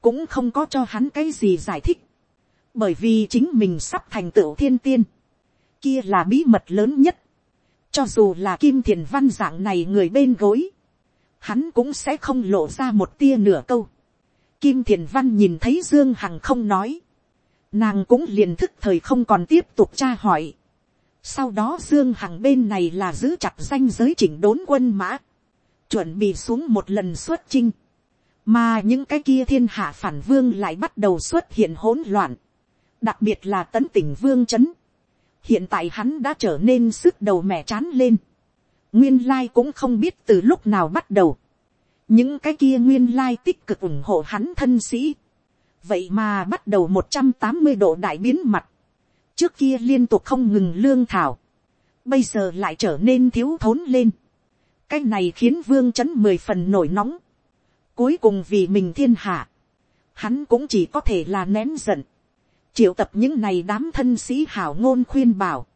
Cũng không có cho hắn cái gì giải thích. Bởi vì chính mình sắp thành tựu thiên tiên. Kia là bí mật lớn nhất. Cho dù là Kim Thiền Văn dạng này người bên gối. Hắn cũng sẽ không lộ ra một tia nửa câu. Kim Thiền Văn nhìn thấy Dương Hằng không nói. Nàng cũng liền thức thời không còn tiếp tục tra hỏi. Sau đó Dương Hằng bên này là giữ chặt danh giới chỉnh đốn quân mã. Chuẩn bị xuống một lần xuất chinh. Mà những cái kia thiên hạ phản vương lại bắt đầu xuất hiện hỗn loạn. Đặc biệt là tấn tỉnh vương chấn. Hiện tại hắn đã trở nên sức đầu mẹ chán lên. Nguyên lai cũng không biết từ lúc nào bắt đầu. Những cái kia nguyên lai tích cực ủng hộ hắn thân sĩ. Vậy mà bắt đầu một trăm tám mươi độ đại biến mặt trước kia liên tục không ngừng lương thảo, bây giờ lại trở nên thiếu thốn lên. cái này khiến vương chấn mười phần nổi nóng. cuối cùng vì mình thiên hạ, hắn cũng chỉ có thể là nén giận, triệu tập những này đám thân sĩ hảo ngôn khuyên bảo,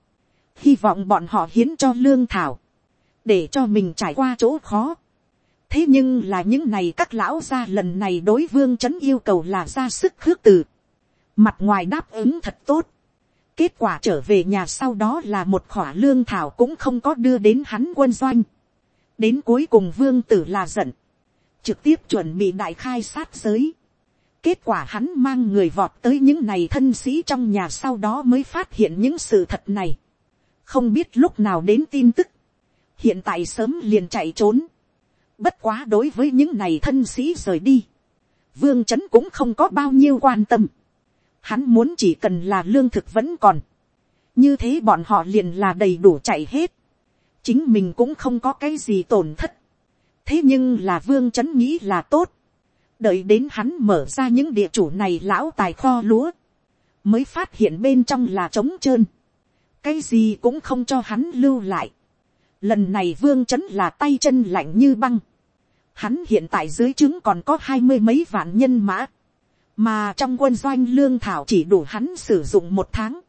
hy vọng bọn họ hiến cho lương thảo, để cho mình trải qua chỗ khó. thế nhưng là những này các lão gia lần này đối vương chấn yêu cầu là ra sức khước từ, mặt ngoài đáp ứng thật tốt, Kết quả trở về nhà sau đó là một khỏa lương thảo cũng không có đưa đến hắn quân doanh. Đến cuối cùng vương tử là giận. Trực tiếp chuẩn bị đại khai sát giới. Kết quả hắn mang người vọt tới những này thân sĩ trong nhà sau đó mới phát hiện những sự thật này. Không biết lúc nào đến tin tức. Hiện tại sớm liền chạy trốn. Bất quá đối với những này thân sĩ rời đi. Vương chấn cũng không có bao nhiêu quan tâm Hắn muốn chỉ cần là lương thực vẫn còn. Như thế bọn họ liền là đầy đủ chạy hết. Chính mình cũng không có cái gì tổn thất. Thế nhưng là vương chấn nghĩ là tốt. Đợi đến hắn mở ra những địa chủ này lão tài kho lúa. Mới phát hiện bên trong là trống trơn. Cái gì cũng không cho hắn lưu lại. Lần này vương chấn là tay chân lạnh như băng. Hắn hiện tại dưới trướng còn có hai mươi mấy vạn nhân mã mà trong quân doanh lương thảo chỉ đủ hắn sử dụng một tháng.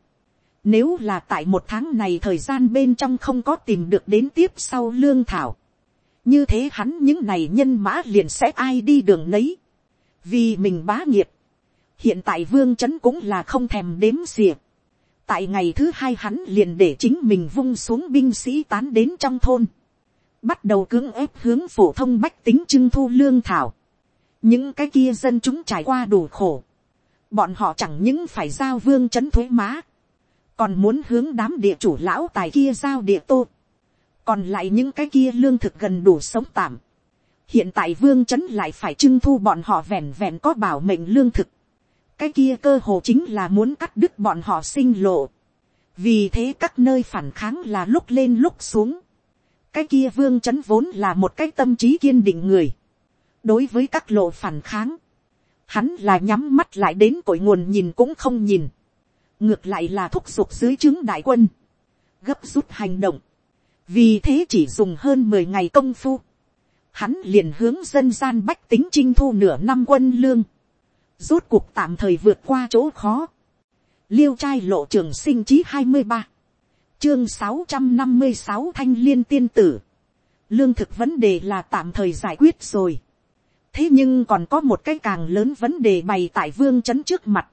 Nếu là tại một tháng này thời gian bên trong không có tìm được đến tiếp sau lương thảo. Như thế hắn những này nhân mã liền sẽ ai đi đường nấy. Vì mình bá nghiệp. Hiện tại vương chấn cũng là không thèm đếm xỉa. Tại ngày thứ hai hắn liền để chính mình vung xuống binh sĩ tán đến trong thôn. Bắt đầu cưỡng ép hướng phổ thông bách tính trưng thu lương thảo những cái kia dân chúng trải qua đủ khổ, bọn họ chẳng những phải giao vương c h ấ n thuế má, còn muốn hướng đám địa chủ lão tài kia giao địa tô, còn lại những cái kia lương thực gần đủ sống tạm. hiện tại vương c h ấ n lại phải trưng thu bọn họ vẹn vẹn có bảo mệnh lương thực, cái kia cơ hồ chính là muốn cắt đứt bọn họ sinh lộ, vì thế các nơi phản kháng là lúc lên lúc xuống, cái kia vương c h ấ n vốn là một cái tâm trí kiên định người, đối với các lộ phản kháng, hắn là nhắm mắt lại đến cội nguồn nhìn cũng không nhìn, ngược lại là thúc giục dưới trướng đại quân, gấp rút hành động, vì thế chỉ dùng hơn mười ngày công phu, hắn liền hướng dân gian bách tính chinh thu nửa năm quân lương, rút cuộc tạm thời vượt qua chỗ khó, liêu trai lộ trường sinh chí hai mươi ba, chương sáu trăm năm mươi sáu thanh liên tiên tử, lương thực vấn đề là tạm thời giải quyết rồi, thế nhưng còn có một cái càng lớn vấn đề bày tại vương c h ấ n trước mặt.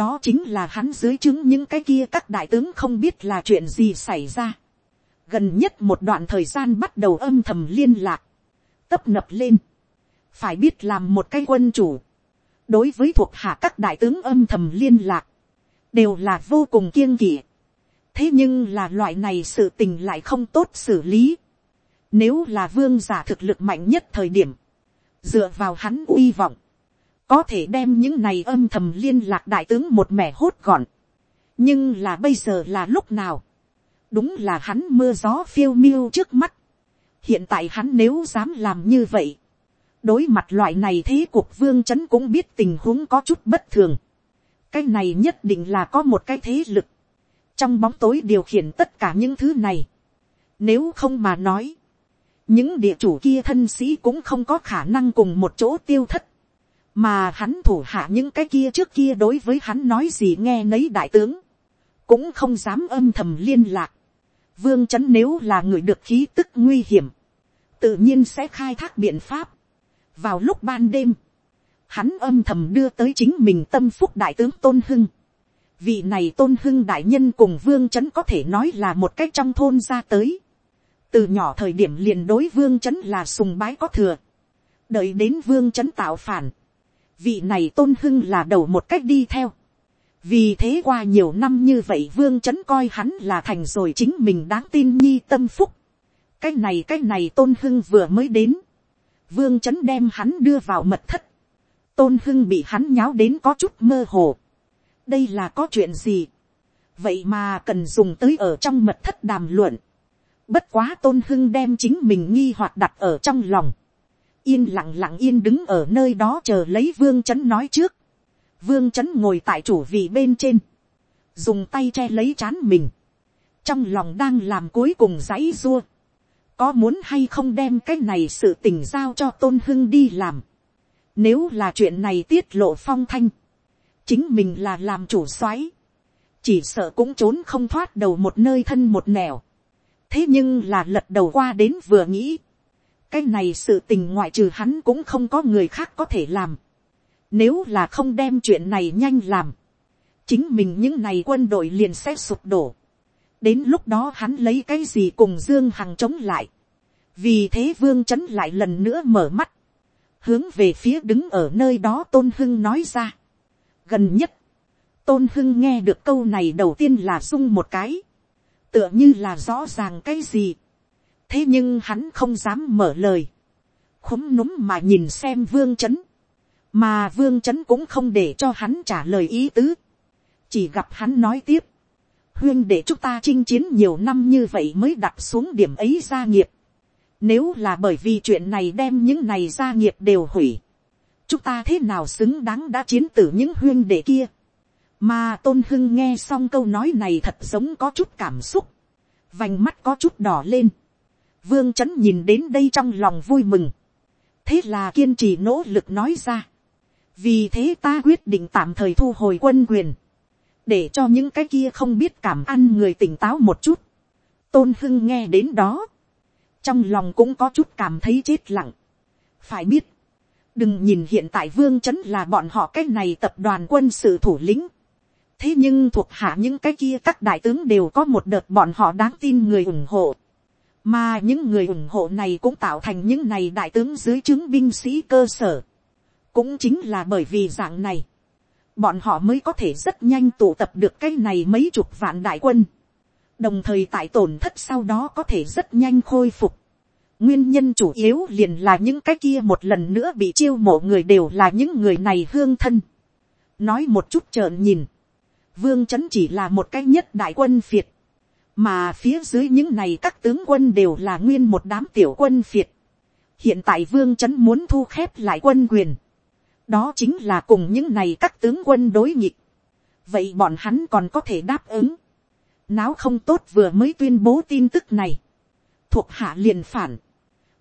đó chính là hắn dưới chứng những cái kia các đại tướng không biết là chuyện gì xảy ra. gần nhất một đoạn thời gian bắt đầu âm thầm liên lạc, tấp nập lên. phải biết làm một cái quân chủ. đối với thuộc hạ các đại tướng âm thầm liên lạc, đều là vô cùng kiêng kỵ. thế nhưng là loại này sự tình lại không tốt xử lý. nếu là vương giả thực lực mạnh nhất thời điểm, dựa vào hắn uy vọng, có thể đem những này âm thầm liên lạc đại tướng một mẻ hốt gọn. nhưng là bây giờ là lúc nào, đúng là hắn mưa gió phiêu miêu trước mắt. hiện tại hắn nếu dám làm như vậy, đối mặt loại này thế cuộc vương c h ấ n cũng biết tình huống có chút bất thường. cái này nhất định là có một cái thế lực, trong bóng tối điều khiển tất cả những thứ này. nếu không mà nói, những địa chủ kia thân sĩ cũng không có khả năng cùng một chỗ tiêu thất, mà hắn thủ hạ những cái kia trước kia đối với hắn nói gì nghe nấy đại tướng, cũng không dám âm thầm liên lạc, vương chấn nếu là người được khí tức nguy hiểm, tự nhiên sẽ khai thác biện pháp. vào lúc ban đêm, hắn âm thầm đưa tới chính mình tâm phúc đại tướng tôn hưng. vị này tôn hưng đại nhân cùng vương chấn có thể nói là một cách trong thôn ra tới từ nhỏ thời điểm liền đối vương chấn là sùng bái có thừa. đợi đến vương chấn tạo phản. vị này tôn hưng là đầu một cách đi theo vì thế qua nhiều năm như vậy vương trấn coi hắn là thành rồi chính mình đáng tin nhi tâm phúc. cái này cái này tôn hưng vừa mới đến. vương trấn đem hắn đưa vào mật thất. tôn hưng bị hắn nháo đến có chút mơ hồ. đây là có chuyện gì. vậy mà cần dùng tới ở trong mật thất đàm luận bất quá tôn hưng đem chính mình nghi hoạt đặt ở trong lòng. yên lặng lặng yên đứng ở nơi đó chờ lấy vương chấn nói trước. Vương chấn ngồi tại chủ vị bên trên, dùng tay che lấy chán mình, trong lòng đang làm cuối cùng dãy rua. có muốn hay không đem cái này sự tình giao cho tôn hưng đi làm, nếu là chuyện này tiết lộ phong thanh, chính mình là làm chủ soái, chỉ sợ cũng trốn không thoát đầu một nơi thân một nẻo, thế nhưng là lật đầu qua đến vừa nghĩ, cái này sự tình ngoại trừ hắn cũng không có người khác có thể làm, nếu là không đem chuyện này nhanh làm. Chính mình những này quân đội liền sẽ sụp đổ. Đến lúc đó hắn lấy cái gì cùng Dương Hằng chống lại. Vì thế Vương Chấn lại lần nữa mở mắt. Hướng về phía đứng ở nơi đó Tôn Hưng nói ra. Gần nhất. Tôn Hưng nghe được câu này đầu tiên là rung một cái. Tựa như là rõ ràng cái gì. Thế nhưng hắn không dám mở lời. Khúm núm mà nhìn xem Vương Chấn. Mà vương trấn cũng không để cho hắn trả lời ý tứ, chỉ gặp hắn nói tiếp, huyên để chúng ta chinh chiến nhiều năm như vậy mới đặt xuống điểm ấy gia nghiệp, nếu là bởi vì chuyện này đem những này gia nghiệp đều hủy, chúng ta thế nào xứng đáng đã chiến tử những huyên đệ kia, mà tôn hưng nghe xong câu nói này thật giống có chút cảm xúc, vành mắt có chút đỏ lên, vương trấn nhìn đến đây trong lòng vui mừng, thế là kiên trì nỗ lực nói ra, vì thế ta quyết định tạm thời thu hồi quân quyền, để cho những cái kia không biết cảm ăn người tỉnh táo một chút. tôn hưng nghe đến đó, trong lòng cũng có chút cảm thấy chết lặng. phải biết, đừng nhìn hiện tại vương trấn là bọn họ cái này tập đoàn quân sự thủ lĩnh thế nhưng thuộc hạ những cái kia các đại tướng đều có một đợt bọn họ đáng tin người ủng hộ. mà những người ủng hộ này cũng tạo thành những này đại tướng dưới chứng binh sĩ cơ sở cũng chính là bởi vì dạng này, bọn họ mới có thể rất nhanh tụ tập được cái này mấy chục vạn đại quân, đồng thời tại tổn thất sau đó có thể rất nhanh khôi phục. nguyên nhân chủ yếu liền là những cái kia một lần nữa bị chiêu mộ người đều là những người này hương thân. nói một chút trợn nhìn, vương c chỉ là một cái nhất đại quân phiệt, mà phía dưới những này các tướng quân đều là nguyên một đám tiểu quân phiệt. hiện tại vương c muốn thu khép lại quân quyền, đó chính là cùng những này các tướng quân đối nghịch. vậy bọn hắn còn có thể đáp ứng. náo không tốt vừa mới tuyên bố tin tức này. thuộc hạ liền phản.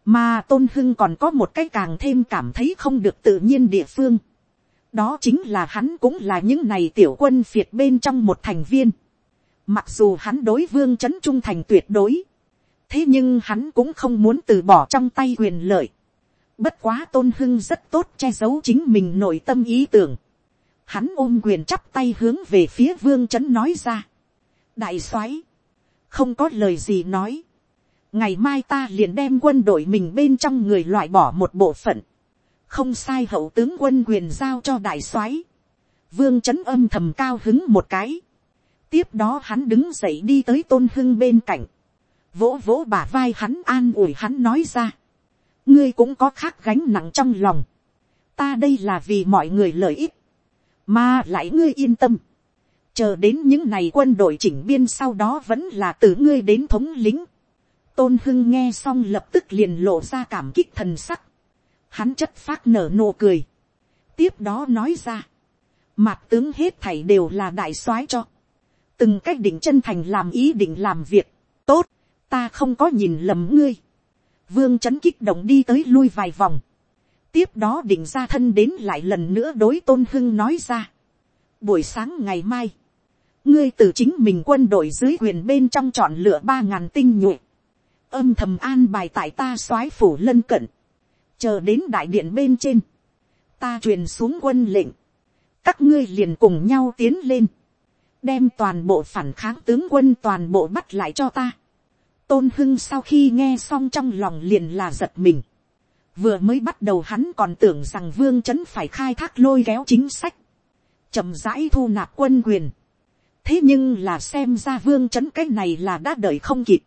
mà tôn hưng còn có một cái càng thêm cảm thấy không được tự nhiên địa phương đó chính là hắn cũng là những này tiểu quân phiệt bên trong một thành viên. mặc dù hắn đối vương c h ấ n trung thành tuyệt đối. thế nhưng hắn cũng không muốn từ bỏ trong tay quyền lợi Bất quá tôn hưng rất tốt che giấu chính mình nội tâm ý tưởng. Hắn ôm quyền chắp tay hướng về phía vương trấn nói ra. Đại soái, Không có lời gì nói. Ngày mai ta liền đem quân đội mình bên trong người loại bỏ một bộ phận. Không sai hậu tướng quân quyền giao cho đại soái Vương trấn âm thầm cao hứng một cái. Tiếp đó hắn đứng dậy đi tới tôn hưng bên cạnh. Vỗ vỗ bả vai hắn an ủi hắn nói ra ngươi cũng có khác gánh nặng trong lòng. ta đây là vì mọi người lợi ích, mà lại ngươi yên tâm. chờ đến những ngày quân đội chỉnh biên sau đó vẫn là từ ngươi đến thống lính. tôn hưng nghe xong lập tức liền lộ ra cảm kích thần sắc hắn chất phát nở nụ cười. tiếp đó nói ra. mặt tướng hết thảy đều là đại soái cho. từng cách định chân thành làm ý định làm việc. tốt, ta không có nhìn lầm ngươi vương c h ấ n kích động đi tới lui vài vòng, tiếp đó định ra thân đến lại lần nữa đối tôn hưng nói ra. buổi sáng ngày mai, ngươi từ chính mình quân đội dưới quyền bên trong chọn lựa ba ngàn tinh nhuệ, âm thầm an bài tại ta soái phủ lân cận, chờ đến đại điện bên trên, ta truyền xuống quân lệnh, các ngươi liền cùng nhau tiến lên, đem toàn bộ phản kháng tướng quân toàn bộ bắt lại cho ta. tôn hưng sau khi nghe xong trong lòng liền là giật mình, vừa mới bắt đầu hắn còn tưởng rằng vương trấn phải khai thác lôi kéo chính sách, chậm rãi thu nạp quân quyền. thế nhưng là xem ra vương trấn cái này là đã đợi không kịp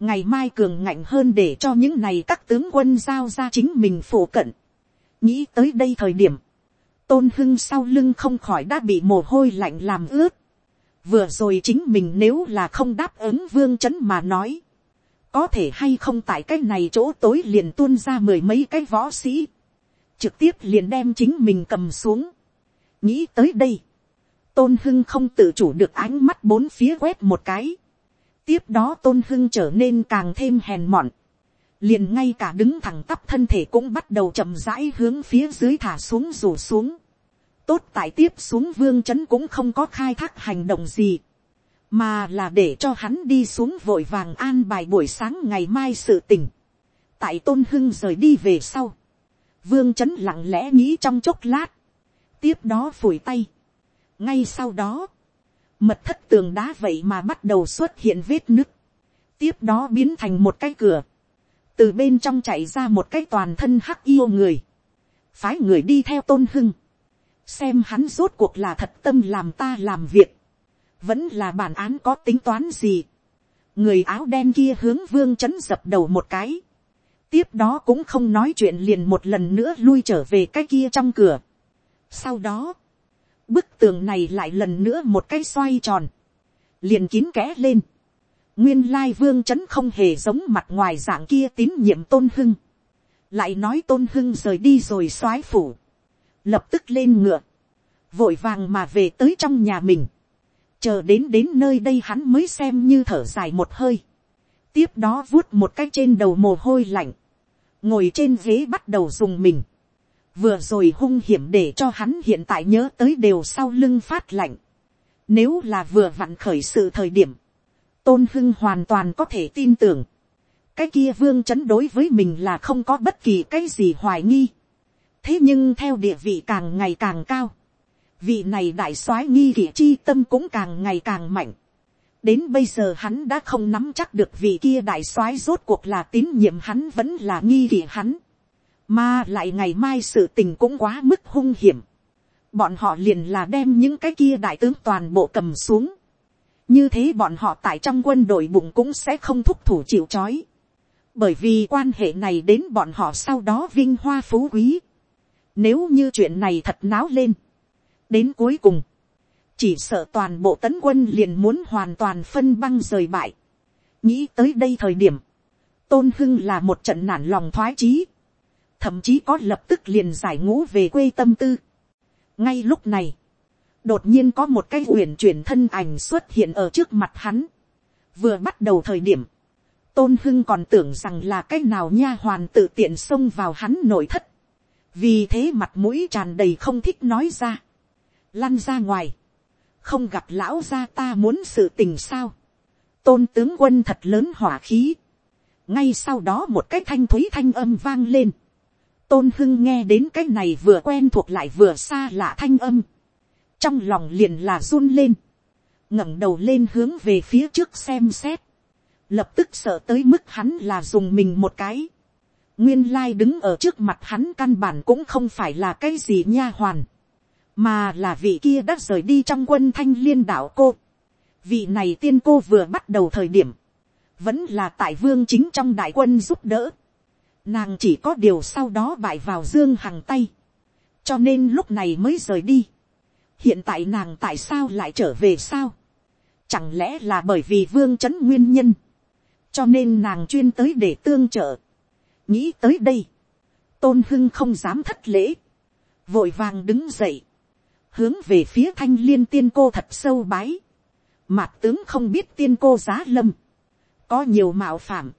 ngày mai cường ngạnh hơn để cho những này các tướng quân giao ra chính mình phổ cận. nghĩ tới đây thời điểm, tôn hưng sau lưng không khỏi đã bị mồ hôi lạnh làm ướt. vừa rồi chính mình nếu là không đáp ứng vương trấn mà nói, có thể hay không tại cái này chỗ tối liền tuôn ra mười mấy cái võ sĩ, trực tiếp liền đem chính mình cầm xuống. nghĩ tới đây, tôn hưng không tự chủ được ánh mắt bốn phía quét một cái tiếp đó tôn hưng trở nên càng thêm hèn mọn. liền ngay cả đứng thẳng tắp thân thể cũng bắt đầu chậm rãi hướng phía dưới thả xuống rủ xuống. tốt tại tiếp xuống vương c h ấ n cũng không có khai thác hành động gì mà là để cho hắn đi xuống vội vàng an bài buổi sáng ngày mai sự tình. tại tôn hưng rời đi về sau, vương c h ấ n lặng lẽ nghĩ trong chốc lát, tiếp đó phủi tay. ngay sau đó, mật thất tường đá vậy mà bắt đầu xuất hiện vết nứt, tiếp đó biến thành một cái cửa, từ bên trong chạy ra một cái toàn thân hắc yêu người, phái người đi theo tôn hưng, xem hắn rốt cuộc là thật tâm làm ta làm việc, vẫn là bản án có tính toán gì. người áo đen kia hướng vương chấn dập đầu một cái. tiếp đó cũng không nói chuyện liền một lần nữa lui trở về cái kia trong cửa. sau đó, bức tường này lại lần nữa một cái xoay tròn, liền kín kẽ lên. nguyên lai vương chấn không hề giống mặt ngoài dạng kia tín nhiệm tôn hưng. lại nói tôn hưng rời đi rồi soái phủ. lập tức lên ngựa, vội vàng mà về tới trong nhà mình chờ đến đến nơi đây hắn mới xem như thở dài một hơi, tiếp đó vuốt một cái trên đầu mồ hôi lạnh, ngồi trên ghế bắt đầu dùng mình, vừa rồi hung hiểm để cho hắn hiện tại nhớ tới đều sau lưng phát lạnh, nếu là vừa vặn khởi sự thời điểm, tôn hưng hoàn toàn có thể tin tưởng, cái kia vương chấn đối với mình là không có bất kỳ cái gì hoài nghi, thế nhưng theo địa vị càng ngày càng cao, vị này đại soái nghi kỷ chi tâm cũng càng ngày càng mạnh. đến bây giờ hắn đã không nắm chắc được vị kia đại soái rốt cuộc là tín nhiệm hắn vẫn là nghi kỷ hắn mà lại ngày mai sự tình cũng quá mức hung hiểm. bọn họ liền là đem những cái kia đại tướng toàn bộ cầm xuống. như thế bọn họ tại trong quân đội bụng cũng sẽ không thúc thủ chịu chói, bởi vì quan hệ này đến bọn họ sau đó vinh hoa phú quý. Nếu như chuyện này thật náo lên, đến cuối cùng, chỉ sợ toàn bộ tấn quân liền muốn hoàn toàn phân băng rời bại. nghĩ tới đây thời điểm, tôn hưng là một trận nản lòng thoái chí, thậm chí có lập tức liền giải ngũ về quê tâm tư. ngay lúc này, đột nhiên có một cái uyển chuyển thân ảnh xuất hiện ở trước mặt hắn. vừa bắt đầu thời điểm, tôn hưng còn tưởng rằng là cái nào nha hoàn tự tiện xông vào hắn nội thất. vì thế mặt mũi tràn đầy không thích nói ra lăn ra ngoài, không gặp lão gia ta muốn sự tình sao, tôn tướng quân thật lớn hỏa khí, ngay sau đó một cái thanh thúy thanh âm vang lên, tôn hưng nghe đến cái này vừa quen thuộc lại vừa xa lạ thanh âm, trong lòng liền là run lên, ngẩng đầu lên hướng về phía trước xem xét, lập tức sợ tới mức hắn là dùng mình một cái, nguyên lai đứng ở trước mặt hắn căn bản cũng không phải là cái gì nha hoàn, mà là vị kia đã rời đi trong quân thanh liên đạo cô. vị này tiên cô vừa bắt đầu thời điểm, vẫn là tại vương chính trong đại quân giúp đỡ nàng chỉ có điều sau đó bại vào dương hằng tay, cho nên lúc này mới rời đi. hiện tại nàng tại sao lại trở về sao, chẳng lẽ là bởi vì vương chấn nguyên nhân, cho nên nàng chuyên tới để tương trợ. nghĩ tới đây, tôn hưng không dám thất lễ, vội vàng đứng dậy, hướng về phía thanh liên tiên cô thật sâu bái, mặt tướng không biết tiên cô giá lâm, có nhiều mạo phạm,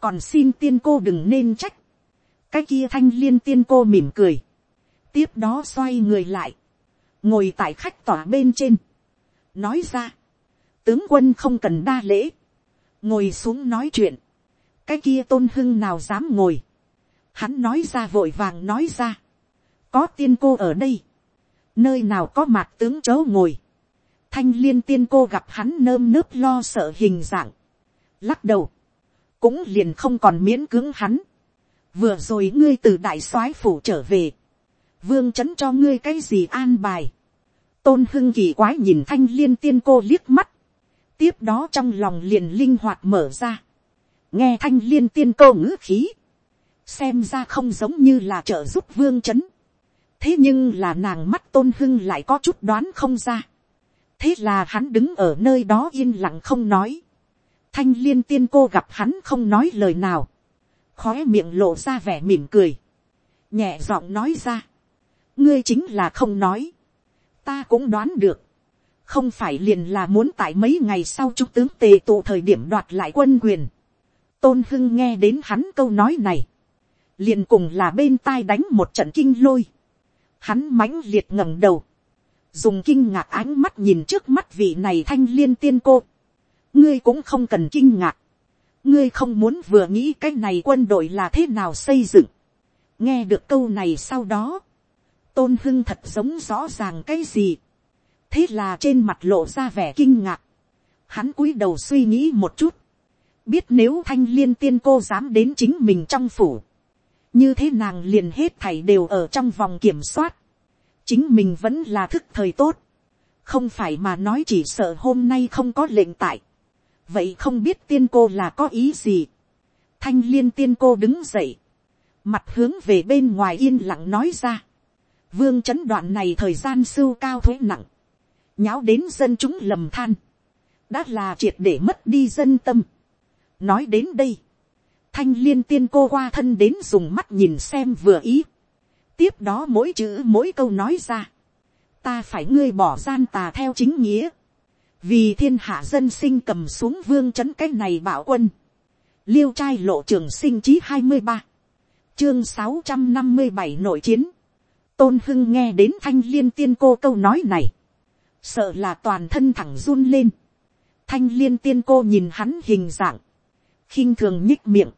còn xin tiên cô đừng nên trách, cái kia thanh liên tiên cô mỉm cười, tiếp đó xoay người lại, ngồi tại khách tỏa bên trên, nói ra, tướng quân không cần đa lễ, ngồi xuống nói chuyện, cái kia tôn hưng nào dám ngồi, hắn nói ra vội vàng nói ra, có tiên cô ở đây, nơi nào có mặt tướng chớ ngồi, thanh liên tiên cô gặp hắn nơm nớp lo sợ hình dạng, lắc đầu, cũng liền không còn miễn cưỡng hắn, vừa rồi ngươi từ đại soái phủ trở về, vương c cho ngươi cái gì an bài, tôn hưng kỳ quái nhìn thanh liên tiên cô liếc mắt, tiếp đó trong lòng liền linh hoạt mở ra, nghe thanh liên tiên cô ngữ khí, xem ra không giống như là trợ giúp vương c thế nhưng là nàng mắt tôn hưng lại có chút đoán không ra, thế là hắn đứng ở nơi đó yên lặng không nói, thanh liên tiên cô gặp hắn không nói lời nào, khói miệng lộ ra vẻ mỉm cười, nhẹ giọng nói ra, ngươi chính là không nói, ta cũng đoán được, không phải liền là muốn tại mấy ngày sau trung tướng tề tụ thời điểm đoạt lại quân quyền, tôn hưng nghe đến hắn câu nói này, liền cùng là bên tai đánh một trận kinh lôi, hắn mãnh liệt ngẩng đầu, dùng kinh ngạc ánh mắt nhìn trước mắt vị này thanh liên tiên cô, ngươi cũng không cần kinh ngạc, ngươi không muốn vừa nghĩ cái này quân đội là thế nào xây dựng. nghe được câu này sau đó, tôn hưng thật giống rõ ràng cái gì. thế là trên mặt lộ ra vẻ kinh ngạc. hắn cúi đầu suy nghĩ một chút. biết nếu thanh liên tiên cô dám đến chính mình trong phủ. như thế nàng liền hết thảy đều ở trong vòng kiểm soát. chính mình vẫn là thức thời tốt. không phải mà nói chỉ sợ hôm nay không có lệnh tại vậy không biết tiên cô là có ý gì. thanh liên tiên cô đứng dậy, mặt hướng về bên ngoài yên lặng nói ra. vương chấn đoạn này thời gian sưu cao thuế nặng, nháo đến dân chúng lầm than, đã là triệt để mất đi dân tâm. nói đến đây, thanh liên tiên cô qua thân đến dùng mắt nhìn xem vừa ý. tiếp đó mỗi chữ mỗi câu nói ra. ta phải ngươi bỏ gian tà theo chính nghĩa vì thiên hạ dân sinh cầm xuống vương c h ấ n cái này bảo quân, liêu trai lộ trường sinh chí hai mươi ba, chương sáu trăm năm mươi bảy nội chiến, tôn hưng nghe đến thanh liên tiên cô câu nói này, sợ là toàn thân thẳng run lên, thanh liên tiên cô nhìn hắn hình dạng, khinh thường nhích miệng,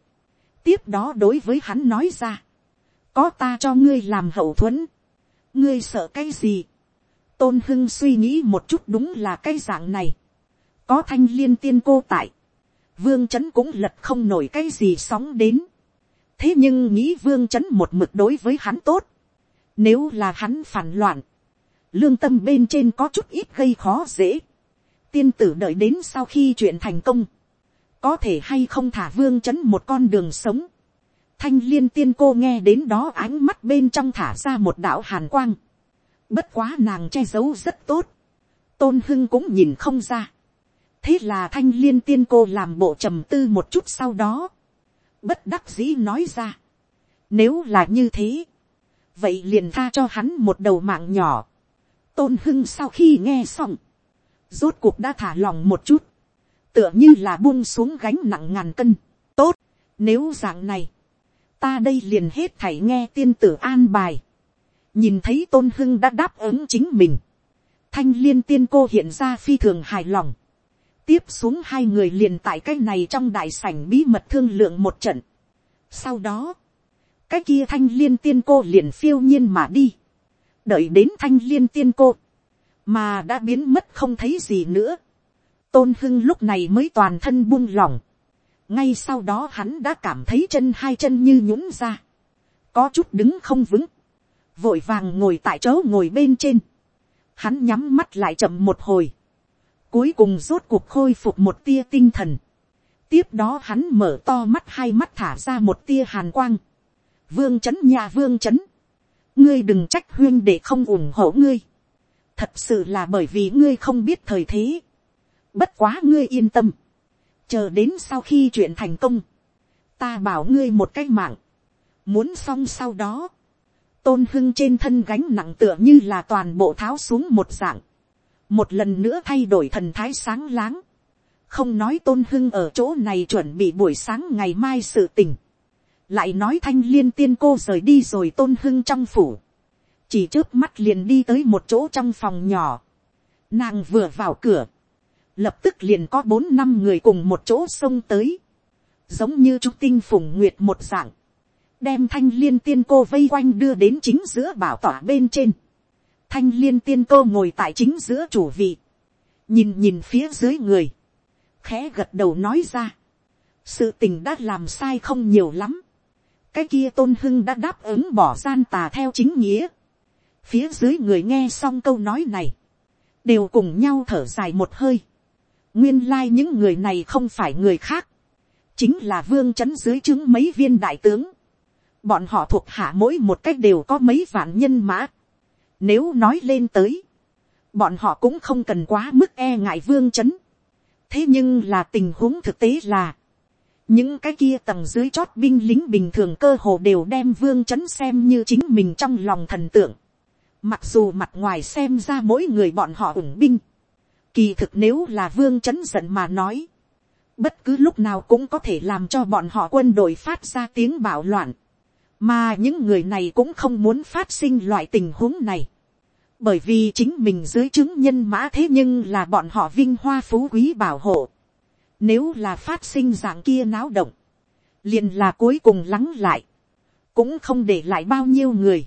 tiếp đó đối với hắn nói ra, có ta cho ngươi làm hậu thuẫn, ngươi sợ cái gì, tôn hưng suy nghĩ một chút đúng là cái dạng này. có thanh liên tiên cô tại. vương c h ấ n cũng lật không nổi cái gì sóng đến. thế nhưng nghĩ vương c h ấ n một mực đối với hắn tốt. nếu là hắn phản loạn, lương tâm bên trên có chút ít gây khó dễ. tiên tử đợi đến sau khi chuyện thành công, có thể hay không thả vương c h ấ n một con đường sống. thanh liên tiên cô nghe đến đó ánh mắt bên trong thả ra một đạo hàn quang Bất quá nàng che giấu rất tốt. Tôn Hưng cũng nhìn không ra. Thế là thanh liên tiên cô làm bộ trầm tư một chút sau đó. Bất đắc dĩ nói ra. Nếu là như thế. Vậy liền tha cho hắn một đầu mạng nhỏ. Tôn Hưng sau khi nghe xong. Rốt cuộc đã thả lòng một chút. Tựa như là buông xuống gánh nặng ngàn cân. Tốt. Nếu dạng này. Ta đây liền hết thảy nghe tiên tử an bài nhìn thấy tôn hưng đã đáp ứng chính mình, thanh liên tiên cô hiện ra phi thường hài lòng, tiếp xuống hai người liền tại cái này trong đại sảnh bí mật thương lượng một trận. sau đó, cái kia thanh liên tiên cô liền phiêu nhiên mà đi, đợi đến thanh liên tiên cô, mà đã biến mất không thấy gì nữa. tôn hưng lúc này mới toàn thân buông lỏng, ngay sau đó hắn đã cảm thấy chân hai chân như nhũng ra, có chút đứng không vững, vội vàng ngồi tại chỗ ngồi bên trên, hắn nhắm mắt lại chậm một hồi, cuối cùng rốt cuộc khôi phục một tia tinh thần, tiếp đó hắn mở to mắt hai mắt thả ra một tia hàn quang, vương c h ấ n nhà vương c h ấ n ngươi đừng trách huyên để không ủng hộ ngươi, thật sự là bởi vì ngươi không biết thời thế, bất quá ngươi yên tâm, chờ đến sau khi chuyện thành công, ta bảo ngươi một cái mạng, muốn xong sau đó, tôn hưng trên thân gánh nặng tựa như là toàn bộ tháo xuống một dạng, một lần nữa thay đổi thần thái sáng láng, không nói tôn hưng ở chỗ này chuẩn bị buổi sáng ngày mai sự tình, lại nói thanh liên tiên cô rời đi rồi tôn hưng trong phủ, chỉ trước mắt liền đi tới một chỗ trong phòng nhỏ, Nàng vừa vào cửa, lập tức liền có bốn năm người cùng một chỗ xông tới, giống như trúc tinh phùng nguyệt một dạng, đem thanh liên tiên cô vây quanh đưa đến chính giữa bảo tỏa bên trên. Thanh liên tiên cô ngồi tại chính giữa chủ vị, nhìn nhìn phía dưới người, khẽ gật đầu nói ra, sự tình đã làm sai không nhiều lắm, cái kia tôn hưng đã đáp ứng bỏ gian tà theo chính nghĩa, phía dưới người nghe xong câu nói này, đều cùng nhau thở dài một hơi, nguyên lai những người này không phải người khác, chính là vương c h ấ n dưới chứng mấy viên đại tướng, bọn họ thuộc hạ mỗi một cách đều có mấy vạn nhân mã, nếu nói lên tới, bọn họ cũng không cần quá mức e ngại vương chấn thế nhưng là tình huống thực tế là, những cái kia tầng dưới chót binh lính bình thường cơ hồ đều đem vương chấn xem như chính mình trong lòng thần tượng, mặc dù mặt ngoài xem ra mỗi người bọn họ ủng binh, Kỳ thực nếu là vương chấn giận mà nói. Bất cứ lúc nào cũng có thể làm cho bọn họ quân đội phát ra tiếng bạo loạn. Mà những người này cũng không muốn phát sinh loại tình huống này. Bởi vì chính mình dưới chứng nhân mã thế nhưng là bọn họ vinh hoa phú quý bảo hộ. Nếu là phát sinh dạng kia náo động. liền là cuối cùng lắng lại. Cũng không để lại bao nhiêu người.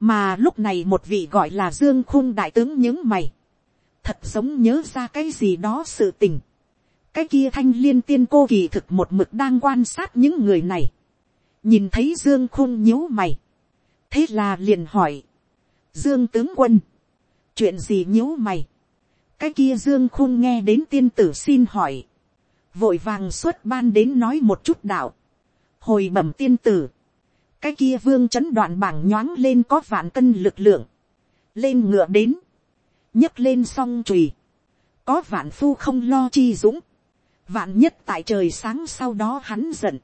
Mà lúc này một vị gọi là Dương Khung đại tướng những mày thật giống nhớ ra cái gì đó sự tình. cái kia thanh liên tiên cô kỳ thực một mực đang quan sát những người này nhìn thấy dương khung nhíu mày. thế là liền hỏi. dương tướng quân. chuyện gì nhíu mày. cái kia dương khung nghe đến tiên tử xin hỏi. vội vàng xuất ban đến nói một chút đạo. hồi bẩm tiên tử. cái kia vương chấn đoạn bảng nhoáng lên có vạn cân lực lượng. lên ngựa đến nhấc lên song chùy, có vạn phu không lo chi dũng, vạn nhất tại trời sáng sau đó hắn giận,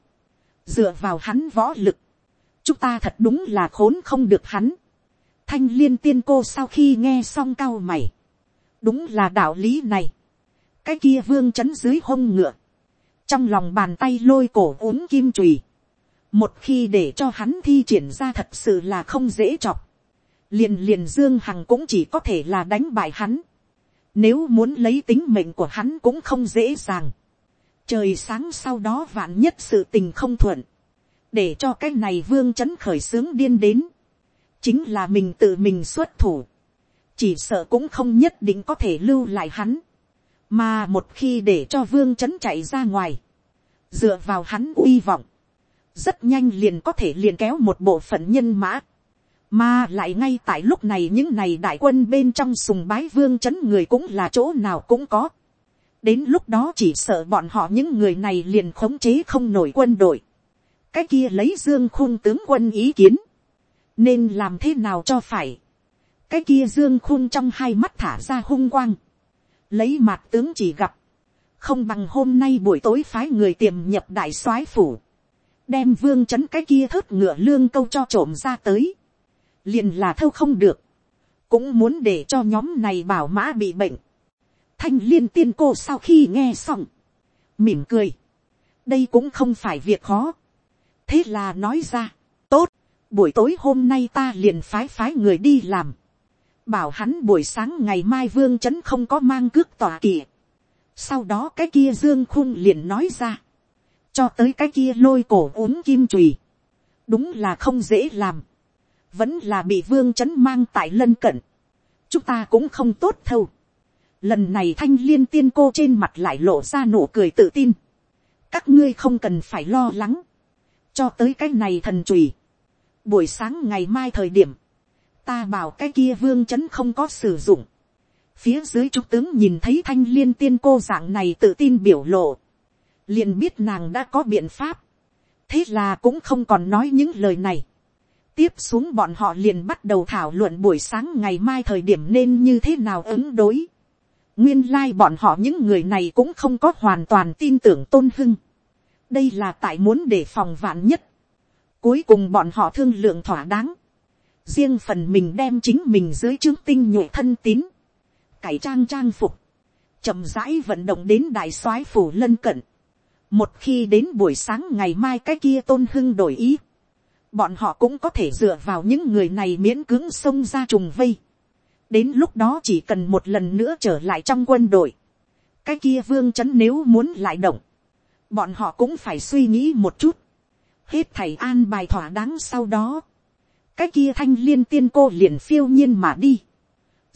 dựa vào hắn võ lực, chúng ta thật đúng là khốn không được hắn. thanh liên tiên cô sau khi nghe xong cao mày, đúng là đạo lý này, cái kia vương c h ấ n dưới hông ngựa, trong lòng bàn tay lôi cổ uống kim trùy, một khi để cho hắn thi triển ra thật sự là không dễ chọc, liền liền dương hằng cũng chỉ có thể là đánh bại hắn. nếu muốn lấy tính mệnh của hắn cũng không dễ dàng trời sáng sau đó vạn nhất sự tình không thuận. để cho cái này vương chấn khởi sướng điên đến. chính là mình tự mình xuất thủ. chỉ sợ cũng không nhất định có thể lưu lại hắn. mà một khi để cho vương chấn chạy ra ngoài. dựa vào hắn uy vọng. rất nhanh liền có thể liền kéo một bộ phận nhân mã mà lại ngay tại lúc này những này đại quân bên trong sùng bái vương chấn người cũng là chỗ nào cũng có. Đến lúc đó chỉ sợ bọn họ những người này liền khống chế không nổi quân đội. Cái kia lấy dương khung tướng quân ý kiến. Nên làm thế nào cho phải. Cái kia dương khung trong hai mắt thả ra hung quang. Lấy mặt tướng chỉ gặp. Không bằng hôm nay buổi tối phái người tiềm nhập đại soái phủ. Đem vương chấn cái kia thớt ngựa lương câu cho trộm ra tới liền là thâu không được, cũng muốn để cho nhóm này bảo mã bị bệnh thanh liên tiên cô sau khi nghe xong, mỉm cười, đây cũng không phải việc khó, thế là nói ra, tốt, buổi tối hôm nay ta liền phái phái người đi làm, bảo hắn buổi sáng ngày mai vương trấn không có mang cước tòa kỵ. sau đó cái kia dương khung liền nói ra, cho tới cái kia lôi cổ uống kim chùy, đúng là không dễ làm, vẫn là bị vương c h ấ n mang tại lân cận, chúng ta cũng không tốt thâu lần này thanh liên tiên cô trên mặt lại lộ ra nụ cười tự tin, các ngươi không cần phải lo lắng, cho tới cái này thần trùy. buổi sáng ngày mai thời điểm, ta bảo cái kia vương c h ấ n không có sử dụng, phía dưới trung tướng nhìn thấy thanh liên tiên cô dạng này tự tin biểu lộ, liền biết nàng đã có biện pháp, thế là cũng không còn nói những lời này, tiếp xuống bọn họ liền bắt đầu thảo luận buổi sáng ngày mai thời điểm nên như thế nào ứng đối nguyên lai bọn họ những người này cũng không có hoàn toàn tin tưởng tôn hưng. đây là tại muốn để phòng vạn nhất. cuối cùng bọn họ thương lượng thỏa đáng. riêng phần mình đem chính mình dưới chương tinh nhuệ thân tín. cải trang trang phục. chậm rãi vận động đến đại soái phủ lân cận. một khi đến buổi sáng ngày mai cái kia tôn hưng đổi ý bọn họ cũng có thể dựa vào những người này miễn cưỡng xông ra trùng vây đến lúc đó chỉ cần một lần nữa trở lại trong quân đội, cái kia vương c h ấ n nếu muốn lại động, bọn họ cũng phải suy nghĩ một chút, hết thầy an bài thỏa đáng sau đó, cái kia thanh liên tiên cô liền phiêu nhiên mà đi,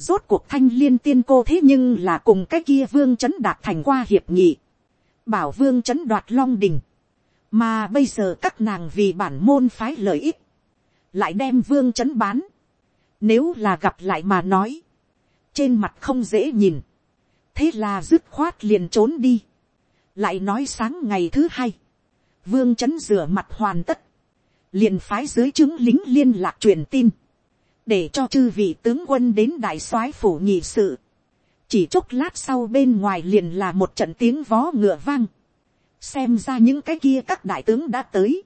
rốt cuộc thanh liên tiên cô thế nhưng là cùng cái kia vương c h ấ n đạt thành qua hiệp nghị, bảo vương c h ấ n đoạt long đình, mà bây giờ các nàng vì bản môn phái lợi ích, lại đem vương c h ấ n bán, nếu là gặp lại mà nói. Trên mặt không dễ nhìn. Thế là dứt khoát liền trốn đi. Lại nói sáng ngày thứ hai. Vương chấn rửa mặt hoàn tất. Liền phái dưới chứng lính liên lạc truyền tin. Để cho chư vị tướng quân đến đại soái phủ nhị sự. Chỉ chốc lát sau bên ngoài liền là một trận tiếng vó ngựa vang. Xem ra những cái kia các đại tướng đã tới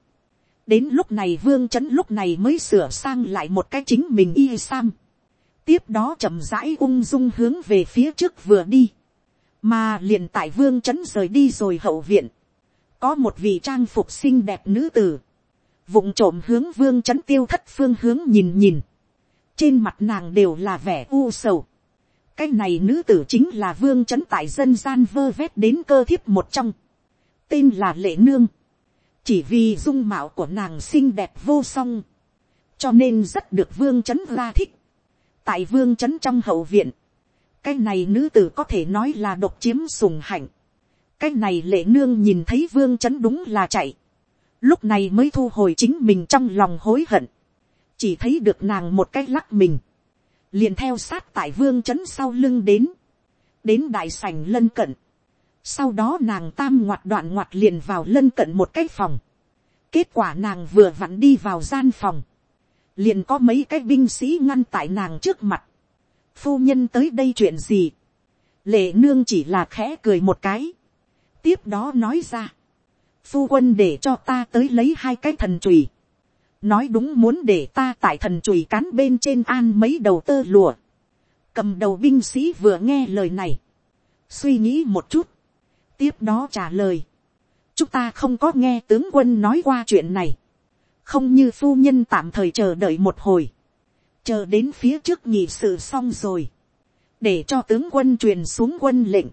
đến lúc này vương chấn lúc này mới sửa sang lại một cái chính mình y sam. tiếp đó chậm rãi ung dung hướng về phía trước vừa đi. mà liền tại vương chấn rời đi rồi hậu viện. có một vị trang phục xinh đẹp nữ tử. vụng trộm hướng vương chấn tiêu thất phương hướng nhìn nhìn. trên mặt nàng đều là vẻ u sầu. cái này nữ tử chính là vương trấn tại dân gian vơ vét đến cơ thiếp một trong. tên là lệ nương chỉ vì dung mạo của nàng xinh đẹp vô song, cho nên rất được vương c h ấ n la thích. tại vương c h ấ n trong hậu viện, cái này nữ tử có thể nói là độc chiếm sùng hạnh. cái này lệ nương nhìn thấy vương c h ấ n đúng là chạy, lúc này mới thu hồi chính mình trong lòng hối hận, chỉ thấy được nàng một cái lắc mình, liền theo sát tại vương c h ấ n sau lưng đến, đến đại sảnh lân cận, sau đó nàng tam ngoặt đoạn ngoặt liền vào lân cận một cái phòng. Kết quả nàng vừa vặn đi vào gian phòng. Liền có mấy cái binh sĩ ngăn tại nàng trước mặt. Phu nhân tới đây chuyện gì? Lệ nương chỉ là khẽ cười một cái. Tiếp đó nói ra. Phu quân để cho ta tới lấy hai cái thần chùy. Nói đúng muốn để ta tại thần chùy cán bên trên an mấy đầu tơ lùa. Cầm đầu binh sĩ vừa nghe lời này. Suy nghĩ một chút tiếp đó trả lời, chúng ta không có nghe tướng quân nói qua chuyện này, không như phu nhân tạm thời chờ đợi một hồi, chờ đến phía trước nhị sự xong rồi, để cho tướng quân truyền xuống quân lệnh,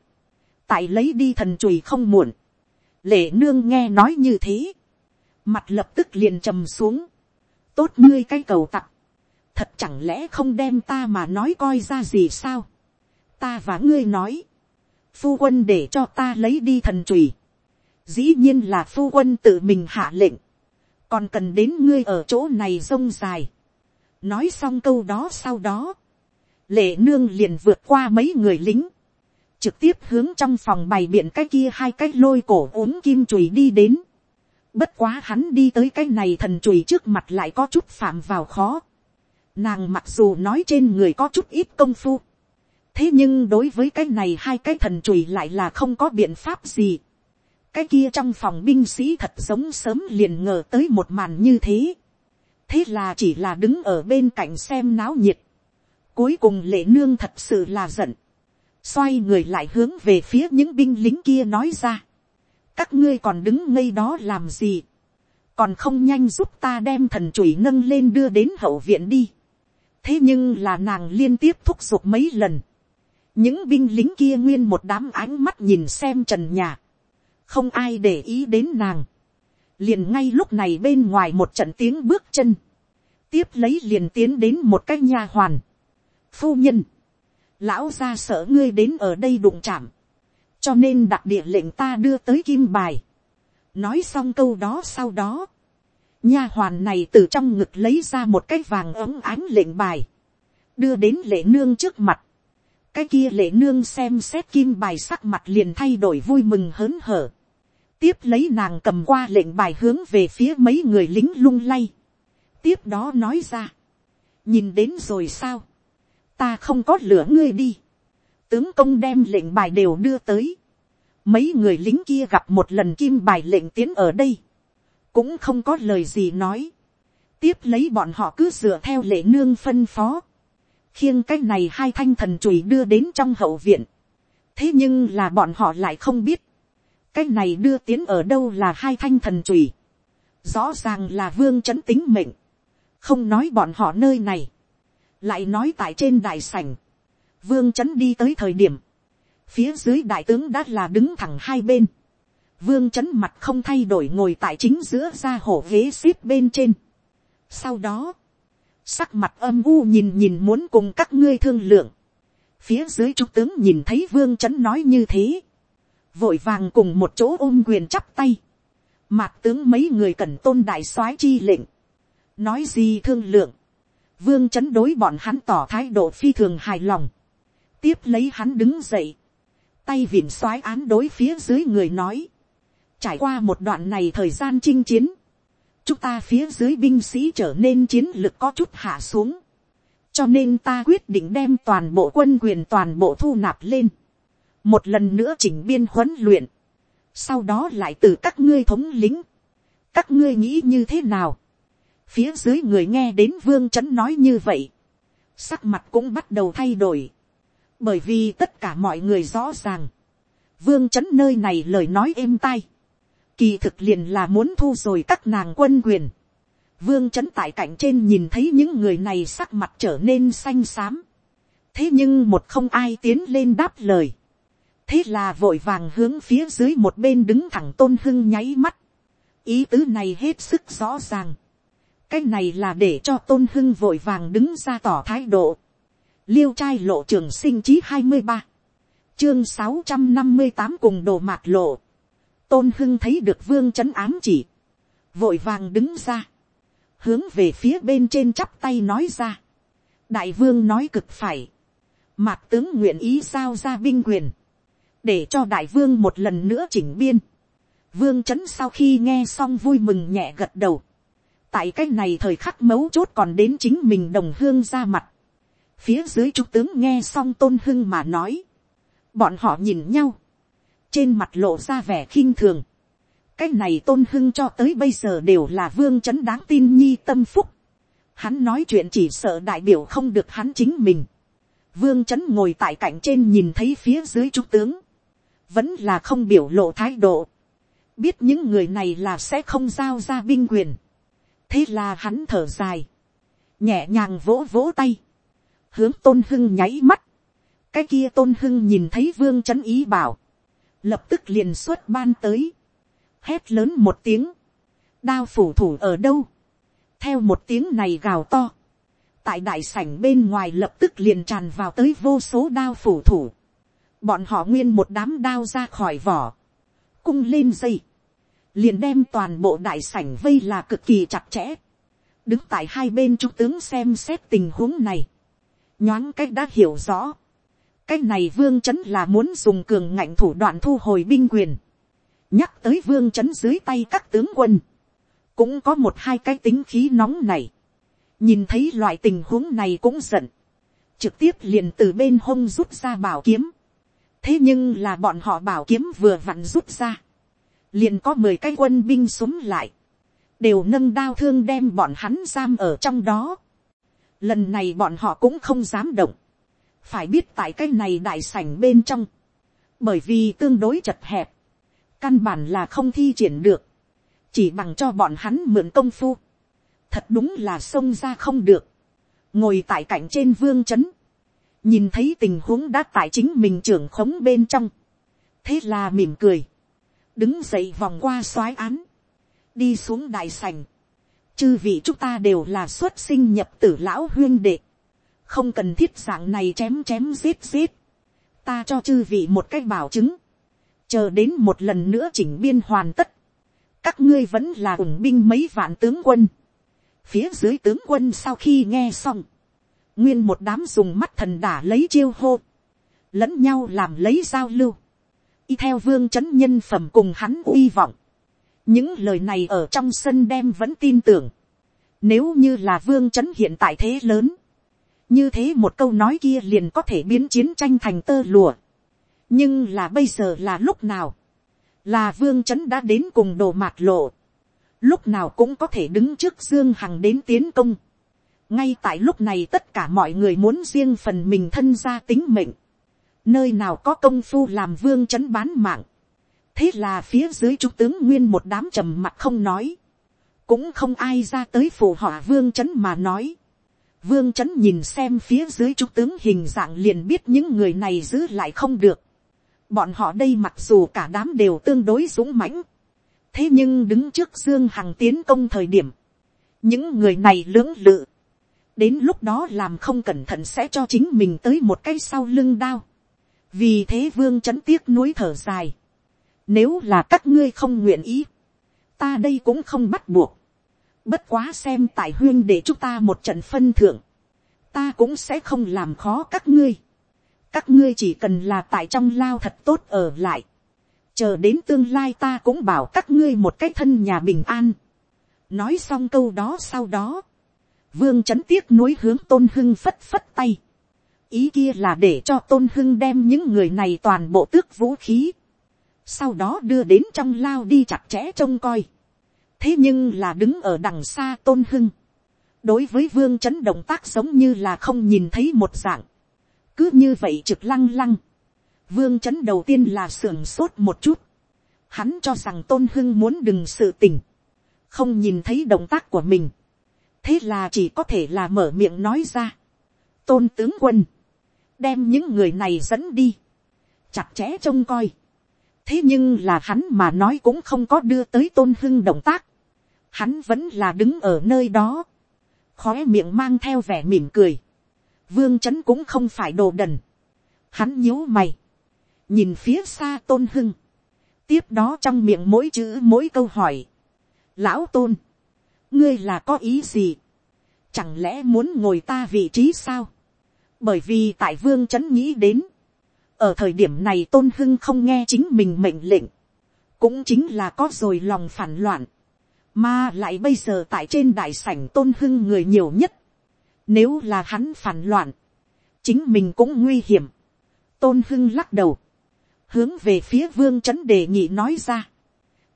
tại lấy đi thần chùi không muộn, lệ nương nghe nói như thế, mặt lập tức liền trầm xuống, tốt ngươi cái cầu tặc, thật chẳng lẽ không đem ta mà nói coi ra gì sao, ta và ngươi nói, phu quân để cho ta lấy đi thần trùy. dĩ nhiên là phu quân tự mình hạ lệnh, còn cần đến ngươi ở chỗ này rông dài. nói xong câu đó sau đó, lệ nương liền vượt qua mấy người lính, trực tiếp hướng trong phòng bày biện cái kia hai cái lôi cổ ốm kim chùy đi đến. Bất quá hắn đi tới cái này thần chùy trước mặt lại có chút phạm vào khó. Nàng mặc dù nói trên người có chút ít công phu thế nhưng đối với cái này hai cái thần chùy lại là không có biện pháp gì. cái kia trong phòng binh sĩ thật giống sớm liền ngờ tới một màn như thế. thế là chỉ là đứng ở bên cạnh xem náo nhiệt. cuối cùng lệ nương thật sự là giận. xoay người lại hướng về phía những binh lính kia nói ra. các ngươi còn đứng ngây đó làm gì. còn không nhanh giúp ta đem thần chùy nâng lên đưa đến hậu viện đi. thế nhưng là nàng liên tiếp thúc giục mấy lần những binh lính kia nguyên một đám ánh mắt nhìn xem trần nhà, không ai để ý đến nàng, liền ngay lúc này bên ngoài một trận tiếng bước chân, tiếp lấy liền tiến đến một cái nha hoàn, phu nhân, lão ra sợ ngươi đến ở đây đụng chạm, cho nên đặc địa lệnh ta đưa tới kim bài, nói xong câu đó sau đó, nha hoàn này từ trong ngực lấy ra một cái vàng ống ánh lệnh bài, đưa đến lệ nương trước mặt, cái kia lệ nương xem xét kim bài sắc mặt liền thay đổi vui mừng hớn hở. tiếp lấy nàng cầm qua lệnh bài hướng về phía mấy người lính lung lay. tiếp đó nói ra. nhìn đến rồi sao. ta không có lửa ngươi đi. tướng công đem lệnh bài đều đưa tới. mấy người lính kia gặp một lần kim bài lệnh tiến ở đây. cũng không có lời gì nói. tiếp lấy bọn họ cứ dựa theo lệ nương phân phó khiêng cái này hai thanh thần chùy đưa đến trong hậu viện. thế nhưng là bọn họ lại không biết, cái này đưa tiến ở đâu là hai thanh thần chùy. rõ ràng là vương c tính mệnh, không nói bọn họ nơi này, lại nói tại trên đại sảnh, vương chấn đi tới thời điểm, phía dưới đại tướng đã là đứng thẳng hai bên, vương chấn mặt không thay đổi ngồi tại chính giữa ra hổ ghế xếp bên trên. sau đó, sắc mặt âm u nhìn nhìn muốn cùng các ngươi thương lượng, phía dưới trung tướng nhìn thấy vương chấn nói như thế, vội vàng cùng một chỗ ôm quyền chắp tay, mạc tướng mấy người cần tôn đại soái chi lệnh, nói gì thương lượng, vương chấn đối bọn hắn tỏ thái độ phi thường hài lòng, tiếp lấy hắn đứng dậy, tay vịn soái án đối phía dưới người nói, trải qua một đoạn này thời gian chinh chiến, chúng ta phía dưới binh sĩ trở nên chiến lực có chút hạ xuống, cho nên ta quyết định đem toàn bộ quân quyền toàn bộ thu nạp lên, một lần nữa chỉnh biên huấn luyện, sau đó lại từ các ngươi thống lính, các ngươi nghĩ như thế nào, phía dưới người nghe đến vương trấn nói như vậy, sắc mặt cũng bắt đầu thay đổi, bởi vì tất cả mọi người rõ ràng, vương trấn nơi này lời nói êm tai, kỳ thực liền là muốn thu rồi các nàng quân quyền, vương trấn tại cạnh trên nhìn thấy những người này sắc mặt trở nên xanh xám, thế nhưng một không ai tiến lên đáp lời, thế là vội vàng hướng phía dưới một bên đứng thẳng tôn hưng nháy mắt, ý tứ này hết sức rõ ràng, cái này là để cho tôn hưng vội vàng đứng ra tỏ thái độ. liêu trai lộ trường sinh chí hai mươi ba, chương sáu trăm năm mươi tám cùng đồ mạc lộ tôn hưng thấy được vương c h ấ n ám chỉ, vội vàng đứng ra, hướng về phía bên trên chắp tay nói ra. đại vương nói cực phải, mạc tướng nguyện ý giao ra binh quyền, để cho đại vương một lần nữa chỉnh biên. vương c h ấ n sau khi nghe xong vui mừng nhẹ gật đầu, tại cái này thời khắc mấu chốt còn đến chính mình đồng hương ra mặt. phía dưới trung tướng nghe xong tôn hưng mà nói. bọn họ nhìn nhau trên mặt lộ ra vẻ khinh thường. cái này tôn hưng cho tới bây giờ đều là vương c h ấ n đáng tin nhi tâm phúc. hắn nói chuyện chỉ sợ đại biểu không được hắn chính mình. vương c h ấ n ngồi tại cạnh trên nhìn thấy phía dưới trung tướng. vẫn là không biểu lộ thái độ. biết những người này là sẽ không giao ra binh quyền thế là hắn thở dài, nhẹ nhàng vỗ vỗ tay, hướng tôn hưng nháy mắt, cái kia tôn hưng nhìn thấy vương c h ấ n ý bảo, lập tức liền xuất ban tới, hét lớn một tiếng, đao phủ thủ ở đâu, theo một tiếng này gào to, tại đại sảnh bên ngoài lập tức liền tràn vào tới vô số đao phủ thủ, bọn họ nguyên một đám đao ra khỏi vỏ, cung lên dây, liền đem toàn bộ đại sảnh vây là cực kỳ chặt chẽ. đứng tại hai bên trung tướng xem xét tình huống này. nhoáng cách đã hiểu rõ cái này vương chấn là muốn dùng cường ngạnh thủ đoạn thu hồi binh quyền. nhắc tới vương chấn dưới tay các tướng quân. cũng có một hai cái tính khí nóng này. nhìn thấy loại tình huống này cũng giận. trực tiếp liền từ bên hông rút ra bảo kiếm. thế nhưng là bọn họ bảo kiếm vừa vặn rút ra liền có mười cái quân binh súng lại, đều nâng đao thương đem bọn hắn giam ở trong đó. Lần này bọn họ cũng không dám động, phải biết tại cái này đại sảnh bên trong, bởi vì tương đối chật hẹp, căn bản là không thi triển được, chỉ bằng cho bọn hắn mượn công phu, thật đúng là xông ra không được, ngồi tại cạnh trên vương c h ấ n nhìn thấy tình huống đã tại chính mình trưởng khống bên trong, thế là mỉm cười, đứng dậy vòng qua soái án, đi xuống đại sành, chư vị chúng ta đều là xuất sinh nhập tử lão huyên đệ, không cần thiết dạng này chém chém giết giết, ta cho chư vị một cách bảo chứng, chờ đến một lần nữa chỉnh biên hoàn tất, các ngươi vẫn là ủng binh mấy vạn tướng quân, phía dưới tướng quân sau khi nghe xong, nguyên một đám dùng mắt thần đả lấy chiêu hô, lẫn nhau làm lấy giao lưu, y theo vương c h ấ n nhân phẩm cùng hắn uy vọng. những lời này ở trong sân đem vẫn tin tưởng. nếu như là vương c h ấ n hiện tại thế lớn, như thế một câu nói kia liền có thể biến chiến tranh thành tơ lùa. nhưng là bây giờ là lúc nào, là vương c h ấ n đã đến cùng đồ mạt lộ, lúc nào cũng có thể đứng trước dương hằng đến tiến công. ngay tại lúc này tất cả mọi người muốn riêng phần mình thân ra tính mệnh nơi nào có công phu làm vương chấn bán mạng. thế là phía dưới trung tướng nguyên một đám trầm mặt không nói, cũng không ai ra tới phù họa vương chấn mà nói vương trấn nhìn xem phía dưới chú tướng hình dạng liền biết những người này giữ lại không được. bọn họ đây mặc dù cả đám đều tương đối dũng mãnh. thế nhưng đứng trước dương hằng tiến công thời điểm, những người này lưỡng lự. đến lúc đó làm không cẩn thận sẽ cho chính mình tới một cái sau lưng đao. vì thế vương trấn tiếc nuối thở dài. nếu là các ngươi không nguyện ý, ta đây cũng không bắt buộc Bất quá xem tại huyên để chúng ta một trận phân thưởng. Ta cũng sẽ không làm khó các ngươi. Các ngươi chỉ cần là tại trong lao thật tốt ở lại. Chờ đến tương lai ta cũng bảo các ngươi một cái thân nhà bình an. Nói xong câu đó sau đó. Vương chấn tiếc nuối hướng tôn hưng phất phất tay. Ý kia là để cho tôn hưng đem những người này toàn bộ tước vũ khí. Sau đó đưa đến trong lao đi chặt chẽ trông coi thế nhưng là đứng ở đằng xa tôn hưng, đối với vương chấn động tác giống như là không nhìn thấy một dạng, cứ như vậy trực lăng lăng, vương chấn đầu tiên là sưởng sốt một chút, hắn cho rằng tôn hưng muốn đừng sự tình, không nhìn thấy động tác của mình, thế là chỉ có thể là mở miệng nói ra, tôn tướng quân, đem những người này dẫn đi, chặt chẽ trông coi, thế nhưng là hắn mà nói cũng không có đưa tới tôn hưng động tác, hắn vẫn là đứng ở nơi đó, khói miệng mang theo vẻ mỉm cười, vương c h ấ n cũng không phải đồ đần, hắn nhíu mày, nhìn phía xa tôn hưng, tiếp đó trong miệng mỗi chữ mỗi câu hỏi, lão tôn, ngươi là có ý gì, chẳng lẽ muốn ngồi ta vị trí sao, bởi vì tại vương c h ấ n nghĩ đến, ở thời điểm này tôn hưng không nghe chính mình mệnh lệnh, cũng chính là có rồi lòng phản loạn, mà lại bây giờ tại trên đại sảnh tôn hưng người nhiều nhất. Nếu là hắn phản loạn. Chính mình cũng nguy hiểm. Tôn hưng lắc đầu. Hướng về phía vương trấn đề nghị nói ra.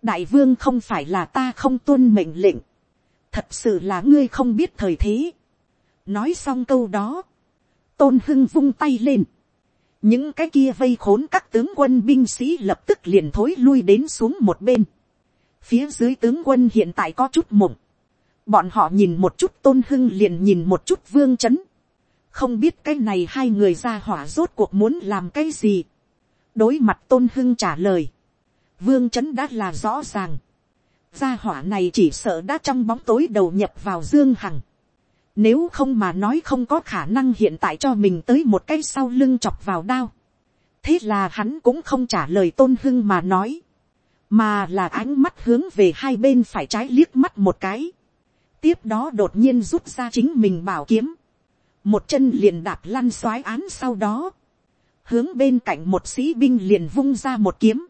Đại vương không phải là ta không tuân mệnh lệnh. Thật sự là ngươi không biết thời thế. Nói xong câu đó. Tôn hưng vung tay lên. Những cái kia vây khốn các tướng quân binh sĩ lập tức liền thối lui đến xuống một bên Phía dưới tướng quân hiện tại có chút mộng. Bọn họ nhìn một chút tôn hưng liền nhìn một chút vương chấn. Không biết cái này hai người ra hỏa rốt cuộc muốn làm cái gì. Đối mặt tôn hưng trả lời. Vương chấn đã là rõ ràng. Gia hỏa này chỉ sợ đã trong bóng tối đầu nhập vào Dương Hằng. Nếu không mà nói không có khả năng hiện tại cho mình tới một cái sau lưng chọc vào đao. Thế là hắn cũng không trả lời tôn hưng mà nói mà là ánh mắt hướng về hai bên phải trái liếc mắt một cái, tiếp đó đột nhiên rút ra chính mình bảo kiếm, một chân liền đạp lăn xoái án sau đó, hướng bên cạnh một sĩ binh liền vung ra một kiếm,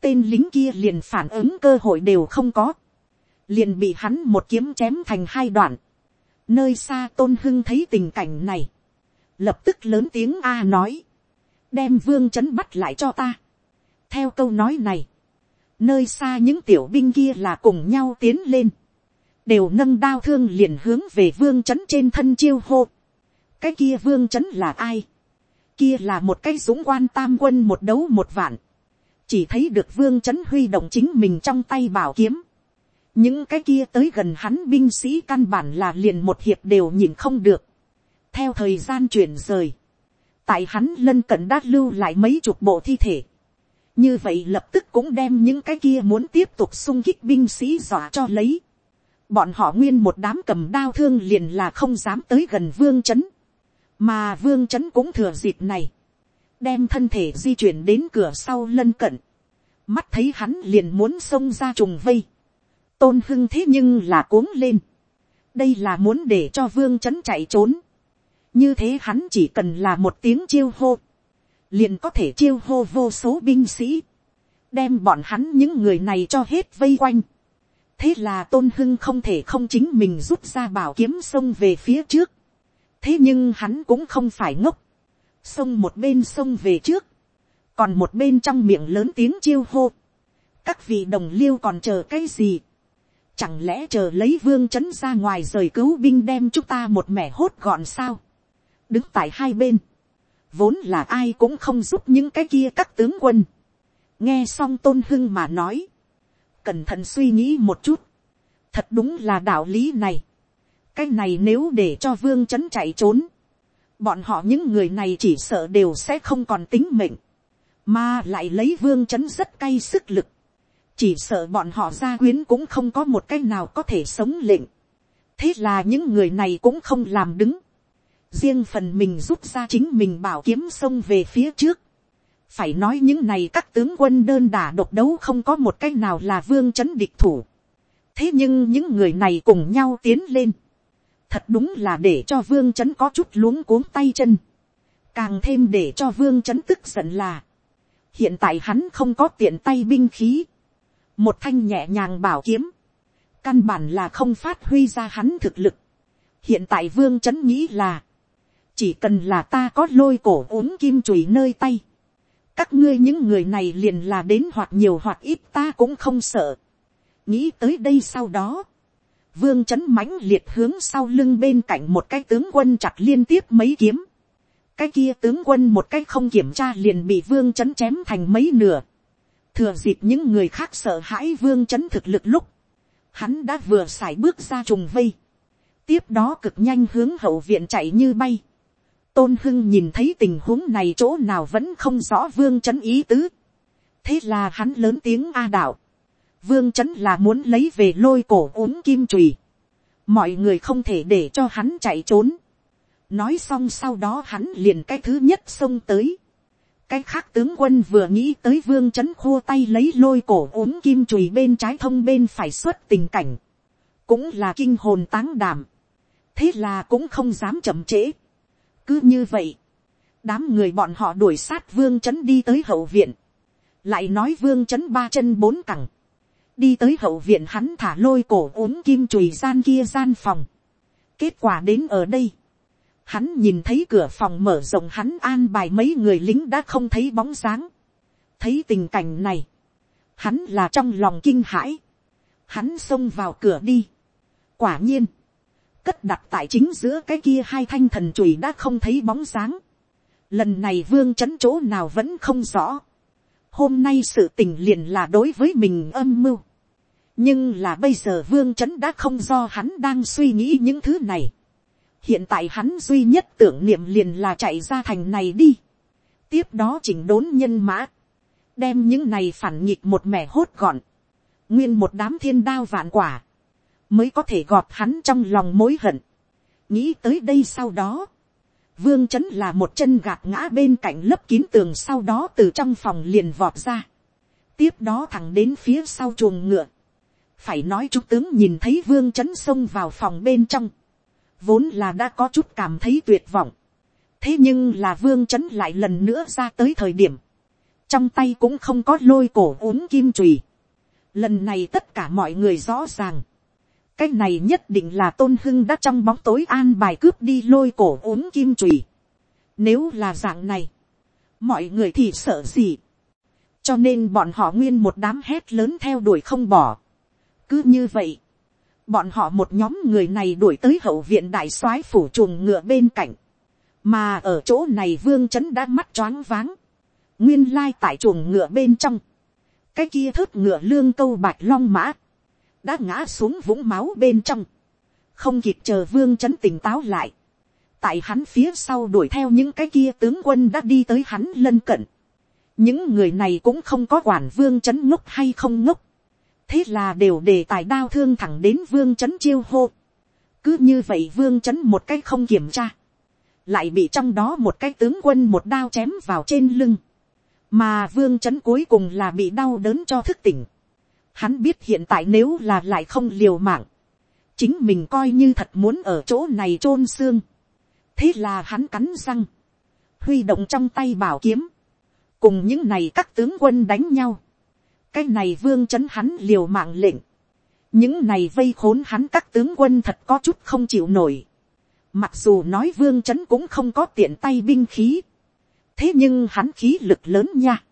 tên lính kia liền phản ứng cơ hội đều không có, liền bị hắn một kiếm chém thành hai đoạn, nơi xa tôn hưng thấy tình cảnh này, lập tức lớn tiếng a nói, đem vương c bắt lại cho ta. theo câu nói này, nơi xa những tiểu binh kia là cùng nhau tiến lên, đều nâng đao thương liền hướng về vương c h ấ n trên thân chiêu hô. cái kia vương c h ấ n là ai, kia là một cái dũng quan tam quân một đấu một vạn, chỉ thấy được vương c h ấ n huy động chính mình trong tay bảo kiếm, những cái kia tới gần hắn binh sĩ căn bản là liền một hiệp đều nhìn không được, theo thời gian chuyển rời, tại hắn lân cận đã lưu lại mấy chục bộ thi thể, như vậy lập tức cũng đem những cái kia muốn tiếp tục sung kích binh sĩ dọa cho lấy. bọn họ nguyên một đám cầm đao thương liền là không dám tới gần vương c mà vương c cũng thừa dịp này, đem thân thể di chuyển đến cửa sau lân cận, mắt thấy hắn liền muốn xông ra trùng vây, tôn hưng thế nhưng là cuống lên, đây là muốn để cho vương c chạy trốn, như thế hắn chỉ cần là một tiếng chiêu hô, liền có thể chiêu hô vô số binh sĩ, đem bọn hắn những người này cho hết vây quanh. thế là tôn hưng không thể không chính mình rút ra bảo kiếm sông về phía trước. thế nhưng hắn cũng không phải ngốc. sông một bên sông về trước, còn một bên trong miệng lớn tiếng chiêu hô. các vị đồng liêu còn chờ cái gì. chẳng lẽ chờ lấy vương trấn ra ngoài rời cứu binh đem chúng ta một mẻ hốt gọn sao. đứng tại hai bên vốn là ai cũng không giúp những cái kia các tướng quân. nghe xong tôn hưng mà nói, cẩn thận suy nghĩ một chút, thật đúng là đạo lý này. cái này nếu để cho vương chấn chạy trốn, bọn họ những người này chỉ sợ đều sẽ không còn tính mệnh, mà lại lấy vương chấn rất cay sức lực, chỉ sợ bọn họ gia quyến cũng không có một cái nào có thể sống lệnh, thế là những người này cũng không làm đứng, riêng phần mình rút ra chính mình bảo kiếm sông về phía trước, phải nói những này các tướng quân đơn đả độc đấu không có một cách nào là vương chấn địch thủ, thế nhưng những người này cùng nhau tiến lên, thật đúng là để cho vương chấn có chút luống cuống tay chân, càng thêm để cho vương chấn tức giận là, hiện tại hắn không có tiện tay binh khí, một thanh nhẹ nhàng bảo kiếm, căn bản là không phát huy ra hắn thực lực. hiện tại vương chấn nghĩ là, chỉ cần là ta có lôi cổ uống kim chùy nơi tay, các ngươi những người này liền là đến hoặc nhiều hoặc ít ta cũng không sợ. nghĩ tới đây sau đó, vương chấn mãnh liệt hướng sau lưng bên cạnh một cái tướng quân chặt liên tiếp mấy kiếm. cái kia tướng quân một cái không kiểm tra liền bị vương chấn chém thành mấy nửa. thừa dịp những người khác sợ hãi vương chấn thực lực lúc, hắn đã vừa x bước ra trùng vây. tiếp đó cực nhanh hướng hậu viện chạy như bay tôn hưng nhìn thấy tình huống này chỗ nào vẫn không rõ vương chấn ý tứ. thế là hắn lớn tiếng a đạo vương chấn là muốn lấy về lôi cổ uống kim trùy. mọi người không thể để cho hắn chạy trốn. nói xong sau đó hắn liền cái thứ nhất xông tới. cái khác tướng quân vừa nghĩ tới vương chấn khua tay lấy lôi cổ uống kim trùy bên trái thông bên phải xuất tình cảnh. cũng là kinh hồn táng đảm. thế là cũng không dám chậm trễ cứ như vậy, đám người bọn họ đuổi sát vương chấn đi tới hậu viện. lại nói vương chấn ba chân bốn cẳng đi tới hậu viện hắn thả lôi cổ uống kim chùi gian kia gian phòng. kết quả đến ở đây, hắn nhìn thấy cửa phòng mở rộng hắn an bài mấy người lính đã không thấy bóng dáng. thấy tình cảnh này, hắn là trong lòng kinh hãi, hắn xông vào cửa đi. quả nhiên, cất đặt tại chính giữa cái kia hai thanh thần chùy đã không thấy bóng dáng. lần này vương c chỗ nào vẫn không rõ. hôm nay sự tình liền là đối với mình âm mưu nhưng là bây giờ vương chấn đã không do hắn đang suy nghĩ những thứ này. hiện tại hắn duy nhất tưởng niệm liền là chạy ra thành này đi. tiếp đó chỉnh đốn nhân mã, đem những này phản nghịch một mẻ hốt gọn, nguyên một đám thiên đao vạn quả, mới có thể gọt hắn trong lòng mối hận. nghĩ tới đây sau đó, vương trấn là một chân gạt ngã bên cạnh lấp kín tường sau đó từ trong phòng liền vọt ra. tiếp đó thẳng đến phía sau chuồng ngựa phải nói trung tướng nhìn thấy vương chấn xông vào phòng bên trong, vốn là đã có chút cảm thấy tuyệt vọng. thế nhưng là vương chấn lại lần nữa ra tới thời điểm, trong tay cũng không có lôi cổ uống kim trùy. lần này tất cả mọi người rõ ràng, cái này nhất định là tôn hưng đã trong bóng tối an bài cướp đi lôi cổ uống kim trùy. nếu là dạng này, mọi người thì sợ gì. cho nên bọn họ nguyên một đám hét lớn theo đuổi không bỏ. Cứ như vậy, bọn họ một nhóm người này đuổi tới hậu viện đại soái phủ chuồng ngựa bên cạnh, mà ở chỗ này vương trấn đã mắt choáng váng, nguyên lai tại chuồng ngựa bên trong, cái kia thớt ngựa lương câu bạch long mã, đã ngã xuống vũng máu bên trong, không kịp chờ vương trấn tỉnh táo lại, tại hắn phía sau đuổi theo những cái kia tướng quân đã đi tới hắn lân cận, những người này cũng không có quản vương trấn ngốc hay không ngốc, thế là đều đề tài đao thương thẳng đến vương c h ấ n chiêu hô. cứ như vậy vương c h ấ n một cái không kiểm tra, lại bị trong đó một cái tướng quân một đao chém vào trên lưng, mà vương c h ấ n cuối cùng là bị đau đớn cho thức tỉnh. Hắn biết hiện tại nếu là lại không liều mạng, chính mình coi như thật muốn ở chỗ này chôn xương. thế là hắn cắn răng, huy động trong tay bảo kiếm, cùng những này các tướng quân đánh nhau cái này vương chấn hắn liều mạng lệnh, những này vây khốn hắn các tướng quân thật có chút không chịu nổi. Mặc dù nói vương chấn cũng không có tiện tay binh khí, thế nhưng hắn khí lực lớn nha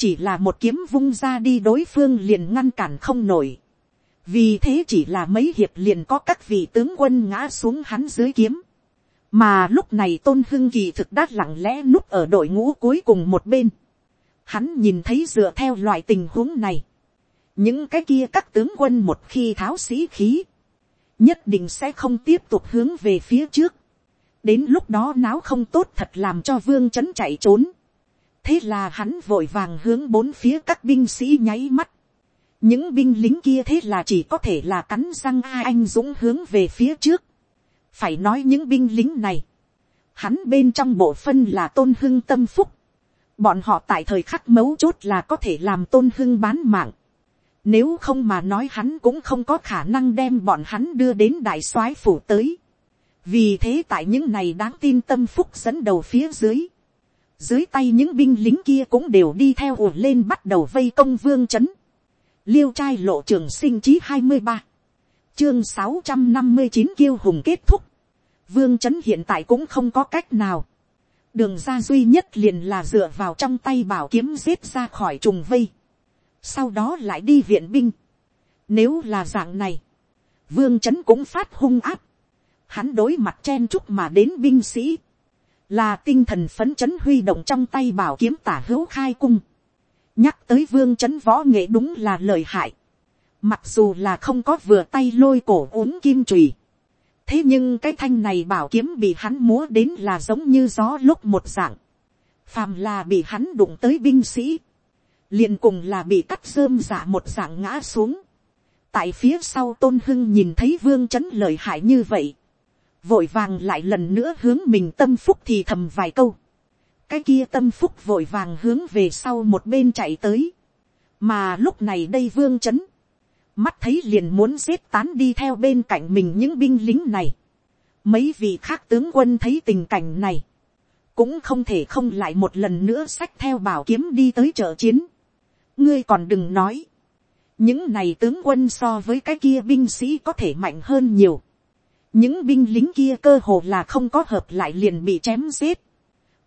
chỉ là một kiếm vung ra đi đối phương liền ngăn cản không nổi. vì thế chỉ là mấy hiệp liền có các vị tướng quân ngã xuống hắn dưới kiếm. mà lúc này tôn hưng kỳ thực đã lặng lẽ núp ở đội ngũ cuối cùng một bên Hắn nhìn thấy dựa theo loại tình huống này. Những cái kia các tướng quân một khi tháo sĩ khí. nhất định sẽ không tiếp tục hướng về phía trước, đến lúc đó náo không tốt thật làm cho vương chấn chạy trốn, thế là hắn vội vàng hướng bốn phía các binh sĩ nháy mắt, những binh lính kia thế là chỉ có thể là cắn răng ai anh dũng hướng về phía trước, phải nói những binh lính này, hắn bên trong bộ phân là tôn hưng tâm phúc, bọn họ tại thời khắc mấu chốt là có thể làm tôn hưng bán mạng, nếu không mà nói hắn cũng không có khả năng đem bọn hắn đưa đến đại soái phủ tới. Vì thế tại những này đáng tin tâm phúc dẫn đầu phía dưới. Dưới tay những binh lính kia cũng đều đi theo ùa lên bắt đầu vây công vương chấn. Liêu trai lộ trường sinh chí hai mươi ba Chương sáu trăm năm mươi chín kiêu hùng kết thúc. Vương chấn hiện tại cũng không có cách nào. Đường ra duy nhất liền là dựa vào trong tay bảo kiếm giết ra khỏi trùng vây sau đó lại đi viện binh. Nếu là dạng này, vương trấn cũng phát hung áp, hắn đối mặt chen chúc mà đến binh sĩ, là tinh thần phấn chấn huy động trong tay bảo kiếm tả hữu khai cung. nhắc tới vương chấn võ nghệ đúng là lời hại, mặc dù là không có vừa tay lôi cổ uống kim trùy, thế nhưng cái thanh này bảo kiếm bị hắn múa đến là giống như gió lúc một dạng, phàm là bị hắn đụng tới binh sĩ, liền cùng là bị cắt rơm giả một dạng ngã xuống. tại phía sau tôn hưng nhìn thấy vương chấn h lời hại như vậy, vội vàng lại lần nữa hướng mình tâm phúc thì thầm vài câu. cái kia tâm phúc vội vàng hướng về sau một bên chạy tới. mà lúc này đây vương c h ấ n mắt thấy liền muốn xếp tán đi theo bên cạnh mình những binh lính này. mấy vị khác tướng quân thấy tình cảnh này, cũng không thể không lại một lần nữa xách theo bảo kiếm đi tới trợ chiến ngươi còn đừng nói, những này tướng quân so với cái kia binh sĩ có thể mạnh hơn nhiều, những binh lính kia cơ hồ là không có hợp lại liền bị chém giết,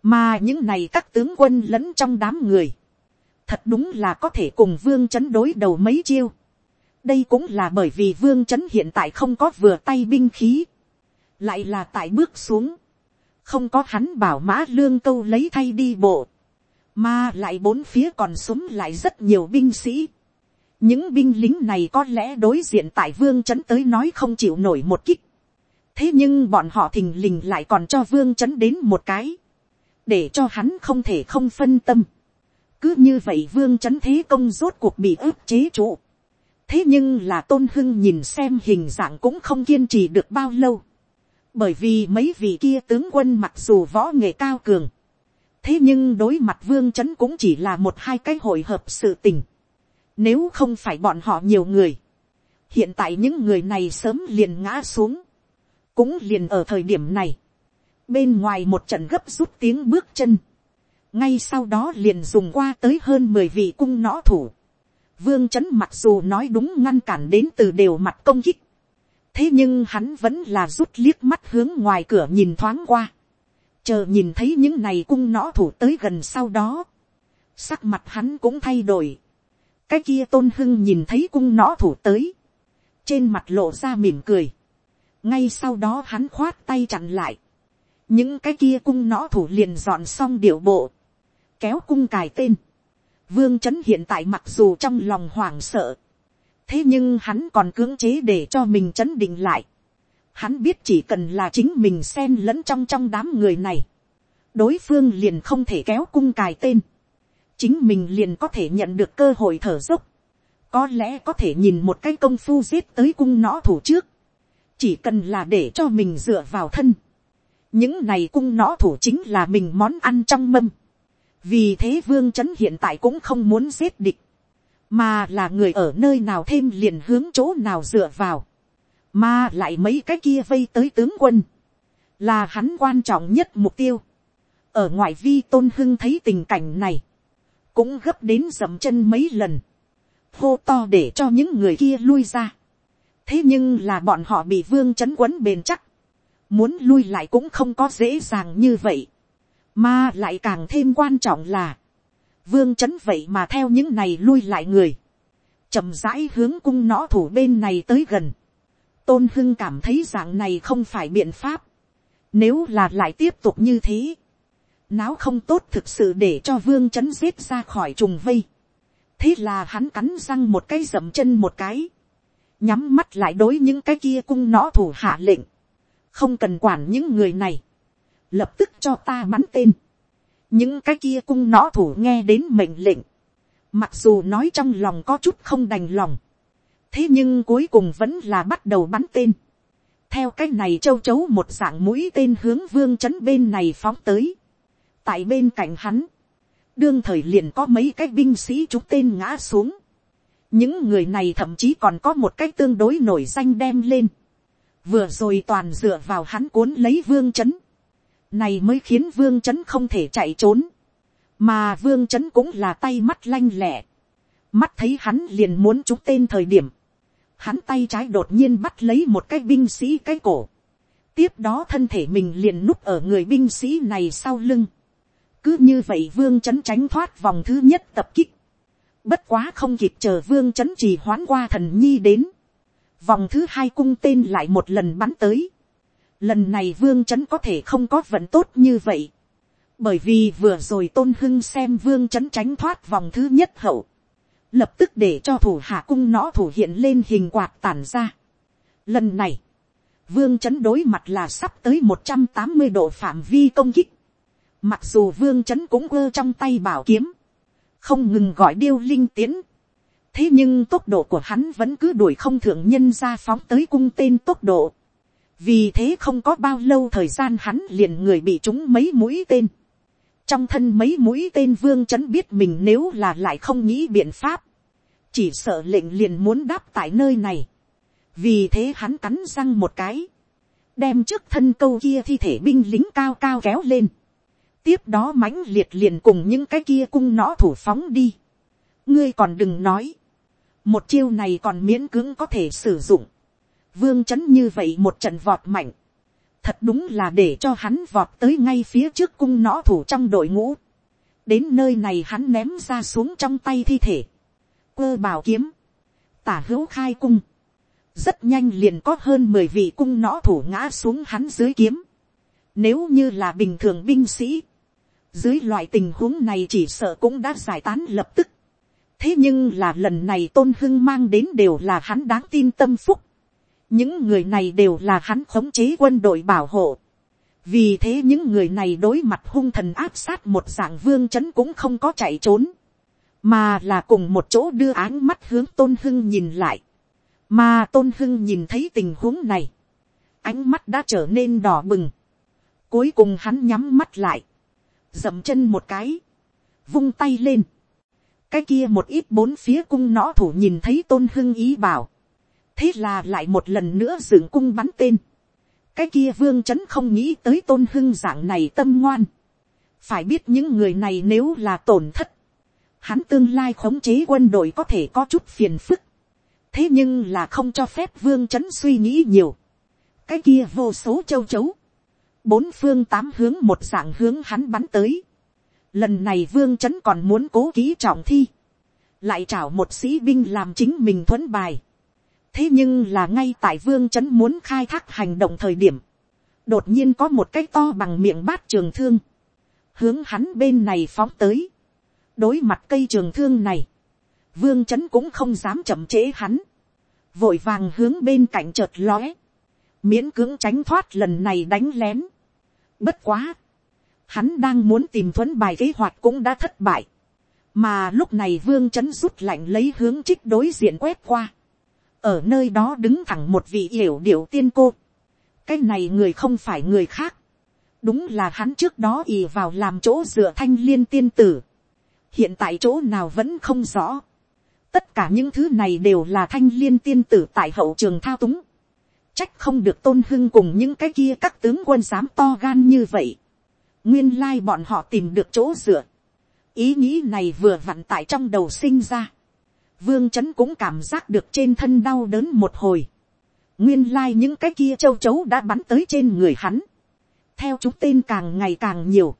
mà những này các tướng quân lẫn trong đám người, thật đúng là có thể cùng vương chấn đối đầu mấy chiêu. đây cũng là bởi vì vương chấn hiện tại không có vừa tay binh khí, lại là tại bước xuống, không có hắn bảo mã lương câu lấy thay đi bộ, mà lại bốn phía còn súng lại rất nhiều binh sĩ. những binh lính này có lẽ đối diện tại vương chấn tới nói không chịu nổi một kích thế nhưng bọn họ thình lình lại còn cho vương chấn đến một cái, để cho hắn không thể không phân tâm. cứ như vậy vương chấn thế công rốt cuộc bị ức chế trụ. thế nhưng là tôn hưng nhìn xem hình dạng cũng không kiên trì được bao lâu. bởi vì mấy vị kia tướng quân mặc dù võ nghệ cao cường, thế nhưng đối mặt vương c h ấ n cũng chỉ là một hai cái hội hợp sự tình. nếu không phải bọn họ nhiều người, hiện tại những người này sớm liền ngã xuống, cũng liền ở thời điểm này, bên ngoài một trận gấp rút tiếng bước chân, ngay sau đó liền dùng qua tới hơn mười vị cung nõ thủ, vương c h ấ n mặc dù nói đúng ngăn cản đến từ đều mặt công kích, thế nhưng hắn vẫn là rút liếc mắt hướng ngoài cửa nhìn thoáng qua, chờ nhìn thấy những này cung nõ thủ tới gần sau đó, sắc mặt hắn cũng thay đổi. cái kia tôn hưng nhìn thấy cung nõ thủ tới, trên mặt lộ ra mỉm cười, ngay sau đó hắn khoát tay chặn lại, những cái kia cung nõ thủ liền dọn xong điệu bộ, kéo cung cài tên, vương c h ấ n hiện tại mặc dù trong lòng hoảng sợ, thế nhưng hắn còn cưỡng chế để cho mình chấn định lại, Hắn biết chỉ cần là chính mình xen lẫn trong trong đám người này. Đối phương liền không thể kéo cung cài tên. Chính mình liền có thể nhận được cơ hội thở dốc. Có lẽ có thể nhìn một cái công phu giết tới cung nõ thủ trước. Chỉ cần là để cho mình dựa vào thân. Những này cung nõ thủ chính là mình món ăn trong mâm. Vì thế vương chấn hiện tại cũng không muốn giết địch mà là người ở nơi nào thêm liền hướng chỗ nào dựa vào mà lại mấy cái kia vây tới tướng quân, là hắn quan trọng nhất mục tiêu. ở ngoài vi tôn hưng thấy tình cảnh này, cũng gấp đến dậm chân mấy lần, hô to để cho những người kia lui ra thế nhưng là bọn họ bị vương c h ấ n quấn bền chắc, muốn lui lại cũng không có dễ dàng như vậy, mà lại càng thêm quan trọng là, vương c h ấ n vậy mà theo những này lui lại người, chậm rãi hướng cung nõ thủ bên này tới gần, tôn hưng cảm thấy dạng này không phải biện pháp. Nếu là lại tiếp tục như thế, náo không tốt thực sự để cho vương chấn giết ra khỏi trùng vây. thế là hắn cắn răng một cái dậm chân một cái nhắm mắt lại đối những cái kia cung nõ thủ hạ lệnh, không cần quản những người này, lập tức cho ta bắn tên, những cái kia cung nõ thủ nghe đến mệnh lệnh, mặc dù nói trong lòng có chút không đành lòng, thế nhưng cuối cùng vẫn là bắt đầu bắn tên, theo cái này châu chấu một dạng mũi tên hướng vương chấn bên này phóng tới, tại bên cạnh hắn, đương thời liền có mấy cái binh sĩ trúng tên ngã xuống, những người này thậm chí còn có một cách tương đối nổi danh đem lên, vừa rồi toàn dựa vào hắn cuốn lấy vương chấn, này mới khiến vương chấn không thể chạy trốn, mà vương chấn cũng là tay mắt lanh lẹ, mắt thấy hắn liền muốn trúng tên thời điểm, hắn tay trái đột nhiên bắt lấy một cái binh sĩ cái cổ, tiếp đó thân thể mình liền núp ở người binh sĩ này sau lưng, cứ như vậy vương chấn tránh thoát vòng thứ nhất tập kích, bất quá không kịp chờ vương chấn trì hoán qua thần nhi đến, vòng thứ hai cung tên lại một lần bắn tới, lần này vương chấn có thể không có vận tốt như vậy, bởi vì vừa rồi tôn hưng xem vương chấn tránh thoát vòng thứ nhất hậu, lập tức để cho thủ hạ cung nó thủ hiện lên hình quạt tản ra. Lần này, vương chấn đối mặt là sắp tới một trăm tám mươi độ phạm vi công kích. Mặc dù vương chấn cũng ơ trong tay bảo kiếm, không ngừng gọi điêu linh tiến. thế nhưng tốc độ của hắn vẫn cứ đuổi không thượng nhân ra phóng tới cung tên tốc độ. vì thế không có bao lâu thời gian hắn liền người bị trúng mấy mũi tên. Trong thân mấy mũi tên vương chấn biết mình nếu là lại không nghĩ biện pháp, chỉ sợ lệnh liền muốn đáp tại nơi này, vì thế hắn cắn răng một cái, đem trước thân câu kia thi thể binh lính cao cao kéo lên, tiếp đó mãnh liệt liền cùng những cái kia cung nõ thủ phóng đi, ngươi còn đừng nói, một chiêu này còn miễn cưỡng có thể sử dụng, vương chấn như vậy một trận vọt mạnh, thật đúng là để cho hắn vọt tới ngay phía trước cung nõ thủ trong đội ngũ. đến nơi này hắn ném ra xuống trong tay thi thể. quơ bảo kiếm, tả hữu khai cung. rất nhanh liền có hơn mười vị cung nõ thủ ngã xuống hắn dưới kiếm. nếu như là bình thường binh sĩ, dưới loại tình huống này chỉ sợ cũng đã giải tán lập tức. thế nhưng là lần này tôn hưng mang đến đều là hắn đáng tin tâm phúc. Những người này đều là hắn khống chế quân đội bảo hộ. vì thế những người này đối mặt hung thần áp sát một dạng vương c h ấ n cũng không có chạy trốn, mà là cùng một chỗ đưa áng mắt hướng tôn hưng nhìn lại, mà tôn hưng nhìn thấy tình huống này, ánh mắt đã trở nên đỏ bừng, cuối cùng hắn nhắm mắt lại, dậm chân một cái, vung tay lên, cái kia một ít bốn phía cung nõ thủ nhìn thấy tôn hưng ý bảo, thế là lại một lần nữa dựng cung bắn tên. cái kia vương c h ấ n không nghĩ tới tôn hưng dạng này tâm ngoan. phải biết những người này nếu là tổn thất, hắn tương lai khống chế quân đội có thể có chút phiền phức. thế nhưng là không cho phép vương c h ấ n suy nghĩ nhiều. cái kia vô số châu chấu bốn phương tám hướng một dạng hướng hắn bắn tới. lần này vương chấn còn muốn cố ký trọng thi. lại chảo một sĩ binh làm chính mình thuẫn bài. Thế nhưng là ngay tại vương trấn muốn khai thác hành động thời điểm, đột nhiên có một cái to bằng miệng bát trường thương, hướng hắn bên này phóng tới, đối mặt cây trường thương này, vương trấn cũng không dám chậm trễ hắn, vội vàng hướng bên cạnh chợt lóe, miễn cưỡng tránh thoát lần này đánh lén. Bất quá, hắn đang muốn tìm thuấn bài kế hoạch cũng đã thất bại, mà lúc này vương chấn rút lạnh lấy hướng trích đối diện quét qua, ở nơi đó đứng thẳng một vị hiểu điệu tiên cô. cái này người không phải người khác. đúng là hắn trước đó ì vào làm chỗ dựa thanh liên tiên tử. hiện tại chỗ nào vẫn không rõ. tất cả những thứ này đều là thanh liên tiên tử tại hậu trường thao túng trách không được tôn hưng cùng những cái kia các tướng quân dám to gan như vậy. nguyên lai bọn họ tìm được chỗ dựa. ý nghĩ này vừa vặn tại trong đầu sinh ra vương chấn cũng cảm giác được trên thân đau đớn một hồi. nguyên lai những cái kia châu chấu đã bắn tới trên người hắn. theo chúng tên càng ngày càng nhiều.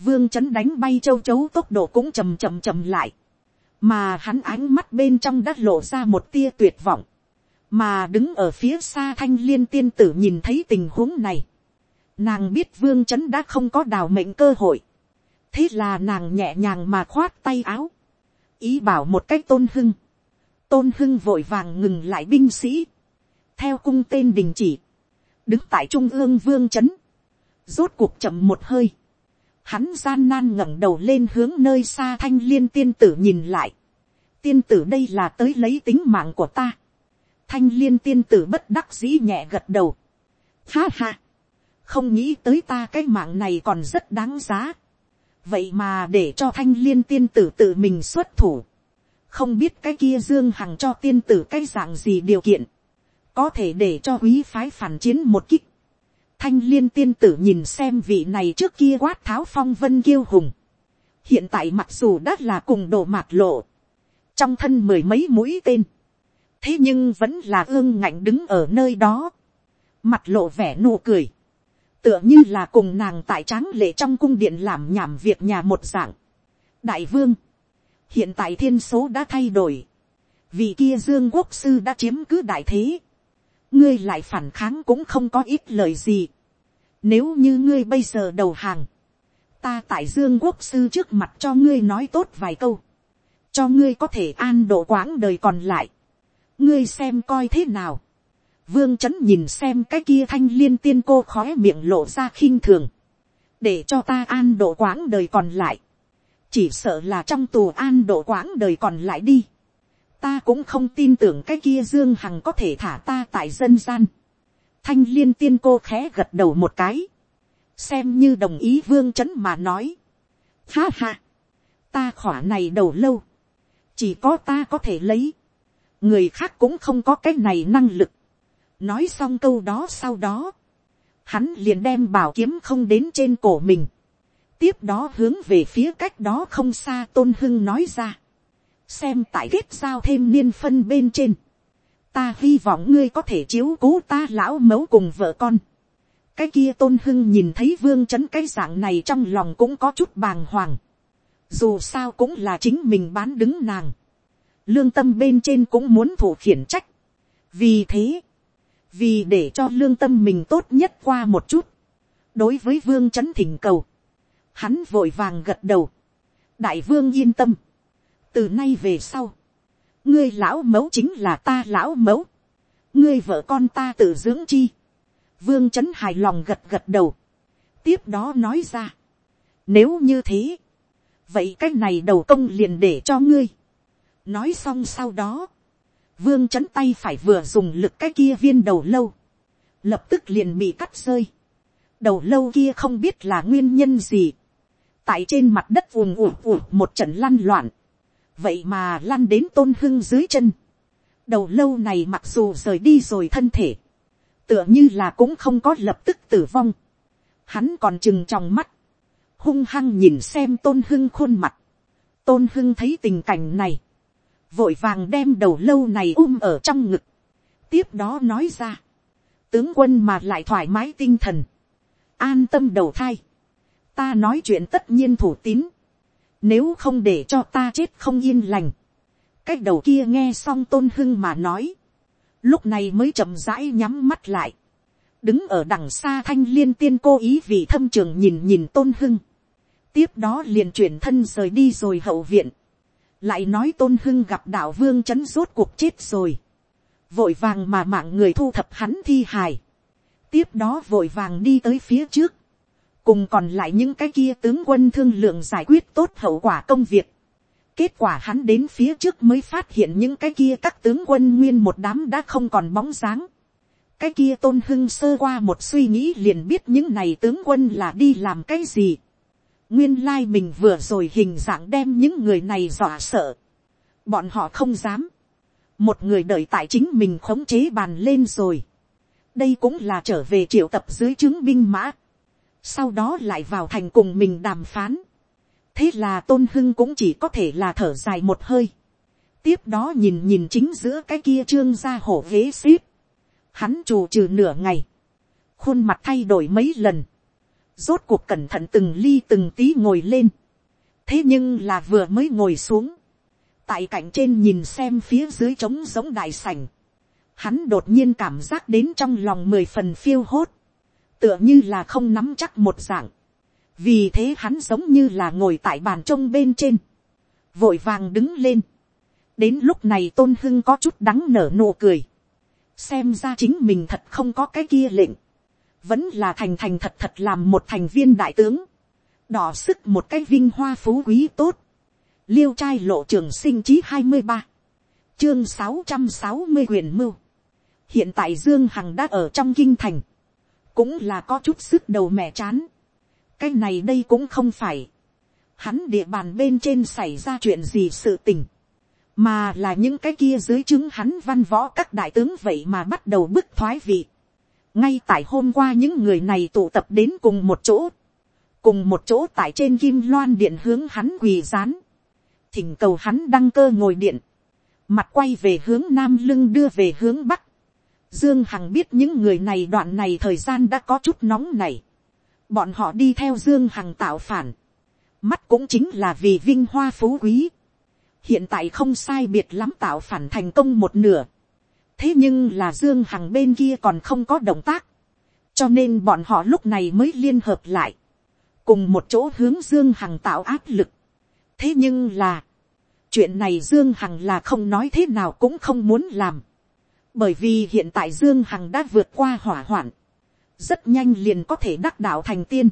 vương chấn đánh bay châu chấu tốc độ cũng chầm chầm chầm lại. mà hắn ánh mắt bên trong đã lộ ra một tia tuyệt vọng mà đứng ở phía xa thanh liên tiên tử nhìn thấy tình huống này. nàng biết vương chấn đã không có đào mệnh cơ hội. thế là nàng nhẹ nhàng mà khoát tay áo. Ý bảo một cách tôn hưng, tôn hưng vội vàng ngừng lại binh sĩ, theo cung tên đình chỉ, đứng tại trung ương vương c rốt cuộc chậm một hơi, hắn gian nan ngẩng đầu lên hướng nơi xa thanh liên tiên tử nhìn lại, tiên tử đây là tới lấy tính mạng của ta, thanh liên tiên tử bất đắc dĩ nhẹ gật đầu, ha ha, không nghĩ tới ta cái mạng này còn rất đáng giá, vậy mà để cho thanh liên tiên tử tự mình xuất thủ, không biết cái kia dương hằng cho tiên tử cái dạng gì điều kiện, có thể để cho quý phái phản chiến một kích. Thanh liên tiên tử nhìn xem vị này trước kia quát tháo phong vân kiêu hùng. Hiện tại mặc dù đã là cùng đồ mạt lộ. Trong thân mười mấy mũi tên. Thế nhưng vẫn là ương ngạnh đứng ở nơi đó. Mặt lộ vẻ nụ cười. Tựa như là cùng nàng tại tráng lệ trong cung điện làm nhảm việc nhà một dạng. Đại vương. Hiện tại thiên số đã thay đổi. vì kia dương quốc sư đã chiếm cứ đại thế ngươi lại phản kháng cũng không có ít lời gì. Nếu như ngươi bây giờ đầu hàng, ta tại dương quốc sư trước mặt cho ngươi nói tốt vài câu, cho ngươi có thể an độ quãng đời còn lại ngươi xem coi thế nào. vương c h ấ n nhìn xem cái kia thanh liên tiên cô khói miệng lộ ra khinh thường, để cho ta an độ quãng đời còn lại. chỉ sợ là trong tù an độ quãng đời còn lại đi ta cũng không tin tưởng cái kia dương hằng có thể thả ta tại dân gian. thanh liên tiên cô khẽ gật đầu một cái, xem như đồng ý vương c mà nói. ha ha, ta khỏa này đầu lâu, chỉ có ta có thể lấy, người khác cũng không có cái này năng lực. nói xong câu đó sau đó, hắn liền đem bảo kiếm không đến trên cổ mình, tiếp đó hướng về phía cách đó không xa tôn hưng nói ra xem tại kết giao thêm niên phân bên trên, ta hy vọng ngươi có thể chiếu cố ta lão mẫu cùng vợ con. cái kia tôn hưng nhìn thấy vương c h ấ n cái dạng này trong lòng cũng có chút bàng hoàng. dù sao cũng là chính mình bán đứng nàng lương tâm bên trên cũng muốn thủ khiển trách. vì thế, vì để cho lương tâm mình tốt nhất qua một chút, đối với vương trấn thỉnh cầu, hắn vội vàng gật đầu. đại vương yên tâm. Từ nay về sau, ngươi lão mẫu chính là ta lão mẫu, ngươi vợ con ta tự dưỡng chi, vương trấn hài lòng gật gật đầu, tiếp đó nói ra, nếu như thế, vậy cái này đầu công liền để cho ngươi, nói xong sau đó, vương chấn tay phải vừa dùng lực cái kia viên đầu lâu, lập tức liền bị cắt rơi, đầu lâu kia không biết là nguyên nhân gì, tại trên mặt đất ùm ùm ùm một trận lăn loạn, vậy mà lăn đến tôn hưng dưới chân. đầu lâu này mặc dù rời đi rồi thân thể, tựa như là cũng không có lập tức tử vong. hắn còn chừng trong mắt, hung hăng nhìn xem tôn hưng khuôn mặt. tôn hưng thấy tình cảnh này, vội vàng đem đầu lâu này um ở trong ngực. tiếp đó nói ra, tướng quân mà lại thoải mái tinh thần, an tâm đầu thai. ta nói chuyện tất nhiên thủ tín, nếu không để cho ta chết không yên lành. Cái đầu kia nghe xong tôn hưng mà nói. Lúc này mới chậm rãi nhắm mắt lại. Đứng ở đằng xa thanh liên tiên cô ý vì thâm trường nhìn nhìn tôn hưng. Tiếp đó liền chuyển thân rời đi rồi hậu viện. Lại nói tôn hưng gặp đạo vương chấn rốt cuộc chết rồi. Vội vàng mà mạng người thu thập hắn thi hài. Tiếp đó vội vàng đi tới phía trước cùng còn lại những cái kia tướng quân thương lượng giải quyết tốt hậu quả công việc. Kết quả hắn đến phía trước mới phát hiện những cái kia các tướng quân nguyên một đám đã không còn bóng dáng. Cái kia tôn hưng sơ qua một suy nghĩ liền biết những này tướng quân là đi làm cái gì. Nguyên lai mình vừa rồi hình dạng đem những người này dọa sợ. Bọn họ không dám. Một người đợi tại chính mình khống chế bàn lên rồi. Đây cũng là trở về triệu tập dưới chứng binh mã sau đó lại vào thành cùng mình đàm phán. thế là tôn hưng cũng chỉ có thể là thở dài một hơi. tiếp đó nhìn nhìn chính giữa cái kia trương ra hổ ghế xíp. hắn trù trừ nửa ngày. khuôn mặt thay đổi mấy lần rốt cuộc cẩn thận từng ly từng tí ngồi lên. thế nhưng là vừa mới ngồi xuống. tại cạnh trên nhìn xem phía dưới trống giống đại sảnh. hắn đột nhiên cảm giác đến trong lòng mười phần phiêu hốt tựa như là không nắm chắc một dạng. vì thế hắn giống như là ngồi tại bàn trông bên trên, vội vàng đứng lên, đến lúc này tôn hưng có chút đắng nở nụ cười, xem ra chính mình thật không có cái kia lệnh, vẫn là thành thành thật thật làm một thành viên đại tướng, đỏ sức một cái vinh hoa phú quý tốt, liêu trai lộ trường sinh chí hai mươi ba, chương sáu trăm sáu mươi quyền mưu, hiện tại dương hằng đã ở trong kinh thành, cũng là có chút sức đầu mẹ chán, cái này đây cũng không phải, hắn địa bàn bên trên xảy ra chuyện gì sự tình, mà là những cái kia dưới chứng hắn văn võ các đại tướng vậy mà bắt đầu bức thoái vị ngay tại hôm qua những người này tụ tập đến cùng một chỗ, cùng một chỗ tại trên kim loan điện hướng hắn quỳ rán, thỉnh cầu hắn đăng cơ ngồi điện, mặt quay về hướng nam lưng đưa về hướng bắc. Dương Hằng biết những người này đoạn này thời gian đã có chút nóng này. Bọn họ đi theo Dương Hằng tạo phản. Mắt cũng chính là vì vinh hoa phú quý hiện tại không sai biệt lắm tạo phản thành công một nửa thế nhưng là dương hằng bên kia còn không có động tác, cho nên bọn họ lúc này mới liên hợp lại, cùng một chỗ hướng dương hằng tạo áp lực. thế nhưng là, chuyện này dương hằng là không nói thế nào cũng không muốn làm, bởi vì hiện tại dương hằng đã vượt qua hỏa hoạn, rất nhanh liền có thể đắc đạo thành tiên,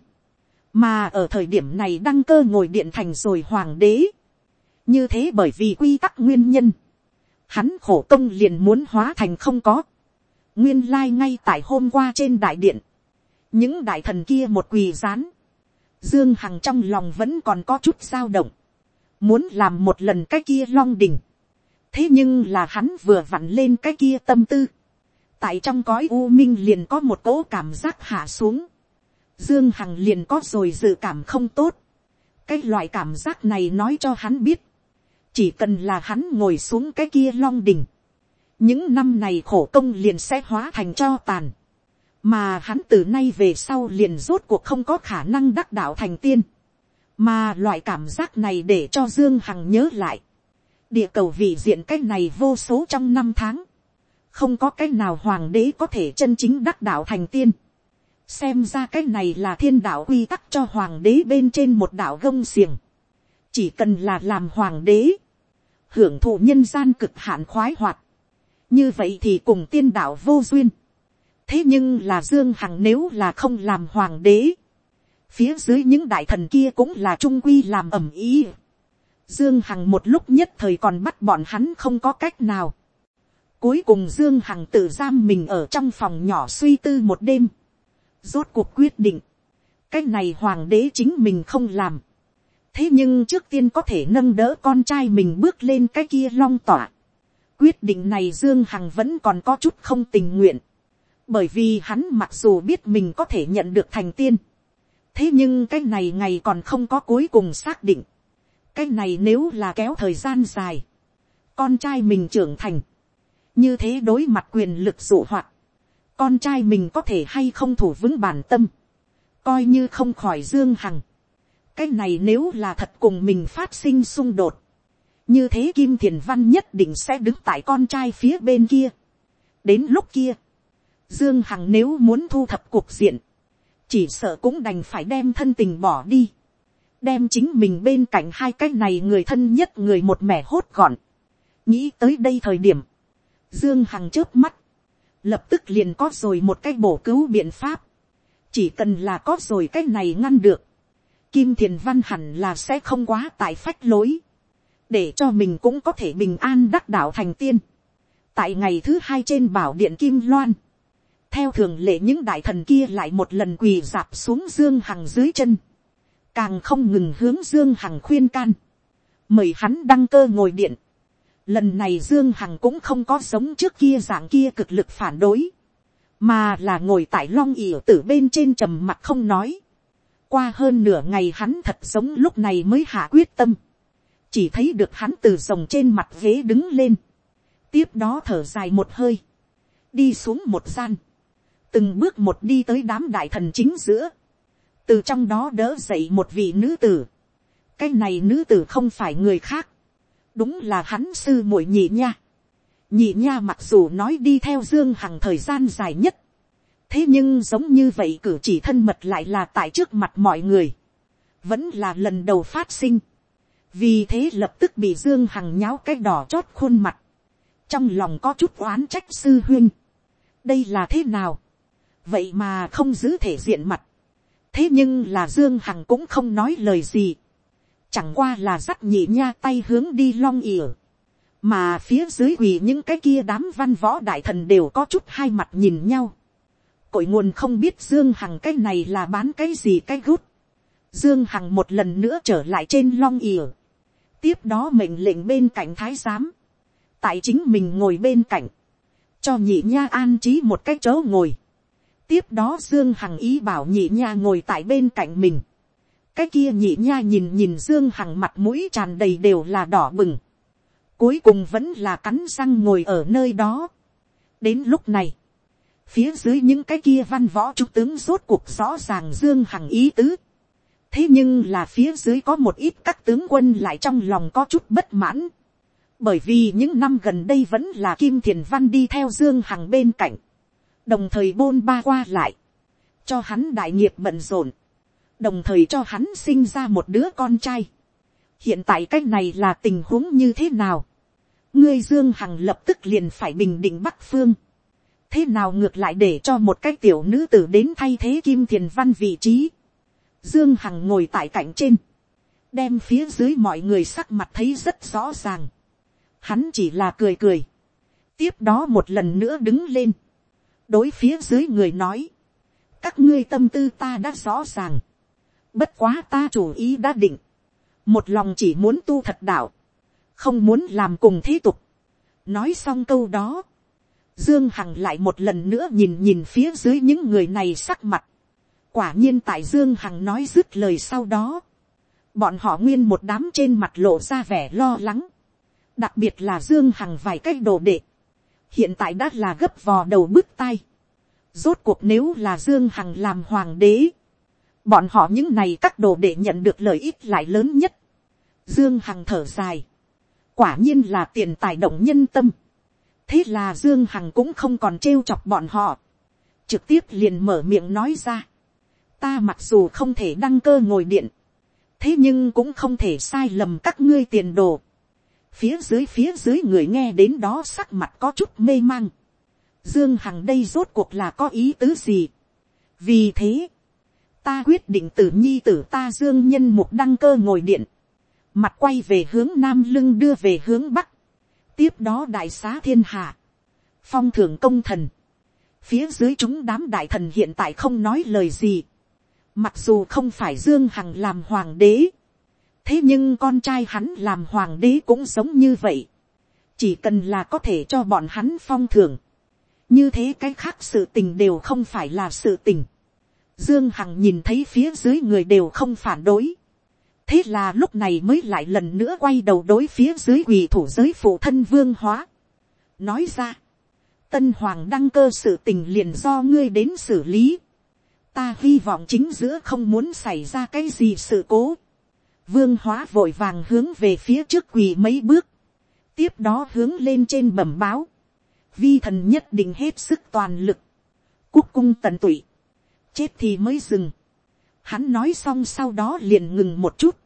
mà ở thời điểm này đăng cơ ngồi điện thành rồi hoàng đế, như thế bởi vì quy tắc nguyên nhân, hắn khổ công liền muốn hóa thành không có, nguyên lai ngay tại hôm qua trên đại điện, những đại thần kia một quỳ rán, dương hằng trong lòng vẫn còn có chút dao động, muốn làm một lần cái kia long đình, thế nhưng là hắn vừa vặn lên cái kia tâm tư, tại trong cõi u minh liền có một cỗ cảm giác hạ xuống, dương hằng liền có rồi dự cảm không tốt, cái loại cảm giác này nói cho hắn biết, chỉ cần là hắn ngồi xuống cái kia long đình, những năm này khổ công liền sẽ hóa thành cho tàn, mà hắn từ nay về sau liền rốt cuộc không có khả năng đắc đạo thành tiên, mà loại cảm giác này để cho dương hằng nhớ lại, địa cầu vị diện cái này vô số trong năm tháng, không có cái nào hoàng đế có thể chân chính đắc đạo thành tiên, xem ra cái này là thiên đạo quy tắc cho hoàng đế bên trên một đạo gông xiềng, chỉ cần là làm hoàng đế, hưởng thụ nhân gian cực hạn khoái hoạt, như vậy thì cùng tiên đạo vô duyên. thế nhưng là dương hằng nếu là không làm hoàng đế, phía dưới những đại thần kia cũng là trung quy làm ẩm ý. dương hằng một lúc nhất thời còn bắt bọn hắn không có cách nào. cuối cùng dương hằng tự giam mình ở trong phòng nhỏ suy tư một đêm. rốt cuộc quyết định, cái này hoàng đế chính mình không làm thế nhưng trước tiên có thể nâng đỡ con trai mình bước lên cái kia long tỏa. quyết định này dương hằng vẫn còn có chút không tình nguyện. bởi vì hắn mặc dù biết mình có thể nhận được thành tiên. thế nhưng cái này ngày còn không có cuối cùng xác định. cái này nếu là kéo thời gian dài. con trai mình trưởng thành. như thế đối mặt quyền lực dụ hoạt. con trai mình có thể hay không thủ vững bản tâm. coi như không khỏi dương hằng cái này nếu là thật cùng mình phát sinh xung đột, như thế kim thiền văn nhất định sẽ đứng tại con trai phía bên kia. đến lúc kia, dương hằng nếu muốn thu thập cuộc diện, chỉ sợ cũng đành phải đem thân tình bỏ đi, đem chính mình bên cạnh hai cái này người thân nhất người một mẻ hốt gọn. nghĩ tới đây thời điểm, dương hằng trước mắt, lập tức liền có rồi một cái bổ cứu biện pháp, chỉ cần là có rồi cái này ngăn được, Kim Thiền Văn hẳn là sẽ không quá tại phách lối. Để cho mình cũng có thể bình an đắc đạo thành tiên. Tại ngày thứ hai trên bảo điện Kim Loan. Theo thường lệ những đại thần kia lại một lần quỳ dạp xuống Dương Hằng dưới chân. Càng không ngừng hướng Dương Hằng khuyên can. Mời hắn đăng cơ ngồi điện. Lần này Dương Hằng cũng không có giống trước kia dạng kia cực lực phản đối. Mà là ngồi tại long ỉa tử bên trên trầm mặt không nói qua hơn nửa ngày hắn thật giống lúc này mới hạ quyết tâm. Chỉ thấy được hắn từ rồng trên mặt ghế đứng lên. Tiếp đó thở dài một hơi. Đi xuống một gian. Từng bước một đi tới đám đại thần chính giữa. Từ trong đó đỡ dậy một vị nữ tử. Cái này nữ tử không phải người khác. Đúng là hắn sư muội nhị nha. Nhị nha mặc dù nói đi theo Dương Hằng thời gian dài nhất thế nhưng giống như vậy cử chỉ thân mật lại là tại trước mặt mọi người, vẫn là lần đầu phát sinh. vì thế lập tức bị dương hằng nháo cái đỏ chót khuôn mặt, trong lòng có chút oán trách sư huyên, đây là thế nào, vậy mà không giữ thể diện mặt, thế nhưng là dương hằng cũng không nói lời gì, chẳng qua là dắt nhị nha tay hướng đi long ỉa, mà phía dưới quỳ những cái kia đám văn võ đại thần đều có chút hai mặt nhìn nhau, cội nguồn không biết dương hằng cái này là bán cái gì cái gút, dương hằng một lần nữa trở lại trên long ỉa, tiếp đó mệnh lệnh bên cạnh thái giám, tại chính mình ngồi bên cạnh, cho nhị nha an trí một cái chỗ ngồi, tiếp đó dương hằng ý bảo nhị nha ngồi tại bên cạnh mình, cái kia nhị nha nhìn nhìn dương hằng mặt mũi tràn đầy đều là đỏ bừng, cuối cùng vẫn là cắn răng ngồi ở nơi đó. đến lúc này, phía dưới những cái kia văn võ trung tướng rốt cuộc rõ ràng dương hằng ý tứ, thế nhưng là phía dưới có một ít các tướng quân lại trong lòng có chút bất mãn, bởi vì những năm gần đây vẫn là kim thiền văn đi theo dương hằng bên cạnh, đồng thời bôn ba qua lại, cho hắn đại nghiệp bận rộn, đồng thời cho hắn sinh ra một đứa con trai. hiện tại cái này là tình huống như thế nào, ngươi dương hằng lập tức liền phải bình định bắc phương, thế nào ngược lại để cho một cái tiểu nữ tử đến thay thế kim thiền văn vị trí, Dương Hằng ngồi tại cạnh trên. Đem phía dưới mọi người sắc mặt thấy rất rõ ràng. Hắn chỉ là cười cười. Tiếp đó một lần nữa đứng lên. Đối phía dưới người nói. Các ngươi tâm tư ta đã rõ ràng. Bất quá ta chủ ý đã định. Một lòng chỉ muốn tu thật đạo. Không muốn làm cùng thế tục. Nói xong câu đó. Dương Hằng lại một lần nữa nhìn nhìn phía dưới những người này sắc mặt. Quả nhiên tại dương hằng nói dứt lời sau đó, bọn họ nguyên một đám trên mặt lộ ra vẻ lo lắng, đặc biệt là dương hằng vài cách đồ đệ, hiện tại đã là gấp vò đầu bứt tay, rốt cuộc nếu là dương hằng làm hoàng đế, bọn họ những này các đồ đệ nhận được lợi ích lại lớn nhất, dương hằng thở dài, quả nhiên là tiền tài động nhân tâm, thế là dương hằng cũng không còn trêu chọc bọn họ, trực tiếp liền mở miệng nói ra, ta mặc dù không thể đăng cơ ngồi điện, thế nhưng cũng không thể sai lầm các ngươi tiền đồ. phía dưới phía dưới người nghe đến đó sắc mặt có chút mê mang. dương hằng đây rốt cuộc là có ý tứ gì. vì thế, ta quyết định tử nhi tử ta dương nhân mục đăng cơ ngồi điện, mặt quay về hướng nam lưng đưa về hướng bắc, tiếp đó đại xá thiên hạ, phong thưởng công thần, phía dưới chúng đám đại thần hiện tại không nói lời gì, Mặc dù không phải Dương Hằng làm hoàng đế. Thế nhưng con trai hắn làm hoàng đế cũng sống như vậy. Chỉ cần là có thể cho bọn hắn phong thưởng. Như thế cái khác sự tình đều không phải là sự tình. Dương Hằng nhìn thấy phía dưới người đều không phản đối. Thế là lúc này mới lại lần nữa quay đầu đối phía dưới quỳ thủ giới phụ thân vương hóa. Nói ra. Tân Hoàng đăng cơ sự tình liền do ngươi đến xử lý ta hy vọng chính giữa không muốn xảy ra cái gì sự cố. Vương hóa vội vàng hướng về phía trước quỳ mấy bước. Tiếp đó hướng lên trên bẩm báo. Vi thần nhất định hết sức toàn lực. Quốc cung tận tụy. Chết thì mới dừng. Hắn nói xong sau đó liền ngừng một chút.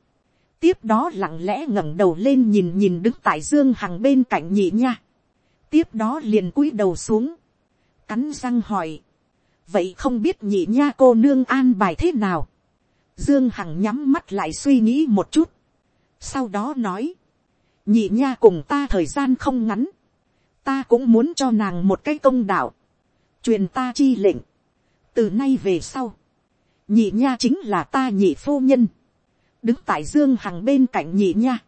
Tiếp đó lặng lẽ ngẩng đầu lên nhìn nhìn đứng tại dương hằng bên cạnh nhị nha. Tiếp đó liền cúi đầu xuống. Cắn răng hỏi vậy không biết nhị nha cô nương an bài thế nào. dương hằng nhắm mắt lại suy nghĩ một chút. sau đó nói, nhị nha cùng ta thời gian không ngắn. ta cũng muốn cho nàng một cái công đạo. truyền ta chi lệnh. từ nay về sau, nhị nha chính là ta nhị phu nhân. đứng tại dương hằng bên cạnh nhị nha.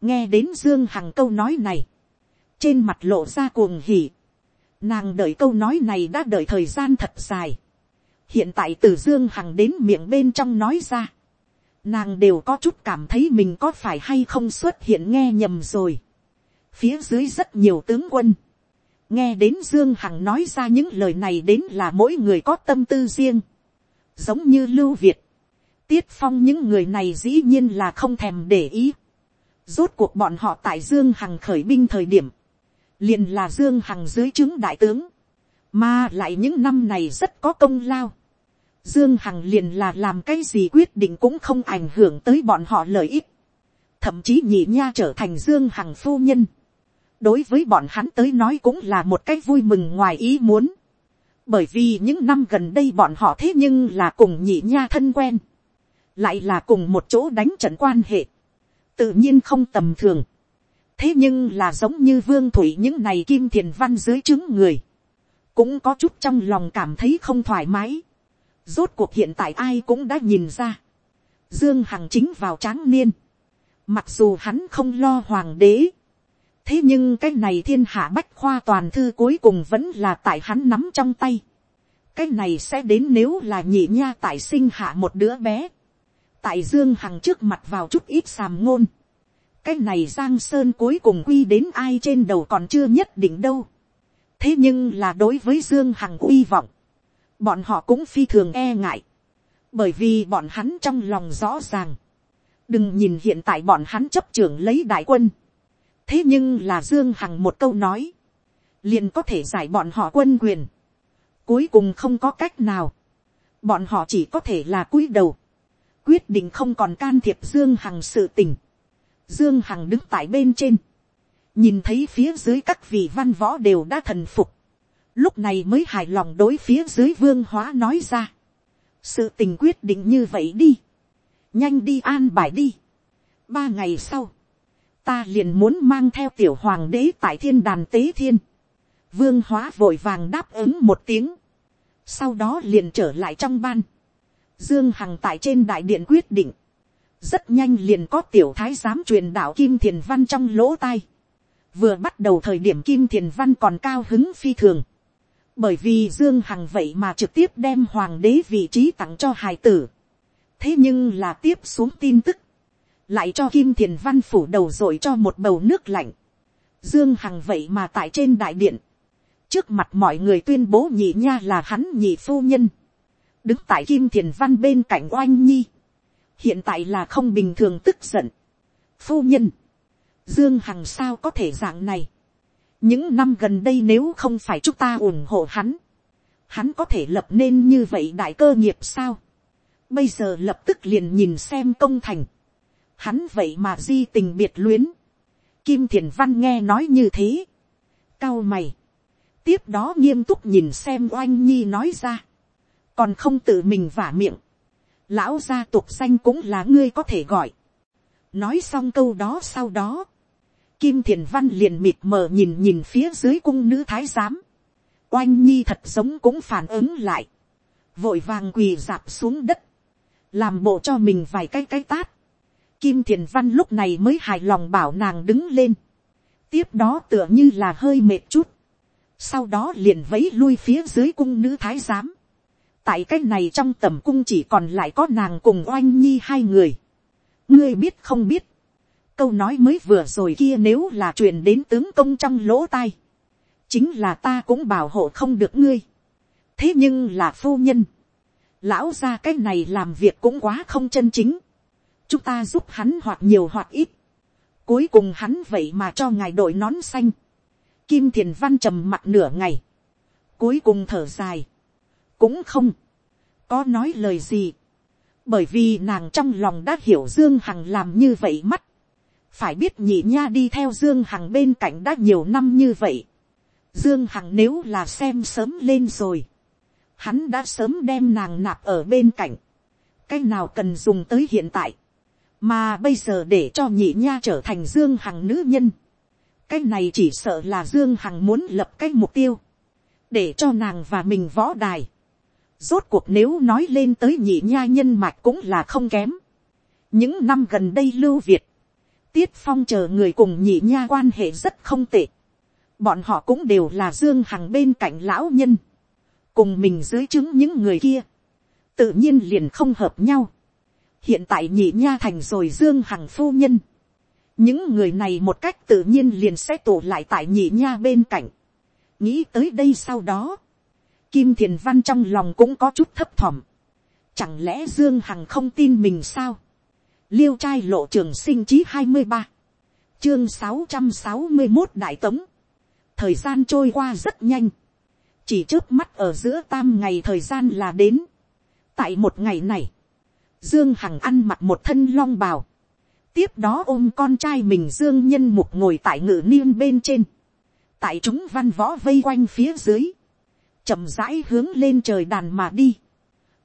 nghe đến dương hằng câu nói này. trên mặt lộ ra cuồng hỉ Nàng đợi câu nói này đã đợi thời gian thật dài. Hiện tại từ Dương Hằng đến miệng bên trong nói ra. Nàng đều có chút cảm thấy mình có phải hay không xuất hiện nghe nhầm rồi. Phía dưới rất nhiều tướng quân. Nghe đến Dương Hằng nói ra những lời này đến là mỗi người có tâm tư riêng. Giống như Lưu Việt. Tiết Phong những người này dĩ nhiên là không thèm để ý. Rốt cuộc bọn họ tại Dương Hằng khởi binh thời điểm liền là dương hằng dưới trướng đại tướng, mà lại những năm này rất có công lao. Dương Hằng liền là làm cái gì quyết định cũng không ảnh hưởng tới bọn họ lợi ích. thậm chí nhị nha trở thành dương hằng phu nhân, đối với bọn hắn tới nói cũng là một cái vui mừng ngoài ý muốn, bởi vì những năm gần đây bọn họ thế nhưng là cùng nhị nha thân quen, lại là cùng một chỗ đánh trận quan hệ, tự nhiên không tầm thường. thế nhưng là giống như vương thủy những này kim thiền văn dưới chứng người, cũng có chút trong lòng cảm thấy không thoải mái. rốt cuộc hiện tại ai cũng đã nhìn ra, dương hằng chính vào tráng niên, mặc dù hắn không lo hoàng đế, thế nhưng cái này thiên hạ bách khoa toàn thư cuối cùng vẫn là tại hắn nắm trong tay. cái này sẽ đến nếu là nhị nha tại sinh hạ một đứa bé, tại dương hằng trước mặt vào chút ít sàm ngôn, cái này giang sơn cuối cùng quy đến ai trên đầu còn chưa nhất định đâu. thế nhưng là đối với dương hằng uy vọng, bọn họ cũng phi thường e ngại, bởi vì bọn hắn trong lòng rõ ràng, đừng nhìn hiện tại bọn hắn chấp trưởng lấy đại quân, thế nhưng là dương hằng một câu nói, liền có thể giải bọn họ quân quyền, cuối cùng không có cách nào, bọn họ chỉ có thể là cúi đầu, quyết định không còn can thiệp dương hằng sự tình. dương hằng đứng tại bên trên, nhìn thấy phía dưới các vị văn võ đều đã thần phục, lúc này mới hài lòng đối phía dưới vương hóa nói ra. sự tình quyết định như vậy đi, nhanh đi an bài đi. ba ngày sau, ta liền muốn mang theo tiểu hoàng đế tại thiên đàn tế thiên. vương hóa vội vàng đáp ứng một tiếng, sau đó liền trở lại trong ban Dương Hằng tại trên đại điện quyết định. Rất nhanh liền có tiểu thái giám truyền đạo Kim Thiền Văn trong lỗ tai. Vừa bắt đầu thời điểm Kim Thiền Văn còn cao hứng phi thường. Bởi vì Dương Hằng vậy mà trực tiếp đem hoàng đế vị trí tặng cho hài tử. Thế nhưng là tiếp xuống tin tức. Lại cho Kim Thiền Văn phủ đầu rồi cho một bầu nước lạnh. Dương Hằng vậy mà tại trên đại điện. Trước mặt mọi người tuyên bố nhị nha là hắn nhị phu nhân đứng tại kim thiền văn bên cạnh oanh nhi, hiện tại là không bình thường tức giận. phu nhân, dương hằng sao có thể dạng này. những năm gần đây nếu không phải chúng ta ủng hộ hắn, hắn có thể lập nên như vậy đại cơ nghiệp sao. bây giờ lập tức liền nhìn xem công thành hắn vậy mà di tình biệt luyến. kim thiền văn nghe nói như thế. cao mày. tiếp đó nghiêm túc nhìn xem oanh nhi nói ra còn không tự mình vả miệng, lão gia tục xanh cũng là ngươi có thể gọi. nói xong câu đó sau đó, kim thiền văn liền mịt mờ nhìn nhìn phía dưới cung nữ thái giám, oanh nhi thật giống cũng phản ứng lại, vội vàng quỳ dạp xuống đất, làm bộ cho mình vài cái cái tát. Kim thiền văn lúc này mới hài lòng bảo nàng đứng lên, tiếp đó tựa như là hơi mệt chút, sau đó liền vẫy lui phía dưới cung nữ thái giám, tại cái này trong tầm cung chỉ còn lại có nàng cùng oanh nhi hai người. ngươi biết không biết, câu nói mới vừa rồi kia nếu là truyền đến tướng công trong lỗ tai, chính là ta cũng bảo hộ không được ngươi. thế nhưng là phu nhân, lão ra cái này làm việc cũng quá không chân chính, chúng ta giúp hắn hoặc nhiều hoặc ít, cuối cùng hắn vậy mà cho ngài đội nón xanh, kim thiền văn trầm mặt nửa ngày, cuối cùng thở dài, cũng không, có nói lời gì, bởi vì nàng trong lòng đã hiểu dương hằng làm như vậy mắt, phải biết nhị nha đi theo dương hằng bên cạnh đã nhiều năm như vậy, dương hằng nếu là xem sớm lên rồi, hắn đã sớm đem nàng nạp ở bên cạnh, cái nào cần dùng tới hiện tại, mà bây giờ để cho nhị nha trở thành dương hằng nữ nhân, cái này chỉ sợ là dương hằng muốn lập cái mục tiêu, để cho nàng và mình võ đài, Rốt cuộc nếu nói lên tới nhị nha nhân mạch cũng là không kém. Những năm gần đây lưu Việt. Tiết phong chờ người cùng nhị nha quan hệ rất không tệ. Bọn họ cũng đều là dương hằng bên cạnh lão nhân. Cùng mình dưới chứng những người kia. Tự nhiên liền không hợp nhau. Hiện tại nhị nha thành rồi dương hằng phu nhân. Những người này một cách tự nhiên liền sẽ tụ lại tại nhị nha bên cạnh. Nghĩ tới đây sau đó, Kim Thiền Văn trong lòng cũng có chút thấp thỏm. Chẳng lẽ Dương Hằng không tin mình sao? Liêu trai lộ trường sinh chí 23. Chương 661 Đại Tống. Thời gian trôi qua rất nhanh. Chỉ trước mắt ở giữa tam ngày thời gian là đến. Tại một ngày này. Dương Hằng ăn mặc một thân long bào. tiếp đó ôm con trai mình dương nhân mục ngồi tại ngự niên bên trên, tại chúng văn võ vây quanh phía dưới, chậm rãi hướng lên trời đàn mà đi,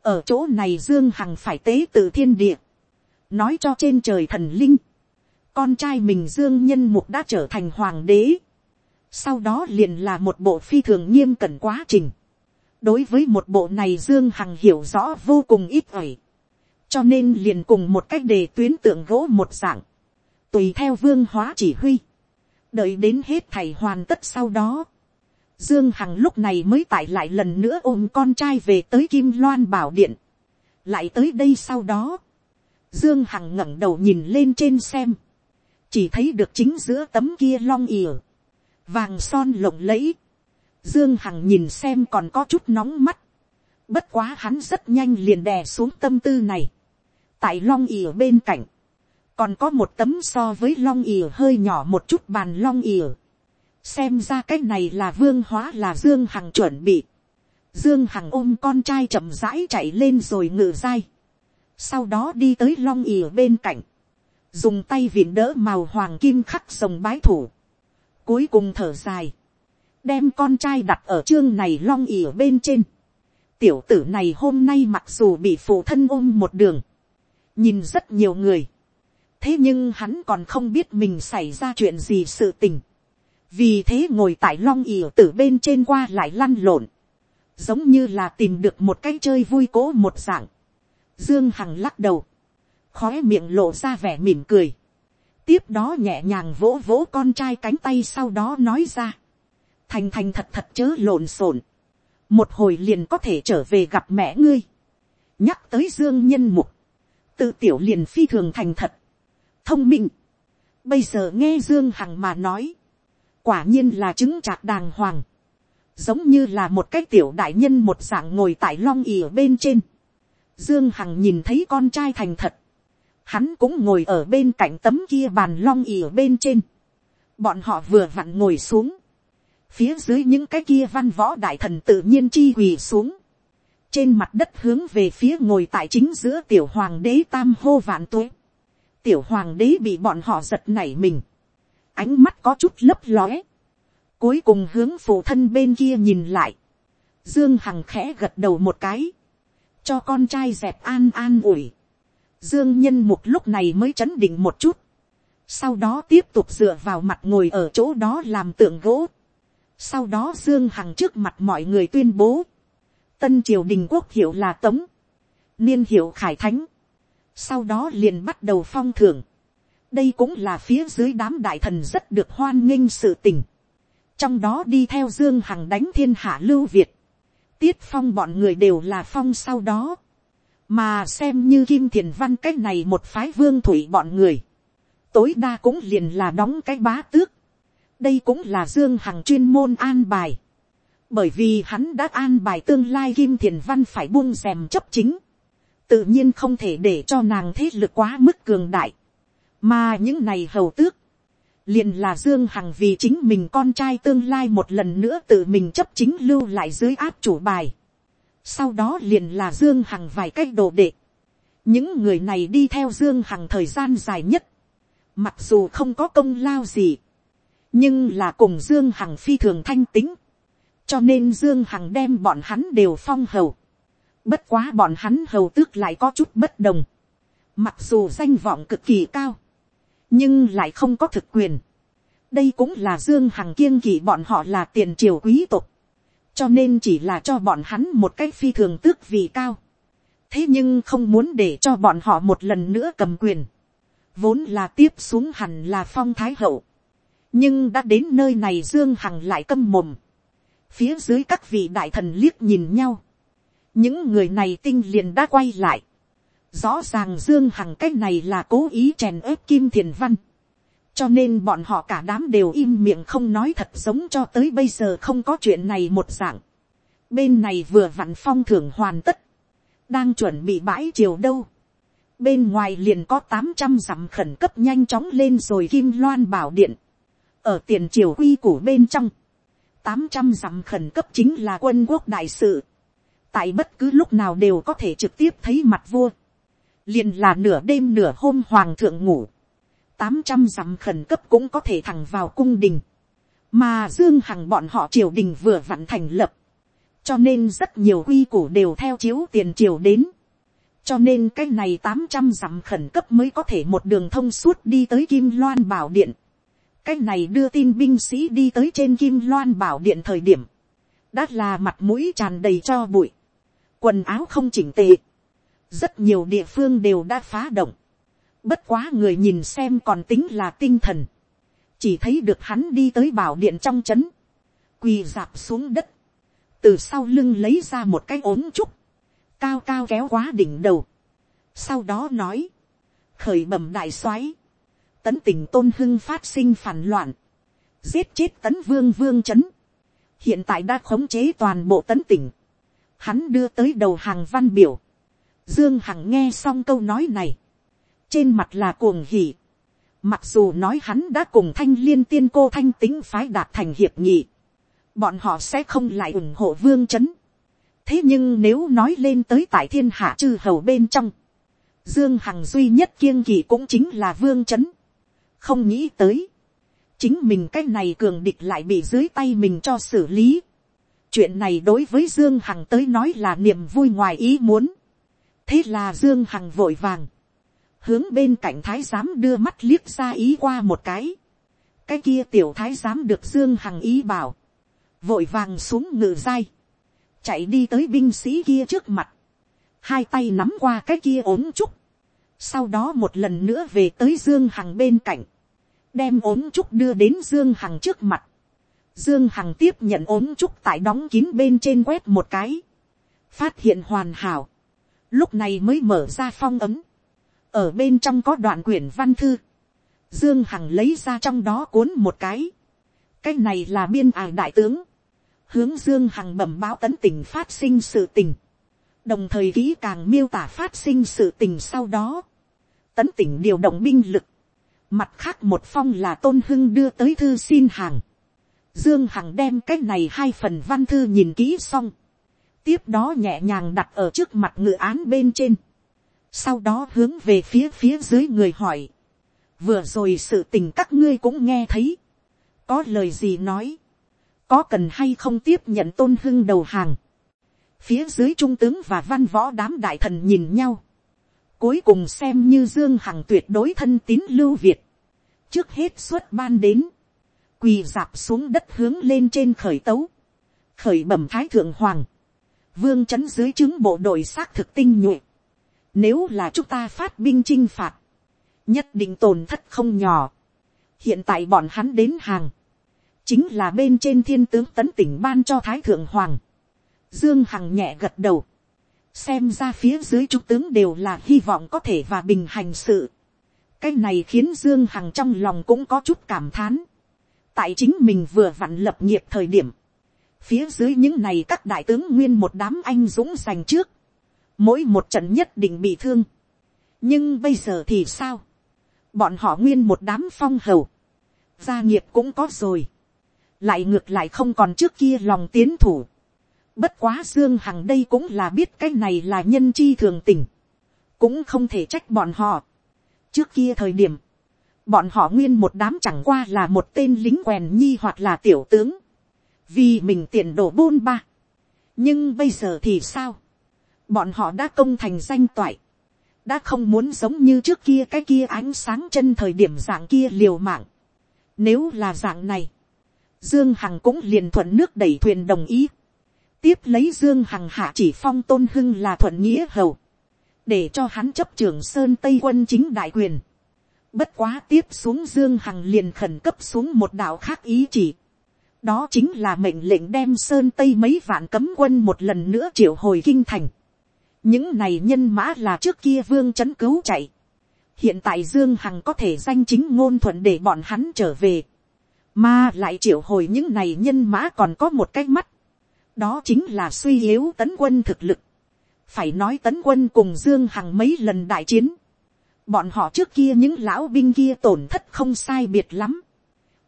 ở chỗ này dương hằng phải tế tự thiên địa, nói cho trên trời thần linh, con trai mình dương nhân mục đã trở thành hoàng đế, sau đó liền là một bộ phi thường nghiêm cẩn quá trình, đối với một bộ này dương hằng hiểu rõ vô cùng ít ỏi, cho nên liền cùng một cách đề tuyến tượng gỗ một dạng, tùy theo vương hóa chỉ huy, đợi đến hết thầy hoàn tất sau đó, dương hằng lúc này mới tải lại lần nữa ôm con trai về tới kim loan bảo điện, lại tới đây sau đó, dương hằng ngẩng đầu nhìn lên trên xem, chỉ thấy được chính giữa tấm kia long ỉa, vàng son lộng lẫy, dương hằng nhìn xem còn có chút nóng mắt, bất quá hắn rất nhanh liền đè xuống tâm tư này, tại long ỉa bên cạnh, còn có một tấm so với long ỉa hơi nhỏ một chút bàn long ỉa, xem ra cái này là vương hóa là dương hằng chuẩn bị, dương hằng ôm con trai chậm rãi chạy lên rồi ngự dai, sau đó đi tới long ỉa bên cạnh, dùng tay viện đỡ màu hoàng kim khắc sông bái thủ, cuối cùng thở dài, đem con trai đặt ở chương này long ỉa bên trên, tiểu tử này hôm nay mặc dù bị phụ thân ôm một đường, nhìn rất nhiều người, thế nhưng hắn còn không biết mình xảy ra chuyện gì sự tình, vì thế ngồi tại long ỉa tử bên trên qua lại lăn lộn, giống như là tìm được một cái chơi vui cố một dạng, dương hằng lắc đầu, khói miệng lộ ra vẻ mỉm cười, tiếp đó nhẹ nhàng vỗ vỗ con trai cánh tay sau đó nói ra, thành thành thật thật chớ lộn xộn, một hồi liền có thể trở về gặp mẹ ngươi, nhắc tới dương nhân mục, tự tiểu liền phi thường thành thật, thông minh, bây giờ nghe dương hằng mà nói, quả nhiên là chứng trạc đàng hoàng, giống như là một cái tiểu đại nhân một dạng ngồi tại long ỉ bên trên, dương hằng nhìn thấy con trai thành thật, hắn cũng ngồi ở bên cạnh tấm kia bàn long ỉ bên trên, bọn họ vừa vặn ngồi xuống, phía dưới những cái kia văn võ đại thần tự nhiên chi quỳ xuống, trên mặt đất hướng về phía ngồi tại chính giữa tiểu hoàng đế tam hô vạn tuế. tiểu hoàng đế bị bọn họ giật nảy mình, ánh mắt có chút lấp lóe, cuối cùng hướng phụ thân bên kia nhìn lại, dương hằng khẽ gật đầu một cái, cho con trai dẹp an an ủi, dương nhân một lúc này mới chấn định một chút, sau đó tiếp tục dựa vào mặt ngồi ở chỗ đó làm tượng gỗ, sau đó dương hằng trước mặt mọi người tuyên bố, tân triều đình quốc hiệu là tống, niên hiệu khải thánh, sau đó liền bắt đầu phong thưởng, đây cũng là phía dưới đám đại thần rất được hoan nghênh sự tình, trong đó đi theo dương hằng đánh thiên hạ lưu việt, tiết phong bọn người đều là phong sau đó, mà xem như kim thiền văn cái này một phái vương thủy bọn người, tối đa cũng liền là đóng cái bá tước, đây cũng là dương hằng chuyên môn an bài, bởi vì hắn đã an bài tương lai kim thiền văn phải buông rèm chấp chính, tự nhiên không thể để cho nàng thế lực quá mức cường đại, mà những này hầu tước, liền là dương hằng vì chính mình con trai tương lai một lần nữa tự mình chấp chính lưu lại dưới áp chủ bài, sau đó liền là dương hằng vài cách đồ đệ, những người này đi theo dương hằng thời gian dài nhất, mặc dù không có công lao gì, nhưng là cùng dương hằng phi thường thanh tính, cho nên dương hằng đem bọn hắn đều phong hầu. bất quá bọn hắn hầu tước lại có chút bất đồng. mặc dù danh vọng cực kỳ cao, nhưng lại không có thực quyền. đây cũng là dương hằng kiêng kỳ bọn họ là tiền triều quý tộc, cho nên chỉ là cho bọn hắn một cách phi thường tước vì cao. thế nhưng không muốn để cho bọn họ một lần nữa cầm quyền. vốn là tiếp xuống hẳn là phong thái hậu. nhưng đã đến nơi này dương hằng lại câm mồm phía dưới các vị đại thần liếc nhìn nhau, những người này tinh liền đã quay lại, rõ ràng dương hằng cái này là cố ý chèn ép kim thiền văn, cho nên bọn họ cả đám đều im miệng không nói thật giống cho tới bây giờ không có chuyện này một dạng. bên này vừa vặn phong thưởng hoàn tất, đang chuẩn bị bãi chiều đâu. bên ngoài liền có tám trăm dặm khẩn cấp nhanh chóng lên rồi kim loan bảo điện, ở tiền triều quy củ bên trong, tám trăm dặm khẩn cấp chính là quân quốc đại sự. Tại bất cứ lúc nào đều có thể trực tiếp thấy mặt vua. Liền là nửa đêm nửa hôm hoàng thượng ngủ. tám trăm dặm khẩn cấp cũng có thể thẳng vào cung đình, mà dương hằng bọn họ triều đình vừa vặn thành lập, cho nên rất nhiều quy củ đều theo chiếu tiền triều đến, cho nên cái này tám trăm dặm khẩn cấp mới có thể một đường thông suốt đi tới kim loan bảo điện, cái này đưa tin binh sĩ đi tới trên kim loan bảo điện thời điểm, đã là mặt mũi tràn đầy cho bụi, quần áo không chỉnh tề, rất nhiều địa phương đều đã phá động, bất quá người nhìn xem còn tính là tinh thần, chỉ thấy được hắn đi tới bảo điện trong c h ấ n quỳ dạp xuống đất, từ sau lưng lấy ra một cái ốm trúc, cao cao kéo quá đỉnh đầu, sau đó nói, khởi bẩm đại soái, tấn tỉnh tôn hưng phát sinh phản loạn, giết chết tấn vương vương c h ấ n hiện tại đã khống chế toàn bộ tấn tỉnh, hắn đưa tới đầu hàng văn biểu, dương hằng nghe xong câu nói này, trên mặt là cuồng hỉ, Mặc dù nói hắn đã cùng thanh liên tiên cô thanh tính phái đạt thành hiệp nghị. Bọn họ sẽ không lại ủng hộ vương chấn. Thế nhưng nếu nói lên tới tại thiên hạ chư hầu bên trong. Dương Hằng duy nhất kiêng kỳ cũng chính là vương chấn. Không nghĩ tới. Chính mình cái này cường địch lại bị dưới tay mình cho xử lý. Chuyện này đối với Dương Hằng tới nói là niềm vui ngoài ý muốn. Thế là Dương Hằng vội vàng hướng bên cạnh thái giám đưa mắt liếc ra ý qua một cái. cái kia tiểu thái giám được dương hằng ý bảo, vội vàng xuống ngự dai, chạy đi tới binh sĩ kia trước mặt, hai tay nắm qua cái kia ốm trúc, sau đó một lần nữa về tới dương hằng bên cạnh, đem ốm trúc đưa đến dương hằng trước mặt, dương hằng tiếp nhận ốm trúc tại đóng kín bên trên quét một cái, phát hiện hoàn hảo, lúc này mới mở ra phong ấm, ở bên trong có đoạn quyển văn thư, dương hằng lấy ra trong đó cuốn một cái, cái này là biên ải đại tướng, hướng dương hằng bẩm báo tấn tình phát sinh sự tình, đồng thời kỹ càng miêu tả phát sinh sự tình sau đó, tấn tỉnh điều động binh lực, mặt khác một phong là tôn hưng đưa tới thư xin hàng, dương hằng đem cái này hai phần văn thư nhìn kỹ xong, tiếp đó nhẹ nhàng đặt ở trước mặt ngự án bên trên, sau đó hướng về phía phía dưới người hỏi, vừa rồi sự tình các ngươi cũng nghe thấy, có lời gì nói, có cần hay không tiếp nhận tôn hưng đầu hàng, phía dưới trung tướng và văn võ đám đại thần nhìn nhau, cuối cùng xem như dương hằng tuyệt đối thân tín lưu việt, trước hết xuất ban đến, quỳ dạp xuống đất hướng lên trên khởi tấu, khởi bẩm thái thượng hoàng, vương c dưới chứng bộ đội xác thực tinh nhuệ, nếu là chúng ta phát binh chinh phạt, nhất định tổn thất không nhỏ. Hiện tại bọn hắn đến hàng, chính là bên trên thiên tướng tấn tỉnh ban cho thái thượng hoàng. Dương Hằng nhẹ gật đầu, xem ra phía dưới trung tướng đều là hy vọng có thể và bình hành sự cái này khiến Dương Hằng trong lòng cũng có chút cảm thán. tại chính mình vừa vặn lập nghiệp thời điểm, phía dưới những này các đại tướng nguyên một đám anh dũng giành trước, mỗi một trận nhất định bị thương. nhưng bây giờ thì sao, bọn họ nguyên một đám phong hầu, gia nghiệp cũng có rồi, lại ngược lại không còn trước kia lòng tiến thủ. bất quá dương hằng đây cũng là biết cái này là nhân chi thường tình, cũng không thể trách bọn họ trước kia thời điểm, bọn họ nguyên một đám chẳng qua là một tên lính quèn nhi hoặc là tiểu tướng, vì mình tiền đổ bôn ba. nhưng bây giờ thì sao, bọn họ đã công thành danh toại, đã không muốn giống như trước kia cái kia ánh sáng chân thời điểm dạng kia liều mạng. Nếu là dạng này, Dương Hằng cũng liền thuận nước đẩy thuyền đồng ý. Tiếp lấy Dương Hằng hạ chỉ phong tôn hưng là thuận nghĩa hầu. Để cho hắn chấp trưởng Sơn Tây quân chính đại quyền. Bất quá tiếp xuống Dương Hằng liền khẩn cấp xuống một đạo khác ý chỉ. Đó chính là mệnh lệnh đem Sơn Tây mấy vạn cấm quân một lần nữa triệu hồi kinh thành những này nhân mã là trước kia vương chấn cứu chạy. hiện tại dương hằng có thể danh chính ngôn thuận để bọn hắn trở về. mà lại triệu hồi những này nhân mã còn có một cái mắt. đó chính là suy yếu tấn quân thực lực phải nói tấn quân cùng dương hằng mấy lần đại chiến. bọn họ trước kia những lão binh kia tổn thất không sai biệt lắm.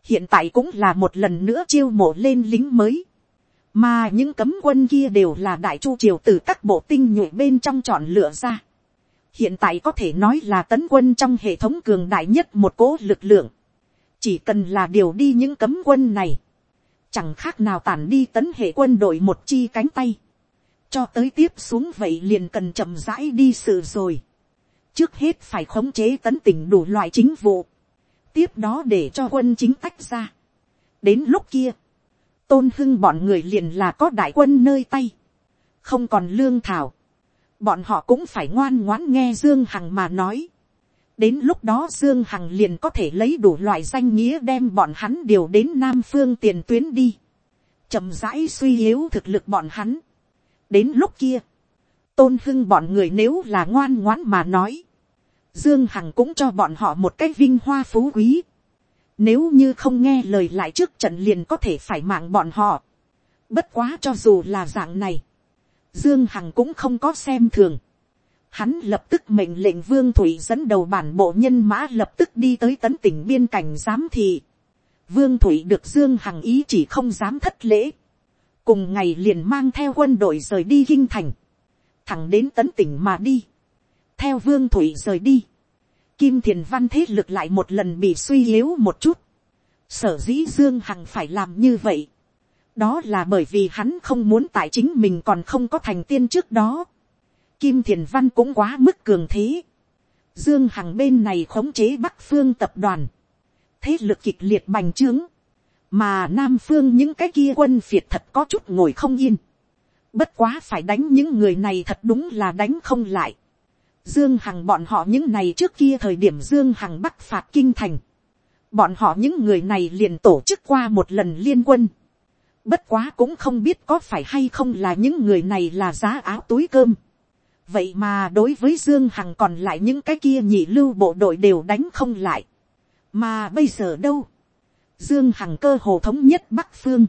hiện tại cũng là một lần nữa chiêu mộ lên lính mới mà những cấm quân kia đều là đại chu triều từ các bộ tinh nhuệ bên trong chọn lựa ra. hiện tại có thể nói là tấn quân trong hệ thống cường đại nhất một cố lực lượng, chỉ cần là điều đi những cấm quân này, chẳng khác nào tản đi tấn hệ quân đội một chi cánh tay, cho tới tiếp xuống vậy liền cần chậm rãi đi sự rồi, trước hết phải khống chế tấn tỉnh đủ loại chính vụ, tiếp đó để cho quân chính tách ra. đến lúc kia, tôn hưng bọn người liền là có đại quân nơi tay, không còn lương thảo, bọn họ cũng phải ngoan ngoãn nghe dương hằng mà nói. đến lúc đó dương hằng liền có thể lấy đủ loại danh nghĩa đem bọn hắn điều đến nam phương tiền tuyến đi, chậm rãi suy yếu thực lực bọn hắn đến lúc kia, tôn hưng bọn người nếu là ngoan ngoãn mà nói, Dương Hằng cũng cho bọn họ một cái vinh hoa phú quý. Nếu như không nghe lời lại trước trận liền có thể phải mạng bọn họ. Bất quá cho dù là dạng này. Dương Hằng cũng không có xem thường. Hắn lập tức mệnh lệnh Vương Thủy dẫn đầu bản bộ nhân mã lập tức đi tới tấn tỉnh biên cảnh giám thị. Vương Thủy được Dương Hằng ý chỉ không dám thất lễ. Cùng ngày liền mang theo quân đội rời đi kinh thành. Thẳng đến tấn tỉnh mà đi theo vương thủy rời đi, kim thiền văn thế lực lại một lần bị suy yếu một chút. sở dĩ dương hằng phải làm như vậy. đó là bởi vì hắn không muốn tại chính mình còn không có thành tiên trước đó. kim thiền văn cũng quá mức cường thế. dương hằng bên này khống chế bắc phương tập đoàn. thế lực kịch liệt bành trướng mà nam phương những cái kia quân phiệt thật có chút ngồi không yên. bất quá phải đánh những người này thật đúng là đánh không lại Dương Hằng bọn họ những này trước kia thời điểm Dương Hằng bắc phạt kinh thành. Bọn họ những người này liền tổ chức qua một lần liên quân. Bất quá cũng không biết có phải hay không là những người này là giá áo túi cơm. Vậy mà đối với Dương Hằng còn lại những cái kia nhị lưu bộ đội đều đánh không lại. Mà bây giờ đâu? Dương Hằng cơ hồ thống nhất Bắc Phương.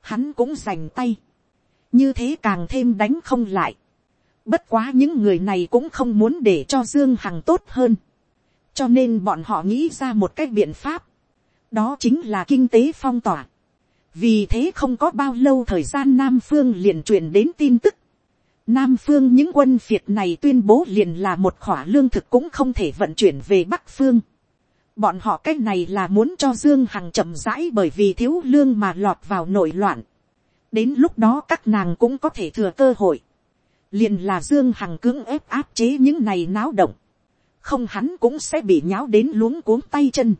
Hắn cũng giành tay. Như thế càng thêm đánh không lại Bất quá những người này cũng không muốn để cho Dương Hằng tốt hơn. Cho nên bọn họ nghĩ ra một cách biện pháp. Đó chính là kinh tế phong tỏa. Vì thế không có bao lâu thời gian Nam Phương liền truyền đến tin tức. Nam Phương những quân phiệt này tuyên bố liền là một khỏa lương thực cũng không thể vận chuyển về Bắc Phương. Bọn họ cách này là muốn cho Dương Hằng chậm rãi bởi vì thiếu lương mà lọt vào nội loạn. Đến lúc đó các nàng cũng có thể thừa cơ hội. Liền là dương hằng cưỡng ép áp chế những này náo động, không hắn cũng sẽ bị nháo đến luống cuống tay chân,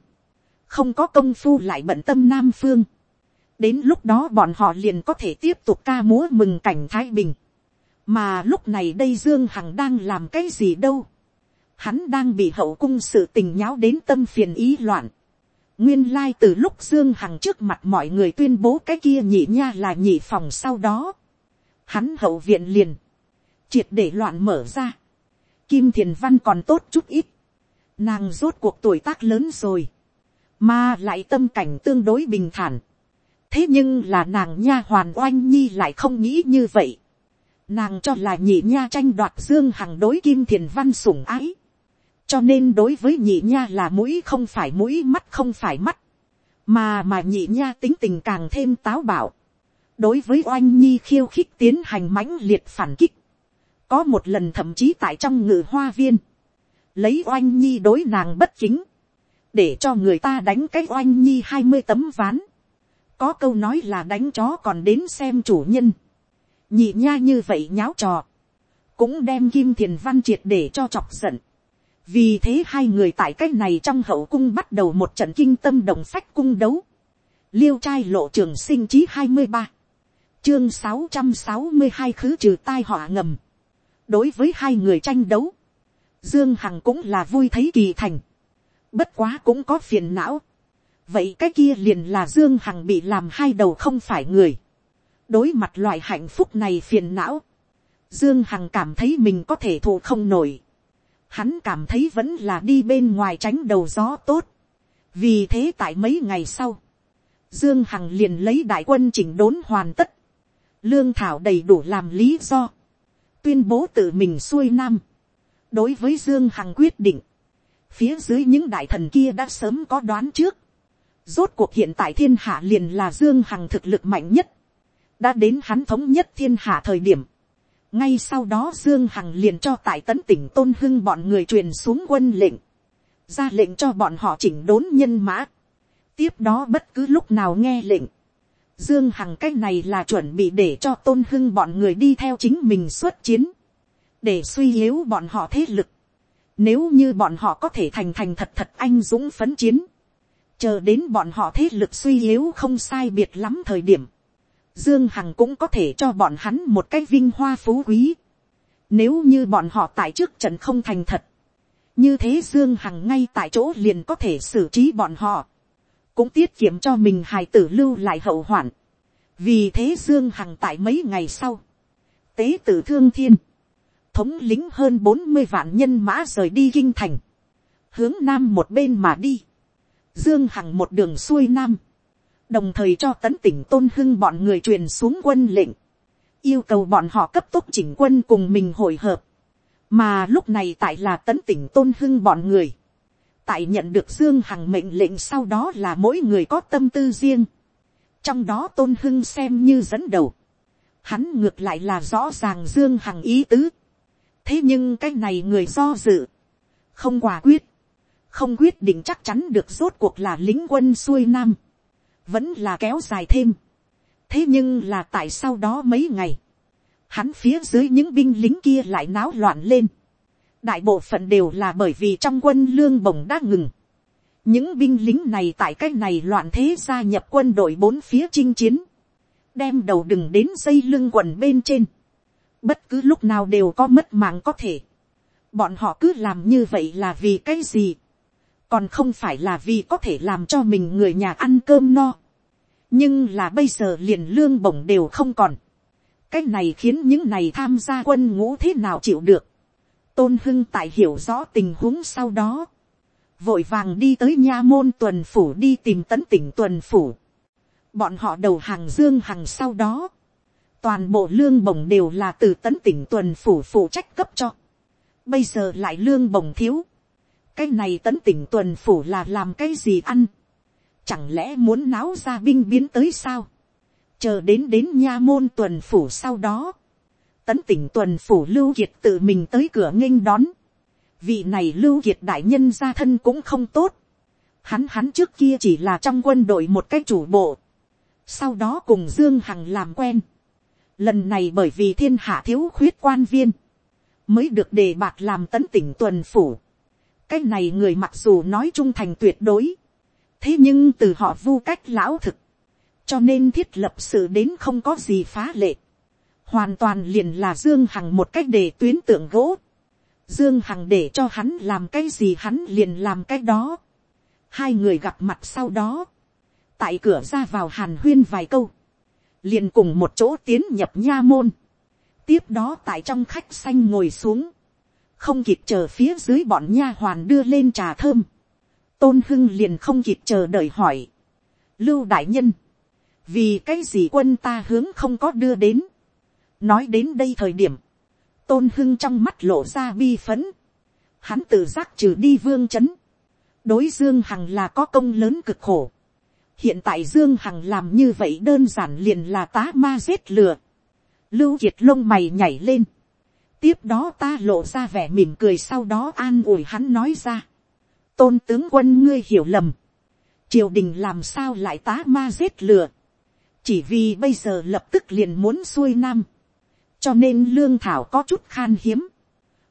không có công phu lại bận tâm nam phương, đến lúc đó bọn họ liền có thể tiếp tục ca múa mừng cảnh thái bình, mà lúc này đây dương hằng đang làm cái gì đâu, hắn đang bị hậu cung sự tình nháo đến tâm phiền ý loạn, nguyên lai từ lúc dương hằng trước mặt mọi người tuyên bố cái kia nhị nha là nhị phòng sau đó, hắn hậu viện liền, triệt để loạn mở ra. Kim thiền văn còn tốt chút ít. Nàng rốt cuộc tuổi tác lớn rồi. Mà lại tâm cảnh tương đối bình thản. Thế nhưng là nàng nha hoàn oanh nhi lại không nghĩ như vậy. Nàng cho là nhị nha tranh đoạt dương hằng đối kim thiền văn sủng ái. Cho nên đối với nhị nha là mũi không phải mũi mắt không phải mắt. Mà mà nhị nha tính tình càng thêm táo bạo. Đối với oanh nhi khiêu khích tiến hành mãnh liệt phản kích có một lần thậm chí tại trong ngự hoa viên, lấy oanh nhi đối nàng bất chính, để cho người ta đánh cái oanh nhi hai mươi tấm ván. có câu nói là đánh chó còn đến xem chủ nhân. nhị nha như vậy nháo trò, cũng đem kim thiền văn triệt để cho chọc giận vì thế hai người tại cái này trong hậu cung bắt đầu một trận kinh tâm đồng phách cung đấu. liêu trai lộ trường sinh chí hai mươi ba, chương sáu trăm sáu mươi hai khứ trừ tai họa ngầm. Đối với hai người tranh đấu, dương hằng cũng là vui thấy kỳ thành, bất quá cũng có phiền não, vậy cái kia liền là dương hằng bị làm hai đầu không phải người, đối mặt loại hạnh phúc này phiền não, dương hằng cảm thấy mình có thể thụ không nổi, hắn cảm thấy vẫn là đi bên ngoài tránh đầu gió tốt, vì thế tại mấy ngày sau, dương hằng liền lấy đại quân chỉnh đốn hoàn tất, lương thảo đầy đủ làm lý do, tuyên bố tự mình xuôi nam. đối với dương hằng quyết định, phía dưới những đại thần kia đã sớm có đoán trước. rốt cuộc hiện tại thiên hạ liền là dương hằng thực lực mạnh nhất. đã đến hắn thống nhất thiên hạ thời điểm ngay sau đó dương hằng liền cho tại tấn tỉnh tôn hưng bọn người truyền xuống quân lệnh, ra lệnh cho bọn họ chỉnh đốn nhân mã, tiếp đó bất cứ lúc nào nghe lệnh, dương hằng cái này là chuẩn bị để cho tôn hưng bọn người đi theo chính mình xuất chiến, để suy yếu bọn họ thế lực, nếu như bọn họ có thể thành thành thật thật anh dũng phấn chiến, chờ đến bọn họ thế lực suy yếu không sai biệt lắm thời điểm, Dương Hằng cũng có thể cho bọn hắn một cái vinh hoa phú quý. Nếu như bọn họ tại trước trận không thành thật. Như thế Dương Hằng ngay tại chỗ liền có thể xử trí bọn họ. Cũng tiết kiệm cho mình hài tử lưu lại hậu hoạn. Vì thế Dương Hằng tại mấy ngày sau. Tế tử thương thiên. Thống lính hơn bốn mươi vạn nhân mã rời đi kinh thành. Hướng nam một bên mà đi. Dương Hằng một đường xuôi nam đồng thời cho tấn tỉnh tôn hưng bọn người truyền xuống quân lệnh, yêu cầu bọn họ cấp tốc chỉnh quân cùng mình hội hợp, mà lúc này tại là tấn tỉnh tôn hưng bọn người, tại nhận được dương hằng mệnh lệnh sau đó là mỗi người có tâm tư riêng, trong đó tôn hưng xem như dẫn đầu, hắn ngược lại là rõ ràng dương hằng ý tứ, thế nhưng cái này người do dự, không quả quyết, không quyết định chắc chắn được rốt cuộc là lính quân xuôi nam, vẫn là kéo dài thêm. thế nhưng là tại sau đó mấy ngày, hắn phía dưới những binh lính kia lại náo loạn lên. đại bộ phận đều là bởi vì trong quân lương bổng đã ngừng. những binh lính này tại cái này loạn thế gia nhập quân đội bốn phía chinh chiến, đem đầu đừng đến dây lưng quần bên trên. bất cứ lúc nào đều có mất mạng có thể. bọn họ cứ làm như vậy là vì cái gì còn không phải là vì có thể làm cho mình người nhà ăn cơm no. nhưng là bây giờ liền lương bổng đều không còn. cái này khiến những này tham gia quân ngũ thế nào chịu được. tôn hưng tại hiểu rõ tình huống sau đó. vội vàng đi tới nha môn tuần phủ đi tìm tấn tỉnh tuần phủ. bọn họ đầu hàng dương hàng sau đó. toàn bộ lương bổng đều là từ tấn tỉnh tuần phủ phụ trách cấp cho. bây giờ lại lương bổng thiếu cái này tấn tỉnh tuần phủ là làm cái gì ăn, chẳng lẽ muốn náo ra binh biến tới sao, chờ đến đến nha môn tuần phủ sau đó, tấn tỉnh tuần phủ lưu kiệt tự mình tới cửa nghênh đón, vị này lưu kiệt đại nhân gia thân cũng không tốt, hắn hắn trước kia chỉ là trong quân đội một cái chủ bộ, sau đó cùng dương hằng làm quen, lần này bởi vì thiên hạ thiếu khuyết quan viên, mới được đề bạc làm tấn tỉnh tuần phủ, cái này người mặc dù nói trung thành tuyệt đối, thế nhưng từ họ vu cách lão thực, cho nên thiết lập sự đến không có gì phá lệ, hoàn toàn liền là dương hằng một cách để tuyến tượng gỗ, dương hằng để cho hắn làm cái gì hắn liền làm cái đó, hai người gặp mặt sau đó, tại cửa ra vào hàn huyên vài câu, liền cùng một chỗ tiến nhập nha môn, tiếp đó tại trong khách xanh ngồi xuống, không kịp chờ phía dưới bọn nha hoàn đưa lên trà thơm, tôn hưng liền không kịp chờ đợi hỏi, lưu đại nhân, vì cái gì quân ta hướng không có đưa đến, nói đến đây thời điểm, tôn hưng trong mắt lộ ra bi phấn, hắn tự giác trừ đi vương c h ấ n đối dương hằng là có công lớn cực khổ, hiện tại dương hằng làm như vậy đơn giản liền là tá ma giết lừa, lưu kiệt lông mày nhảy lên, tiếp đó ta lộ ra vẻ mỉm cười sau đó an ủi hắn nói ra. tôn tướng quân ngươi hiểu lầm. triều đình làm sao lại tá ma giết lừa. chỉ vì bây giờ lập tức liền muốn xuôi nam. cho nên lương thảo có chút khan hiếm.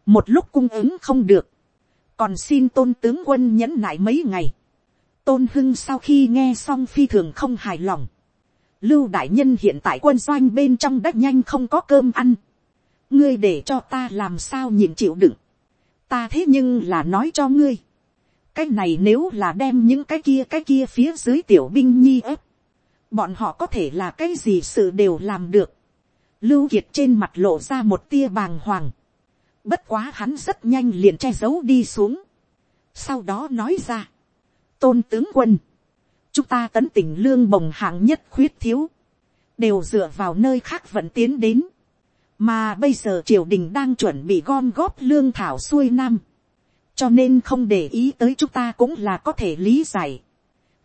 một lúc cung ứng không được. còn xin tôn tướng quân nhẫn nại mấy ngày. tôn hưng sau khi nghe xong phi thường không hài lòng. lưu đại nhân hiện tại quân doanh bên trong đất nhanh không có cơm ăn ngươi để cho ta làm sao nhịn chịu đựng, ta thế nhưng là nói cho ngươi, cái này nếu là đem những cái kia cái kia phía dưới tiểu binh nhi ép, bọn họ có thể là cái gì sự đều làm được, lưu kiệt trên mặt lộ ra một tia bàng hoàng, bất quá hắn rất nhanh liền che giấu đi xuống, sau đó nói ra, tôn tướng quân, chúng ta tấn tỉnh lương bồng hạng nhất khuyết thiếu, đều dựa vào nơi khác vận tiến đến, mà bây giờ triều đình đang chuẩn bị gom góp lương thảo xuôi nam, cho nên không để ý tới chúng ta cũng là có thể lý giải.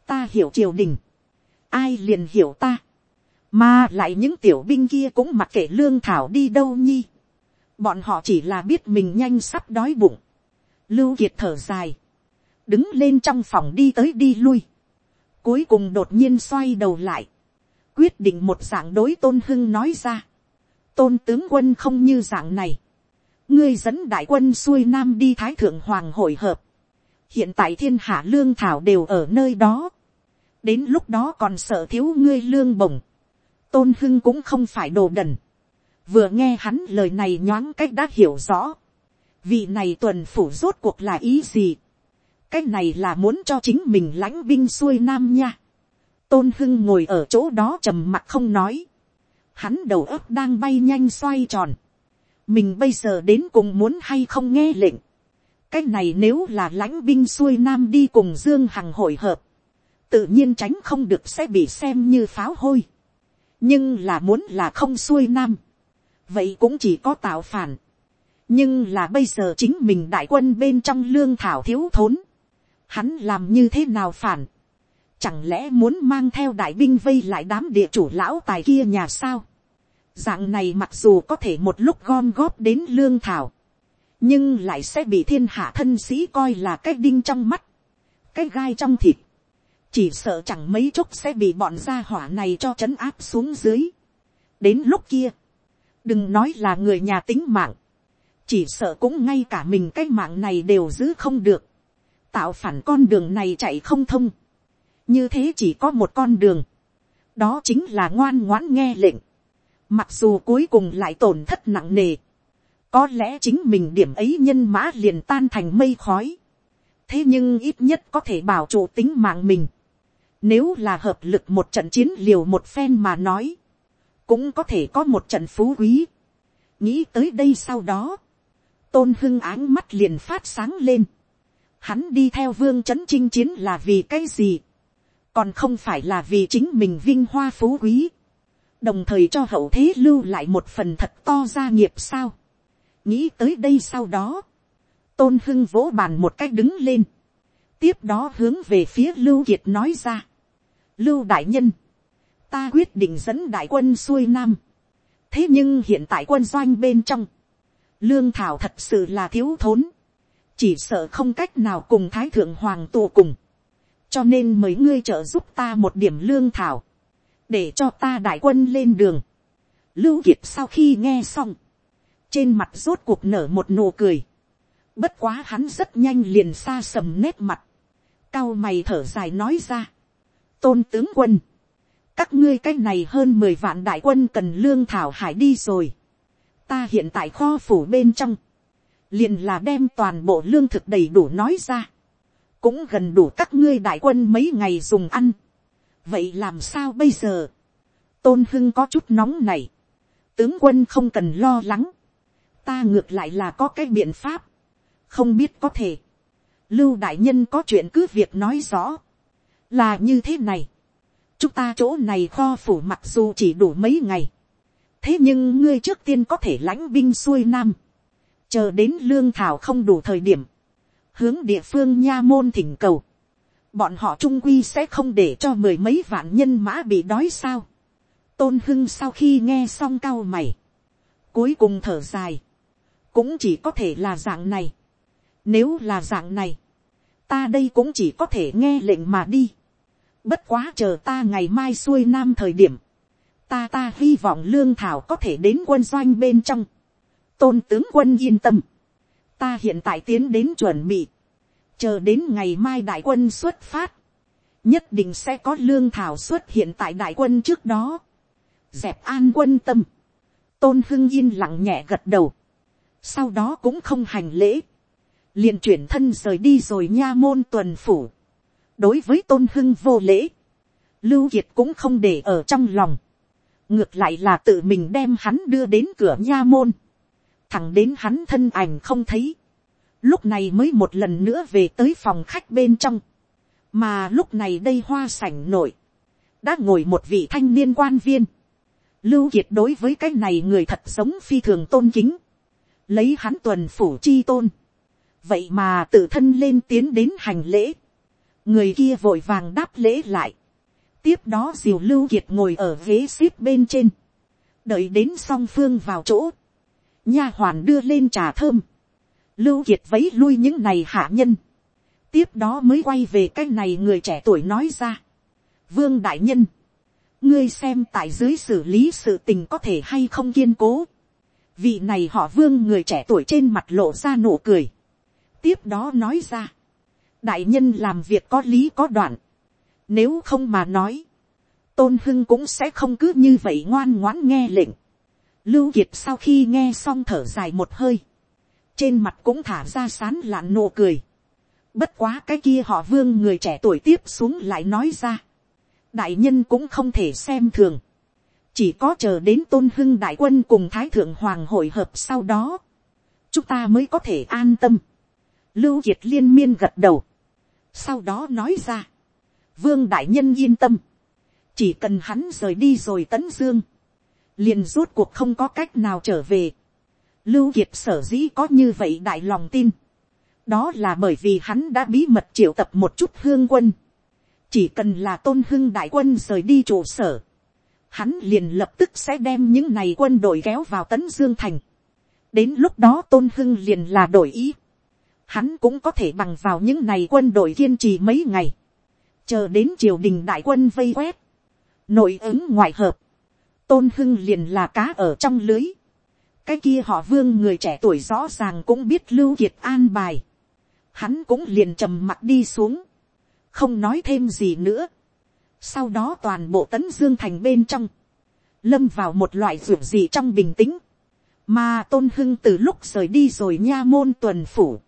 ta hiểu triều đình, ai liền hiểu ta, mà lại những tiểu binh kia cũng mặc kệ lương thảo đi đâu nhi, bọn họ chỉ là biết mình nhanh sắp đói bụng, lưu kiệt thở dài, đứng lên trong phòng đi tới đi lui, cuối cùng đột nhiên xoay đầu lại, quyết định một dạng đối tôn hưng nói ra, tôn tướng quân không như dạng này, ngươi dẫn đại quân xuôi nam đi thái thượng hoàng hội hợp, hiện tại thiên hạ lương thảo đều ở nơi đó, đến lúc đó còn sợ thiếu ngươi lương bổng, tôn hưng cũng không phải đồ đần, vừa nghe hắn lời này nhoáng cách đã hiểu rõ, vị này tuần phủ rốt cuộc là ý gì, cái này là muốn cho chính mình lãnh binh xuôi nam nha, tôn hưng ngồi ở chỗ đó trầm mặt không nói, hắn đầu óc đang bay nhanh xoay tròn, mình bây giờ đến cùng muốn hay không nghe lệnh, cái này nếu là lãnh binh xuôi nam đi cùng dương hằng hội hợp, tự nhiên tránh không được sẽ bị xem như pháo hôi, nhưng là muốn là không xuôi nam, vậy cũng chỉ có tạo phản, nhưng là bây giờ chính mình đại quân bên trong lương thảo thiếu thốn, hắn làm như thế nào phản, chẳng lẽ muốn mang theo đại binh vây lại đám địa chủ lão tài kia nhà sao, dạng này mặc dù có thể một lúc gom góp đến lương thảo, nhưng lại sẽ bị thiên hạ thân sĩ coi là cái đinh trong mắt, cái gai trong thịt, chỉ sợ chẳng mấy chốc sẽ bị bọn gia hỏa này cho trấn áp xuống dưới. đến lúc kia, đừng nói là người nhà tính mạng, chỉ sợ cũng ngay cả mình cái mạng này đều giữ không được, tạo phản con đường này chạy không thông, như thế chỉ có một con đường, đó chính là ngoan ngoãn nghe lệnh, mặc dù cuối cùng lại tổn thất nặng nề, có lẽ chính mình điểm ấy nhân mã liền tan thành mây khói, thế nhưng ít nhất có thể bảo trụ tính mạng mình, nếu là hợp lực một trận chiến liều một phen mà nói, cũng có thể có một trận phú quý. nghĩ tới đây sau đó, tôn hưng áng mắt liền phát sáng lên. hắn đi theo vương trấn chinh chiến là vì cái gì, còn không phải là vì chính mình vinh hoa phú quý, đồng thời cho hậu thế lưu lại một phần thật to gia nghiệp sao. nghĩ tới đây sau đó, tôn hưng vỗ bàn một cách đứng lên, tiếp đó hướng về phía lưu kiệt nói ra, lưu đại nhân, ta quyết định dẫn đại quân xuôi nam. thế nhưng hiện tại quân doanh bên trong, lương thảo thật sự là thiếu thốn, chỉ sợ không cách nào cùng thái thượng hoàng tù cùng, cho nên mấy ngươi trợ giúp ta một điểm lương thảo, để cho ta đại quân lên đường. lưu kiệt sau khi nghe xong, trên mặt rốt cuộc nở một nụ cười, bất quá hắn rất nhanh liền xa sầm nét mặt, cao mày thở dài nói ra, tôn tướng quân, các ngươi cái này hơn mười vạn đại quân cần lương thảo hải đi rồi. ta hiện tại kho phủ bên trong, liền là đem toàn bộ lương thực đầy đủ nói ra, cũng gần đủ các ngươi đại quân mấy ngày dùng ăn vậy làm sao bây giờ, tôn hưng có chút nóng này, tướng quân không cần lo lắng, ta ngược lại là có cái biện pháp, không biết có thể, lưu đại nhân có chuyện cứ việc nói rõ, là như thế này, chúng ta chỗ này kho phủ mặc dù chỉ đủ mấy ngày, thế nhưng ngươi trước tiên có thể lãnh binh xuôi nam, chờ đến lương thảo không đủ thời điểm, hướng địa phương nha môn thỉnh cầu, bọn họ trung quy sẽ không để cho mười mấy vạn nhân mã bị đói sao. tôn hưng sau khi nghe xong cao mày, cuối cùng thở dài, cũng chỉ có thể là dạng này. nếu là dạng này, ta đây cũng chỉ có thể nghe lệnh mà đi. Bất quá chờ ta ngày mai xuôi nam thời điểm. Ta ta hy vọng lương thảo có thể đến quân doanh bên trong. Tôn tướng quân yên tâm. Ta hiện tại tiến đến chuẩn bị. Chờ đến ngày mai đại quân xuất phát. Nhất định sẽ có lương thảo xuất hiện tại đại quân trước đó. Dẹp an quân tâm. Tôn hưng yên lặng nhẹ gật đầu. Sau đó cũng không hành lễ. liền chuyển thân rời đi rồi nha môn tuần phủ đối với tôn hưng vô lễ, lưu kiệt cũng không để ở trong lòng, ngược lại là tự mình đem hắn đưa đến cửa nha môn, thẳng đến hắn thân ảnh không thấy, lúc này mới một lần nữa về tới phòng khách bên trong, mà lúc này đây hoa sảnh nổi, đã ngồi một vị thanh niên quan viên, lưu kiệt đối với cái này người thật sống phi thường tôn kính, lấy hắn tuần phủ chi tôn, vậy mà tự thân lên tiến đến hành lễ, người kia vội vàng đáp lễ lại, tiếp đó diều lưu kiệt ngồi ở ghế xếp bên trên, đợi đến song phương vào chỗ, nha hoàn đưa lên trà thơm, lưu kiệt vấy lui những này hạ nhân, tiếp đó mới quay về cái này người trẻ tuổi nói ra, vương đại nhân, ngươi xem tại dưới xử lý sự tình có thể hay không kiên cố, vị này họ vương người trẻ tuổi trên mặt lộ ra nụ cười, tiếp đó nói ra, đại nhân làm việc có lý có đoạn, nếu không mà nói, tôn hưng cũng sẽ không cứ như vậy ngoan ngoãn nghe lệnh. lưu kiệt sau khi nghe xong thở dài một hơi, trên mặt cũng thả ra sán lạn nụ cười. bất quá cái kia họ vương người trẻ tuổi tiếp xuống lại nói ra. đại nhân cũng không thể xem thường. chỉ có chờ đến tôn hưng đại quân cùng thái thượng hoàng hội hợp sau đó, chúng ta mới có thể an tâm. lưu kiệt liên miên gật đầu. sau đó nói ra, vương đại nhân yên tâm chỉ cần hắn rời đi rồi tấn dương, liền rốt cuộc không có cách nào trở về. Lưu Kiệt sở dĩ có như vậy đại lòng tin. Đó là bởi vì hắn đã bí mật triệu tập một chút hương quân. Chỉ cần là tôn hưng đại quân rời đi trụ sở. Hắn liền lập tức sẽ đem những này quân đội kéo vào tấn dương thành. Đến lúc đó tôn hưng liền là đổi ý. Hắn cũng có thể bằng vào những này quân đội kiên trì mấy ngày. Chờ đến triều đình đại quân vây quét nội ứng ngoại hợp, tôn hưng liền là cá ở trong lưới, cái kia họ vương người trẻ tuổi rõ ràng cũng biết lưu kiệt an bài, hắn cũng liền trầm mặt đi xuống, không nói thêm gì nữa, sau đó toàn bộ tấn dương thành bên trong, lâm vào một loại ruột gì trong bình tĩnh, mà tôn hưng từ lúc rời đi rồi nha môn tuần phủ,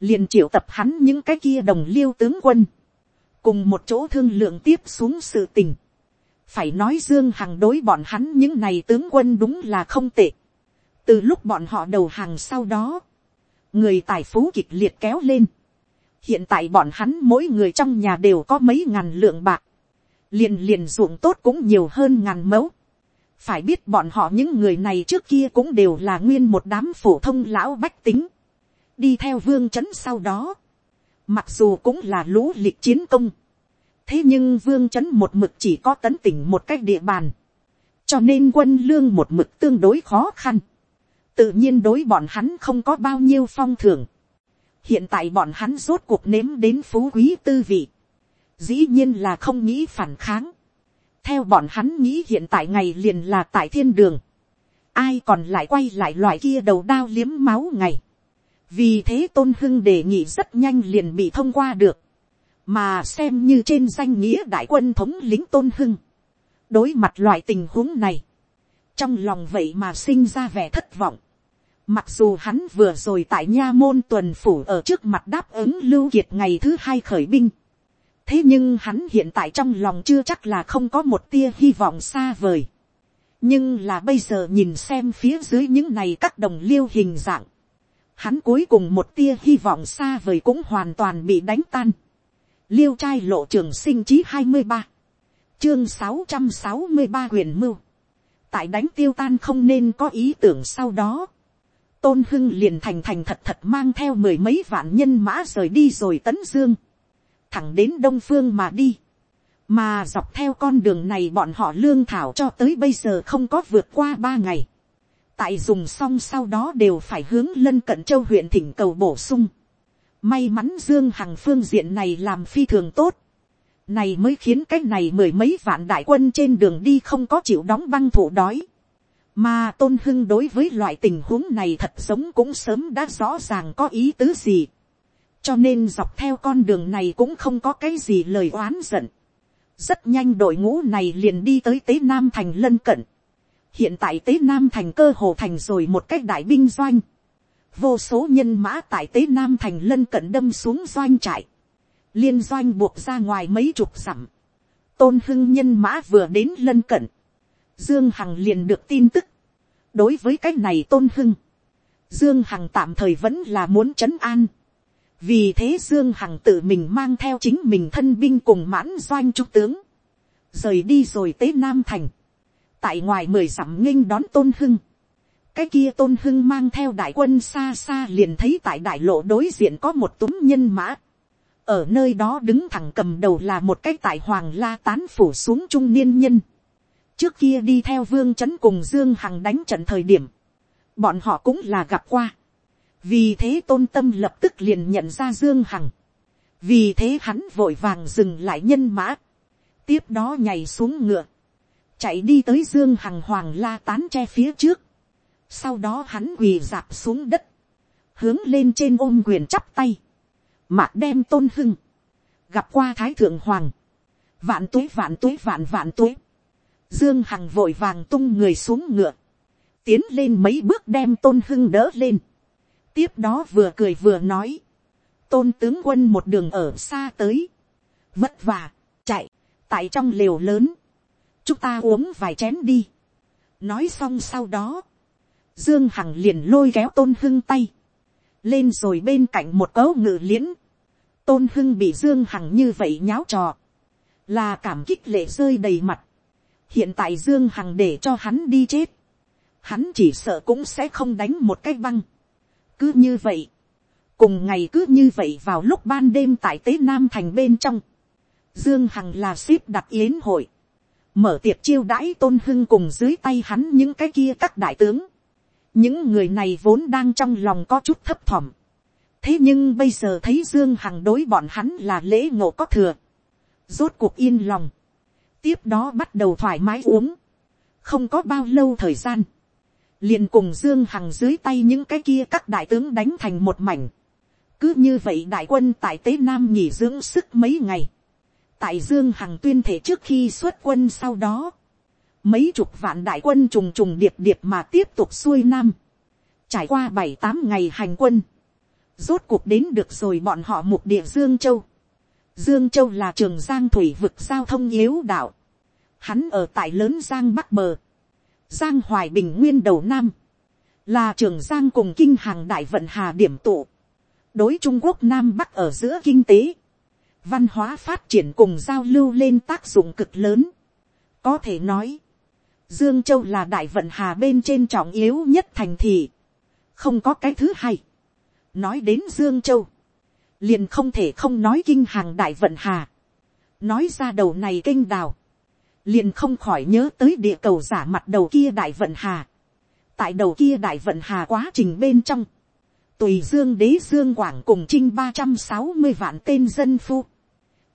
liền triệu tập hắn những cái kia đồng liêu tướng quân, cùng một chỗ thương lượng tiếp xuống sự tình, phải nói dương hằng đối bọn hắn những này tướng quân đúng là không tệ từ lúc bọn họ đầu hàng sau đó, người tài phú kịch liệt kéo lên. hiện tại bọn hắn mỗi người trong nhà đều có mấy ngàn lượng bạc, liền liền ruộng tốt cũng nhiều hơn ngàn mẫu. phải biết bọn họ những người này trước kia cũng đều là nguyên một đám phổ thông lão bách tính, đi theo vương c sau đó, mặc dù cũng là lũ liệt chiến công, thế nhưng vương chấn một mực chỉ có tấn tỉnh một cách địa bàn, cho nên quân lương một mực tương đối khó khăn, tự nhiên đối bọn hắn không có bao nhiêu phong thưởng, hiện tại bọn hắn rốt cuộc nếm đến phú quý tư vị, dĩ nhiên là không nghĩ phản kháng, theo bọn hắn nghĩ hiện tại ngày liền là tại thiên đường, ai còn lại quay lại loại kia đầu đao liếm máu ngày, vì thế tôn hưng đề nghị rất nhanh liền bị thông qua được, mà xem như trên danh nghĩa đại quân thống lính tôn hưng, đối mặt loại tình huống này, trong lòng vậy mà sinh ra vẻ thất vọng, mặc dù hắn vừa rồi tại nha môn tuần phủ ở trước mặt đáp ứng lưu kiệt ngày thứ hai khởi binh, thế nhưng hắn hiện tại trong lòng chưa chắc là không có một tia hy vọng xa vời, nhưng là bây giờ nhìn xem phía dưới những này các đồng liêu hình dạng, hắn cuối cùng một tia hy vọng xa vời cũng hoàn toàn bị đánh tan. Liêu trai lộ trường sinh chí hai mươi ba, chương sáu trăm sáu mươi ba huyền mưu, tại đánh tiêu tan không nên có ý tưởng sau đó, tôn hưng liền thành thành thật thật mang theo mười mấy vạn nhân mã rời đi rồi tấn dương, thẳng đến đông phương mà đi, mà dọc theo con đường này bọn họ lương thảo cho tới bây giờ không có vượt qua ba ngày, tại dùng xong sau đó đều phải hướng lân cận châu huyện thỉnh cầu bổ sung, May mắn Dương Hằng phương diện này làm phi thường tốt. Này mới khiến cái này mười mấy vạn đại quân trên đường đi không có chịu đóng băng thủ đói. Mà Tôn Hưng đối với loại tình huống này thật giống cũng sớm đã rõ ràng có ý tứ gì. Cho nên dọc theo con đường này cũng không có cái gì lời oán giận. Rất nhanh đội ngũ này liền đi tới Tế Nam Thành lân cận. Hiện tại Tế Nam Thành cơ hồ thành rồi một cách đại binh doanh vô số nhân mã tại tế nam thành lân cận đâm xuống doanh trại, liên doanh buộc ra ngoài mấy chục dặm, tôn hưng nhân mã vừa đến lân cận, dương hằng liền được tin tức, đối với cái này tôn hưng, dương hằng tạm thời vẫn là muốn trấn an, vì thế dương hằng tự mình mang theo chính mình thân binh cùng mãn doanh trung tướng, rời đi rồi tới nam thành, tại ngoài mười dặm nghinh đón tôn hưng, cái kia tôn hưng mang theo đại quân xa xa liền thấy tại đại lộ đối diện có một túm nhân mã ở nơi đó đứng thẳng cầm đầu là một cái tại hoàng la tán phủ xuống trung niên nhân. trước kia đi theo vương c cùng dương hằng đánh trận thời điểm, bọn họ cũng là gặp qua, vì thế tôn tâm lập tức liền nhận ra dương hằng, vì thế hắn vội vàng dừng lại nhân mã, tiếp đó nhảy xuống ngựa, chạy đi tới dương hằng hoàng la tán che phía trước, sau đó hắn quỳ dạp xuống đất, hướng lên trên ôm quyền chắp tay, mạc đem tôn hưng, gặp qua thái thượng hoàng, vạn tuế vạn tuế vạn vạn tuế, dương hằng vội vàng tung người xuống ngựa, tiến lên mấy bước đem tôn hưng đỡ lên, tiếp đó vừa cười vừa nói, tôn tướng quân một đường ở xa tới, vất vả, chạy, tại trong lều lớn, chúng ta uống vài chén đi. nói xong sau đó, dương hằng liền lôi kéo tôn hưng tay, lên rồi bên cạnh một cấu ngự liễn, tôn hưng bị dương hằng như vậy nháo trò, là cảm kích lệ rơi đầy mặt. hiện tại dương hằng để cho hắn đi chết, hắn chỉ sợ cũng sẽ không đánh một cái băng. cứ như vậy, cùng ngày cứ như vậy vào lúc ban đêm tại tế nam thành bên trong, dương hằng là ship đặt yến hội, mở tiệc chiêu đãi tôn hưng cùng dưới tay hắn những cái kia các đại tướng. những người này vốn đang trong lòng có chút thấp thỏm thế nhưng bây giờ thấy dương hằng đối bọn hắn là lễ ngộ có thừa. rốt cuộc yên lòng. tiếp đó bắt đầu thoải mái uống. không có bao lâu thời gian. liền cùng dương hằng dưới tay những cái kia các đại tướng đánh thành một mảnh. cứ như vậy đại quân tại tế nam nghỉ dưỡng sức mấy ngày tại dương hằng tuyên thể trước khi xuất quân sau đó, mấy chục vạn đại quân trùng trùng điệp điệp mà tiếp tục xuôi nam, trải qua bảy tám ngày hành quân, rốt cuộc đến được rồi bọn họ mục địa dương châu. Dương châu là trường giang thủy vực giao thông yếu đạo, hắn ở tại lớn giang bắc bờ, giang hoài bình nguyên đầu nam, là trường giang cùng kinh hàng đại vận hà điểm tụ, đối trung quốc nam bắc ở giữa kinh tế, văn hóa phát triển cùng giao lưu lên tác dụng cực lớn. Có thể nói, Dương Châu là đại vận hà bên trên trọng yếu nhất thành thị. Không có cái thứ hai. Nói đến Dương Châu, liền không thể không nói kinh hàng đại vận hà. Nói ra đầu này kinh đào, liền không khỏi nhớ tới địa cầu giả mặt đầu kia đại vận hà. Tại đầu kia đại vận hà quá trình bên trong, tùy dương đế dương quảng cùng trinh ba trăm sáu mươi vạn tên dân phu.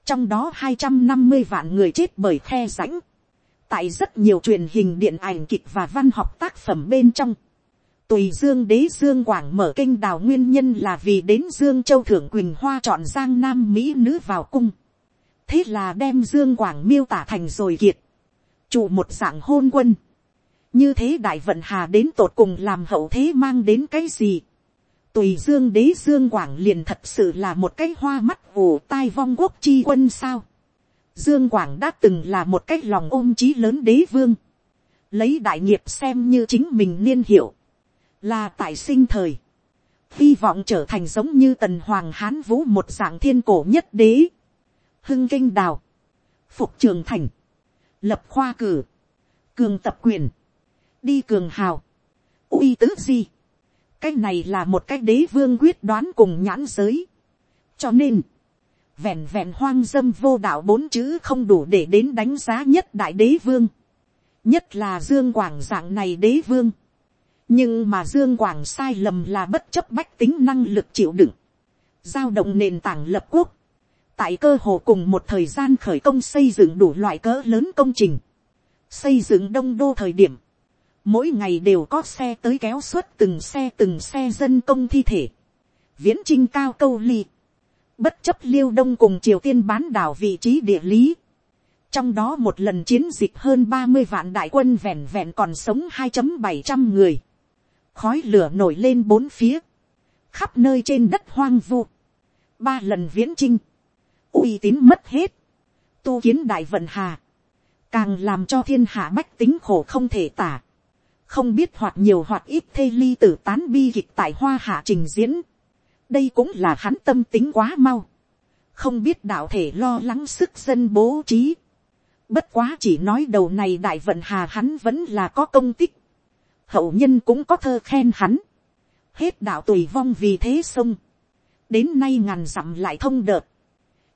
Trong đó hai trăm năm mươi vạn người chết bởi khe rãnh, tại rất nhiều truyền hình điện ảnh kịch và văn học tác phẩm bên trong, tùy dương đế dương quảng mở kênh đào nguyên nhân là vì đến dương châu thượng quỳnh hoa chọn giang nam mỹ nữ vào cung, thế là đem dương quảng miêu tả thành rồi kiệt, chủ một dạng hôn quân, như thế đại vận hà đến tột cùng làm hậu thế mang đến cái gì, tùy dương đế dương quảng liền thật sự là một cái hoa mắt vù tai vong quốc chi quân sao. Dương Quảng đã từng là một cái lòng ôm chí lớn đế vương. Lấy đại nghiệp xem như chính mình niên hiệu. Là tại sinh thời. Hy vọng trở thành giống như tần hoàng hán vũ một dạng thiên cổ nhất đế. Hưng kinh đào. Phục trường thành. Lập khoa cử. Cường tập quyền. Đi cường hào. uy tứ di. cái này là một cái đế vương quyết đoán cùng nhãn giới. cho nên, vẹn vẹn hoang dâm vô đạo bốn chữ không đủ để đến đánh giá nhất đại đế vương. nhất là dương quảng dạng này đế vương nhưng mà dương quảng sai lầm là bất chấp bách tính năng lực chịu đựng. giao động nền tảng lập quốc. tại cơ hồ cùng một thời gian khởi công xây dựng đủ loại cỡ lớn công trình. xây dựng đông đô thời điểm mỗi ngày đều có xe tới kéo suốt từng xe từng xe dân công thi thể, viễn trinh cao câu ly, bất chấp liêu đông cùng triều tiên bán đảo vị trí địa lý, trong đó một lần chiến dịch hơn ba mươi vạn đại quân vẹn vẹn còn sống hai bảy trăm người, khói lửa nổi lên bốn phía, khắp nơi trên đất hoang vu, ba lần viễn trinh, uy tín mất hết, tu kiến đại vận hà, càng làm cho thiên hạ bách tính khổ không thể tả, không biết hoặc nhiều hoặc ít thê ly tử tán bi kịch tại hoa hạ trình diễn. đây cũng là hắn tâm tính quá mau. không biết đạo thể lo lắng sức dân bố trí. bất quá chỉ nói đầu này đại vận hà hắn vẫn là có công tích hậu nhân cũng có thơ khen hắn. hết đạo tùy vong vì thế sông. đến nay ngàn dặm lại thông đợt.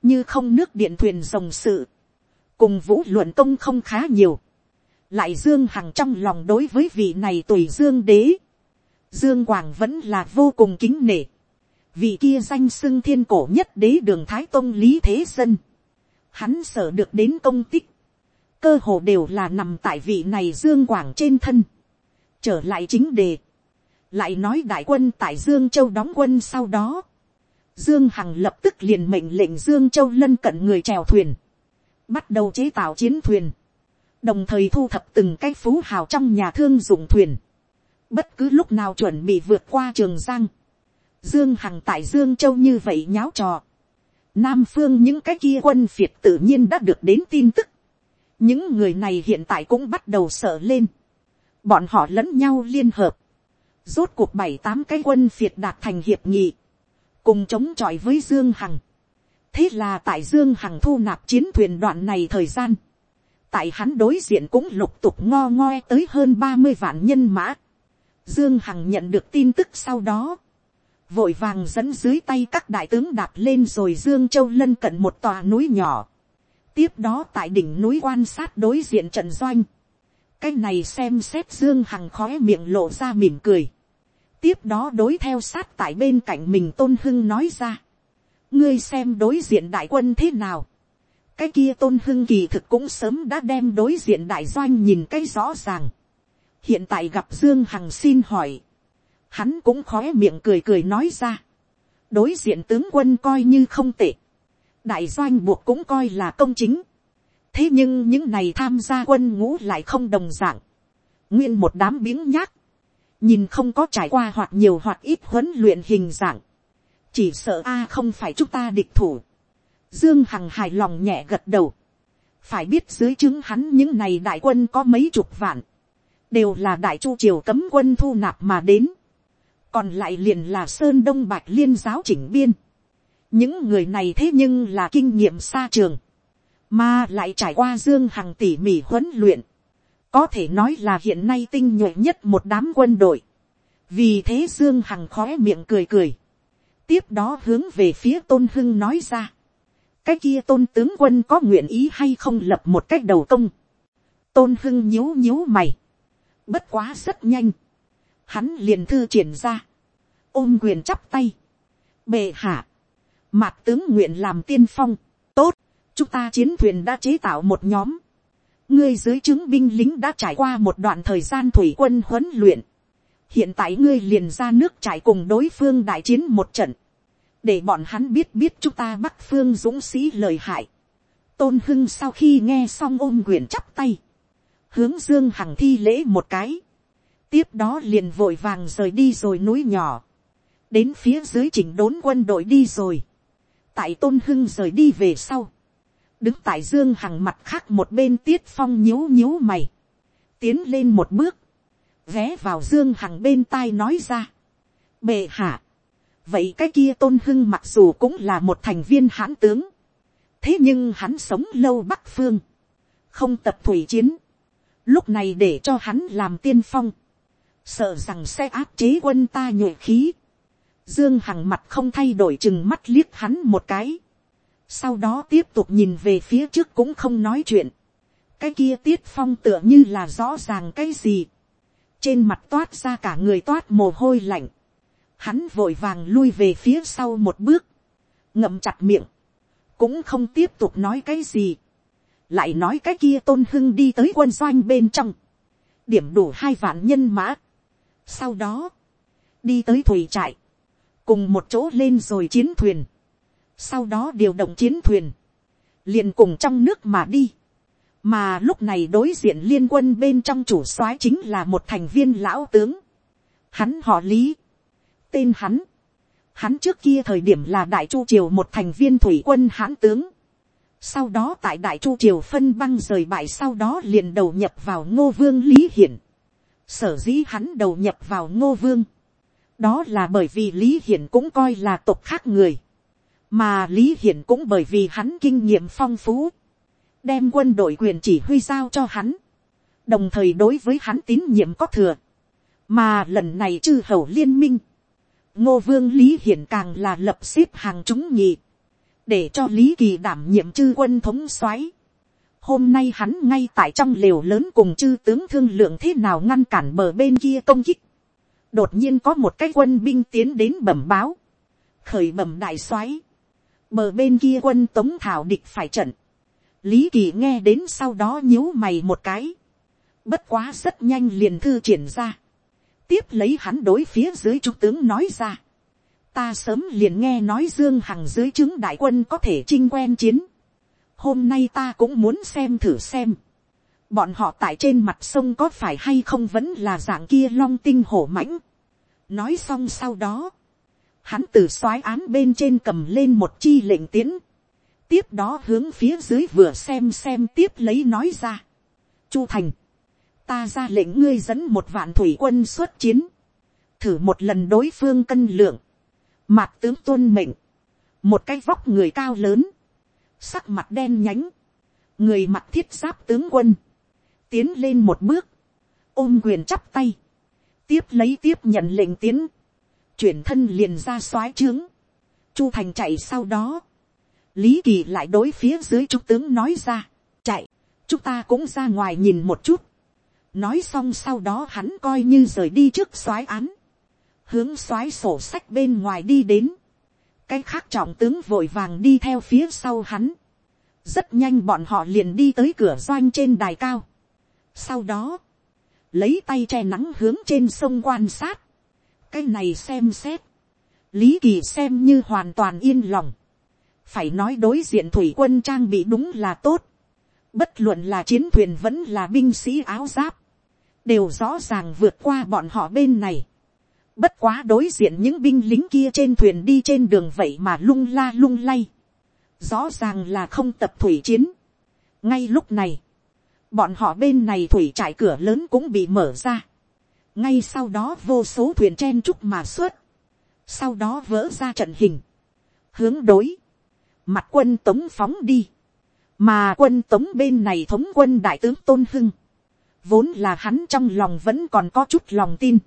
như không nước điện thuyền rồng sự. cùng vũ luận công không khá nhiều lại dương hằng trong lòng đối với vị này tùy dương đế, Dương Quảng vẫn là vô cùng kính nể. Vị kia danh xưng thiên cổ nhất đế đường Thái Tông Lý Thế Dân. Hắn sở được đến công tích. Cơ hồ đều là nằm tại vị này Dương Quảng trên thân. Trở lại chính đề. Lại nói đại quân tại Dương Châu đóng quân sau đó. Dương Hằng lập tức liền mệnh lệnh Dương Châu lân cận người chèo thuyền. Bắt đầu chế tạo chiến thuyền. Đồng thời thu thập từng cái phú hào trong nhà thương dụng thuyền bất cứ lúc nào chuẩn bị vượt qua trường giang, dương hằng tại dương châu như vậy nháo trò, nam phương những cái kia quân phiệt tự nhiên đã được đến tin tức, những người này hiện tại cũng bắt đầu sợ lên, bọn họ lẫn nhau liên hợp, rốt cuộc bảy tám cái quân phiệt đạt thành hiệp nghị, cùng chống chọi với dương hằng, thế là tại dương hằng thu nạp chiến thuyền đoạn này thời gian, tại hắn đối diện cũng lục tục ngo ngoe tới hơn ba mươi vạn nhân mã, Dương Hằng nhận được tin tức sau đó. Vội vàng dẫn dưới tay các đại tướng đạp lên rồi Dương Châu lân cận một tòa núi nhỏ. Tiếp đó tại đỉnh núi quan sát đối diện trận doanh. Cái này xem xét Dương Hằng khói miệng lộ ra mỉm cười. Tiếp đó đối theo sát tại bên cạnh mình Tôn Hưng nói ra. Ngươi xem đối diện đại quân thế nào. Cái kia Tôn Hưng kỳ thực cũng sớm đã đem đối diện đại doanh nhìn cái rõ ràng hiện tại gặp dương hằng xin hỏi, hắn cũng khói miệng cười cười nói ra, đối diện tướng quân coi như không tệ, đại doanh buộc cũng coi là công chính, thế nhưng những này tham gia quân ngũ lại không đồng d ạ n g nguyên một đám biếng nhác, nhìn không có trải qua hoặc nhiều hoặc ít huấn luyện hình dạng, chỉ sợ a không phải chúng ta địch thủ, dương hằng hài lòng nhẹ gật đầu, phải biết dưới chứng hắn những này đại quân có mấy chục vạn, đều là đại chu triều cấm quân thu nạp mà đến, còn lại liền là sơn đông bạch liên giáo chỉnh biên. những người này thế nhưng là kinh nghiệm xa trường, mà lại trải qua dương hằng tỉ mỉ huấn luyện, có thể nói là hiện nay tinh nhuệ nhất một đám quân đội. vì thế dương hằng khó miệng cười cười, tiếp đó hướng về phía tôn hưng nói ra, cái kia tôn tướng quân có nguyện ý hay không lập một cách đầu công. tôn hưng nhíu nhíu mày, Bất quá rất nhanh. Hắn liền thư triển ra. Ôm quyền chắp tay. Bệ hạ. Mạc tướng nguyện làm tiên phong. Chúng ta chiến thuyền đã chế tạo một nhóm. Ngươi dưới chứng binh lính đã trải qua một đoạn thời gian thủy quân huấn luyện. Hiện tại ngươi liền ra nước trải cùng đối phương đại chiến một trận. Để bọn hắn biết biết chúng ta bắc phương dũng sĩ lời hại. Tôn Hưng sau khi nghe xong ôm quyền chắp tay hướng dương hằng thi lễ một cái, tiếp đó liền vội vàng rời đi rồi núi nhỏ, đến phía dưới chỉnh đốn quân đội đi rồi, tại tôn hưng rời đi về sau, đứng tại dương hằng mặt khác một bên tiết phong nhíu nhíu mày, tiến lên một bước, ghé vào dương hằng bên tai nói ra, bệ hạ, vậy cái kia tôn hưng mặc dù cũng là một thành viên hãn tướng, thế nhưng hắn sống lâu bắc phương, không tập thủy chiến, lúc này để cho hắn làm tiên phong, sợ rằng sẽ áp chế quân ta nhuệ khí, dương hằng mặt không thay đổi chừng mắt liếc hắn một cái, sau đó tiếp tục nhìn về phía trước cũng không nói chuyện, cái kia tiết phong tựa như là rõ ràng cái gì, trên mặt toát ra cả người toát mồ hôi lạnh, hắn vội vàng lui về phía sau một bước, ngậm chặt miệng, cũng không tiếp tục nói cái gì, lại nói cái kia tôn hưng đi tới quân doanh bên trong, điểm đủ hai vạn nhân mã. sau đó, đi tới thủy trại, cùng một chỗ lên rồi chiến thuyền, sau đó điều động chiến thuyền, liền cùng trong nước mà đi. mà lúc này đối diện liên quân bên trong chủ soái chính là một thành viên lão tướng. hắn họ lý, tên hắn, hắn trước kia thời điểm là đại chu triều một thành viên thủy quân hãn tướng, sau đó tại đại chu triều phân băng rời bại sau đó liền đầu nhập vào ngô vương lý hiển. sở dĩ hắn đầu nhập vào ngô vương. đó là bởi vì lý hiển cũng coi là tộc khác người mà lý hiển cũng bởi vì hắn kinh nghiệm phong phú. đem quân đội quyền chỉ huy giao cho hắn. đồng thời đối với hắn tín nhiệm có thừa. mà lần này chư hầu liên minh. ngô vương lý hiển càng là lập xếp hàng chúng nhị để cho lý kỳ đảm nhiệm chư quân thống soái. hôm nay hắn ngay tại trong lều lớn cùng chư tướng thương lượng thế nào ngăn cản bờ bên kia công kích. đột nhiên có một cái quân binh tiến đến bẩm báo, khởi bẩm đại soái, bờ bên kia quân tống thảo địch phải trận, lý kỳ nghe đến sau đó nhíu mày một cái, bất quá rất nhanh liền thư triển ra, tiếp lấy hắn đối phía dưới trung tướng nói ra, ta sớm liền nghe nói dương hằng dưới chứng đại quân có thể chinh quen chiến, hôm nay ta cũng muốn xem thử xem, bọn họ tại trên mặt sông có phải hay không vẫn là dạng kia long tinh hổ mãnh. nói xong sau đó, hắn từ soái án bên trên cầm lên một chi lệnh tiến, tiếp đó hướng phía dưới vừa xem xem tiếp lấy nói ra. chu thành, ta ra lệnh ngươi dẫn một vạn thủy quân xuất chiến, thử một lần đối phương cân lượng, mặt tướng tuân mệnh, một cái vóc người cao lớn, sắc mặt đen nhánh, người mặt thiết giáp tướng quân, tiến lên một bước, ôm quyền chắp tay, tiếp lấy tiếp nhận lệnh tiến, chuyển thân liền ra soái trướng, chu thành chạy sau đó, lý kỳ lại đối phía dưới trung tướng nói ra, chạy, chúng ta cũng ra ngoài nhìn một chút, nói xong sau đó hắn coi như rời đi trước soái án, hướng soái sổ sách bên ngoài đi đến, cái khác trọng tướng vội vàng đi theo phía sau hắn, rất nhanh bọn họ liền đi tới cửa doanh trên đài cao, sau đó, lấy tay che nắng hướng trên sông quan sát. Cái này xem xét. Lý kỳ xem như hoàn toàn yên lòng. Phải nói đối diện thủy quân trang bị đúng là tốt. Bất luận là chiến thuyền vẫn là binh sĩ áo giáp. Đều rõ ràng vượt qua bọn họ bên này. Bất quá đối diện những binh lính kia trên thuyền đi trên đường vậy mà lung la lung lay. Rõ ràng là không tập thủy chiến. Ngay lúc này, bọn họ bên này thủy trải cửa lớn cũng bị mở ra ngay sau đó vô số thuyền chen trúc mà xuất. sau đó vỡ ra trận hình. hướng đối. mặt quân tống phóng đi. mà quân tống bên này thống quân đại tướng tôn hưng. vốn là hắn trong lòng vẫn còn có chút lòng tin.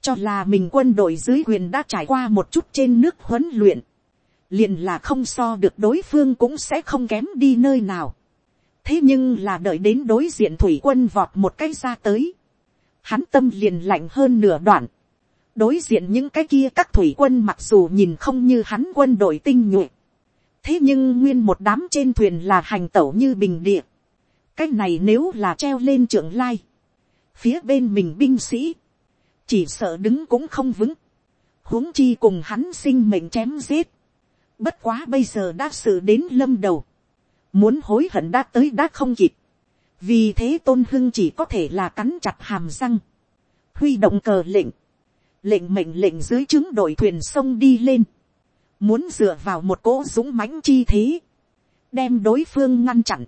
cho là mình quân đội dưới quyền đã trải qua một chút trên nước huấn luyện. liền là không so được đối phương cũng sẽ không kém đi nơi nào thế nhưng là đợi đến đối diện thủy quân vọt một cái ra tới, hắn tâm liền lạnh hơn nửa đoạn, đối diện những cái kia các thủy quân mặc dù nhìn không như hắn quân đội tinh nhuệ, thế nhưng nguyên một đám trên thuyền là hành tẩu như bình địa, cái này nếu là treo lên trưởng lai, phía bên mình binh sĩ, chỉ sợ đứng cũng không vững, huống chi cùng hắn sinh mệnh chém giết, bất quá bây giờ đã sự đến lâm đầu, muốn hối hận đã tới đã không kịp, vì thế tôn hưng chỉ có thể là cắn chặt hàm răng, huy động cờ lệnh, lệnh mệnh lệnh dưới trướng đội thuyền sông đi lên, muốn dựa vào một cỗ dũng mãnh chi thế, đem đối phương ngăn chặn,